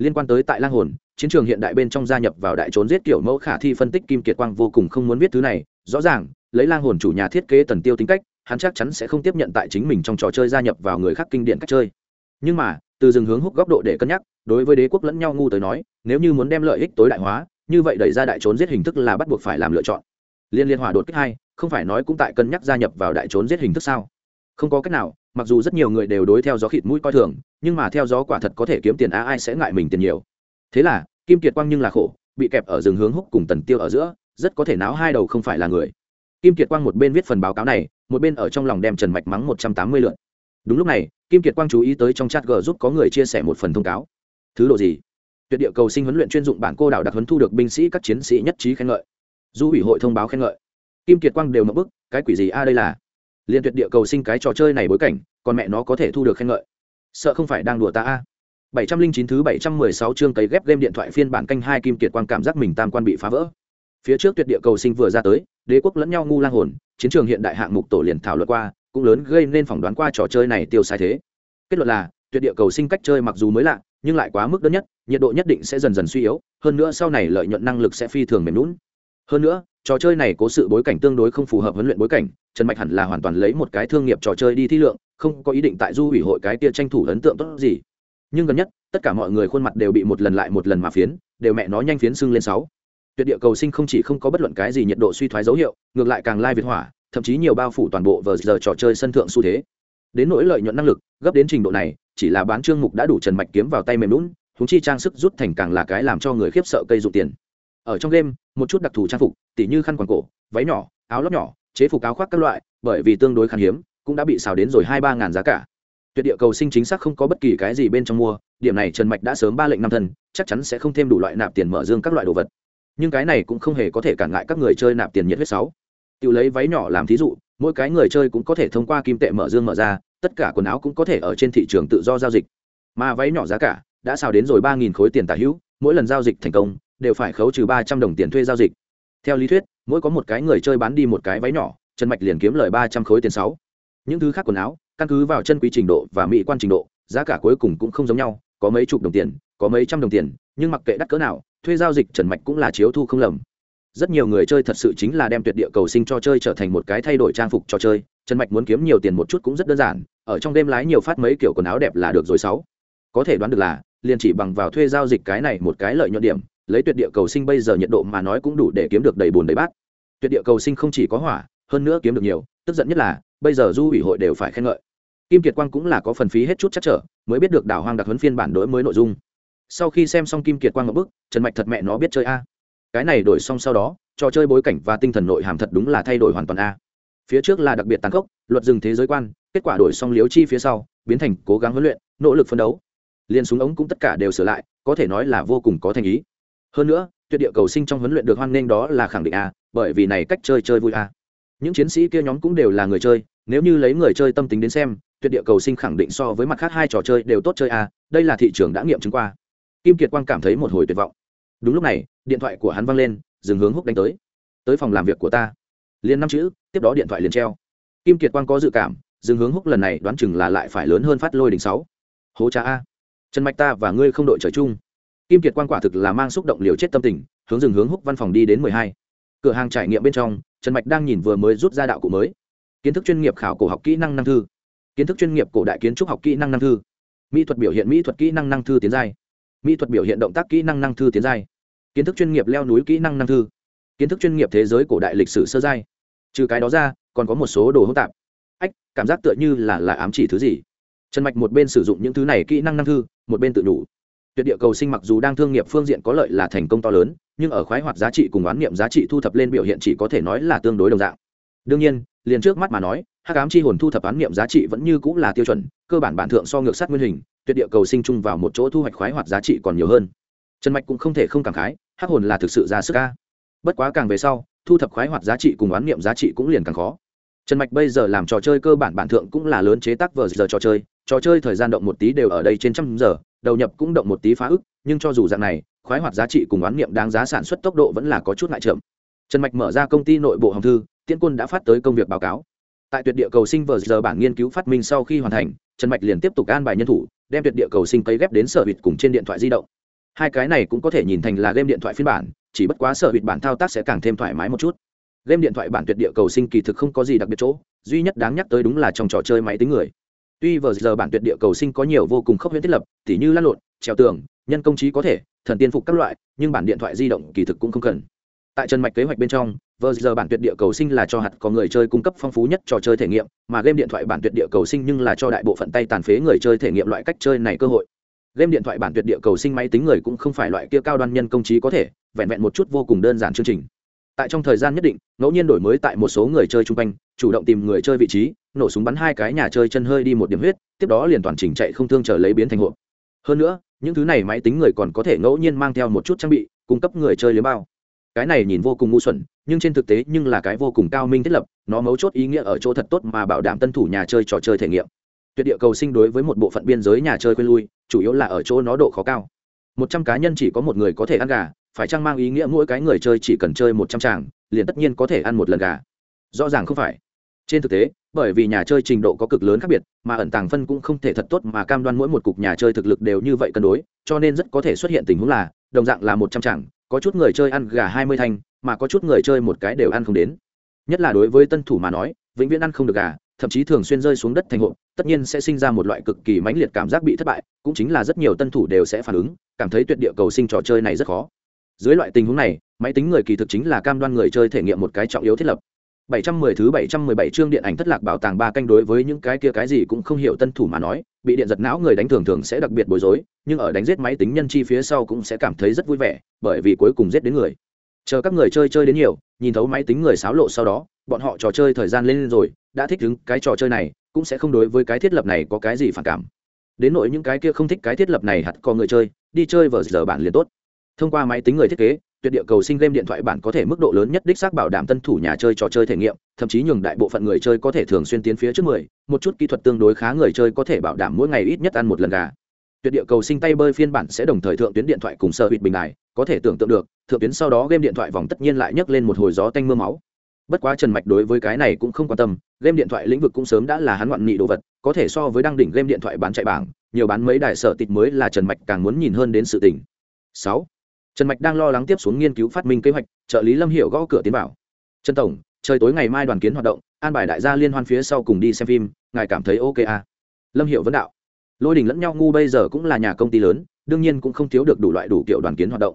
liên quan tới tại lang hồn, chiến trường hiện đại bên trong gia nhập vào đại trốn giết kiểu mẫu khả thi phân tích kim kiệt quang vô cùng không muốn biết thứ này, rõ ràng, lấy lang hồn chủ nhà thiết kế tần tiêu tính cách, hắn chắc chắn sẽ không tiếp nhận tại chính mình trong trò chơi gia nhập vào người khác kinh điển cách chơi. Nhưng mà, từ dừng hướng hút góc độ để cân nhắc, đối với đế quốc lẫn nhau ngu tới nói, nếu như muốn đem lợi ích tối đại hóa, như vậy đẩy ra đại trốn giết hình thức là bắt buộc phải làm lựa chọn. Liên liên hòa đột kích hai, không phải nói cũng tại cân nhắc gia nhập vào đại trốn giết hình thức sao? Không có cách nào mặc dù rất nhiều người đều đối theo gió khịt mũi coi thường, nhưng mà theo gió quả thật có thể kiếm tiền á ai sẽ ngại mình tiền nhiều. Thế là, kim kiệt quang nhưng là khổ, bị kẹp ở rừng hướng húc cùng tần tiêu ở giữa, rất có thể náo hai đầu không phải là người. Kim kiệt quang một bên viết phần báo cáo này, một bên ở trong lòng đem trần mạch mắng một trăm tám mươi lượt đúng lúc này, kim kiệt quang chú ý tới trong chat g giúp có người chia sẻ một phần thông cáo. Thứ độ gì? Tuyệt địa cầu sinh huấn luyện chuyên dụng bản cô đảo đặc huấn thu được binh sĩ các chiến sĩ nhất trí khen ngợi. Du ủy hội thông báo khen ngợi. Kim kiệt quang đều mất bức, cái quỷ gì a à đây là? Liên tuyệt địa cầu sinh cái trò chơi này bối cảnh còn mẹ nó có thể thu được khen ngợi. Sợ không phải đang đùa ta a. Bảy trăm linh chín thứ bảy trăm mười sáu chương cấy ghép game điện thoại phiên bản canh hai kim kiệt quang cảm giác mình tam quan bị phá vỡ. Phía trước tuyệt địa cầu sinh vừa ra tới, đế quốc lẫn nhau ngu lang hồn, chiến trường hiện đại hạng mục tổ liền thảo luận qua, cũng lớn gây nên phỏng đoán qua trò chơi này tiêu sai thế. Kết luận là, tuyệt địa cầu sinh cách chơi mặc dù mới lạ, nhưng lại quá mức đơn nhất, nhiệt độ nhất định sẽ dần dần suy yếu, hơn nữa sau này lợi nhuận năng lực sẽ phi thường mềm lún hơn nữa trò chơi này có sự bối cảnh tương đối không phù hợp huấn luyện bối cảnh, trần mạch hẳn là hoàn toàn lấy một cái thương nghiệp trò chơi đi thi lượng, không có ý định tại du ủy hội cái kia tranh thủ ấn tượng tốt gì. Nhưng gần nhất, tất cả mọi người khuôn mặt đều bị một lần lại một lần mà phiến, đều mẹ nó nhanh phiến sưng lên sáu. Tuyệt địa cầu sinh không chỉ không có bất luận cái gì nhiệt độ suy thoái dấu hiệu, ngược lại càng lai việt hỏa, thậm chí nhiều bao phủ toàn bộ vờ giờ trò chơi sân thượng xu thế. Đến nỗi lợi nhuận năng lực, gấp đến trình độ này, chỉ là bán trương mục đã đủ trần mạch kiếm vào tay mềm lún húng chi trang sức rút thành càng là cái làm cho người khiếp sợ cây dụ tiền ở trong game, một chút đặc thù trang phục, tỉ như khăn quàng cổ, váy nhỏ, áo lót nhỏ, chế phục áo khoác các loại, bởi vì tương đối khan hiếm, cũng đã bị xào đến rồi hai ba ngàn giá cả. Tuyệt địa cầu sinh chính xác không có bất kỳ cái gì bên trong mua, điểm này trần mạch đã sớm ba lệnh năm thân, chắc chắn sẽ không thêm đủ loại nạp tiền mở dương các loại đồ vật. Nhưng cái này cũng không hề có thể cản ngại các người chơi nạp tiền nhiệt huyết sáu. Tự lấy váy nhỏ làm thí dụ, mỗi cái người chơi cũng có thể thông qua kim tệ mở dương mở ra, tất cả quần áo cũng có thể ở trên thị trường tự do giao dịch. Mà váy nhỏ giá cả đã xào đến rồi ba nghìn khối tiền tả hữu, mỗi lần giao dịch thành công đều phải khấu trừ ba trăm đồng tiền thuê giao dịch. Theo lý thuyết, mỗi có một cái người chơi bán đi một cái váy nhỏ, trần mạch liền kiếm lời ba trăm khối tiền sáu. Những thứ khác quần áo, căn cứ vào chân quý trình độ và mỹ quan trình độ, giá cả cuối cùng cũng không giống nhau, có mấy chục đồng tiền, có mấy trăm đồng tiền, nhưng mặc kệ đắt cỡ nào, thuê giao dịch trần mạch cũng là chiếu thu không lầm. Rất nhiều người chơi thật sự chính là đem tuyệt địa cầu sinh cho chơi trở thành một cái thay đổi trang phục cho chơi, trần mạch muốn kiếm nhiều tiền một chút cũng rất đơn giản, ở trong đêm lái nhiều phát mấy kiểu quần áo đẹp là được rồi sáu. Có thể đoán được là, liền chỉ bằng vào thuê giao dịch cái này một cái lợi nhuận điểm lấy tuyệt địa cầu sinh bây giờ nhiệt độ mà nói cũng đủ để kiếm được đầy bùn đầy bát. Tuyệt địa cầu sinh không chỉ có hỏa, hơn nữa kiếm được nhiều, tức giận nhất là, bây giờ du ủy hội đều phải khen ngợi. Kim kiệt quang cũng là có phần phí hết chút chắc trở, mới biết được đảo hoang đặc huấn phiên bản đổi mới nội dung. Sau khi xem xong kim kiệt quang một bức, trần mạch thật mẹ nó biết chơi a. Cái này đổi xong sau đó, trò chơi bối cảnh và tinh thần nội hàm thật đúng là thay đổi hoàn toàn a. Phía trước là đặc biệt tàn khốc, luật dừng thế giới quan, kết quả đổi xong liếu chi phía sau, biến thành cố gắng huấn luyện, nỗ lực phấn đấu. Liên súng ống cũng tất cả đều sửa lại, có thể nói là vô cùng có thành ý hơn nữa, tuyệt địa cầu sinh trong huấn luyện được hoan nghênh đó là khẳng định a, bởi vì này cách chơi chơi vui a. Những chiến sĩ kia nhóm cũng đều là người chơi, nếu như lấy người chơi tâm tính đến xem, tuyệt địa cầu sinh khẳng định so với mặt khác hai trò chơi đều tốt chơi a, đây là thị trường đã nghiệm chứng qua. Kim kiệt quang cảm thấy một hồi tuyệt vọng. Đúng lúc này, điện thoại của hắn văng lên, dừng hướng húc đánh tới. Tới phòng làm việc của ta. Liền năm chữ, tiếp đó điện thoại liền treo. Kim kiệt quang có dự cảm, dừng hướng húc lần này đoán chừng là lại phải lớn hơn phát lôi đỉnh sáu. Hố cha a. Trần mạch ta và ngươi không đội trời chung kim kiệt quang quả thực là mang xúc động liều chết tâm tình, hướng dừng hướng húc văn phòng đi đến mười hai. Cửa hàng trải nghiệm bên trong, trần mạch đang nhìn vừa mới rút ra đạo cụ mới. Kiến thức chuyên nghiệp khảo cổ học kỹ năng năng thư. Kiến thức chuyên nghiệp cổ đại kiến trúc học kỹ năng năng thư. Mỹ thuật biểu hiện mỹ thuật kỹ năng năng thư tiến giai. Mỹ thuật biểu hiện động tác kỹ năng năng thư tiến giai. Kiến thức chuyên nghiệp leo núi kỹ năng năng thư. Kiến thức chuyên nghiệp thế giới cổ đại lịch sử sơ giai. Trừ cái đó ra, còn có một số đồ hỗn tạp. Ách, cảm giác tựa như là là ám chỉ thứ gì? Trần mạch một bên sử dụng những thứ này kỹ năng năng thư, một bên tự đủ tuyệt địa cầu sinh mặc dù đang thương nghiệp phương diện có lợi là thành công to lớn, nhưng ở khoái hoạt giá trị cùng oán niệm giá trị thu thập lên biểu hiện chỉ có thể nói là tương đối đồng dạng. Đương nhiên, liền trước mắt mà nói, hắc ám chi hồn thu thập oán niệm giá trị vẫn như cũng là tiêu chuẩn, cơ bản bản thượng so ngược sát nguyên hình, tuyệt địa cầu sinh chung vào một chỗ thu hoạch khoái hoạt giá trị còn nhiều hơn. Trần mạch cũng không thể không cảm khái, hắc hồn là thực sự ra sức ca. Bất quá càng về sau, thu thập khoái hoạt giá trị cùng oán niệm giá trị cũng liền càng khó. Trần mạch bây giờ làm trò chơi cơ bản bản thượng cũng là lớn chế tác vờ giờ trò chơi trò chơi thời gian động một tí đều ở đây trên trăm giờ đầu nhập cũng động một tí phá ức, nhưng cho dù dạng này, khoái hoạt giá trị cùng oán niệm đáng giá sản xuất tốc độ vẫn là có chút ngại chậm. Trần mạch mở ra công ty nội bộ hồng thư, tiễn quân đã phát tới công việc báo cáo. Tại tuyệt địa cầu sinh vờ giờ bản nghiên cứu phát minh sau khi hoàn thành, trần mạch liền tiếp tục an bài nhân thủ, đem tuyệt địa cầu sinh cấy ghép đến sở hụt cùng trên điện thoại di động. Hai cái này cũng có thể nhìn thành là game điện thoại phiên bản, chỉ bất quá sở hụt bản thao tác sẽ càng thêm thoải mái một chút. Game điện thoại bản tuyệt địa cầu sinh kỳ thực không có gì đặc biệt chỗ, duy nhất đáng nhắc tới đúng là trong trò chơi máy tính người tuy vờ giờ bản tuyệt địa cầu sinh có nhiều vô cùng khốc huyễn thiết lập, tỉ như lăn lộn, trèo tường, nhân công trí có thể, thần tiên phục các loại, nhưng bản điện thoại di động kỳ thực cũng không cần. Tại trần mạch kế hoạch bên trong vờ giờ bản tuyệt địa cầu sinh là cho hạt có người chơi cung cấp phong phú nhất trò chơi thể nghiệm, mà game điện thoại bản tuyệt địa cầu sinh nhưng là cho đại bộ phận tay tàn phế người chơi thể nghiệm loại cách chơi này cơ hội. Game điện thoại bản tuyệt địa cầu sinh máy tính người cũng không phải loại kia cao đoan nhân công trí có thể, vẹn vẹn một chút vô cùng đơn giản chương trình tại trong thời gian nhất định, ngẫu nhiên đổi mới tại một số người chơi chung quanh, chủ động tìm người chơi vị trí, nổ súng bắn hai cái nhà chơi chân hơi đi một điểm huyết, tiếp đó liền toàn trình chạy không thương chờ lấy biến thành hộp. Hơn nữa, những thứ này máy tính người còn có thể ngẫu nhiên mang theo một chút trang bị, cung cấp người chơi liếm bao. Cái này nhìn vô cùng ngu xuẩn, nhưng trên thực tế nhưng là cái vô cùng cao minh thiết lập, nó mấu chốt ý nghĩa ở chỗ thật tốt mà bảo đảm tân thủ nhà chơi trò chơi thể nghiệm. Tuyệt địa cầu sinh đối với một bộ phận biên giới nhà chơi quên lui, chủ yếu là ở chỗ nó độ khó cao. Một trăm cá nhân chỉ có một người có thể ăn gà phải chăng mang ý nghĩa mỗi cái người chơi chỉ cần chơi một trăm tràng, liền tất nhiên có thể ăn một lần gà? Rõ ràng không phải. Trên thực tế, bởi vì nhà chơi trình độ có cực lớn khác biệt, mà ẩn tàng phân cũng không thể thật tốt mà cam đoan mỗi một cục nhà chơi thực lực đều như vậy cân đối, cho nên rất có thể xuất hiện tình huống là, đồng dạng là một trăm tràng, có chút người chơi ăn gà hai mươi thanh, mà có chút người chơi một cái đều ăn không đến. Nhất là đối với tân thủ mà nói, vĩnh viễn ăn không được gà, thậm chí thường xuyên rơi xuống đất thành hộ tất nhiên sẽ sinh ra một loại cực kỳ mãnh liệt cảm giác bị thất bại, cũng chính là rất nhiều tân thủ đều sẽ phản ứng, cảm thấy tuyệt địa cầu sinh trò chơi này rất khó dưới loại tình huống này máy tính người kỳ thực chính là cam đoan người chơi thể nghiệm một cái trọng yếu thiết lập 710 thứ 717 chương điện ảnh thất lạc bảo tàng ba canh đối với những cái kia cái gì cũng không hiểu tân thủ mà nói, bị điện giật não người đánh thường thường sẽ đặc biệt bối rối, nhưng ở đánh giết máy tính nhân chi phía sau cũng sẽ cảm thấy rất vui vẻ, bởi vì cuối cùng giết đến người. Chờ các người chơi chơi đến nhiều, nhìn thấu máy tính người xáo lộ sau đó, bọn họ trò chơi thời gian lên rồi, đã thích ứng cái trò chơi này, cũng sẽ không đối với cái thiết lập này có cái gì phản cảm. Đến nỗi những cái kia không thích cái thiết lập này hẳn có người chơi, đi chơi vở giờ bản liền tốt. Thông qua máy tính người thiết kế, tuyệt địa cầu sinh game điện thoại bản có thể mức độ lớn nhất đích xác bảo đảm tân thủ nhà chơi trò chơi thể nghiệm thậm chí nhường đại bộ phận người chơi có thể thường xuyên tiến phía trước mười một chút kỹ thuật tương đối khá người chơi có thể bảo đảm mỗi ngày ít nhất ăn một lần gà. Tuyệt địa cầu sinh tay bơi phiên bản sẽ đồng thời thượng tuyến điện thoại cùng sơ bịt bình đài có thể tưởng tượng được thượng tuyến sau đó game điện thoại vòng tất nhiên lại nhấc lên một hồi gió tanh mưa máu. Bất quá trần mạch đối với cái này cũng không quan tâm game điện thoại lĩnh vực cũng sớm đã là hắn ngoạn nghị đồ vật có thể so với đăng đỉnh game điện thoại bán chạy bảng nhiều bán mấy đài sở tịt mới là trần mạch càng muốn nhìn hơn đến sự tình. Sáu trần mạch đang lo lắng tiếp xuống nghiên cứu phát minh kế hoạch, trợ lý lâm hiệu gõ cửa tiến vào. Trần tổng, trời tối ngày mai đoàn kiến hoạt động, an bài đại gia liên hoan phía sau cùng đi xem phim, ngài cảm thấy ok à? lâm hiệu vấn đạo. Lôi đình lẫn nhau ngu bây giờ cũng là nhà công ty lớn, đương nhiên cũng không thiếu được đủ loại đủ kiểu đoàn kiến hoạt động.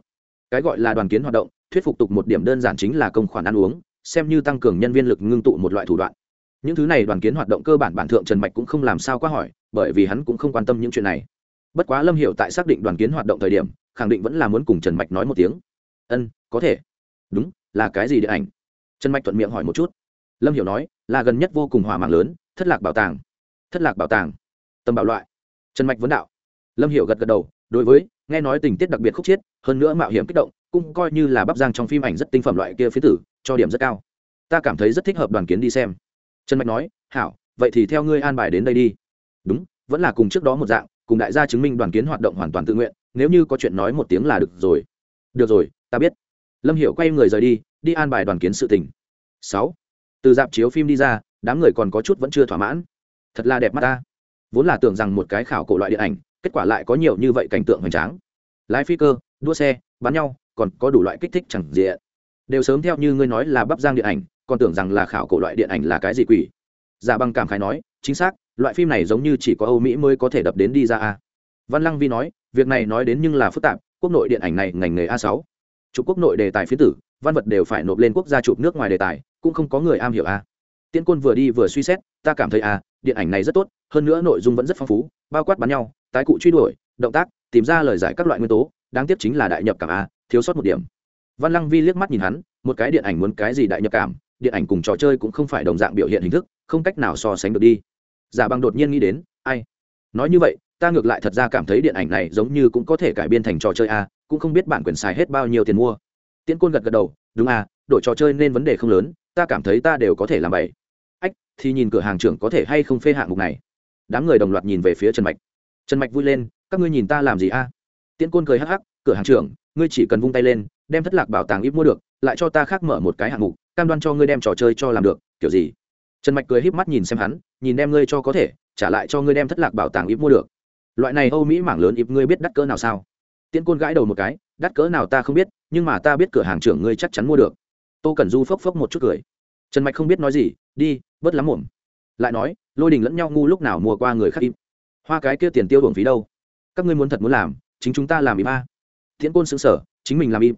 Cái gọi là đoàn kiến hoạt động, thuyết phục tục một điểm đơn giản chính là công khoản ăn uống, xem như tăng cường nhân viên lực ngưng tụ một loại thủ đoạn. Những thứ này đoàn kiến hoạt động cơ bản bản thượng trần mạch cũng không làm sao quá hỏi, bởi vì hắn cũng không quan tâm những chuyện này. Bất quá lâm hiệu tại xác định đoàn kiến hoạt động thời điểm khẳng định vẫn là muốn cùng trần mạch nói một tiếng. Ân, có thể. Đúng, là cái gì điện ảnh? Trần mạch thuận miệng hỏi một chút. Lâm hiểu nói, là gần nhất vô cùng hỏa mạng lớn, thất lạc bảo tàng. Thất lạc bảo tàng? Tầm bảo loại. Trần mạch vấn đạo. Lâm hiểu gật gật đầu, đối với, nghe nói tình tiết đặc biệt khúc chiết, hơn nữa mạo hiểm kích động, cũng coi như là bắp giang trong phim ảnh rất tinh phẩm loại kia phía tử, cho điểm rất cao. Ta cảm thấy rất thích hợp đoàn kiến đi xem. Trần mạch nói, hảo, vậy thì theo ngươi an bài đến đây đi. Đúng, vẫn là cùng trước đó một dạng, cùng đại gia chứng minh đoàn kiến hoạt động hoàn toàn tự nguyện nếu như có chuyện nói một tiếng là được rồi. Được rồi, ta biết. Lâm hiểu quay người rời đi đi an bài đoàn kiến sự tình. Sáu. Từ dạp chiếu phim đi ra, đám người còn có chút vẫn chưa thỏa mãn. Thật là đẹp mắt ta. Vốn là tưởng rằng một cái khảo cổ loại điện ảnh, kết quả lại có nhiều như vậy cảnh tượng hoành tráng. Lái phi cơ đua xe, bắn nhau, còn có đủ loại kích thích chẳng diện đều sớm theo như ngươi nói là bắp giang điện ảnh, còn tưởng rằng là khảo cổ loại điện ảnh là cái gì quỷ. Dạ Giả bằng cảm khái nói, chính xác, loại phim này giống như chỉ có âu mỹ mới có thể đập đến đi ra a văn lăng vi nói, việc này nói đến nhưng là phức tạp, quốc nội điện ảnh này, ngành nghề a sáu. Chụp quốc nội đề tài phiến tử, văn vật đều phải nộp lên quốc gia chụp nước ngoài đề tài, cũng không có người am hiểu a. Tiễn côn vừa đi vừa suy xét, ta cảm thấy a, điện ảnh này rất tốt, hơn nữa nội dung vẫn rất phong phú, bao quát bắn nhau, tái cụ truy đuổi, động tác, tìm ra lời giải các loại nguyên tố, đáng tiếc chính là đại nhập cảm a, thiếu sót một điểm. Văn lăng vi liếc mắt nhìn hắn, một cái điện ảnh muốn cái gì đại nhập cảm, điện ảnh cùng trò chơi cũng không phải đồng dạng biểu hiện hình thức, không cách nào so sánh được đi. Giả bằng đột nhiên nghĩ đến, ai? Nói như vậy ta ngược lại thật ra cảm thấy điện ảnh này giống như cũng có thể cải biên thành trò chơi a, cũng không biết bản quyền xài hết bao nhiêu tiền mua. Tiễn côn gật gật đầu, đúng a, đổi trò chơi nên vấn đề không lớn, ta cảm thấy ta đều có thể làm vậy ách, thì nhìn cửa hàng trưởng có thể hay không phê hạng mục này. Đám người đồng loạt nhìn về phía trần mạch. Trần mạch vui lên, các ngươi nhìn ta làm gì a? Tiễn côn cười hắc hắc, cửa hàng trưởng, ngươi chỉ cần vung tay lên, đem thất lạc bảo tàng ít mua được, lại cho ta khác mở một cái hạng mục, cam đoan cho ngươi đem trò chơi cho làm được, kiểu gì? Trần mạch cười híp mắt nhìn xem hắn, nhìn đem ngươi cho có thể, trả lại cho ngươi đem thất lạc bảo tàng ít mua được loại này âu mỹ mảng lớn ịp ngươi biết đắt cỡ nào sao? Tiễn côn gãi đầu một cái, đắt cỡ nào ta không biết, nhưng mà ta biết cửa hàng trưởng ngươi chắc chắn mua được. Tô cẩn du phốc phốc một chút cười. Trần mạch không biết nói gì, đi, bớt lắm mồm lại nói, lôi đình lẫn nhau ngu lúc nào mua qua người khác im hoa cái kia tiền tiêu hưởng phí đâu? Các ngươi muốn thật muốn làm, chính chúng ta làm im a tiễn côn xứng sở chính mình làm im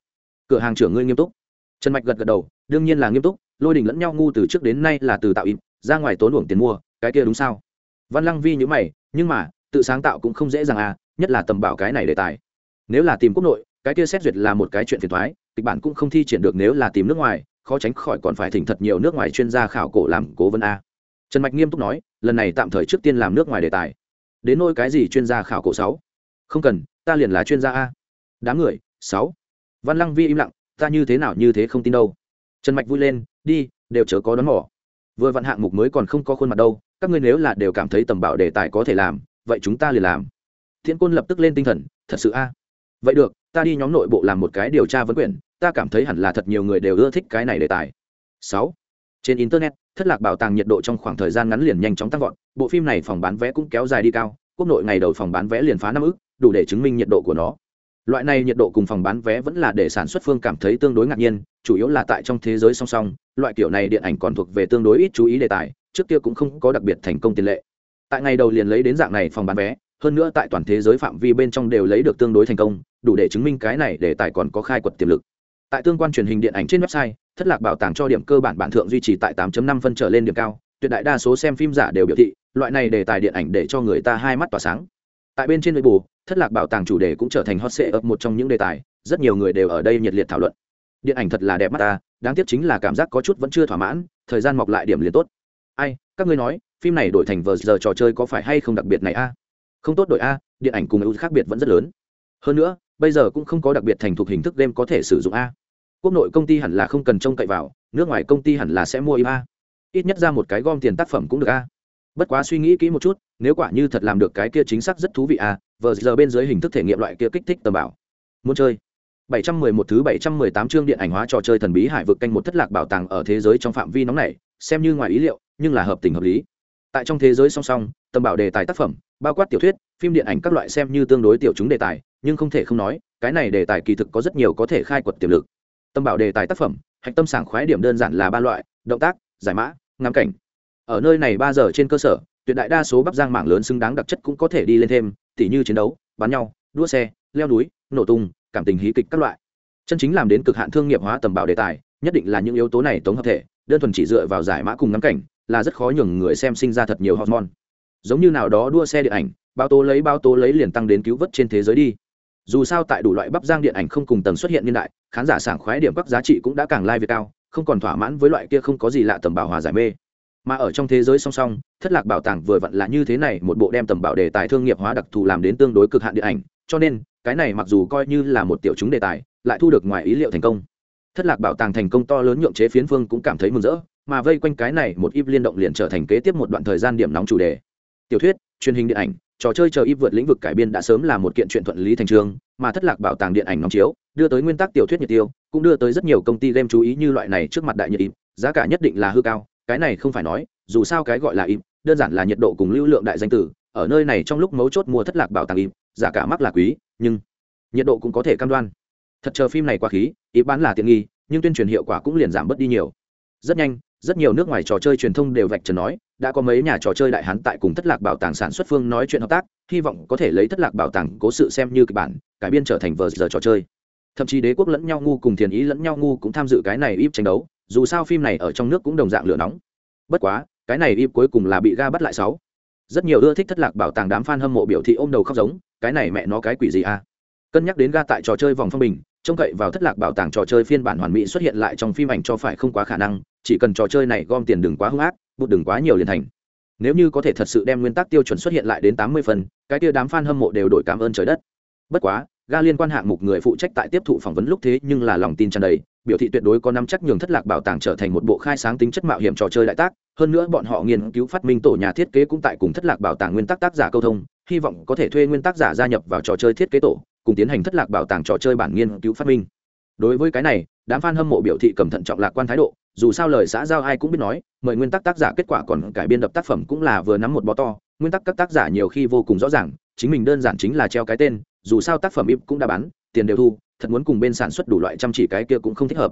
cửa hàng trưởng ngươi nghiêm túc. Trần mạch gật gật đầu, đương nhiên là nghiêm túc, lôi đình lẫn nhau ngu từ trước đến nay là từ tạo im ra ngoài tốn uổng tiền mua, cái kia đúng sao? Văn lăng vi nhữ mày, nhưng mà tự sáng tạo cũng không dễ dàng à nhất là tầm bảo cái này đề tài. Nếu là tìm quốc nội, cái kia xét duyệt là một cái chuyện phiền thoái, kịch bản cũng không thi triển được nếu là tìm nước ngoài, khó tránh khỏi còn phải thỉnh thật nhiều nước ngoài chuyên gia khảo cổ làm cố vấn a. Trần mạch nghiêm túc nói, lần này tạm thời trước tiên làm nước ngoài đề tài. Đến nôi cái gì chuyên gia khảo cổ sáu? Không cần, ta liền là chuyên gia a. Đám người, sáu. Văn lăng vi im lặng, ta như thế nào như thế không tin đâu. Trần mạch vui lên, đi, đều chớ có đón mỏ vừa vặn hạng mục mới còn không có khuôn mặt đâu, các ngươi nếu là đều cảm thấy tầm bảo đề tài có thể làm vậy chúng ta liền làm. Thiên côn lập tức lên tinh thần, thật sự a? Vậy được, ta đi nhóm nội bộ làm một cái điều tra vấn quyển, ta cảm thấy hẳn là thật nhiều người đều ưa thích cái này đề tài. Sáu. Trên internet, thất lạc bảo tàng nhiệt độ trong khoảng thời gian ngắn liền nhanh chóng tăng vọt, bộ phim này phòng bán vé cũng kéo dài đi cao, quốc nội ngày đầu phòng bán vé liền phá năm ức, đủ để chứng minh nhiệt độ của nó. Loại này nhiệt độ cùng phòng bán vé vẫn là để sản xuất phương cảm thấy tương đối ngạc nhiên, chủ yếu là tại trong thế giới song song, loại kiểu này điện ảnh còn thuộc về tương đối ít chú ý đề tài, trước kia cũng không có đặc biệt thành công tiền lệ tại ngày đầu liền lấy đến dạng này phòng bán vé, hơn nữa tại toàn thế giới phạm vi bên trong đều lấy được tương đối thành công, đủ để chứng minh cái này đề tài còn có khai quật tiềm lực. Tại tương quan truyền hình điện ảnh trên website, thất lạc bảo tàng cho điểm cơ bản bản thượng duy trì tại 8.5 phân trở lên điểm cao, tuyệt đại đa số xem phim giả đều biểu thị, loại này đề tài điện ảnh để cho người ta hai mắt tỏa sáng. Tại bên trên nội bù thất lạc bảo tàng chủ đề cũng trở thành hot sệ ấp một trong những đề tài, rất nhiều người đều ở đây nhiệt liệt thảo luận. Điện ảnh thật là đẹp mắt ta, đáng tiếc chính là cảm giác có chút vẫn chưa thỏa mãn, thời gian mọc lại điểm liền tốt. Ai, các ngươi nói phim này đổi thành vờ giờ trò chơi có phải hay không đặc biệt này a? Không tốt đổi a điện ảnh cùng ưu khác biệt vẫn rất lớn. Hơn nữa bây giờ cũng không có đặc biệt thành thục hình thức game có thể sử dụng a. Quốc nội công ty hẳn là không cần trông cậy vào nước ngoài công ty hẳn là sẽ mua im a. Ít nhất ra một cái gom tiền tác phẩm cũng được a. Bất quá suy nghĩ kỹ một chút nếu quả như thật làm được cái kia chính xác rất thú vị a vờ giờ bên dưới hình thức thể nghiệm loại kia kích thích tầm bảo. Muốn chơi. 711 thứ 718 chương điện ảnh hóa trò chơi thần bí hải vực canh một thất lạc bảo tàng ở thế giới trong phạm vi nóng này, xem như ngoài ý liệu, nhưng là hợp tình hợp lý. Tại trong thế giới song song, tầm bảo đề tài tác phẩm, bao quát tiểu thuyết, phim điện ảnh các loại xem như tương đối tiểu chúng đề tài, nhưng không thể không nói, cái này đề tài kỳ thực có rất nhiều có thể khai quật tiềm lực. Tâm bảo đề tài tác phẩm, hạch tâm sảng khoái điểm đơn giản là ba loại, động tác, giải mã, ngắm cảnh. Ở nơi này ba giờ trên cơ sở, tuyệt đại đa số bắp giang mảng lớn xứng đáng đặc chất cũng có thể đi lên thêm, tỉ như chiến đấu, bắn nhau, đua xe, leo núi, nổ tung, cảm tình hí kịch các loại chân chính làm đến cực hạn thương nghiệp hóa tầm bảo đề tài nhất định là những yếu tố này tống hợp thể đơn thuần chỉ dựa vào giải mã cùng ngắm cảnh là rất khó nhường người xem sinh ra thật nhiều hormone. Giống như nào đó đua xe điện ảnh bao tố lấy bao tố lấy liền tăng đến cứu vớt trên thế giới đi. Dù sao tại đủ loại bắp giang điện ảnh không cùng tầng xuất hiện niên đại, khán giả sảng khoái điểm các giá trị cũng đã càng lai việt cao, không còn thỏa mãn với loại kia không có gì lạ tầm bảo hòa giải mê. Mà ở trong thế giới song song, thất lạc bảo tàng vừa vặn là như thế này, một bộ đem tầm bảo đề tài thương nghiệp hóa đặc thù làm đến tương đối cực hạn điện ảnh, cho nên, cái này mặc dù coi như là một tiểu chúng đề tài, lại thu được ngoài ý liệu thành công. Thất lạc bảo tàng thành công to lớn nhượng chế phiến phương cũng cảm thấy mừng rỡ mà vây quanh cái này một ít liên động liền trở thành kế tiếp một đoạn thời gian điểm nóng chủ đề. Tiểu thuyết, truyền hình điện ảnh, trò chơi chờ ít vượt lĩnh vực cải biên đã sớm là một kiện chuyện thuận lý thành trường, mà thất lạc bảo tàng điện ảnh nóng chiếu, đưa tới nguyên tắc tiểu thuyết nhiệt tiêu, cũng đưa tới rất nhiều công ty game chú ý như loại này trước mặt đại nhiệt ít giá cả nhất định là hư cao, cái này không phải nói, dù sao cái gọi là ít đơn giản là nhiệt độ cùng lưu lượng đại danh tử, ở nơi này trong lúc mấu chốt mua thất lạc bảo tàng ít giá cả mắc là quý, nhưng nhiệt độ cũng có thể cam đoan. Thật chờ phim này qua khí ý bán là tiện nghi, nhưng tuyên truyền hiệu quả cũng liền giảm bớt đi nhiều. Rất nhanh rất nhiều nước ngoài trò chơi truyền thông đều vạch trần nói, đã có mấy nhà trò chơi đại hán tại cùng thất lạc bảo tàng sản xuất phương nói chuyện hợp tác, hy vọng có thể lấy thất lạc bảo tàng cố sự xem như kịch bản, cải biên trở thành vờ giờ trò chơi. Thậm chí đế quốc lẫn nhau ngu cùng thiền ý lẫn nhau ngu cũng tham dự cái này íp tranh đấu, dù sao phim này ở trong nước cũng đồng dạng lửa nóng. Bất quá, cái này íp cuối cùng là bị ga bắt lại sáu. Rất nhiều ưa thích thất lạc bảo tàng đám f a n hâm mộ biểu thị ôm đầu khóc giống, cái này mẹ nó cái quỷ gì à? Cân nhắc đến ga tại trò chơi vòng phong bình, trông cậy vào thất lạc bảo tàng trò chơi phiên bản hoàn mỹ xuất hiện lại trong phim ảnh cho phải không quá khả năng chỉ cần trò chơi này gom tiền đừng quá hung ác, bút đừng quá nhiều liền thành. Nếu như có thể thật sự đem nguyên tắc tiêu chuẩn xuất hiện lại đến tám mươi phần, cái kia đám f a n hâm mộ đều đổi cảm ơn trời đất. Bất quá, ga liên quan hạng mục người phụ trách tại tiếp thụ phỏng vấn lúc thế nhưng là lòng tin tràn đầy, biểu thị tuyệt đối có năm chắc nhường thất lạc bảo tàng trở thành một bộ khai sáng tính chất mạo hiểm trò chơi đại tác, hơn nữa bọn họ nghiên cứu phát minh tổ nhà thiết kế cũng tại cùng thất lạc bảo tàng nguyên tắc tác giả câu thông, hy vọng có thể thuê nguyên tác giả gia nhập vào trò chơi thiết kế tổ, cùng tiến hành thất lạc bảo tàng trò chơi bản nghiên cứu phát minh. Đối với cái này, đám f a n hâm mộ biểu thị cầm thận trọng lạc quan thái độ dù sao lời xã giao ai cũng biết nói, mời nguyên tắc tác giả kết quả còn cải biên đập tác phẩm cũng là vừa nắm một bó to, nguyên tắc các tác giả nhiều khi vô cùng rõ ràng, chính mình đơn giản chính là treo cái tên, dù sao tác phẩm im cũng đã bán, tiền đều thu, thật muốn cùng bên sản xuất đủ loại chăm chỉ cái kia cũng không thích hợp.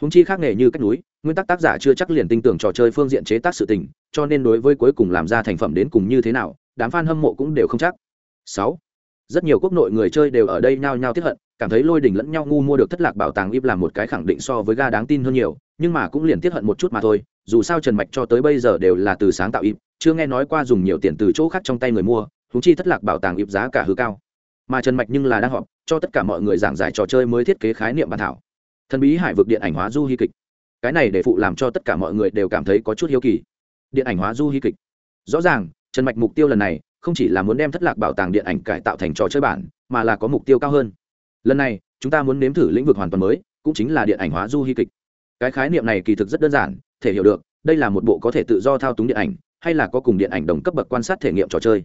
Húng chi khác nghề như cách núi, nguyên tắc tác giả chưa chắc liền tin tưởng trò chơi phương diện chế tác sự tình, cho nên đối với cuối cùng làm ra thành phẩm đến cùng như thế nào, đám f a n hâm mộ cũng đều không chắc. Sáu, rất nhiều quốc nội người chơi đều ở đây nhao nhao tiếp hận cảm thấy lôi đình lẫn nhau ngu mua được thất lạc bảo tàng ip làm một cái khẳng định so với ga đáng tin hơn nhiều, nhưng mà cũng liền tiết hận một chút mà thôi, dù sao trần mạch cho tới bây giờ đều là từ sáng tạo ip chưa nghe nói qua dùng nhiều tiền từ chỗ khác trong tay người mua húng chi thất lạc bảo tàng ip giá cả hư cao. Mà trần mạch nhưng là đang họp, cho tất cả mọi người giảng giải trò chơi mới thiết kế khái niệm bản thảo. Thần bí hải vực điện ảnh hóa du hy kịch. Cái này để phụ làm cho tất cả mọi người đều cảm thấy có chút hiếu kỳ. Điện ảnh hóa du hy kịch. Rõ ràng, trần mạch mục tiêu lần này không chỉ là muốn đem thất lạc bảo tàng điện ảnh cải tạo thành trò chơi bản, mà là có mục tiêu cao hơn lần này, chúng ta muốn nếm thử lĩnh vực hoàn toàn mới, cũng chính là điện ảnh hóa du hy kịch. Cái khái niệm này kỳ thực rất đơn giản, thể hiểu được, đây là một bộ có thể tự do thao túng điện ảnh, hay là có cùng điện ảnh đồng cấp bậc quan sát thể nghiệm trò chơi.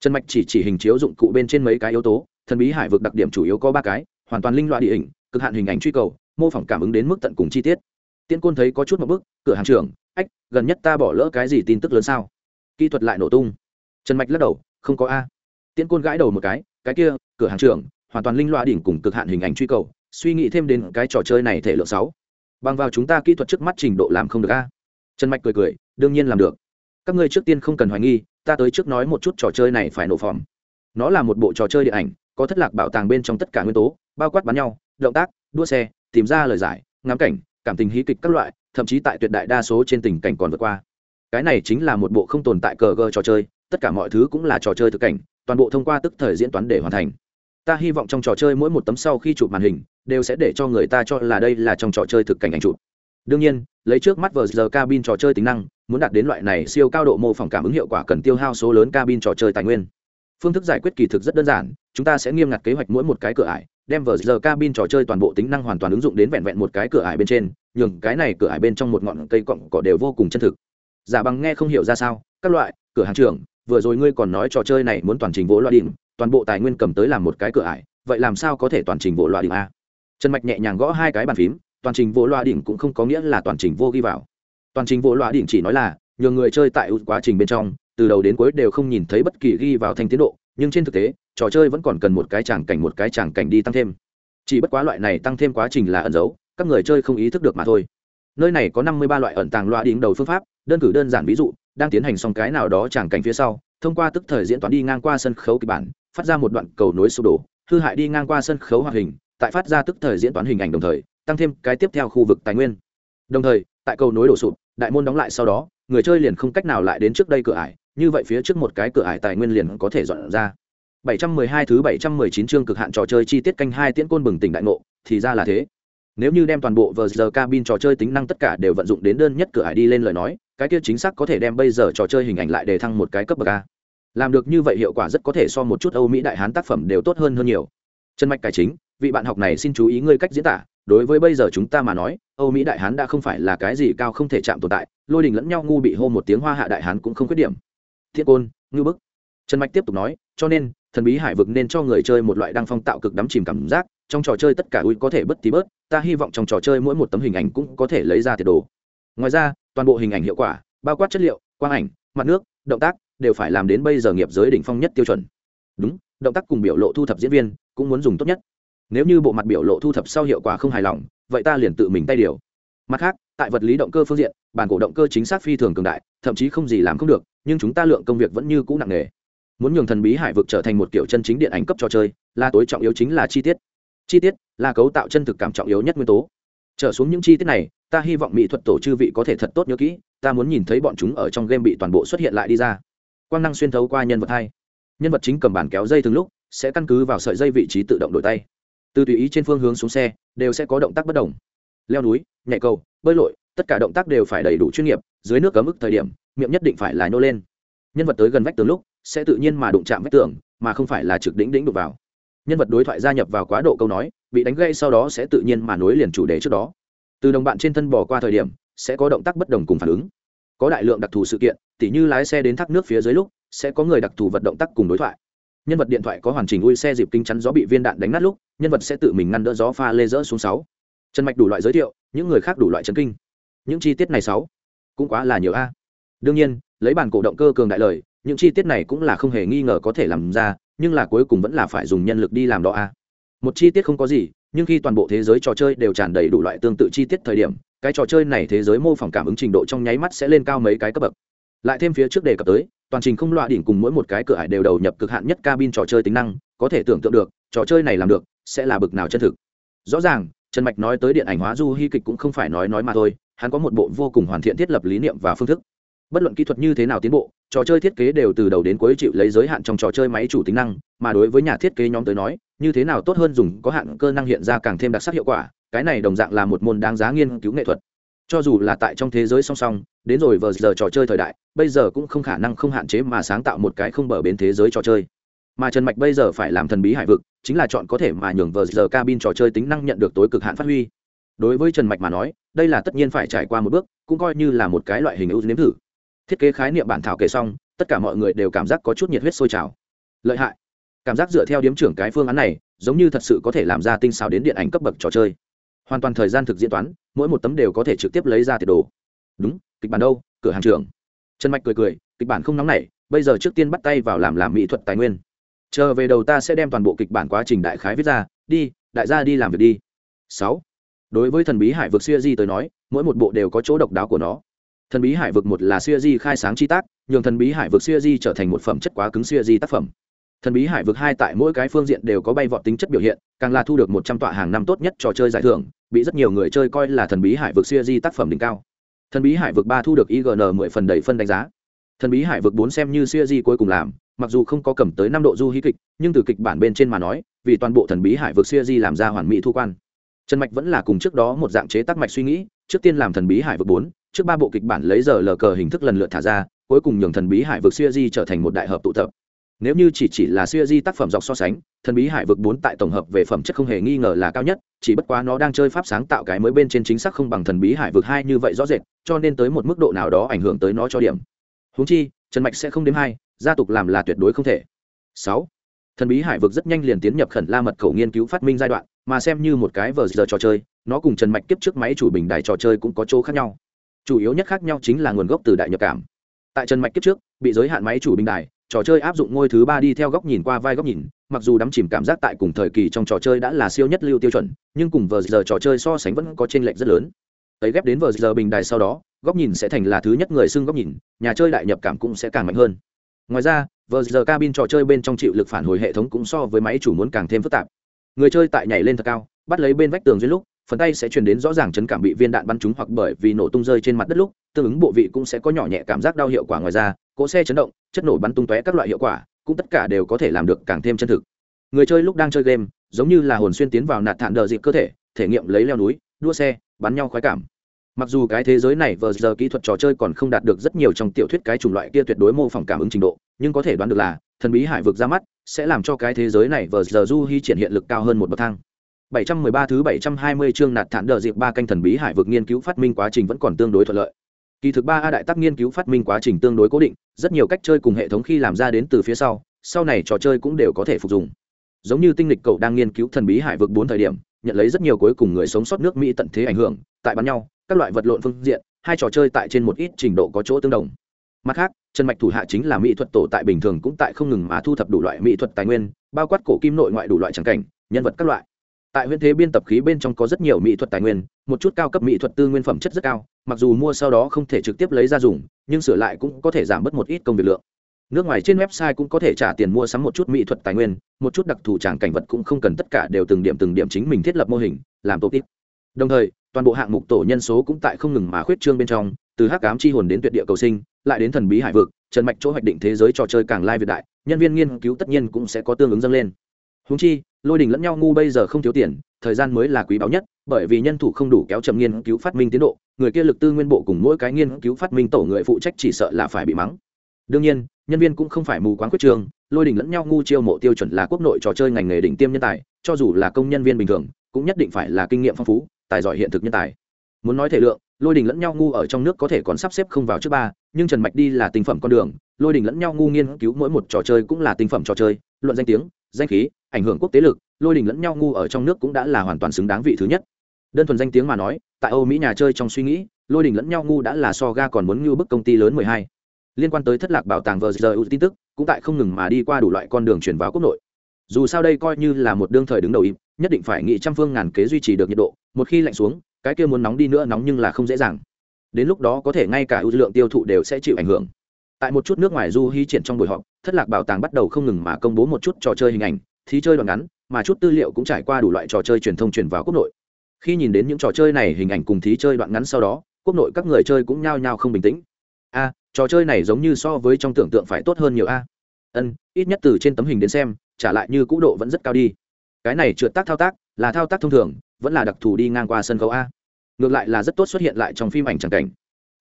Trần mạch chỉ chỉ hình chiếu dụng cụ bên trên mấy cái yếu tố, thần bí hải vực đặc điểm chủ yếu có ba cái, hoàn toàn linh loại địa hình, cực hạn hình ảnh truy cầu, mô phỏng cảm ứng đến mức tận cùng chi tiết. Tiên côn thấy có chút một bức cửa hàng trưởng, ách, gần nhất ta bỏ lỡ cái gì tin tức lớn sao? Kỹ thuật lại nổ tung. Trần mạch lắc đầu, không có a. Tiên côn gãi đầu một cái cái kia, cửa hàng trưởng hoàn toàn linh loa đỉnh cùng cực hạn hình ảnh truy cầu, suy nghĩ thêm đến cái trò chơi này thể lượng sáu. Bằng vào chúng ta kỹ thuật trước mắt trình độ làm không được a. Trần mạch cười cười, đương nhiên làm được. Các ngươi trước tiên không cần hoài nghi, ta tới trước nói một chút trò chơi này phải nổ phỏng nó là một bộ trò chơi điện ảnh, có thất lạc bảo tàng bên trong tất cả nguyên tố, bao quát bắn nhau, động tác, đua xe, tìm ra lời giải, ngắm cảnh, cảm tình hí kịch các loại, thậm chí tại tuyệt đại đa số trên tình cảnh còn vượt qua. Cái này chính là một bộ không tồn tại cờ gờ trò chơi, tất cả mọi thứ cũng là trò chơi thực cảnh, toàn bộ thông qua tức thời diễn toán để hoàn thành ta hy vọng trong trò chơi mỗi một tấm sau khi chụp màn hình đều sẽ để cho người ta cho là đây là trong trò chơi thực cảnh ảnh chụp. Đương nhiên, lấy trước mắt vờ giờ cabin trò chơi tính năng, muốn đạt đến loại này siêu cao độ mô phỏng cảm ứng hiệu quả cần tiêu hao số lớn cabin trò chơi tài nguyên. Phương thức giải quyết kỳ thực rất đơn giản, chúng ta sẽ nghiêm ngặt kế hoạch mỗi một cái cửa ải, đem vờ giờ cabin trò chơi toàn bộ tính năng hoàn toàn ứng dụng đến vẹn vẹn một cái cửa ải bên trên, nhường cái này cửa ải bên trong một ngọn cây cọng cỏ đều vô cùng chân thực. Giả bằng nghe không hiểu ra sao, các loại, cửa hàng trưởng, vừa rồi ngươi còn nói trò chơi này muốn toàn trình vỗ loa đỉnh toàn bộ tài nguyên cầm tới làm một cái cửa ải, vậy làm sao có thể toàn trình vỗ loa đỉnh a? Trần mạch nhẹ nhàng gõ hai cái bàn phím, toàn trình vô loa đỉnh cũng không có nghĩa là toàn trình vô ghi vào. Toàn trình vô loa đỉnh chỉ nói là nhờ người chơi tại quá trình bên trong, từ đầu đến cuối đều không nhìn thấy bất kỳ ghi vào thanh tiến độ, nhưng trên thực tế, trò chơi vẫn còn cần một cái tràng cảnh một cái tràng cảnh đi tăng thêm. Chỉ bất quá loại này tăng thêm quá trình là ẩn giấu, các người chơi không ý thức được mà thôi. Nơi này có năm mươi ba loại ẩn tàng loa đỉnh đầu phương pháp, đơn cử đơn giản ví dụ, đang tiến hành xong cái nào đó tràng cảnh phía sau, thông qua tức thời diễn toán đi ngang qua sân khấu kịch bản phát ra một đoạn cầu nối sụp đổ, hư hại đi ngang qua sân khấu hoạt hình, tại phát ra tức thời diễn toán hình ảnh đồng thời, tăng thêm cái tiếp theo khu vực tài nguyên. Đồng thời, tại cầu nối đổ sụp, đại môn đóng lại sau đó, người chơi liền không cách nào lại đến trước đây cửa ải, như vậy phía trước một cái cửa ải tài nguyên liền có thể dọn ra. 712 thứ 719 chương cực hạn trò chơi chi tiết canh hai tiễn côn bừng tỉnh đại ngộ, thì ra là thế. Nếu như đem toàn bộ vờ giờ cabin trò chơi tính năng tất cả đều vận dụng đến đơn nhất cửa ải đi lên lời nói, cái kia chính xác có thể đem bây giờ trò chơi hình ảnh lại để thăng một cái cấp bậc a làm được như vậy hiệu quả rất có thể so một chút âu mỹ đại hán tác phẩm đều tốt hơn hơn nhiều. Trần mạch cải chính, vị bạn học này xin chú ý ngươi cách diễn tả. Đối với bây giờ chúng ta mà nói, âu mỹ đại hán đã không phải là cái gì cao không thể chạm tồn tại, lôi đình lẫn nhau ngu bị hô một tiếng hoa hạ đại hán cũng không khuyết điểm. Thiết côn ngư bức. Trần mạch tiếp tục nói, cho nên, thần bí hải vực nên cho người chơi một loại đăng phong tạo cực đắm chìm cảm giác, trong trò chơi tất cả ui có thể bất tí bớt, ta hy vọng trong trò chơi mỗi một tấm hình ảnh cũng có thể lấy ra tiệt đồ. Ngoài ra, toàn bộ hình ảnh hiệu quả, bao quát chất liệu, quang ảnh, mặt nước, động tác đều phải làm đến bây giờ nghiệp giới đỉnh phong nhất tiêu chuẩn. Đúng, động tác cùng biểu lộ thu thập diễn viên cũng muốn dùng tốt nhất. Nếu như bộ mặt biểu lộ thu thập sau hiệu quả không hài lòng, vậy ta liền tự mình tay điều. Mặt khác, tại vật lý động cơ phương diện, bản cổ động cơ chính xác phi thường cường đại, thậm chí không gì làm không được, nhưng chúng ta lượng công việc vẫn như cũ nặng nề. Muốn nhường thần bí hải vực trở thành một kiểu chân chính điện ảnh cấp trò chơi, là tối trọng yếu chính là chi tiết. Chi tiết là cấu tạo chân thực cảm trọng yếu nhất nguyên tố. Trở xuống những chi tiết này, ta hy vọng mỹ thuật tổ chư vị có thể thật tốt nhớ kỹ, ta muốn nhìn thấy bọn chúng ở trong game bị toàn bộ xuất hiện lại đi ra quang năng xuyên thấu qua nhân vật hai. Nhân vật chính cầm bản kéo dây từng lúc, sẽ căn cứ vào sợi dây vị trí tự động đổi tay. Từ tùy ý trên phương hướng xuống xe, đều sẽ có động tác bất đồng. Leo núi, nhảy cầu, bơi lội, tất cả động tác đều phải đầy đủ chuyên nghiệp, dưới nước cấm ức thời điểm, miệng nhất định phải là nhô lên. Nhân vật tới gần vách tường lúc, sẽ tự nhiên mà đụng chạm vách tường, mà không phải là trực đỉnh đỉnh đụng vào. Nhân vật đối thoại gia nhập vào quá độ câu nói, bị đánh gây sau đó sẽ tự nhiên mà nối liền chủ đề trước đó. Từ đồng bạn trên thân bỏ qua thời điểm, sẽ có động tác bất đồng cùng phản ứng có đại lượng đặc thù sự kiện, tỉ như lái xe đến thác nước phía dưới lúc, sẽ có người đặc thù vật động tác cùng đối thoại. Nhân vật điện thoại có hoàn chỉnh ui xe dịp kinh chắn gió bị viên đạn đánh nát lúc, nhân vật sẽ tự mình ngăn đỡ gió pha lê dỡ xuống sáu. Chân mạch đủ loại giới thiệu, những người khác đủ loại chấn kinh. Những chi tiết này sáu cũng quá là nhiều a. Đương nhiên, lấy bản cổ động cơ cường đại lời, những chi tiết này cũng là không hề nghi ngờ có thể làm ra, nhưng là cuối cùng vẫn là phải dùng nhân lực đi làm đó a. Một chi tiết không có gì, nhưng khi toàn bộ thế giới trò chơi đều tràn đầy đủ loại tương tự chi tiết thời điểm cái trò chơi này thế giới mô phỏng cảm ứng trình độ trong nháy mắt sẽ lên cao mấy cái cấp bậc. Lại thêm phía trước đề cập tới, toàn trình không loa đỉnh cùng mỗi một cái cửa hải đều đầu nhập cực hạn nhất cabin trò chơi tính năng, có thể tưởng tượng được, trò chơi này làm được, sẽ là bực nào chân thực. Rõ ràng, trần mạch nói tới điện ảnh hóa du hy kịch cũng không phải nói nói mà thôi, hắn có một bộ vô cùng hoàn thiện thiết lập lý niệm và phương thức. Bất luận kỹ thuật như thế nào tiến bộ, trò chơi thiết kế đều từ đầu đến cuối chịu lấy giới hạn trong trò chơi máy chủ tính năng, mà đối với nhà thiết kế nhóm tới nói, như thế nào tốt hơn dùng có hạn cơ năng hiện ra càng thêm đặc sắc hiệu quả cái này đồng dạng là một môn đáng giá nghiên cứu nghệ thuật. Cho dù là tại trong thế giới song song, đến rồi vờ giờ trò chơi thời đại, bây giờ cũng không khả năng không hạn chế mà sáng tạo một cái không bờ bến thế giới trò chơi. Mà trần mạch bây giờ phải làm thần bí hải vực, chính là chọn có thể mà nhường vờ giờ cabin trò chơi tính năng nhận được tối cực hạn phát huy. Đối với trần mạch mà nói, đây là tất nhiên phải trải qua một bước, cũng coi như là một cái loại hình ưu nếm thử. Thiết kế khái niệm bản thảo kể xong, tất cả mọi người đều cảm giác có chút nhiệt huyết sôi trào. Lợi hại. Cảm giác dựa theo điếm trưởng cái phương án này, giống như thật sự có thể làm ra tinh xào đến điện ảnh cấp bậc trò chơi hoàn toàn thời gian thực diễn toán, mỗi một tấm đều có thể trực tiếp lấy ra tiệt đồ. Đúng, kịch bản đâu? Cửa hàng trưởng. Trần mạch cười cười, kịch bản không nóng nảy, bây giờ trước tiên bắt tay vào làm làm mỹ thuật tài nguyên. Chờ về đầu ta sẽ đem toàn bộ kịch bản quá trình đại khái viết ra, đi, đại gia đi làm việc đi. Sáu. Đối với thần bí hải vực siêu di tới nói, mỗi một bộ đều có chỗ độc đáo của nó. Thần bí hải vực một là siêu di khai sáng chi tác, nhường thần bí hải vực siêu di trở thành một phẩm chất quá cứng siêu di tác phẩm. Thần bí hải vực hai tại mỗi cái phương diện đều có bay vọt tính chất biểu hiện, càng là thu được một trăm tọa hàng năm tốt nhất trò chơi giải thưởng bị rất nhiều người chơi coi là thần bí hải vực siêu di tác phẩm đỉnh cao. Thần bí hải vực ba thu được ign mười phần đầy phân đánh giá. Thần bí hải vực bốn xem như siêu di cuối cùng làm, mặc dù không có cầm tới năm độ du hí kịch, nhưng từ kịch bản bên trên mà nói, vì toàn bộ thần bí hải vực siêu di làm ra hoàn mỹ thu quan. Trần mạch vẫn là cùng trước đó một dạng chế tác mạch suy nghĩ, trước tiên làm thần bí hải vực bốn, trước ba bộ kịch bản lấy giờ lờ cờ hình thức lần lượt thả ra, cuối cùng nhường thần bí hải vực siêu di trở thành một đại hợp tụ tập nếu như chỉ chỉ là siêu di tác phẩm dọc so sánh, thần bí hải vực bốn tại tổng hợp về phẩm chất không hề nghi ngờ là cao nhất, chỉ bất quá nó đang chơi pháp sáng tạo cái mới bên trên chính xác không bằng thần bí hải vực hai như vậy rõ rệt, cho nên tới một mức độ nào đó ảnh hưởng tới nó cho điểm. Húng chi, trần mạch sẽ không đếm hai, gia tục làm là tuyệt đối không thể. Sáu, thần bí hải vực rất nhanh liền tiến nhập khẩn la mật khẩu nghiên cứu phát minh giai đoạn, mà xem như một cái vờ giờ trò chơi, nó cùng trần mạch kiếp trước máy chủ bình đài trò chơi cũng có chỗ khác nhau. Chủ yếu nhất khác nhau chính là nguồn gốc từ đại nhập cảm. Tại trần mạch kiếp trước, bị giới hạn máy chủ bình đài trò chơi áp dụng ngôi thứ ba đi theo góc nhìn qua vai góc nhìn, mặc dù đắm chìm cảm giác tại cùng thời kỳ trong trò chơi đã là siêu nhất lưu tiêu chuẩn, nhưng cùng vờ giờ trò chơi so sánh vẫn có t r ê n lệch rất lớn. Ấy ghép đến vờ giờ bình đài sau đó, góc nhìn sẽ thành là thứ nhất người xưng góc nhìn, nhà chơi đại nhập cảm cũng sẽ càng mạnh hơn. Ngoài ra, vờ giờ cabin trò chơi bên trong chịu lực phản hồi hệ thống cũng so với máy chủ muốn càng thêm phức tạp. Người chơi tại nhảy lên thật cao, bắt lấy bên vách tường dưới lúc phần tay sẽ truyền đến rõ ràng chấn cảm bị viên đạn bắn trúng hoặc bởi vì nổ tung rơi trên mặt đất lúc, tương ứng bộ vị cũng sẽ có nhỏ nhẹ cảm giác đau hiệu quả ngoài ra, cỗ xe chấn động, chất nổ bắn tung tóe các loại hiệu quả, cũng tất cả đều có thể làm được càng thêm chân thực. Người chơi lúc đang chơi game, giống như là hồn xuyên tiến vào nạt thản đờ dịp cơ thể thể nghiệm lấy leo núi, đua xe, bắn nhau khoái cảm. Mặc dù cái thế giới này vờ giờ kỹ thuật trò chơi còn không đạt được rất nhiều trong tiểu thuyết cái chủng loại kia tuyệt đối mô phỏng cảm ứng trình độ, nhưng có thể đoán được là, thần bí hải vực ra mắt, sẽ làm cho cái thế giới này vờ giờ du hy triển hiện lực cao hơn một bậc thang. 713 thứ 720 chương nạt thản đờ dịp ba canh thần bí hải vực nghiên cứu phát minh quá trình vẫn còn tương đối thuận lợi. Kỳ thực ba a đại tác nghiên cứu phát minh quá trình tương đối cố định, rất nhiều cách chơi cùng hệ thống khi làm ra đến từ phía sau, sau này trò chơi cũng đều có thể phục dụng. Giống như tinh lịch cậu đang nghiên cứu thần bí hải vực 4 thời điểm, nhận lấy rất nhiều cuối cùng người sống sót nước Mỹ tận thế ảnh hưởng, tại bắn nhau, các loại vật lộn phương diện, hai trò chơi tại trên một ít trình độ có chỗ tương đồng. Mặt khác, Trần Mạch thủ hạ chính là mỹ thuật tổ tại bình thường cũng tại không ngừng mà thu thập đủ loại mỹ thuật tài nguyên, bao quát cổ kim nội ngoại đủ loại chẳng cảnh, nhân vật các loại tại huyện thế biên tập khí bên trong có rất nhiều mỹ thuật tài nguyên, một chút cao cấp mỹ thuật tư nguyên phẩm chất rất cao, mặc dù mua sau đó không thể trực tiếp lấy ra dùng, nhưng sửa lại cũng có thể giảm bớt một ít công việc lượng. Nước ngoài trên website cũng có thể trả tiền mua sắm một chút mỹ thuật tài nguyên, một chút đặc thù tràng cảnh vật cũng không cần tất cả đều từng điểm từng điểm chính mình thiết lập mô hình, làm tốt ít đồng thời, toàn bộ hạng mục tổ nhân số cũng tại không ngừng mà khuyết trương bên trong, từ hắc cám chi hồn đến tuyệt địa cầu sinh, lại đến thần bí hải vực, trần mạch chỗ hoạch định thế giới trò chơi càng lai việt đại, nhân viên nghiên cứu tất nhiên cũng sẽ có tương ứng dâng lên húng chi, lôi đình lẫn nhau ngu bây giờ không thiếu tiền, thời gian mới là quý báu nhất, bởi vì nhân thủ không đủ kéo chậm nghiên cứu phát minh tiến độ, người kia lực tư nguyên bộ cùng mỗi cái nghiên cứu phát minh tổ người phụ trách chỉ sợ là phải bị mắng. Đương nhiên, nhân viên cũng không phải mù quáng quyết trường, lôi đình lẫn nhau ngu chiêu mộ tiêu chuẩn là quốc nội trò chơi ngành nghề đỉnh tiêm nhân tài, cho dù là công nhân viên bình thường, cũng nhất định phải là kinh nghiệm phong phú, tài giỏi hiện thực nhân tài. Muốn nói thể lượng, lôi đình lẫn nhau ngu ở trong nước có thể còn sắp xếp không vào trước ba, nhưng trần mạch đi là tinh phẩm con đường, lôi đình lẫn nhau ngu nghiên cứu mỗi một trò chơi cũng là tinh phẩm trò chơi, luận danh tiếng, danh khí ảnh hưởng quốc tế lực, lôi đình lẫn nhau ngu ở trong nước cũng đã là hoàn toàn xứng đáng vị thứ nhất. Đơn thuần danh tiếng mà nói, tại âu mỹ nhà chơi trong suy nghĩ, lôi đình lẫn nhau ngu đã là so ga còn muốn như bức công ty lớn mười hai. Liên quan tới thất lạc bảo tàng vờ giờ tin tức, cũng tại không ngừng mà đi qua đủ loại con đường chuyển vào quốc nội. Dù sao đây coi như là một đương thời đứng đầu im, nhất định phải nghị trăm phương ngàn kế duy trì được nhiệt độ, một khi lạnh xuống, cái kia muốn nóng đi nữa nóng nhưng là không dễ dàng. Đến lúc đó có thể ngay cả ưu lượng tiêu thụ đều sẽ chịu ảnh hưởng. Tại một chút nước ngoài du hí triển trong buổi họp, thất lạc bảo tàng bắt đầu không ngừng mà công bố một chút trò chơi hình ảnh thí chơi đoạn ngắn, mà chút tư liệu cũng trải qua đủ loại trò chơi truyền thông truyền vào quốc nội. Khi nhìn đến những trò chơi này hình ảnh cùng thí chơi đoạn ngắn sau đó, quốc nội các người chơi cũng nhao nhao không bình tĩnh. A, trò chơi này giống như so với trong tưởng tượng phải tốt hơn nhiều a. Ân, ít nhất từ trên tấm hình đến xem, trả lại như cũ độ vẫn rất cao đi. Cái này trượt tác thao tác, là thao tác thông thường, vẫn là đặc thù đi ngang qua sân khấu a. Ngược lại là rất tốt xuất hiện lại trong phim ảnh tràng cảnh.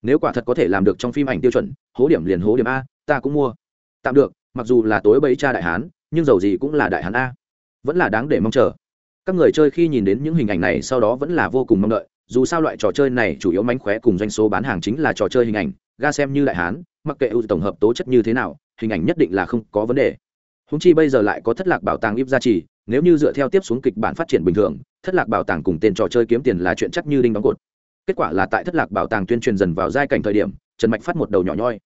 Nếu quả thật có thể làm được trong phim ảnh tiêu chuẩn, hố điểm liền hố điểm a, ta cũng mua. Tạm được, mặc dù là tối bấy cha đại hán nhưng dầu gì cũng là đại hán a. Vẫn là đáng để mong chờ. Các người chơi khi nhìn đến những hình ảnh này sau đó vẫn là vô cùng mong đợi, dù sao loại trò chơi này chủ yếu mánh khóe cùng doanh số bán hàng chính là trò chơi hình ảnh, ga xem như đại hán, mặc kệ ưu tổng hợp tố chất như thế nào, hình ảnh nhất định là không có vấn đề. Húng chi bây giờ lại có thất lạc bảo tàng ít gia trì, nếu như dựa theo tiếp xuống kịch bản phát triển bình thường, thất lạc bảo tàng cùng tên trò chơi kiếm tiền là chuyện chắc như đinh đóng cột. Kết quả là tại thất lạc bảo tàng tuyên truyền dần vào giai cảnh thời điểm, trần mạch phát một đầu nhỏ nhoi.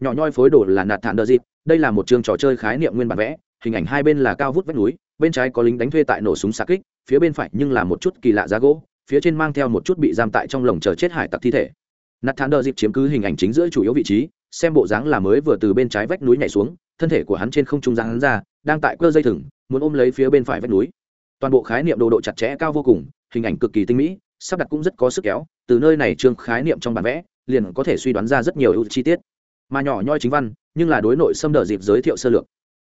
Nhỏ nhoi phối đồ là nạt thản đơ dịp đây là một chương trò chơi khái niệm nguyên bản vẽ hình ảnh hai bên là cao vút vách núi, bên trái có lính đánh thuê tại nổ súng xa kích, phía bên phải nhưng là một chút kỳ lạ giá gỗ, phía trên mang theo một chút bị giam tại trong lồng chờ chết hải tặc thi thể. Nạt thán đờ dịp chiếm cứ hình ảnh chính giữa chủ yếu vị trí, xem bộ dáng là mới vừa từ bên trái vách núi nhảy xuống, thân thể của hắn trên không trung giang hắn ra, đang tại cơ dây thừng, muốn ôm lấy phía bên phải vách núi. Toàn bộ khái niệm đồ độ chặt chẽ cao vô cùng, hình ảnh cực kỳ tinh mỹ, sắp đặt cũng rất có sức kéo, từ nơi này trương khái niệm trong bản vẽ, liền có thể suy đoán ra rất nhiều ưu chi tiết. Mà nhỏ nhoi chính văn, nhưng là đối nội xâm đờ dịp giới thiệu sơ lược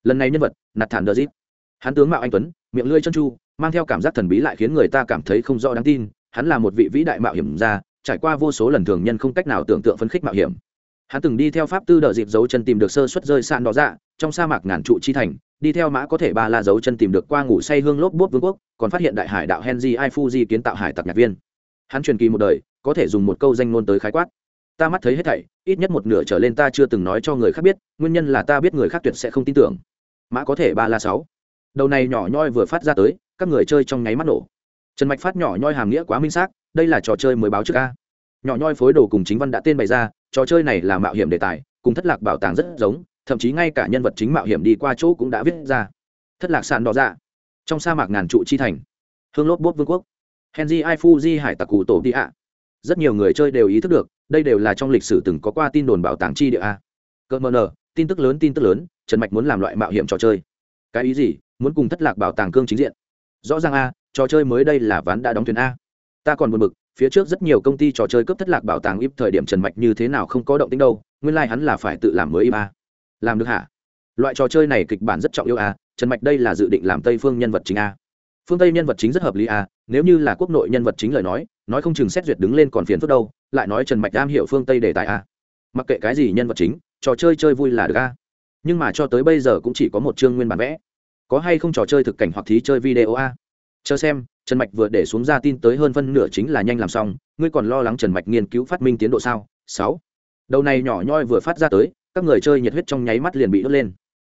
lần này nhân vật, nạt thản đờ dịp hắn tướng mạo anh tuấn, miệng lưỡi chân chu mang theo cảm giác thần bí lại khiến người ta cảm thấy không rõ đáng tin. Hắn là một vị vĩ đại mạo hiểm gia, trải qua vô số lần thường nhân không cách nào tưởng tượng phấn khích mạo hiểm. Hắn từng đi theo pháp tư đờ dịp dấu chân tìm được sơ xuất rơi sạn đỏ dạ trong sa mạc ngàn trụ chi thành, đi theo mã có thể ba la dấu chân tìm được qua ngủ say hương lốp bốt vương quốc, còn phát hiện đại hải đạo henji ai fuji kiến tạo hải tặc nhạc viên. Hắn truyền kỳ một đời, có thể dùng một câu danh ngôn tới khái quát. Ta mắt thấy hết thảy, ít nhất một nửa trở lên ta chưa từng nói cho người khác biết, nguyên nhân là ta biết người khác tuyệt sẽ không tin tưởng mã có thể ba la sáu. Đầu này nhỏ nhoi vừa phát ra tới, các người chơi trong nháy mắt nổ. Trần mạch phát nhỏ nhoi hàm nghĩa quá minh xác, đây là trò chơi mới báo trước ca nhỏ nhoi phối đồ cùng chính văn đã tên bày ra, trò chơi này là mạo hiểm đề tài, cùng thất lạc bảo tàng rất giống, thậm chí ngay cả nhân vật chính mạo hiểm đi qua chỗ cũng đã viết ra. Thất lạc sàn đỏ dạ. Trong sa mạc ngàn trụ chi thành. Hương lốp bốt vương quốc. Henry i fuji hải tặc cụ tổ đi ạ. Rất nhiều người chơi đều ý thức được, đây đều là trong lịch sử từng có qua tin đồn bảo tàng chi địa a. Cơ mờ nờ, tin tức lớn, tin tức lớn trần mạch muốn làm loại mạo hiểm trò chơi. Cái ý gì? Muốn cùng thất lạc bảo tàng cương chính diện. Rõ ràng a, trò chơi mới đây là ván đã đóng thuyền a. Ta còn buồn bực, phía trước rất nhiều công ty trò chơi cấp thất lạc bảo tàng ít thời điểm trần mạch như thế nào không có động tính đâu, nguyên lai、like、hắn là phải tự làm mới im a. Làm được hả? Loại trò chơi này kịch bản rất trọng yêu a, trần mạch đây là dự định làm tây phương nhân vật chính a. Phương tây nhân vật chính rất hợp lý a, nếu như là quốc nội nhân vật chính lời nói nói không chừng xét duyệt đứng lên còn phiền phức đâu, lại nói trần mạch am hiểu phương tây đề tài a. Mặc kệ cái gì nhân vật chính, trò chơi chơi vui là được a nhưng mà cho tới bây giờ cũng chỉ có một chương nguyên bản vẽ. Có hay không trò chơi thực cảnh hoặc thí chơi video a? Chờ xem, trần mạch vừa để xuống ra tin tới hơn phân nửa chính là nhanh làm xong, ngươi còn lo lắng trần mạch nghiên cứu phát minh tiến độ sao? Sáu. Đầu này nhỏ nhoi vừa phát ra tới, các người chơi nhiệt huyết trong nháy mắt liền bị đốt lên.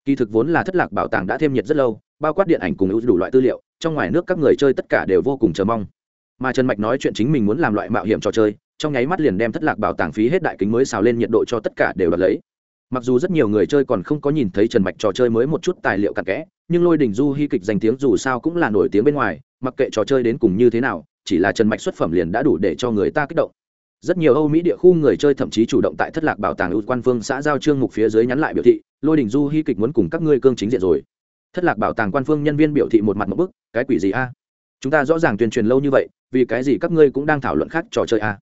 Kỳ thực vốn là thất lạc bảo tàng đã thêm nhiệt rất lâu, bao quát điện ảnh cùng ưu đủ loại tư liệu, trong ngoài nước các người chơi tất cả đều vô cùng chờ mong. Mà trần mạch nói chuyện chính mình muốn làm loại mạo hiểm trò chơi, trong nháy mắt liền đem thất lạc bảo tàng phí hết đại kính mới xào lên nhiệt độ cho tất cả đều đoạt lấy mặc dù rất nhiều người chơi còn không có nhìn thấy trần mạch trò chơi mới một chút tài liệu cặn kẽ, nhưng lôi đỉnh du hy kịch danh tiếng dù sao cũng là nổi tiếng bên ngoài, mặc kệ trò chơi đến cùng như thế nào, chỉ là trần mạch xuất phẩm liền đã đủ để cho người ta kích động. Rất nhiều âu mỹ địa khu người chơi thậm chí chủ động tại thất lạc bảo tàng ưu quan phương xã giao trương mục phía dưới nhắn lại biểu thị, lôi đình du hy kịch muốn cùng các ngươi cương chính diện rồi. Thất lạc bảo tàng quan phương nhân viên biểu thị một mặt một bức, cái quỷ gì a? Chúng ta rõ ràng tuyên truyền lâu như vậy, vì cái gì các ngươi cũng đang thảo luận khác trò chơi a?